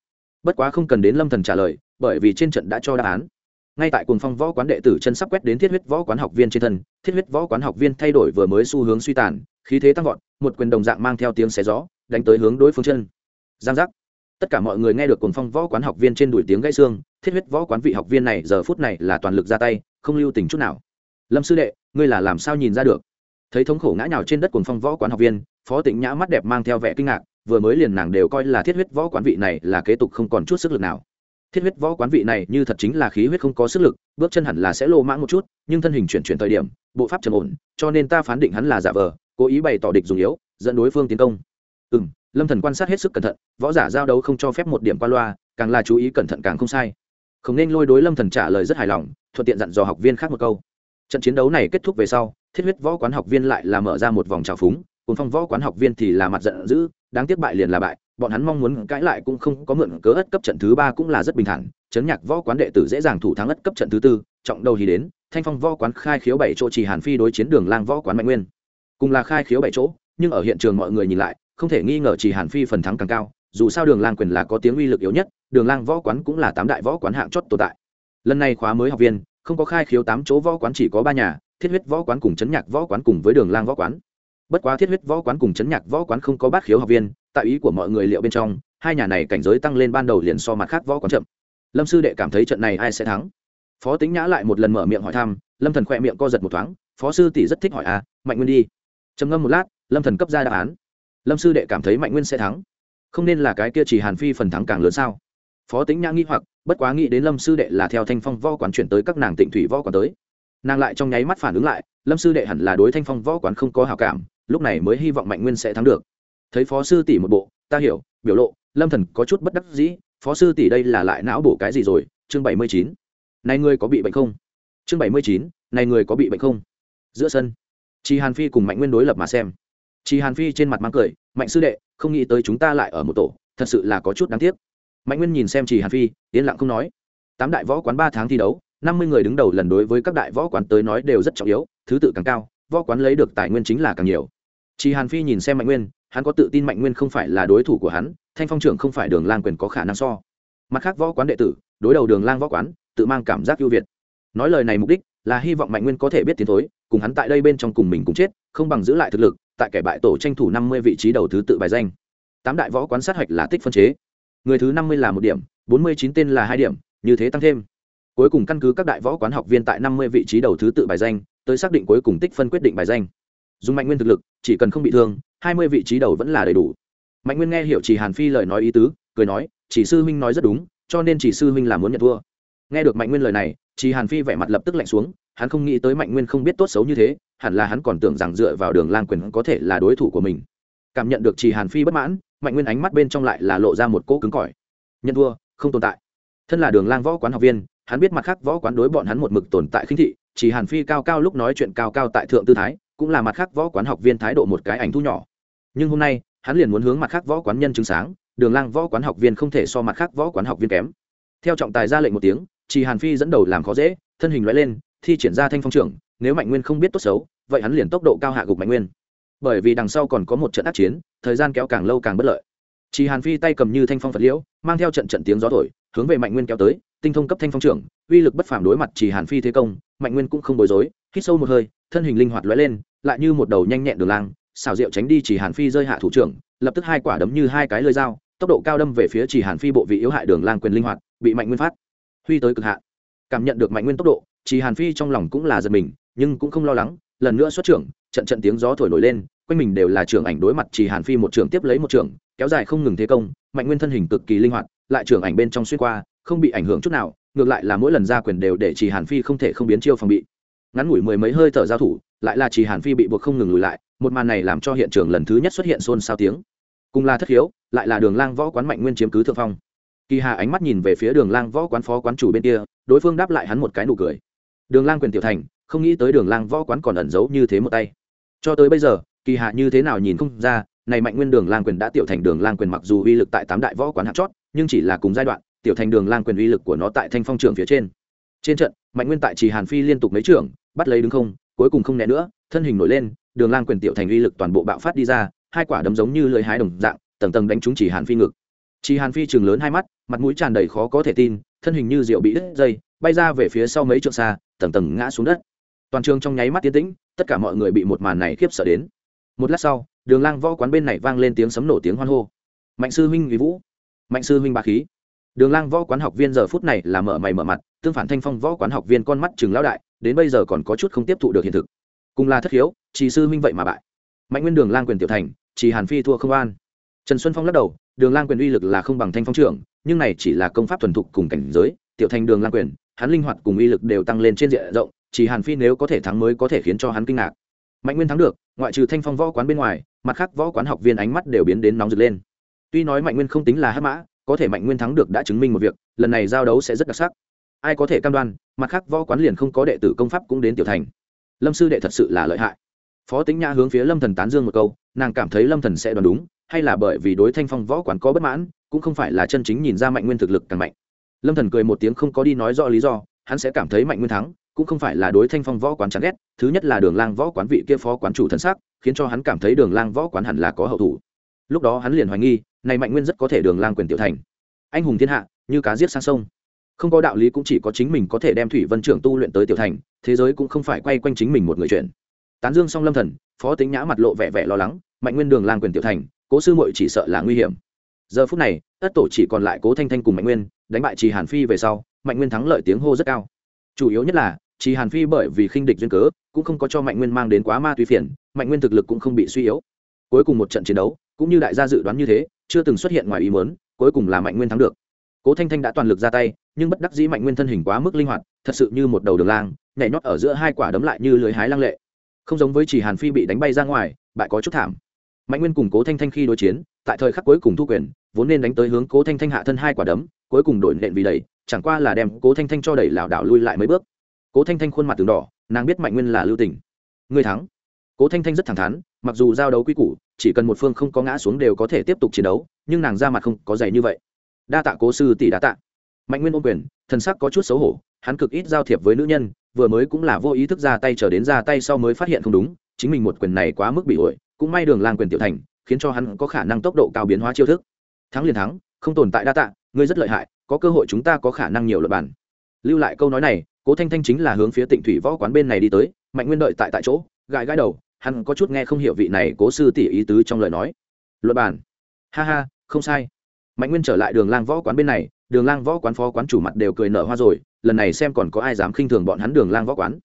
Bất quá không cần đến lâm thần trả lời, bởi vì trên trận đã cho đáp án ngay tại cuồng phong võ quán đệ tử chân sắp quét đến thiết huyết võ quán học viên trên thân, thiết huyết võ quán học viên thay đổi vừa mới xu hướng suy tàn, khí thế tăng vọt, một quyền đồng dạng mang theo tiếng xé gió, đánh tới hướng đối phương chân. Giang giác. Tất cả mọi người nghe được cuồng phong võ quán học viên trên đuổi tiếng gãy xương, thiết huyết võ quán vị học viên này giờ phút này là toàn lực ra tay, không lưu tình chút nào. Lâm sư đệ, ngươi là làm sao nhìn ra được? Thấy thống khổ ngã nhào trên đất cuồng phong võ quán học viên, phó tịnh nhã mắt đẹp mang theo vẻ kinh ngạc, vừa mới liền nàng đều coi là thiết huyết võ quán vị này là kế tục không còn chút sức lực nào thiết huyết võ quán vị này như thật chính là khí huyết không có sức lực, bước chân hẳn là sẽ lô mãng một chút, nhưng thân hình chuyển chuyển thời điểm, bộ pháp trầm ổn, cho nên ta phán định hắn là giả vờ, cố ý bày tỏ địch dùng yếu, dẫn đối phương tiến công. Ừ m lâm thần quan sát hết sức cẩn thận, võ giả giao đấu không cho phép một điểm qua loa, càng là chú ý cẩn thận càng không sai. Không nên lôi đối lâm thần trả lời rất hài lòng, thuận tiện dặn dò học viên khác một câu. Trận chiến đấu này kết thúc về sau, thiết huyết võ quán học viên lại là mở ra một vòng trào phúng cùng phong võ quán học viên thì là mặt giận dữ, đáng tiếc bại liền là bại bọn hắn mong muốn cãi lại cũng không có mượn cớ ất cấp trận thứ ba cũng là rất bình thản chấn nhạc võ quán đệ tử dễ dàng thủ thắng ất cấp trận thứ tư trọng đầu thì đến thanh phong võ quán khai khiếu bảy chỗ chỉ hàn phi đối chiến đường lang võ quán mạnh nguyên cùng là khai khiếu bảy chỗ nhưng ở hiện trường mọi người nhìn lại không thể nghi ngờ chỉ hàn phi phần thắng càng cao dù sao đường lang quyền là có tiếng uy lực yếu nhất đường lang võ quán cũng là tám đại võ quán hạng chót tồn tại lần này khóa mới học viên không có khai khiếu tám chỗ võ quán chỉ có ba nhà thiết huyết võ quán cùng chấn nhạc võ quán cùng với đường lang võ quán bất quá thiết huyết võ quán cùng chấn nhạc võ quán không có bát khiếu học viên tại ý của mọi người liệu bên trong, hai nhà này cảnh giới tăng lên ban đầu liền so mặt khác võ còn chậm. Lâm sư đệ cảm thấy trận này ai sẽ thắng? Phó tính nhã lại một lần mở miệng hỏi thăm, lâm thần khỏe miệng co giật một thoáng, phó sư tỷ rất thích hỏi à mạnh nguyên đi. Trầm ngâm một lát, lâm thần cấp ra đáp án. Lâm sư đệ cảm thấy mạnh nguyên sẽ thắng. Không nên là cái kia chỉ hàn phi phần thắng càng lớn sao? Phó tính nhã nghi hoặc, bất quá nghĩ đến lâm sư đệ là theo thanh phong võ quán chuyển tới các nàng tịnh thủy võ quán tới. Nàng lại trong nháy mắt phản ứng lại, lâm sư đệ hẳn là đối thanh phong võ quán không có hào cảm, lúc này mới hy vọng mạnh nguyên sẽ thắng được thấy phó sư tỷ một bộ, ta hiểu, biểu lộ, lâm thần có chút bất đắc dĩ, phó sư tỷ đây là lại não bổ cái gì rồi, chương bảy mươi chín. Này người có bị bệnh không? Chương bảy mươi chín, này người có bị bệnh không? Giữa sân chị hàn phi cùng mạnh nguyên đối lập mà xem. Chị hàn phi trên mặt mang cười, mạnh sư đệ, không nghĩ tới chúng ta lại ở một tổ, thật sự là có chút đáng tiếc. Mạnh nguyên nhìn xem chị hàn phi, yên lặng không nói. Tám đại võ quán ba tháng thi đấu, năm mươi người đứng đầu lần đối với các đại võ quán tới nói đều rất trọng yếu, thứ tự càng cao, võ quán lấy được tài nguyên chính là càng nhiều. Chị hàn phi nhìn xem mạnh nguyên hắn có tự tin mạnh nguyên không phải là đối thủ của hắn, thanh phong trưởng không phải đường lang quyền có khả năng so. Mặt khác võ quán đệ tử, đối đầu đường lang võ quán, tự mang cảm giác ưu việt. Nói lời này mục đích là hy vọng mạnh nguyên có thể biết tiến thối, cùng hắn tại đây bên trong cùng mình cùng chết, không bằng giữ lại thực lực, tại kẻ bại tổ tranh thủ năm mươi vị trí đầu thứ tự bài danh. Tám đại võ quán sát hạch là tích phân chế. Người thứ năm mươi là một điểm, bốn mươi chín tên là hai điểm, như thế tăng thêm. Cuối cùng căn cứ các đại võ quán học viên tại năm mươi vị trí đầu thứ tự bài danh, tới xác định cuối cùng tích phân quyết định bài danh dùng mạnh nguyên thực lực, chỉ cần không bị thương, hai mươi vị trí đầu vẫn là đầy đủ. Mạnh nguyên nghe hiểu chỉ hàn phi lời nói ý tứ, cười nói, chỉ sư huynh nói rất đúng, cho nên chỉ sư huynh là muốn nhận thua. Nghe được mạnh nguyên lời này, chỉ hàn phi vẻ mặt lập tức lạnh xuống, hắn không nghĩ tới mạnh nguyên không biết tốt xấu như thế, hẳn là hắn còn tưởng rằng dựa vào đường lang quyền có thể là đối thủ của mình. Cảm nhận được chỉ hàn phi bất mãn, mạnh nguyên ánh mắt bên trong lại là lộ ra một cỗ cứng cỏi. Nhận thua, không tồn tại. Thân là đường lang võ quán học viên, hắn biết mặt khác võ quán đối bọn hắn một mực tồn tại khinh thị, chỉ hàn phi cao cao lúc nói chuyện cao cao tại thượng tư thái cũng là mặt khác võ quán học viên thái độ một cái ảnh thu nhỏ. Nhưng hôm nay, hắn liền muốn hướng mặt khác võ quán nhân chứng sáng, đường lang võ quán học viên không thể so mặt khác võ quán học viên kém. Theo trọng tài ra lệnh một tiếng chỉ hàn phi dẫn đầu làm khó dễ, thân hình loại lên, thi triển ra thanh phong trưởng, nếu mạnh nguyên không biết tốt xấu, vậy hắn liền tốc độ cao hạ gục mạnh nguyên. Bởi vì đằng sau còn có một trận ác chiến, thời gian kéo càng lâu càng bất lợi. Chỉ hàn phi tay cầm như thanh phong phật liễu, mang theo trận trận tiếng gió thổi, hướng về mạnh nguyên kéo tới, tinh thông cấp thanh phong trưởng, uy lực bất phàm đối mặt chỉ hàn phi thế công, mạnh nguyên cũng không bối rối, hít sâu một hơi thân hình linh hoạt lóe lên, lại như một đầu nhanh nhẹn đường lang xảo diệu tránh đi chỉ hàn phi rơi hạ thủ trưởng, lập tức hai quả đấm như hai cái lưỡi dao, tốc độ cao đâm về phía chỉ hàn phi bộ vị yếu hại đường lang quyền linh hoạt, bị mạnh nguyên phát huy tới cực hạn. Cảm nhận được mạnh nguyên tốc độ chỉ hàn phi trong lòng cũng là giật mình, nhưng cũng không lo lắng, lần nữa xuất trưởng, trận trận tiếng gió thổi nổi lên, quanh mình đều là trưởng ảnh đối mặt chỉ hàn phi một trưởng tiếp lấy một trưởng, kéo dài không ngừng thế công, mạnh nguyên thân hình cực kỳ linh hoạt, lại trưởng ảnh bên trong xuyên qua, không bị ảnh hưởng chút nào, ngược lại là mỗi lần ra quyền đều để chỉ hàn phi không thể không biến chiêu phòng bị ngắn ngủi mười mấy hơi thở giao thủ, lại là chỉ hàn phi bị buộc không ngừng lùi lại, một màn này làm cho hiện trường lần thứ nhất xuất hiện xôn xao tiếng. Cùng là thất hiếu lại là đường lang võ quán mạnh nguyên chiếm cứ thượng phong. Kỳ hà ánh mắt nhìn về phía đường lang võ quán phó quán chủ bên kia, đối phương đáp lại hắn một cái nụ cười. Đường lang quyền tiểu thành, không nghĩ tới đường lang võ quán còn ẩn giấu như thế một tay. Cho tới bây giờ, kỳ hạ như thế nào nhìn không ra, này mạnh nguyên đường lang quyền đã tiểu thành đường lang quyền mặc dù uy lực tại tám đại võ quán hạt chót, nhưng chỉ là cùng giai đoạn, tiểu thành đường lang quyền uy lực của nó tại thanh phong trường phía trên. Trên trận, mạnh nguyên tại trì hàn phi liên tục mấy trưởng bắt lấy đứng không, cuối cùng không né nữa, thân hình nổi lên, đường lang quyền tiểu thành uy lực toàn bộ bạo phát đi ra, hai quả đấm giống như lưỡi hái đồng dạng, tầng tầng đánh trúng chỉ hàn phi ngực. Chỉ hàn phi chừng lớn hai mắt, mặt mũi tràn đầy khó có thể tin, thân hình như rượu bị đứt dây, bay ra về phía sau mấy trượng xa, tầng tầng ngã xuống đất. Toàn trường trong nháy mắt tiến tĩnh, tất cả mọi người bị một màn này khiếp sợ đến. Một lát sau, đường lang võ quán bên này vang lên tiếng sấm nổ tiếng hoan hô. Mạnh sư huynh vì vũ. Mạnh sư huynh ba khí. Đường lang võ quán học viên giờ phút này là mở mày mở mặt, tương phản thanh phong võ quán học viên con mắt chừng lão đại đến bây giờ còn có chút không tiếp thụ được hiện thực. Cùng là thất hiếu chỉ sư minh vậy mà bại. Mạnh nguyên đường lang quyền tiểu thành chỉ hàn phi thua không an trần xuân phong lắc đầu, đường lang quyền uy lực là không bằng thanh phong trưởng, nhưng này chỉ là công pháp thuần thục cùng cảnh giới, tiểu thành đường lang quyền, hắn linh hoạt cùng uy lực đều tăng lên trên diện rộng chỉ hàn phi nếu có thể thắng mới có thể khiến cho hắn kinh ngạc. Mạnh nguyên thắng được, ngoại trừ thanh phong võ quán bên ngoài, mặt khác võ quán học viên ánh mắt đều biến đến nóng rực lên. Tuy nói mạnh nguyên không tính là hát mã, có thể mạnh nguyên thắng được đã chứng minh một việc, lần này giao đấu sẽ rất đặc sắc ai có thể cam đoan, mặt khác võ quán liền không có đệ tử công pháp cũng đến tiểu thành. Lâm sư đệ thật sự là lợi hại. Phó tính nhã hướng phía lâm thần tán dương một câu, nàng cảm thấy lâm thần sẽ đoán đúng, hay là bởi vì đối thanh phong võ quán có bất mãn, cũng không phải là chân chính nhìn ra mạnh nguyên thực lực càng mạnh. Lâm thần cười một tiếng không có đi nói rõ lý do, hắn sẽ cảm thấy mạnh nguyên thắng, cũng không phải là đối thanh phong võ quán chán ghét, thứ nhất là đường lang võ quán vị kia phó quán chủ thân xác khiến cho hắn cảm thấy đường lang võ quán hẳn là có hậu thủ. Lúc đó hắn liền hoài nghi, này mạnh nguyên rất có thể đường lang quyền tiểu thành. Anh hùng thiên hạ, như cá giết sang sông không có đạo lý cũng chỉ có chính mình có thể đem thủy vân trưởng tu luyện tới tiểu thành, thế giới cũng không phải quay quanh chính mình một người chuyện. Tán dương song lâm thần, phó tính nhã mặt lộ vẻ vẻ lo lắng, mạnh nguyên đường lang quyền tiểu thành, cố sư muội chỉ sợ là nguy hiểm. Giờ phút này, tất tổ chỉ còn lại cố thanh thanh cùng mạnh nguyên, đánh bại trì hàn phi về sau, mạnh nguyên thắng lợi tiếng hô rất cao. Chủ yếu nhất là, trì hàn phi bởi vì khinh địch duyên cớ, cũng không có cho mạnh nguyên mang đến quá ma túy phiền, mạnh nguyên thực lực cũng không bị suy yếu. Cuối cùng một trận chiến đấu, cũng như đại gia dự đoán như thế, chưa từng xuất hiện ngoài ý muốn, cuối cùng là mạnh nguyên thắng được. Cố thanh thanh đã toàn lực ra tay nhưng bất đắc dĩ mạnh nguyên thân hình quá mức linh hoạt, thật sự như một đầu đường lang, nhảy nhót ở giữa hai quả đấm lại như lưới hái lăng lệ. Không giống với chỉ hàn phi bị đánh bay ra ngoài, bại có chút thảm. Mạnh nguyên cùng cố thanh thanh khi đối chiến, tại thời khắc cuối cùng thu quyền, vốn nên đánh tới hướng cố thanh thanh hạ thân hai quả đấm, cuối cùng đổi nện vì đẩy, chẳng qua là đem cố thanh thanh cho đẩy lảo đảo lui lại mấy bước. Cố thanh thanh khuôn mặt từng đỏ, nàng biết mạnh nguyên là lưu tình. Người thắng. Cố thanh thanh rất thẳng thắn, mặc dù giao đấu quy củ, chỉ cần một phương không có ngã xuống đều có thể tiếp tục chiến đấu, nhưng nàng ra mặt không có dày như vậy. Đa tạ cố sư tỷ đa tạ mạnh nguyên ôm quyền, thần sắc có chút xấu hổ, hắn cực ít giao thiệp với nữ nhân, vừa mới cũng là vô ý thức ra tay chờ đến ra tay sau mới phát hiện không đúng, chính mình một quyền này quá mức bị ổi, cũng may đường lang quyền tiểu thành, khiến cho hắn có khả năng tốc độ cao biến hóa chiêu thức. Thắng liền thắng, không tồn tại đa tạ, ngươi rất lợi hại, có cơ hội chúng ta có khả năng nhiều luật bản lưu lại câu nói này, cố thanh thanh chính là hướng phía tịnh thủy võ quán bên này đi tới, mạnh nguyên đợi tại tại chỗ, gãi gãi đầu, hắn có chút nghe không hiểu vị này cố sư tỷ ý tứ trong lời nói. Luật bản ha ha, không sai. Mạnh nguyên trở lại đường lang võ quán bên này đường lang võ quán phó quán chủ mặt đều cười nở hoa rồi lần này xem còn có ai dám khinh thường bọn hắn đường lang võ quán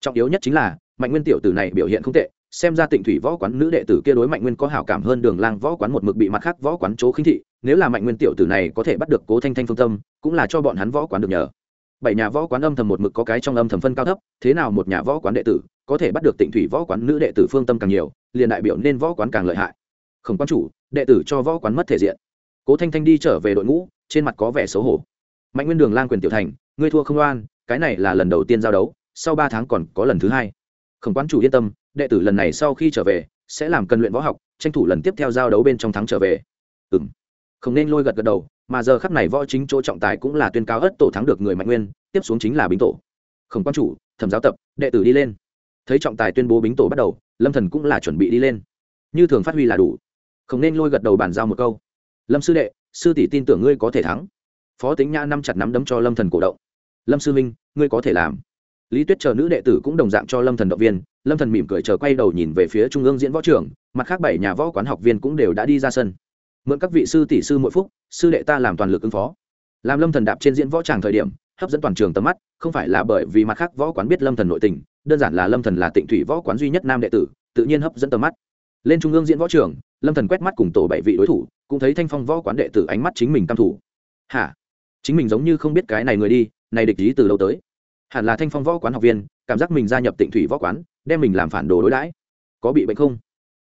trọng yếu nhất chính là mạnh nguyên tiểu tử này biểu hiện không tệ xem ra tịnh thủy võ quán nữ đệ tử kia đối mạnh nguyên có hảo cảm hơn đường lang võ quán một mực bị mặt khác võ quán chỗ khinh thị nếu là mạnh nguyên tiểu tử này có thể bắt được cố thanh thanh phương tâm cũng là cho bọn hắn võ quán được nhờ bảy nhà võ quán âm thầm một mực có cái trong âm thầm phân cao thấp thế nào một nhà võ quán đệ tử có thể bắt được tịnh thủy võ quán nữ đệ tử phương tâm càng nhiều liền đại biểu nên võ quán càng lợi hại không quan chủ đệ tử cho võ quán mất thể diện cố thanh thanh đi trở về đội ngũ trên mặt có vẻ xấu hổ. Mạnh nguyên đường lang quyền tiểu thành, ngươi thua không oan, cái này là lần đầu tiên giao đấu, sau ba tháng còn có lần thứ hai. Khổng quan chủ yên tâm, đệ tử lần này sau khi trở về, sẽ làm cần luyện võ học, tranh thủ lần tiếp theo giao đấu bên trong thắng trở về. Ừ m không nên lôi gật gật đầu, mà giờ khắp này võ chính chỗ trọng tài cũng là tuyên cáo ất tổ thắng được người mạnh nguyên, tiếp xuống chính là bính tổ. Khổng quan chủ, thẩm giáo tập, đệ tử đi lên. Thấy trọng tài tuyên bố bính tổ bắt đầu, lâm thần cũng là chuẩn bị đi lên. Như thường phát huy là đủ. Không nên lôi gật đầu bàn giao một câu lâm sư đệ, sư tỷ tin tưởng ngươi có thể thắng. Phó tính nhã năm chặt nắm đấm cho lâm thần cổ động. Lâm sư minh ngươi có thể làm. Lý tuyết chờ nữ đệ tử cũng đồng dạng cho lâm thần động viên. Lâm thần mỉm cười chờ quay đầu nhìn về phía trung ương diễn võ trưởng mặt khác bảy nhà võ quán học viên cũng đều đã đi ra sân. Mượn các vị sư tỷ sư mỗi phúc, sư đệ ta làm toàn lực ứng phó. Làm lâm thần đạp trên diễn võ tràng thời điểm, hấp dẫn toàn trường tầm mắt, không phải là bởi vì mặt khác võ quán biết lâm thần nội tình, đơn giản là lâm thần là tịnh thủy võ quán duy nhất nam đệ tử, tự nhiên hấp dẫn tầm mắt. Lên trung ương diễn võ trường lâm thần quét mắt cùng tổ bảy vị đối thủ, cũng thấy thanh phong võ quán đệ tử ánh mắt chính mình cam thủ hả? Chính mình giống như không biết cái này người đi, này địch ý từ lâu tới? Hẳn là thanh phong võ quán học viên, cảm giác mình gia nhập tịnh thủy võ quán, đem mình làm phản đồ đối đãi. Có bị bệnh không?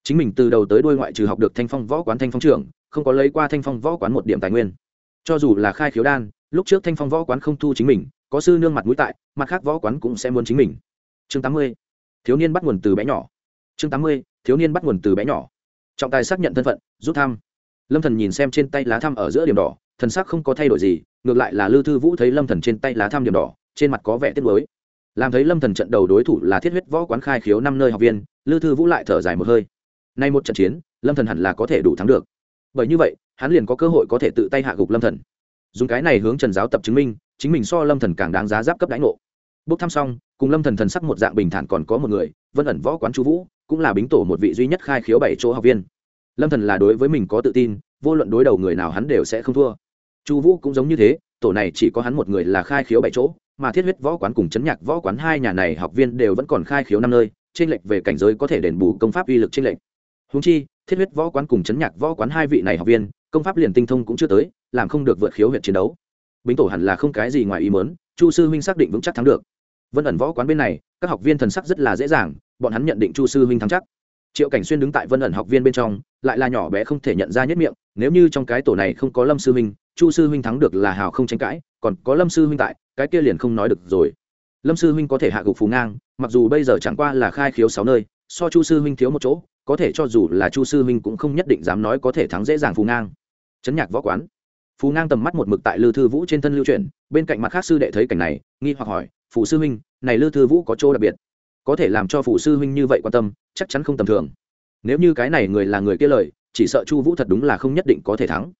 Chính mình từ đầu tới đuôi ngoại trừ học được thanh phong võ quán thanh phong trưởng, không có lấy qua thanh phong võ quán một điểm tài nguyên. Cho dù là khai khiếu đan, lúc trước thanh phong võ quán không thu chính mình, có sư nương mặt mũi tại, mặt khác võ quán cũng sẽ muốn chính mình. Chương tám mươi. Thiếu niên bắt nguồn từ bé nhỏ. Chương tám mươi. Thiếu niên bắt nguồn từ bé nhỏ trọng tài xác nhận thân phận, rút thăm. Lâm thần nhìn xem trên tay lá thăm ở giữa điểm đỏ, thần sắc không có thay đổi gì, ngược lại là lư thư vũ thấy lâm thần trên tay lá thăm điểm đỏ, trên mặt có vẻ tiếc nuối. Làm thấy lâm thần trận đầu đối thủ là thiết huyết võ quán khai khiếu năm nơi học viên, lư thư vũ lại thở dài một hơi. Nay một trận chiến, lâm thần hẳn là có thể đủ thắng được. Bởi như vậy, hắn liền có cơ hội có thể tự tay hạ gục lâm thần. Dùng cái này hướng trần giáo tập chứng minh, chính mình so lâm thần càng đáng giá giáp cấp đánh ngộ. Bốc thăm xong, cùng lâm thần thần sắc một dạng bình thản còn có một người, vân ẩn võ quán chú vũ cũng là bính tổ một vị duy nhất khai khiếu bảy chỗ học viên. Lâm thần là đối với mình có tự tin, vô luận đối đầu người nào hắn đều sẽ không thua. Chu vũ cũng giống như thế, tổ này chỉ có hắn một người là khai khiếu bảy chỗ, mà thiết huyết võ quán cùng chấn nhạc võ quán hai nhà này học viên đều vẫn còn khai khiếu năm nơi trên lệch về cảnh giới có thể đền bù công pháp uy lực trên lệch. Húng chi, thiết huyết võ quán cùng chấn nhạc võ quán hai vị này học viên, công pháp liền tinh thông cũng chưa tới, làm không được vượt khiếu huyện chiến đấu. Bính tổ hẳn là không cái gì ngoài ý mớn chu sư huynh xác định vững chắc thắng được. Vân ẩn võ quán bên này, các học viên thần sắc rất là dễ dàng bọn hắn nhận định chu sư huynh thắng chắc. Triệu cảnh xuyên đứng tại vân ẩn học viên bên trong, lại là nhỏ bé không thể nhận ra nhất miệng, nếu như trong cái tổ này không có lâm sư huynh, chu sư huynh thắng được là hào không tranh cãi, còn có lâm sư huynh tại, cái kia liền không nói được rồi. Lâm sư huynh có thể hạ gục phú ngang, mặc dù bây giờ chẳng qua là khai khiếu sáu nơi, so chu sư huynh thiếu một chỗ, có thể cho dù là chu sư huynh cũng không nhất định dám nói có thể thắng dễ dàng phú ngang. Chấn nhạc võ quán. Phú ngang tầm mắt một mực tại lư thư vũ trên thân lưu chuyển, bên cạnh mặt khác sư đệ thấy cảnh này, nghi hoặc hỏi phụ sư huynh, này lư thư vũ có chỗ đặc biệt? Có thể làm cho phụ sư huynh như vậy quan tâm, chắc chắn không tầm thường. Nếu như cái này người là người kia lời, chỉ sợ chu vũ thật đúng là không nhất định có thể thắng.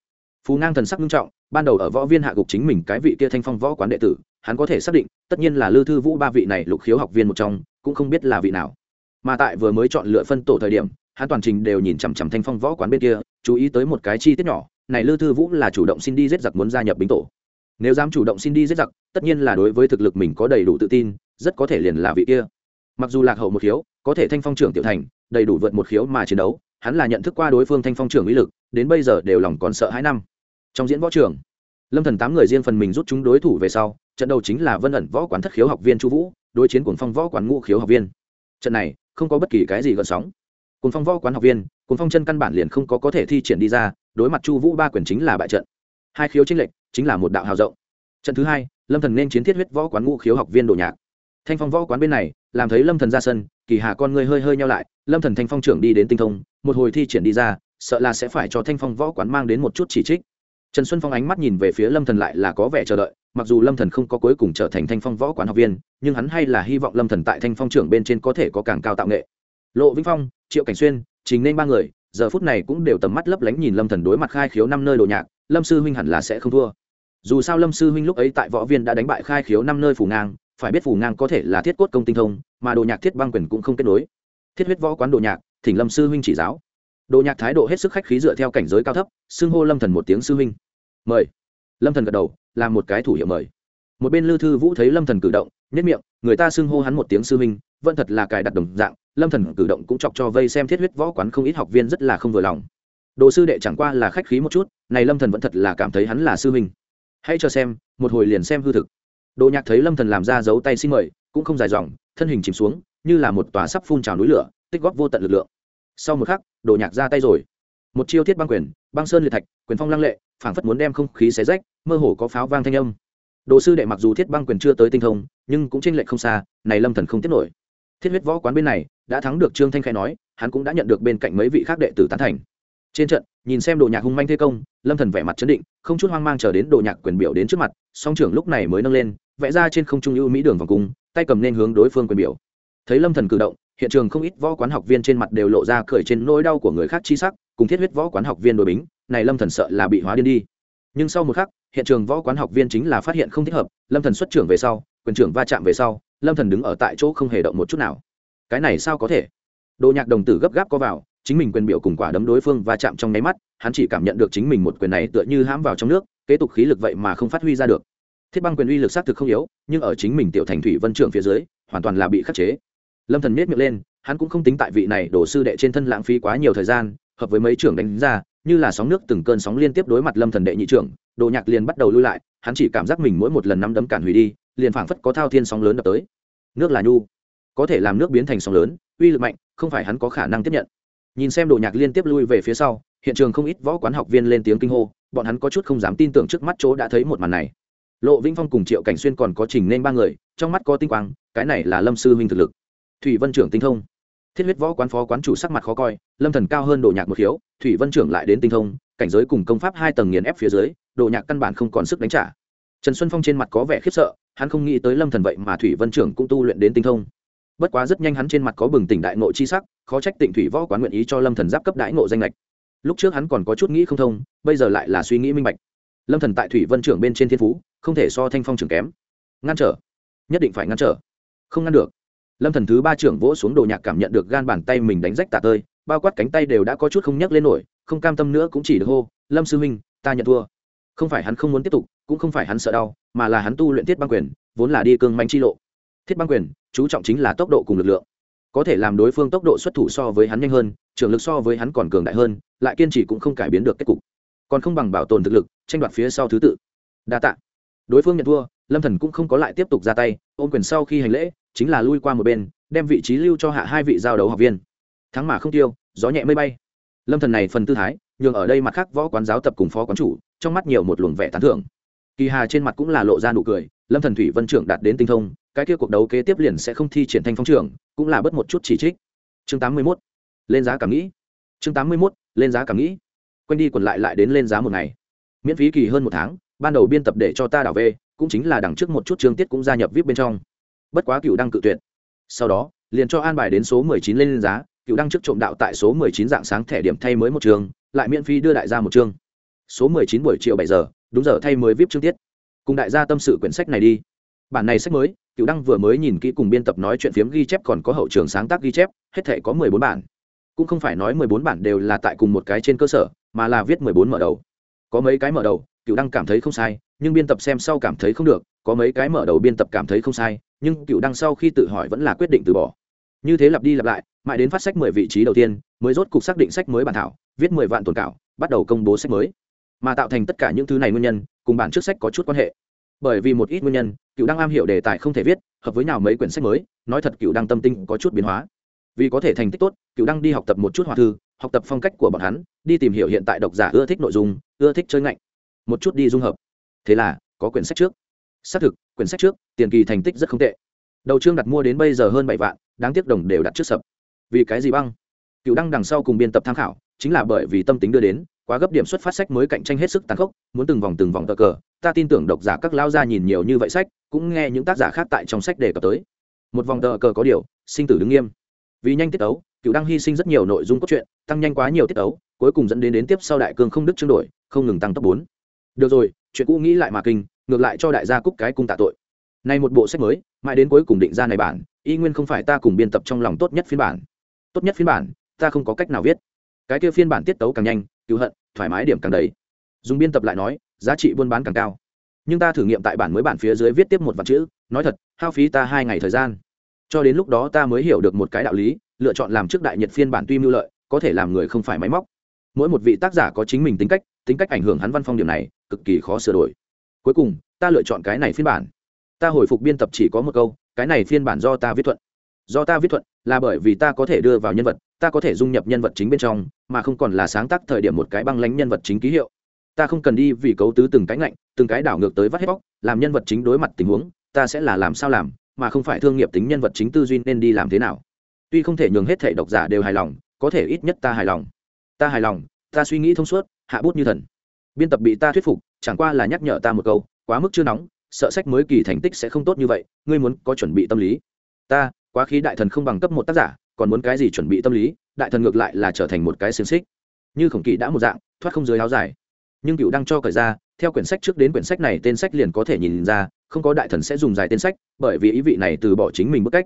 Phú ngang thần sắc nghiêm trọng, ban đầu ở võ viên hạ gục chính mình cái vị kia thanh phong võ quán đệ tử, hắn có thể xác định, tất nhiên là lư thư vũ ba vị này lục khiếu học viên một trong, cũng không biết là vị nào. Mà tại vừa mới chọn lựa phân tổ thời điểm, hắn toàn trình đều nhìn chằm chằm thanh phong võ quán bên kia, chú ý tới một cái chi tiết nhỏ, này lư thư vũ là chủ động xin đi giết giặc muốn gia nhập bính tổ. Nếu dám chủ động xin đi giết giặc, tất nhiên là đối với thực lực mình có đầy đủ tự tin, rất có thể liền là vị kia mặc dù lạc hậu một khiếu, có thể thanh phong trưởng tiểu thành, đầy đủ vượt một khiếu mà chiến đấu, hắn là nhận thức qua đối phương thanh phong trưởng uy lực, đến bây giờ đều lòng còn sợ hai năm. Trong diễn võ trường, lâm thần tám người riêng phần mình rút chúng đối thủ về sau, trận đầu chính là vân ẩn võ quán thất khiếu học viên chu vũ, đối chiến cuồng phong võ quán ngũ khiếu học viên. Trận này, không có bất kỳ cái gì gợn sóng. Cuồng phong võ quán học viên, cuồng phong chân căn bản liền không có có thể thi triển đi ra, đối mặt chu vũ ba quyền chính là bại trận. Hai khiếu chính lệnh chính là một đạo hào rộng. Trận thứ hai, lâm thần nên chiến thiết huyết võ quán ngũ khiếu học viên đồ nhạc thanh phong võ quán bên này, làm thấy lâm thần ra sân, kỳ hà con người hơi hơi nhau lại, lâm thần thanh phong trưởng đi đến tinh thông, một hồi thi triển đi ra, sợ là sẽ phải cho thanh phong võ quán mang đến một chút chỉ trích. Trần xuân phong ánh mắt nhìn về phía lâm thần lại là có vẻ chờ đợi, mặc dù lâm thần không có cuối cùng trở thành thanh phong võ quán học viên, nhưng hắn hay là hy vọng lâm thần tại thanh phong trưởng bên trên có thể có càng cao tạo nghệ. Lộ vĩnh phong, triệu cảnh xuyên, trình nên ba người, giờ phút này cũng đều tầm mắt lấp lánh nhìn lâm thần đối mặt khai khiếu năm nơi đồ nhạc, lâm sư huynh hẳn là sẽ không thua. Dù sao lâm sư huynh lúc ấy tại võ viên đã đánh bại khai khiếu năm nơi phủ ngang phải biết phù ngang có thể là thiết cốt công tinh thông, mà đồ nhạc thiết băng quyền cũng không kết nối. Thiết huyết võ quán đồ nhạc, thỉnh lâm sư huynh chỉ giáo. Đồ nhạc thái độ hết sức khách khí dựa theo cảnh giới cao thấp, xưng hô lâm thần một tiếng sư huynh. Mời. Lâm thần gật đầu, làm một cái thủ hiệu mời. Một bên lư thư vũ thấy lâm thần cử động nhất miệng, người ta xưng hô hắn một tiếng sư huynh, vẫn thật là cài đặt đồng dạng, lâm thần cử động cũng chọc cho vây xem thiết huyết võ quán không ít học viên rất là không vừa lòng. Đồ sư đệ chẳng qua là khách khí một chút, này lâm thần vẫn thật là cảm thấy hắn là sư huynh. Hãy cho xem, một hồi liền xem hư thực đồ nhạc thấy lâm thần làm ra dấu tay xin mời, cũng không dài dòng, thân hình chìm xuống, như là một tòa sắp phun trào núi lửa, tích góp vô tận lực lượng. Sau một khắc, đồ nhạc ra tay rồi. Một chiêu thiết băng quyền, băng sơn liệt thạch, quyền phong lăng lệ, phảng phất muốn đem không khí xé rách, mơ hồ có pháo vang thanh âm. Đồ sư đệ mặc dù thiết băng quyền chưa tới tinh thông, nhưng cũng tranh lệch không xa, này lâm thần không tiếp nổi. Thiết huyết võ quán bên này, đã thắng được trương thanh khai nói, hắn cũng đã nhận được bên cạnh mấy vị khác đệ tử tán thành trên trận, nhìn xem đồ nhạc hung manh thế công, lâm thần vẻ mặt chấn định, không chút hoang mang chờ đến đồ nhạc quyền biểu đến trước mặt, song trưởng lúc này mới nâng lên, vẽ ra trên không trung ưu mỹ đường vòng cung, tay cầm nên hướng đối phương quyền biểu. Thấy lâm thần cử động, hiện trường không ít võ quán học viên trên mặt đều lộ ra cười trên nỗi đau của người khác chi sắc, cùng thiết huyết võ quán học viên đối bính, này lâm thần sợ là bị hóa điên đi. Nhưng sau một khắc, hiện trường võ quán học viên chính là phát hiện không thích hợp, lâm thần xuất trưởng về sau, quyền trưởng va chạm về sau, lâm thần đứng ở tại chỗ không hề động một chút nào. Cái này sao có thể? Đồ nhạc đồng tử gấp gáp có vào chính mình quyền biểu cùng quả đấm đối phương va chạm trong nháy mắt, hắn chỉ cảm nhận được chính mình một quyền này tựa như hãm vào trong nước, kế tục khí lực vậy mà không phát huy ra được. Thiết băng quyền uy lực xác thực không yếu, nhưng ở chính mình tiểu thành thủy vân trưởng phía dưới, hoàn toàn là bị khắc chế. Lâm thần miết miệng lên, hắn cũng không tính tại vị này đổ sư đệ trên thân lãng phí quá nhiều thời gian, hợp với mấy trưởng đánh ra, như là sóng nước từng cơn sóng liên tiếp đối mặt lâm thần đệ nhị trưởng, đồ nhạc liền bắt đầu lui lại, hắn chỉ cảm giác mình mỗi một lần nắm đấm cản hủy đi, liền phảng phất có thao thiên sóng lớn đập tới. Nước là nhu, có thể làm nước biến thành sóng lớn, uy lực mạnh, không phải hắn có khả năng tiếp nhận nhìn xem đồ nhạc liên tiếp lui về phía sau, hiện trường không ít võ quán học viên lên tiếng kinh hô, bọn hắn có chút không dám tin tưởng trước mắt chỗ đã thấy một màn này. Lộ vĩnh phong cùng triệu cảnh xuyên còn có trình nên ba người, trong mắt có tinh quang, cái này là lâm sư huynh thực lực. Thủy vân trưởng tinh thông. Thiết huyết võ quán phó quán chủ sắc mặt khó coi, lâm thần cao hơn đồ nhạc một khiếu, thủy vân trưởng lại đến tinh thông, cảnh giới cùng công pháp hai tầng nghiền ép phía dưới, đồ nhạc căn bản không còn sức đánh trả. Trần xuân phong trên mặt có vẻ khiếp sợ, hắn không nghĩ tới lâm thần vậy mà thủy vân trưởng cũng tu luyện đến tinh thông. Bất quá rất nhanh hắn trên mặt có bừng tỉnh đại nội chi sắc khó trách tịnh thủy võ quán nguyện ý cho lâm thần giáp cấp đại ngộ danh lệch. Lúc trước hắn còn có chút nghĩ không thông, bây giờ lại là suy nghĩ minh bạch. Lâm thần tại thủy vân trưởng bên trên thiên phú, không thể so thanh phong trưởng kém. Ngăn trở. Nhất định phải ngăn trở. Không ngăn được. Lâm thần thứ ba trưởng vỗ xuống đồ nhạc cảm nhận được gan bàn tay mình đánh rách tả tơi, bao quát cánh tay đều đã có chút không nhấc lên nổi, không cam tâm nữa cũng chỉ được hô, lâm sư huynh, ta nhận thua. Không phải hắn không muốn tiếp tục, cũng không phải hắn sợ đau, mà là hắn tu luyện thiết băng quyền, vốn là đi cương manh chi lộ. Thiết băng quyền, chú trọng chính là tốc độ cùng lực lượng có thể làm đối phương tốc độ xuất thủ so với hắn nhanh hơn trường lực so với hắn còn cường đại hơn, lại kiên trì cũng không cải biến được kết cục. Còn không bằng bảo tồn thực lực, tranh đoạt phía sau thứ tự. Đa tạ. Đối phương nhận thua, lâm thần cũng không có lại tiếp tục ra tay ôm quyền sau khi hành lễ, chính là lui qua một bên, đem vị trí lưu cho hạ hai vị giao đấu học viên. Thắng mà không tiêu, gió nhẹ mây bay. Lâm thần này phần tư thái, nhường ở đây mặt khác võ quán giáo tập cùng phó quán chủ, trong mắt nhiều một luồng vẻ tán thưởng. Kỳ hà trên mặt cũng là lộ ra nụ cười, lâm thần thủy vân trưởng đạt đến tinh thông cái kia cuộc đấu kế tiếp liền sẽ không thi triển thanh phong trưởng cũng là bất một chút chỉ trích. Chương 81. lên giá cảm nghĩ. Chương 81. lên giá cảm nghĩ. Quanh đi quần lại lại đến lên giá một ngày. Miễn phí kỳ hơn một tháng, ban đầu biên tập để cho ta đảo về, cũng chính là đằng trước một chút chương tiết cũng gia nhập vip bên trong. Bất quá cựu đăng cự tuyệt. Sau đó, liền cho an bài đến số 19 lên giá, cựu đăng trước trộm đạo tại số 19 dạng sáng thẻ điểm thay mới một trường lại miễn phí đưa đại gia một chương. Số 19 buổi chiều 7 giờ, đúng giờ thay mới vip chương tiết. Cùng đại gia tâm sự quyển sách này đi bản này sách mới cựu đăng vừa mới nhìn kỹ cùng biên tập nói chuyện phiếm ghi chép còn có hậu trường sáng tác ghi chép, hết thể có 14 bản. Cũng không phải nói 14 bản đều là tại cùng một cái trên cơ sở, mà là viết 14 mở đầu. Có mấy cái mở đầu cựu đăng cảm thấy không sai, nhưng biên tập xem sau cảm thấy không được, có mấy cái mở đầu biên tập cảm thấy không sai, nhưng cựu đăng sau khi tự hỏi vẫn là quyết định từ bỏ. Như thế lặp đi lặp lại, mãi đến phát sách mười vị trí đầu tiên, mới rốt cục xác định sách mới bản thảo, viết mười vạn tồn cảo, bắt đầu công bố sách mới. Mà tạo thành tất cả những thứ này nguyên nhân, cùng bản trước sách có chút quan hệ bởi vì một ít nguyên nhân, cựu đăng am hiểu đề tài không thể viết, hợp với nào mấy quyển sách mới, nói thật cựu đăng tâm tinh có chút biến hóa. Vì có thể thành tích tốt, cựu đăng đi học tập một chút hòa thư, học tập phong cách của bọn hắn, đi tìm hiểu hiện tại độc giả ưa thích nội dung, ưa thích chơi ngạnh. Một chút đi dung hợp. Thế là, có quyển sách trước. Xác thực, quyển sách trước, tiền kỳ thành tích rất không tệ. Đầu chương đặt mua đến bây giờ hơn bảy vạn, đáng tiếc đồng đều đặt trước sập. Vì cái gì băng? Cựu đăng đằng sau cùng biên tập tham khảo, chính là bởi vì tâm tính đưa đến quá gấp điểm xuất phát sách mới cạnh tranh hết sức tàn khốc, muốn từng vòng từng vòng tờ cờ. Ta tin tưởng độc giả các lao ra nhìn nhiều như vậy sách, cũng nghe những tác giả khác tại trong sách đề cập tới. Một vòng tờ cờ có điều, sinh tử đứng nghiêm. Vì nhanh tiết tấu cựu đăng hy sinh rất nhiều nội dung cốt truyện, tăng nhanh quá nhiều tiết tấu cuối cùng dẫn đến đến tiếp sau đại cương không đức chương đổi, không ngừng tăng tốc bốn. Được rồi, chuyện cũ nghĩ lại mà kinh, ngược lại cho đại gia cúc cái cung tạ tội. Nay một bộ sách mới, mãi đến cuối cùng định ra này bản, y nguyên không phải ta cùng biên tập trong lòng tốt nhất phiên bản. Tốt nhất phiên bản, ta không có cách nào viết. Cái kia phiên bản tiết tấu càng nhanh cứu hận thoải mái điểm càng đầy. Dùng biên tập lại nói, giá trị buôn bán càng cao. Nhưng ta thử nghiệm tại bản mới bản phía dưới viết tiếp một vạn chữ, nói thật, hao phí ta hai ngày thời gian. Cho đến lúc đó ta mới hiểu được một cái đạo lý, lựa chọn làm trước đại nhật phiên bản tuy mưu lợi, có thể làm người không phải máy móc. Mỗi một vị tác giả có chính mình tính cách tính cách ảnh hưởng hắn văn phong điểm này, cực kỳ khó sửa đổi. Cuối cùng, ta lựa chọn cái này phiên bản. Ta hồi phục biên tập chỉ có một câu, cái này phiên bản do ta viết thuận. Do ta viết thuận là bởi vì ta có thể đưa vào nhân vật ta có thể dung nhập nhân vật chính bên trong, mà không còn là sáng tác thời điểm một cái băng lánh nhân vật chính ký hiệu. Ta không cần đi vì cấu tứ từng cái ngạnh, từng cái đảo ngược tới vắt hết bóc, làm nhân vật chính đối mặt tình huống, ta sẽ là làm sao làm, mà không phải thương nghiệp tính nhân vật chính tư duy nên đi làm thế nào. Tuy không thể nhường hết thể độc giả đều hài lòng, có thể ít nhất ta hài lòng. Ta hài lòng, ta suy nghĩ thông suốt, hạ bút như thần. Biên tập bị ta thuyết phục, chẳng qua là nhắc nhở ta một câu, quá mức chưa nóng, sợ sách mới kỳ thành tích sẽ không tốt như vậy, ngươi muốn có chuẩn bị tâm lý. Ta, quá khí đại thần không bằng cấp một tác giả còn muốn cái gì chuẩn bị tâm lý, đại thần ngược lại là trở thành một cái xiềng xích. Như khổng kỵ đã một dạng, thoát không dưới áo dài. Nhưng cựu đang cho cởi ra, theo quyển sách trước đến quyển sách này, tên sách liền có thể nhìn ra, không có đại thần sẽ dùng dài tên sách, bởi vì ý vị này từ bỏ chính mình bức cách.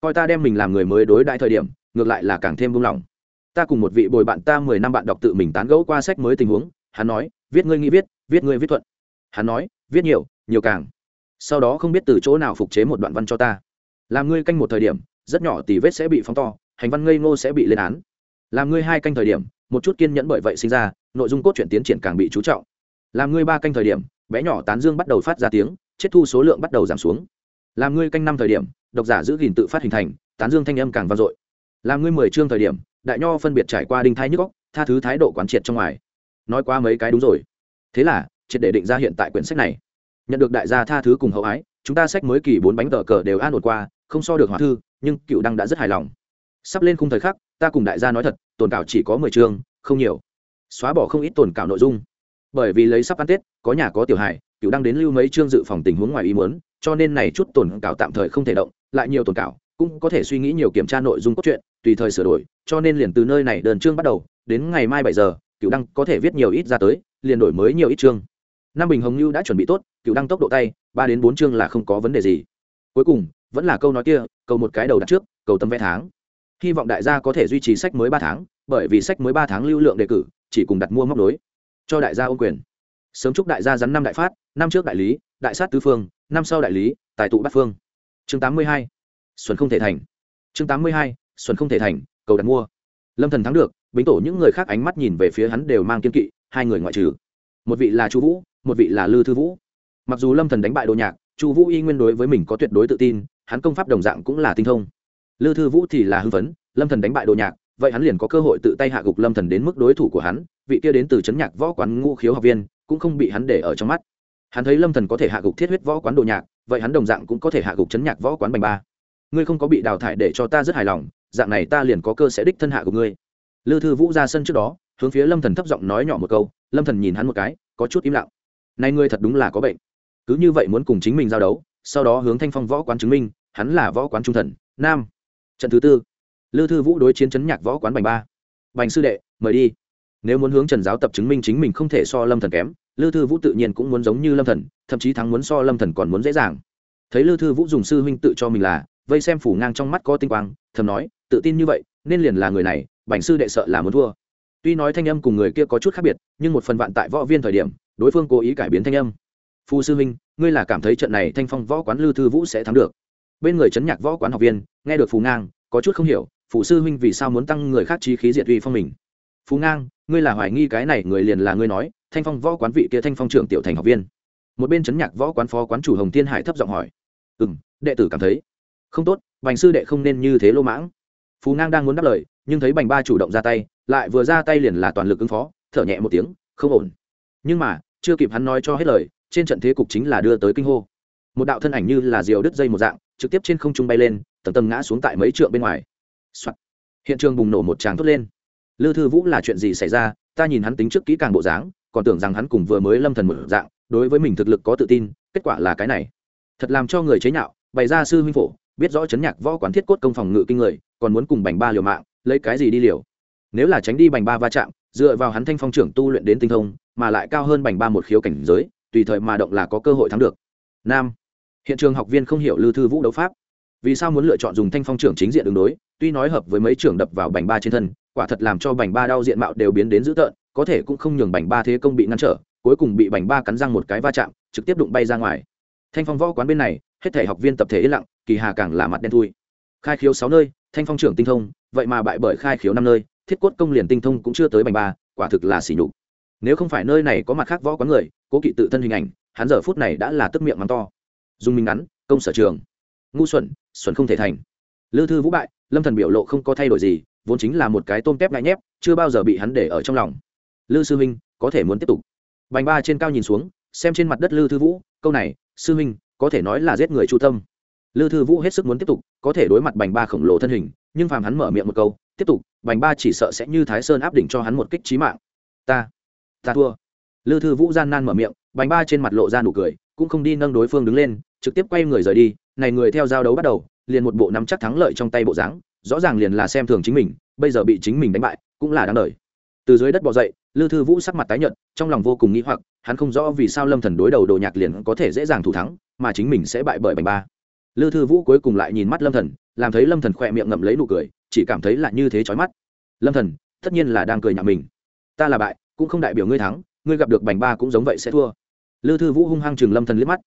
Coi ta đem mình làm người mới đối đại thời điểm, ngược lại là càng thêm buông lỏng. Ta cùng một vị bồi bạn ta mười năm bạn đọc tự mình tán gẫu qua sách mới tình huống, hắn nói, viết ngươi nghĩ viết viết ngươi viết thuận. Hắn nói, viết nhiều nhiều càng. Sau đó không biết từ chỗ nào phục chế một đoạn văn cho ta. Làm ngươi canh một thời điểm rất nhỏ tỷ vết sẽ bị phóng to, hành văn ngây ngô sẽ bị lên án. Làm ngươi hai canh thời điểm, một chút kiên nhẫn bởi vậy sinh ra, nội dung cốt truyện tiến triển càng bị chú trọng. Làm ngươi ba canh thời điểm, bé nhỏ tán dương bắt đầu phát ra tiếng, chết thu số lượng bắt đầu giảm xuống. Làm ngươi canh năm thời điểm, độc giả giữ gìn tự phát hình thành, tán dương thanh âm càng vang dội. Làm ngươi mười chương thời điểm, đại nho phân biệt trải qua đinh thai nhức góc tha thứ thái độ quán triệt trong ngoài. Nói qua mấy cái đúng rồi. Thế là, triệt để định ra hiện tại quyển sách này. Nhận được đại gia tha thứ cùng hậu ái, chúng ta sách mới kỳ bốn bánh tờ cờ đều an ổn qua, không so được hỏa thư nhưng cựu đăng đã rất hài lòng. Sắp lên khung thời khắc, ta cùng đại gia nói thật, tồn cảo chỉ có mười chương, không nhiều. Xóa bỏ không ít tồn cảo nội dung. Bởi vì lấy sắp ăn tết, có nhà có tiểu hài, cựu đăng đến lưu mấy chương dự phòng tình huống ngoài ý muốn, cho nên này chút tồn cảo tạm thời không thể động, lại nhiều tồn cảo, cũng có thể suy nghĩ nhiều kiểm tra nội dung cốt truyện, tùy thời sửa đổi, cho nên liền từ nơi này đơn chương bắt đầu, đến ngày mai bảy giờ, cựu đăng có thể viết nhiều ít ra tới, liền đổi mới nhiều ít chương. Năm bình hồng như đã chuẩn bị tốt, cựu đăng tốc độ tay, ba đến bốn chương là không có vấn đề gì. Cuối cùng vẫn là câu nói kia, cầu một cái đầu đặt trước, cầu tâm vẽ tháng. Hy vọng đại gia có thể duy trì sách mới ba tháng, bởi vì sách mới ba tháng lưu lượng đề cử, chỉ cùng đặt mua móc đối. Cho đại gia ô quyền. Sớm chúc đại gia rắn năm đại phát, năm trước đại lý, đại sát tứ phương, năm sau đại lý, tài tụ bát phương. Chương tám mươi hai, xuân không thể thành. Chương tám mươi hai, xuân không thể thành, cầu đặt mua. Lâm thần thắng được, bính tổ những người khác ánh mắt nhìn về phía hắn đều mang kiên kỵ, hai người ngoại trừ. Một vị là chu vũ, một vị là lư thư vũ. Mặc dù lâm thần đánh bại đồ nhạc, chu vũ y nguyên đối với mình có tuyệt đối tự tin hắn công pháp đồng dạng cũng là tinh thông. Lư thư vũ thì là hưng phấn, lâm thần đánh bại đồ nhạc, vậy hắn liền có cơ hội tự tay hạ gục lâm thần đến mức đối thủ của hắn, vị kia đến từ chấn nhạc võ quán ngũ khiếu học viên, cũng không bị hắn để ở trong mắt. Hắn thấy lâm thần có thể hạ gục thiết huyết võ quán đồ nhạc, vậy hắn đồng dạng cũng có thể hạ gục chấn nhạc võ quán bành ba. Ngươi không có bị đào thải để cho ta rất hài lòng, dạng này ta liền có cơ sẽ đích thân hạ gục ngươi. Lư thư vũ ra sân trước đó, hướng phía lâm thần thấp giọng nói nhỏ một câu, lâm thần nhìn hắn một cái, có chút im lặng. Này ngươi thật đúng là có bệnh. Cứ như vậy muốn cùng chính mình giao đấu sau đó hướng thanh phong võ quán chứng minh, hắn là võ quán trung thần, nam. Trận thứ tư, lư thư vũ đối chiến chấn nhạc võ quán bành ba. Bành sư đệ, mời đi. Nếu muốn hướng trần giáo tập chứng minh chính mình không thể so lâm thần kém, lư thư vũ tự nhiên cũng muốn giống như lâm thần, thậm chí thắng muốn so lâm thần còn muốn dễ dàng. Thấy lư thư vũ dùng sư huynh tự cho mình là, vây xem phủ ngang trong mắt có tinh quang, thầm nói, tự tin như vậy, nên liền là người này, bành sư đệ sợ là muốn thua. Tuy nói thanh âm cùng người kia có chút khác biệt, nhưng một phần vạn tại võ viên thời điểm, đối phương cố ý cải biến thanh âm. Phu sư huynh ngươi là cảm thấy trận này thanh phong võ quán lư thư vũ sẽ thắng được. Bên người chấn nhạc võ quán học viên, nghe được phù ngang, có chút không hiểu phụ sư huynh vì sao muốn tăng người khác trí khí diệt uy phong mình? Phú ngang, ngươi là hoài nghi cái này người liền là ngươi nói, thanh phong võ quán vị kia thanh phong trưởng tiểu thành học viên. Một bên chấn nhạc võ quán phó quán chủ hồng thiên hải thấp giọng hỏi ừ m đệ tử cảm thấy không tốt, bành sư đệ không nên như thế lô mãng. Phú ngang đang muốn đáp lời, nhưng thấy bành ba chủ động ra tay, lại vừa ra tay liền là toàn lực ứng phó, thở nhẹ một tiếng, không ổn. Nhưng mà, chưa kịp hắn nói cho hết lời trên trận thế cục chính là đưa tới kinh hô. Một đạo thân ảnh như là diều đứt dây một dạng, trực tiếp trên không trung bay lên, tầng tầng ngã xuống tại mấy trượng bên ngoài、Soạn. hiện trường bùng nổ một tràng thốt lên. Lư thư vũ là chuyện gì xảy ra? Ta nhìn hắn tính trước kỹ càng bộ dáng, còn tưởng rằng hắn cùng vừa mới lâm thần một dạng, đối với mình thực lực có tự tin, kết quả là cái này. Thật làm cho người chế nhạo, bày ra sư huynh phổ, biết rõ chấn nhạc võ quán thiết cốt công phòng ngự kinh người, còn muốn cùng bành ba liều mạng, lấy cái gì đi liều? Nếu là tránh đi bành ba va chạm, dựa vào hắn thanh phong trưởng tu luyện đến tinh thông, mà lại cao hơn bành ba một khiếu cảnh giới tùy thời mà động là có cơ hội thắng được. Nam. Hiện trường học viên không hiểu lư thư vũ đấu pháp. Vì sao muốn lựa chọn dùng thanh phong trưởng chính diện đường đối? Tuy nói hợp với mấy trưởng đập vào bành ba trên thân, quả thật làm cho bành ba đau diện mạo đều biến đến dữ tợn, có thể cũng không nhường bành ba thế công bị ngăn trở, cuối cùng bị bành ba cắn răng một cái va chạm, trực tiếp đụng bay ra ngoài. Thanh phong võ quán bên này, hết thể học viên tập thể yên lặng, kỳ hà càng là mặt đen thui. Khai khiếu sáu nơi, thanh phong trưởng tinh thông, vậy mà bại bởi khai khiếu năm nơi, thiết cốt công liền tinh thông cũng chưa tới bành ba, quả thực là xỉ nhục. Nếu không phải nơi này có mặt khác võ quán người cố kỵ tự thân hình ảnh, hắn giờ phút này đã là tức miệng mắng to. Dùng mình ngắn, công sở trường. Ngu xuẩn xuẩn không thể thành. Lư thư vũ bại, lâm thần biểu lộ không có thay đổi gì, vốn chính là một cái tôm tép ngại nhép, chưa bao giờ bị hắn để ở trong lòng. Lư sư huynh có thể muốn tiếp tục. Bành ba trên cao nhìn xuống, xem trên mặt đất lư thư vũ, câu này, sư huynh có thể nói là giết người chu tâm. Lư thư vũ hết sức muốn tiếp tục, có thể đối mặt bành ba khổng lồ thân hình, nhưng phàm hắn mở miệng một câu, tiếp tục, bành ba chỉ sợ sẽ như thái sơn áp đỉnh cho hắn một kích trí mạng. Ta ta thua lư thư vũ gian nan mở miệng, bành ba trên mặt lộ ra nụ cười, cũng không đi nâng đối phương đứng lên, trực tiếp quay người rời đi. Này người theo giao đấu bắt đầu, liền một bộ nắm chắc thắng lợi trong tay bộ dáng, rõ ràng liền là xem thường chính mình, bây giờ bị chính mình đánh bại, cũng là đáng đời. Từ dưới đất bỏ dậy, lư thư vũ sắc mặt tái nhợt, trong lòng vô cùng nghĩ hoặc, hắn không rõ vì sao lâm thần đối đầu đồ nhạc liền có thể dễ dàng thủ thắng, mà chính mình sẽ bại bởi bành ba. Lư thư vũ cuối cùng lại nhìn mắt lâm thần, làm thấy lâm thần khỏe miệng ngậm lấy nụ cười, chỉ cảm thấy là như thế chói mắt. Lâm thần, tất nhiên là đang cười nhạo mình. Ta là bại, cũng không đại biểu ngươi thắng ngươi gặp được bành ba cũng giống vậy sẽ thua. Lư thư vũ hung hăng chừng lâm thần liếc mắt.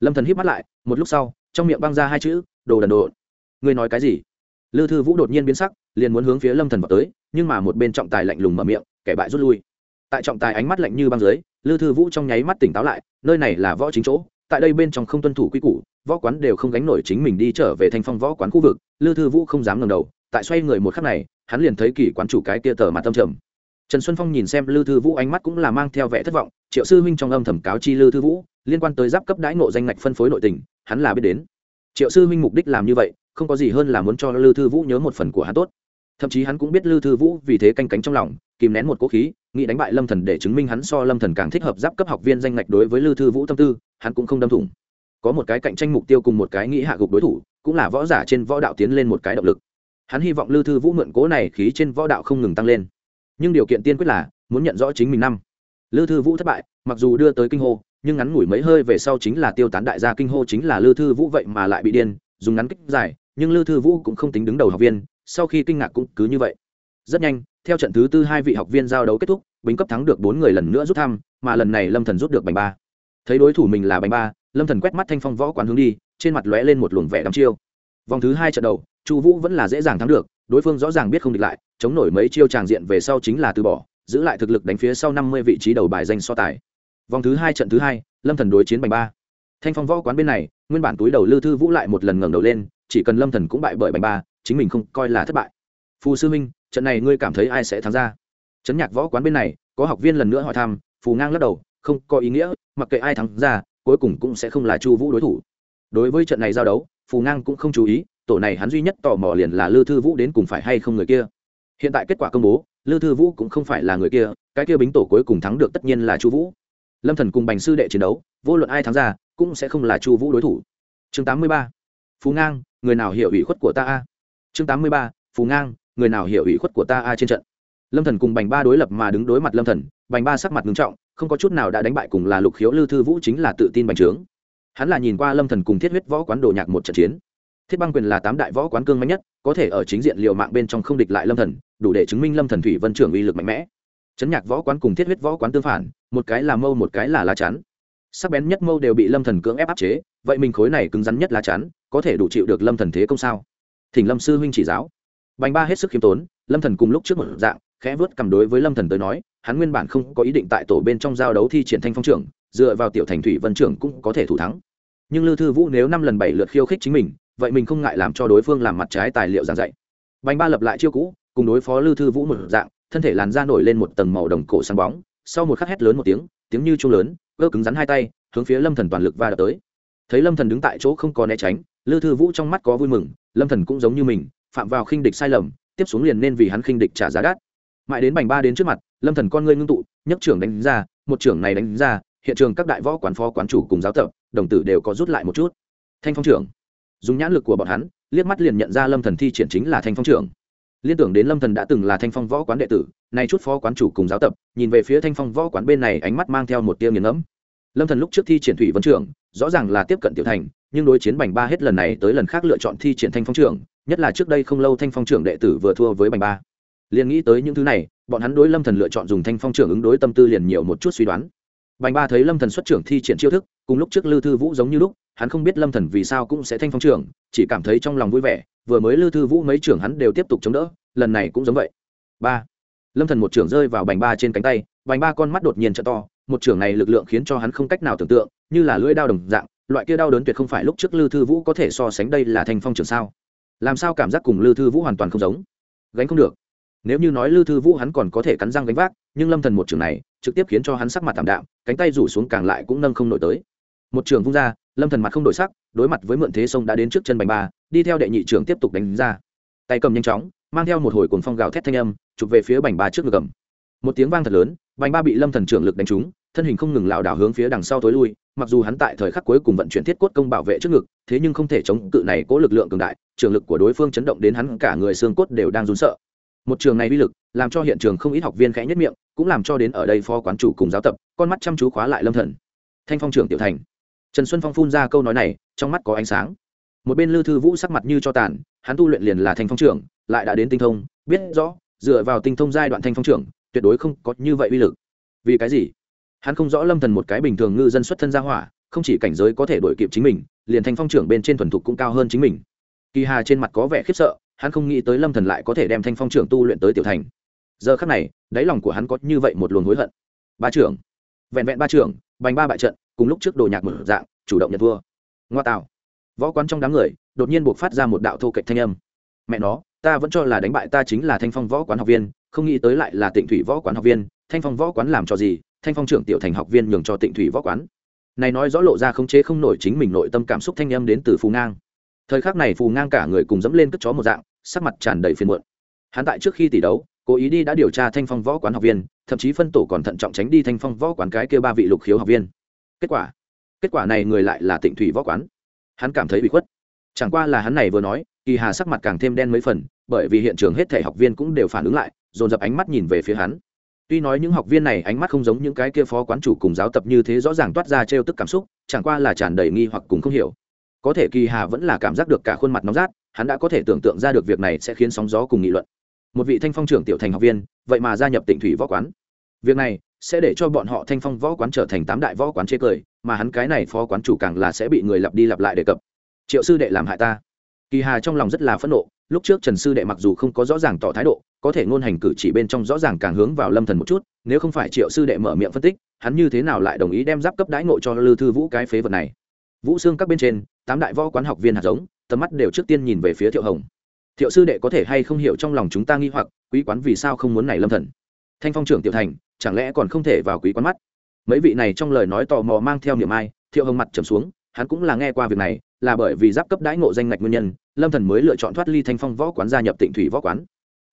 Lâm thần híp mắt lại, một lúc sau, trong miệng băng ra hai chữ, đồ đần đồ ngươi nói cái gì? Lư thư vũ đột nhiên biến sắc, liền muốn hướng phía lâm thần vào tới, nhưng mà một bên trọng tài lạnh lùng mở miệng, kẻ bại rút lui. Tại trọng tài ánh mắt lạnh như băng dưới, lư thư vũ trong nháy mắt tỉnh táo lại, nơi này là võ chính chỗ, tại đây bên trong không tuân thủ quy củ, võ quán đều không gánh nổi chính mình đi trở về thanh phong võ quán khu vực, lư thư vũ không dám ngẩng đầu, tại xoay người một khắc này, hắn liền thấy kỳ quán chủ cái kia tờ mặt tâm trầm trần xuân phong nhìn xem lư thư vũ ánh mắt cũng là mang theo vẻ thất vọng, triệu sư huynh trong âm thầm cáo chi lư thư vũ, liên quan tới giáp cấp đãi ngộ danh ngạch phân phối nội tình, hắn là biết đến. Triệu sư huynh mục đích làm như vậy, không có gì hơn là muốn cho lư thư vũ nhớ một phần của hắn tốt. Thậm chí hắn cũng biết lư thư vũ vì thế canh cánh trong lòng, kìm nén một cố khí, nghĩ đánh bại lâm thần để chứng minh hắn so lâm thần càng thích hợp giáp cấp học viên danh ngạch đối với lư thư vũ tâm tư, hắn cũng không đâm thủng. Có một cái cạnh tranh mục tiêu cùng một cái nghĩ hạ gục đối thủ, cũng là võ giả trên võ đạo tiến lên một cái động lực. Hắn hy vọng lư thư vũ mượn cố này khí trên võ đạo không ngừng tăng lên nhưng điều kiện tiên quyết là muốn nhận rõ chính mình năm. Lư thư vũ thất bại, mặc dù đưa tới kinh hô, nhưng ngắn ngủi mấy hơi về sau chính là tiêu tán đại gia kinh hô chính là lư thư vũ vậy mà lại bị điên, dùng ngắn kích dài, nhưng lư thư vũ cũng không tính đứng đầu học viên, sau khi kinh ngạc cũng cứ như vậy. Rất nhanh, theo trận thứ tư hai vị học viên giao đấu kết thúc bính cấp thắng được bốn người lần nữa rút thăm, mà lần này lâm thần rút được bành ba. Thấy đối thủ mình là bành ba, lâm thần quét mắt thanh phong võ quán hướng đi, trên mặt lóe lên một luồng vẻ đăm chiêu. Vòng thứ hai trận đầu chu vũ vẫn là dễ dàng thắng được, đối phương rõ ràng biết không địch lại, chống nổi mấy chiêu tràng diện về sau chính là từ bỏ, giữ lại thực lực đánh phía sau năm mươi vị trí đầu bài danh so tài. Vòng thứ hai trận thứ hai, lâm thần đối chiến bành ba. Thanh phong võ quán bên này, nguyên bản túi đầu lư thư vũ lại một lần ngẩng đầu lên, chỉ cần lâm thần cũng bại bởi bành ba, chính mình không coi là thất bại. Phù sư minh, trận này ngươi cảm thấy ai sẽ thắng ra? Trấn nhạc võ quán bên này, có học viên lần nữa hỏi thăm, phù ngang lắc đầu, không có ý nghĩa, mặc kệ ai thắng ra, cuối cùng cũng sẽ không là chu vũ đối thủ. Đối với trận này giao đấu, phù ngang cũng không chú ý tổ này hắn duy nhất tò mò liền là lư thư vũ đến cùng phải hay không người kia. Hiện tại kết quả công bố, lư thư vũ cũng không phải là người kia, cái kia bính tổ cuối cùng thắng được tất nhiên là chu vũ. Lâm thần cùng bành sư đệ chiến đấu, vô luận ai thắng ra, cũng sẽ không là chu vũ đối thủ. Chương 83. phú ngang, người nào hiểu ủy khuất của ta a? Chương 83. phú ngang, người nào hiểu ủy khuất của ta a trên trận? Lâm thần cùng bành ba đối lập mà đứng đối mặt lâm thần, bành ba sắc mặt nghiêm trọng, không có chút nào đã đánh bại cùng là lục khiếu lư thư vũ chính là tự tin bành trướng. Hắn là nhìn qua lâm thần cùng thiết huyết võ quán đồ nhạc một trận chiến thiết băng quyền là tám đại võ quán cương mạnh nhất, có thể ở chính diện liều mạng bên trong không địch lại lâm thần, đủ để chứng minh lâm thần thủy vân trưởng uy lực mạnh mẽ. Chấn nhạc võ quán cùng thiết huyết võ quán tương phản, một cái là mâu, một cái là lá chắn. Sắc bén nhất mâu đều bị lâm thần cưỡng ép áp chế, vậy mình khối này cứng rắn nhất lá chắn, có thể đủ chịu được lâm thần thế công sao? Thỉnh lâm sư huynh chỉ giáo. Bành ba hết sức khiêm tốn, lâm thần cùng lúc trước một dạng, khẽ vớt cầm đối với lâm thần tới nói, hắn nguyên bản không có ý định tại tổ bên trong giao đấu thi triển thanh phong trưởng, dựa vào tiểu thành thủy vân trưởng cũng có thể thủ thắng. Nhưng lư thư vũ nếu năm lần bảy lượt khiêu khích chính mình vậy mình không ngại làm cho đối phương làm mặt trái tài liệu giảng dạy. Bành ba lập lại chiêu cũ, cùng đối phó lư thư vũ một dạng, thân thể làn da nổi lên một tầng màu đồng cổ sáng bóng, sau một khắc hét lớn một tiếng tiếng như chuông lớn cơ cứng rắn hai tay, hướng phía lâm thần toàn lực va đập tới. Thấy lâm thần đứng tại chỗ không có né tránh, lư thư vũ trong mắt có vui mừng, lâm thần cũng giống như mình, phạm vào khinh địch sai lầm, tiếp xuống liền nên vì hắn khinh địch trả giá đắt. Mãi đến bành ba đến trước mặt, lâm thần con ngươi ngưng tụ, nhấc trưởng đánh ra, một trưởng này đánh ra, hiện trường các đại võ quán phó quán chủ cùng giáo tập, đồng tử đều có rút lại một chút. Thanh phong trưởng dùng nhãn lực của bọn hắn, liếc mắt liền nhận ra lâm thần thi triển chính là thanh phong trưởng. Liên tưởng đến lâm thần đã từng là thanh phong võ quán đệ tử, nay chút phó quán chủ cùng giáo tập, nhìn về phía thanh phong võ quán bên này ánh mắt mang theo một tia nghiền ngẫm. Lâm thần lúc trước thi triển thủy vân trưởng, rõ ràng là tiếp cận tiểu thành, nhưng đối chiến bành ba hết lần này tới lần khác lựa chọn thi triển thanh phong trưởng, nhất là trước đây không lâu thanh phong trưởng đệ tử vừa thua với bành ba. Liền nghĩ tới những thứ này, bọn hắn đối lâm thần lựa chọn dùng thanh phong trưởng ứng đối tâm tư liền nhiều một chút suy đoán. Bành ba thấy lâm thần xuất trưởng thi triển chiêu thức, cùng lúc trước lư thư vũ giống như lúc hắn không biết lâm thần vì sao cũng sẽ thanh phong trưởng chỉ cảm thấy trong lòng vui vẻ, vừa mới lư thư vũ mấy trưởng hắn đều tiếp tục chống đỡ, lần này cũng giống vậy. Ba, lâm thần một trưởng rơi vào bành ba trên cánh tay, bành ba con mắt đột nhiên trợ to, một trưởng này lực lượng khiến cho hắn không cách nào tưởng tượng, như là lưỡi đao đồng dạng, loại kia đau đớn tuyệt không phải lúc trước lư thư vũ có thể so sánh đây là thanh phong trưởng sao? Làm sao cảm giác cùng lư thư vũ hoàn toàn không giống? Gánh không được. Nếu như nói lư thư vũ hắn còn có thể cắn răng gánh vác, nhưng lâm thần một trường này trực tiếp khiến cho hắn sắc mặt tạm đạm, cánh tay rủ xuống càng lại cũng nâng không nổi tới. Một trường vung ra lâm thần mặt không đổi sắc đối mặt với mượn thế sông đã đến trước chân bành ba đi theo đệ nhị trưởng tiếp tục đánh ra tay cầm nhanh chóng mang theo một hồi cuồng phong gào thét thanh âm chụp về phía bành ba trước ngực cầm một tiếng vang thật lớn bành ba bị lâm thần trưởng lực đánh trúng thân hình không ngừng lảo đảo hướng phía đằng sau tối lui mặc dù hắn tại thời khắc cuối cùng vận chuyển thiết cốt công bảo vệ trước ngực thế nhưng không thể chống cự này cố lực lượng cường đại trường lực của đối phương chấn động đến hắn cả người xương cốt đều đang run sợ một trường này uy lực làm cho hiện trường không ít học viên khẽ nhất miệng cũng làm cho đến ở đây phó quán chủ cùng giáo tập con mắt chăm chú khóa lại lâm thần thanh phong trưởng tiểu thành trần xuân phong phun ra câu nói này, trong mắt có ánh sáng. Một bên lư thư vũ sắc mặt như cho tàn, hắn tu luyện liền là thành phong trưởng, lại đã đến tinh thông, biết rõ, dựa vào tinh thông giai đoạn thanh phong trưởng, tuyệt đối không có như vậy uy lực. Vì cái gì? Hắn không rõ lâm thần một cái bình thường ngư dân xuất thân gia hỏa, không chỉ cảnh giới có thể đổi kịp chính mình, liền thanh phong trưởng bên trên thuần thục cũng cao hơn chính mình. Kỳ hà trên mặt có vẻ khiếp sợ, hắn không nghĩ tới lâm thần lại có thể đem thanh phong trưởng tu luyện tới tiểu thành. Giờ khắc này, đáy lòng của hắn có như vậy một luồng hối hận. Ba trưởng. Vẹn vẹn ba trưởng, bành ba bại trận cùng lúc trước đồ nhạc mở dạng, chủ động nhận thua ngoa tạo võ quán trong đám người, đột nhiên buộc phát ra một đạo thô kệch thanh âm. Mẹ nó, ta vẫn cho là đánh bại ta chính là thanh phong võ quán học viên, không nghĩ tới lại là tịnh thủy võ quán học viên. Thanh phong võ quán làm cho gì? Thanh phong trưởng tiểu thành học viên nhường cho tịnh thủy võ quán. Này nói rõ lộ ra không chế không nổi chính mình nội tâm cảm xúc thanh âm đến từ phù ngang. Thời khắc này phù ngang cả người cùng dẫm lên cất chó một dạng, sắc mặt tràn đầy phiền muộn. Hắn tại trước khi tỷ đấu, cố ý đi đã điều tra thanh phong võ quán học viên, thậm chí phân tổ còn thận trọng tránh đi thanh phong võ quán cái kia ba vị lục khiếu học viên kết quả? Kết quả này người lại là tịnh thủy võ quán. Hắn cảm thấy bị khuất. Chẳng qua là hắn này vừa nói, kỳ hà sắc mặt càng thêm đen mấy phần, bởi vì hiện trường hết thể học viên cũng đều phản ứng lại, dồn dập ánh mắt nhìn về phía hắn. Tuy nói những học viên này ánh mắt không giống những cái kia phó quán chủ cùng giáo tập như thế rõ ràng toát ra trêu tức cảm xúc, chẳng qua là tràn đầy nghi hoặc cùng không hiểu. Có thể kỳ hà vẫn là cảm giác được cả khuôn mặt nóng rát, hắn đã có thể tưởng tượng ra được việc này sẽ khiến sóng gió cùng nghị luận. Một vị thanh phong trưởng tiểu thành học viên, vậy mà gia nhập tỉnh thủy võ quán. Việc này sẽ để cho bọn họ thanh phong võ quán trở thành tám đại võ quán chế cười, mà hắn cái này phó quán chủ càng là sẽ bị người lặp đi lặp lại đề cập. Triệu sư đệ làm hại ta. Kỳ hà trong lòng rất là phẫn nộ, lúc trước trần sư đệ mặc dù không có rõ ràng tỏ thái độ, có thể ngôn hành cử chỉ bên trong rõ ràng càng hướng vào lâm thần một chút, nếu không phải triệu sư đệ mở miệng phân tích, hắn như thế nào lại đồng ý đem giáp cấp đãi ngộ cho lư thư vũ cái phế vật này? Vũ xương các bên trên, tám đại võ quán học viên hạt giống, tầm mắt đều trước tiên nhìn về phía thiệu hồng. Thiệu sư đệ có thể hay không hiểu trong lòng chúng ta nghi hoặc, quý quán vì sao không muốn này lâm thần? Thanh phong trưởng tiểu thành chẳng lẽ còn không thể vào quý quán mắt? Mấy vị này trong lời nói tò mò mang theo niềm ai, thiệu hồng mặt trầm xuống, hắn cũng là nghe qua việc này, là bởi vì giáp cấp đãi ngộ danh ngạch nguyên nhân, lâm thần mới lựa chọn thoát ly thanh phong võ quán gia nhập tịnh thủy võ quán.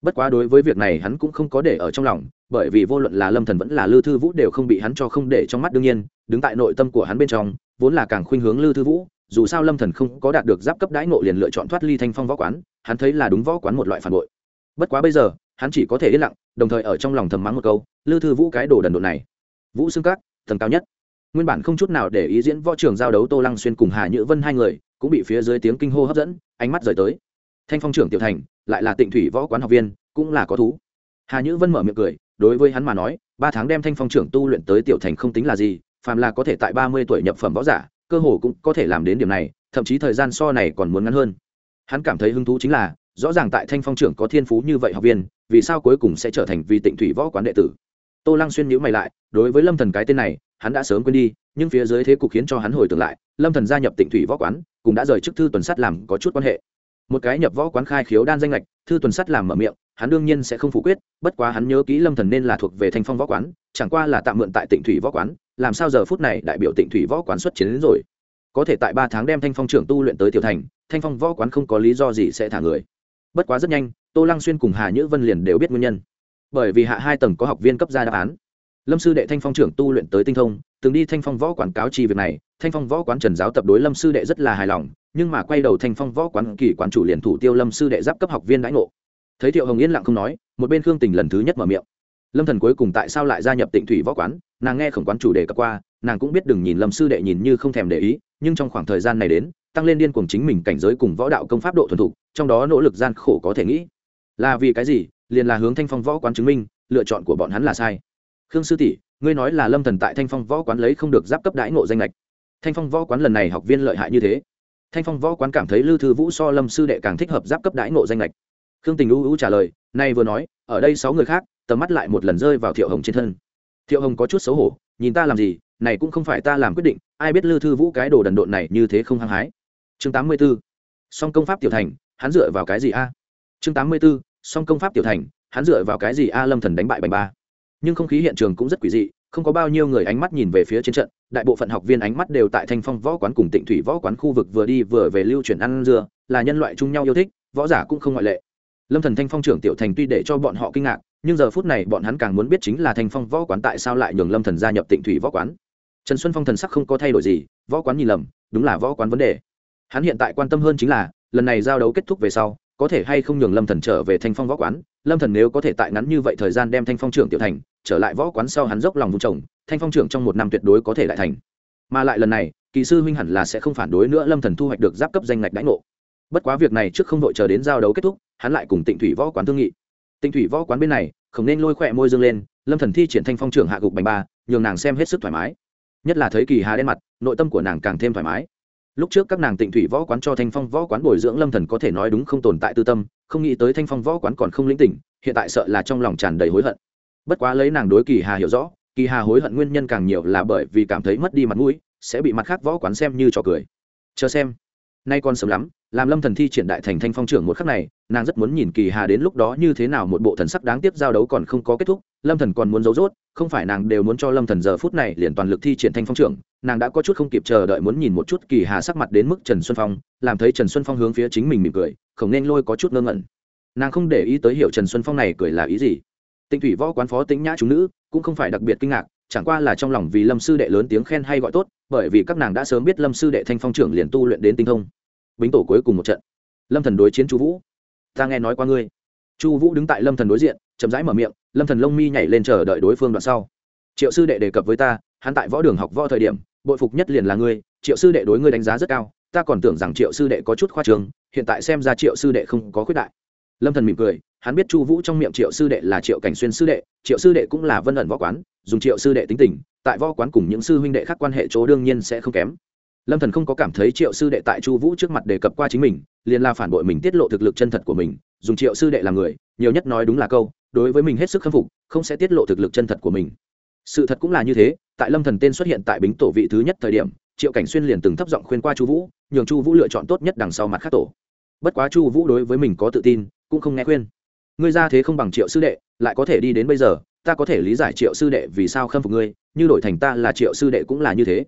Bất quá đối với việc này hắn cũng không có để ở trong lòng, bởi vì vô luận là lâm thần vẫn là lư thư vũ đều không bị hắn cho không để trong mắt đương nhiên, đứng tại nội tâm của hắn bên trong, vốn là càng khuynh hướng lư thư vũ, dù sao lâm thần không có đạt được giáp cấp đãi ngộ liền lựa chọn thoát ly thanh phong võ quán, hắn thấy là đúng võ quán một loại phản bội. Bất quá bây giờ hắn chỉ có thể yên lặng, đồng thời ở trong lòng thầm mắng một câu, lư thư vũ cái đồ đần độn này, vũ xương các tầng cao nhất. Nguyên bản không chút nào để ý diễn võ trường giao đấu tô lăng xuyên cùng hà nhữ vân hai người, cũng bị phía dưới tiếng kinh hô hấp dẫn, ánh mắt rời tới. Thanh phong trưởng tiểu thành, lại là tịnh thủy võ quán học viên, cũng là có thú. Hà nhữ vân mở miệng cười, đối với hắn mà nói, ba tháng đem thanh phong trưởng tu luyện tới tiểu thành không tính là gì, phàm là có thể tại ba mươi tuổi nhập phẩm võ giả, cơ hồ cũng có thể làm đến điểm này, thậm chí thời gian so này còn muốn ngắn hơn. Hắn cảm thấy hứng thú chính là rõ ràng tại thanh phong trưởng có thiên phú như vậy học viên, vì sao cuối cùng sẽ trở thành vì tịnh thủy võ quán đệ tử? Tô lăng xuyên nhữ mày lại, đối với lâm thần cái tên này, hắn đã sớm quên đi, nhưng phía dưới thế cục khiến cho hắn hồi tưởng lại, lâm thần gia nhập tịnh thủy võ quán cũng đã rời chức thư tuần sắt làm có chút quan hệ. Một cái nhập võ quán khai khiếu đan danh lệch, thư tuần sắt làm mở miệng, hắn đương nhiên sẽ không phủ quyết, bất quá hắn nhớ kỹ lâm thần nên là thuộc về thanh phong võ quán, chẳng qua là tạm mượn tại tịnh thủy võ quán, làm sao giờ phút này đại biểu tịnh thủy võ quán xuất chiến đến rồi. Có thể tại ba tháng đem thanh phong trưởng tu luyện tới tiểu thành, thanh phong võ quán không có lý do gì sẽ thả người bất quá rất nhanh, tô lăng xuyên cùng hà nhữ vân liền đều biết nguyên nhân. Bởi vì hạ hai tầng có học viên cấp ra đáp án. Lâm sư đệ thanh phong trưởng tu luyện tới tinh thông, từng đi thanh phong võ quán cáo chi việc này, thanh phong võ quán trần giáo tập đối lâm sư đệ rất là hài lòng, nhưng mà quay đầu thanh phong võ quán kỳ quán chủ liền thủ tiêu lâm sư đệ giáp cấp học viên đãi ngộ. Thấy thiệu hồng yên lặng không nói, một bên khương tình lần thứ nhất mở miệng. Lâm thần cuối cùng tại sao lại gia nhập tịnh thủy võ quán? Nàng nghe khổng quán chủ đề cập qua, nàng cũng biết đừng nhìn lâm sư đệ nhìn như không thèm để ý, nhưng trong khoảng thời gian này đến tăng lên điên cuồng chính mình cảnh giới cùng võ đạo công pháp độ thuần thục, trong đó nỗ lực gian khổ có thể nghĩ. Là vì cái gì? Liền là hướng thanh phong võ quán chứng minh, lựa chọn của bọn hắn là sai. Khương sư tỷ, ngươi nói là lâm thần tại thanh phong võ quán lấy không được giáp cấp đãi ngộ danh lệch thanh phong võ quán lần này học viên lợi hại như thế. Thanh phong võ quán cảm thấy lư thư vũ so lâm sư đệ càng thích hợp giáp cấp đãi ngộ danh lệch khương tình u u trả lời, nay vừa nói, ở đây sáu người khác, tầm mắt lại một lần rơi vào thiệu hồng trên thân. Thiệu hồng có chút xấu hổ, nhìn ta làm gì, này cũng không phải ta làm quyết định, ai biết lư thư vũ cái đồ đần độn này như thế không hăng hái chương tám mươi 84. song công pháp tiểu thành, hắn dựa vào cái gì a chương tám mươi 84. song công pháp tiểu thành, hắn dựa vào cái gì a lâm thần đánh bại bành ba nhưng không khí hiện trường cũng rất quỷ dị, không có bao nhiêu người ánh mắt nhìn về phía trên trận, đại bộ phận học viên ánh mắt đều tại thanh phong võ quán cùng tịnh thủy võ quán khu vực vừa đi vừa về lưu chuyển ăn dưa, là nhân loại chung nhau yêu thích, võ giả cũng không ngoại lệ lâm thần thanh phong trưởng tiểu thành tuy để cho bọn họ kinh ngạc, nhưng giờ phút này bọn hắn càng muốn biết chính là thanh phong võ quán tại sao lại nhường lâm thần gia nhập tịnh thủy võ quán trần xuân phong thần sắc không có thay đổi gì, võ quán nhìn lầm, đúng là võ quán vấn đề hắn hiện tại quan tâm hơn chính là, lần này giao đấu kết thúc về sau, có thể hay không nhường lâm thần trở về thanh phong võ quán. Lâm thần nếu có thể tại ngắn như vậy thời gian đem thanh phong trưởng tiểu thành trở lại võ quán sau hắn dốc lòng vùng trồng, thanh phong trưởng trong một năm tuyệt đối có thể lại thành. Mà lại lần này, kỳ sư huynh hẳn là sẽ không phản đối nữa lâm thần thu hoạch được giáp cấp danh ngạch đãi ngộ. Bất quá việc này trước không đội chờ đến giao đấu kết thúc, hắn lại cùng tịnh thủy võ quán thương nghị. Tịnh thủy võ quán bên này, không nên lôi khỏe môi dương lên, lâm thần thi triển thanh phong trưởng hạ gục bành ba, nhường nàng xem hết sức thoải mái. Nhất là thấy kỳ hà đen mặt, nội tâm của nàng càng thêm thoải mái lúc trước các nàng tịnh thủy võ quán cho thanh phong võ quán bồi dưỡng lâm thần có thể nói đúng không tồn tại tư tâm, không nghĩ tới thanh phong võ quán còn không lĩnh tỉnh, hiện tại sợ là trong lòng tràn đầy hối hận. Bất quá lấy nàng đối kỳ hà hiểu rõ, kỳ hà hối hận nguyên nhân càng nhiều là bởi vì cảm thấy mất đi mặt mũi, sẽ bị mặt khác võ quán xem như trò cười. Chờ xem. Nay còn sớm lắm làm lâm thần thi triển đại thành thanh phong trưởng một khắc này, nàng rất muốn nhìn kỳ hà đến lúc đó như thế nào một bộ thần sắc đáng tiếc giao đấu còn không có kết thúc. Lâm thần còn muốn giấu rốt, không phải nàng đều muốn cho lâm thần giờ phút này liền toàn lực thi triển thanh phong trưởng, nàng đã có chút không kịp chờ đợi muốn nhìn một chút kỳ hà sắc mặt đến mức trần xuân phong, làm thấy trần xuân phong hướng phía chính mình mỉm cười không nên lôi có chút ngơ ngẩn. Nàng không để ý tới hiểu trần xuân phong này cười là ý gì. Tinh thủy võ quán phó tính nhã chúng nữ, cũng không phải đặc biệt kinh ngạc, chẳng qua là trong lòng vì lâm sư đệ lớn tiếng khen hay gọi tốt, bởi vì các nàng đã sớm biết lâm sư đệ thanh phong trưởng liền tu luyện đến tinh thông bính tổ cuối cùng một trận. Lâm thần đối chiến chu vũ. Ta nghe nói qua ngươi. Chu vũ đứng tại lâm thần đối diện, chậm rãi mở miệng, lâm thần lông mi nhảy lên chờ đợi đối phương đoạn sau. Triệu sư đệ đề cập với ta, hắn tại võ đường học võ thời điểm, bội phục nhất liền là ngươi, triệu sư đệ đối ngươi đánh giá rất cao, ta còn tưởng rằng triệu sư đệ có chút khoa trường, hiện tại xem ra triệu sư đệ không có khuyết đại. Lâm thần mỉm cười, hắn biết chu vũ trong miệng triệu sư đệ là triệu cảnh xuyên sư đệ, triệu sư đệ cũng là vân ẩn võ quán, dùng triệu sư đệ tính tình, tại võ quán cùng những sư huynh đệ khác quan hệ chỗ đương nhiên sẽ không kém lâm thần không có cảm thấy triệu sư đệ tại chu vũ trước mặt đề cập qua chính mình, liền là phản bội mình tiết lộ thực lực chân thật của mình, dùng triệu sư đệ làm người, nhiều nhất nói đúng là câu, đối với mình hết sức khâm phục, không sẽ tiết lộ thực lực chân thật của mình. Sự thật cũng là như thế, tại lâm thần tên xuất hiện tại bính tổ vị thứ nhất thời điểm, triệu cảnh xuyên liền từng thấp giọng khuyên qua chu vũ, nhường chu vũ lựa chọn tốt nhất đằng sau mặt khác tổ. Bất quá chu vũ đối với mình có tự tin, cũng không nghe khuyên. Ngươi ra thế không bằng triệu sư đệ, lại có thể đi đến bây giờ, ta có thể lý giải triệu sư đệ vì sao khâm phục ngươi, như đổi thành ta là triệu sư đệ cũng là như thế.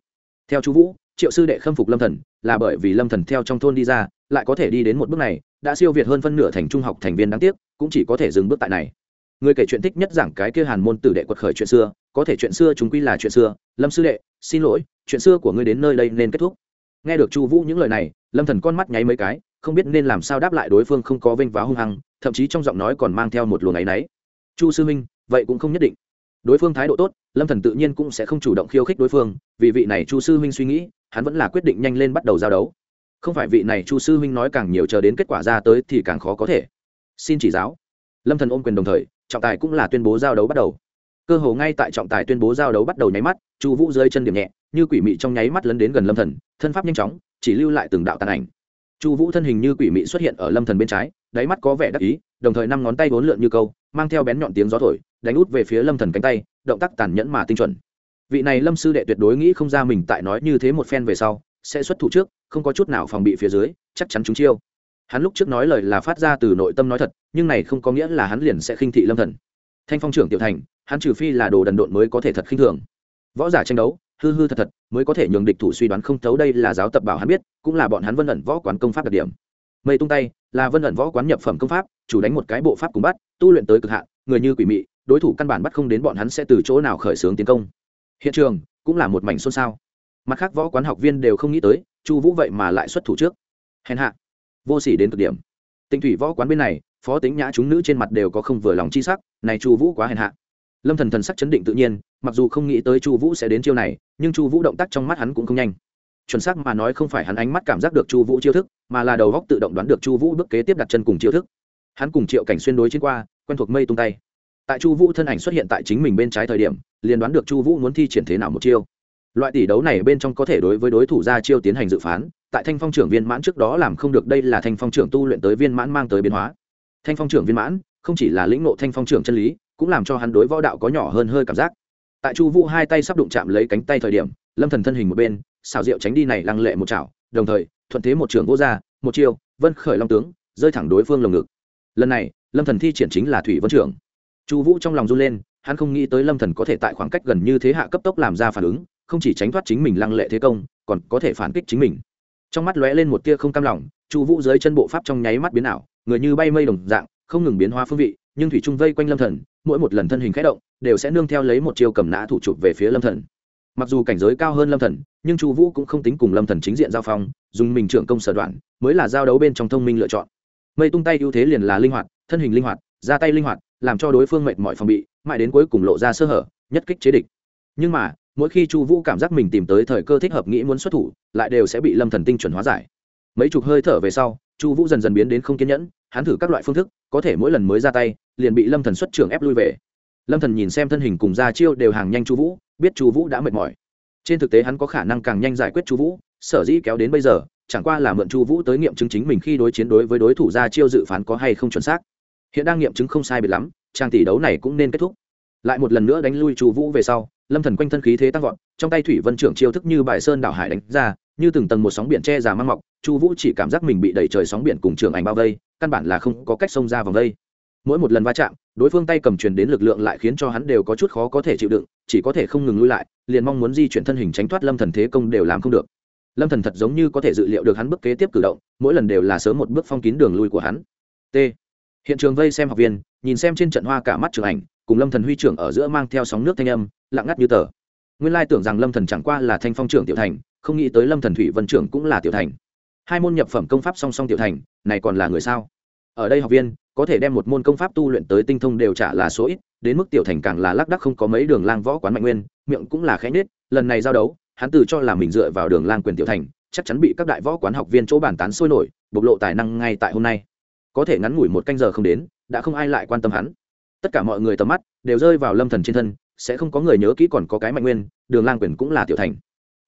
Theo chu vũ triệu sư đệ khâm phục lâm thần, là bởi vì lâm thần theo trong thôn đi ra, lại có thể đi đến một bước này, đã siêu việt hơn phân nửa thành trung học thành viên đáng tiếc, cũng chỉ có thể dừng bước tại này. Người kể chuyện thích nhất giảng cái kia hàn môn tử đệ quật khởi chuyện xưa, có thể chuyện xưa chúng quy là chuyện xưa. Lâm sư đệ, xin lỗi, chuyện xưa của ngươi đến nơi đây nên kết thúc. Nghe được chu vũ những lời này, lâm thần con mắt nháy mấy cái, không biết nên làm sao đáp lại đối phương không có vênh váo hung hăng, thậm chí trong giọng nói còn mang theo một luồng áy náy. Chu sư minh vậy cũng không nhất định. Đối phương thái độ tốt, lâm thần tự nhiên cũng sẽ không chủ động khiêu khích đối phương, vì vị này chu sư minh suy nghĩ hắn vẫn là quyết định nhanh lên bắt đầu giao đấu. Không phải vị này chu sư huynh nói càng nhiều chờ đến kết quả ra tới thì càng khó có thể. Xin chỉ giáo. Lâm thần ôm quyền đồng thời, trọng tài cũng là tuyên bố giao đấu bắt đầu. Cơ hồ ngay tại trọng tài tuyên bố giao đấu bắt đầu nháy mắt, chu vũ dưới chân điểm nhẹ, như quỷ mị trong nháy mắt lấn đến gần lâm thần, thân pháp nhanh chóng, chỉ lưu lại từng đạo tàn ảnh. Chu vũ thân hình như quỷ mị xuất hiện ở lâm thần bên trái, đáy mắt có vẻ đắc ý, đồng thời năm ngón tay vốn lượn như câu, mang theo bén nhọn tiếng gió thổi, đánh út về phía lâm thần cánh tay, động tác tàn nhẫn mà tinh chuẩn vị này lâm sư đệ tuyệt đối nghĩ không ra mình tại nói như thế một phen về sau, sẽ xuất thủ trước, không có chút nào phòng bị phía dưới, chắc chắn chúng chiêu. Hắn lúc trước nói lời là phát ra từ nội tâm nói thật, nhưng này không có nghĩa là hắn liền sẽ khinh thị lâm thần. Thanh phong trưởng tiểu thành, hắn trừ phi là đồ đần độn mới có thể thật khinh thường. Võ giả tranh đấu, hư hư thật thật, mới có thể nhường địch thủ suy đoán không thấu đây là giáo tập bảo hắn biết, cũng là bọn hắn vân ẩn võ quán công pháp đặc điểm. Mây tung tay, là vân ẩn võ quán nhập phẩm công pháp, chủ đánh một cái bộ pháp cùng bắt, tu luyện tới cực hạn, người như quỷ mị, đối thủ căn bản bắt không đến bọn hắn sẽ từ chỗ nào khởi xướng tiến công hiện trường cũng là một mảnh xôn xao. Mặt khác võ quán học viên đều không nghĩ tới, chu vũ vậy mà lại xuất thủ trước. Hèn hạ, vô s ỉ đến cực điểm. Tinh thủy võ quán bên này, phó tính nhã chúng nữ trên mặt đều có không vừa lòng chi sắc, này chu vũ quá hèn hạ. Lâm thần thần sắc chấn định tự nhiên, mặc dù không nghĩ tới chu vũ sẽ đến chiêu này, nhưng chu vũ động tác trong mắt hắn cũng không nhanh. Chuẩn xác mà nói không phải hắn ánh mắt cảm giác được chu vũ chiêu thức, mà là đầu góc tự động đoán được chu vũ bước kế tiếp đặt chân cùng chiêu thức. Hắn cùng triệu cảnh xuyên đối chiến qua, quen thuộc mây tung tay tại chu vũ thân ảnh xuất hiện tại chính mình bên trái thời điểm, liền đoán được chu vũ muốn thi triển thế nào một chiêu. Loại tỷ đấu này bên trong có thể đối với đối thủ ra chiêu tiến hành dự phán, tại thanh phong trưởng viên mãn trước đó làm không được, đây là thanh phong trưởng tu luyện tới viên mãn mang tới biến hóa. Thanh phong trưởng viên mãn, không chỉ là lĩnh ngộ thanh phong trưởng chân lý, cũng làm cho hắn đối võ đạo có nhỏ hơn hơi cảm giác. Tại chu vũ hai tay sắp đụng chạm lấy cánh tay thời điểm, lâm thần thân hình một bên xào rượu tránh đi này lăng lệ một chảo, đồng thời, thuận thế một trường vô ra, một chiêu, vân khởi long tướng, rơi thẳng đối phương lồng ngực. Lần này, lâm thần thi triển chính là thủy vân trưởng chu vũ trong lòng run lên, hắn không nghĩ tới lâm thần có thể tại khoảng cách gần như thế hạ cấp tốc làm ra phản ứng, không chỉ tránh thoát chính mình lăng lệ thế công, còn có thể phản kích chính mình. Trong mắt lóe lên một tia không cam lòng, chu vũ dưới chân bộ pháp trong nháy mắt biến ảo, người như bay mây đồng dạng, không ngừng biến hóa phương vị, nhưng thủy trung vây quanh lâm thần, mỗi một lần thân hình khẽ động, đều sẽ nương theo lấy một chiêu cầm nã thủ chụp về phía lâm thần. Mặc dù cảnh giới cao hơn lâm thần, nhưng chu vũ cũng không tính cùng lâm thần chính diện giao phong, dùng mình trưởng công sở đoạn, mới là giao đấu bên trong thông minh lựa chọn. Mây tung tay ưu thế liền là linh hoạt, thân hình linh hoạt, ra tay linh hoạt làm cho đối phương mệt mỏi phòng bị, mãi đến cuối cùng lộ ra sơ hở, nhất kích chế địch. Nhưng mà, mỗi khi chu vũ cảm giác mình tìm tới thời cơ thích hợp nghĩ muốn xuất thủ, lại đều sẽ bị lâm thần tinh chuẩn hóa giải. Mấy chục hơi thở về sau, chu vũ dần dần biến đến không kiên nhẫn, hắn thử các loại phương thức, có thể mỗi lần mới ra tay, liền bị lâm thần xuất trưởng ép lui về. Lâm thần nhìn xem thân hình cùng ra chiêu đều hàng nhanh chu vũ, biết chu vũ đã mệt mỏi. Trên thực tế hắn có khả năng càng nhanh giải quyết chu vũ, sở dĩ kéo đến bây giờ, chẳng qua là mượn chu vũ tới nghiệm chứng chính mình khi đối chiến đối với đối thủ ra chiêu dự phán có hay không chuẩn xác hiện đang nghiệm chứng không sai biệt lắm, trang tỷ đấu này cũng nên kết thúc. Lại một lần nữa đánh lui chu vũ về sau, lâm thần quanh thân khí thế tăng vọt, trong tay thủy vân trưởng chiêu thức như bài sơn đảo hải đánh ra, như từng tầng một sóng biển che già mang mọc, chu vũ chỉ cảm giác mình bị đẩy trời sóng biển cùng trường ảnh bao vây, căn bản là không có cách xông ra vòng vây. Mỗi một lần va chạm, đối phương tay cầm truyền đến lực lượng lại khiến cho hắn đều có chút khó có thể chịu đựng, chỉ có thể không ngừng lui lại, liền mong muốn di chuyển thân hình tránh thoát lâm thần thế công đều làm không được. Lâm thần thật giống như có thể dự liệu được hắn bước kế tiếp cử động, mỗi lần đều là sớm một bước phong kín đường lui của hắn. T hiện trường vây xem học viên, nhìn xem trên trận hoa cả mắt trường ảnh, cùng lâm thần huy trưởng ở giữa mang theo sóng nước thanh âm, lặng ngắt như tờ. Nguyên lai tưởng rằng lâm thần chẳng qua là thanh phong trưởng tiểu thành, không nghĩ tới lâm thần thủy vân trưởng cũng là tiểu thành. Hai môn nhập phẩm công pháp song song tiểu thành, này còn là người sao? Ở đây học viên, có thể đem một môn công pháp tu luyện tới tinh thông đều trả là số ít, đến mức tiểu thành càng là lác đắc không có mấy đường lang võ quán mạnh nguyên, miệng cũng là khẽ nết lần này giao đấu, hắn từ cho là mình dựa vào đường lang quyền tiểu thành, chắc chắn bị các đại võ quán học viên chỗ bàn tán sôi nổi, bộc lộ tài năng ngay tại hôm nay có thể ngắn ngủi một canh giờ không đến, đã không ai lại quan tâm hắn. Tất cả mọi người tầm mắt đều rơi vào lâm thần trên thân, sẽ không có người nhớ kỹ còn có cái mạnh nguyên, đường lang quyền cũng là tiểu thành.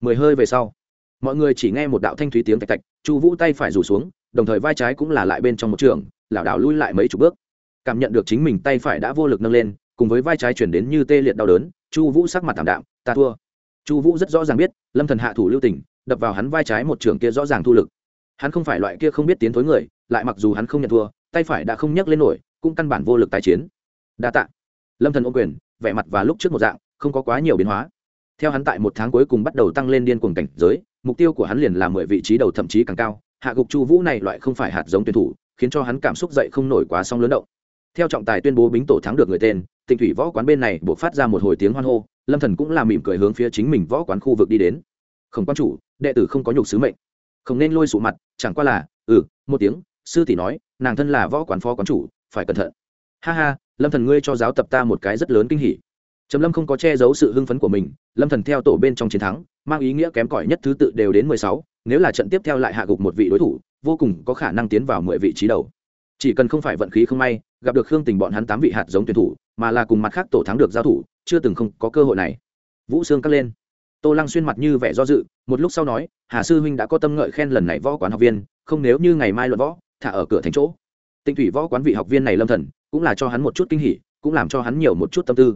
Mười hơi về sau, mọi người chỉ nghe một đạo thanh thúy tiếng tạch tạch, chu vũ tay phải rủ xuống, đồng thời vai trái cũng là lại bên trong một trường, lảo đảo lui lại mấy chục bước. Cảm nhận được chính mình tay phải đã vô lực nâng lên, cùng với vai trái chuyển đến như tê liệt đau đớn, chu vũ sắc mặt thảm đạm, ta thua. Chu vũ rất rõ ràng biết, lâm thần hạ thủ lưu tình, đập vào hắn vai trái một trường kia rõ ràng thu lực hắn không phải loại kia không biết tiến thối người, lại mặc dù hắn không nhận thua, tay phải đã không nhấc lên nổi, cũng căn bản vô lực tái chiến. Đa tạ. Lâm thần ô quyền, vẻ mặt và lúc trước một dạng, không có quá nhiều biến hóa. Theo hắn tại một tháng cuối cùng bắt đầu tăng lên điên cuồng cảnh giới, mục tiêu của hắn liền là mười vị trí đầu thậm chí càng cao. Hạ gục chu vũ này loại không phải hạt giống tuyển thủ, khiến cho hắn cảm xúc dậy không nổi quá song lớn động. Theo trọng tài tuyên bố bính tổ thắng được người tên, tịnh thủy võ quán bên này buộc phát ra một hồi tiếng hoan hô, lâm thần cũng làm mỉm cười hướng phía chính mình võ quán khu vực đi đến. Không quan chủ, đệ tử không có nhục sứ mệnh không nên lôi sụ mặt, chẳng qua là ừ một tiếng, sư tỷ nói, nàng thân là võ quán phó quán chủ, phải cẩn thận. Ha ha, lâm thần ngươi cho giáo tập ta một cái rất lớn kinh hỉ. Trầm lâm không có che giấu sự hưng phấn của mình, lâm thần theo tổ bên trong chiến thắng, mang ý nghĩa kém cỏi nhất thứ tự đều đến mười sáu, nếu là trận tiếp theo lại hạ gục một vị đối thủ, vô cùng có khả năng tiến vào mười vị trí đầu. Chỉ cần không phải vận khí không may, gặp được khương tình bọn hắn tám vị hạt giống tuyển thủ, mà là cùng mặt khác tổ thắng được giao thủ, chưa từng không có cơ hội này. Vũ xương cắt lên tô lăng xuyên mặt như vẻ do dự, một lúc sau nói, hà sư huynh đã có tâm ngợi khen lần này võ quán học viên, không nếu như ngày mai luận võ, thả ở cửa thành chỗ. Tinh thủy võ quán vị học viên này lâm thần, cũng là cho hắn một chút kinh hỉ, cũng làm cho hắn nhiều một chút tâm tư.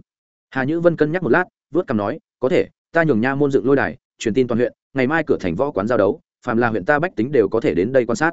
Hà nhữ vân cân nhắc một lát, vớt cằm nói, có thể, ta nhường nha môn dựng lôi đài, truyền tin toàn huyện, ngày mai cửa thành võ quán giao đấu, phàm là huyện ta bách tính đều có thể đến đây quan sát.